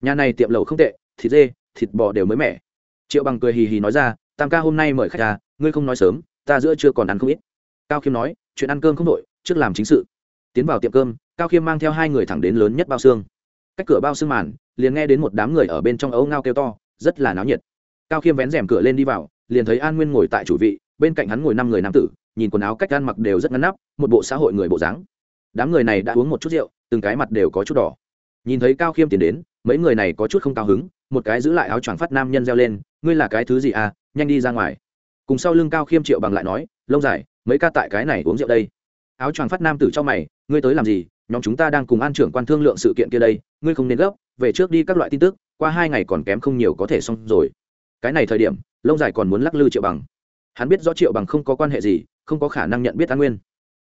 Nhà này tiệm lầu không tệ, thịt dê, thịt bò đều mới mẻ. Triệu bằng cười hì hì nói ra, tam ca hôm nay mời khách ra ngươi không nói sớm, ta giữa chưa còn ăn không ít. Cao khiêm nói chuyện ăn cơm không đội, trước làm chính sự. Tiến vào tiệm cơm, cao khiêm mang theo hai người thẳng đến lớn nhất bao xương. Cách cửa bao xương màn, liền nghe đến một đám người ở bên trong ấu ngao kêu to, rất là náo nhiệt. Cao khiêm vén rèm cửa lên đi vào, liền thấy an nguyên ngồi tại chủ vị, bên cạnh hắn ngồi năm người nam tử, nhìn quần áo cách ăn mặc đều rất ngăn nắp, một bộ xã hội người bộ dáng. Đám người này đã uống một chút rượu, từng cái mặt đều có chút đỏ. Nhìn thấy cao khiêm tiến đến, mấy người này có chút không cao hứng, một cái giữ lại áo choàng phát nam nhân reo lên, ngươi là cái thứ gì à? Nhanh đi ra ngoài. Cùng sau lưng cao khiêm triệu bằng lại nói, lông dài mấy ca tại cái này uống rượu đây. Áo choàng phát nam tử cho mày, ngươi tới làm gì? Nhóm chúng ta đang cùng an trưởng quan thương lượng sự kiện kia đây, ngươi không nên gấp, về trước đi các loại tin tức, qua hai ngày còn kém không nhiều có thể xong rồi. Cái này thời điểm, lông dài còn muốn lắc lư triệu bằng. Hắn biết rõ triệu bằng không có quan hệ gì, không có khả năng nhận biết an nguyên.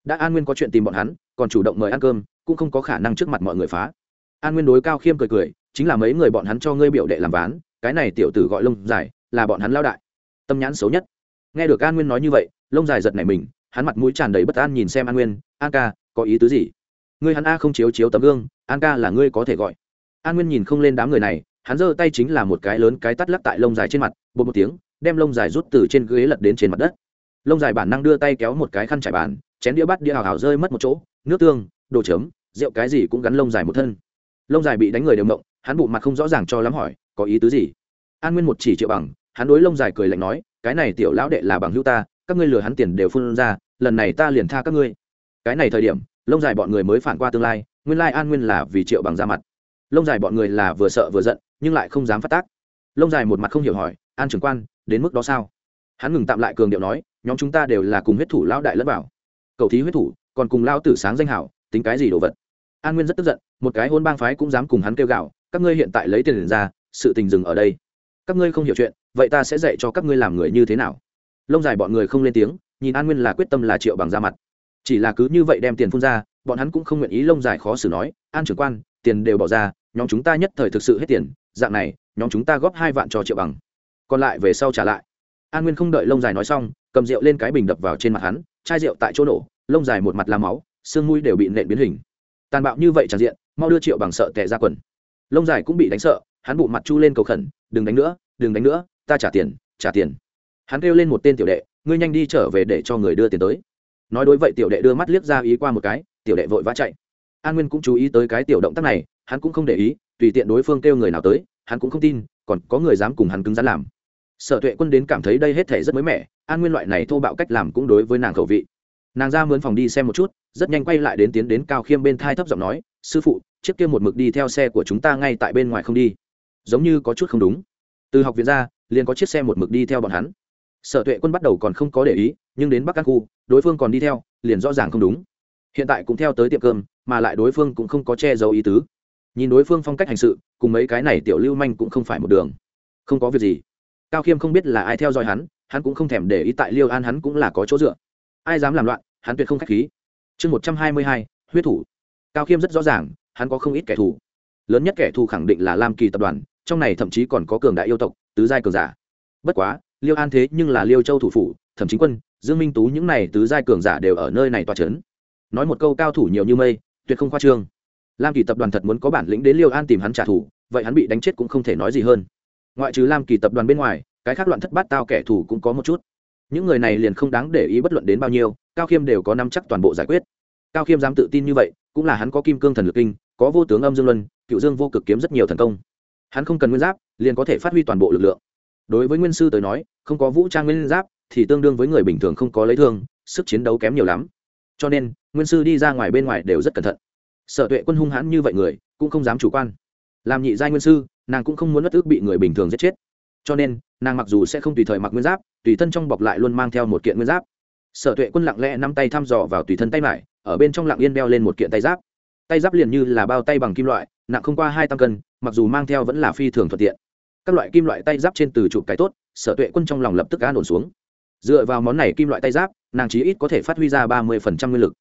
Đã an nguyên có chuyện tìm bọn hắn, còn chủ động mời ăn cơm, cũng không có khả năng trước mặt mọi người phá. An nguyên đối cao khiêm cười cười, chính là mấy người bọn hắn cho ngươi biểu đệ làm ván, cái này tiểu tử gọi lông dài, là bọn hắn lao đại. Tâm nhãn xấu nhất nghe được an nguyên nói như vậy, lông dài giật nảy mình, hắn mặt mũi tràn đầy bất an nhìn xem an nguyên, an ca, có ý tứ gì? Ngươi hắn a không chiếu chiếu tấm gương, an ca là ngươi có thể gọi. An nguyên nhìn không lên đám người này, hắn giơ tay chính là một cái lớn cái tắt lắc tại lông dài trên mặt bột một tiếng, đem lông dài rút từ trên ghế lật đến trên mặt đất. Lông dài bản năng đưa tay kéo một cái khăn trải bàn, chén đĩa bắt đĩa hào hào rơi mất một chỗ, nước tương, đồ chấm, rượu cái gì cũng gắn lông dài một thân. Lông dài bị đánh người đều mộng hắn bụng mặt không rõ ràng cho lắm hỏi, có ý tứ gì? An nguyên một chỉ triệu bằng, hắn đối lông dài cười lạnh nói cái này tiểu lão đệ là bằng hữu ta, các ngươi lừa hắn tiền đều phun ra, lần này ta liền tha các ngươi. Cái này thời điểm, lông dài bọn người mới phản qua tương lai, nguyên lai an nguyên là vì triệu bằng ra mặt. Lông dài bọn người là vừa sợ vừa giận, nhưng lại không dám phát tác. Lông dài một mặt không hiểu hỏi, an trưởng quan, đến mức đó sao? Hắn ngừng tạm lại cường điệu nói, nhóm chúng ta đều là cùng huyết thủ lão đại lẫn bảo cầu thí huyết thủ, còn cùng lao tử sáng danh hảo, tính cái gì đồ vật? An nguyên rất tức giận, một cái hôn bang phái cũng dám cùng hắn kêu gạo, các ngươi hiện tại lấy tiền ra, sự tình dừng ở đây. Các ngươi không hiểu chuyện vậy ta sẽ dạy cho các ngươi làm người như thế nào? Lông dài bọn người không lên tiếng, nhìn an nguyên là quyết tâm là triệu bằng ra mặt. Chỉ là cứ như vậy đem tiền phun ra, bọn hắn cũng không nguyện ý lông dài khó xử nói, an trưởng quan, tiền đều bỏ ra, nhóm chúng ta nhất thời thực sự hết tiền, dạng này, nhóm chúng ta góp hai vạn cho triệu bằng. Còn lại về sau trả lại. An nguyên không đợi lông dài nói xong, cầm rượu lên cái bình đập vào trên mặt hắn, chai rượu tại chỗ nổ, lông dài một mặt làm máu, xương mũi đều bị nện biến hình. Tàn bạo như vậy tràn diện, mau đưa triệu bằng sợ tệ ra quần. Lông dài cũng bị đánh sợ, hắn bụng mặt chu lên cầu khẩn, đừng đánh nữa, đừng đánh nữa ta trả tiền trả tiền. Hắn kêu lên một tên tiểu đệ, ngươi nhanh đi trở về để cho người đưa tiền tới. Nói đối vậy tiểu đệ đưa mắt liếc ra ý qua một cái, tiểu đệ vội vã chạy. An nguyên cũng chú ý tới cái tiểu động tác này, hắn cũng không để ý, tùy tiện đối phương kêu người nào tới, hắn cũng không tin, còn có người dám cùng hắn cứng rắn làm. Sở tuệ quân đến cảm thấy đây hết thể rất mới mẻ, an nguyên loại này thô bạo cách làm cũng đối với nàng khẩu vị. Nàng ra mướn phòng đi xem một chút, rất nhanh quay lại đến tiến đến cao khiêm bên thai thấp giọng nói, sư phụ, chiếc kia một mực đi theo xe của chúng ta ngay tại bên ngoài không đi. Giống như có chút không đúng. Từ học viện ra liền có chiếc xe một mực đi theo bọn hắn. Sở tuệ quân bắt đầu còn không có để ý, nhưng đến bắc căn khu, đối phương còn đi theo, liền rõ ràng không đúng. Hiện tại cũng theo tới tiệm cơm, mà lại đối phương cũng không có che giấu ý tứ. Nhìn đối phương phong cách hành sự, cùng mấy cái này tiểu lưu manh cũng không phải một đường. Không có việc gì. Cao khiêm không biết là ai theo dõi hắn hắn cũng không thèm để ý tại liêu an hắn cũng là có chỗ dựa. Ai dám làm loạn, hắn tuyệt không k h á c h khí. Chương một trăm hai mươi hai, huyết thủ. Cao khiêm rất rõ ràng, hắn có không ít kẻ thù. Lớn nhất kẻ thù khẳng định là lam kỳ tập đoàn, trong này thậm chí còn có cường đại yêu tộc tứ giai cường giả. Bất quá, liêu an thế nhưng là liêu châu thủ phủ thẩm chính quân, dương minh tú những này tứ giai cường giả đều ở nơi này toa c nói một câu cao thủ nhiều như mây, tuyệt không khoa trương. Lam kỳ tập đoàn thật muốn có bản lĩnh đến liêu an tìm hắn trả thù, vậy hắn bị đánh chết cũng không thể nói gì hơn. Ngoại trừ lam kỳ tập đoàn bên ngoài, cái khác loạn thất bát tao kẻ thù cũng có một chút. Những người này liền không đáng để ý bất luận đến bao nhiêu, cao khiêm đều có nắm chắc toàn bộ giải quyết. Cao khiêm dám tự tin như vậy, cũng là hắn có kim cương thần lực kinh, có vô tướng âm dương luân, cựu dương vô cực kiếm rất nhiều thần công. Hắn không cần nguyên giáp liền có thể phát huy toàn bộ lực lượng. Đối với nguyên sư tới nói, không có vũ trang nguyên giáp thì tương đương với người bình thường không có lấy thương, sức chiến đấu kém nhiều lắm. Cho nên, nguyên sư đi ra ngoài bên ngoài đều rất cẩn thận. Sở tuệ quân hung hãn như vậy người, cũng không dám chủ quan. Làm nhị giai nguyên sư, nàng cũng không muốn bất ước bị người bình thường giết chết. Cho nên, nàng mặc dù sẽ không tùy thời mặc nguyên giáp, tùy thân trong bọc lại luôn mang theo một kiện nguyên giáp. Sở tuệ quân lặng lẽ nắm tay thăm dò vào tùy thân tay mải ở bên trong lặng yên đeo lên một kiện tay giáp. Tay giáp liền như là bao tay bằng kim loại, nặng không qua hai tam cân, mặc dù mang theo vẫn là phi thường thuận tiện các loại kim loại tay giáp trên từ chụp cái tốt, sở tuệ quân trong lòng lập tức an ổn xuống. Dựa vào món này kim loại tay giáp, nàng chí ít có thể phát huy ra ba mươi nguyên lực.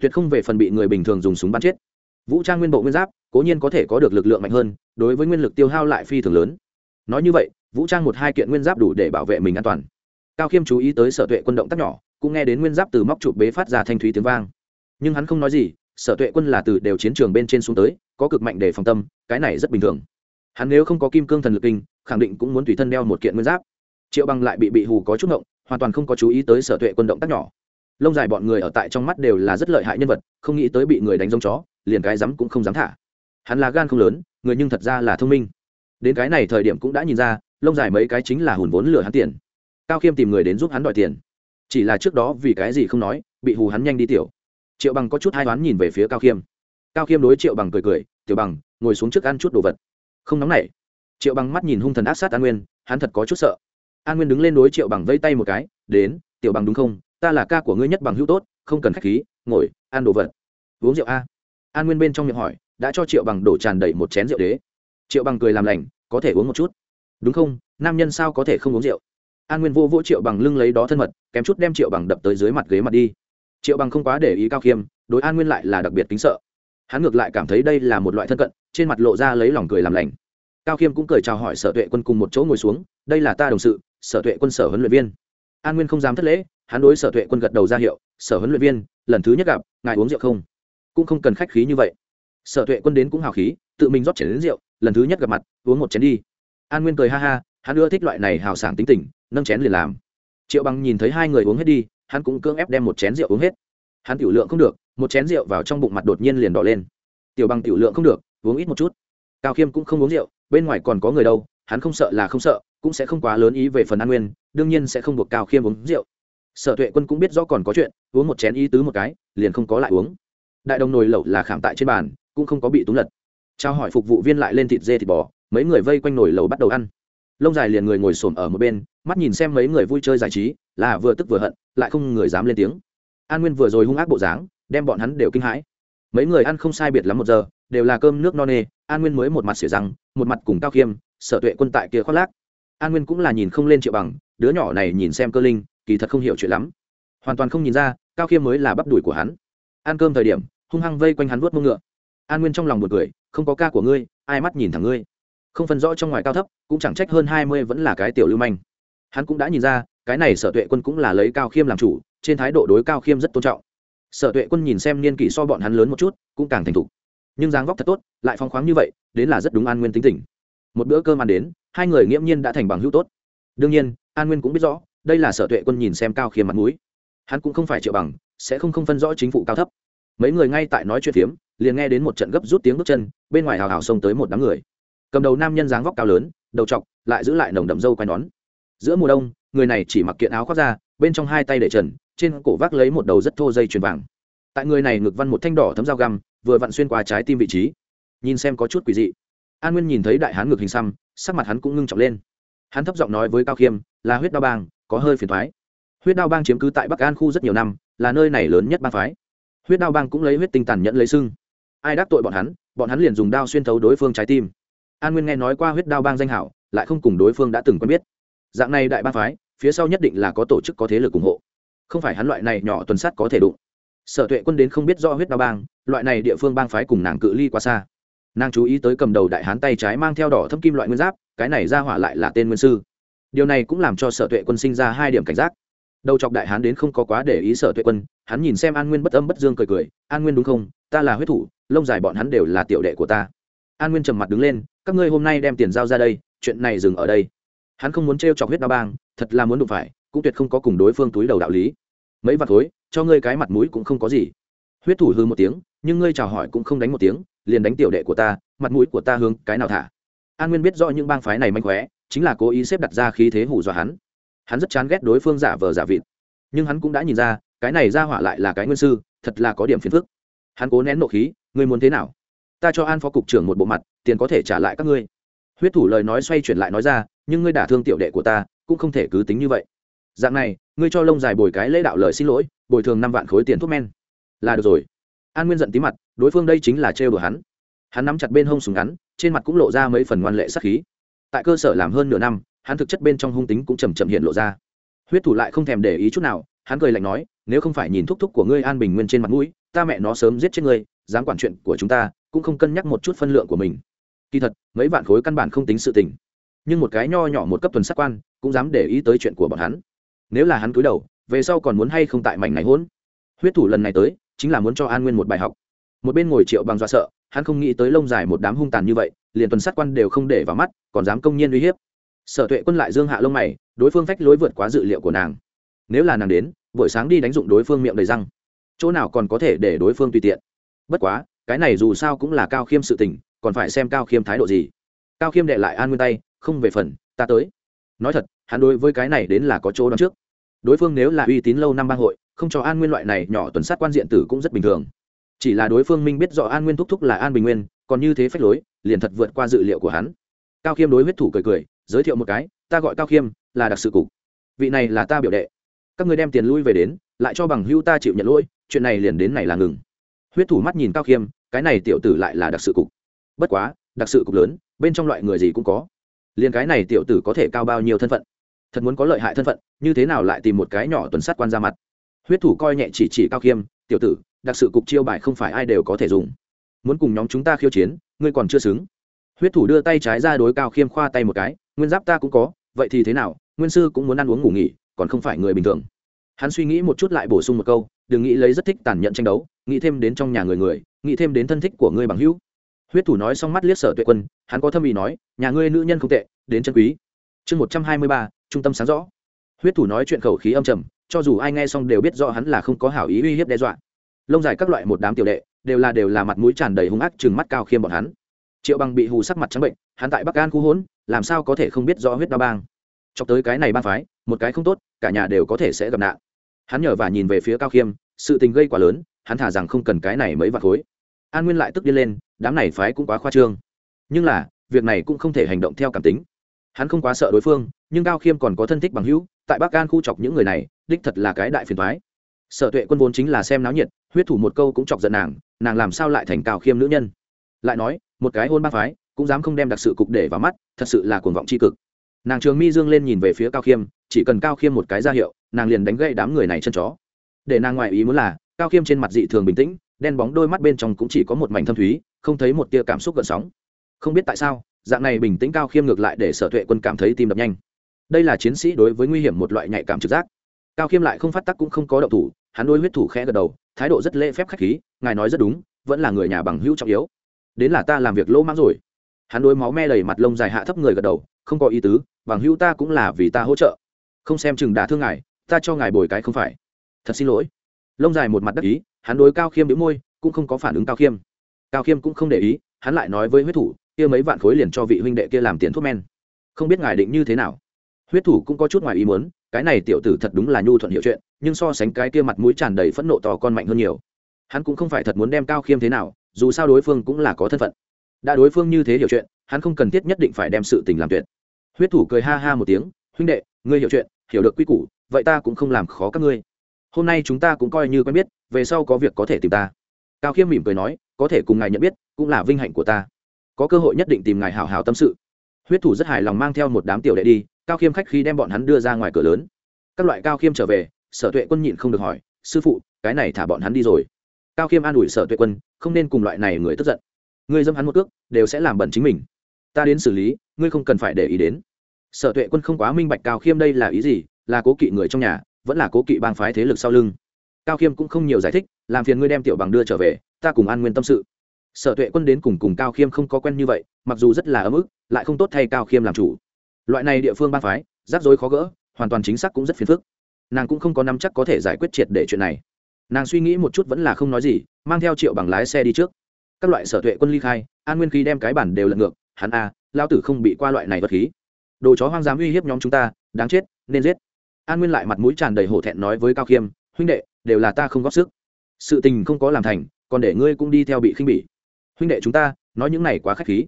Tuyệt không về phần bị người bình thường dùng súng bắn chết. Vũ trang nguyên bộ nguyên giáp, cố nhiên có thể có được lực lượng mạnh hơn, đối với nguyên lực tiêu hao lại phi thường lớn. Nói như vậy, vũ trang một hai kiện nguyên giáp đủ để bảo vệ mình an toàn. Cao khiêm chú ý tới sở tuệ quân động tác nhỏ, cũng nghe đến nguyên giáp từ móc chụp bế phát ra thanh thúy tiếng vang. Nhưng hắn không nói gì, sở tuệ quân là từ đều chiến trường bên trên xuống tới, có cực mạnh để phòng tâm, cái này rất bình thường hắn nếu không có kim cương thần lực kinh, khẳng định cũng muốn tùy thân đeo một kiện nguyên giáp. Triệu bằng lại bị bị hù có chút ngộng, hoàn toàn không có chú ý tới sở tuệ quân động tác nhỏ. Lông dài bọn người ở tại trong mắt đều là rất lợi hại nhân vật, không nghĩ tới bị người đánh giống chó, liền cái dám cũng không dám thả. Hắn là gan không lớn, người nhưng thật ra là thông minh. Đến cái này thời điểm cũng đã nhìn ra, lông dài mấy cái chính là hùn vốn lừa hắn tiền. Cao khiêm tìm người đến giúp hắn đòi tiền. Chỉ là trước đó vì cái gì không nói, bị hù hắn nhanh đi tiểu. Triệu bằng có chút hai đoán nhìn về phía cao khiêm. Cao khiêm đối triệu bằng cười cười, tiểu bằng ngồi xuống trước ăn chút đồ vật không nóng nảy. Triệu bằng mắt nhìn hung thần ác sát an nguyên, hắn thật có chút sợ. An nguyên đứng lên đối triệu bằng vây tay một cái, đến, tiểu bằng đúng không? Ta là ca của ngươi nhất bằng hữu tốt, không cần khách khí, ngồi, ăn đồ vật. Uống rượu a? An nguyên bên trong miệng hỏi, đã cho triệu bằng đổ tràn đầy một chén rượu đế. Triệu bằng cười làm lành, có thể uống một chút. Đúng không? Nam nhân sao có thể không uống rượu? An nguyên vô vỗ triệu bằng lưng lấy đó thân mật, kém chút đem triệu bằng đập tới dưới mặt ghế mặt đi. Triệu bằng không quá để ý cao khiêm, đối an nguyên lại là đặc biệt kính sợ hắn ngược lại cảm thấy đây là một loại thân cận, trên mặt lộ ra lấy lòng cười làm lành. Cao khiêm cũng cười chào hỏi sở tuệ quân cùng một chỗ ngồi xuống, đây là ta đồng sự, sở tuệ quân sở huấn luyện viên. An nguyên không dám thất lễ, hắn đối sở tuệ quân gật đầu ra hiệu, sở huấn luyện viên, lần thứ nhất gặp, ngài uống rượu không? Cũng không cần khách khí như vậy. Sở tuệ quân đến cũng hào khí, tự mình rót chén đến rượu, lần thứ nhất gặp mặt, uống một chén đi. An nguyên cười ha ha, hắn ưa thích loại này hào sảng tính tình, nâng chén liền làm. Triệu bằng nhìn thấy hai người uống hết đi, hắn cũng cưỡng ép đem một chén rượu uống hết. Hắn tiểu lượng không được một chén rượu vào trong bụng mặt đột nhiên liền đỏ lên. Tiểu bằng tiểu lượng không được, uống ít một chút. Cao khiêm cũng không uống rượu, bên ngoài còn có người đâu, hắn không sợ là không sợ, cũng sẽ không quá lớn ý về phần an nguyên, đương nhiên sẽ không buộc cao khiêm uống rượu. Sở tuệ quân cũng biết rõ còn có chuyện, uống một chén ý tứ một cái, liền không có lại uống. Đại đồng nồi lẩu là khảm tại trên bàn, cũng không có bị túng lật. Trao hỏi phục vụ viên lại lên thịt dê thịt bò, mấy người vây quanh nồi lẩu bắt đầu ăn. Lông dài liền người ngồi xổm ở một bên, mắt nhìn xem mấy người vui chơi giải trí, là vừa tức vừa hận, lại không người dám lên tiếng. An nguyên vừa rồi hung ác bộ dáng đem bọn hắn đều kinh hãi. Mấy người ăn không sai biệt lắm một giờ đều là cơm nước no nê an nguyên mới một mặt xỉa răng một mặt cùng cao khiêm sở tuệ quân tại kia khoác lác. An nguyên cũng là nhìn không lên triệu bằng đứa nhỏ này nhìn xem cơ linh kỳ thật không hiểu chuyện lắm. Hoàn toàn không nhìn ra cao khiêm mới là bắp đùi của hắn. Ăn cơm thời điểm hung hăng vây quanh hắn vuốt mông ngựa. An nguyên trong lòng một người, không có ca của ngươi ai mắt nhìn thẳng ngươi. Không phân rõ trong ngoài cao thấp cũng chẳng trách hơn hai mươi vẫn là cái tiểu lưu manh. Hắn cũng đã nhìn ra cái này sở tuệ quân cũng là lấy cao khiêm làm chủ trên thái độ đối cao khiêm rất tôn trọng sở tuệ quân nhìn xem niên kỷ so bọn hắn lớn một chút, cũng càng thành thục. Nhưng dáng vóc thật tốt, lại phong khoáng như vậy, đến là rất đúng an nguyên tính tình. Một bữa cơm ăn đến, hai người nghiễm nhiên đã thành bằng hữu tốt. Đương nhiên, an nguyên cũng biết rõ, đây là sở tuệ quân nhìn xem cao khiêm mặt mũi. Hắn cũng không phải triệu bằng, sẽ không không phân rõ chính phủ cao thấp. Mấy người ngay tại nói chuyện phiếm, liền nghe đến một trận gấp rút tiếng bước chân, bên ngoài hào hào xông tới một đám người. Cầm đầu nam nhân dáng vóc cao lớn, đầu trọc, lại giữ lại nồng đậm dâu quai nón. Giữa mùa đông người này chỉ mặc kiện áo khoác ra bên trong hai tay để trần, trên cổ vác lấy một đầu rất thô dây chuyền vàng. Tại người này ngực văn một thanh đỏ thấm dao găm, vừa vặn xuyên qua trái tim vị trí. Nhìn xem có chút quỷ dị. An nguyên nhìn thấy đại hán ngực hình xăm, sắc mặt hắn cũng ngưng trọng lên. Hắn thấp giọng nói với cao khiêm, là huyết đao bang, có hơi phiền thoái huyết đao bang chiếm cứ tại bắc an khu rất nhiều năm, là nơi này lớn nhất bang phái. Huyết đao bang cũng lấy huyết tinh tàn nhẫn lấy sưng ai đắc tội bọn hắn bọn hắn liền dùng đao xuyên thấu đối phương trái tim. An nguyên nghe nói qua huyết đao bang danh hảo, lại không cùng đối phương đã từng quen biết. Dạng này đại bang phái phía sau nhất định là có tổ chức có thế lực ủng hộ. Không phải hắn loại này nhỏ tuần sát có thể đụng. Sở tuệ quân đến không biết do huyết đao bang, loại này địa phương bang phái cùng nàng cự ly quá xa. Nàng chú ý tới cầm đầu đại hán tay trái mang theo đỏ thâm kim loại nguyên giáp, cái này ra hỏa lại là tên nguyên sư. Điều này cũng làm cho sở tuệ quân sinh ra hai điểm cảnh giác. Đầu chọc đại hán đến không có quá để ý sở tuệ quân, hắn nhìn xem an nguyên bất âm bất dương cười cười, an nguyên đúng không? Ta là huyết thủ, lông dài bọn hắn đều là tiểu đệ của ta. An nguyên trầm mặt đứng lên, các ngươi hôm nay đem tiền giao ra đây, chuyện này dừng ở đây hắn không muốn t chọc huyết đao bang thật là muốn đụng phải cũng tuyệt không có cùng đối phương túi đầu đạo lý. Mấy vạt thối, cho ngươi cái mặt mũi cũng không có gì. Huyết thủ hư một tiếng nhưng ngươi chào hỏi cũng không đánh một tiếng liền đánh tiểu đệ của ta mặt mũi của ta hướng cái nào thả? An nguyên biết rõ những bang phái này manh khóe chính là cố ý xếp đặt ra khí thế hù dọa hắn. Hắn rất chán ghét đối phương giả vờ giả vịt. Nhưng hắn cũng đã nhìn ra cái này ra hỏa lại là cái nguyên sư thật là có điểm phiền phức. Hắn cố nén nộ khí ngươi muốn thế nào? Ta cho an phó cục trưởng một bộ mặt tiền có thể trả lại các ngươi. Huyết thủ lời nói xoay chuyển lại nói ra nhưng ngươi đả thương tiểu đệ của ta, cũng không thể cứ tính như vậy. Dạng này, ngươi cho lông dài bồi cái lễ đạo lời xin lỗi, bồi thường năm vạn khối tiền thuốc men. Là được rồi. An nguyên giận tí mặt, đối phương đây chính là trêu đùa hắn. Hắn nắm chặt bên hông súng ngắn, trên mặt cũng lộ ra mấy phần ngoan lệ sắc khí. Tại cơ sở làm hơn nửa năm, hắn thực chất bên trong hung tính cũng chầm chậm hiện lộ ra. Huyết thủ lại không thèm để ý chút nào, hắn cười lạnh nói, nếu không phải nhìn thúc thúc của ngươi an bình nguyên trên mặt mũi, ta mẹ nó sớm giết chết ngươi, dám quản chuyện của chúng ta, cũng không cân nhắc một chút phân lượng của mình. Kỳ thật, mấy vạn khối căn bản không tính sự tình nhưng một cái nho nhỏ một cấp tuần sát quan cũng dám để ý tới chuyện của bọn hắn. Nếu là hắn cúi đầu, về sau còn muốn hay không tại mảnh này hỗn? Huyết thủ lần này tới, chính là muốn cho an nguyên một bài học. Một bên ngồi triệu bằng do sợ, hắn không nghĩ tới lông dài một đám hung tàn như vậy, liền tuần sát quan đều không để vào mắt, còn dám công nhiên uy hiếp. Sở tuệ quân lại dương hạ lông mày, đối phương phách lối vượt quá dự liệu của nàng. Nếu là nàng đến, buổi sáng đi đánh dụng đối phương miệng đầy răng. Chỗ nào còn có thể để đối phương tùy tiện? Bất quá, cái này dù sao cũng là cao khiêm sự tình, còn phải xem cao khiêm thái độ gì. Cao khiêm đệ lại an nguyên tay không về phần, ta tới. Nói thật, hắn đối với cái này đến là có chỗ đón trước. Đối phương nếu là uy tín lâu năm bang hội, không cho an nguyên loại này nhỏ tuần sát quan diện tử cũng rất bình thường. Chỉ là đối phương minh biết rõ an nguyên thúc thúc là an bình nguyên, còn như thế phách lối, liền thật vượt qua dự liệu của hắn. Cao khiêm đối huyết thủ cười cười, giới thiệu một cái, ta gọi cao khiêm, là đặc sự cục. Vị này là ta biểu đệ. Các người đem tiền lui về đến, lại cho bằng hưu ta chịu nhận lỗi, chuyện này liền đến này là ngừng. Huyết thủ mắt nhìn cao khiêm, cái này tiểu tử lại là đặc sự cục. Bất quá, đặc sự cục lớn, bên trong loại người gì cũng có liền cái này tiểu tử có thể cao bao nhiêu thân phận? Thật muốn có lợi hại thân phận, như thế nào lại tìm một cái nhỏ tuần sát quan ra mặt? Huyết thủ coi nhẹ chỉ chỉ cao khiêm, tiểu tử, đặc sự cục chiêu bài không phải ai đều có thể dùng. Muốn cùng nhóm chúng ta khiêu chiến, ngươi còn chưa xứng. Huyết thủ đưa tay trái ra đối cao khiêm khoa tay một cái, nguyên giáp ta cũng có, vậy thì thế nào? Nguyên sư cũng muốn ăn uống ngủ nghỉ, còn không phải người bình thường. Hắn suy nghĩ một chút lại bổ sung một câu, đừng nghĩ lấy rất thích tàn nhẫn tranh đấu, nghĩ thêm đến trong nhà người người, nghĩ thêm đến thân thích của ngươi bằng hữu huyết thủ nói xong mắt liếc sở tuệ quân, hắn có thâm ý nói, nhà ngươi nữ nhân không tệ, đến chân quý. Chương một trăm hai mươi ba, trung tâm sáng rõ. Huyết thủ nói chuyện khẩu khí âm trầm, cho dù ai nghe xong đều biết rõ hắn là không có hảo ý uy hiếp đe dọa. Lông dài các loại một đám tiểu đệ, đều là đều là mặt mũi tràn đầy hung ác chừng mắt cao khiêm bọn hắn. Triệu bằng bị hù sắc mặt trắng bệnh, hắn tại bắc an khu hốn làm sao có thể không biết rõ huyết đa bang. Cho tới cái này bang phái, một cái không tốt, cả nhà đều có thể sẽ gặp nạn. Hắn nhờ và nhìn về phía cao khiêm, sự tình gây quá lớn, hắn thả rằng không cần cái này mấy vạt khối. An nguyên lại tức điên lên đám này phái cũng quá khoa trương. Nhưng là, việc này cũng không thể hành động theo cảm tính. Hắn không quá sợ đối phương, nhưng cao khiêm còn có thân thích bằng hữu, tại bắc an khu chọc những người này, đích thật là cái đại phiền thoái sở tuệ quân vốn chính là xem náo nhiệt, huyết thủ một câu cũng chọc giận nàng nàng làm sao lại thành cao khiêm nữ nhân? Lại nói, một cái hôn bác phái, cũng dám không đem đặc sự cục để vào mắt, thật sự là cuồng vọng tri cực. Nàng trường mi dương lên nhìn về phía cao khiêm, chỉ cần cao khiêm một cái ra hiệu, nàng liền đánh gậy đám người này chân chó. Để nàng ngoại ý muốn là, cao khiêm trên mặt dị thường bình tĩnh, đen bóng đôi mắt bên trong cũng chỉ có một mảnh thâm thúy không thấy một tia cảm xúc gợn sóng. Không biết tại sao, dạng này bình tĩnh cao khiêm ngược lại để sở tuệ quân cảm thấy tim đập nhanh. Đây là chiến sĩ đối với nguy hiểm một loại nhạy cảm trực giác. Cao khiêm lại không phát tắc cũng không có động thủ, hắn đôi huyết thủ khẽ gật đầu, thái độ rất lễ phép khách khí, ngài nói rất đúng, vẫn là người nhà bằng hữu trọng yếu. Đến là ta làm việc lỗ mãng rồi. Hắn đôi máu me đầy mặt lông dài hạ thấp người gật đầu, không có ý tứ, bằng hữu ta cũng là vì ta hỗ trợ. Không xem chừng đả thương ngài, ta cho ngài bồi cái không phải. Thật xin lỗi. Lông dài một mặt đắc ý, hắn đối cao khiêm đĩu môi, cũng không có phản ứng cao khiêm cao khiêm cũng không để ý, hắn lại nói với huyết thủ, kia mấy vạn khối liền cho vị huynh đệ kia làm tiền thuốc men. Không biết ngài định như thế nào? Huyết thủ cũng có chút ngoài ý muốn, cái này tiểu tử thật đúng là nhu thuận hiệu chuyện, nhưng so sánh cái kia mặt mũi tràn đầy phẫn nộ to con mạnh hơn nhiều. Hắn cũng không phải thật muốn đem cao khiêm thế nào, dù sao đối phương cũng là có thân phận. Đã đối phương như thế hiểu chuyện, hắn không cần thiết nhất định phải đem sự tình làm tuyệt. Huyết thủ cười ha ha một tiếng, huynh đệ, ngươi hiểu chuyện, hiểu được quy củ, vậy ta cũng không làm khó các ngươi. Hôm nay chúng ta cũng coi như quen biết, về sau có việc có thể tìm ta cao khiêm mỉm cười nói, có thể cùng ngài nhận biết, cũng là vinh hạnh của ta. Có cơ hội nhất định tìm ngài hào hào tâm sự. Huyết thủ rất hài lòng mang theo một đám tiểu đệ đi, cao khiêm khách khi đem bọn hắn đưa ra ngoài cửa lớn. Các loại cao khiêm trở về, sở tuệ quân nhịn không được hỏi, sư phụ, cái này thả bọn hắn đi rồi. Cao khiêm an ủi sở tuệ quân, không nên cùng loại này người tức giận. Ngươi dâm hắn một cước, đều sẽ làm bẩn chính mình. Ta đến xử lý, ngươi không cần phải để ý đến. Sở tuệ quân không quá minh bạch cao khiêm đây là ý gì, là cố kỵ người trong nhà, vẫn là cố kỵ bang phái thế lực sau lưng cao khiêm cũng không nhiều giải thích, làm phiền ngươi đem tiểu bằng đưa trở về, ta cùng an nguyên tâm sự. Sở tuệ quân đến cùng cùng cao khiêm không có quen như vậy, mặc dù rất là ấm ức, lại không tốt thay cao khiêm làm chủ. Loại này địa phương ba phái, rắc rối khó gỡ, hoàn toàn chính xác cũng rất phiền phức. Nàng cũng không có nắm chắc có thể giải quyết triệt để chuyện này. Nàng suy nghĩ một chút vẫn là không nói gì, mang theo triệu bằng lái xe đi trước. Các loại sở tuệ quân ly khai, an nguyên khi đem cái bản đều lật ngược, hắn a lao tử không bị qua loại này vật khí. Đồ chó hoang dám uy hiếp nhóm chúng ta, đáng chết, nên giết. An nguyên lại mặt mũi tràn đầy hổ thẹn nói với cao khiêm, huynh đệ đều là ta không góp sức. Sự tình không có làm thành, còn để ngươi cũng đi theo bị khinh bỉ. Huynh đệ chúng ta, nói những này quá k h á c h khí.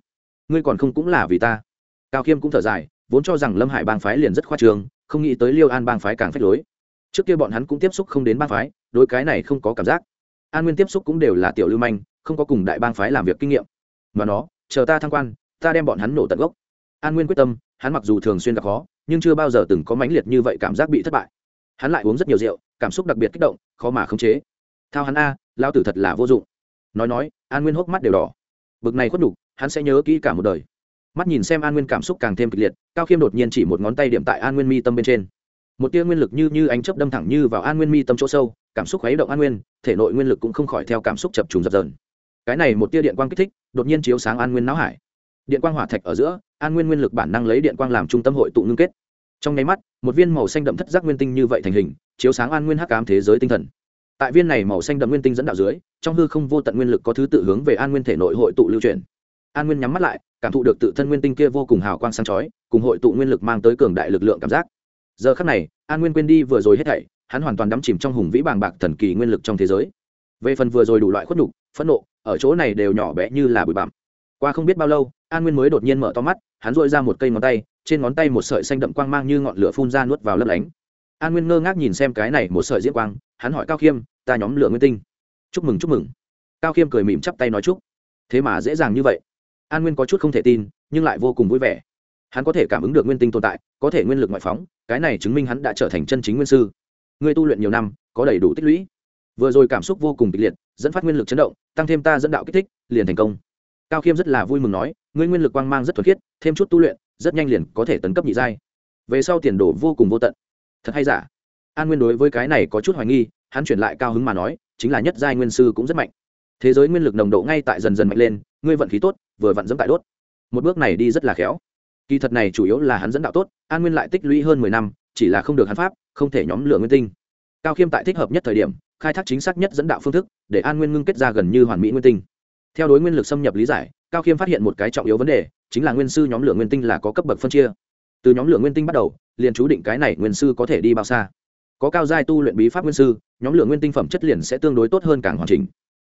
Ngươi còn không cũng là vì ta. Cao khiêm cũng thở dài, vốn cho rằng lâm hải bang phái liền rất khoa trường không nghĩ tới liêu an bang phái càng phách lối. Trước kia bọn hắn cũng tiếp xúc không đến bang phái, đối cái này không có cảm giác. An nguyên tiếp xúc cũng đều là tiểu lưu manh, không có cùng đại bang phái làm việc kinh nghiệm. Mà nó, chờ ta thăng quan, ta đem bọn hắn nổ tận gốc. An nguyên quyết tâm, hắn mặc dù thường xuyên gặp khó, nhưng chưa bao giờ từng có mãnh liệt như vậy cảm giác bị thất bại hắn lại uống rất nhiều rượu, cảm xúc đặc biệt kích động, khó mà khống chế. Thao hắn a, lao tử thật là vô dụng. Nói nói, an nguyên hốc mắt đều đỏ. Bực này khuất đục hắn sẽ nhớ kỹ cả một đời. Mắt nhìn xem an nguyên cảm xúc càng thêm kịch liệt, cao khiêm đột nhiên chỉ một ngón tay điểm tại an nguyên mi tâm bên trên. Một tia nguyên lực như như ánh chớp đâm thẳng như vào an nguyên mi tâm chỗ sâu, cảm xúc khuấy động an nguyên, thể nội nguyên lực cũng không khỏi theo cảm xúc chập trùng dập dờn. Cái này một tia điện quang kích thích, đột nhiên chiếu sáng an nguyên não hải. Điện quang hỏa thạch ở giữa, an nguyên nguyên lực bản năng lấy điện quang làm trung tâm hội tụ ngưng kết trong nháy mắt, một viên màu xanh đậm thất giác nguyên tinh như vậy thành hình, chiếu sáng an nguyên hắc ám thế giới tinh thần. Tại viên này màu xanh đậm nguyên tinh dẫn đạo dưới, trong hư không vô tận nguyên lực có thứ tự hướng về an nguyên thể nội hội tụ lưu truyền an nguyên nhắm mắt lại, cảm thụ được tự thân nguyên tinh kia vô cùng hào quang sáng chói, cùng hội tụ nguyên lực mang tới cường đại lực lượng cảm giác. Giờ khắc này, an nguyên quên đi vừa rồi hết thảy, hắn hoàn toàn đắm chìm trong hùng vĩ bàng bạc thần kỳ nguyên lực trong thế giới. Về phần vừa rồi đủ loại khuất nhục, phẫn nộ, ở chỗ này đều nhỏ bé như là bụi bặm. Qua không biết bao lâu, an nguyên mới đột nhiên mở to mắt hắn dội ra một cây ngón tay, trên ngón tay một sợi xanh đậm quang mang như ngọn lửa phun ra nuốt vào lấp lánh. An nguyên ngơ ngác nhìn xem cái này một sợi diễn quang, hắn hỏi cao khiêm, ta nhóm lửa nguyên tinh. Chúc mừng chúc mừng. Cao khiêm cười mỉm chắp tay nói chúc. Thế mà dễ dàng như vậy. An nguyên có chút không thể tin, nhưng lại vô cùng vui vẻ. Hắn có thể cảm ứng được nguyên tinh tồn tại, có thể nguyên lực ngoại phóng, cái này chứng minh hắn đã trở thành chân chính nguyên sư. Ngươi tu luyện nhiều năm, có đầy đủ tích lũy. Vừa rồi cảm xúc vô cùng kịch liệt, dẫn phát nguyên lực chấn động, tăng thêm ta dẫn đạo kích thích, liền thành công. Cao khiêm rất là vui mừng nói, ngươi nguyên lực quang mang rất thuật khiết thêm chút tu luyện, rất nhanh liền có thể tấn cấp nhị giai. Về sau tiền đồ vô cùng vô tận. Thật hay giả? An nguyên đối với cái này có chút hoài nghi, hắn chuyển lại cao hứng mà nói, chính là nhất giai nguyên sư cũng rất mạnh. Thế giới nguyên lực nồng độ ngay tại dần dần mạnh lên, ngươi vận khí tốt, vừa vặn dẫm tại đốt. Một bước này đi rất là khéo. Kỳ thật này chủ yếu là hắn dẫn đạo tốt, an nguyên lại tích lũy hơn mười năm, chỉ là không được hắn pháp, không thể nhóm lửa nguyên tinh. Cao khiêm tại thích hợp nhất thời điểm, khai thác chính xác nhất dẫn đạo phương thức, để an nguyên ngưng kết ra gần như hoàn mỹ nguyên tinh theo đối nguyên lực xâm nhập lý giải, cao khiêm phát hiện một cái trọng yếu vấn đề, chính là nguyên sư nhóm lửa nguyên tinh là có cấp bậc phân chia. Từ nhóm lửa nguyên tinh bắt đầu, liền chú định cái này nguyên sư có thể đi bao xa. Có cao giai tu luyện bí pháp nguyên sư, nhóm lửa nguyên tinh phẩm chất liền sẽ tương đối tốt hơn càng hoàn chỉnh.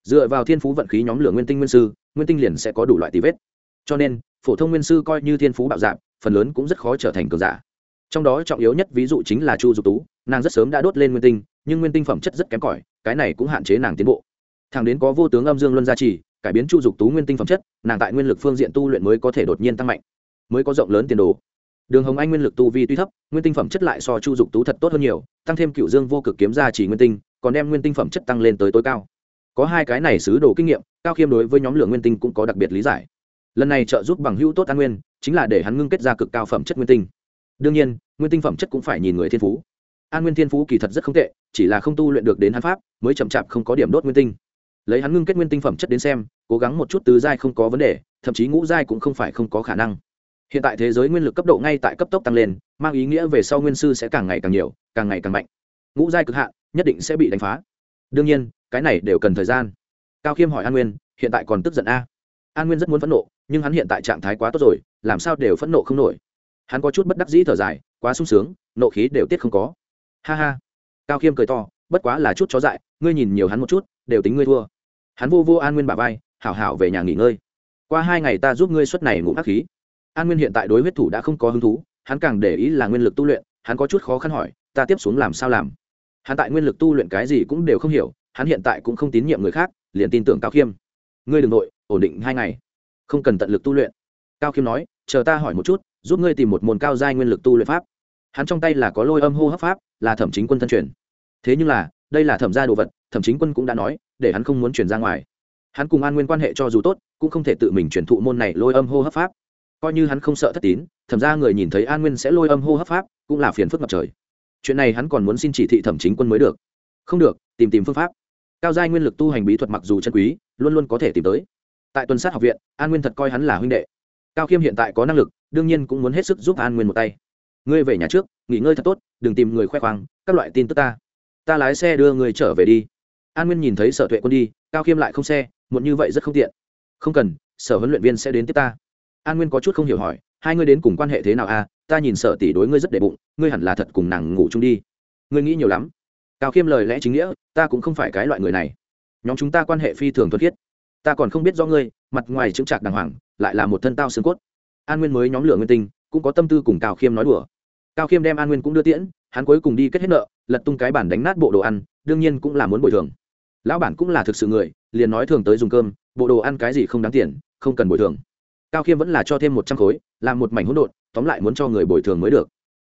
Dựa vào thiên phú vận khí nhóm lửa nguyên tinh nguyên sư, nguyên tinh liền sẽ có đủ loại tì vết. Cho nên, phổ thông nguyên sư coi như thiên phú bạo dạng phần lớn cũng rất khó trở thành cường giả. Trong đó trọng yếu nhất ví dụ chính là chu dục tú, nàng rất sớm đã đốt lên nguyên tinh, nhưng nguyên tinh phẩm chất rất kém cỏi, cái này cũng hạn chế nàng tiến bộ. Thằng đến có vô tướng âm dương luân gia trì cải biến chu dục tú nguyên tinh phẩm chất, nàng tại nguyên lực phương diện tu luyện mới có thể đột nhiên tăng mạnh, mới có rộng lớn tiền đồ. Đường hồng anh nguyên lực tu vi tuy thấp, nguyên tinh phẩm chất lại so chu dục tú thật tốt hơn nhiều, tăng thêm cựu dương vô cực kiếm gia chỉ nguyên tinh, còn đem nguyên tinh phẩm chất tăng lên tới tối cao. Có hai cái này xứ đồ kinh nghiệm, cao khiêm đối với nhóm lửa nguyên tinh cũng có đặc biệt lý giải. Lần này trợ giúp bằng hữu tốt an nguyên, chính là để hắn ngưng kết ra cực cao phẩm chất nguyên tinh. Đương nhiên, nguyên tinh phẩm chất cũng phải nhìn người thiên phú. An nguyên thiên phú kỳ thật rất không tệ, chỉ là không tu luyện được đến hắn pháp, mới chậm chạp không có điểm đốt nguyên tinh. Lấy hắn ngưng kết nguyên tinh phẩm chất đến xem cố gắng một chút tứ giai không có vấn đề, thậm chí ngũ giai cũng không phải không có khả năng. Hiện tại thế giới nguyên lực cấp độ ngay tại cấp tốc tăng lên, mang ý nghĩa về sau nguyên sư sẽ càng ngày càng nhiều, càng ngày càng mạnh. Ngũ giai cực hạn, nhất định sẽ bị đánh phá. Đương nhiên, cái này đều cần thời gian. Cao khiêm hỏi an nguyên, hiện tại còn tức giận a? An nguyên rất muốn phẫn nộ, nhưng hắn hiện tại trạng thái quá tốt rồi, làm sao đều phẫn nộ không nổi. Hắn có chút bất đắc dĩ thở dài, quá sung sướng, nộ khí đều tiết không có. Ha ha. Cao khiêm cười to, bất quá là chút chó dại, ngươi nhìn nhiều hắn một chút, đều tính ngươi thua. Hắn vô vô an nguyên bà vai hảo hảo về nhà nghỉ ngơi. Qua hai ngày ta giúp ngươi suất này ngủ hắc khí. An nguyên hiện tại đối huyết thủ đã không có hứng thú, hắn càng để ý là nguyên lực tu luyện, hắn có chút khó khăn hỏi, ta tiếp xuống làm sao làm? Hắn tại nguyên lực tu luyện cái gì cũng đều không hiểu, hắn hiện tại cũng không tín nhiệm người khác, liền tin tưởng cao khiêm. Ngươi đ ừ n g nội, ổn định hai ngày. Không cần tận lực tu luyện. Cao khiêm nói, chờ ta hỏi một chút, giúp ngươi tìm một môn cao giai nguyên lực tu luyện pháp. Hắn trong tay là có lôi âm hô hấp pháp, là thẩm chính quân thân truyền. Thế nhưng là, đây là thẩm gia đồ vật, thẩm chính quân cũng đã nói, để hắn không muốn chuyển ra ngoài hắn cùng an nguyên quan hệ cho dù tốt, cũng không thể tự mình truyền thụ môn này lôi âm hô hấp pháp. Coi như hắn không sợ thất tín, thẩm ra người nhìn thấy an nguyên sẽ lôi âm hô hấp pháp, cũng là phiền phức ngập trời. Chuyện này hắn còn muốn xin chỉ thị thẩm chính quân mới được. Không được, tìm tìm phương pháp. Cao giai nguyên lực tu hành bí thuật mặc dù chân quý, luôn luôn có thể tìm tới. Tại tuần sát học viện, an nguyên thật coi hắn là huynh đệ. Cao khiêm hiện tại có năng lực, đương nhiên cũng muốn hết sức giúp an nguyên một tay. Ngươi về nhà trước, nghỉ ngơi thật tốt, đừng tìm người khoe khoang, các loại tin tức ta. Ta lái xe đưa người trở về đi. An nguyên nhìn thấy sở tuệ quân đi, cao khiêm lại không xe muộn như vậy rất không tiện. Không cần, sở huấn luyện viên sẽ đến tiếp ta. An nguyên có chút không hiểu hỏi, hai ngươi đến cùng quan hệ thế nào a ta nhìn sợ tỷ đối ngươi rất đệ bụng, ngươi hẳn là thật cùng nàng ngủ chung đi. Ngươi nghĩ nhiều lắm. Cao khiêm lời lẽ chính nghĩa, ta cũng không phải cái loại người này. Nhóm chúng ta quan hệ phi thường thuật thiết ta còn không biết do ngươi, mặt ngoài chững chạc đàng hoàng, lại là một thân tao xương cốt. An nguyên mới nhóm lửa nguyên tinh, cũng có tâm tư cùng cao khiêm nói đùa. Cao khiêm đem an nguyên cũng đưa tiễn, hắn cuối cùng đi kết hết nợ, lật tung cái bản đánh nát bộ đồ ăn, đương nhiên cũng là muốn bồi thường lão bản cũng là thực sự người, liền nói thường tới dùng cơm, bộ đồ ăn cái gì không đáng tiền, không cần bồi thường. Cao khiêm vẫn là cho thêm một trăm khối, làm một mảnh hỗn độn, tóm lại muốn cho người bồi thường mới được.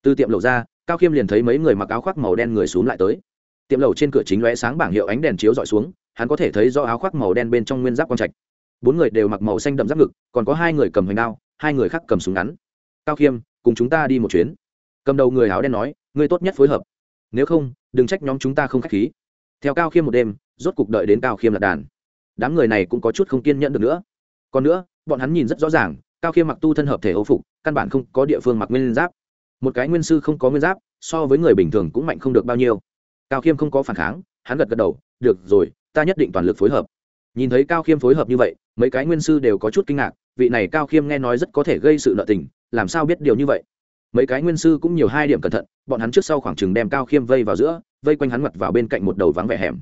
Từ tiệm lầu ra, cao khiêm liền thấy mấy người mặc áo khoác màu đen người xuống lại tới. Tiệm lầu trên cửa chính lóe sáng bảng hiệu ánh đèn chiếu dọi xuống, hắn có thể thấy do áo khoác màu đen bên trong nguyên giáp quang trạch. Bốn người đều mặc màu xanh đậm giáp ngực, còn có hai người cầm hoành đao, hai người khác cầm súng ngắn. Cao khiêm, cùng chúng ta đi một chuyến. Cầm đầu người áo đen nói, ngươi tốt nhất phối hợp. Nếu không, đừng trách nhóm chúng ta không k h á c h khí. Theo cao khiêm một đêm rốt cục đợi đến cao khiêm lạc đàn. Đám người này cũng có chút không kiên nhẫn được nữa. Còn nữa, bọn hắn nhìn rất rõ ràng, cao khiêm mặc tu thân hợp thể âu phục, căn bản không có địa phương mặc nguyên giáp. Một cái nguyên sư không có nguyên giáp, so với người bình thường cũng mạnh không được bao nhiêu. Cao khiêm không có phản kháng, hắn gật gật đầu, được rồi, ta nhất định toàn lực phối hợp. Nhìn thấy cao khiêm phối hợp như vậy, mấy cái nguyên sư đều có chút kinh ngạc, vị này cao khiêm nghe nói rất có thể gây sự nợ tình, làm sao biết điều như vậy? Mấy cái nguyên sư cũng nhiều hai điểm cẩn thận, bọn hắn trước sau khoảng chừng đem cao khiêm vây vào giữa, vây quanh hắn mặt vào bên cạnh một đầu vắng vẻ hẻm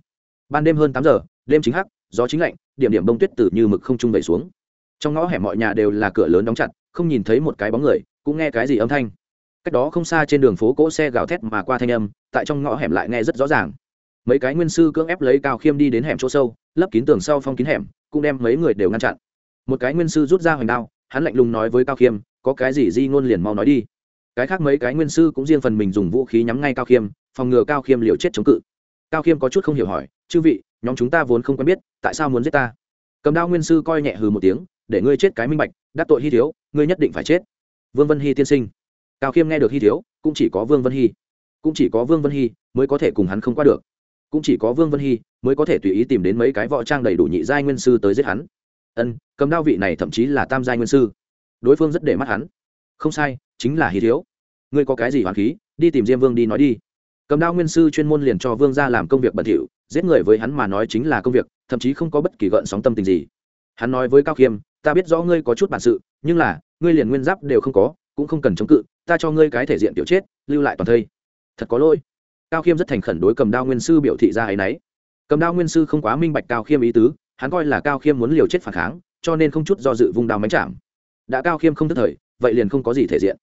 ban đêm hơn tám giờ, đêm chính hắc, gió chính lạnh, điểm điểm bông tuyết từ như mực không trung vẩy xuống. Trong ngõ hẻm mọi nhà đều là cửa lớn đóng chặt, không nhìn thấy một cái bóng người, cũng nghe cái gì âm thanh. Cách đó không xa trên đường phố cỗ xe gào thét mà qua thanh âm, tại trong ngõ hẻm lại nghe rất rõ ràng. Mấy cái nguyên sư cưỡng ép lấy cao khiêm đi đến hẻm chỗ sâu, lấp kín tường sau phong kín hẻm, cũng đem mấy người đều ngăn chặn. Một cái nguyên sư rút ra hoành đao, hắn lạnh lùng nói với cao khiêm, có cái gì di ngôn liền mau nói đi. Cái khác mấy cái nguyên sư cũng riêng phần mình dùng vũ khí nhắm ngay cao khiêm, phòng ngừa cao khiêm liều chết chống cự. Cao khiêm có chút không hiểu hỏi chư vị, nhóm chúng ta vốn không quen biết, tại sao muốn giết ta? Cầm đao nguyên sư coi nhẹ hừ một tiếng, để ngươi chết cái minh bạch, đắc tội hy thiếu, ngươi nhất định phải chết. Vương vân hy tiên sinh. Cao khiêm nghe được hy thiếu, cũng chỉ có vương vân hy cũng chỉ có vương vân hy mới có thể cùng hắn không qua được. Cũng chỉ có vương vân hy mới có thể tùy ý tìm đến mấy cái võ trang đầy đủ nhị giai nguyên sư tới giết hắn. Ân, cầm đao vị này thậm chí là tam giai nguyên sư. Đối phương rất để mắt hắn. Không sai, chính là hy thiếu. Ngươi có cái gì hoàn khí, đi tìm diêm vương đi nói đi. Cầm đao nguyên sư chuyên môn liền cho vương ra làm công việc bẩn thỉu giết người với hắn mà nói chính là công việc, thậm chí không có bất kỳ gợn sóng tâm tình gì. Hắn nói với cao khiêm, ta biết rõ ngươi có chút bản sự, nhưng là, ngươi liền nguyên giáp đều không có, cũng không cần chống cự, ta cho ngươi cái thể diện tiểu chết, lưu lại toàn thây. Thật có lỗi. Cao khiêm rất thành khẩn đối cầm đao nguyên sư biểu thị ra ấ y n ấ y cầm đao nguyên sư không quá minh bạch cao khiêm ý tứ, hắn coi là cao khiêm muốn liều chết phản kháng, cho nên không chút do dự vung đao mánh chạm. Đã cao khiêm không tức thời, vậy liền không có gì thể diện.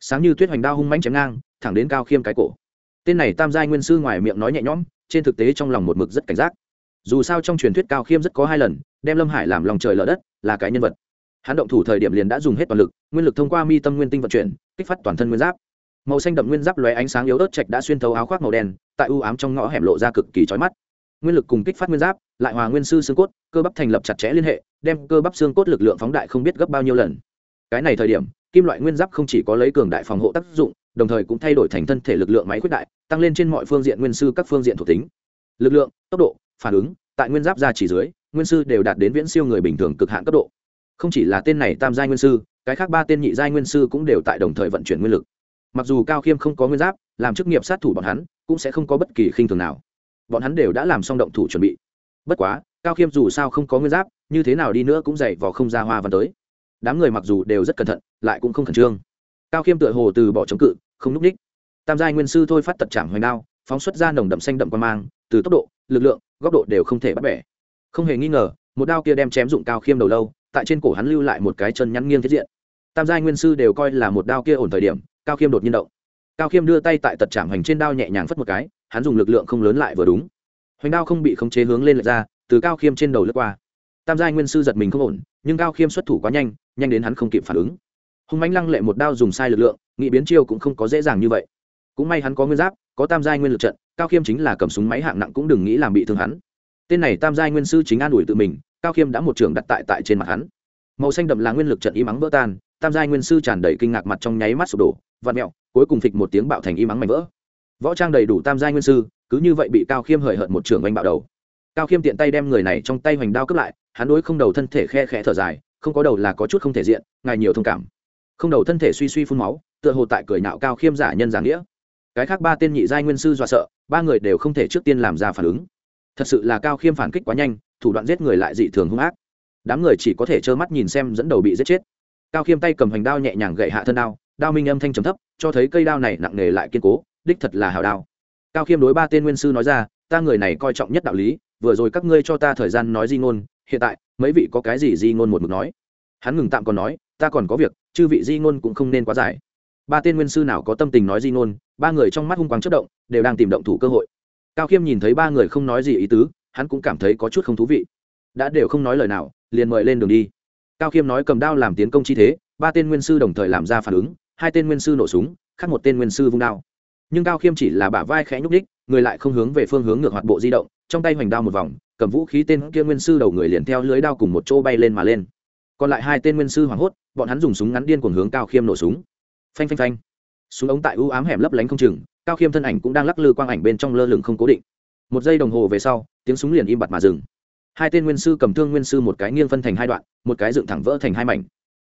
Sáng như tuyết hoành đao hung mánh chém ngang, thẳng đến cao khiêm cái cổ. Tên này tam giai nguyên sư ngoài miệng nói nhẹ nhõm trên thực tế trong lòng một mực rất cảnh giác. Dù sao trong truyền thuyết cao khiêm rất có hai lần, đem lâm hải làm lòng trời lở đất, là cái nhân vật. Hắn động thủ thời điểm liền đã dùng hết toàn lực, nguyên lực thông qua mi tâm nguyên tinh vận chuyển, kích phát toàn thân nguyên giáp. Màu xanh đậm nguyên giáp lóe ánh sáng yếu ớt chạch đã xuyên thấu áo khoác màu đen, tại ưu ám trong ngõ hẻm lộ ra cực kỳ trói mắt. Nguyên lực cùng kích phát nguyên giáp, lại hòa nguyên sư xương cốt, cơ bắp thành lập chặt chẽ liên hệ, đem cơ bắp xương cốt lực lượng phóng đại không biết gấp bao nhiêu lần. Cái này thời điểm, kim loại nguyên giáp không chỉ có lấy cường đại phòng hộ tác dụng đồng thời cũng thay đổi thành thân thể lực lượng máy quyết đại, tăng lên trên mọi phương diện nguyên sư các phương diện thuộc tính. Lực lượng, tốc độ, phản ứng, tại nguyên giáp ra chỉ dưới, nguyên sư đều đạt đến viễn siêu người bình thường cực hạn cấp độ. Không chỉ là tên này tam giai nguyên sư, cái khác ba tên nhị giai nguyên sư cũng đều tại đồng thời vận chuyển nguyên lực. Mặc dù cao khiêm không có nguyên giáp, làm chức nghiệp sát thủ bọn hắn, cũng sẽ không có bất kỳ khinh thường nào. Bọn hắn đều đã làm xong động thủ chuẩn bị. Bất quá, cao khiêm dù sao không có nguyên giáp, như thế nào đi nữa cũng dày vào không ra hoa văn tới. Đám người mặc dù đều rất cẩn thận, lại cũng không khẩn trương cao khiêm tựa hồ từ bỏ chống cự, không n ú c ních tam giai nguyên sư thôi phát tật trảm hoành đao, phóng xuất ra nồng đậm xanh đậm quan mang, từ tốc độ, lực lượng, góc độ đều không thể bắt bẻ. Không hề nghi ngờ, một đao kia đem chém dụng cao khiêm đầu lâu, tại trên cổ hắn lưu lại một cái chân nhắn nghiêng thiết diện. Tam giai nguyên sư đều coi là một đao kia ổn thời điểm, cao khiêm đột nhiên động. Cao khiêm đưa tay tại tật trảm hành trên đao nhẹ nhàng phất một cái, hắn dùng lực lượng không lớn lại vừa đúng. Hoành đao không bị khống chế hướng lên lệch ra, từ cao khiêm trên đầu lướt qua. Tam giai nguyên sư giật mình không ổn, nhưng cao khiêm xuất thủ quá nhanh nhanh đến hắn không kịp phản ứng hung mánh lăng lệ một đao dùng sai lực lượng nghị biến chiêu cũng không có dễ dàng như vậy. Cũng may hắn có nguyên giáp, có tam giai nguyên lực trận, cao khiêm chính là cầm súng máy hạng nặng cũng đừng nghĩ làm bị thương hắn. Tên này tam giai nguyên sư chính an ủi tự mình, cao khiêm đã một trường đặt tại tại trên mặt hắn. Màu xanh đậm là nguyên lực trận y mắng vỡ tan, tam giai nguyên sư tràn đầy kinh ngạc mặt trong nháy mắt sụp đổ vạt mẹo, cuối cùng phịch một tiếng bạo thành y mắng mảnh vỡ. Võ trang đầy đủ tam giai nguyên sư, cứ như vậy bị cao khiêm hời hợt một trường oanh bạo đầu. Cao khiêm tiện tay đem người này trong tay hoành đao cướp lại, hắn đối không đầu thân thể khe khẽ thở dài, không có đầu là có chút không thể diện, ngài nhiều thông cảm không đầu thân thể suy suy phun máu, tựa hồ tại cười nạo cao khiêm giả nhân giả nghĩa. Cái khác ba tên nhị giai nguyên sư dọa sợ, ba người đều không thể trước tiên làm ra phản ứng. Thật sự là cao khiêm phản kích quá nhanh, thủ đoạn giết người lại dị thường hung ác. Đám người chỉ có thể trơ mắt nhìn xem dẫn đầu bị giết chết. Cao khiêm tay cầm hành đao nhẹ nhàng gậy hạ thân đao đao minh âm thanh trầm thấp, cho thấy cây đao này nặng nề lại kiên cố, đích thật là hào đao. Cao khiêm đối ba tên nguyên sư nói ra, ta người này coi trọng nhất đạo lý, vừa rồi các ngươi cho ta thời gian nói di ngôn, hiện tại, mấy vị có cái gì di ngôn một mực nói? Hắn ngừng tạm còn nói, ta còn có việc chư vị di ngôn cũng không nên quá dài. Ba tên nguyên sư nào có tâm tình nói di ngôn, ba người trong mắt hung quang chất động, đều đang tìm động thủ cơ hội. Cao khiêm nhìn thấy ba người không nói gì ý tứ, hắn cũng cảm thấy có chút không thú vị. Đã đều không nói lời nào, liền mời lên đường đi. Cao khiêm nói cầm đao làm tiến công chi thế, ba tên nguyên sư đồng thời làm ra phản ứng, hai tên nguyên sư nổ súng, khác một tên nguyên sư vung đao. Nhưng cao khiêm chỉ là bả vai khẽ nhúc đích người lại không hướng về phương hướng ngược hoạt bộ di động, trong tay hoành đao một vòng, cầm vũ khí tên kia nguyên sư đầu người liền theo lưới đao cùng một chỗ bay lên mà lên còn lại hai tên nguyên sư hoảng hốt, bọn hắn dùng súng ngắn điên cuồng hướng cao khiêm nổ súng. Phanh phanh phanh. Súng ống tại ưu ám hẻm lấp lánh không chừng, cao khiêm thân ảnh cũng đang lắc lư quang ảnh bên trong lơ lửng không cố định. Một giây đồng hồ về sau, tiếng súng liền im bặt mà dừng. Hai tên nguyên sư cầm thương nguyên sư một cái nghiêng phân thành hai đoạn, một cái dựng thẳng vỡ thành hai mảnh.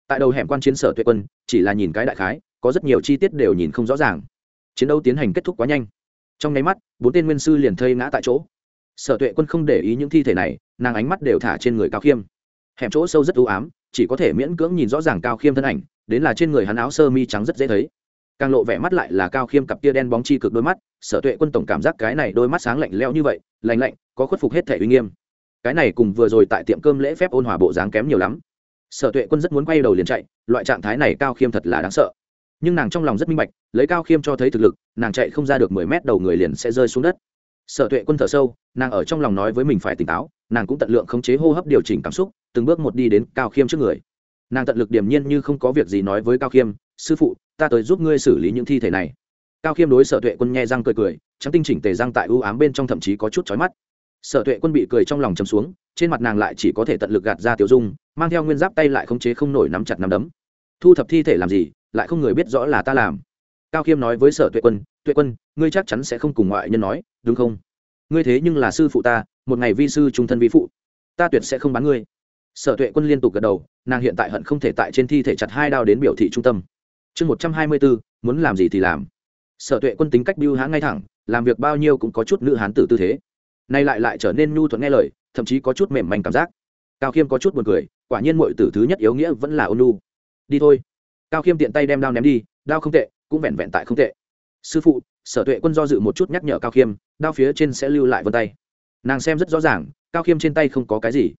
Tại đầu hẻm quan chiến sở tuệ quân, chỉ là nhìn cái đại khái, có rất nhiều chi tiết đều nhìn không rõ ràng. Chiến đấu tiến hành kết thúc quá nhanh. Trong nháy mắt, bốn tên nguyên sư liền thây ngã tại chỗ. Sở tuệ quân không để ý những thi thể này, nàng ánh mắt đều thả trên người cao khiêm hẻm chỗ sâu rất ưu ám, chỉ có thể miễn cưỡng nhìn rõ ràng cao khiêm thân ảnh, đến là trên người hắn áo sơ mi trắng rất dễ thấy. Càng lộ vẻ mắt lại là cao khiêm cặp kia đen bóng chi cực đôi mắt, sở tuệ quân tổng cảm giác cái này đôi mắt sáng lạnh leo như vậy, lạnh lạnh, có khuất phục hết thể uy nghiêm. Cái này cùng vừa rồi tại tiệm cơm lễ phép ôn hòa bộ dáng kém nhiều lắm. Sở tuệ quân rất muốn quay đầu liền chạy, loại trạng thái này cao khiêm thật là đáng sợ. Nhưng nàng trong lòng rất minh bạch, lấy cao khiêm cho thấy thực lực, nàng chạy không ra được mười mét đầu người liền sẽ rơi xuống đất. Sở tuệ quân thở sâu, nàng ở trong lòng nói với mình phải tỉnh táo nàng cũng tận lượng khống chế hô hấp điều chỉnh cảm xúc, từng bước một đi đến cao khiêm trước người. Nàng tận lực điềm nhiên như không có việc gì nói với cao khiêm, sư phụ, ta tới giúp ngươi xử lý những thi thể này. Cao khiêm đối sở tuệ quân nghe răng cười cười, trắng tinh chỉnh tề răng tại ưu ám bên trong thậm chí có chút chói mắt. Sở tuệ quân bị cười trong lòng chấm xuống, trên mặt nàng lại chỉ có thể tận lực gạt ra tiểu dung, mang theo nguyên giáp tay lại khống chế không nổi nắm chặt nắm đấm. Thu thập thi thể làm gì? Lại không người biết rõ là ta làm. Cao khiêm nói với sở tuệ quân tuệ quân, ngươi chắc chắn sẽ không cùng ngoại nhân nói, đúng không? Ngươi thế nhưng là sư phụ ta một ngày vi sư trung thân vi phụ, ta tuyệt sẽ không bán ngươi. Sở tuệ quân liên tục gật đầu, nàng hiện tại hận không thể tại trên thi thể chặt hai đao đến biểu thị trung tâm. Chương một trăm hai mươi bốn, muốn làm gì thì làm. Sở tuệ quân tính cách biêu hãng ngay thẳng, làm việc bao nhiêu cũng có chút nữ hán tử tư thế. Nay lại lại trở nên nhu thuận nghe lời, thậm chí có chút mềm manh cảm giác. Cao khiêm có chút buồn cười, quả nhiên mọi tử thứ nhất yếu nghĩa vẫn là ôn nu đi thôi. Cao khiêm tiện tay đem đao ném đi, đao không tệ, cũng vẹn vẹn tại không tệ. Sư phụ, sở tuệ quân do dự một chút nhắc nhở cao khiêm, đao phía trên sẽ lưu lại vân tay nàng xem rất rõ ràng, cao khiêm trên tay không có cái gì.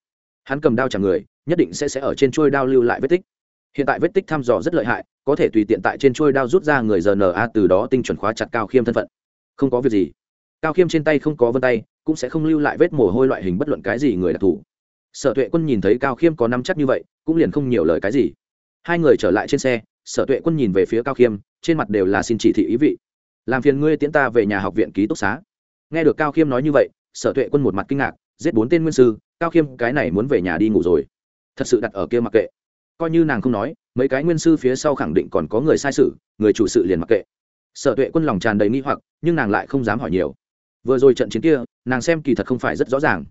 Hắn cầm đao chẳng người, nhất định sẽ sẽ ở trên trôi đao lưu lại vết tích. Hiện tại vết tích thăm dò rất lợi hại, có thể tùy tiện tại trên trôi đao rút ra người giờ na từ đó tinh chuẩn khóa chặt cao khiêm thân phận. Không có việc gì. Cao khiêm trên tay không có vân tay, cũng sẽ không lưu lại vết mồ hôi loại hình bất luận cái gì người đặc thù. Sở tuệ quân nhìn thấy cao khiêm có năm chắc như vậy, cũng liền không nhiều lời cái gì. Hai người trở lại trên xe, sở tuệ quân nhìn về phía cao khiêm, trên mặt đều là xin chỉ thị ý vị. Làm phiền ngươi tiễn ta về nhà học viện ký túc xá. Nghe được cao khiêm nói như vậy sở tuệ quân một mặt kinh ngạc, giết bốn tên nguyên sư, cao khiêm, cái này muốn về nhà đi ngủ rồi. Thật sự đặt ở kia mặc kệ. Coi như nàng không nói, mấy cái nguyên sư phía sau khẳng định còn có người sai sự, người chủ sự liền mặc kệ. Sở tuệ quân lòng tràn đầy nghi hoặc, nhưng nàng lại không dám hỏi nhiều. Vừa rồi trận chiến kia, nàng xem kỳ thật không phải rất rõ ràng.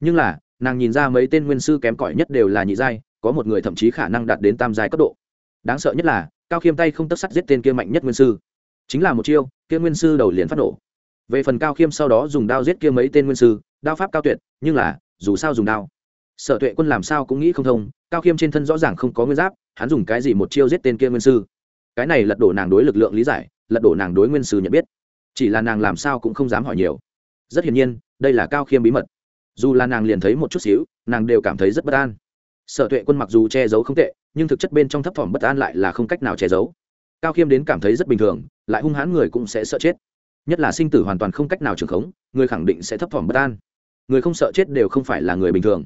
Nhưng là, nàng nhìn ra mấy tên nguyên sư kém cỏi nhất đều là nhị giai, có một người thậm chí khả năng đạt đến tam giai cấp độ. Đáng sợ nhất là, cao khiêm tay không tất sắt giết tên kia mạnh nhất nguyên sư. Chính là một chiêu, kia nguyên sư đầu liền phát nổ về phần cao khiêm sau đó dùng đao giết kia mấy tên nguyên sư, đao pháp cao tuyệt, nhưng là, dù sao dùng đao. Sở tuệ quân làm sao cũng nghĩ không thông, cao khiêm trên thân rõ ràng không có nguyên giáp, hắn dùng cái gì một chiêu giết tên kia nguyên sư? Cái này lật đổ nàng đối lực lượng lý giải, lật đổ nàng đối nguyên sư nhận biết. Chỉ là nàng làm sao cũng không dám hỏi nhiều. Rất hiển nhiên, đây là cao khiêm bí mật. Dù là nàng liền thấy một chút xíu, nàng đều cảm thấy rất bất an. Sở tuệ quân mặc dù che giấu không tệ, nhưng thực chất bên trong thấp thỏm bất an lại là không cách nào che giấu. Cao khiêm đến cảm thấy rất bình thường, lại hung hãn người cũng sẽ sợ chết nhất là sinh tử hoàn toàn không cách nào trường khống, người khẳng định sẽ thấp thỏm bất an. Người không sợ chết đều không phải là người bình thường.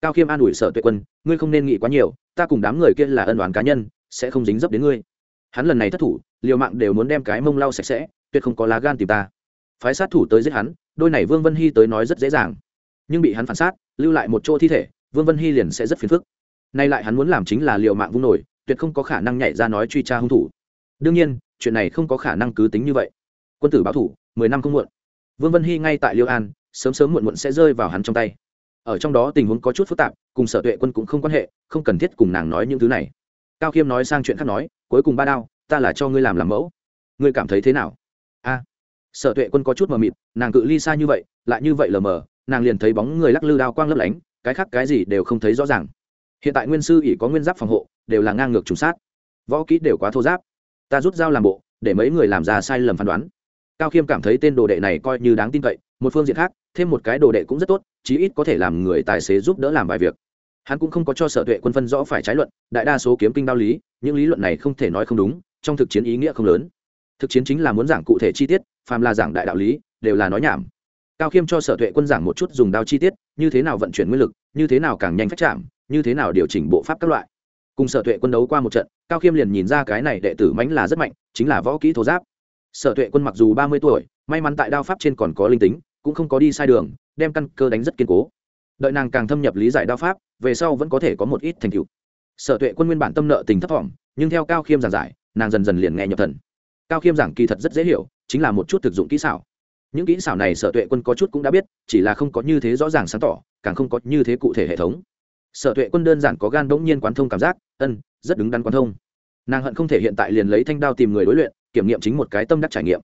Cao khiêm an ủi sở tuệ quân, ngươi không nên nghĩ quá nhiều, ta cùng đám người kia là ân đoán cá nhân, sẽ không dính dấp đến ngươi. Hắn lần này thất thủ, liều mạng đều muốn đem cái mông lau sạch sẽ, tuyệt không có lá gan tìm ta. Phái sát thủ tới giết hắn, đôi này vương vân hy tới nói rất dễ dàng. Nhưng bị hắn phản sát, lưu lại một chỗ thi thể, vương vân hy liền sẽ rất phiền phức. Nay lại hắn muốn làm chính là liều mạng vung nổi, tuyệt không có khả năng nhảy ra nói truy tra hung thủ. Đương nhiên, chuyện này không có khả năng cứ tính như vậy quân tử báo thủ, mười năm không muộn. Vương vân hy ngay tại liêu an, sớm sớm muộn muộn sẽ rơi vào hắn trong tay. Ở trong đó tình huống có chút phức tạp, cùng sở tuệ quân cũng không quan hệ, không cần thiết cùng nàng nói những thứ này. Cao khiêm nói sang chuyện khác nói, cuối cùng ba đao, ta là cho ngươi làm làm mẫu. Ngươi cảm thấy thế nào? A. Sở tuệ quân có chút mờ mịt, nàng cự ly xa như vậy, lại như vậy lờ mờ, nàng liền thấy bóng người lắc lư đao quang lấp lánh, cái khác cái gì đều không thấy rõ ràng. Hiện tại nguyên sư ỉ có nguyên giáp phòng hộ, đều là ngang ngược trùng sát. Võ kỹ đều quá thô giáp. Ta rút dao làm bộ, để mấy người làm ra sai lầm phán đoán cao khiêm cảm thấy tên đồ đệ này coi như đáng tin cậy, một phương diện khác, thêm một cái đồ đệ cũng rất tốt, chí ít có thể làm người tài xế giúp đỡ làm vài việc. Hắn cũng không có cho sở tuệ quân phân rõ phải trái luận, đại đa số kiếm kinh đao lý, những lý luận này không thể nói không đúng, trong thực chiến ý nghĩa không lớn. Thực chiến chính là muốn giảng cụ thể chi tiết, phàm là giảng đại đạo lý, đều là nói nhảm. Cao khiêm cho sở tuệ quân giảng một chút dùng đao chi tiết, như thế nào vận chuyển nguyên lực, như thế nào càng nhanh phát chạm, như thế nào điều chỉnh bộ pháp các loại. Cùng sở tuệ quân đấu qua một trận, cao khiêm liền nhìn ra cái này đệ tử mãnh là rất mạnh, chính là võ kỹ thô giáp sở tuệ quân mặc dù ba mươi tuổi, may mắn tại đao pháp trên còn có linh tính, cũng không có đi sai đường, đem căn cơ đánh rất kiên cố. Đợi nàng càng thâm nhập lý giải đao pháp, về sau vẫn có thể có một ít thành tựu. Sở tuệ quân nguyên bản tâm nợ tình thấp thỏm, nhưng theo cao khiêm giảng giải, nàng dần dần liền nghe nhập thần. Cao khiêm giảng kỳ thật rất dễ hiểu, chính là một chút thực dụng kỹ xảo. Những kỹ xảo này sở tuệ quân có chút cũng đã biết, chỉ là không có như thế rõ ràng sáng tỏ, càng không có như thế cụ thể hệ thống. Sở tuệ quân đơn giản có gan đống nhiên quán thông cảm giác, ân, rất đứng đắn quán thông. Nàng hận không thể hiện tại liền lấy thanh đao tìm người đối luyện kiểm nghiệm chính một cái tâm đắc trải nghiệm.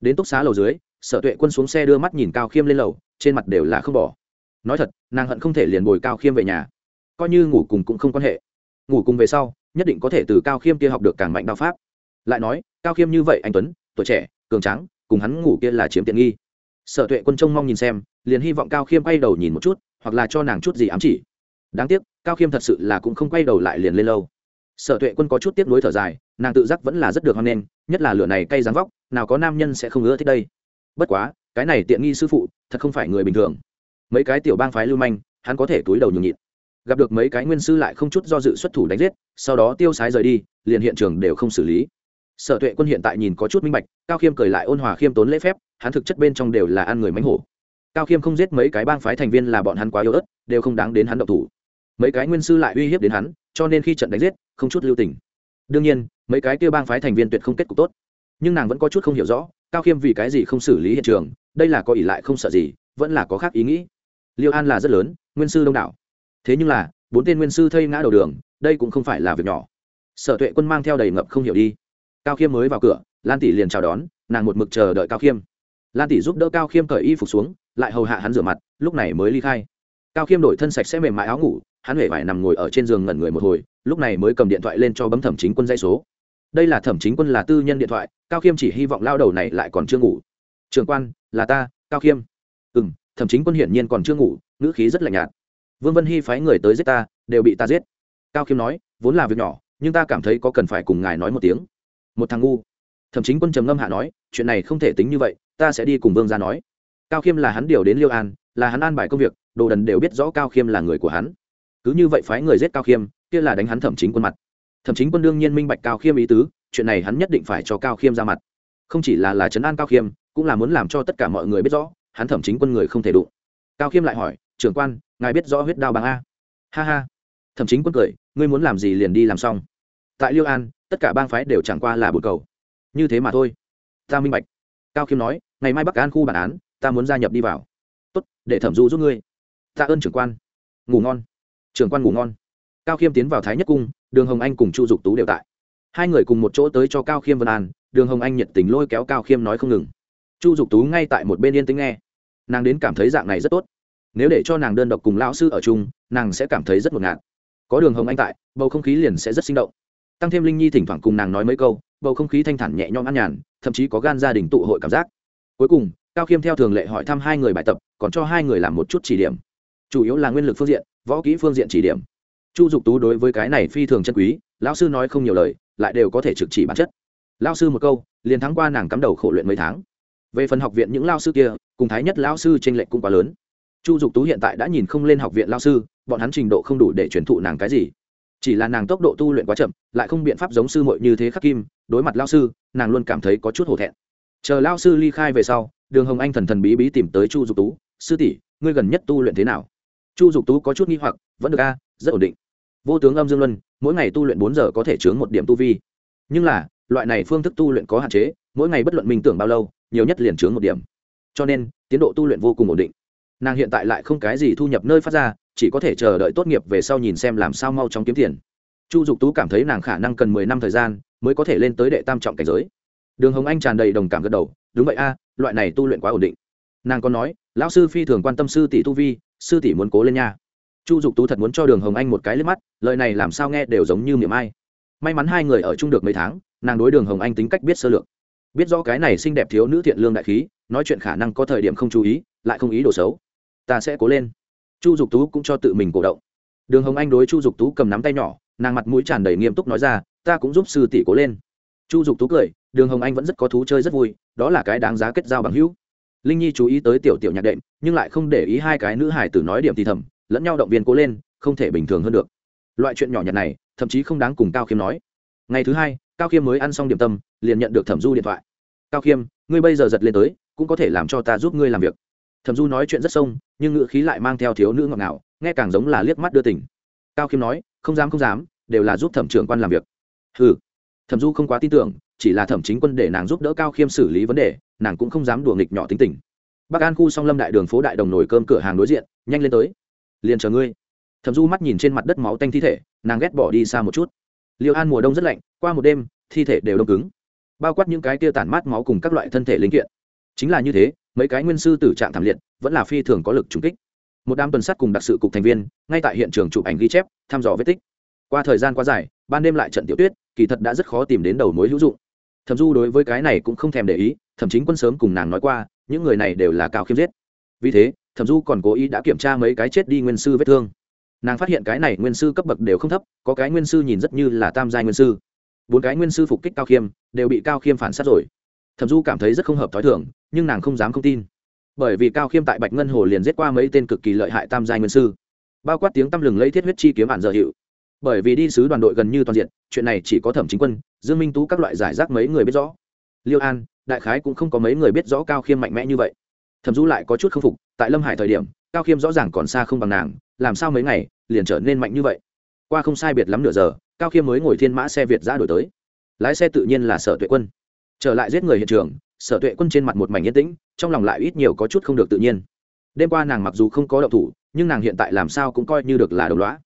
Đến túc xá lầu dưới, sở tuệ quân xuống xe đưa mắt nhìn cao khiêm lên lầu, trên mặt đều là không bỏ. Nói thật, nàng hận không thể liền bồi cao khiêm về nhà. Coi như ngủ cùng cũng không quan hệ. Ngủ cùng về sau, nhất định có thể từ cao khiêm kia học được càng mạnh đao pháp. Lại nói, cao khiêm như vậy anh tuấn, tuổi trẻ, cường tráng, cùng hắn ngủ kia là chiếm tiện nghi. Sở tuệ quân trông mong nhìn xem, liền hy vọng cao khiêm quay đầu nhìn một chút, hoặc là cho nàng chút gì ám chỉ. Đáng tiếc, cao khiêm thật sự là cũng không quay đầu lại liền lên lâu sở tuệ quân có chút tiếp nối thở dài, nàng tự giác vẫn là rất được hoan nghênh, nhất là lửa này cay dáng vóc, nào có nam nhân sẽ không ưa thích đây. Bất quá, cái này tiện nghi sư phụ, thật không phải người bình thường. Mấy cái tiểu bang phái lưu manh, hắn có thể túi đầu nhường nhịn. Gặp được mấy cái nguyên sư lại không chút do dự xuất thủ đánh giết, sau đó tiêu sái rời đi, liền hiện trường đều không xử lý. Sở tuệ quân hiện tại nhìn có chút minh bạch, cao khiêm cười lại ôn hòa khiêm tốn lễ phép, hắn thực chất bên trong đều là ăn người mánh hổ. Cao khiêm không giết mấy cái bang phái thành viên là bọn hắn quá yếu ớt, đều không đáng đến hắn động thủ. Mấy cái nguyên sư lại uy hiếp đến hắn, cho nên khi trận đánh giết không chút lưu tình. Đương nhiên, mấy cái kia bang phái thành viên tuyệt không kết cục tốt. Nhưng nàng vẫn có chút không hiểu rõ, cao khiêm vì cái gì không xử lý hiện trường, đây là có ỷ lại không sợ gì, vẫn là có khác ý nghĩ. Liêu an là rất lớn, nguyên sư đông đảo. Thế nhưng là, bốn tên nguyên sư thây ngã đầu đường, đây cũng không phải là việc nhỏ. Sở tuệ quân mang theo đầy ngập không hiểu đi. Cao khiêm mới vào cửa, lan tỷ liền chào đón, nàng một mực chờ đợi cao khiêm. Lan tỷ giúp đỡ cao khiêm cởi y phục xuống, lại hầu hạ hắn rửa mặt, lúc này mới ly khai. Cao khiêm đổi thân sạch sẽ mềm mại áo ngủ, hắn huệ phải nằm ngồi ở trên giường ngẩn người một hồi lúc này mới cầm điện thoại lên cho bấm thẩm chính quân dây số. Đây là thẩm chính quân là tư nhân điện thoại, cao khiêm chỉ hy vọng lao đầu này lại còn chưa ngủ. Trường quan, là ta, cao khiêm. Ừ m thẩm chính quân hiển nhiên còn chưa ngủ, ngữ khí rất lạnh nhạt. Vương vân hy phái người tới giết ta, đều bị ta giết. Cao khiêm nói, vốn là việc nhỏ, nhưng ta cảm thấy có cần phải cùng ngài nói một tiếng. Một thằng ngu. Thẩm chính quân trầm ngâm hạ nói, chuyện này không thể tính như vậy, ta sẽ đi cùng vương ra nói. Cao khiêm là hắn điều đến liêu an, là hắn an bài công việc, đồ đần đều biết rõ cao khiêm là người của hắn. Cứ như vậy phái người giết cao khiêm kia là đánh hắn thẩm chính quân mặt. Thẩm chính quân đương nhiên minh bạch cao khiêm ý tứ, chuyện này hắn nhất định phải cho cao khiêm ra mặt. Không chỉ là là chấn an cao khiêm, cũng là muốn làm cho tất cả mọi người biết rõ, hắn thẩm chính quân người không thể đụng. Cao khiêm lại hỏi, trưởng quan, ngài biết rõ huyết đao bằng a? Ha ha. Thẩm chính quân cười, ngươi muốn làm gì liền đi làm xong. Tại liêu an, tất cả bang phái đều chẳng qua là bột cầu. Như thế mà thôi. Ta minh bạch. Cao khiêm nói, ngày mai bắc an khu bản án, ta muốn gia nhập đi vào. Tốt, để thẩm du giúp ngươi. Ta ơn trưởng quan. Ngủ ngon. Trưởng quan ngủ ngon cao khiêm tiến vào thái nhất cung, đường hồng anh cùng chu dục tú đều tại. Hai người cùng một chỗ tới cho cao khiêm vân an, đường hồng anh nhiệt tình lôi kéo cao khiêm nói không ngừng. Chu dục tú ngay tại một bên yên tĩnh nghe. Nàng đến cảm thấy dạng này rất tốt. Nếu để cho nàng đơn độc cùng lão sư ở chung, nàng sẽ cảm thấy rất ngột ngạt. Có đường hồng anh tại, bầu không khí liền sẽ rất sinh động. Tăng thêm linh nhi thỉnh thoảng cùng nàng nói mấy câu, bầu không khí thanh thản nhẹ nhõm an nhàn, thậm chí có gan gia đình tụ hội cảm giác. Cuối cùng, cao khiêm theo thường lệ hỏi thăm hai người bài tập, còn cho hai người làm một chút chỉ điểm. Chủ yếu là nguyên lực phương diện, võ kỹ phương diện chỉ điểm chu dục tú đối với cái này phi thường chân quý, lão sư nói không nhiều lời, lại đều có thể trực chỉ bản chất. Lão sư một câu, liền thắng qua nàng cắm đầu khổ luyện mấy tháng. Về phần học viện những lao sư kia, cùng thái nhất lão sư t r ê n lệch cũng quá lớn. Chu dục tú hiện tại đã nhìn không lên học viện lao sư, bọn hắn trình độ không đủ để truyền thụ nàng cái gì. Chỉ là nàng tốc độ tu luyện quá chậm, lại không biện pháp giống sư mội như thế khắc kim, đối mặt lao sư, nàng luôn cảm thấy có chút hổ thẹn. Chờ lao sư ly khai về sau, đường hồng anh thần thần bí bí tìm tới chu dục tú, sư tỷ, ngươi gần nhất tu luyện thế nào? Chu dục tú có chút nghi hoặc, vẫn được a rất ổn định. Vô tướng âm dương luân, mỗi ngày tu luyện bốn giờ có thể chướng một điểm tu vi. Nhưng là, loại này phương thức tu luyện có hạn chế, mỗi ngày bất luận minh tưởng bao lâu, nhiều nhất liền chướng một điểm. Cho nên, tiến độ tu luyện vô cùng ổn định. Nàng hiện tại lại không cái gì thu nhập nơi phát ra, chỉ có thể chờ đợi tốt nghiệp về sau nhìn xem làm sao mau chóng kiếm tiền. Chu dục tú cảm thấy nàng khả năng cần mười năm thời gian mới có thể lên tới đệ tam trọng cảnh giới. Đường hồng anh tràn đầy đồng cảm gật đầu, đúng vậy a, loại này tu luyện quá ổn định. Nàng còn nói, lão sư phi thường quan tâm sư tỷ tu vi, sư tỷ muốn cố lên nha chu dục tú thật muốn cho đường hồng anh một cái liếc mắt, lời này làm sao nghe đều giống như miệng ai. May mắn hai người ở chung được mấy tháng, nàng đối đường hồng anh tính cách biết sơ lược. Biết rõ cái này xinh đẹp thiếu nữ thiện lương đại khí, nói chuyện khả năng có thời điểm không chú ý, lại không ý đồ xấu. Ta sẽ cố lên. Chu dục tú cũng cho tự mình cổ động. Đường hồng anh đối chu dục tú cầm nắm tay nhỏ, nàng mặt mũi tràn đầy nghiêm túc nói ra, ta cũng giúp sư tỷ cố lên. Chu dục tú cười, đường hồng anh vẫn rất có thú chơi rất vui, đó là cái đáng giá kết giao bằng hữu. Linh nhi chú ý tới tiểu tiểu nhạc đệm, nhưng lại không để ý hai cái nữ hải tử nói điểm thì thầm lẫn nhau động viên cố lên, không thể bình thường hơn được. Loại chuyện nhỏ nhặt này, thậm chí không đáng cùng cao khiêm nói. Ngày thứ hai, cao khiêm mới ăn xong điểm tâm, liền nhận được thẩm du điện thoại. Cao khiêm, ngươi bây giờ giật lên tới, cũng có thể làm cho ta giúp ngươi làm việc. Thẩm du nói chuyện rất sông, nhưng ngữ khí lại mang theo thiếu nữ ngọt ngào, nghe càng giống là liếc mắt đưa tỉnh cao khiêm nói, không dám không dám, đều là giúp thẩm trưởng quan làm việc. Ừ thẩm du không quá tin tưởng, chỉ là thẩm chính quân để nàng giúp đỡ cao khiêm xử lý vấn đề, nàng cũng không dám đùa nghịch nhỏ tính tình. Bắc an khu song lâm đại đường phố đại đồng nổi cơm cửa hàng đối diện, nhanh lên tới liền chờ ngươi. Thẩm du mắt nhìn trên mặt đất máu tanh thi thể, nàng ghét bỏ đi xa một chút. Liệu an mùa đông rất lạnh, qua một đêm, thi thể đều đông cứng. Bao quát những cái tia tản mát máu cùng các loại thân thể linh kiện. Chính là như thế, mấy cái nguyên sư tử trạng thảm liệt, vẫn là phi thường có lực trùng kích. Một đám tuần sát cùng đặc sự cục thành viên, ngay tại hiện trường chụp ảnh ghi chép, thăm dò vết tích. Qua thời gian quá dài, ban đêm lại trận tiểu tuyết, kỳ thật đã rất khó tìm đến đầu mối hữu dụng. Thẩm du đối với cái này cũng không thèm để ý, thậm chí quân sớm cùng nàng nói qua, những người này đều là cao khiêm giết. Vì thế thẩm du còn cố ý đã kiểm tra mấy cái chết đi nguyên sư vết thương. Nàng phát hiện cái này nguyên sư cấp bậc đều không thấp, có cái nguyên sư nhìn rất như là tam giai nguyên sư. Bốn cái nguyên sư phục kích cao khiêm, đều bị cao khiêm phản s á t rồi. Thẩm du cảm thấy rất không hợp t h ó i thưởng nhưng nàng không dám không tin. Bởi vì cao khiêm tại bạch ngân hồ liền giết qua mấy tên cực kỳ lợi hại tam giai nguyên sư. Bao quát tiếng tăm lừng lấy thiết huyết chi kiếm bản dở hiệu. Bởi vì đi sứ đoàn đội gần như toàn diện, chuyện này chỉ có thẩm chính quân, dương minh tú các loại giải rác mấy người biết rõ. Liêu an, đại khái cũng không có mấy người biết rõ cao khiêm mạnh mẽ như vậy. Thẩm du lại có chút k phục tại lâm hải thời điểm, cao khiêm rõ ràng còn xa không bằng nàng, làm sao mấy ngày, liền trở nên mạnh như vậy? Qua không sai biệt lắm nửa giờ, cao khiêm mới ngồi thiên mã xe việt ra đổi tới. Lái xe tự nhiên là sở tuệ quân. Trở lại giết người hiện trường, sở tuệ quân trên mặt một mảnh yên tĩnh, trong lòng lại ít nhiều có chút không được tự nhiên. Đêm qua nàng mặc dù không có động thủ, nhưng nàng hiện tại làm sao cũng coi như được là đồng loá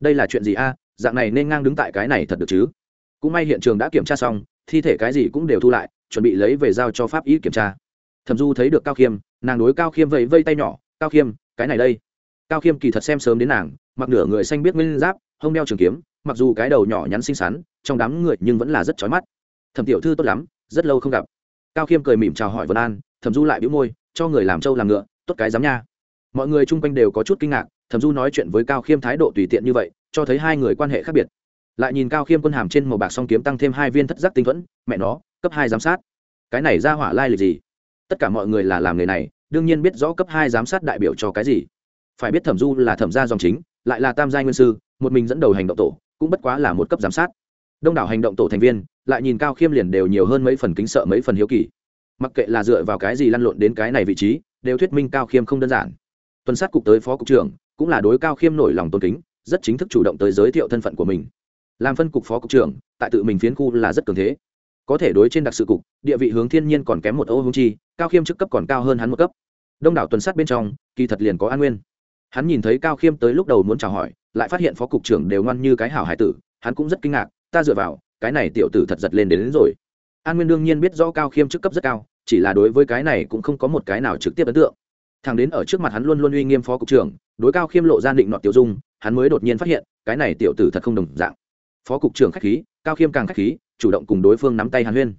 đây là chuyện gì a? Dạng này nên ngang đứng tại cái này thật được chứ? Cũng may hiện trường đã kiểm tra xong, thi thể cái gì cũng đều thu lại, chuẩn bị lấy về giao cho pháp y kiểm tra. Thẩm du thấy được cao khiêm nàng đối cao khiêm vẫy vây tay nhỏ, cao khiêm, cái này đây. Cao khiêm kỳ thật xem sớm đến nàng, mặc nửa người xanh biết nguyên giáp, hông đeo trường kiếm, mặc dù cái đầu nhỏ nhắn xinh xắn, trong đám người nhưng vẫn là rất chói mắt. Thẩm tiểu thư tốt lắm, rất lâu không gặp. Cao khiêm cười mỉm chào hỏi vân an, thẩm du lại bĩu môi, cho người làm trâu làm ngựa, tốt cái dám nha. Mọi người chung quanh đều có chút kinh ngạc, thẩm du nói chuyện với cao khiêm thái độ tùy tiện như vậy, cho thấy hai người quan hệ khác biệt. Lại nhìn cao khiêm quân hàm trên màu bạc song kiếm tăng thêm hai viên thất giác tinh thuẫn, mẹ nó, cấp hai giám sát. Cái này ra hỏa lai lịch gì? Tất cả mọi người là làm nghề này, đương nhiên biết rõ cấp hai giám sát đại biểu cho cái gì. Phải biết thẩm du là thẩm gia dòng chính, lại là tam giai nguyên sư, một mình dẫn đầu hành động tổ, cũng bất quá là một cấp giám sát. Đông đảo hành động tổ thành viên, lại nhìn cao khiêm liền đều nhiều hơn mấy phần kính sợ mấy phần hiếu kỳ. Mặc kệ là dựa vào cái gì lăn lộn đến cái này vị trí, đều thuyết minh cao khiêm không đơn giản. Tuần sát cục tới phó cục trưởng, cũng là đối cao khiêm nổi lòng tôn kính, rất chính thức chủ động tới giới thiệu thân phận của mình. Làm phân cục phó cục trưởng, tại tự mình phiến khu là rất cường thế có thể đối trên đặc sự cục địa vị hướng thiên nhiên còn kém một ô hương chi cao khiêm chức cấp còn cao hơn hắn một cấp. Đông đảo tuần sát bên trong kỳ thật liền có an nguyên. Hắn nhìn thấy cao khiêm tới lúc đầu muốn chào hỏi lại phát hiện phó cục trưởng đều ngoan như cái hảo hải tử hắn cũng rất kinh ngạc ta dựa vào cái này tiểu tử thật giật lên đến, đến rồi. An nguyên đương nhiên biết rõ cao khiêm chức cấp rất cao chỉ là đối với cái này cũng không có một cái nào trực tiếp ấn tượng. Thằng đến ở trước mặt hắn luôn luôn uy nghiêm phó cục trưởng đối cao khiêm lộ ra định nọt tiểu dung hắn mới đột nhiên phát hiện cái này tiểu tử thật không đồng dạng. Phó cục trưởng khách khí cao khiêm càng khách khí chủ động cùng đối phương nắm tay hàn huyên.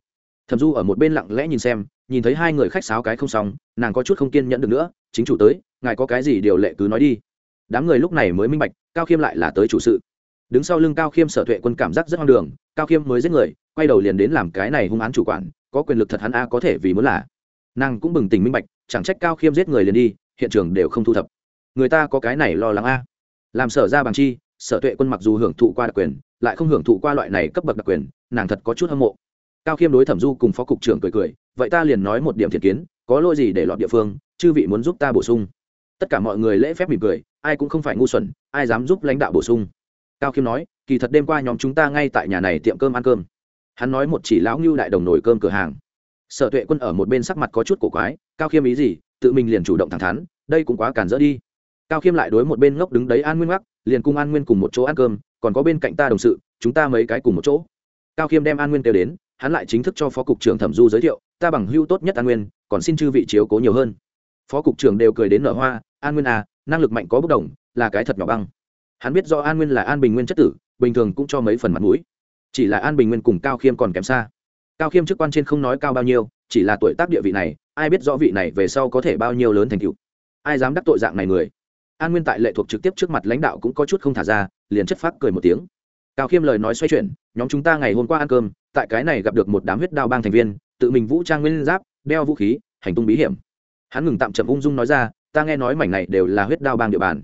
Thẩm du ở một bên lặng lẽ nhìn xem, nhìn thấy hai người khách sáo cái không xong, nàng có chút không kiên nhẫn được nữa, chính chủ tới, ngài có cái gì điều lệ cứ nói đi. Đám người lúc này mới minh bạch, cao khiêm lại là tới chủ sự. Đứng sau lưng cao khiêm sở tuệ quân cảm giác rất hoang đường, cao khiêm mới giết người, quay đầu liền đến làm cái này hung án chủ quản, có quyền lực thật hắn a, có thể vì muốn là. Nàng cũng bừng tỉnh minh bạch, chẳng trách cao khiêm giết người liền đi, hiện trường đều không thu thập. Người ta có cái này lo lắng a. Làm sở ra bằng chi, sở tuệ quân mặc dù hưởng thụ qua đặc quyền, lại không hưởng thụ qua loại này cấp bậc đặc quyền nàng thật có chút hâm mộ. Cao khiêm đối thẩm du cùng phó cục trưởng cười cười, vậy ta liền nói một điểm thiệt kiến, có lỗi gì để lọt địa phương, chư vị muốn giúp ta bổ sung. Tất cả mọi người lễ phép mỉm cười, ai cũng không phải ngu xuẩn, ai dám giúp lãnh đạo bổ sung. Cao khiêm nói, kỳ thật đêm qua nhóm chúng ta ngay tại nhà này tiệm cơm ăn cơm. Hắn nói một chỉ lão ngưu đại đồng nổi cơm cửa hàng. Sở tuệ quân ở một bên sắc mặt có chút cổ quái, cao khiêm ý gì? Tự mình liền chủ động thẳng thắn, đây cũng quá cản rỡ đi. Cao khiêm lại đối một bên ngốc đứng đấy an nguyên gác liền cùng an nguyên cùng một chỗ ăn cơm, còn có bên cạnh ta đồng sự, chúng ta mấy cái cùng một chỗ cao khiêm đem an nguyên kêu đến, hắn lại chính thức cho phó cục trưởng thẩm du giới thiệu, ta bằng hưu tốt nhất an nguyên, còn xin chư vị chiếu cố nhiều hơn. Phó cục trưởng đều cười đến nở hoa, an nguyên à năng lực mạnh có bất đồng, là cái thật nhỏ băng. Hắn biết do an nguyên là an bình nguyên chất tử, bình thường cũng cho mấy phần mặt mũi. Chỉ là an bình nguyên cùng cao khiêm còn kém xa. Cao khiêm chức quan trên không nói cao bao nhiêu, chỉ là tuổi tác địa vị này, ai biết rõ vị này về sau có thể bao nhiêu lớn thành tựu. Ai dám đắc tội dạng này người? An nguyên tại lệ thuộc trực tiếp trước mặt lãnh đạo cũng có chút không thả ra, liền chất phác cười một tiếng cao khiêm lời nói xoay chuyển, nhóm chúng ta ngày hôm qua ăn cơm, tại cái này gặp được một đám huyết đao bang thành viên, tự mình vũ trang nguyên giáp, đeo vũ khí, hành tung bí hiểm. Hắn ngừng tạm chậm ung dung nói ra, ta nghe nói mảnh này đều là huyết đao bang địa bàn.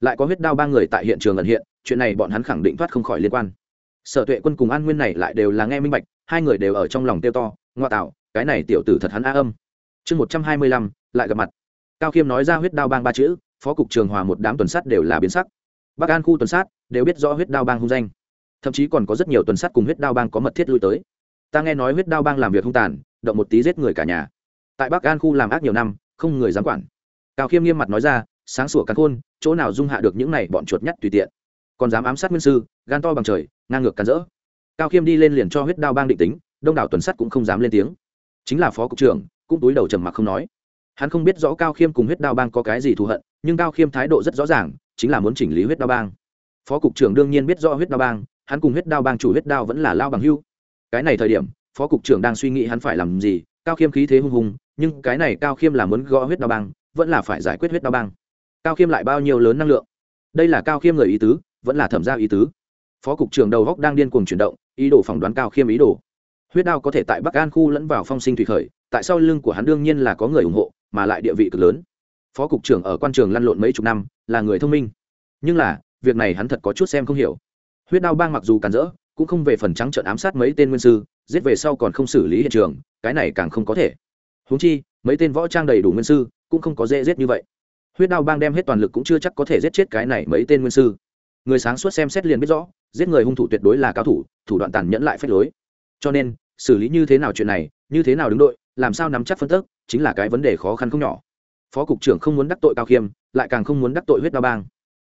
Lại có huyết đao bang người tại hiện trường ẩn hiện, chuyện này bọn hắn khẳng định thoát không khỏi liên quan. Sở tuệ quân cùng an nguyên này lại đều là nghe minh bạch, hai người đều ở trong lòng tiêu to, ngoa tạo, cái này tiểu tử thật hắn a âm. Chương một trăm hai mươi lăm, lại gặp mặt. Cao khiêm nói ra huyết đao bang ba chữ, phó cục trường hòa một đám tuần sát đều là biến sắc. Bắc an khu tuần sát đều biết rõ huyết đao bang hung danh thậm chí còn có rất nhiều tuần sát cùng huyết đao bang có mật thiết lui tới. Ta nghe nói huyết đao bang làm việc hung tàn, động một tí giết người cả nhà. Tại bắc an khu làm ác nhiều năm, không người dám quản. Cao khiêm nghiêm mặt nói ra, sáng sủa cắn khôn, chỗ nào dung hạ được những này bọn chuột nhắt tùy tiện. Còn dám ám sát nguyên sư, gan to bằng trời, ngang ngược cắn rỡ. Cao khiêm đi lên liền cho huyết đao bang định tính, đông đảo tuần sắt cũng không dám lên tiếng. Chính là phó cục trưởng, cũng túi đầu trầm mặc không nói. Hắn không biết rõ cao khiêm cùng huyết đao bang có cái gì thù hận, nhưng cao khiêm thái độ rất rõ ràng, chính là muốn chỉnh lý huyết đao bang. Phó cục trưởng đương nhiên biết rõ huyết đao bang hắn cùng huyết đao bang chủ huyết đao vẫn là lao bằng hưu. Cái này thời điểm, phó cục trưởng đang suy nghĩ hắn phải làm gì, cao khiêm khí thế hung hùng, nhưng cái này cao khiêm là muốn gõ huyết đao bang, vẫn là phải giải quyết huyết đao bang. Cao khiêm lại bao nhiêu lớn năng lượng? Đây là cao khiêm người ý tứ, vẫn là thẩm gia ý tứ. Phó cục trưởng đầu góc đang điên cuồng chuyển động, ý đồ phỏng đoán cao khiêm ý đồ. Huyết đao có thể tại bắc an khu lẫn vào phong sinh thủy khởi, tại sau lưng của hắn đương nhiên là có người ủng hộ, mà lại địa vị cực lớn. Phó cục trưởng ở quan trường lăn lộn mấy chục năm, là người thông minh. Nhưng là, việc này hắn thật có chút xem không hiểu huyết đao bang mặc dù càn rỡ, cũng không về phần trắng trợn ám sát mấy tên nguyên sư, giết về sau còn không xử lý hiện trường, cái này càng không có thể. Húng chi, mấy tên võ trang đầy đủ nguyên sư, cũng không có dễ giết như vậy. Huyết đao bang đem hết toàn lực cũng chưa chắc có thể giết chết cái này mấy tên nguyên sư. Người sáng suốt xem xét liền biết rõ, giết người hung thủ tuyệt đối là cao thủ thủ đoạn tàn nhẫn lại phép lối. Cho nên, xử lý như thế nào chuyện này, như thế nào đứng đội, làm sao nắm chắc phân tức, chính là cái vấn đề khó khăn không nhỏ. Phó cục trưởng không muốn đắc tội cao khiêm, lại càng không muốn đắc tội huyết đao bang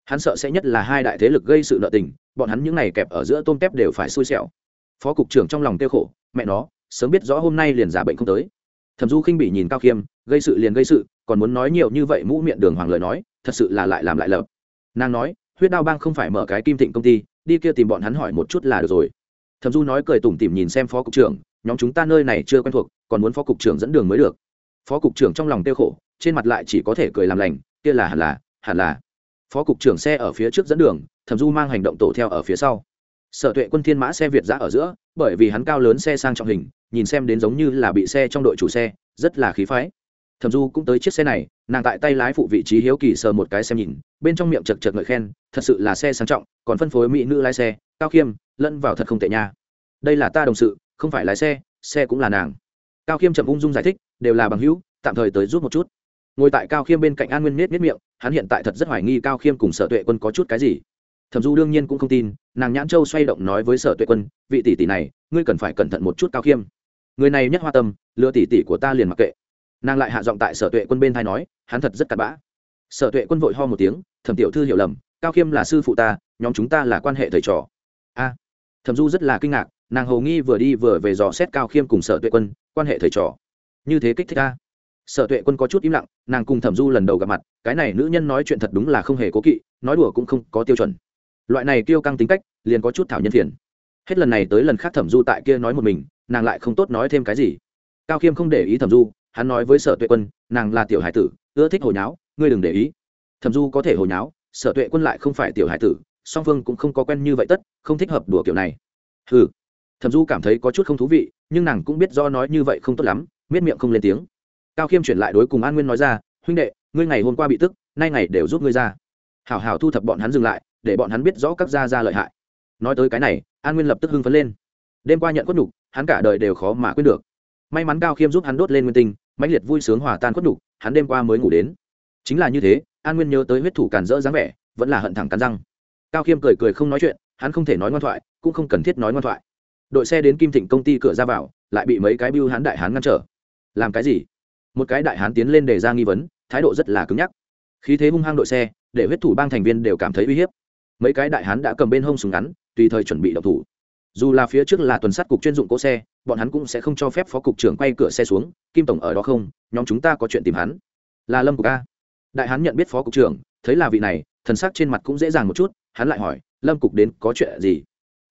hắn sợ sẽ nhất là hai đại thế lực gây sự nợ tình, bọn hắn những n à y kẹp ở giữa tôm tép đều phải xui xẻo. Phó cục trưởng trong lòng tiêu khổ, mẹ nó, sớm biết rõ hôm nay liền giả bệnh không tới. Thẩm du khinh bị nhìn cao khiêm, gây sự liền gây sự, còn muốn nói nhiều như vậy mũ miệng đường hoàng lời nói, thật sự là lại làm lại lập nàng nói, huyết đao bang không phải mở cái kim thịnh công ty, đi kia tìm bọn hắn hỏi một chút là được rồi. Thẩm du nói cười tủm tỉm nhìn xem phó cục trưởng, nhóm chúng ta nơi này chưa quen thuộc, còn muốn phó cục trưởng dẫn đường mới được. Phó cục trưởng trong lòng tiêu khổ, trên mặt lại chỉ có thể cười làm lành, kia là hẳn là hẳn là phó cục trưởng xe ở phía trước dẫn đường, thẩm du mang hành động tổ theo ở phía sau. Sở tuệ quân thiên mã xe việt giã ở giữa, bởi vì hắn cao lớn xe sang trọng hình, nhìn xem đến giống như là bị xe trong đội chủ xe, rất là khí phái. Thẩm du cũng tới chiếc xe này, nàng tại tay lái phụ vị trí hiếu kỳ sờ một cái xem nhìn, bên trong miệng chật chật ngợi khen, thật sự là xe sang trọng, còn phân phối mỹ nữ lái xe, cao khiêm, lẫn vào thật không tệ nha. Đây là ta đồng sự, không phải lái xe xe cũng là nàng. Cao khiêm chậm ung dung giải thích, đều là bằng hữu, tạm thời tới rút một chút ngồi tại cao khiêm bên cạnh an nguyên nết nết miệng, hắn hiện tại thật rất hoài nghi cao khiêm cùng sở tuệ quân có chút cái gì. Thẩm du đương nhiên cũng không tin, nàng nhãn châu xoay động nói với sở tuệ quân, vị tỷ tỷ này, ngươi cần phải cẩn thận một chút cao khiêm. Người này nhất hoa tâm, lừa tỷ tỷ của ta liền mặc kệ. Nàng lại hạ giọng tại sở tuệ quân bên thai nói, hắn thật rất cặn bã. Sở tuệ quân vội ho một tiếng, thẩm tiểu thư hiểu lầm, cao khiêm là sư phụ ta, nhóm chúng ta là quan hệ thầy trò. A. Thẩm du rất là kinh ngạc, nàng hầu nghi vừa đi vừa về dò xét cao khiêm cùng sở tuệ quân, quan hệ thầy trò. Như thế kích thích ta sở tuệ quân có chút im lặng, nàng cùng thẩm du lần đầu gặp mặt, cái này nữ nhân nói chuyện thật đúng là không hề cố kỵ, nói đùa cũng không có tiêu chuẩn. Loại này tiêu căng tính cách, liền có chút thảo nhân thiền hết lần này tới lần khác thẩm du tại kia nói một mình, nàng lại không tốt nói thêm cái gì. Cao khiêm không để ý thẩm du, hắn nói với sở tuệ quân, nàng là tiểu hải tử, ưa thích hồi nháo, ngươi đừng để ý. Thẩm du có thể hồi nháo, sở tuệ quân lại không phải tiểu hải tử, song phương cũng không có quen như vậy tất, không thích hợp đùa kiểu này. Ừ thẩm du cảm thấy có chút không thú vị, nhưng nàng cũng biết do nói như vậy không tốt lắm, miết miệng không lên tiếng cao khiêm chuyển lại đối cùng an nguyên nói ra, huynh đệ, ngươi ngày hôm qua bị tức, nay ngày đều giúp ngươi ra. Hảo hảo thu thập bọn hắn dừng lại, để bọn hắn biết rõ các gia gia lợi hại. Nói tới cái này, an nguyên lập tức hưng phấn lên. Đêm qua nhận quất nhục, hắn cả đời đều khó mà quên được. May mắn cao khiêm giúp hắn đốt lên nguyên tinh, mãnh liệt vui sướng hòa tan quất nhục, hắn đêm qua mới ngủ đến. Chính là như thế, an nguyên nhớ tới huyết thủ càn rỡ dáng vẻ, vẫn là hận thẳng cắn răng. Cao khiêm cười cười không nói chuyện, hắn không thể nói ngoan thoại, cũng không cần thiết nói ngoan thoại. Đội xe đến kim thịnh công ty cửa ra vào, lại bị mấy cái bưu hắn đại hắn ngăn trở. Làm cái gì? Một cái đại hán tiến lên để ra nghi vấn, thái độ rất là cứng nhắc. Khí thế hung hăng đội xe, để huyết thủ bang thành viên đều cảm thấy uy hiếp. Mấy cái đại hán đã cầm bên hông súng ngắn, tùy thời chuẩn bị đập thủ. Dù là phía trước là tuần sát cục chuyên dụng cỗ xe, bọn hắn cũng sẽ không cho phép phó cục trưởng quay cửa xe xuống, kim tổng ở đó không? Nhóm chúng ta có chuyện tìm hắn. Là lâm cục a. Đại hán nhận biết phó cục trưởng, thấy là vị này, thần sắc trên mặt cũng dễ dàng một chút, hắn lại hỏi, lâm cục đến có chuyện gì?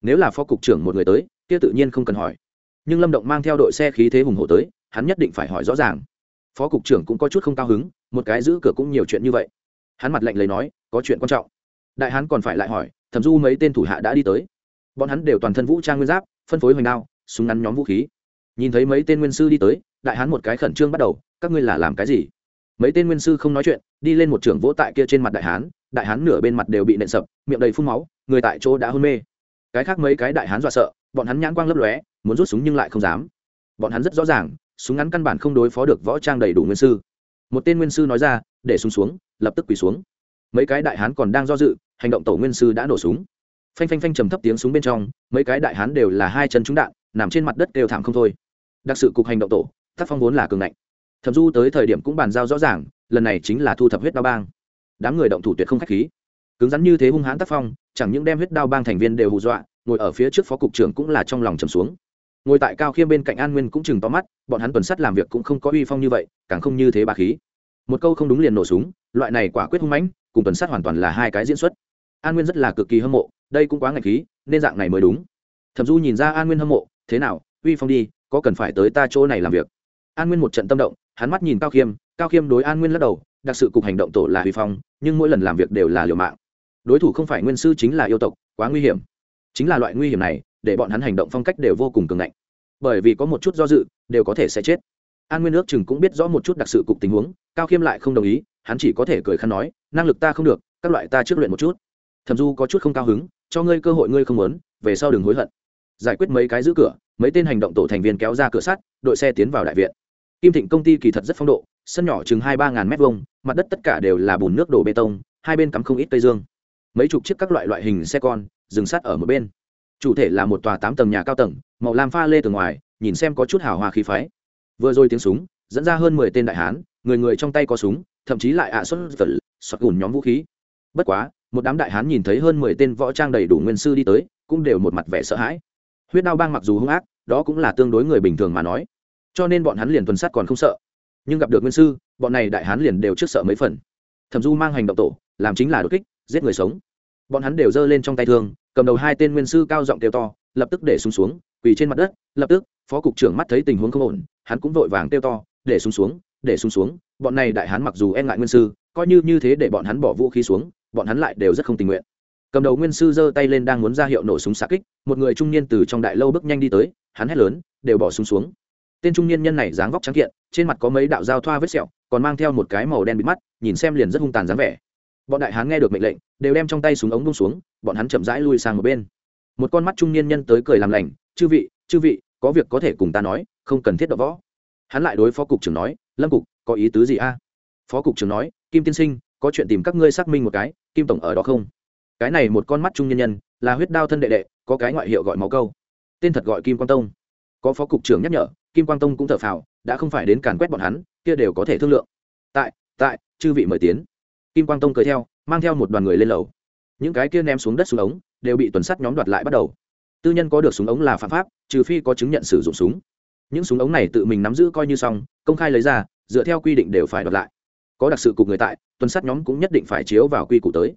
Nếu là phó cục trưởng một người tới, kia tự nhiên không cần hỏi. Nhưng lâm động mang theo đội xe khí thế hùng hổ tới, hắn nhất định phải hỏi rõ ràng phó cục trưởng cũng có chút không cao hứng, một cái giữ cửa cũng nhiều chuyện như vậy. Hắn mặt lạnh lấy nói, có chuyện quan trọng. Đại hán còn phải lại hỏi, thẩm du mấy tên thủ hạ đã đi tới. Bọn hắn đều toàn thân vũ trang nguyên giáp, phân phối hoành đao, súng ngắn nhóm vũ khí. Nhìn thấy mấy tên nguyên sư đi tới, đại hán một cái khẩn trương bắt đầu, các ngươi là làm cái gì? Mấy tên nguyên sư không nói chuyện, đi lên một trưởng vỗ tại kia trên mặt đại hán đại hán nửa bên mặt đều bị nện sập, miệng đầy phun máu, người tại chỗ đã hôn mê. Cái khác mấy cái đại hán dọa sợ, bọn hắn nhãn quang lấp lóe, muốn rút súng nhưng lại không dám. Bọn hắn rất rõ ràng súng ngắn căn bản không đối phó được võ trang đầy đủ nguyên sư. Một tên nguyên sư nói ra, để súng xuống, lập tức quỳ xuống. Mấy cái đại hán còn đang do dự, hành động tổ nguyên sư đã nổ súng. Phanh phanh phanh trầm thấp tiếng súng bên trong, mấy cái đại hán đều là hai chân trúng đạn, nằm trên mặt đất đều thảm không thôi. Đặc sự cục hành động tổ, tác phong vốn là cường ngạnh. Thẩm du tới thời điểm cũng bàn giao rõ ràng, lần này chính là thu thập huyết đao bang. Đám người động thủ tuyệt không khách khí. Cứng rắn như thế hung hãn tác phong, chẳng những đem huyết đao bang thành viên đều hù dọa, ngồi ở phía trước phó cục trưởng cũng là trong lòng trầm xuống ngồi tại cao khiêm bên cạnh an nguyên cũng chừng to mắt, bọn hắn tuần sắt làm việc cũng không có uy phong như vậy, càng không như thế bà khí. Một câu không đúng liền nổ súng, loại này quả quyết hung mãnh, cùng tuần sắt hoàn toàn là hai cái diễn xuất. An nguyên rất là cực kỳ hâm mộ, đây cũng quá ngạch khí, nên dạng này mới đúng. Thẩm du nhìn ra an nguyên hâm mộ, thế nào, uy phong đi, có cần phải tới ta chỗ này làm việc? An nguyên một trận tâm động, hắn mắt nhìn cao khiêm cao khiêm đối an nguyên lắc đầu, đặc sự cục hành động tổ là uy phong, nhưng mỗi lần làm việc đều là liều mạng. Đối thủ không phải nguyên sư chính là yêu tộc, quá nguy hiểm. Chính là loại nguy hiểm này để bọn hắn hành động phong cách đều vô cùng cường ngạnh. Bởi vì có một chút do dự, đều có thể sẽ chết. An nguyên ước chừng cũng biết rõ một chút đặc sự cục tình huống, cao khiêm lại không đồng ý, hắn chỉ có thể cười khăn nói, năng lực ta không được, các loại ta trước luyện một chút. Thẩm du có chút không cao hứng, cho ngươi cơ hội ngươi không muốn, về sau đừng hối hận. Giải quyết mấy cái giữ cửa, mấy tên hành động tổ thành viên kéo ra cửa sắt, đội xe tiến vào đại viện. Kim thịnh công ty kỳ thật rất phong độ, sân nhỏ chừng hai ba ngàn mét vuông, mặt đất tất cả đều là bùn nước đổ bê tông, hai bên cắm không ít cây dương. Mấy chục chiếc các loại loại hình xe con, dừng sắt ở một bên chủ thể là một tòa tám tầng nhà cao tầng, màu lam pha lê từ ngoài, nhìn xem có chút hào hoa khí phái. Vừa rồi tiếng súng, dẫn ra hơn mười tên đại hán, người người trong tay có súng, thậm chí lại ạ à xuất vật, sọt gùn nhóm vũ khí. Bất quá, một đám đại hán nhìn thấy hơn mười tên võ trang đầy đủ nguyên sư đi tới, cũng đều một mặt vẻ sợ hãi. Huyết đao bang mặc dù hung ác, đó cũng là tương đối người bình thường mà nói. Cho nên bọn hắn liền tuần sát còn không sợ. Nhưng gặp được nguyên sư, bọn này đại hán liền đều trước sợ mấy phần. Thẩm du mang hành động tổ, làm chính là đột kích, giết người sống. Bọn hắn đều giơ lên trong tay thương cầm đầu hai tên nguyên sư cao giọng kêu to, lập tức để xuống xuống, quỳ trên mặt đất, lập tức, phó cục trưởng mắt thấy tình huống không ổn, hắn cũng vội vàng kêu to, để xuống xuống, để xuống xuống, bọn này đại hắn mặc dù e ngại nguyên sư, coi như như thế để bọn hắn bỏ vũ khí xuống, bọn hắn lại đều rất không tình nguyện. Cầm đầu nguyên sư giơ tay lên đang muốn ra hiệu nổ súng xạ kích, một người trung niên từ trong đại lâu bước nhanh đi tới, hắn hét lớn, đều bỏ súng xuống. Tên trung niên nhân này dáng vóc trắng kiện, trên mặt có mấy đạo dao thoa vết sẹo, còn mang theo một cái màu đen bịt mắt, nhìn xem liền rất hung tàn dáng vẻ bọn đại hán nghe được mệnh lệnh, đều đem trong tay súng ống bung xuống, bọn hắn chậm rãi lui sang một bên. Một con mắt trung niên nhân tới cười làm lành, chư vị chư vị, có việc có thể cùng ta nói, không cần thiết đọ võ. Hắn lại đối phó cục trưởng nói, lâm cục, có ý tứ gì a? Phó cục trưởng nói, kim tiên sinh, có chuyện tìm các ngươi xác minh một cái, kim tổng ở đó không? Cái này một con mắt trung nhân nhân, là huyết đao thân đệ đệ, có cái ngoại hiệu gọi máu câu. Tên thật gọi kim quang tông. Có phó cục trưởng nhắc nhở, kim quang tông cũng thở phào, đã không phải đến càn quét bọn hắn, kia đều có thể thương lượng. Tại tại, chư vị mời tiến kim quang tông cười theo, mang theo một đoàn người lên lầu. Những cái kia ném xuống đất xuống ống đều bị tuần sắt nhóm đoạt lại bắt đầu. Tư nhân có được súng ống là phạm pháp, trừ phi có chứng nhận sử dụng súng. Những súng ống này tự mình nắm giữ coi như xong, công khai lấy ra, dựa theo quy định đều phải đoạt lại. Có đặc sự cục người tại, tuần sát nhóm cũng nhất định phải chiếu vào quy củ tới.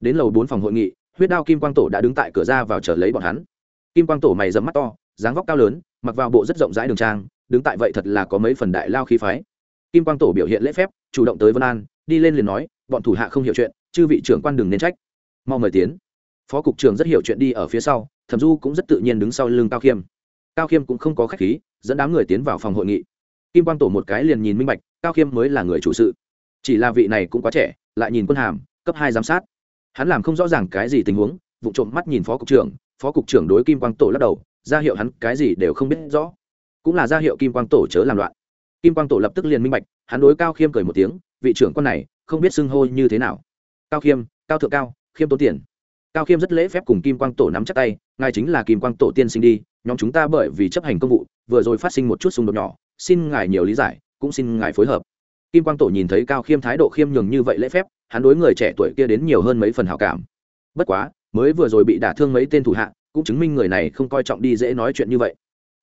Đến lầu bốn phòng hội nghị, huyết đao kim quang tổ đã đứng tại cửa ra vào chờ lấy bọn hắn. Kim quang tổ mày dẫm mắt to, dáng vóc cao lớn, mặc vào bộ rất rộng rãi đường trang, đứng tại vậy thật là có mấy phần đại lao khí phái. Kim quang tổ biểu hiện lễ phép, chủ động tới vân an, đi lên liền nói bọn thủ hạ không hiểu chuyện, chư vị trưởng quan đừng nên trách. Mau mời tiến. Phó cục trưởng rất hiểu chuyện đi ở phía sau, thẩm du cũng rất tự nhiên đứng sau lưng cao khiêm. Cao khiêm cũng không có khách khí, dẫn đám người tiến vào phòng hội nghị. Kim quang tổ một cái liền nhìn minh bạch, cao khiêm mới là người chủ sự. Chỉ là vị này cũng quá trẻ, lại nhìn quân hàm, cấp hai giám sát. Hắn làm không rõ ràng cái gì tình huống, vụ trộm mắt nhìn phó cục trưởng, phó cục trưởng đối kim quang tổ lắc đầu, ra hiệu hắn cái gì đều không biết rõ. Cũng là ra hiệu kim quang tổ chớ làm loạn. Kim quang tổ lập tức liền minh bạch, hắn đối cao khiêm cười một tiếng, vị trưởng con này không biết xưng hô như thế nào. Cao khiêm, cao thượng cao, khiêm tốn tiền. Cao khiêm rất lễ phép cùng kim quang tổ nắm chắc tay, ngài chính là kim quang tổ tiên sinh đi, nhóm chúng ta bởi vì chấp hành công vụ, vừa rồi phát sinh một chút xung đột nhỏ, xin ngài nhiều lý giải, cũng xin ngài phối hợp. Kim quang tổ nhìn thấy cao khiêm thái độ khiêm nhường như vậy lễ phép, hắn đối người trẻ tuổi kia đến nhiều hơn mấy phần hảo cảm. Bất quá, mới vừa rồi bị đả thương mấy tên thủ hạ, cũng chứng minh người này không coi trọng đi dễ nói chuyện như vậy.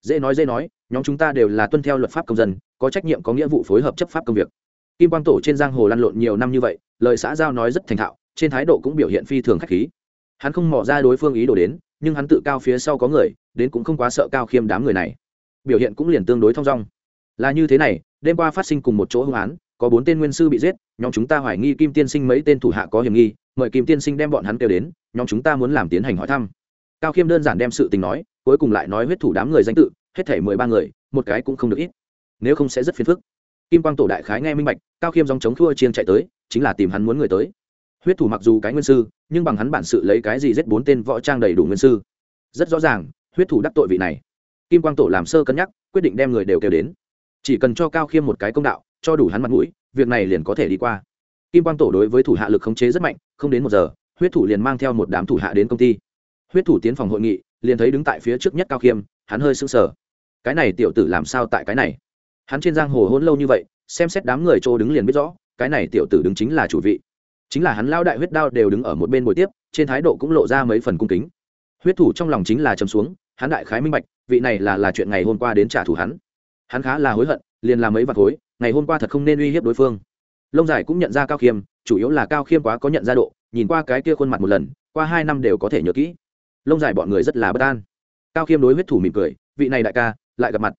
Dễ nói dễ nói, nhóm chúng ta đều là tuân theo luật pháp công dân, có trách nhiệm có nghĩa vụ phối hợp chấp pháp công việc kim quang tổ trên giang hồ lăn lộn nhiều năm như vậy, lời xã giao nói rất thành thạo, trên thái độ cũng biểu hiện phi thường khách khí. Hắn không mỏ ra đối phương ý đồ đến, nhưng hắn tự cao phía sau có người, đến cũng không quá sợ cao khiêm đám người này. Biểu hiện cũng liền tương đối thong dong. Là như thế này, đêm qua phát sinh cùng một chỗ hung án, có bốn tên nguyên sư bị giết, nhóm chúng ta hoài nghi kim tiên sinh mấy tên thủ hạ có hiểm nghi, mời kim tiên sinh đem bọn hắn kêu đến, nhóm chúng ta muốn làm tiến hành hỏi thăm. Cao khiêm đơn giản đem sự tình nói, cuối cùng lại nói huyết thủ đám người danh tự, hết thể mười ba người, một cái cũng không được ít. Nếu không sẽ rất phiền phức kim quang tổ đại khái nghe minh bạch, cao khiêm dòng chống thua chiên chạy tới, chính là tìm hắn muốn người tới. Huyết thủ mặc dù cái nguyên sư, nhưng bằng hắn bản sự lấy cái gì giết bốn tên võ trang đầy đủ nguyên sư? Rất rõ ràng, huyết thủ đắc tội vị này. Kim quang tổ làm sơ cân nhắc, quyết định đem người đều kêu đến. Chỉ cần cho cao khiêm một cái công đạo, cho đủ hắn mặt mũi, việc này liền có thể đi qua. Kim quang tổ đối với thủ hạ lực khống chế rất mạnh, không đến một giờ, huyết thủ liền mang theo một đám thủ hạ đến công ty. Huyết thủ tiến phòng hội nghị, liền thấy đứng tại phía trước nhất cao khiêm, hắn hơi sững sờ. Cái này tiểu tử làm sao tại cái này? Hắn trên giang hồ hôn lâu như vậy, xem xét đám người chỗ đứng liền biết rõ, cái này tiểu tử đứng chính là chủ vị. Chính là hắn lao đại huyết đao đều đứng ở một bên buổi tiếp, trên thái độ cũng lộ ra mấy phần cung kính. Huyết thủ trong lòng chính là chấm xuống, hắn đại khái minh bạch, vị này là là chuyện ngày hôm qua đến trả thù hắn. Hắn khá là hối hận, liền làm mấy vạt hối, ngày hôm qua thật không nên uy hiếp đối phương. Lông dài cũng nhận ra cao khiêm, chủ yếu là cao khiêm quá có nhận ra độ, nhìn qua cái kia khuôn mặt một lần, qua hai năm đều có thể nhớ kỹ. Lông dài bọn người rất là bất an. Cao khiêm đối huyết thủ mỉm cười, vị này đại ca, lại gặp mặt.